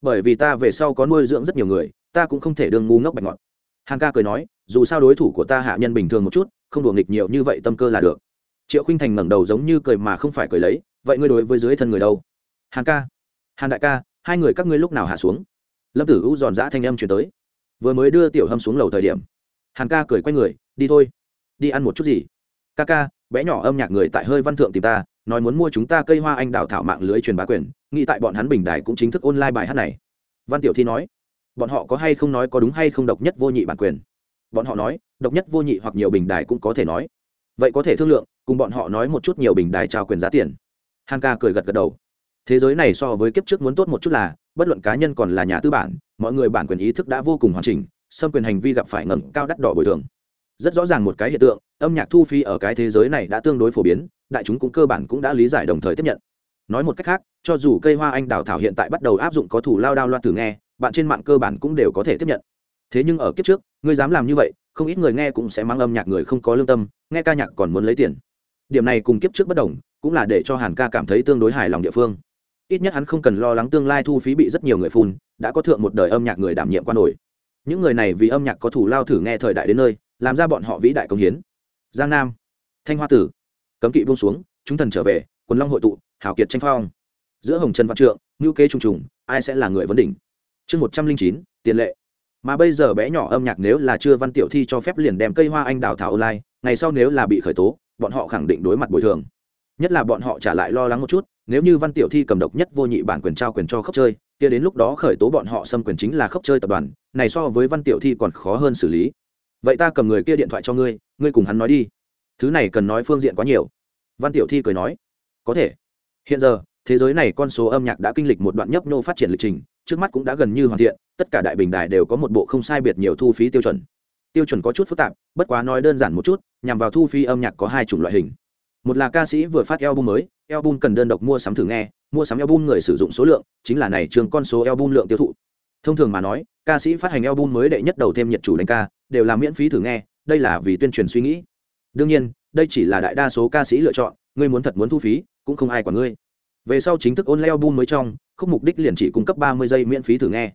Bởi vì ta về sau có nuôi dưỡng rất nhiều người, ta cũng không thể đương ngu ngốc bạch ngọt hàn ca cười nói, dù sao đối thủ của ta hạ nhân bình thường một chút, không đùa nghịch nhiều như vậy tâm cơ là được. Triệu khinh thành ngẩng đầu giống như cười mà không phải cười lấy, vậy ngươi đối với dưới thân người đâu? Hàn ca, hàn đại ca, hai người các ngươi lúc nào hạ xuống? Lâm tử u giòn giã thanh âm chuyển tới. Vừa mới đưa tiểu hâm xuống lầu thời điểm. Hàn ca cười quay người, đi thôi. Đi ăn một chút gì? Ca ca, bé nhỏ âm nhạc người tại hơi văn thượng tìm ta, nói muốn mua chúng ta cây hoa anh đào thảo mạng lưới truyền bá quyền, nghĩ tại bọn hắn bình đài cũng chính thức online bài hát này. Văn tiểu thi nói bọn họ có hay không nói có đúng hay không độc nhất vô nhị bản quyền? Bọn họ nói, độc nhất vô nhị hoặc nhiều bình đài cũng có thể nói. Vậy có thể thương lượng, cùng bọn họ nói một chút nhiều bình đài trao quyền giá tiền. Hàn ca cười gật gật đầu. Thế giới này so với kiếp trước muốn tốt một chút là, bất luận cá nhân còn là nhà tư bản, mọi người bản quyền ý thức đã vô cùng hoàn chỉnh, xâm quyền hành vi gặp phải ngẩng cao đắt đỏ bồi thường. Rất rõ ràng một cái hiện tượng, âm nhạc thu phí ở cái thế giới này đã tương đối phổ biến, đại chúng cũng cơ bản cũng đã lý giải đồng thời tiếp nhận. Nói một cách khác, cho dù cây hoa anh đào thảo hiện tại bắt đầu áp dụng có thủ lao đao loa thử nghe bạn trên mạng cơ bản cũng đều có thể tiếp nhận. Thế nhưng ở kiếp trước, ngươi dám làm như vậy, không ít người nghe cũng sẽ mang âm nhạc người không có lương tâm, nghe ca nhạc còn muốn lấy tiền. Điểm này cùng kiếp trước bất đồng, cũng là để cho hàn ca cảm thấy tương đối hài lòng địa phương. Ít nhất hắn không cần lo lắng tương lai thu phí bị rất nhiều người phun, đã có thượng một đời âm nhạc người đảm nhiệm quan nổi. Những người này vì âm nhạc có thủ lao thử nghe thời đại đến nơi, làm ra bọn họ vĩ đại công hiến. Giang nam, thanh hoa tử, cấm kỵ buông xuống, chúng thần trở về, quần long hội tụ, hảo kiệt tranh phong. Giữa hồng trần văn trượng ngữ kế trùng trùng, ai sẽ là người vấn đỉnh? Chương một trăm linh chín, tiền lệ. Mà bây giờ bé nhỏ âm nhạc nếu là chưa văn tiểu thi cho phép liền đem cây hoa anh đào thảo online, ngày sau nếu là bị khởi tố, bọn họ khẳng định đối mặt bồi thường. Nhất là bọn họ trả lại lo lắng một chút, nếu như văn tiểu thi cầm độc nhất vô nhị bản quyền trao quyền cho khốc chơi, kia đến lúc đó khởi tố bọn họ xâm quyền chính là khốc chơi tập đoàn, này so với văn tiểu thi còn khó hơn xử lý. Vậy ta cầm người kia điện thoại cho ngươi ngươi cùng hắn nói đi. Thứ này cần nói phương diện quá nhiều. Văn tiểu thi cười nói, có thể. Hiện giờ, thế giới này con số âm nhạc đã kinh lịch một đoạn nhấp nhô phát triển lịch trình trước mắt cũng đã gần như hoàn thiện, tất cả đại bình đài đều có một bộ không sai biệt nhiều thu phí tiêu chuẩn. Tiêu chuẩn có chút phức tạp, bất quá nói đơn giản một chút, nhằm vào thu phí âm nhạc có hai chủng loại hình. Một là ca sĩ vừa phát album mới, album cần đơn độc mua sắm thử nghe, mua sắm album người sử dụng số lượng, chính là này trường con số album lượng tiêu thụ. Thông thường mà nói, ca sĩ phát hành album mới đệ nhất đầu thêm nhiệt chủ đánh ca, đều là miễn phí thử nghe, đây là vì tuyên truyền suy nghĩ. Đương nhiên, đây chỉ là đại đa số ca sĩ lựa chọn, ngươi muốn thật muốn thu phí, cũng không ai quản ngươi. Về sau chính thức ôn leo album mới trong khúc mục đích liền chỉ cung cấp ba mươi giây miễn phí thử nghe.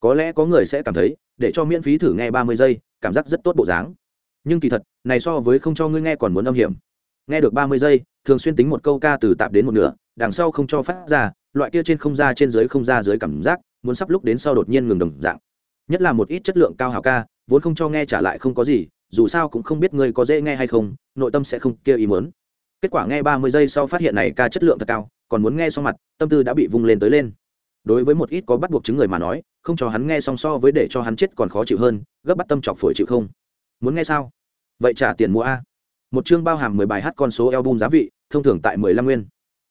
Có lẽ có người sẽ cảm thấy, để cho miễn phí thử nghe ba mươi giây, cảm giác rất tốt bộ dáng. Nhưng kỳ thật, này so với không cho ngươi nghe còn muốn âm hiểm. Nghe được ba mươi giây, thường xuyên tính một câu ca từ tạp đến một nửa, đằng sau không cho phát ra, loại kia trên không ra trên dưới không ra dưới cảm giác, muốn sắp lúc đến sau đột nhiên ngừng đồng dạng. Nhất là một ít chất lượng cao hào ca, vốn không cho nghe trả lại không có gì, dù sao cũng không biết ngươi có dễ nghe hay không, nội tâm sẽ không kia ý mớn kết quả nghe ba mươi giây sau phát hiện này ca chất lượng thật cao, còn muốn nghe xong mặt, tâm tư đã bị vung lên tới lên. Đối với một ít có bắt buộc chứng người mà nói, không cho hắn nghe song so với để cho hắn chết còn khó chịu hơn, gấp bắt tâm chọc phổi chịu không. Muốn nghe sao? Vậy trả tiền mua a. Một chương bao hàm mười bài hát con số album giá vị, thông thường tại mười lăm nguyên.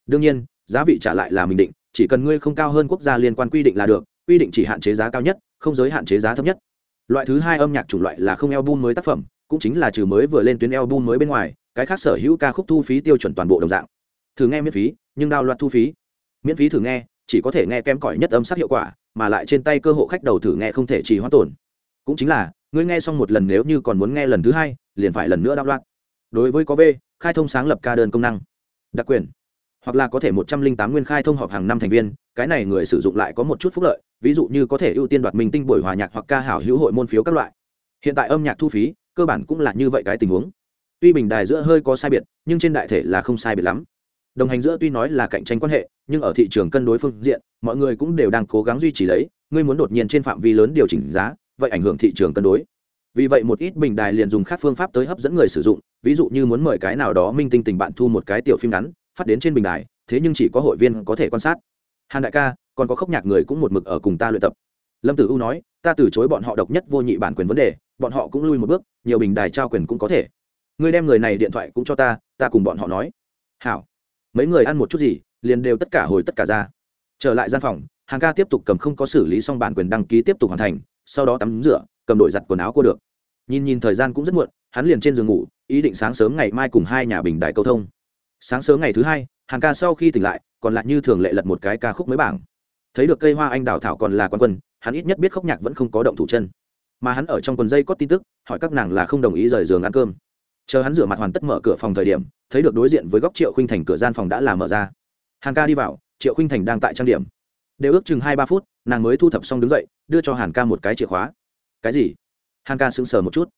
Đương nhiên, giá vị trả lại là mình định, chỉ cần ngươi không cao hơn quốc gia liên quan quy định là được, quy định chỉ hạn chế giá cao nhất, không giới hạn chế giá thấp nhất. Loại thứ hai âm nhạc chủng loại là không album mới tác phẩm, cũng chính là trừ mới vừa lên tuyến album mới bên ngoài cái khác sở hữu ca khúc thu phí tiêu chuẩn toàn bộ đồng dạng. Thử nghe miễn phí, nhưng đao loạt thu phí. Miễn phí thử nghe, chỉ có thể nghe kém cỏi nhất âm sắc hiệu quả, mà lại trên tay cơ hộ khách đầu thử nghe không thể trì hoãn tổn. Cũng chính là, ngươi nghe xong một lần nếu như còn muốn nghe lần thứ hai, liền phải lần nữa đao loạt. Đối với có v, khai thông sáng lập ca đơn công năng. Đặc quyền. Hoặc là có thể một trăm linh tám nguyên khai thông họp hàng năm thành viên, cái này người sử dụng lại có một chút phúc lợi, ví dụ như có thể ưu tiên đoạt minh tinh buổi hòa nhạc hoặc ca hảo hữu hội môn phiếu các loại. Hiện tại âm nhạc thu phí, cơ bản cũng là như vậy cái tình huống tuy bình đài giữa hơi có sai biệt, nhưng trên đại thể là không sai biệt lắm. Đồng hành giữa tuy nói là cạnh tranh quan hệ, nhưng ở thị trường cân đối phương diện, mọi người cũng đều đang cố gắng duy trì lấy, ngươi muốn đột nhiên trên phạm vi lớn điều chỉnh giá, vậy ảnh hưởng thị trường cân đối. Vì vậy một ít bình đài liền dùng khác phương pháp tới hấp dẫn người sử dụng, ví dụ như muốn mời cái nào đó minh tinh tình bạn thu một cái tiểu phim ngắn, phát đến trên bình đài, thế nhưng chỉ có hội viên có thể quan sát. Hàn đại ca, còn có khốc nhạc người cũng một mực ở cùng ta luyện tập. Lâm tử u nói, ta từ chối bọn họ độc nhất vô nhị bản quyền vấn đề, bọn họ cũng lui một bước, nhiều bình đài trao quyền cũng có thể ngươi đem người này điện thoại cũng cho ta ta cùng bọn họ nói. Hảo. Mấy người ăn một chút gì, liền đều tất cả hồi tất cả ra. Trở lại gian phòng hàng ca tiếp tục cầm không có xử lý xong bản quyền đăng ký tiếp tục hoàn thành, sau đó tắm rửa, cầm đội giặt quần áo cô được. Nhìn nhìn thời gian cũng rất muộn, hắn liền trên giường ngủ, ý định sáng sớm ngày mai cùng hai nhà bình đại câu thông. Sáng sớm ngày thứ hai hàng ca sau khi tỉnh lại, còn lại như thường lệ lật một cái ca khúc mới bảng. Thấy được cây hoa anh đào thảo còn là quan quân, hắn ít nhất biết khóc nhạc vẫn không có động thủ chân. Mà hắn ở trong quần dây có tin tức, hỏi các nàng là không đồng ý rời giường ăn cơm chờ hắn rửa mặt hoàn tất mở cửa phòng thời điểm, thấy được đối diện với góc triệu khinh thành cửa gian phòng đã làm mở ra. Hàn ca đi vào, triệu khinh thành đang tại trang điểm. Đều ước chừng hai ba phút, nàng mới thu thập xong đứng dậy, đưa cho hàn ca một cái chìa khóa. Cái gì? Hàn ca sững sờ một chút.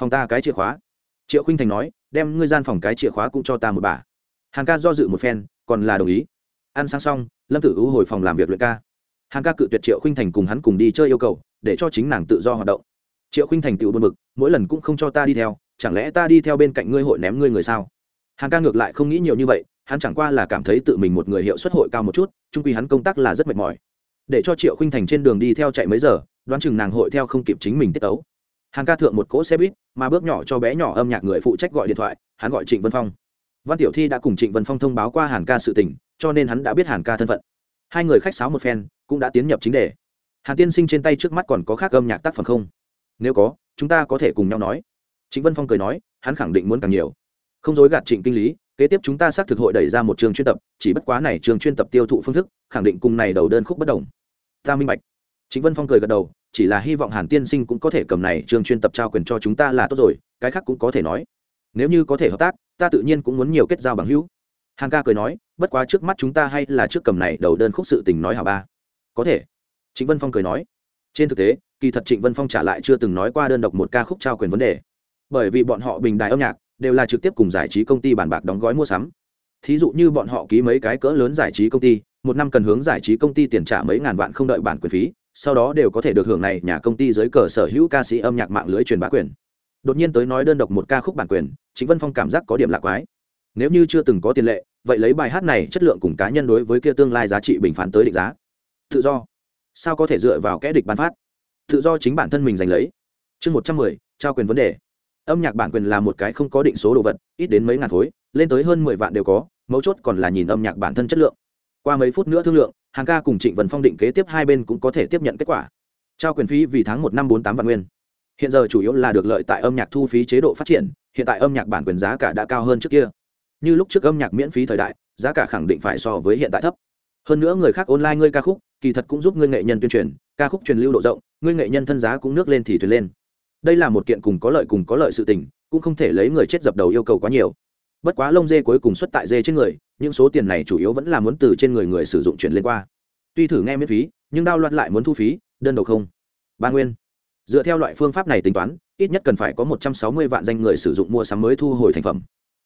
Phòng ta cái chìa khóa. Triệu khinh thành nói, đem ngươi gian phòng cái chìa khóa cũng cho ta một bà. Hàn ca do dự một phen, còn là đồng ý. Ăn sáng xong, lâm tử u hồi phòng làm việc luyện ca. Hàn ca cự tuyệt triệu khinh thành cùng hắn cùng đi chơi yêu cầu, để cho chính nàng tự do hoạt động. Triệu khinh thành tự buồn bực, mỗi lần cũng không cho ta đi theo chẳng lẽ ta đi theo bên cạnh ngươi hội ném ngươi người sao? Hàn ca ngược lại không nghĩ nhiều như vậy, hắn chẳng qua là cảm thấy tự mình một người hiệu suất hội cao một chút trung quy hắn công tác là rất mệt mỏi. Để cho triệu khinh thành trên đường đi theo chạy mấy giờ, đoán chừng nàng hội theo không kịp chính mình tiết tấu. Hàn ca thượng một cỗ xe buýt, mà bước nhỏ cho bé nhỏ âm nhạc người phụ trách gọi điện thoại, hắn gọi trịnh vân phong. Văn tiểu thi đã cùng trịnh vân phong thông báo qua hàn ca sự tình, cho nên hắn đã biết hàn ca thân phận. Hai người khách sáo một phen, cũng đã tiến nhập chính đề. Hàn tiên sinh trên tay trước mắt còn có khác âm nhạc tác phẩm không? Nếu có, chúng ta có thể cùng nhau nói trịnh vân phong cười nói, hắn khẳng định muốn càng nhiều. Không dối gạt trịnh kinh lý, kế tiếp chúng ta xác thực hội đẩy ra một trường chuyên tập, chỉ bất quá này trường chuyên tập tiêu thụ phương thức, khẳng định cùng này đầu đơn khúc bất đồng. Ta minh bạch. Trịnh vân phong cười gật đầu, chỉ là hy vọng hàn tiên sinh cũng có thể cầm này trường chuyên tập trao quyền cho chúng ta là tốt rồi, cái khác cũng có thể nói. Nếu như có thể hợp tác, ta tự nhiên cũng muốn nhiều kết giao bằng hữu. Hàng ca cười nói, bất quá trước mắt chúng ta hay là trước cầm này đầu đơn khúc sự tình nói hả ba? Có thể. Trịnh vân phong cười nói. Trên thực tế, kỳ thật trịnh vân phong trả lại chưa từng nói qua đơn độc một ca khúc trao quyền vấn đề bởi vì bọn họ bình đài âm nhạc đều là trực tiếp cùng giải trí công ty bàn bạc đóng gói mua sắm. Thí dụ như bọn họ ký mấy cái cỡ lớn giải trí công ty, một năm cần hướng giải trí công ty tiền trả mấy ngàn vạn không đợi bản quyền phí, sau đó đều có thể được hưởng này nhà công ty dưới cờ sở hữu ca sĩ âm nhạc mạng lưới truyền bá quyền. Đột nhiên tới nói đơn độc một ca khúc bản quyền chính vân phong cảm giác có điểm lạc quái. Nếu như chưa từng có tiền lệ, vậy lấy bài hát này chất lượng cùng cá nhân đối với kia tương lai giá trị bình phán tới định giá. Tự do. Sao có thể dựa vào kẽ địch bán phát? Tự do chính bản thân mình giành lấy. Chương một trăm mười, trao quyền vấn đề âm nhạc bản quyền là một cái không có định số đồ vật, ít đến mấy ngàn khối, lên tới hơn mười vạn đều có, mấu chốt còn là nhìn âm nhạc bản thân chất lượng. Qua mấy phút nữa thương lượng, hàng ca cùng trịnh vân phong định kế tiếp hai bên cũng có thể tiếp nhận kết quả. Trao quyền phí vì tháng một năm bốn tám vạn nguyên. Hiện giờ chủ yếu là được lợi tại âm nhạc thu phí chế độ phát triển, hiện tại âm nhạc bản quyền giá cả đã cao hơn trước kia. Như lúc trước âm nhạc miễn phí thời đại, giá cả khẳng định phải so với hiện tại thấp. Hơn nữa người khác online ngươi ca khúc, kỳ thật cũng giúp ngươi nghệ nhân tuyên truyền, ca khúc truyền lưu độ rộng, ngươi nghệ nhân thân giá cũng nước lên thì thuyền lên đây là một kiện cùng có lợi cùng có lợi sự tình, cũng không thể lấy người chết dập đầu yêu cầu quá nhiều. Bất quá lông dê cuối cùng xuất tại dê trên người, những số tiền này chủ yếu vẫn là muốn từ trên người người sử dụng chuyển lên qua. Tuy thử nghe miễn phí, nhưng đao loạt lại muốn thu phí, đơn đầu không. Ba nguyên. Dựa theo loại phương pháp này tính toán, ít nhất cần phải có một trăm sáu mươi vạn danh người sử dụng mua sắm mới thu hồi thành phẩm.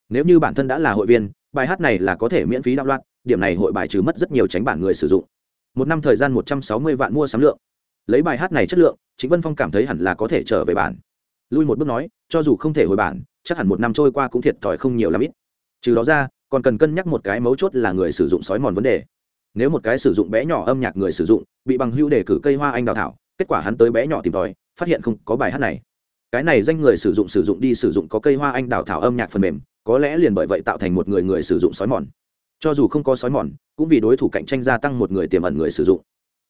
Nếu như bản thân đã là hội viên, bài hát này là có thể miễn phí đạo loạn, điểm này hội bài trừ mất rất nhiều tránh bản người sử dụng. Một năm thời gian một trăm sáu mươi vạn mua sắm lượng lấy bài hát này chất lượng chính vân phong cảm thấy hẳn là có thể trở về bản. Lui một bước nói, cho dù không thể hồi bản, chắc hẳn một năm trôi qua cũng thiệt thòi không nhiều lắm ít. Trừ đó ra, còn cần cân nhắc một cái mấu chốt là người sử dụng sói mòn vấn đề. Nếu một cái sử dụng bé nhỏ âm nhạc người sử dụng, bị bằng hưu đề cử cây hoa anh đào thảo, kết quả hắn tới bé nhỏ tìm tòi, phát hiện không có bài hát này. Cái này danh người sử dụng sử dụng đi sử dụng có cây hoa anh đào thảo âm nhạc phần mềm, có lẽ liền bởi vậy tạo thành một người người sử dụng sói mòn. Cho dù không có sói mòn, cũng vì đối thủ cạnh tranh gia tăng một người tiềm ẩn người sử dụng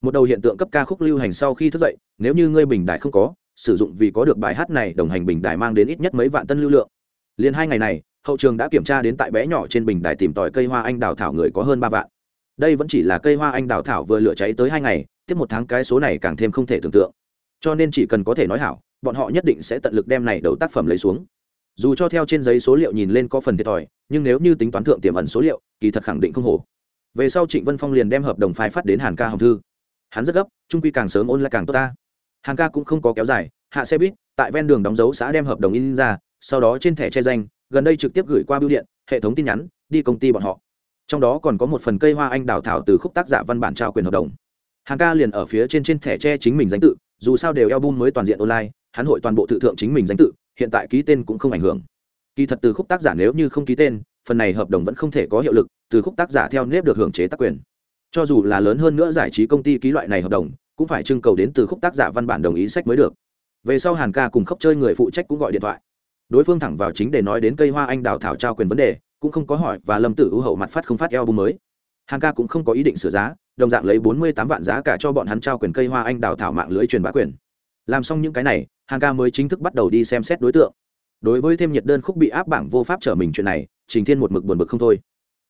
một đầu hiện tượng cấp ca khúc lưu hành sau khi thức dậy, nếu như ngươi bình đại không có, sử dụng vì có được bài hát này đồng hành bình đài mang đến ít nhất mấy vạn tân lưu lượng. Liền hai ngày này, hậu trường đã kiểm tra đến tại bé nhỏ trên bình đài tìm tòi cây hoa anh đào thảo người có hơn ba vạn. Đây vẫn chỉ là cây hoa anh đào thảo vừa lửa cháy tới hai ngày, tiếp một tháng cái số này càng thêm không thể tưởng tượng. Cho nên chỉ cần có thể nói hảo, bọn họ nhất định sẽ tận lực đem này đầu tác phẩm lấy xuống. Dù cho theo trên giấy số liệu nhìn lên có phần thiệt thòi, nhưng nếu như tính toán thượng tiềm ẩn số liệu, kỳ thật khẳng định không hổ. Về sau trịnh vân phong liền đem hợp đồng phái phát đến hàn ca hồng thư hắn rất gấp, trung quy càng sớm ôn lại càng tốt ta. Hàng ca cũng không có kéo dài, hạ xe buýt, tại ven đường đóng dấu xã đem hợp đồng in ra, sau đó trên thẻ che danh, gần đây trực tiếp gửi qua bưu điện, hệ thống tin nhắn, đi công ty bọn họ. Trong đó còn có một phần cây hoa anh đào thảo từ khúc tác giả văn bản trao quyền hợp đồng. Hàng ca liền ở phía trên trên thẻ che chính mình danh tự, dù sao đều album mới toàn diện online, hắn hội toàn bộ tự thượng chính mình danh tự, hiện tại ký tên cũng không ảnh hưởng. Kỳ thật từ khúc tác giả nếu như không ký tên, phần này hợp đồng vẫn không thể có hiệu lực, từ khúc tác giả theo nếp được hưởng chế tác quyền cho dù là lớn hơn nữa giải trí công ty ký loại này hợp đồng, cũng phải trưng cầu đến từ khúc tác giả văn bản đồng ý sách mới được. Về sau hàn ca cùng khóc chơi người phụ trách cũng gọi điện thoại. Đối phương thẳng vào chính để nói đến cây hoa anh đào thảo trao quyền vấn đề, cũng không có hỏi và lâm tử ưu hậu mặt phát không phát eo bù mới. Hàn ca cũng không có ý định sửa giá, đồng dạng lấy bốn mươi tám vạn giá cả cho bọn hắn trao quyền cây hoa anh đào thảo mạng lưới truyền bá quyền. Làm xong những cái này, hàn ca mới chính thức bắt đầu đi xem xét đối tượng. Đối với thêm nhiệt đơn khúc bị áp bảng vô pháp trở mình chuyện này, trình thiên một mực buồn bực không thôi.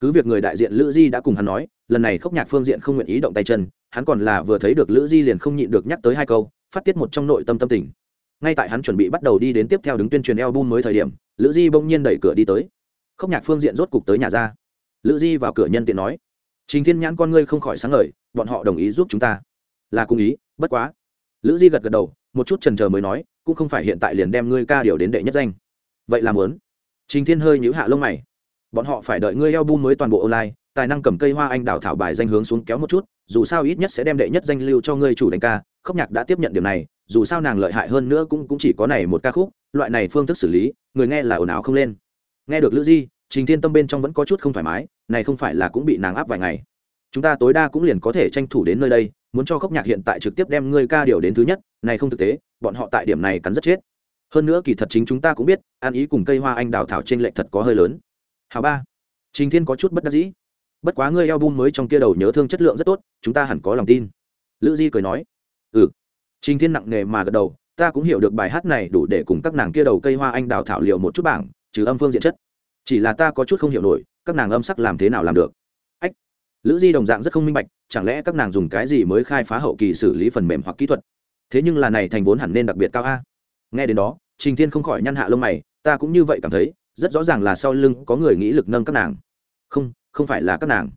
Cứ việc người đại diện lữ di đã cùng hắn nói lần này khốc nhạc phương diện không nguyện ý động tay chân, hắn còn là vừa thấy được lữ di liền không nhịn được nhắc tới hai câu, phát tiết một trong nội tâm tâm tình. Ngay tại hắn chuẩn bị bắt đầu đi đến tiếp theo đứng tuyên truyền album mới thời điểm, lữ di bỗng nhiên đẩy cửa đi tới. Khốc nhạc phương diện rốt cục tới nhà ra. Lữ di vào cửa nhân tiện nói, trình thiên nhãn con ngươi không khỏi sáng ngời, bọn họ đồng ý giúp chúng ta. Là cung ý, bất quá. Lữ di gật gật đầu, một chút trần trờ mới nói, cũng không phải hiện tại liền đem ngươi ca điều đến đệ nhất danh. Vậy làm muốn. Trình thiên hơi nhữ hạ lông mày. Bọn họ phải đợi ngươi album mới toàn bộ online tài năng cầm cây hoa anh đào thảo bài danh hướng xuống kéo một chút, dù sao ít nhất sẽ đem đệ nhất danh lưu cho ngươi chủ đánh ca. Khốc nhạc đã tiếp nhận điều này, dù sao nàng lợi hại hơn nữa cũng cũng chỉ có này một ca khúc, loại này phương thức xử lý, người nghe là ồn ào không lên. Nghe được lữ di, trình thiên tâm bên trong vẫn có chút không thoải mái, này không phải là cũng bị nàng áp vài ngày. Chúng ta tối đa cũng liền có thể tranh thủ đến nơi đây, muốn cho khốc nhạc hiện tại trực tiếp đem ngươi ca điều đến thứ nhất, này không thực tế, bọn họ tại điểm này cắn rất chết. Hơn nữa kỳ thật chính chúng ta cũng biết an ý cùng cây hoa anh đào thảo trên lệnh thật có hơi lớn. Hào ba. Trình thiên có chút bất đắc dĩ bất quá ngươi album mới trong kia đầu nhớ thương chất lượng rất tốt, chúng ta hẳn có lòng tin. Lữ di cười nói ừ. Trình thiên nặng nề mà gật đầu, ta cũng hiểu được bài hát này đủ để cùng các nàng kia đầu cây hoa anh đào thảo liệu một chút bảng, trừ âm phương diện chất. Chỉ là ta có chút không hiểu nổi, các nàng âm sắc làm thế nào làm được? Ách. Lữ di đồng dạng rất không minh bạch, chẳng lẽ các nàng dùng cái gì mới khai phá hậu kỳ xử lý phần mềm hoặc kỹ thuật? Thế nhưng là này thành vốn hẳn nên đặc biệt cao a. Nghe đến đó, trình thiên không khỏi nhăn hạ lông mày, ta cũng như vậy cảm thấy, rất rõ ràng là sau lưng có người nghĩ lực nâng các nàng. Không không phải là các nàng.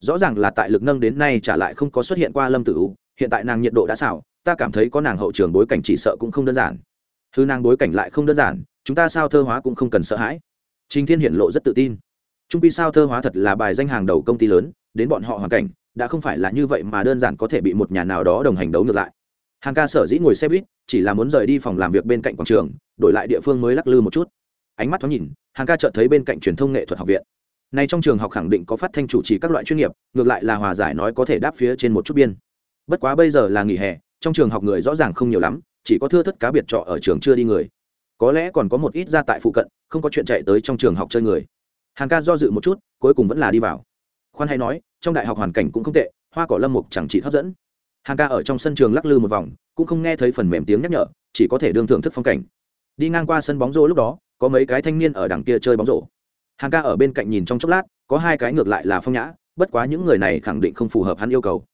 Rõ ràng là tại lực nâng đến nay trả lại không có xuất hiện qua lâm tử u hiện tại nàng nhiệt độ đã xảo, ta cảm thấy có nàng hậu trường bối cảnh chỉ sợ cũng không đơn giản. Thư nàng bối cảnh lại không đơn giản, chúng ta sao thơ hóa cũng không cần sợ hãi. Trình thiên hiển lộ rất tự tin. Trung pi sao thơ hóa thật là bài danh hàng đầu công ty lớn, đến bọn họ hoàn cảnh, đã không phải là như vậy mà đơn giản có thể bị một nhà nào đó đồng hành đấu ngược lại. Hàng ca sở dĩ ngồi xe buýt, chỉ là muốn rời đi phòng làm việc bên cạnh quảng trường, đổi lại địa phương mới lắc lư một chút. Ánh mắt thoáng nhìn, hàng ca chợt thấy bên cạnh truyền thông nghệ thuật học viện nay trong trường học khẳng định có phát thanh chủ trì các loại chuyên nghiệp, ngược lại là hòa giải nói có thể đáp phía trên một chút biên. Bất quá bây giờ là nghỉ hè, trong trường học người rõ ràng không nhiều lắm, chỉ có thưa thất cá biệt trọ ở trường chưa đi người. Có lẽ còn có một ít ra tại phụ cận, không có chuyện chạy tới trong trường học chơi người. Hàng ca do dự một chút, cuối cùng vẫn là đi vào. Khoan hay nói, trong đại học hoàn cảnh cũng không tệ, hoa cỏ lâm mục chẳng chỉ hấp dẫn. Hàng ca ở trong sân trường lắc lư một vòng, cũng không nghe thấy phần mềm tiếng nhắc nhở, chỉ có thể đương thưởng thức phong cảnh. Đi ngang qua sân bóng rổ lúc đó, có mấy cái thanh niên ở đằng kia chơi bóng rổ hàng ca ở bên cạnh nhìn trong chốc lát, có hai cái ngược lại là phong nhã, bất quá những người này khẳng định không phù hợp hắn yêu cầu.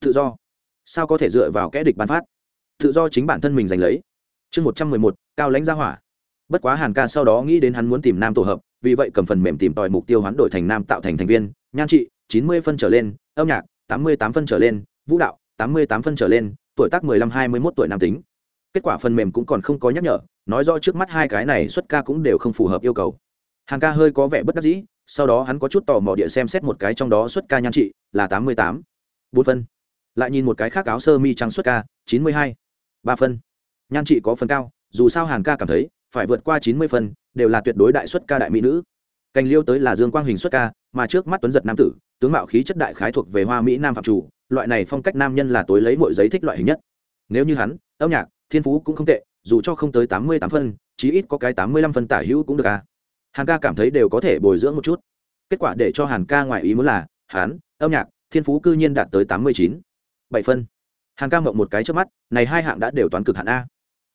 Tự do. Sao có thể dựa vào kẽ địch bán phát? Tự do chính bản thân mình giành lấy. Chương một trăm mười một, cao lãnh gia hỏa. Bất quá hàn ca sau đó nghĩ đến hắn muốn tìm nam tổ hợp, vì vậy cầm phần mềm tìm tòi mục tiêu hoán đổi thành nam tạo thành thành viên, nhan trị, chín mươi phân trở lên, âm nhạc, tám mươi tám phân trở lên, vũ đạo, tám mươi tám phân trở lên, tuổi tác mười lăm hai mươi mốt tuổi nam tính. Kết quả phần mềm cũng còn không có nhắc nhở, nói rõ trước mắt hai cái này xuất ca cũng đều không phù hợp yêu cầu hàng ca hơi có vẻ bất đắc dĩ, sau đó hắn có chút tò mò địa xem xét một cái trong đó xuất ca nhan trị là tám mươi tám. Bốn phân. Lại nhìn một cái khác áo sơ mi trắng xuất ca, chín mươi hai. Ba phân. Nhan chị có phần cao, dù sao hàn ca cảm thấy, phải vượt qua chín mươi phân, đều là tuyệt đối đại xuất ca đại mỹ nữ. Cành liêu tới là dương quang hình xuất ca, mà trước mắt tuấn giật nam tử, tướng mạo khí chất đại khái thuộc về hoa mỹ nam phạm chủ, loại này phong cách nam nhân là tối lấy mọi giấy thích loại hình nhất. Nếu như hắn, âm nhạc, thiên phú cũng không tệ, dù cho không tới tám mươi tám phân, chí ít có cái tám mươi lăm phân tả hữu cũng được à hàn ca cảm thấy đều có thể bồi dưỡng một chút. Kết quả để cho hàn ca ngoài ý muốn là, hắn, âm nhạc, thiên phú cư nhiên đạt tới tám mươi chín. Bảy phân. Hàn ca mộng một cái trước mắt, này hai hạng đã đều toán cực hạn a.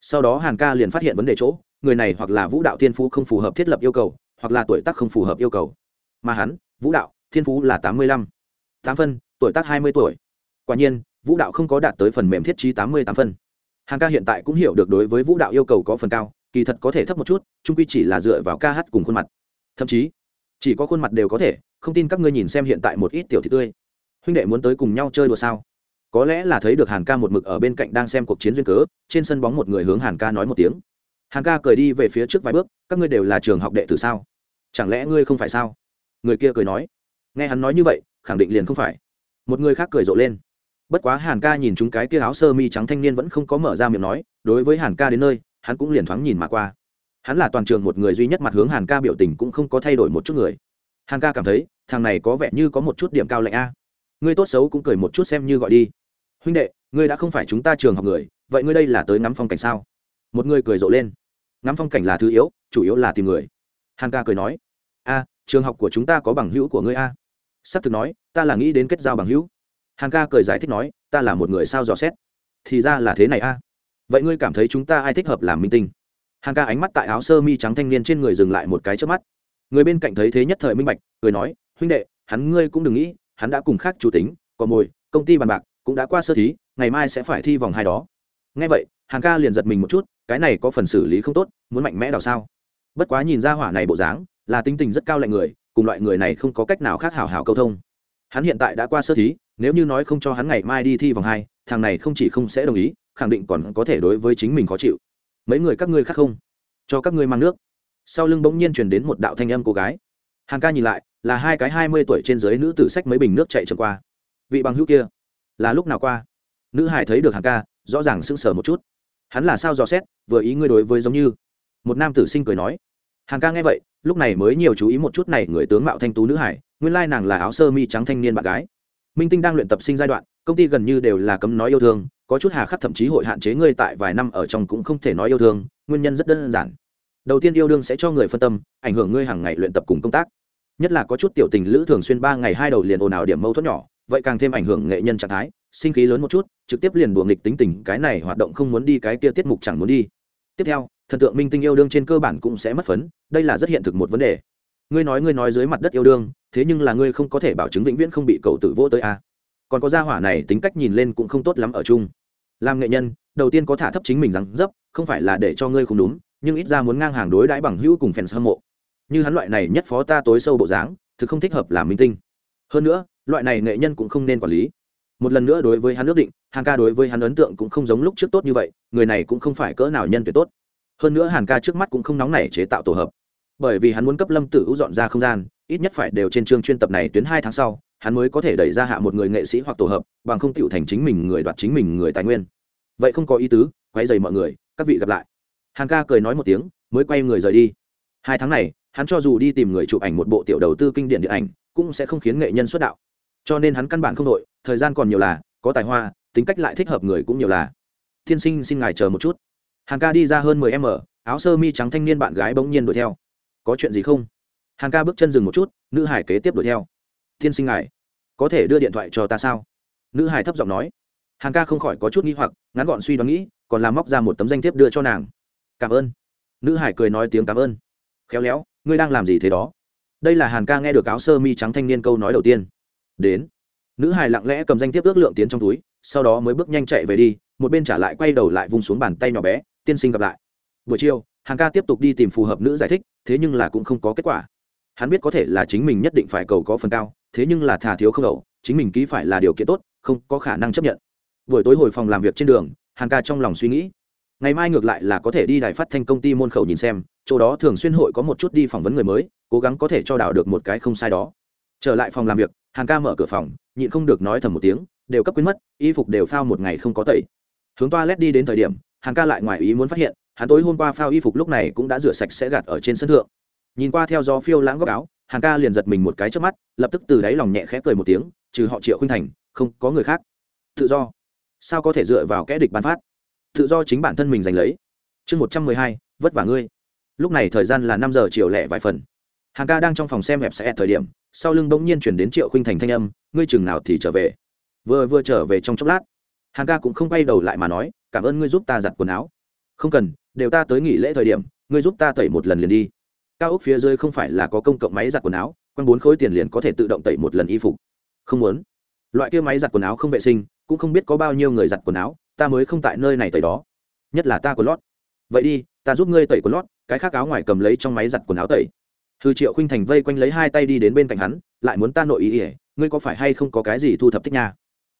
Sau đó hàn ca liền phát hiện vấn đề chỗ, người này hoặc là vũ đạo thiên phú không phù hợp thiết lập yêu cầu, hoặc là tuổi tác không phù hợp yêu cầu. Mà hắn, vũ đạo, thiên phú là tám mươi lăm. Tám phân, tuổi tác hai mươi tuổi. Quả nhiên, vũ đạo không có đạt tới phần mềm thiết trí tám mươi tám phân. Hàn ca hiện tại cũng hiểu được đối với vũ đạo yêu cầu có phần cao kỳ thật có thể thấp một chút, trung quy chỉ là dựa vào ca hát cùng khuôn mặt. Thậm chí, chỉ có khuôn mặt đều có thể, không tin các ngươi nhìn xem hiện tại một ít tiểu thị tươi. Huynh đệ muốn tới cùng nhau chơi đùa sao? Có lẽ là thấy được hàn ca một mực ở bên cạnh đang xem cuộc chiến duyên cớ, trên sân bóng một người hướng hàn ca nói một tiếng. Hàn ca cười đi về phía trước vài bước, các ngươi đều là trường học đệ tử sao? Chẳng lẽ ngươi không phải sao? Người kia cười nói. Nghe hắn nói như vậy, khẳng định liền không phải. Một người khác cười rộ lên. Bất quá hàn ca nhìn chúng cái kia áo sơ mi trắng thanh niên vẫn không có mở ra miệng nói, đối với hàn ca đến nơi hắn cũng liền thoáng nhìn mà qua. Hắn là toàn trường một người duy nhất mặt hướng hàn ca biểu tình cũng không có thay đổi một chút người. Hàn ca cảm thấy, thằng này có vẻ như có một chút điểm cao lạnh a. Ngươi tốt xấu cũng cười một chút xem như gọi đi. Huynh đệ, ngươi đã không phải chúng ta trường học người, vậy ngươi đây là tới ngắm phong cảnh sao? Một người cười rộ lên. Ngắm phong cảnh là thứ yếu, chủ yếu là tìm người. Hàn ca cười nói, a, trường học của chúng ta có bằng hữu của ngươi a. S ắ c thực nói, ta là nghĩ đến kết giao bằng hữu. Hàn ca cười giải thích nói, ta là một người sao dò xét. Thì ra là thế này a vậy ngươi cảm thấy chúng ta ai thích hợp làm minh tinh? Hằng ca ánh mắt tại áo sơ mi trắng thanh niên trên người dừng lại một cái trước mắt. Người bên cạnh thấy thế nhất thời minh bạch, cười nói, huynh đệ, hắn ngươi cũng đừng nghĩ, hắn đã cùng khác chủ tính còn mồi, công ty bàn bạc, cũng đã qua sơ thí, ngày mai sẽ phải thi vòng hai đó. Ngay vậy Hằng ca liền giật mình một chút, cái này có phần xử lý không tốt, muốn mạnh mẽ đào sao? Bất quá nhìn ra hỏa này bộ dáng, là tính tình rất cao lạnh người, cùng loại người này không có cách nào khác hảo hảo câu thông. Hắn hiện tại đã qua sơ thí, nếu như nói không cho hắn ngày mai đi thi vòng hai, thằng này không chỉ không sẽ đồng ý khẳng định còn có thể đối với chính mình khó chịu. Mấy người các ngươi khác không? Cho các ngươi mang nước. Sau lưng bỗng nhiên truyền đến một đạo thanh âm cô gái. Hàn ca nhìn lại, là hai cái hai mươi tuổi trên dưới nữ tử sách mấy bình nước chạy chậm qua. Vị bằng hữu kia, là lúc nào qua? Nữ hải thấy được hàn ca, rõ ràng sững sờ một chút. Hắn là sao dò xét, vừa ý ngươi đối với giống như. Một nam tử sinh cười nói. Hàn ca nghe vậy, lúc này mới nhiều chú ý một chút này người tướng mạo thanh tú nữ hải, nguyên lai nàng là áo sơ mi trắng thanh niên bạn gái minh tinh đang luyện tập sinh giai đoạn, công ty gần như đều là cấm nói yêu thương, có chút hà khắc thậm chí hội hạn chế ngươi tại vài năm ở trong cũng không thể nói yêu thương, nguyên nhân rất đơn giản. Đầu tiên yêu đương sẽ cho người phân tâm, ảnh hưởng ngươi hàng ngày luyện tập cùng công tác. Nhất là có chút tiểu tình lữ thường xuyên ba ngày hai đầu liền ồn ào điểm mâu thuẫn nhỏ, vậy càng thêm ảnh hưởng nghệ nhân trạng thái, sinh khí lớn một chút, trực tiếp liền đùa nghịch tính tình, cái này hoạt động không muốn đi, cái kia tiết mục chẳng muốn đi. Tiếp theo, thần tượng minh tinh yêu đương trên cơ bản cũng sẽ mất phấn, đây là rất hiện thực một vấn đề. Ngươi nói ngươi nói dưới mặt đất yêu đương thế nhưng là ngươi không có thể bảo chứng vĩnh viễn không bị cậu tử vô tới a. À. còn có gia hỏa này tính cách nhìn lên cũng không tốt lắm ở chung. Làm nghệ nhân, đầu tiên có thả thấp chính mình rằng dấp, không phải là để cho ngươi không đúng, nhưng ít ra muốn ngang hàng đối đãi bằng hữu cùng fans hâm mộ. Như hắn loại này nhất phó ta tối sâu bộ dáng, thực không thích hợp làm minh tinh. Hơn nữa, loại này nghệ nhân cũng không nên quản lý. Một lần nữa đối với hắn ước định, hàn ca đối với hắn ấn tượng cũng không giống lúc trước tốt như vậy, người này cũng không phải cỡ nào nhân tuyệt tốt. Hơn nữa hàn ca trước mắt cũng không nóng nảy chế tạo tổ hợp. Bởi vì hắn muốn cấp lâm tử u dọn ra không gian ít nhất phải đều trên chương chuyên tập này tuyến hai tháng sau, hắn mới có thể đẩy ra hạ một người nghệ sĩ hoặc tổ hợp, bằng không tựu thành chính mình người đoạt chính mình người tài nguyên. Vậy không có ý tứ quay dày mọi người, các vị gặp lại. Hàn ca cười nói một tiếng, mới quay người rời đi. Hai tháng này, hắn cho dù đi tìm người chụp ảnh một bộ tiểu đầu tư kinh điển điện ảnh, cũng sẽ không khiến nghệ nhân xuất đạo. Cho nên hắn căn bản không đội, thời gian còn nhiều là, có tài hoa, tính cách lại thích hợp người cũng nhiều là. Thiên sinh, xin ngài chờ một chút. Hàn ca đi ra hơn mười m áo sơ mi trắng thanh niên bạn gái bỗng nhiên đuổi theo. Có chuyện gì không? Hàn ca bước chân dừng một chút, nữ hải kế tiếp đuổi theo. Tiên sinh ngài, có thể đưa điện thoại cho ta sao? Nữ hải thấp giọng nói. Hàn ca không khỏi có chút nghi hoặc, ngắn gọn suy đoán nghĩ, còn làm móc ra một tấm danh thiếp đưa cho nàng. Cảm ơn. Nữ hải cười nói tiếng cảm ơn. Khéo léo, ngươi đang làm gì thế đó? Đây là hàn ca nghe được áo sơ mi trắng thanh niên câu nói đầu tiên. Đến. Nữ hải lặng lẽ cầm danh thiếp ước lượng tiến trong túi, sau đó mới bước nhanh chạy về đi, một bên trả lại quay đầu lại vung xuống bàn tay nhỏ bé, tiên sinh gặp lại. Buổi chiều, hàn ca tiếp tục đi tìm phù hợp nữ giải thích, thế nhưng là cũng không có kết quả hắn biết có thể là chính mình nhất định phải cầu có phần cao, thế nhưng là thà thiếu không đầu chính mình ký phải là điều kiện tốt, không có khả năng chấp nhận. Buổi tối hồi phòng làm việc trên đường, hàn ca trong lòng suy nghĩ. Ngày mai ngược lại là có thể đi đài phát thanh công ty môn khẩu nhìn xem, chỗ đó thường xuyên hội có một chút đi phỏng vấn người mới, cố gắng có thể cho đào được một cái không sai đó. Trở lại phòng làm việc, hàn ca mở cửa phòng, nhịn không được nói thầm một tiếng, đều cấp quyến mất, y phục đều phao một ngày không có tẩy. Hướng toa lét đi đến thời điểm hàng ca lại ngoài ý muốn phát hiện, hắn tối hôm qua phao y phục lúc này cũng đã rửa sạch sẽ gạt ở trên sân thượng nhìn qua theo gió phiêu lãng góc áo, hàn ca liền giật mình một cái trước mắt, lập tức từ đáy lòng nhẹ khẽ cười một tiếng, trừ họ triệu khuynh thành, không có người khác. Tự do. Sao có thể dựa vào kẽ địch bán phát? Tự do chính bản thân mình giành lấy. Chương một trăm mười hai, vất vả ngươi. Lúc này thời gian là năm giờ chiều lẻ vài phần. Hàng ca đang trong phòng xem hẹp sẽ thời điểm, sau lưng bỗng nhiên chuyển đến triệu khuynh thành thanh âm, ngươi chừng nào thì trở về? Vừa vừa trở về trong chốc lát hàng ca cũng không quay đầu lại mà nói, cảm ơn ngươi giúp ta giặt quần áo. Không cần, đều ta tới nghỉ lễ thời điểm, ngươi giúp ta tẩy một lần liền đi cao ốc phía dưới không phải là có công cộng máy giặt quần áo quanh bốn khối tiền liền có thể tự động tẩy một lần y phục. Không muốn. Loại kia máy giặt quần áo không vệ sinh, cũng không biết có bao nhiêu người giặt quần áo, ta mới không tại nơi này tẩy đó. Nhất là ta quần lót. Vậy đi, ta giúp ngươi tẩy quần lót, cái khác áo ngoài cầm lấy trong máy giặt quần áo tẩy. Thư triệu khinh thành vây quanh lấy hai tay đi đến bên cạnh hắn, lại muốn ta nội ý ỉa ngươi có phải hay không có cái gì thu thập thích nha?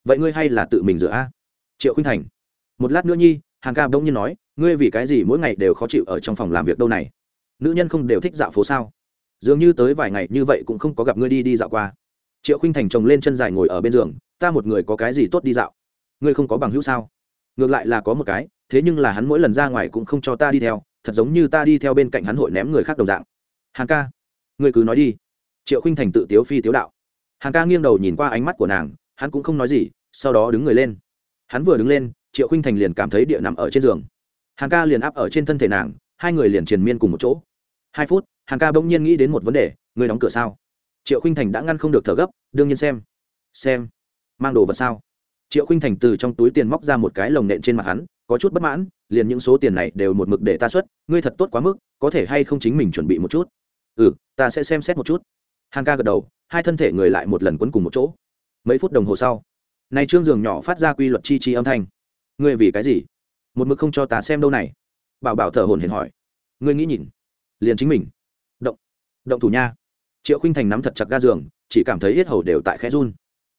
Vậy ngươi hay là tự mình rửa a? Triệu khinh thành. Một lát nữa nhi, hàng ca bỗng nhiên nói, ngươi vì cái gì mỗi ngày đều khó chịu ở trong phòng làm việc đâu này? Nữ nhân không đều thích dạo phố sao? Dường như tới vài ngày như vậy cũng không có gặp ngươi đi đi dạo qua. Triệu khinh thành chồng lên chân dài ngồi ở bên giường, ta một người có cái gì tốt đi dạo? Ngươi không có bằng hữu sao? Ngược lại là có một cái, thế nhưng là hắn mỗi lần ra ngoài cũng không cho ta đi theo, thật giống như ta đi theo bên cạnh hắn hội ném người khác đồng dạng. Hàng ca, ngươi cứ nói đi. Triệu khinh thành tự tiếu phi tiếu đạo. Hàng ca nghiêng đầu nhìn qua ánh mắt của nàng, hắn cũng không nói gì, sau đó đứng người lên. Hắn vừa đứng lên, triệu khinh thành liền cảm thấy địa nằm ở trên giường. Hàng ca liền áp ở trên thân thể nàng, hai người liền triền miên cùng một chỗ hai phút hàng ca bỗng nhiên nghĩ đến một vấn đề người đóng cửa sao? Triệu khinh thành đã ngăn không được thở gấp, đương nhiên xem. Xem? Mang đồ vật sao? Triệu khinh thành từ trong túi tiền móc ra một cái lồng nện trên mặt hắn, có chút bất mãn, liền những số tiền này đều một mực để ta xuất, ngươi thật tốt quá mức, có thể hay không chính mình chuẩn bị một chút? Ừ ta sẽ xem xét một chút. Hàng ca gật đầu, hai thân thể người lại một lần quấn cùng một chỗ. Mấy phút đồng hồ sau này trương giường nhỏ phát ra quy luật chi chi âm thanh. Ngươi vì cái gì? Một mực không cho ta xem đâu này. Bảo bảo thở hồn hển hỏi. Ngươi nghĩ nhìn liền chính mình. Động. Động thủ nha. Triệu khinh thành nắm thật chặt ga giường, chỉ cảm thấy hết hầu đều tại khẽ run.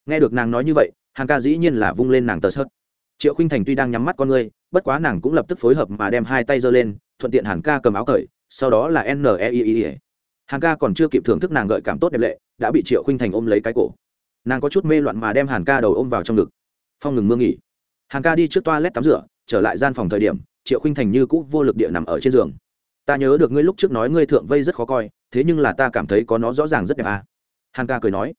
Nghe được nàng nói như vậy, hàng ca dĩ nhiên là vung lên nàng tờ sớt triệu khinh thành tuy đang nhắm mắt con ngươi, bất quá nàng cũng lập tức phối hợp mà đem hai tay giơ lên, thuận tiện hàn ca cầm áo cởi, sau đó là n e i i e. hàn ca còn chưa kịp thưởng thức nàng gợi cảm tốt đẹp lệ, đã bị triệu khinh thành ôm lấy cái cổ. Nàng có chút mê loạn mà đem hàn ca đầu ôm vào trong ngực. Phong ngừng mưa nghỉ. Hàn ca đi trước toa lét tắm rửa, trở lại gian phòng thời điểm, triệu khinh thành như cũ vô lực địa nằm ở trên giường ta nhớ được ngươi lúc trước nói ngươi thượng vây rất khó coi, thế nhưng là ta cảm thấy có nó rõ ràng rất đẹp à. hàn ca cười nói.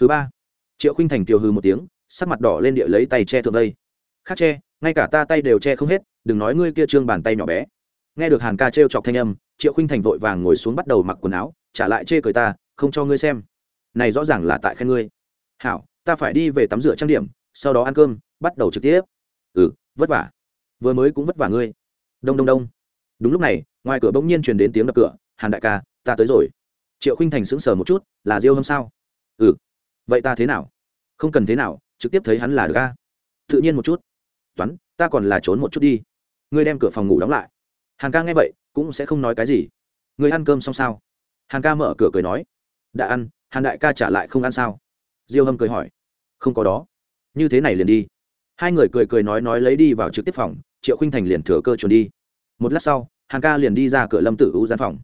Thứ ba. Triệu khinh thành kiều hư một tiếng, sắc mặt đỏ lên địa lấy tay che thượng vây. Khác che, ngay cả ta tay đều che không hết, đừng nói ngươi kia trương bàn tay nhỏ bé. Nghe được hàn ca trêu chọc thanh âm, triệu khinh thành vội vàng ngồi xuống bắt đầu mặc quần áo, trả lại chê cười ta, không cho ngươi xem. Này rõ ràng là tại khen ngươi. Hảo, ta phải đi về tắm rửa trang điểm, sau đó ăn cơm, bắt đầu trực tiếp. Ừ vất vả. Vừa mới cũng vất vả ngươi. Đông đông đông đúng lúc này, ngoài cửa bỗng nhiên truyền đến tiếng đập cửa, hàn đại ca, ta tới rồi. Triệu khinh thành sững sờ một chút, là diêu hâm sao? Ừ. Vậy ta thế nào? Không cần thế nào, trực tiếp thấy hắn là được ca tự nhiên một chút. Toán, ta còn là trốn một chút đi. Ngươi đem cửa phòng ngủ đóng lại. Hàn ca nghe vậy, cũng sẽ không nói cái gì. Ngươi ăn cơm xong sao? Hàn ca mở cửa cười nói. Đã ăn, hàn đại ca trả lại không ăn sao? Diêu hâm cười hỏi. Không có đó. Như thế này liền đi. Hai người cười cười nói nói lấy đi vào trực tiếp phòng, triệu khinh thành liền thừa cơ chuẩn đi một lát sau, hàn ca liền đi ra cửa lâm tử u gian phòng.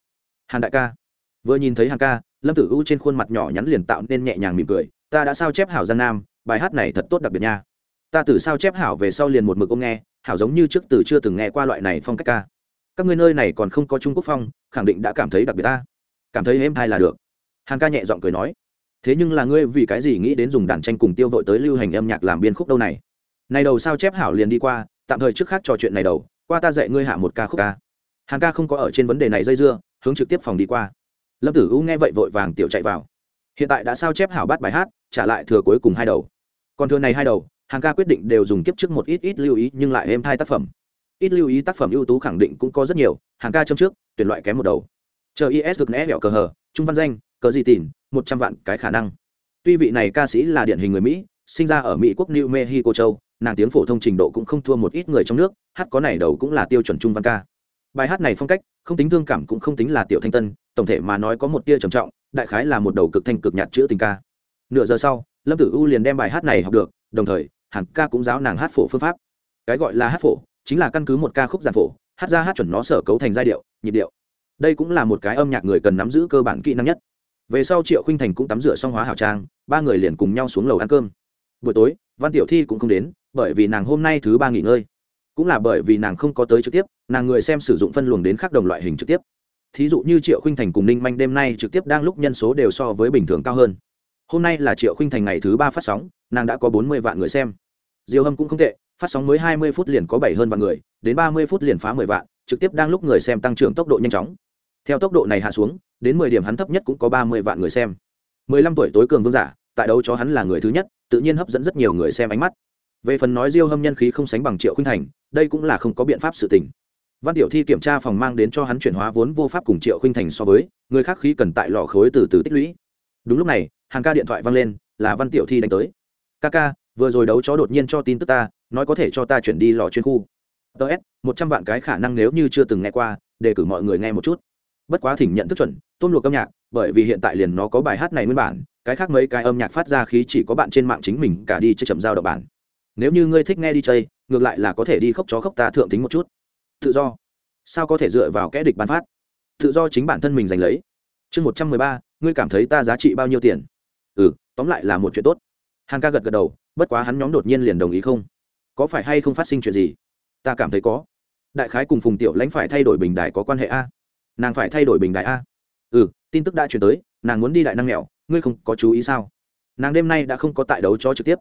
Hàn đại ca. Vừa nhìn thấy hàn ca, lâm tử u trên khuôn mặt nhỏ nhắn liền tạo nên nhẹ nhàng mỉm cười, ta đã sao chép hảo gian nam, bài hát này thật tốt đặc biệt nha. Ta từ sao chép hảo về sau liền một mực ông nghe, hảo giống như trước từ chưa từng nghe qua loại này phong cách ca. Các ngươi nơi này còn không có trung quốc phong, khẳng định đã cảm thấy đặc biệt ta. Cảm thấy êm thai là được. Hàn ca nhẹ giọng cười nói, thế nhưng là ngươi vì cái gì nghĩ đến dùng đàn tranh cùng tiêu vội tới lưu hành âm nhạc làm biên khúc đâu này? Này đầu sao chép hảo liền đi qua, tạm thời trước khác trò chuyện này đầu qua ta dạy ngươi hạ một ca khúc ca. Hàn ca không có ở trên vấn đề này dây dưa, hướng trực tiếp phòng đi qua. Lâm tử u nghe vậy vội vàng tiểu chạy vào. Hiện tại đã sao chép hảo bắt bài hát, trả lại thừa cuối cùng hai đầu. Còn thừa này hai đầu, hàn ca quyết định đều dùng kiếp trước một ít ít lưu ý nhưng lại êm thai tác phẩm. Ít lưu ý tác phẩm ưu tú khẳng định cũng có rất nhiều, hàn ca châm trước, tuyển loại kém một đầu. Chờ is được né hẹo cờ hờ, trung văn danh, cờ gì tìm một trăm vạn cái khả năng. Tuy vị này ca sĩ là điển hình người mỹ, sinh ra ở mỹ quốc new mexico châu nàng tiếng phổ thông trình độ cũng không thua một ít người trong nước, hát có này đầu cũng là tiêu chuẩn trung văn ca. Bài hát này phong cách, không tính thương cảm cũng không tính là tiểu thanh tân, tổng thể mà nói có một tia trầm trọng, đại khái là một đầu cực thanh cực nhạt chữ tình ca. Nửa giờ sau, lâm tử u liền đem bài hát này học được, đồng thời hẳn ca cũng giáo nàng hát phổ phương pháp. Cái gọi là hát phổ, chính là căn cứ một ca khúc giàn phổ, hát ra hát chuẩn nó sở cấu thành giai điệu, nhịp điệu. Đây cũng là một cái âm nhạc người cần nắm giữ cơ bản kỹ năng nhất. Về sau triệu khinh thành cũng tắm rửa xong hóa hảo trang, ba người liền cùng nhau xuống lầu ăn cơm. Buổi tối văn tiểu thi cũng không đến, bởi vì nàng hôm nay thứ ba nghỉ ngơi. Cũng là bởi vì nàng không có tới trực tiếp, nàng người xem sử dụng phân luồng đến khác đồng loại hình trực tiếp. Thí dụ như triệu khinh thành cùng ninh manh đêm nay trực tiếp đang lúc nhân số đều so với bình thường cao hơn. Hôm nay là triệu khinh thành ngày thứ ba phát sóng, nàng đã có bốn mươi vạn người xem. Diêu hâm cũng không tệ, phát sóng mới hai mươi phút liền có bảy hơn vạn người, đến ba mươi phút liền phá mười vạn, trực tiếp đang lúc người xem tăng trưởng tốc độ nhanh chóng. Theo tốc độ này hạ xuống, đến mười điểm hắn thấp nhất cũng có ba mươi vạn người xem. mười lăm tuổi tối cường vương giả tại đấu cho hắn là người thứ nhất, tự nhiên hấp dẫn rất nhiều người xem ánh mắt. Về phần nói diêu hâm nhân khí không sánh bằng triệu khinh thành, đây cũng là không có biện pháp sự tình. Văn tiểu thi kiểm tra phòng mang đến cho hắn chuyển hóa vốn vô pháp cùng triệu khinh thành so với, người khác khí cần tại lò khối từ từ tích lũy. Đúng lúc này, hàng ca điện thoại văng lên, là văn tiểu thi đánh tới. Ca ca, vừa rồi đấu chó đột nhiên cho tin tức ta, nói có thể cho ta chuyển đi lò chuyên khu. Ts một trăm vạn cái khả năng nếu như chưa từng nghe qua, để cử mọi người nghe một chút. Bất quá thỉnh nhận thức chuẩn, tôn luộc âm nhạc bởi vì hiện tại liền nó có bài hát này nguyên bản, cái khác mấy cái âm nhạc phát ra khí chỉ có bạn trên mạng chính mình cả đi chơi chậm giao đậu bản. Nếu như ngươi thích nghe đi chơi, ngược lại là có thể đi khóc chó khóc ta thượng tính một chút. Tự do. Sao có thể dựa vào kẽ địch bán phát? Tự do chính bản thân mình giành lấy. Chương một trăm mười ba, ngươi cảm thấy ta giá trị bao nhiêu tiền? Ừ tóm lại là một chuyện tốt. Hàn ca gật gật đầu, bất quá hắn nhóm đột nhiên liền đồng ý không? Có phải hay không phát sinh chuyện gì? Ta cảm thấy có. Đại khái cùng phùng tiểu lãnh phải thay đổi bình đài có quan hệ a? Nàng phải thay đổi bình đài a? Ừ tin tức đã chuyển tới, nàng muốn đi đại năng mèo, ngươi không có chú ý sao? Nàng đêm nay đã không có tại đấu cho trực tiếp.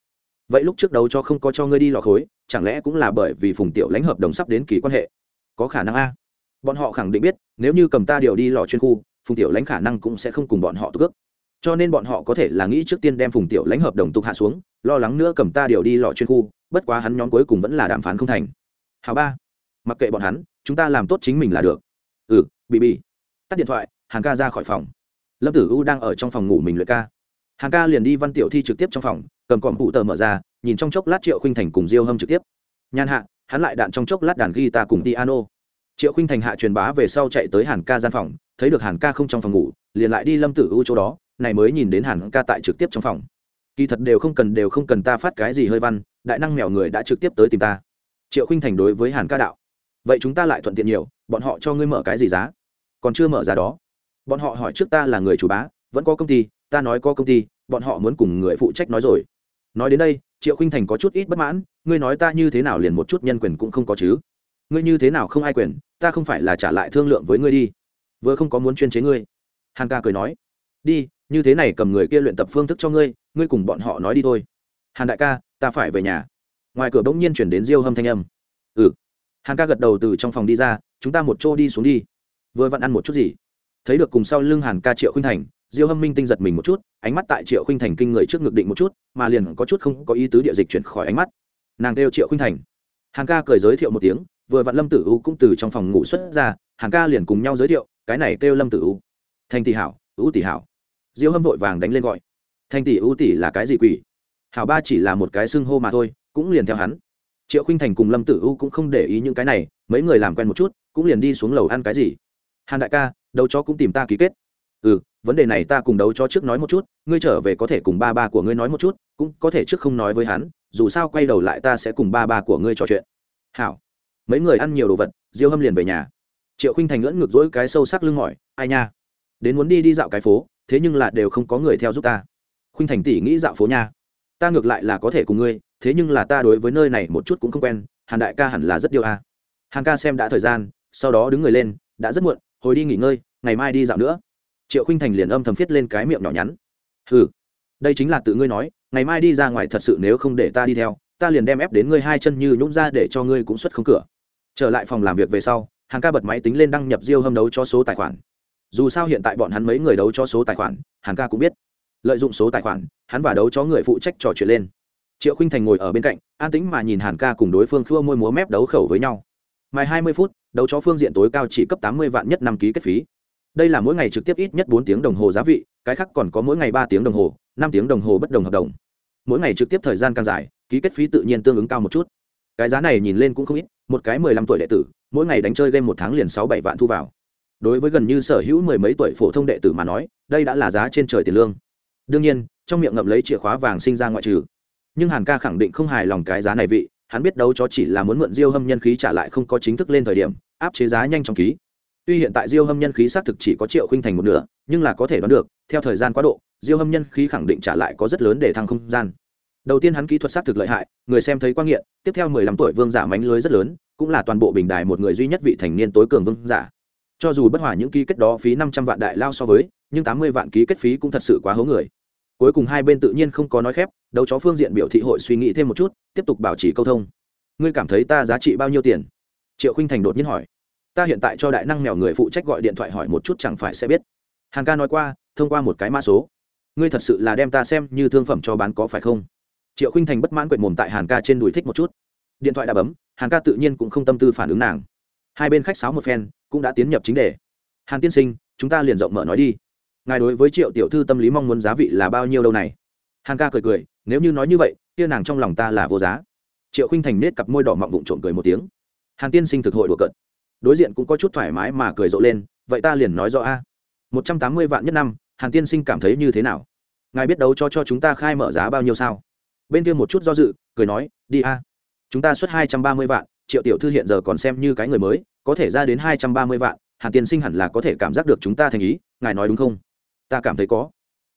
Vậy lúc trước đấu cho không có cho ngươi đi lò khối, chẳng lẽ cũng là bởi vì phùng tiểu lãnh hợp đồng sắp đến kỳ quan hệ? Có khả năng a. Bọn họ khẳng định biết, nếu như cầm ta điều đi lò chuyên khu, phùng tiểu lãnh khả năng cũng sẽ không cùng bọn họ tước. cho nên bọn họ có thể là nghĩ trước tiên đem phùng tiểu lãnh hợp đồng tục hạ xuống, lo lắng nữa cầm ta điều đi lò chuyên khu, bất quá hắn nhóm cuối cùng vẫn là đàm phán không thành. Hào ba. Mặc kệ bọn hắn, chúng ta làm tốt chính mình là được. Ừ bị bị tắt điện thoại hàng ca ra khỏi phòng. Lâm tử u đang ở trong phòng ngủ mình luyện ca. Hàng ca liền đi văn tiểu thi trực tiếp trong phòng, cầm còm phụ tờ mở ra, nhìn trong chốc lát triệu khinh thành cùng diêu hâm trực tiếp. Nhàn hạ, hắn lại đạn trong chốc lát đàn guitar cùng piano. Triệu khinh thành hạ truyền bá về sau chạy tới hàn ca gian phòng, thấy được hàn ca không trong phòng ngủ, liền lại đi lâm tử u chỗ đó, này mới nhìn đến hàn ca tại trực tiếp trong phòng. Kỳ thật đều không cần, đều không cần ta phát cái gì hơi văn, đại năng mèo người đã trực tiếp tới tìm ta. Triệu khinh thành đối với hàn ca đạo, vậy chúng ta lại thuận tiện nhiều, bọn họ cho ngươi mở cái gì giá? Còn chưa mở giá đó bọn họ hỏi trước ta là người chủ bá, vẫn có công ty, ta nói có công ty, bọn họ muốn cùng người phụ trách nói rồi. Nói đến đây, triệu khinh thành có chút ít bất mãn, ngươi nói ta như thế nào liền một chút nhân quyền cũng không có chứ? Ngươi như thế nào không ai quyền, ta không phải là trả lại thương lượng với ngươi đi. Vừa không có muốn chuyên chế ngươi. Hàn ca cười nói, đi, như thế này cầm người kia luyện tập phương thức cho ngươi ngươi cùng bọn họ nói đi thôi. Hàn đại ca, ta phải về nhà. Ngoài cửa bỗng nhiên chuyển đến diêu hâm thanh âm. Ừ. Hàn ca gật đầu từ trong phòng đi ra, chúng ta một chỗ đi xuống đi. Vừa vặn ăn một chút gì? Thấy được cùng sau lưng hàn ca triệu khinh thành, diêu hâm minh tinh giật mình một chút, ánh mắt tại triệu khinh thành kinh người trước ngực định một chút, mà liền có chút không có ý tứ địa dịch chuyển khỏi ánh mắt. Nàng kêu triệu khinh thành. Hàn ca cười giới thiệu một tiếng, vừa vặn lâm tử u cũng từ trong phòng ngủ xuất ra, hàn ca liền cùng nhau giới thiệu, cái này kêu lâm tử u. Thành tỷ hảo, u tỷ hảo. Diêu hâm vội vàng đánh lên gọi. Thành tỷ u tỷ là cái gì quỷ? Hảo ba chỉ là một cái xưng hô mà thôi, cũng liền theo hắn. Triệu khinh thành cùng lâm tử u cũng không để ý những cái này, mấy người làm quen một chút, cũng liền đi xuống lầu ăn cái gì hàn đại ca, đấu chó cũng tìm ta ký kết. Ừ vấn đề này ta cùng đấu chó trước nói một chút, ngươi trở về có thể cùng ba ba của ngươi nói một chút, cũng có thể trước không nói với hắn, dù sao quay đầu lại ta sẽ cùng ba ba của ngươi trò chuyện. Hảo. Mấy người ăn nhiều đồ vật, diêu hâm liền về nhà. Triệu khinh thành ngưỡng ngược dỗi cái sâu sắc lưng mỏi, ai nha? Đến muốn đi đi dạo cái phố, thế nhưng là đều không có người theo giúp ta. Khinh thành tỷ nghĩ dạo phố nha. Ta ngược lại là có thể cùng ngươi, thế nhưng là ta đối với nơi này một chút cũng không quen, hàn đại ca hẳn là rất điều a. À. hàn ca xem đã thời gian, sau đó đứng người lên, đã rất muộn hồi đi nghỉ ngơi, ngày mai đi dạo nữa. Triệu khinh thành liền âm thầm viết lên cái miệng nhỏ nhắn. Ừ đây chính là tự ngươi nói, ngày mai đi ra ngoài thật sự nếu không để ta đi theo, ta liền đem ép đến ngươi hai chân như nhũng ra để cho ngươi cũng xuất không cửa. Trở lại phòng làm việc về sau, hàng ca bật máy tính lên đăng nhập diêu hâm đấu cho số tài khoản. Dù sao hiện tại bọn hắn mấy người đấu cho số tài khoản, hàng ca cũng biết. Lợi dụng số tài khoản, hắn và đấu cho người phụ trách trò chuyện lên. Triệu khinh thành ngồi ở bên cạnh, an tĩnh mà nhìn hàn ca cùng đối phương khua môi múa mép đấu khẩu với nhau. Mai hai mươi phút đấu chó phương diện tối cao chỉ cấp tám mươi vạn nhất năm ký kết phí. Đây là mỗi ngày trực tiếp ít nhất bốn tiếng đồng hồ giá vị, cái khác còn có mỗi ngày ba tiếng đồng hồ, năm tiếng đồng hồ bất đồng hợp đồng. Mỗi ngày trực tiếp thời gian càng dài, ký kết phí tự nhiên tương ứng cao một chút. Cái giá này nhìn lên cũng không ít, một cái mười lăm tuổi đệ tử, mỗi ngày đánh chơi game một tháng liền sáu bảy vạn thu vào. Đối với gần như sở hữu mười mấy tuổi phổ thông đệ tử mà nói, đây đã là giá trên trời tiền lương. Đương nhiên, trong miệng ngậm lấy chìa khóa vàng sinh ra ngoại trừ. Nhưng hàn ca khẳng định không hài lòng cái giá này vị hắn biết đấu chó chỉ là muốn mượn diêu hâm nhân khí trả lại không có chính thức lên thời điểm, áp chế giá nhanh trong ký. Tuy hiện tại diêu hâm nhân khí xác thực chỉ có triệu khinh thành một nửa, nhưng là có thể đoán được, theo thời gian quá độ, diêu hâm nhân khí khẳng định trả lại có rất lớn để thăng không gian. Đầu tiên hắn kỹ thuật xác thực lợi hại, người xem thấy quang nghiện, tiếp theo mười lăm tuổi vương giả mánh lưới rất lớn, cũng là toàn bộ bình đài một người duy nhất vị thành niên tối cường vương giả. Cho dù bất hòa những ký kết đó phí năm trăm vạn đại lao so với, nhưng tám mươi vạn ký kết phí cũng thật sự quá hố người cuối cùng hai bên tự nhiên không có nói khép, đấu chó phương diện biểu thị hội suy nghĩ thêm một chút, tiếp tục bảo trì câu thông. Ngươi cảm thấy ta giá trị bao nhiêu tiền? Triệu khinh thành đột nhiên hỏi. Ta hiện tại cho đại năng mèo người phụ trách gọi điện thoại hỏi một chút chẳng phải sẽ biết. Hàng ca nói qua, thông qua một cái mã số. Ngươi thật sự là đem ta xem như thương phẩm cho bán có phải không? Triệu khinh thành bất mãn quệt mồm tại hàn ca trên đùi thích một chút. Điện thoại đã bấm hàn ca tự nhiên cũng không tâm tư phản ứng nàng. Hai bên khách sáo một phen, cũng đã tiến nhập chính đề. Hàn tiên sinh, chúng ta liền rộng mở nói đi ngài đối với triệu tiểu thư tâm lý mong muốn giá vị là bao nhiêu đâu này? Hàn ca cười cười, nếu như nói như vậy, kia nàng trong lòng ta là vô giá. Triệu khinh thành nết cặp môi đỏ mọng vụn trộm cười một tiếng. Hàn tiên sinh thực hội đùa cợt. Đối diện cũng có chút thoải mái mà cười rộ lên, vậy ta liền nói rõ a. Một trăm tám mươi vạn nhất năm, hàn tiên sinh cảm thấy như thế nào? Ngài biết đấu cho cho chúng ta khai mở giá bao nhiêu sao? Bên kia một chút do dự, cười nói, đi a. Chúng ta xuất hai trăm ba mươi vạn, triệu tiểu thư hiện giờ còn xem như cái người mới, có thể ra đến hai trăm ba mươi vạn, hàn tiên sinh hẳn là có thể cảm giác được chúng ta thành ý, ngài nói đúng không? Ta cảm thấy có.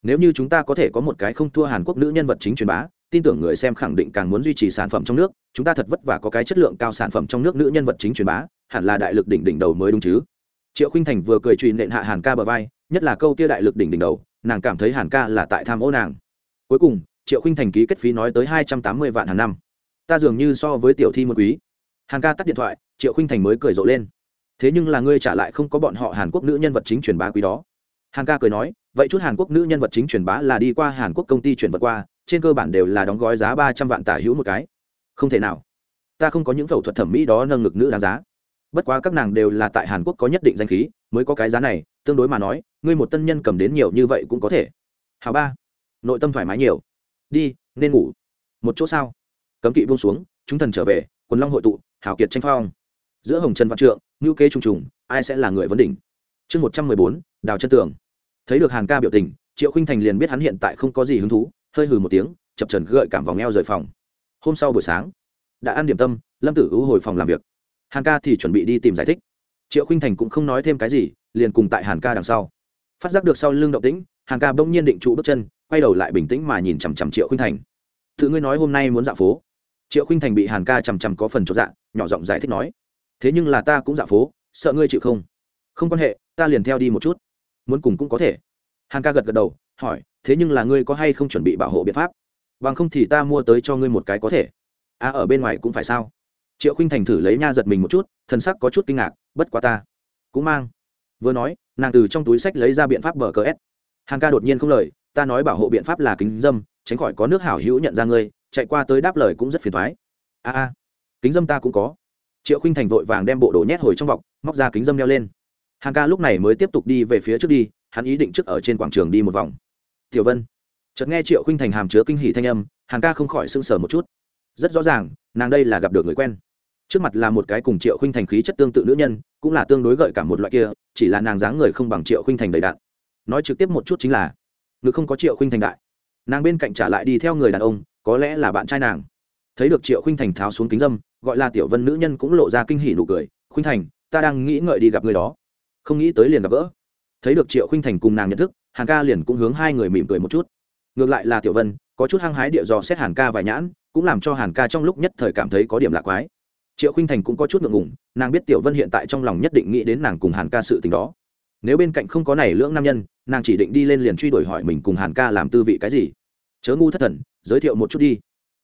Nếu như chúng ta có thể có một cái không thua hàn quốc nữ nhân vật chính truyền bá, tin tưởng người xem khẳng định càng muốn duy trì sản phẩm trong nước, chúng ta thật vất vả có cái chất lượng cao sản phẩm trong nước nữ nhân vật chính truyền bá, hẳn là đại lực đỉnh đỉnh đầu mới đúng chứ. Triệu khinh thành vừa cười truy nện hạ hàn ca bờ vai, nhất là câu kia đại lực đỉnh đỉnh đầu, nàng cảm thấy hàn ca là tại tham ô nàng. Cuối cùng, triệu khinh thành ký kết phí nói tới hai trăm tám mươi vạn hàng năm. Ta dường như so với tiểu thi một quý. Hàn ca tắt điện thoại, triệu khinh thành mới cười rộ lên. Thế nhưng là ngươi trả lại không có bọn họ hàn quốc nữ nhân vật chính truyền bá quý đó. Hàn ca cười nói vậy chút hàn quốc nữ nhân vật chính truyền bá là đi qua hàn quốc công ty chuyển vật qua, trên cơ bản đều là đóng gói giá ba trăm vạn tả hữu một cái. Không thể nào. Ta không có những phẫu thuật thẩm mỹ đó nâng ngực nữ đáng giá. Bất quá các nàng đều là tại hàn quốc có nhất định danh khí, mới có cái giá này, tương đối mà nói, ngươi một tân nhân cầm đến nhiều như vậy cũng có thể. Hào ba. Nội tâm thoải mái nhiều. Đi, nên ngủ. Một chỗ sao? Cấm kỵ buông xuống, chúng thần trở về, quần long hội tụ, hào kiệt tranh phong. Giữa hồng trần văn trượng ngữ kế trùng trùng, ai sẽ là người vấn đỉnh? Chương một trăm mười bốn, đào chân tường thấy được hàn ca biểu tình, triệu khinh thành liền biết hắn hiện tại không có gì hứng thú, hơi hừ một tiếng, chập trần gợi cảm vòng eo rời phòng. Hôm sau buổi sáng, đã ăn điểm tâm, lâm tử U hồi phòng làm việc. Hàn ca thì chuẩn bị đi tìm giải thích. Triệu khinh thành cũng không nói thêm cái gì, liền cùng tại hàn ca đằng sau. Phát giác được sau lưng động tĩnh, hàn ca bỗng nhiên định trụ bước chân, quay đầu lại bình tĩnh mà nhìn chằm chằm triệu khinh thành. Tự ngươi nói hôm nay muốn dạo phố? Triệu khinh thành bị hàn ca chằm chằm có phần chột dạ nhỏ giọng giải thích nói. Thế nhưng là ta cũng dạo phố, sợ ngươi chịu không? Không quan hệ, ta liền theo đi một chút muốn cùng cũng có thể. Hàn ca gật gật đầu, hỏi, thế nhưng là ngươi có hay không chuẩn bị bảo hộ biện pháp? Bằng không thì ta mua tới cho ngươi một cái có thể. À ở bên ngoài cũng phải sao? Triệu khinh thành thử lấy nha giật mình một chút thân sắc có chút kinh ngạc, bất quá ta cũng mang. Vừa nói, nàng từ trong túi sách lấy ra biện pháp bờ cờ s. Hàng ca đột nhiên không lời, ta nói bảo hộ biện pháp là kính dâm, tránh khỏi có nước hảo hữu nhận ra ngươi, chạy qua tới đáp lời cũng rất phiền thoái. A a, kính dâm ta cũng có. Triệu khinh thành vội vàng đem bộ đồ nhét hồi trong bọc, móc ra kính dâm đeo lên hàng ca lúc này mới tiếp tục đi về phía trước đi, hắn ý định trước ở trên quảng trường đi một vòng. Tiểu vân, chợt nghe triệu khinh thành hàm chứa kinh hỷ thanh âm hàng ca không khỏi sưng sờ một chút. Rất rõ ràng, nàng đây là gặp được người quen. Trước mặt là một cái cùng triệu khinh thành khí chất tương tự nữ nhân, cũng là tương đối gợi cả một loại kia, chỉ là nàng dáng người không bằng triệu khinh thành đầy đạn nói trực tiếp một chút chính là nữ không có triệu khinh thành đại. Nàng bên cạnh trả lại đi theo người đàn ông, có lẽ là bạn trai nàng. Thấy được triệu khinh thành tháo xuống kính dâm, gọi là tiểu vân nữ nhân cũng lộ ra kinh hỉ nụ cười. Khinh thành, ta đang nghĩ ngợi đi gặp người đó không nghĩ tới liền gặp gỡ. Thấy được triệu khinh thành cùng nàng nhận thức, Hàn ca liền cũng hướng hai người mỉm cười một chút. Ngược lại là tiểu vân, có chút hăng hái địa dò xét hàn ca vài nhãn, cũng làm cho hàn ca trong lúc nhất thời cảm thấy có điểm lạ quái. Triệu khinh thành cũng có chút ngượng ngùng, nàng biết tiểu vân hiện tại trong lòng nhất định nghĩ đến nàng cùng hàn ca sự tình đó. Nếu bên cạnh không có này lưỡng nam nhân, nàng chỉ định đi lên liền truy đuổi hỏi mình cùng hàn ca làm tư vị cái gì. Chớ ngu thất thần, giới thiệu một chút đi.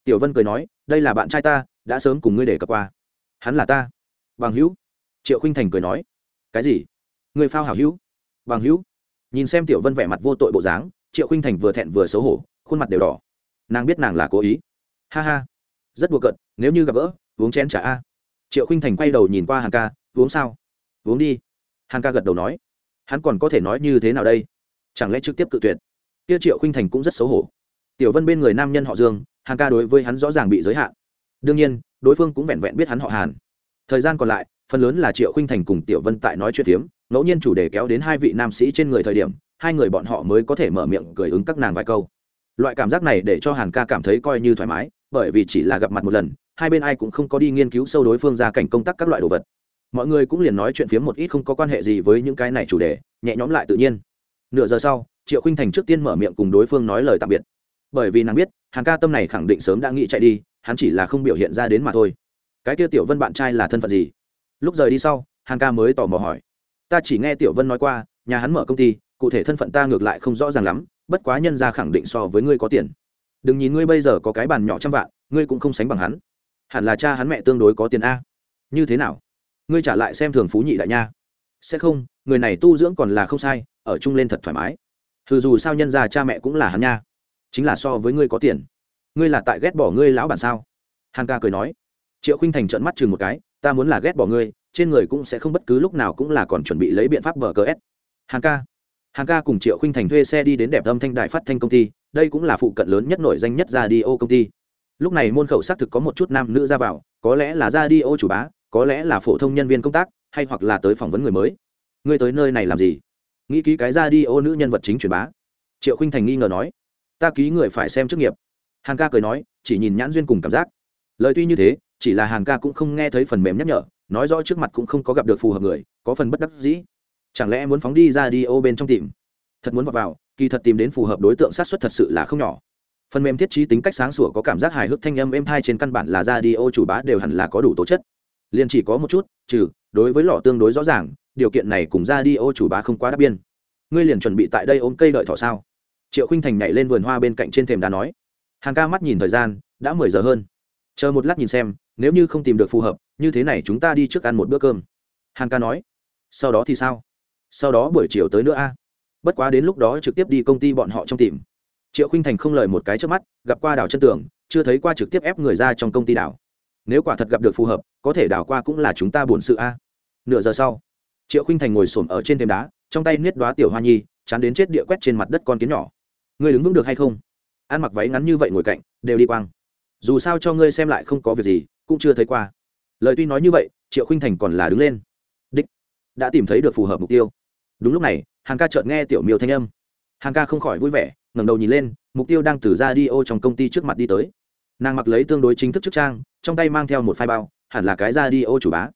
Tiểu vân cười nói, đây là bạn trai ta, đã sớm cùng ngươi để cập qua. Hắn là ta. Bằng hữu. Triệu khinh thành cười nói, cái gì? Người phao hảo hữu. Bằng hữu. Nhìn xem tiểu vân vẻ mặt vô tội bộ dáng, triệu khinh thành vừa thẹn vừa xấu hổ, khuôn mặt đều đỏ. Nàng biết nàng là cố ý. Ha ha. Rất buộc cận nếu như gặp gỡ, uống chén trả a. Triệu khinh thành quay đầu nhìn qua hàng ca, uống sao? Uống đi. Hàng ca gật đầu nói. Hắn còn có thể nói như thế nào đây? Chẳng lẽ trực tiếp cự tuyệt? Kia triệu khinh thành cũng rất xấu hổ. Tiểu vân bên người nam nhân họ dương hàng ca đối với hắn rõ ràng bị giới hạn. Đương nhiên, đối phương cũng vẹn vẹn biết hắn họ hàn. Thời gian còn lại, phần lớn là triệu khinh thành cùng tiểu vân tại nói chuyện phiếm ngẫu nhiên chủ đề kéo đến hai vị nam sĩ trên người thời điểm, hai người bọn họ mới có thể mở miệng cười ứng các nàng vài câu. Loại cảm giác này để cho hàn ca cảm thấy coi như thoải mái, bởi vì chỉ là gặp mặt một lần, hai bên ai cũng không có đi nghiên cứu sâu đối phương ra cảnh công tác các loại đồ vật. Mọi người cũng liền nói chuyện phiếm một ít không có quan hệ gì với những cái này chủ đề, nhẹ nhõm lại tự nhiên. Nửa giờ sau, triệu khinh thành trước tiên mở miệng cùng đối phương nói lời tạm biệt. Bởi vì nàng biết hàng ca tâm này khẳng định sớm đã nghĩ chạy đi, hắn chỉ là không biểu hiện ra đến mà thôi. Cái kia tiểu vân bạn trai là thân phận gì? Lúc rời đi sau hàng ca mới tò mò hỏi ta chỉ nghe tiểu vân nói qua, nhà hắn mở công ty, cụ thể thân phận ta ngược lại không rõ ràng lắm, bất quá nhân ra khẳng định so với ngươi có tiền. Đừng nhìn ngươi bây giờ có cái bàn nhỏ trăm vạn, ngươi cũng không sánh bằng hắn. Hẳn là cha hắn mẹ tương đối có tiền a. Như thế nào? Ngươi trả lại xem thường phú nhị đại nha. Sẽ không, người này tu dưỡng còn là không sai, ở chung lên thật thoải mái. Thử dù sao nhân ra cha mẹ cũng là hắn nha. Chính là so với ngươi có tiền. Ngươi là tại ghét bỏ ngươi lão bản sao? Hàn ca cười nói. Triệu khinh thành trợn mắt chừng một cái, ta muốn là ghét bỏ ngươi trên người cũng sẽ không bất cứ lúc nào cũng là còn chuẩn bị lấy biện pháp bờ cờ s hàn ca. Hàn ca cùng triệu khinh thành thuê xe đi đến đẹp âm thanh đài phát thanh công ty, đây cũng là phụ cận lớn nhất nổi danh nhất ra đi ô công ty. Lúc này môn khẩu xác thực có một chút nam nữ ra vào, có lẽ là ra đi ô chủ bá, có lẽ là phổ thông nhân viên công tác, hay hoặc là tới phỏng vấn người mới. Ngươi tới nơi này làm gì? Nghĩ ký cái ra đi ô nữ nhân vật chính truyền bá. Triệu khinh thành nghi ngờ nói. Ta ký người phải xem chức nghiệp. Hàn ca cười nói, chỉ nhìn nhãn duyên cùng cảm giác. Lời tuy như thế, chỉ là hàn ca cũng không nghe thấy phần mềm nhắc nhở nói rõ trước mặt cũng không có gặp được phù hợp người có phần bất đắc dĩ. Chẳng lẽ muốn phóng đi ra đi ô bên trong tìm? Thật muốn vào, vào kỳ thật tìm đến phù hợp đối tượng sát xuất thật sự là không nhỏ. Phần mềm thiết trí tính cách sáng sủa có cảm giác hài hước thanh âm êm thai trên căn bản là ra đi ô chủ bá đều hẳn là có đủ tố chất. Liền chỉ có một chút trừ đối với lò tương đối rõ ràng điều kiện này cùng ra đi ô chủ bá không quá đáp biên. Ngươi liền chuẩn bị tại đây ôm cây đợi thỏ sao? Triệu khinh thành nhảy lên vườn hoa bên cạnh trên thềm đá nói. Hàng ca mắt nhìn thời gian đã mười giờ hơn. Chờ một lát nhìn xem nếu như không tìm được phù hợp, như thế này chúng ta đi trước ăn một bữa cơm. Hàn ca nói. Sau đó thì sao? Sau đó buổi chiều tới nữa a. Bất quá đến lúc đó trực tiếp đi công ty bọn họ trong tìm. Triệu khinh thành không lời một cái trước mắt, gặp qua đảo chân tường, chưa thấy qua trực tiếp ép người ra trong công ty đảo. Nếu quả thật gặp được phù hợp, có thể đảo qua cũng là chúng ta buồn sự a. Nửa giờ sau, triệu khinh thành ngồi s ổ m ở trên thềm đá, trong tay niết đoá tiểu hoa nhi, chán đến chết địa quét trên mặt đất con kiến nhỏ. Ngươi đứng vững được hay không? Ăn mặc váy ngắn như vậy ngồi cạnh, đều đi quang. Dù sao cho ngươi xem lại không có việc gì cũng chưa thấy qua. Lời tuy nói như vậy, triệu khinh thành còn là đứng lên. Đích, đã tìm thấy được phù hợp mục tiêu. Đúng lúc này, hàng ca chợt nghe tiểu miêu thanh âm. Hàng ca không khỏi vui vẻ, ngẩng đầu nhìn lên, mục tiêu đang từ ra đi ô trong công ty trước mặt đi tới. Nàng mặc lấy tương đối chính thức chức trang, trong tay mang theo một phai bao, hẳn là cái ra đi ô chủ bá.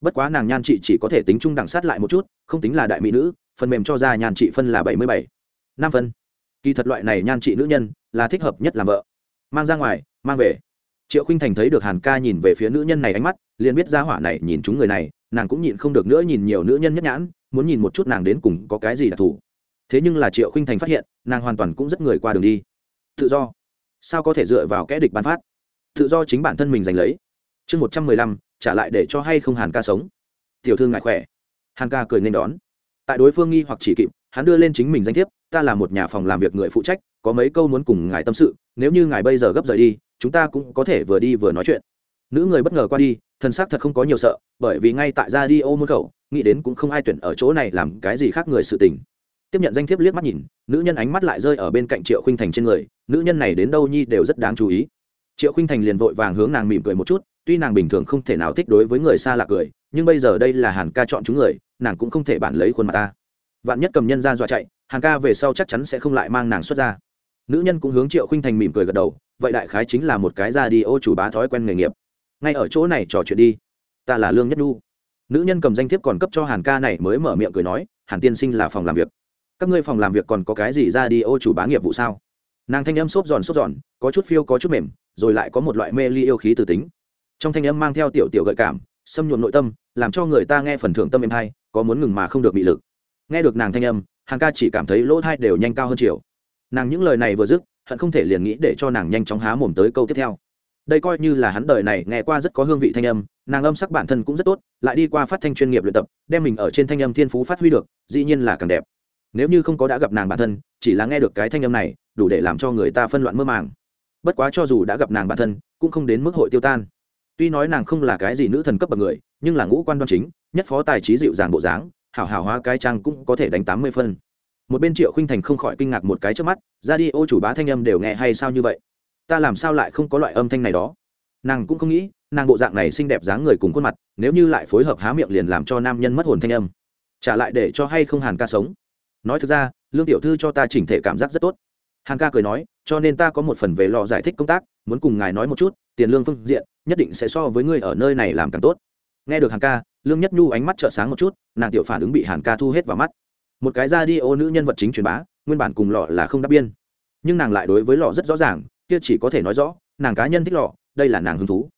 Bất quá nàng nhan chị chỉ có thể tính trung đẳng sát lại một chút, không tính là đại mỹ nữ, phần mềm cho ra nhan chị phân là bảy mươi bảy. Năm phân. Kỳ thật loại này nhan chị nữ nhân là thích hợp nhất làm vợ. Mang ra ngoài, mang về triệu khinh thành thấy được hàn ca nhìn về phía nữ nhân này ánh mắt, liền biết ra hỏa này nhìn chúng người này, nàng cũng nhịn không được nữa nhìn nhiều nữ nhân nhất nhãn, muốn nhìn một chút nàng đến cùng có cái gì đặc thù. Thế nhưng là triệu khinh thành phát hiện, nàng hoàn toàn cũng rất người qua đường đi. Tự do. Sao có thể dựa vào kẽ địch bán phát? Tự do chính bản thân mình giành lấy. Chương một trăm mười lăm, trả lại để cho hay không hàn ca sống? Tiểu thương ngại khỏe. Hàn ca cười nên đón. Tại đối phương nghi hoặc chỉ kịp, hắn đưa lên chính mình danh thiếp, ta là một nhà phòng làm việc người phụ trách, có mấy câu muốn cùng ngài tâm sự, nếu như ngài bây giờ gấp rời đi chúng ta cũng có thể vừa đi vừa nói chuyện. Nữ người bất ngờ qua đi, thân xác thật không có nhiều sợ, bởi vì ngay tại ra đi ô môn khẩu, nghĩ đến cũng không ai tuyển ở chỗ này làm cái gì khác người sự tình. Tiếp nhận danh thiếp liếc mắt nhìn, nữ nhân ánh mắt lại rơi ở bên cạnh triệu khinh thành trên người, nữ nhân này đến đâu nhi đều rất đáng chú ý. Triệu khinh thành liền vội vàng hướng nàng mỉm cười một chút, tuy nàng bình thường không thể nào thích đối với người xa lạ cười, nhưng bây giờ đây là hàn ca chọn chúng người, nàng cũng không thể bản lấy khuôn mặt ta. Vạn nhất cầm nhân ra dọa chạy, hàn ca về sau chắc chắn sẽ không lại mang nàng xuất ra nữ nhân cũng hướng triệu khinh thành mỉm cười gật đầu, vậy đại khái chính là một cái ra đi ô chủ bá thói quen nghề nghiệp. Ngay ở chỗ này trò chuyện đi. Ta là lương nhất nhu. Nữ nhân cầm danh thiếp còn cấp cho hàn ca này mới mở miệng cười nói, hàn tiên sinh là phòng làm việc. Các ngươi phòng làm việc còn có cái gì ra đi ô chủ bá nghiệp vụ sao? Nàng thanh âm xốp giòn xốp giòn, có chút phiêu có chút mềm, rồi lại có một loại mê ly yêu khí từ tính. Trong thanh âm mang theo tiểu tiểu gợi cảm, xâm nhuộm nội tâm, làm cho người ta nghe phần thưởng tâm êm hay, có muốn ngừng mà không được bị lực. Nghe được nàng thanh âm, hàn ca chỉ cảm thấy lỗ thai đều nhanh cao hơn chiều nàng những lời này vừa dứt, hận không thể liền nghĩ để cho nàng nhanh chóng há mồm tới câu tiếp theo. Đây coi như là hắn đời này nghe qua rất có hương vị thanh âm, nàng âm sắc bản thân cũng rất tốt, lại đi qua phát thanh chuyên nghiệp luyện tập, đem mình ở trên thanh âm thiên phú phát huy được, dĩ nhiên là càng đẹp. Nếu như không có đã gặp nàng bản thân, chỉ là nghe được cái thanh âm này, đủ để làm cho người ta phân loạn mơ màng. Bất quá cho dù đã gặp nàng bản thân, cũng không đến mức hội tiêu tan. Tuy nói nàng không là cái gì nữ thần cấp bậc người, nhưng là ngũ quan đoan chính, nhất phó tài trí dịu dàng bộ dáng, hảo hảo hóa cái trang cũng có thể đánh tám mươi phân một bên triệu khinh thành không khỏi kinh ngạc một cái trước mắt, ra đi, ô chủ bá thanh âm đều nghe hay sao như vậy? Ta làm sao lại không có loại âm thanh này đó? Nàng cũng không nghĩ, nàng bộ dạng này xinh đẹp dáng người cùng khuôn mặt, nếu như lại phối hợp há miệng liền làm cho nam nhân mất hồn thanh âm. Trả lại để cho hay không hàn ca sống? Nói thực ra, lương tiểu thư cho ta chỉnh thể cảm giác rất tốt. Hàn ca cười nói, cho nên ta có một phần về lò giải thích công tác, muốn cùng ngài nói một chút, tiền lương phương diện, nhất định sẽ so với ngươi ở nơi này làm càng tốt. Nghe được hàn ca, lương nhất nhu ánh mắt trợ sáng một chút, nàng tiểu phản ứng bị hàn ca thu hết vào mắt một cái ra đi ô nữ nhân vật chính truyền bá nguyên bản cùng lọ là không đáp biên. Nhưng nàng lại đối với lọ rất rõ ràng kia chỉ có thể nói rõ nàng cá nhân thích lọ, đây là nàng hứng thú.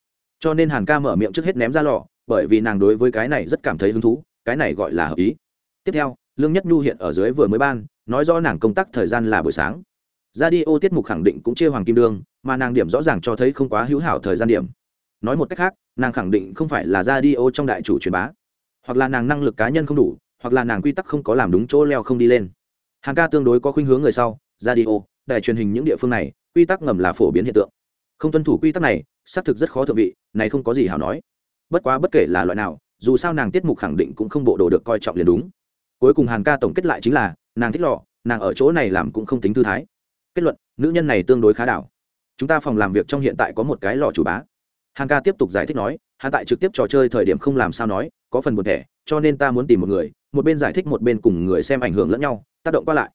Cho nên hàn ca mở miệng trước hết ném ra lọ, bởi vì nàng đối với cái này rất cảm thấy hứng thú cái này gọi là hợp ý. Tiếp theo lương nhất nhu hiện ở dưới vừa mới ban nói rõ nàng công tác thời gian là buổi sáng. Ra đi ô tiết mục khẳng định cũng chia hoàng kim đương mà nàng điểm rõ ràng cho thấy không quá hữu hảo thời gian điểm. Nói một cách khác nàng khẳng định không phải là ra đi ô trong đại chủ truyền bá hoặc là nàng năng lực cá nhân không đủ hoặc là nàng quy tắc không có làm đúng chỗ leo không đi lên. Hàng ca tương đối có khuynh hướng người sau Radio, đài truyền hình những địa phương này quy tắc ngầm là phổ biến hiện tượng. Không tuân thủ quy tắc này xác thực rất khó thượng vị này không có gì hảo nói. Bất quá bất kể là loại nào dù sao nàng tiết mục khẳng định cũng không bộ đồ được coi trọng liền đúng. Cuối cùng hàng ca tổng kết lại chính là nàng thích lọ nàng ở chỗ này làm cũng không tính thư thái. Kết luận nữ nhân này tương đối khá đảo. Chúng ta phòng làm việc trong hiện tại có một cái lò chủ bá. Hàng ca tiếp tục giải thích nói hắn tại trực tiếp trò chơi thời điểm không làm sao nói có phần buồn thẻ cho nên ta muốn tìm một người một bên giải thích một bên cùng người xem ảnh hưởng lẫn nhau, tác động qua lại.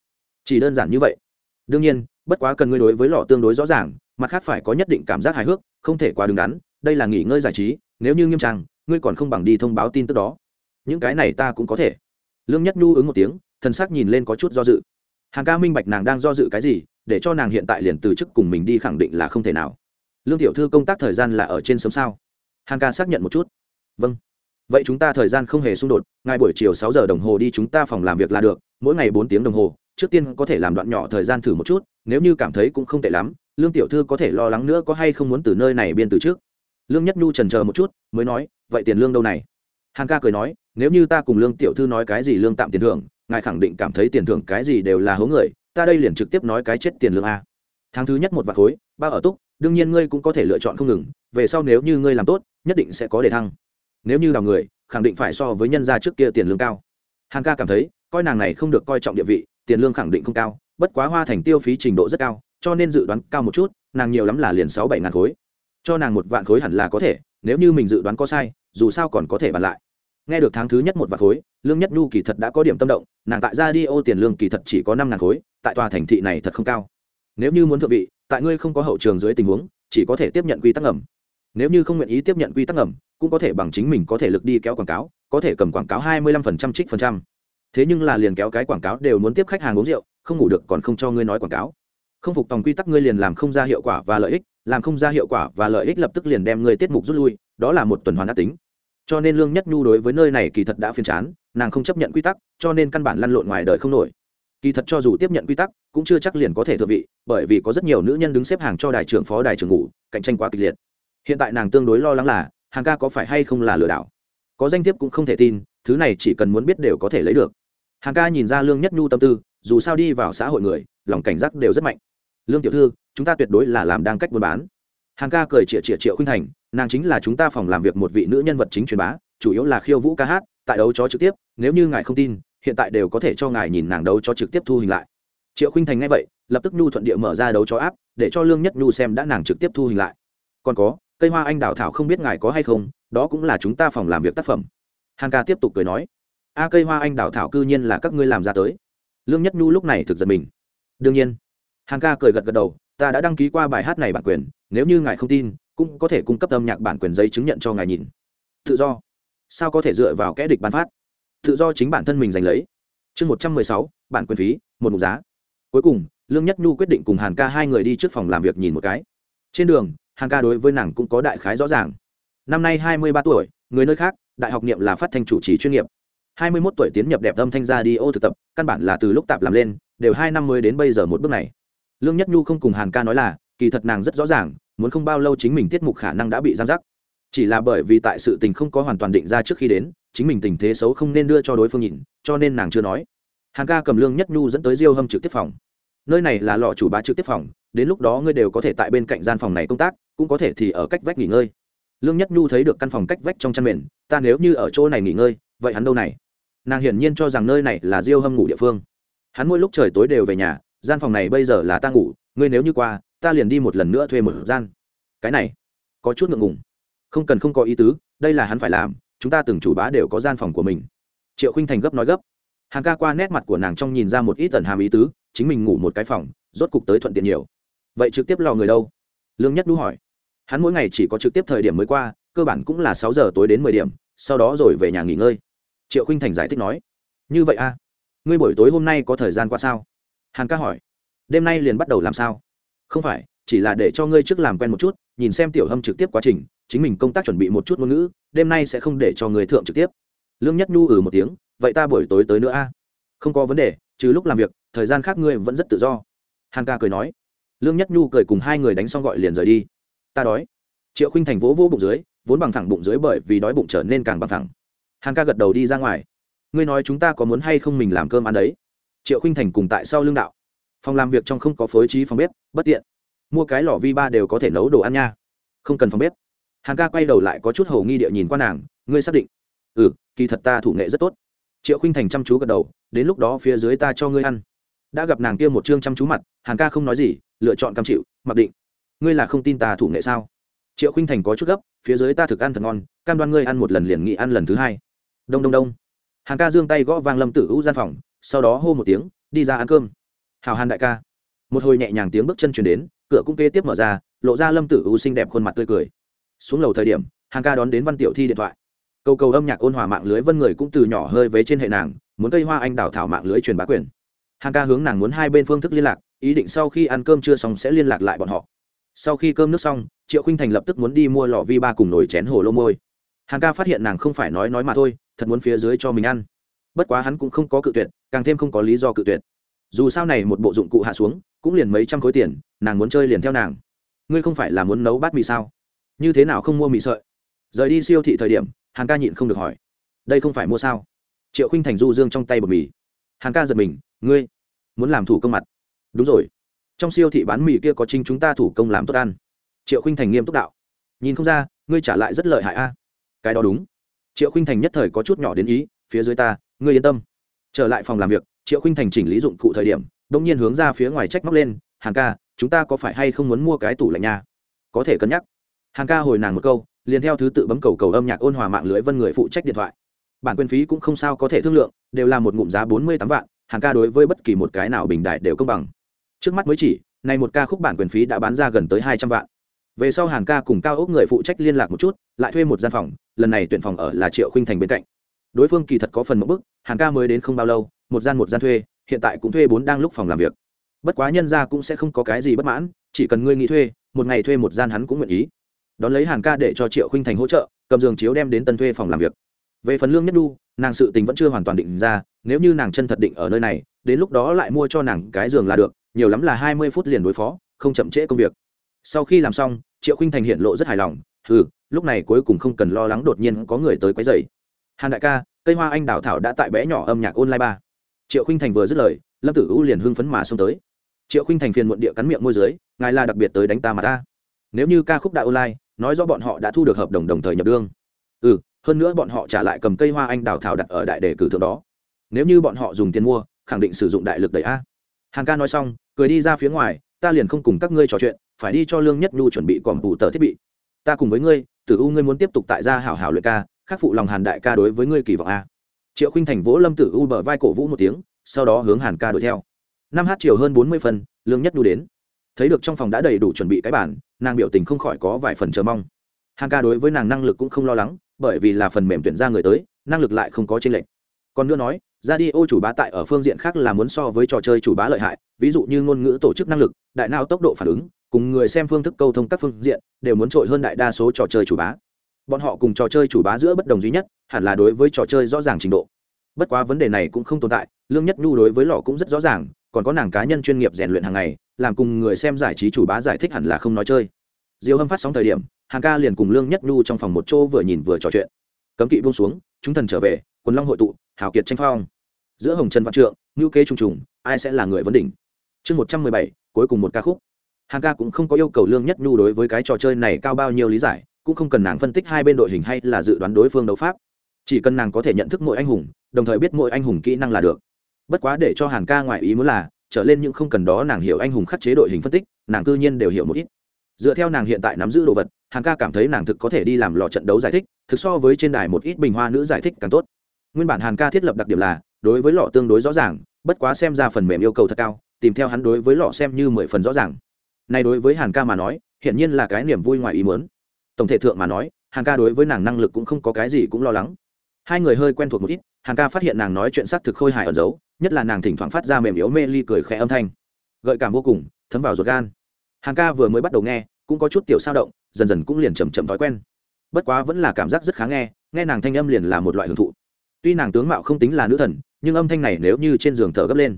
Chỉ đơn giản như vậy. Đương nhiên, bất quá cần ngươi đối với lò tương đối rõ ràng, mặt khác phải có nhất định cảm giác hài hước, không thể quá đứng đắn, đây là nghỉ ngơi giải trí, nếu như nghiêm trang, ngươi còn không bằng đi thông báo tin tức đó. Những cái này ta cũng có thể. Lương nhất nhu ứng một tiếng, thần sắc nhìn lên có chút do dự. Hàng ca minh bạch nàng đang do dự cái gì, để cho nàng hiện tại liền từ chức cùng mình đi khẳng định là không thể nào. Lương tiểu thư công tác thời gian là ở trên sớm sao? Hàng ca xác nhận một chút. Vâng vậy chúng ta thời gian không hề xung đột, ngay buổi chiều sáu giờ đồng hồ đi chúng ta phòng làm việc là được, mỗi ngày bốn tiếng đồng hồ, trước tiên có thể làm đoạn nhỏ thời gian thử một chút, nếu như cảm thấy cũng không tệ lắm, lương tiểu thư có thể lo lắng nữa có hay không muốn từ nơi này biên từ trước. Lương nhất nhu trần chờ một chút, mới nói, vậy tiền lương đâu này? Hàn ca cười nói, nếu như ta cùng lương tiểu thư nói cái gì lương tạm tiền thưởng, ngài khẳng định cảm thấy tiền thưởng cái gì đều là hố người, ta đây liền trực tiếp nói cái chết tiền lương a. Tháng thứ nhất một vạt khối ba ở túc, đương nhiên ngươi cũng có thể lựa chọn không ngừng, về sau nếu như ngươi làm tốt, nhất định sẽ có đề thăng nếu như đào người, khẳng định phải so với nhân gia trước kia tiền lương cao hàn ca cảm thấy, coi nàng này không được coi trọng địa vị, tiền lương khẳng định không cao, bất quá hoa thành tiêu phí trình độ rất cao, cho nên dự đoán cao một chút, nàng nhiều lắm là liền sáu bảy ngàn khối cho nàng một vạn khối hẳn là có thể, nếu như mình dự đoán có sai, dù sao còn có thể bàn lại nghe được tháng thứ nhất một vạn khối, lương nhất nhu kỳ thật đã có điểm tâm động, nàng tại ra đi ô tiền lương kỳ thật chỉ có năm ngàn khối, tại tòa thành thị này thật không cao nếu như muốn thượng vị, tại ngươi không có hậu trường dưới tình huống, chỉ có thể tiếp nhận quy tắc ẩm. nếu như không nguyện ý tiếp nhận quy tắc ẩm cũng có thể bằng chính mình có thể lực đi kéo quảng cáo, có thể cầm quảng cáo hai mươi lăm phần trăm, trích phần trăm. Thế nhưng là liền kéo cái quảng cáo đều muốn tiếp khách hàng uống rượu, không ngủ được còn không cho ngươi nói quảng cáo. Không phục tòng quy tắc ngươi liền làm không ra hiệu quả và lợi ích, làm không ra hiệu quả và lợi ích lập tức liền đem ngươi tiết mục rút lui, đó là một tuần hoàn ác tính. Cho nên lương nhất nhu đối với nơi này kỳ thật đã phiền chán, nàng không chấp nhận quy tắc, cho nên căn bản lăn lộn ngoài đời không nổi. Kỳ thật cho dù tiếp nhận quy tắc, cũng chưa chắc liền có thể thượng vị, bởi vì có rất nhiều nữ nhân đứng xếp hàng cho đài trưởng phó, đài trưởng ngủ, cạnh tranh quá kịch liệt. Hiện tại nàng tương đối lo lắng là hàng ca có phải hay không là lừa đảo? Có danh thiếp cũng không thể tin, thứ này chỉ cần muốn biết đều có thể lấy được. Hàng ca nhìn ra lương nhất nhu tâm tư, dù sao đi vào xã hội người, lòng cảnh giác đều rất mạnh. Lương tiểu thư, chúng ta tuyệt đối là làm đang cách buôn bán. Hàng ca cười chĩa chĩa triệu khuynh thành, nàng chính là chúng ta phòng làm việc một vị nữ nhân vật chính truyền bá, chủ yếu là khiêu vũ ca hát, tại đấu chó trực tiếp, nếu như ngài không tin, hiện tại đều có thể cho ngài nhìn nàng đấu chó trực tiếp thu hình lại. Triệu khuynh thành nghe vậy, lập tức nhu thuận địa mở ra đấu chó áp để cho lương nhất nhu xem đã nàng trực tiếp thu hình lại. Còn có cây hoa anh đào thảo không biết ngài có hay không, đó cũng là chúng ta phòng làm việc tác phẩm. Hàn ca tiếp tục cười nói, a, cây hoa anh đào thảo cư nhiên là các ngươi làm ra tới. Lương nhất nhu lúc này thực giật mình. Đương nhiên. Hàn ca cười gật gật đầu, ta đã đăng ký qua bài hát này bản quyền, nếu như ngài không tin, cũng có thể cung cấp âm nhạc bản quyền giấy chứng nhận cho ngài nhìn. Tự do. Sao có thể dựa vào kẽ địch bán phát? Tự do chính bản thân mình giành lấy. Chương một trăm mười sáu, bản quyền phí, một mục giá. Cuối cùng, lương nhất nhu quyết định cùng hàn ca hai người đi trước phòng làm việc nhìn một cái. Trên đường Hàng ca đối với nàng cũng có đại khái rõ ràng. Năm nay hai mươi ba tuổi, người nơi khác, đại học niệm là phát thanh chủ trì chuyên nghiệp. hai mươi 21 tuổi tiến nhập đẹp âm thanh ra đi ô thực tập, căn bản là từ lúc tạp làm lên, đều hai năm mới đến bây giờ một bước này. Lương nhất nhu không cùng hàn ca nói là, kỳ thật nàng rất rõ ràng, muốn không bao lâu chính mình tiết mục khả năng đã bị giam giác chỉ là bởi vì tại sự tình không có hoàn toàn định ra trước khi đến, chính mình tình thế xấu không nên đưa cho đối phương nhìn, cho nên nàng chưa nói. Hàn ca cầm lương nhất nhu dẫn tới diêu hâm trực tiếp phòng. Nơi này là lọ chủ bá trực tiếp phòng, đến lúc đó ngươi đều có thể tại bên cạnh gian phòng này công tác cũng có thể thì ở cách vách nghỉ ngơi. Lương nhất nhu thấy được căn phòng cách vách trong chăn mền, ta nếu như ở chỗ này nghỉ ngơi, vậy hắn đâu này? Nàng hiển nhiên cho rằng nơi này là diêu hâm ngủ địa phương. Hắn mỗi lúc trời tối đều về nhà, gian phòng này bây giờ là ta ngủ, ngươi nếu như qua, ta liền đi một lần nữa thuê một gian. Cái này, có chút ngượng ngùng. Không cần không có ý tứ, đây là hắn phải làm, chúng ta từng chủ bá đều có gian phòng của mình. Triệu khinh thành gấp nói gấp. Hàng ca qua nét mặt của nàng trong nhìn ra một ít tần hàm ý tứ, chính mình ngủ một cái phòng, rốt cục tới thuận tiện nhiều. Vậy trực tiếp lò người đâu? Lương nhất đu hỏi hắn mỗi ngày chỉ có trực tiếp thời điểm mới qua, cơ bản cũng là sáu giờ tối đến mười điểm, sau đó rồi về nhà nghỉ ngơi. Triệu khinh thành giải thích nói, như vậy a à? ngươi buổi tối hôm nay có thời gian qua sao? Hàn ca hỏi, đêm nay liền bắt đầu làm sao? Không phải, chỉ là để cho ngươi trước làm quen một chút, nhìn xem tiểu hâm trực tiếp quá trình, chính mình công tác chuẩn bị một chút ngôn ngữ, đêm nay sẽ không để cho người thượng trực tiếp. Lương nhất nhu ừ một tiếng, vậy ta buổi tối tới nữa a? Không có vấn đề, trừ lúc làm việc, thời gian khác ngươi vẫn rất tự do. Hàn ca cười nói. Lương nhất nhu cười cùng hai người đánh xong gọi liền rời đi ta đói. Triệu khinh thành vỗ vỗ bụng dưới, vốn bằng thẳng bụng dưới bởi vì đói bụng trở nên càng bằng thẳng. Hàn ca gật đầu đi ra ngoài. Ngươi nói chúng ta có muốn hay không mình làm cơm ăn đấy? Triệu khinh thành cùng tại sau lương đạo. Phòng làm việc trong không có phối trí phòng bếp, bất tiện. Mua cái lò vi ba đều có thể nấu đồ ăn nha. Không cần phòng bếp. Hàn ca quay đầu lại có chút hầu nghi địa nhìn qua nàng, ngươi xác định. Ừ kỳ thật ta thủ nghệ rất tốt. Triệu khinh thành chăm chú gật đầu, đến lúc đó phía dưới ta cho ngươi ăn. Đã gặp nàng kia một chương chăm chú mặt, hàn ca không nói gì, lựa chọn cam chịu, mặc định ngươi là không tin ta thủ nghệ sao? Triệu khinh thành có chút gấp, phía dưới ta thực ăn thật ngon, cam đoan ngươi ăn một lần liền nghị ăn lần thứ hai. Đông đông đông. Hàng ca giương tay gõ vang lâm tử u gian phòng, sau đó hô một tiếng, đi ra ăn cơm. Hào hàn đại ca. Một hồi nhẹ nhàng tiếng bước chân chuyển đến, cửa cũng kế tiếp mở ra, lộ ra lâm tử u xinh đẹp khuôn mặt tươi cười. Xuống lầu thời điểm hàng ca đón đến văn tiểu thi điện thoại. Cầu cầu âm nhạc ôn hòa mạng lưới vân người cũng từ nhỏ hơi vế trên hệ nàng, muốn cây hoa anh đào thảo mạng lưới truyền bá quyền. Hàng ca hướng nàng muốn hai bên phương thức liên lạc, ý định sau khi ăn cơm chưa xong sẽ liên lạc lại bọn họ sau khi cơm nước xong, triệu khinh thành lập tức muốn đi mua lọ vi ba cùng nồi chén hồ lô môi. Hàn ca phát hiện nàng không phải nói nói mà thôi, thật muốn phía dưới cho mình ăn. Bất quá hắn cũng không có cự tuyệt, càng thêm không có lý do cự tuyệt. Dù sao này một bộ dụng cụ hạ xuống, cũng liền mấy trăm khối tiền, nàng muốn chơi liền theo nàng. Ngươi không phải là muốn nấu bát mì sao? Như thế nào không mua mì sợi? Rời đi siêu thị thời điểm hàn ca nhịn không được hỏi. Đây không phải mua sao? Triệu khinh thành du dương trong tay bột mì. Hàn ca giật mình, ngươi muốn làm thủ công mặt. Đúng rồi trong siêu thị bán mì kia có chính chúng ta thủ công làm tốt ăn. Triệu khinh thành nghiêm túc đạo. Nhìn không ra, ngươi trả lại rất lợi hại a. Cái đó đúng. Triệu khinh thành nhất thời có chút nhỏ đến ý, phía dưới ta, ngươi yên tâm. Trở lại phòng làm việc, triệu khinh thành chỉnh lý dụng cụ thời điểm đông nhiên hướng ra phía ngoài trách móc lên hàng ca, chúng ta có phải hay không muốn mua cái tủ lạnh nha? Có thể cân nhắc. Hàng ca hồi nàng một câu, liền theo thứ tự bấm cầu cầu âm nhạc ôn hòa mạng lưới vân người phụ trách điện thoại. Bản quyền phí cũng không sao có thể thương lượng, đều là một ngụm giá bốn mươi tám vạn hàng ca đối với bất kỳ một cái nào bình đại đều công bằng trước mắt mới chỉ này một ca khúc bản quyền phí đã bán ra gần tới hai trăm vạn. Về sau hàn ca cùng cao ốc người phụ trách liên lạc một chút, lại thuê một gian phòng, lần này tuyển phòng ở là triệu khinh thành bên cạnh. Đối phương kỳ thật có phần một bức, hàn ca mới đến không bao lâu, một gian một gian thuê, hiện tại cũng thuê bốn đang lúc phòng làm việc. Bất quá nhân ra cũng sẽ không có cái gì bất mãn, chỉ cần ngươi nghĩ thuê, một ngày thuê một gian hắn cũng nguyện ý. Đón lấy hàn ca để cho triệu khinh thành hỗ trợ, cầm giường chiếu đem đến tân thuê phòng làm việc. Về phần lương nhất đu, nàng sự tình vẫn chưa hoàn toàn định ra, nếu như nàng chân thật định ở nơi này, đến lúc đó lại mua cho nàng cái giường là được nhiều lắm là hai mươi phút liền đối phó, không chậm trễ công việc. Sau khi làm xong, triệu khinh thành hiện lộ rất hài lòng ừ lúc này cuối cùng không cần lo lắng đột nhiên có người tới quấy dày hàn đại ca, cây hoa anh đào thảo đã tại bé nhỏ âm nhạc online ba. Triệu khinh thành vừa dứt lời, lâm tử u liền hưng phấn mà xông tới. Triệu khinh thành phiền muộn địa cắn miệng môi dưới, ngài là đặc biệt tới đánh ta mà ta. Nếu như ca khúc đã online, nói do bọn họ đã thu được hợp đồng đồng thời nhập đương. Ừ hơn nữa bọn họ trả lại cầm cây hoa anh đào thảo đặt ở đại đề cử thượng đó. Nếu như bọn họ dùng tiền mua, khẳng định sử dụng đại lực đẩy a hàn ca nói xong cười đi ra phía ngoài ta liền không cùng các ngươi trò chuyện phải đi cho lương nhất nhu chuẩn bị còm phụ tờ thiết bị. Ta cùng với ngươi tử u ngươi muốn tiếp tục tại gia hảo hảo luyện ca khắc phụ lòng hàn đại ca đối với ngươi kỳ vọng a. Triệu khinh thành vỗ lâm tử u bờ vai cổ vũ một tiếng sau đó hướng hàn ca đuổi theo. Năm h chiều hơn bốn mươi phần, lương nhất nhu đến. Thấy được trong phòng đã đầy đủ chuẩn bị cái bản nàng biểu tình không khỏi có vài phần chờ mong. Hàn ca đối với nàng năng lực cũng không lo lắng bởi vì là phần mềm tuyển ra người tới năng lực lại không có trên lệnh còn nữa nói ra đi, ô chủ bá tại ở phương diện khác là muốn so với trò chơi chủ bá lợi hại, ví dụ như ngôn ngữ tổ chức năng lực, đại não tốc độ phản ứng, cùng người xem phương thức câu thông các phương diện, đều muốn trội hơn đại đa số trò chơi chủ bá. Bọn họ cùng trò chơi chủ bá giữa bất đồng duy nhất, hẳn là đối với trò chơi rõ ràng trình độ. Bất quá vấn đề này cũng không tồn tại, lương nhất nhu đối với lò cũng rất rõ ràng, còn có nàng cá nhân chuyên nghiệp rèn luyện hàng ngày, làm cùng người xem giải trí chủ bá giải thích hẳn là không nói chơi. Diêu hâm phát sóng thời điểm, hàng ca liền cùng lương nhất nhu trong phòng một chỗ vừa nhìn vừa trò chuyện. Cấm kỵ buông xuống, chúng thần trở về, quần long hội tụ hào kiệt tranh phong. Giữa hồng trần văn trượng ngữ kế trùng trùng, ai sẽ là người vấn đỉnh? Chương một trăm mười bảy, cuối cùng một ca khúc. Hàng ca cũng không có yêu cầu lương nhất nhu đối với cái trò chơi này cao bao nhiêu lý giải, cũng không cần nàng phân tích hai bên đội hình hay là dự đoán đối phương đấu pháp. Chỉ cần nàng có thể nhận thức mỗi anh hùng, đồng thời biết mỗi anh hùng kỹ năng là được. Bất quá để cho hàn ca ngoại ý muốn là, trở lên những không cần đó nàng hiểu anh hùng khắc chế đội hình phân tích, nàng cư nhiên đều hiểu một ít. Dựa theo nàng hiện tại nắm giữ đồ vật, hàn ca cảm thấy nàng thực có thể đi làm lò trận đấu giải thích, thực so với trên đài một ít bình hoa nữ giải thích càng tốt nguyên bản hàn ca thiết lập đặc điểm là đối với lọ tương đối rõ ràng bất quá xem ra phần mềm yêu cầu thật cao tìm theo hắn đối với lọ xem như mười phần rõ ràng. Này đối với hàn ca mà nói hiển nhiên là cái niềm vui ngoài ý muốn. Tổng thể thượng mà nói hàn ca đối với nàng năng lực cũng không có cái gì cũng lo lắng. Hai người hơi quen thuộc một ít hàn ca phát hiện nàng nói chuyện xác thực khôi hài ẩn giấu, nhất là nàng thỉnh thoảng phát ra mềm yếu mê ly cười khẽ âm thanh. Gợi cảm vô cùng thấm vào ruột gan. Hàn ca vừa mới bắt đầu nghe cũng có chút tiểu sao động dần dần cũng liền chầm chậm thói quen. Bất quá vẫn là cảm giác rất khá nghe nghe nàng thanh âm liền là một loại hưởng thụ tuy nàng tướng mạo không tính là nữ thần, nhưng âm thanh này nếu như trên giường thở gấp lên,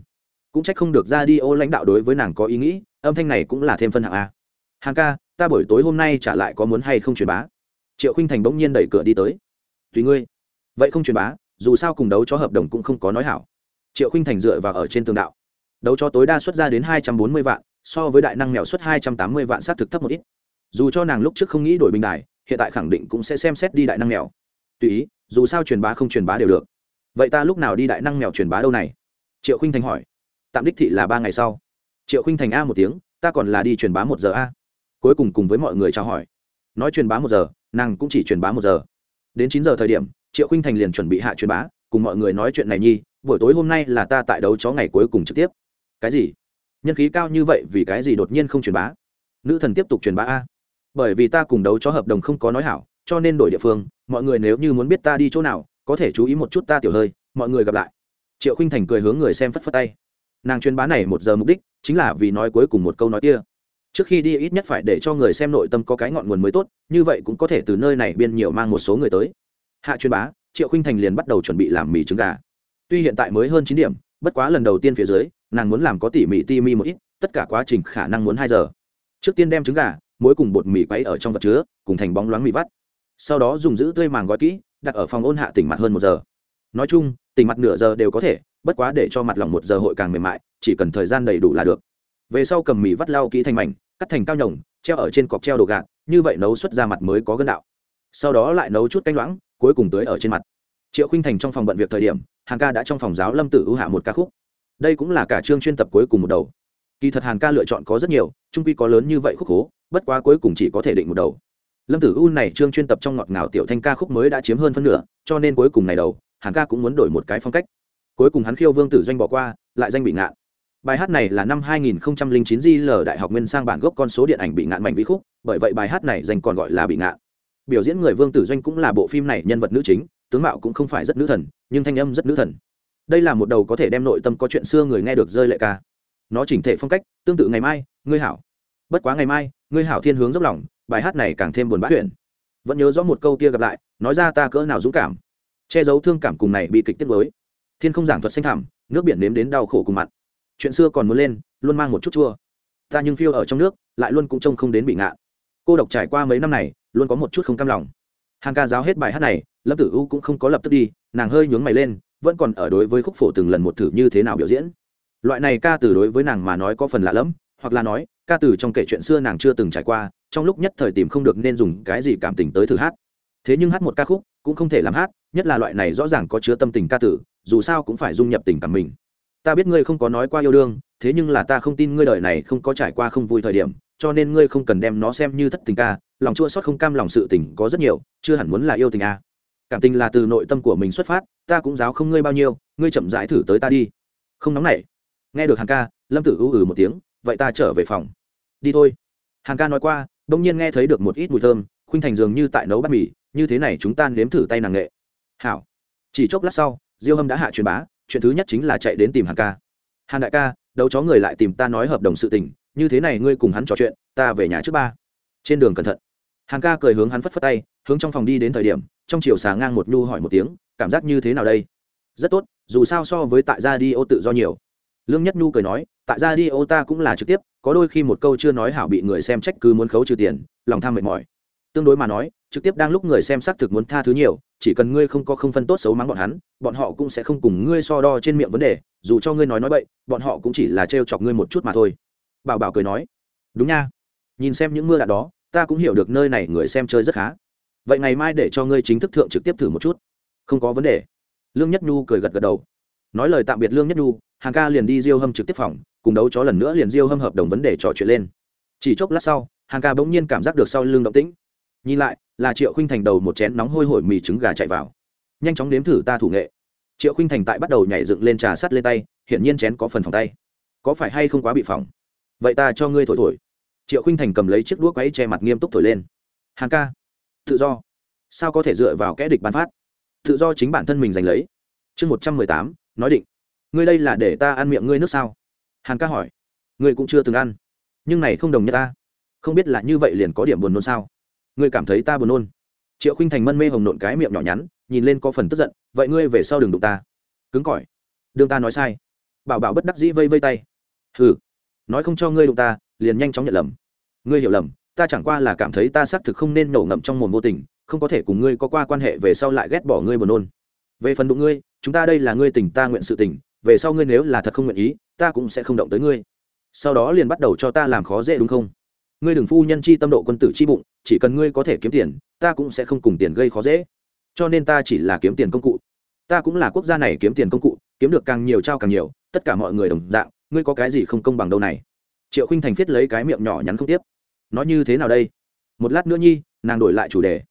cũng trách không được ra đi ô lãnh đạo đối với nàng có ý nghĩ, âm thanh này cũng là thêm phân hạng a. Hàng ca, ta buổi tối hôm nay trả lại có muốn hay không truyền bá? Triệu khinh thành bỗng nhiên đẩy cửa đi tới. Tùy ngươi. Vậy không truyền bá, dù sao cùng đấu cho hợp đồng cũng không có nói hảo. Triệu khinh thành dựa vào ở trên tường đạo. Đấu cho tối đa xuất ra đến hai trăm bốn mươi vạn, so với đại năng mèo xuất hai trăm tám mươi vạn s á t thực thấp một ít. Dù cho nàng lúc trước không nghĩ đổi bình đài, hiện tại khẳng định cũng sẽ xem xét đi đại năng mèo tùy ý, dù sao truyền bá không truyền bá đều được. Vậy ta lúc nào đi đại năng mèo truyền bá đâu này? Triệu khinh thành hỏi. Tạm đích thị là ba ngày sau. Triệu khinh thành a một tiếng, ta còn là đi truyền bá một giờ a. Cuối cùng cùng với mọi người trao hỏi. Nói truyền bá một giờ, nàng cũng chỉ truyền bá một giờ. Đến chín giờ thời điểm, triệu khinh thành liền chuẩn bị hạ truyền bá, cùng mọi người nói chuyện này nhi, buổi tối hôm nay là ta tại đấu chó ngày cuối cùng trực tiếp. Cái gì? Nhân khí cao như vậy vì cái gì đột nhiên không truyền bá? Nữ thần tiếp tục truyền bá a. Bởi vì ta cùng đấu chó hợp đồng không có nói hảo cho nên đổi địa phương, mọi người nếu như muốn biết ta đi chỗ nào, có thể chú ý một chút ta tiểu hơi, mọi người gặp lại. Triệu khinh thành cười hướng người xem phất phất tay. Nàng truyền bá này một giờ mục đích, chính là vì nói cuối cùng một câu nói kia. Trước khi đi ít nhất phải để cho người xem nội tâm có cái ngọn nguồn mới tốt, như vậy cũng có thể từ nơi này biên nhiều mang một số người tới. Hạ truyền bá, triệu khinh thành liền bắt đầu chuẩn bị làm mì trứng gà. Tuy hiện tại mới hơn chín điểm, bất quá lần đầu tiên phía dưới, nàng muốn làm có tỉ mỉ ti mi một ít, tất cả quá trình khả năng muốn hai giờ. Trước tiên đem trứng gà, muối cùng bột mì quấy ở trong vật chứa, cùng thành bóng loáng mì vắt sau đó dùng giữ tươi màng gói kỹ, đặt ở phòng ôn hạ tỉnh mặt hơn một giờ. Nói chung, tỉnh mặt nửa giờ đều có thể, bất quá để cho mặt lòng một giờ hội càng mềm mại, chỉ cần thời gian đầy đủ là được. Về sau cầm mì vắt lau kỹ thành mảnh, cắt thành cao nhồng treo ở trên cọc treo đồ gạt, như vậy nấu xuất ra mặt mới có gân đạo. Sau đó lại nấu chút canh loãng, cuối cùng tưới ở trên mặt. Triệu khinh thành trong phòng bận việc thời điểm, hàn ca đã trong phòng giáo lâm tử ưu hạ một ca khúc. Đây cũng là cả chương chuyên tập cuối cùng một đầu. Kỳ thật hàn ca lựa chọn có rất nhiều trung quy có lớn như vậy khúc hố bất quá cuối cùng chỉ có thể định một đầu lâm tử u này chương chuyên tập trong ngọt ngào tiểu thanh ca khúc mới đã chiếm hơn phân nửa, cho nên cuối cùng này đầu hàng ca cũng muốn đổi một cái phong cách. Cuối cùng hắn khiêu vương tử doanh bỏ qua, lại danh bị ngạn. Bài hát này là năm 2009 l đại học nguyên sang bản gốc con số điện ảnh bị ngạn mảnh vĩ khúc, bởi vậy bài hát này dành còn gọi là bị ngạn. Biểu diễn người vương tử doanh cũng là bộ phim này nhân vật nữ chính, tướng mạo cũng không phải rất nữ thần, nhưng thanh âm rất nữ thần. Đây là một đầu có thể đem nội tâm có chuyện xưa người nghe được rơi lệ ca. Nó chỉnh thể phong cách, tương tự ngày mai, ngươi hảo. Bất quá ngày mai, ngươi hảo thiên hướng dốc lòng bài hát này càng thêm buồn bã huyện vẫn nhớ rõ một câu kia gặp lại, nói ra ta cỡ nào dũng cảm. Che giấu thương cảm cùng này bị kịch tiết mới. Thiên không giảng thuật xanh thảm nước biển nếm đến đau khổ cùng mặn. Chuyện xưa còn muốn lên, luôn mang một chút chua. Ta nhưng phiêu ở trong nước, lại luôn cũng trông không đến bị ngạ. cô độc trải qua mấy năm này, luôn có một chút không cam lòng. Hàng ca giáo hết bài hát này, lâm tử u cũng không có lập tức đi, nàng hơi nhướng mày lên, vẫn còn ở đối với khúc phổ từng lần một thử như thế nào biểu diễn. Loại này ca từ đối với nàng mà nói có phần lạ lẫm, hoặc là nói ca từ trong kể chuyện xưa nàng chưa từng trải qua, trong lúc nhất thời tìm không được nên dùng cái gì cảm tình tới thử hát. Thế nhưng hát một ca khúc cũng không thể làm hát, nhất là loại này rõ ràng có chứa tâm tình ca tử dù sao cũng phải dung nhập tình cảm mình. Ta biết ngươi không có nói qua yêu đương, thế nhưng là ta không tin ngươi đời này không có trải qua không vui thời điểm, cho nên ngươi không cần đem nó xem như thất tình ca, lòng chua xót không cam lòng sự tình có rất nhiều, chưa hẳn muốn là yêu tình a. Cảm tình là từ nội tâm của mình xuất phát, ta cũng giáo không ngươi bao nhiêu, ngươi chậm rãi thử tới ta đi. Không nóng nảy. Nghe được hàng ca, lâm tử ưu ừ một tiếng, vậy ta trở về phòng đi thôi. Hàn ca nói qua đông nhiên nghe thấy được một ít mùi thơm, khuynh thành dường như tại nấu bát mì, như thế này chúng ta nếm thử tay nàng nghệ. Hảo. Chỉ chốc lát sau, diêu hâm đã hạ truyền bá, chuyện thứ nhất chính là chạy đến tìm hàn ca. Hàn đại ca, đấu chó người lại tìm ta nói hợp đồng sự tình, như thế này ngươi cùng hắn trò chuyện, ta về nhà trước ba. Trên đường cẩn thận. Hàn ca cười hướng hắn phất phất tay, hướng trong phòng đi đến thời điểm, trong chiều xà ngang một nhu hỏi một tiếng, cảm giác như thế nào đây? Rất tốt, dù sao so với tại gia đi ô tự do nhiều. Lương nhất nhu cười nói, tại gia đi ô ta cũng là trực tiếp có đôi khi một câu chưa nói hảo bị người xem trách cứ muốn khấu trừ tiền, lòng tham mệt mỏi. Tương đối mà nói, trực tiếp đang lúc người xem xác thực muốn tha thứ nhiều, chỉ cần ngươi không có không phân tốt xấu mắng bọn hắn, bọn họ cũng sẽ không cùng ngươi so đo trên miệng vấn đề, dù cho ngươi nói nói bậy, bọn họ cũng chỉ là trêu chọc ngươi một chút mà thôi. Bảo bảo cười nói. Đúng nha. Nhìn xem những mưa đạn đó, ta cũng hiểu được nơi này người xem chơi rất khá. Vậy ngày mai để cho ngươi chính thức thượng trực tiếp thử một chút. Không có vấn đề. Lương nhất nhu cười gật gật đầu. Nói lời tạm biệt lương nhất nhu hàng ca liền đi diêu hâm trực tiếp phòng, cùng đấu chó lần nữa liền diêu hâm hợp đồng vấn đề trò chuyện lên. Chỉ chốc lát sau, hàng ca bỗng nhiên cảm giác được sau lưng động tĩnh. Nhìn lại, là triệu khinh thành đầu một chén nóng hôi hổi mì trứng gà chạy vào. Nhanh chóng nếm thử ta thủ nghệ. Triệu khinh thành tại bắt đầu nhảy dựng lên trà sắt lên tay, hiển nhiên chén có phần phòng tay. Có phải hay không quá bị phòng vậy ta cho ngươi thổi thổi. Triệu khinh thành cầm lấy chiếc đuốc quấy che mặt nghiêm túc thổi lên. Hàng ca, tự do. Sao có thể dựa vào kẽ địch bán phát? Tự do chính bản thân mình giành lấy. Chương một trăm mười tám, nói định ngươi đây là để ta ăn miệng ngươi nước sao? Hàn ca hỏi. Ngươi cũng chưa từng ăn. Nhưng này không đồng nhất ta. Không biết là như vậy liền có điểm buồn nôn sao? Ngươi cảm thấy ta buồn nôn? Triệu khinh thành mân mê hồng nộn cái miệng nhỏ nhắn, nhìn lên có phần tức giận. Vậy ngươi về sau đừng đụng ta. Cứng cỏi. Đương ta nói sai. Bảo bảo bất đắc dĩ vây vây tay. Hừ. Nói không cho ngươi đụng ta, liền nhanh chóng nhận lầm. Ngươi hiểu lầm, ta chẳng qua là cảm thấy ta xác thực không nên nổ ngậm trong mồm vô tình, không có thể cùng ngươi có qua quan hệ về sau lại ghét bỏ ngươi buồn nôn. Về phần đụng ngươi, chúng ta đây là ngươi tình ta nguyện sự tình về sau ngươi nếu là thật không nguyện ý, ta cũng sẽ không động tới ngươi. Sau đó liền bắt đầu cho ta làm khó dễ đúng không? Ngươi đừng phu nhân chi tâm độ quân tử chi bụng, chỉ cần ngươi có thể kiếm tiền, ta cũng sẽ không cùng tiền gây khó dễ. Cho nên ta chỉ là kiếm tiền công cụ. Ta cũng là quốc gia này kiếm tiền công cụ, kiếm được càng nhiều trao càng nhiều, tất cả mọi người đồng dạng, ngươi có cái gì không công bằng đâu này? Triệu khinh thành viết lấy cái miệng nhỏ nhắn không tiếp. Nói như thế nào đây? Một lát nữa nhi, nàng đổi lại chủ đề.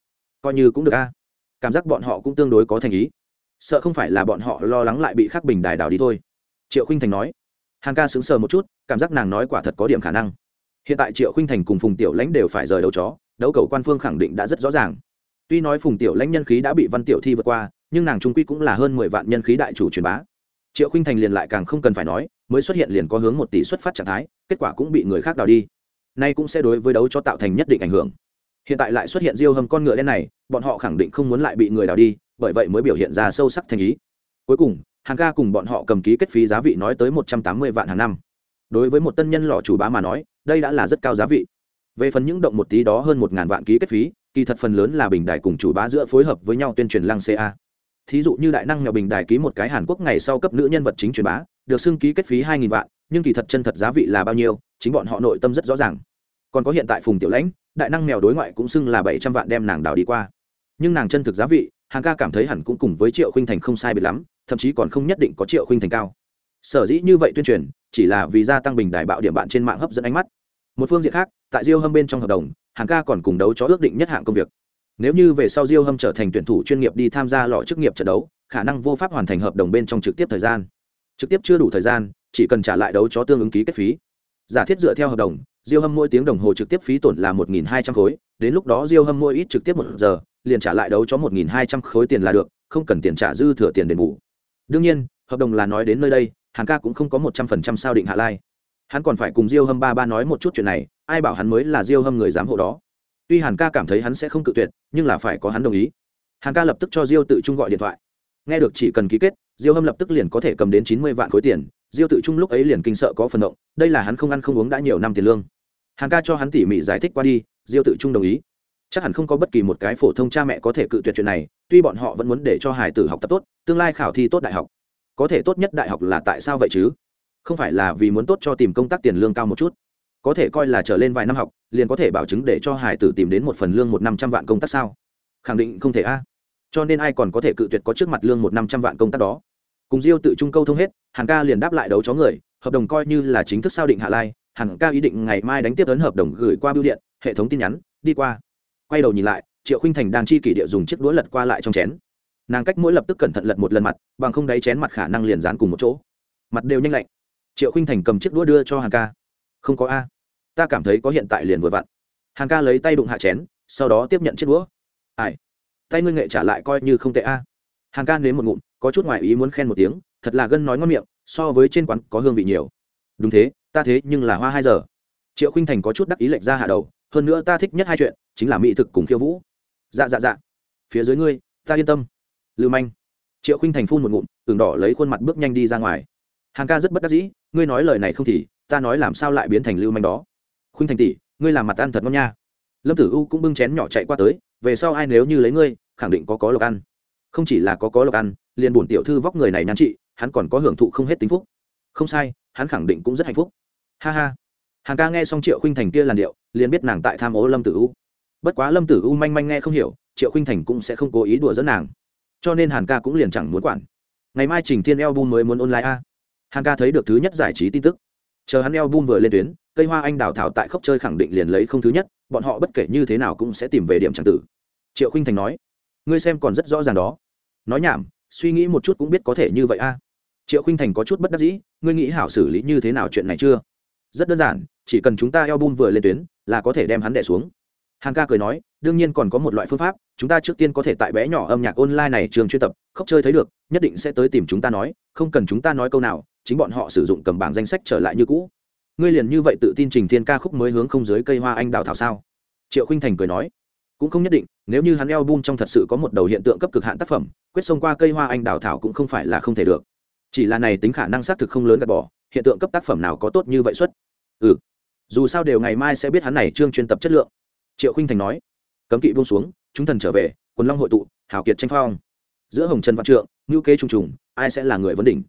Coi như cũng được a. Cảm giác bọn họ cũng tương đối có thành ý sợ không phải là bọn họ lo lắng lại bị khắc bình đài đào đi thôi. Triệu khinh thành nói. Hàng ca sững sờ một chút, cảm giác nàng nói quả thật có điểm khả năng. Hiện tại triệu khinh thành cùng phùng tiểu lãnh đều phải rời đấu chó, đấu cầu quan phương khẳng định đã rất rõ ràng. Tuy nói phùng tiểu lãnh nhân khí đã bị văn tiểu thi vượt qua, nhưng nàng trung quy cũng là hơn mười vạn nhân khí đại chủ truyền bá. Triệu khinh thành liền lại càng không cần phải nói, mới xuất hiện liền có hướng một tỷ xuất phát trạng thái, kết quả cũng bị người khác đào đi. Nay cũng sẽ đối với đấu cho tạo thành nhất định ảnh hưởng. Hiện tại lại xuất hiện diêu hầm con ngựa đen này, bọn họ khẳng định không muốn lại bị người đào đi bởi vậy mới biểu hiện ra sâu sắc thành ý. Cuối cùng, hàng ca cùng bọn họ cầm ký kết phí giá vị nói tới một trăm tám mươi vạn hàng năm. Đối với một tân nhân lò chủ bá mà nói, đây đã là rất cao giá vị. Về phần những động một tí đó hơn một ngàn vạn ký kết phí, kỳ thật phần lớn là bình đài cùng chủ bá giữa phối hợp với nhau tuyên truyền lăng ca thí dụ như đại năng nhỏ bình đài ký một cái hàn quốc ngày sau cấp nữ nhân vật chính truyền bá, được xưng ký kết phí hai nghìn vạn, nhưng kỳ thật chân thật giá vị là bao nhiêu, chính bọn họ nội tâm rất rõ ràng. Còn có hiện tại phùng tiểu lãnh, đại năng mèo đối ngoại cũng xưng là bảy trăm vạn đem nàng đào đi qua. Nhưng nàng chân thực giá vị hàng ca cảm thấy hẳn cũng cùng với triệu khinh thành không sai biệt lắm, thậm chí còn không nhất định có triệu khinh thành cao. Sở dĩ như vậy tuyên truyền, chỉ là vì gia tăng bình đài bạo điểm bạn trên mạng hấp dẫn ánh mắt. Một phương diện khác, tại diêu hâm bên trong hợp đồng, hàng ca còn cùng đấu cho ước định nhất hạng công việc. Nếu như về sau diêu hâm trở thành tuyển thủ chuyên nghiệp đi tham gia lọ chức nghiệp trận đấu, khả năng vô pháp hoàn thành hợp đồng bên trong trực tiếp thời gian. Trực tiếp chưa đủ thời gian, chỉ cần trả lại đấu cho tương ứng ký kết phí. Giả thiết dựa theo hợp đồng, diêu hâm mỗi tiếng đồng hồ trực tiếp phí tổn là một nghìn hai trăm khối, đến lúc đó diêu hâm mỗi ít trực tiếp một giờ liền trả lại đấu cho một nghìn hai trăm khối tiền là được, không cần tiền trả dư thừa tiền đền bù. Đương nhiên, hợp đồng là nói đến nơi đây, Hàn ca cũng không có một trăm phần trăm sao định hạ lai. Hắn còn phải cùng diêu hâm ba ba nói một chút chuyện này, ai bảo hắn mới là diêu hâm người giám hộ đó. Tuy hàn ca cảm thấy hắn sẽ không cự tuyệt, nhưng là phải có hắn đồng ý. Hàn ca lập tức cho diêu tự trung gọi điện thoại. Nghe được chỉ cần ký kết, diêu hâm lập tức liền có thể cầm đến chín mươi vạn khối tiền. Diêu tự trung lúc ấy liền kinh sợ có phần động, đây là hắn không ăn không uống đã nhiều năm tiền lương. Hàn ca cho hắn tỉ mỉ giải thích qua đi, diêu tự trung đồng ý chắc hẳn không có bất kỳ một cái phổ thông cha mẹ có thể cự tuyệt chuyện này, tuy bọn họ vẫn muốn để cho hải tử học tập tốt, tương lai khảo thi tốt đại học. Có thể tốt nhất đại học là tại sao vậy chứ? Không phải là vì muốn tốt cho tìm công tác tiền lương cao một chút. Có thể coi là trở lên vài năm học, liền có thể bảo chứng để cho hải tử tìm đến một phần lương một năm trăm vạn công tác sao? Khẳng định không thể a. Cho nên ai còn có thể cự tuyệt có trước mặt lương một năm trăm vạn công tác đó? Cùng diêu tự trung câu thông hết, hàn ca liền đáp lại đấu chó người, hợp đồng coi như là chính thức sao định hạ lai, hàn ca ý định ngày mai đánh tiếp ấn hợp đồng gửi qua bưu điện, hệ thống tin nhắn, đi qua quay đầu nhìn lại, triệu khinh thành đang chi kỷ địa dùng chiếc đũa lật qua lại trong chén. Nàng cách mỗi lập tức cẩn thận lật một lần mặt, bằng không đáy chén mặt khả năng liền dán cùng một chỗ. Mặt đều nhanh lạnh. Triệu khinh thành cầm chiếc đũa đưa cho hàng ca. Không có a, ta cảm thấy có hiện tại liền vừa vặn. Hàng ca lấy tay đụng hạ chén, sau đó tiếp nhận chiếc đũa. Ai, tay ngươi nghệ trả lại coi như không tệ a. Hàng ca nếm một ngụm, có chút ngoại ý muốn khen một tiếng, thật là gân nói ngon miệng, so với trên quán có hương vị nhiều. Đúng thế, ta thế nhưng là hoa hai giờ. Triệu khinh thành có chút đắc ý lệch ra hạ đầu hơn nữa ta thích nhất hai chuyện, chính là mỹ thực cùng khiêu vũ. Dạ dạ dạ. Phía dưới ngươi, ta yên tâm. Lưu manh. Triệu khinh thành phun một ngụm, tường đỏ lấy khuôn mặt bước nhanh đi ra ngoài. Hàng ca rất bất đắc dĩ, ngươi nói lời này không thì, ta nói làm sao lại biến thành lưu manh đó. Khuynh thành tỷ, ngươi làm mặt ăn thật ngon nha. Lâm tử u cũng bưng chén nhỏ chạy qua tới, về sau ai nếu như lấy ngươi, khẳng định có có lộc ăn. Không chỉ là có có lộc ăn, liền bổn tiểu thư vóc người này nhan trị hắn còn có hưởng thụ không hết tính phúc. Không sai, hắn khẳng định cũng rất hạnh phúc. Ha ha. Hàn ca nghe xong triệu khuynh thành kia làn điệu, liền biết nàng tại tham ố lâm tử u. Bất quá lâm tử u manh manh nghe không hiểu, triệu khuynh thành cũng sẽ không cố ý đùa dẫn nàng. Cho nên hàn ca cũng liền chẳng muốn quản. Ngày mai trình thiên eo bum mới muốn online a. Hàn ca thấy được thứ nhất giải trí tin tức. Chờ hắn eo bum vừa lên tuyến, cây hoa anh đào thảo tại khốc chơi khẳng định liền lấy không thứ nhất, bọn họ bất kể như thế nào cũng sẽ tìm về điểm tràng tử. Triệu khinh thành nói, ngươi xem còn rất rõ ràng đó. Nói nhảm, suy nghĩ một chút cũng biết có thể như vậy a. Triệu khinh thành có chút bất đắc dĩ, ngươi nghĩ hảo xử lý như thế nào chuyện này chưa? Rất đơn giản chỉ cần chúng ta eo bum vừa lên tuyến, là có thể đem hắn đẻ xuống. Hàng ca cười nói, đương nhiên còn có một loại phương pháp, chúng ta trước tiên có thể tại bé nhỏ âm nhạc online này trường chuyên tập, khóc chơi thấy được, nhất định sẽ tới tìm chúng ta nói, không cần chúng ta nói câu nào, chính bọn họ sử dụng cầm bảng danh sách trở lại như cũ. Ngươi liền như vậy tự tin trình thiên ca khúc mới hướng không dưới cây hoa anh đào thảo sao? Triệu khinh thành cười nói, cũng không nhất định, nếu như hắn eo bum trong thật sự có một đầu hiện tượng cấp cực hạn tác phẩm, quyết xông qua cây hoa anh đào thảo cũng không phải là không thể được. Chỉ là này tính khả năng xác thực không lớn gạt bỏ, hiện tượng cấp tác phẩm nào có tốt như vậy xuất ừ dù sao đều ngày mai sẽ biết hắn này chương chuyên tập chất lượng. Triệu khinh thành nói, cấm kỵ buông xuống, chúng thần trở về, quần long hội tụ, hào kiệt tranh phong. Giữa hồng trần văn trượng ngữ kế trùng trùng, ai sẽ là người vấn đỉnh?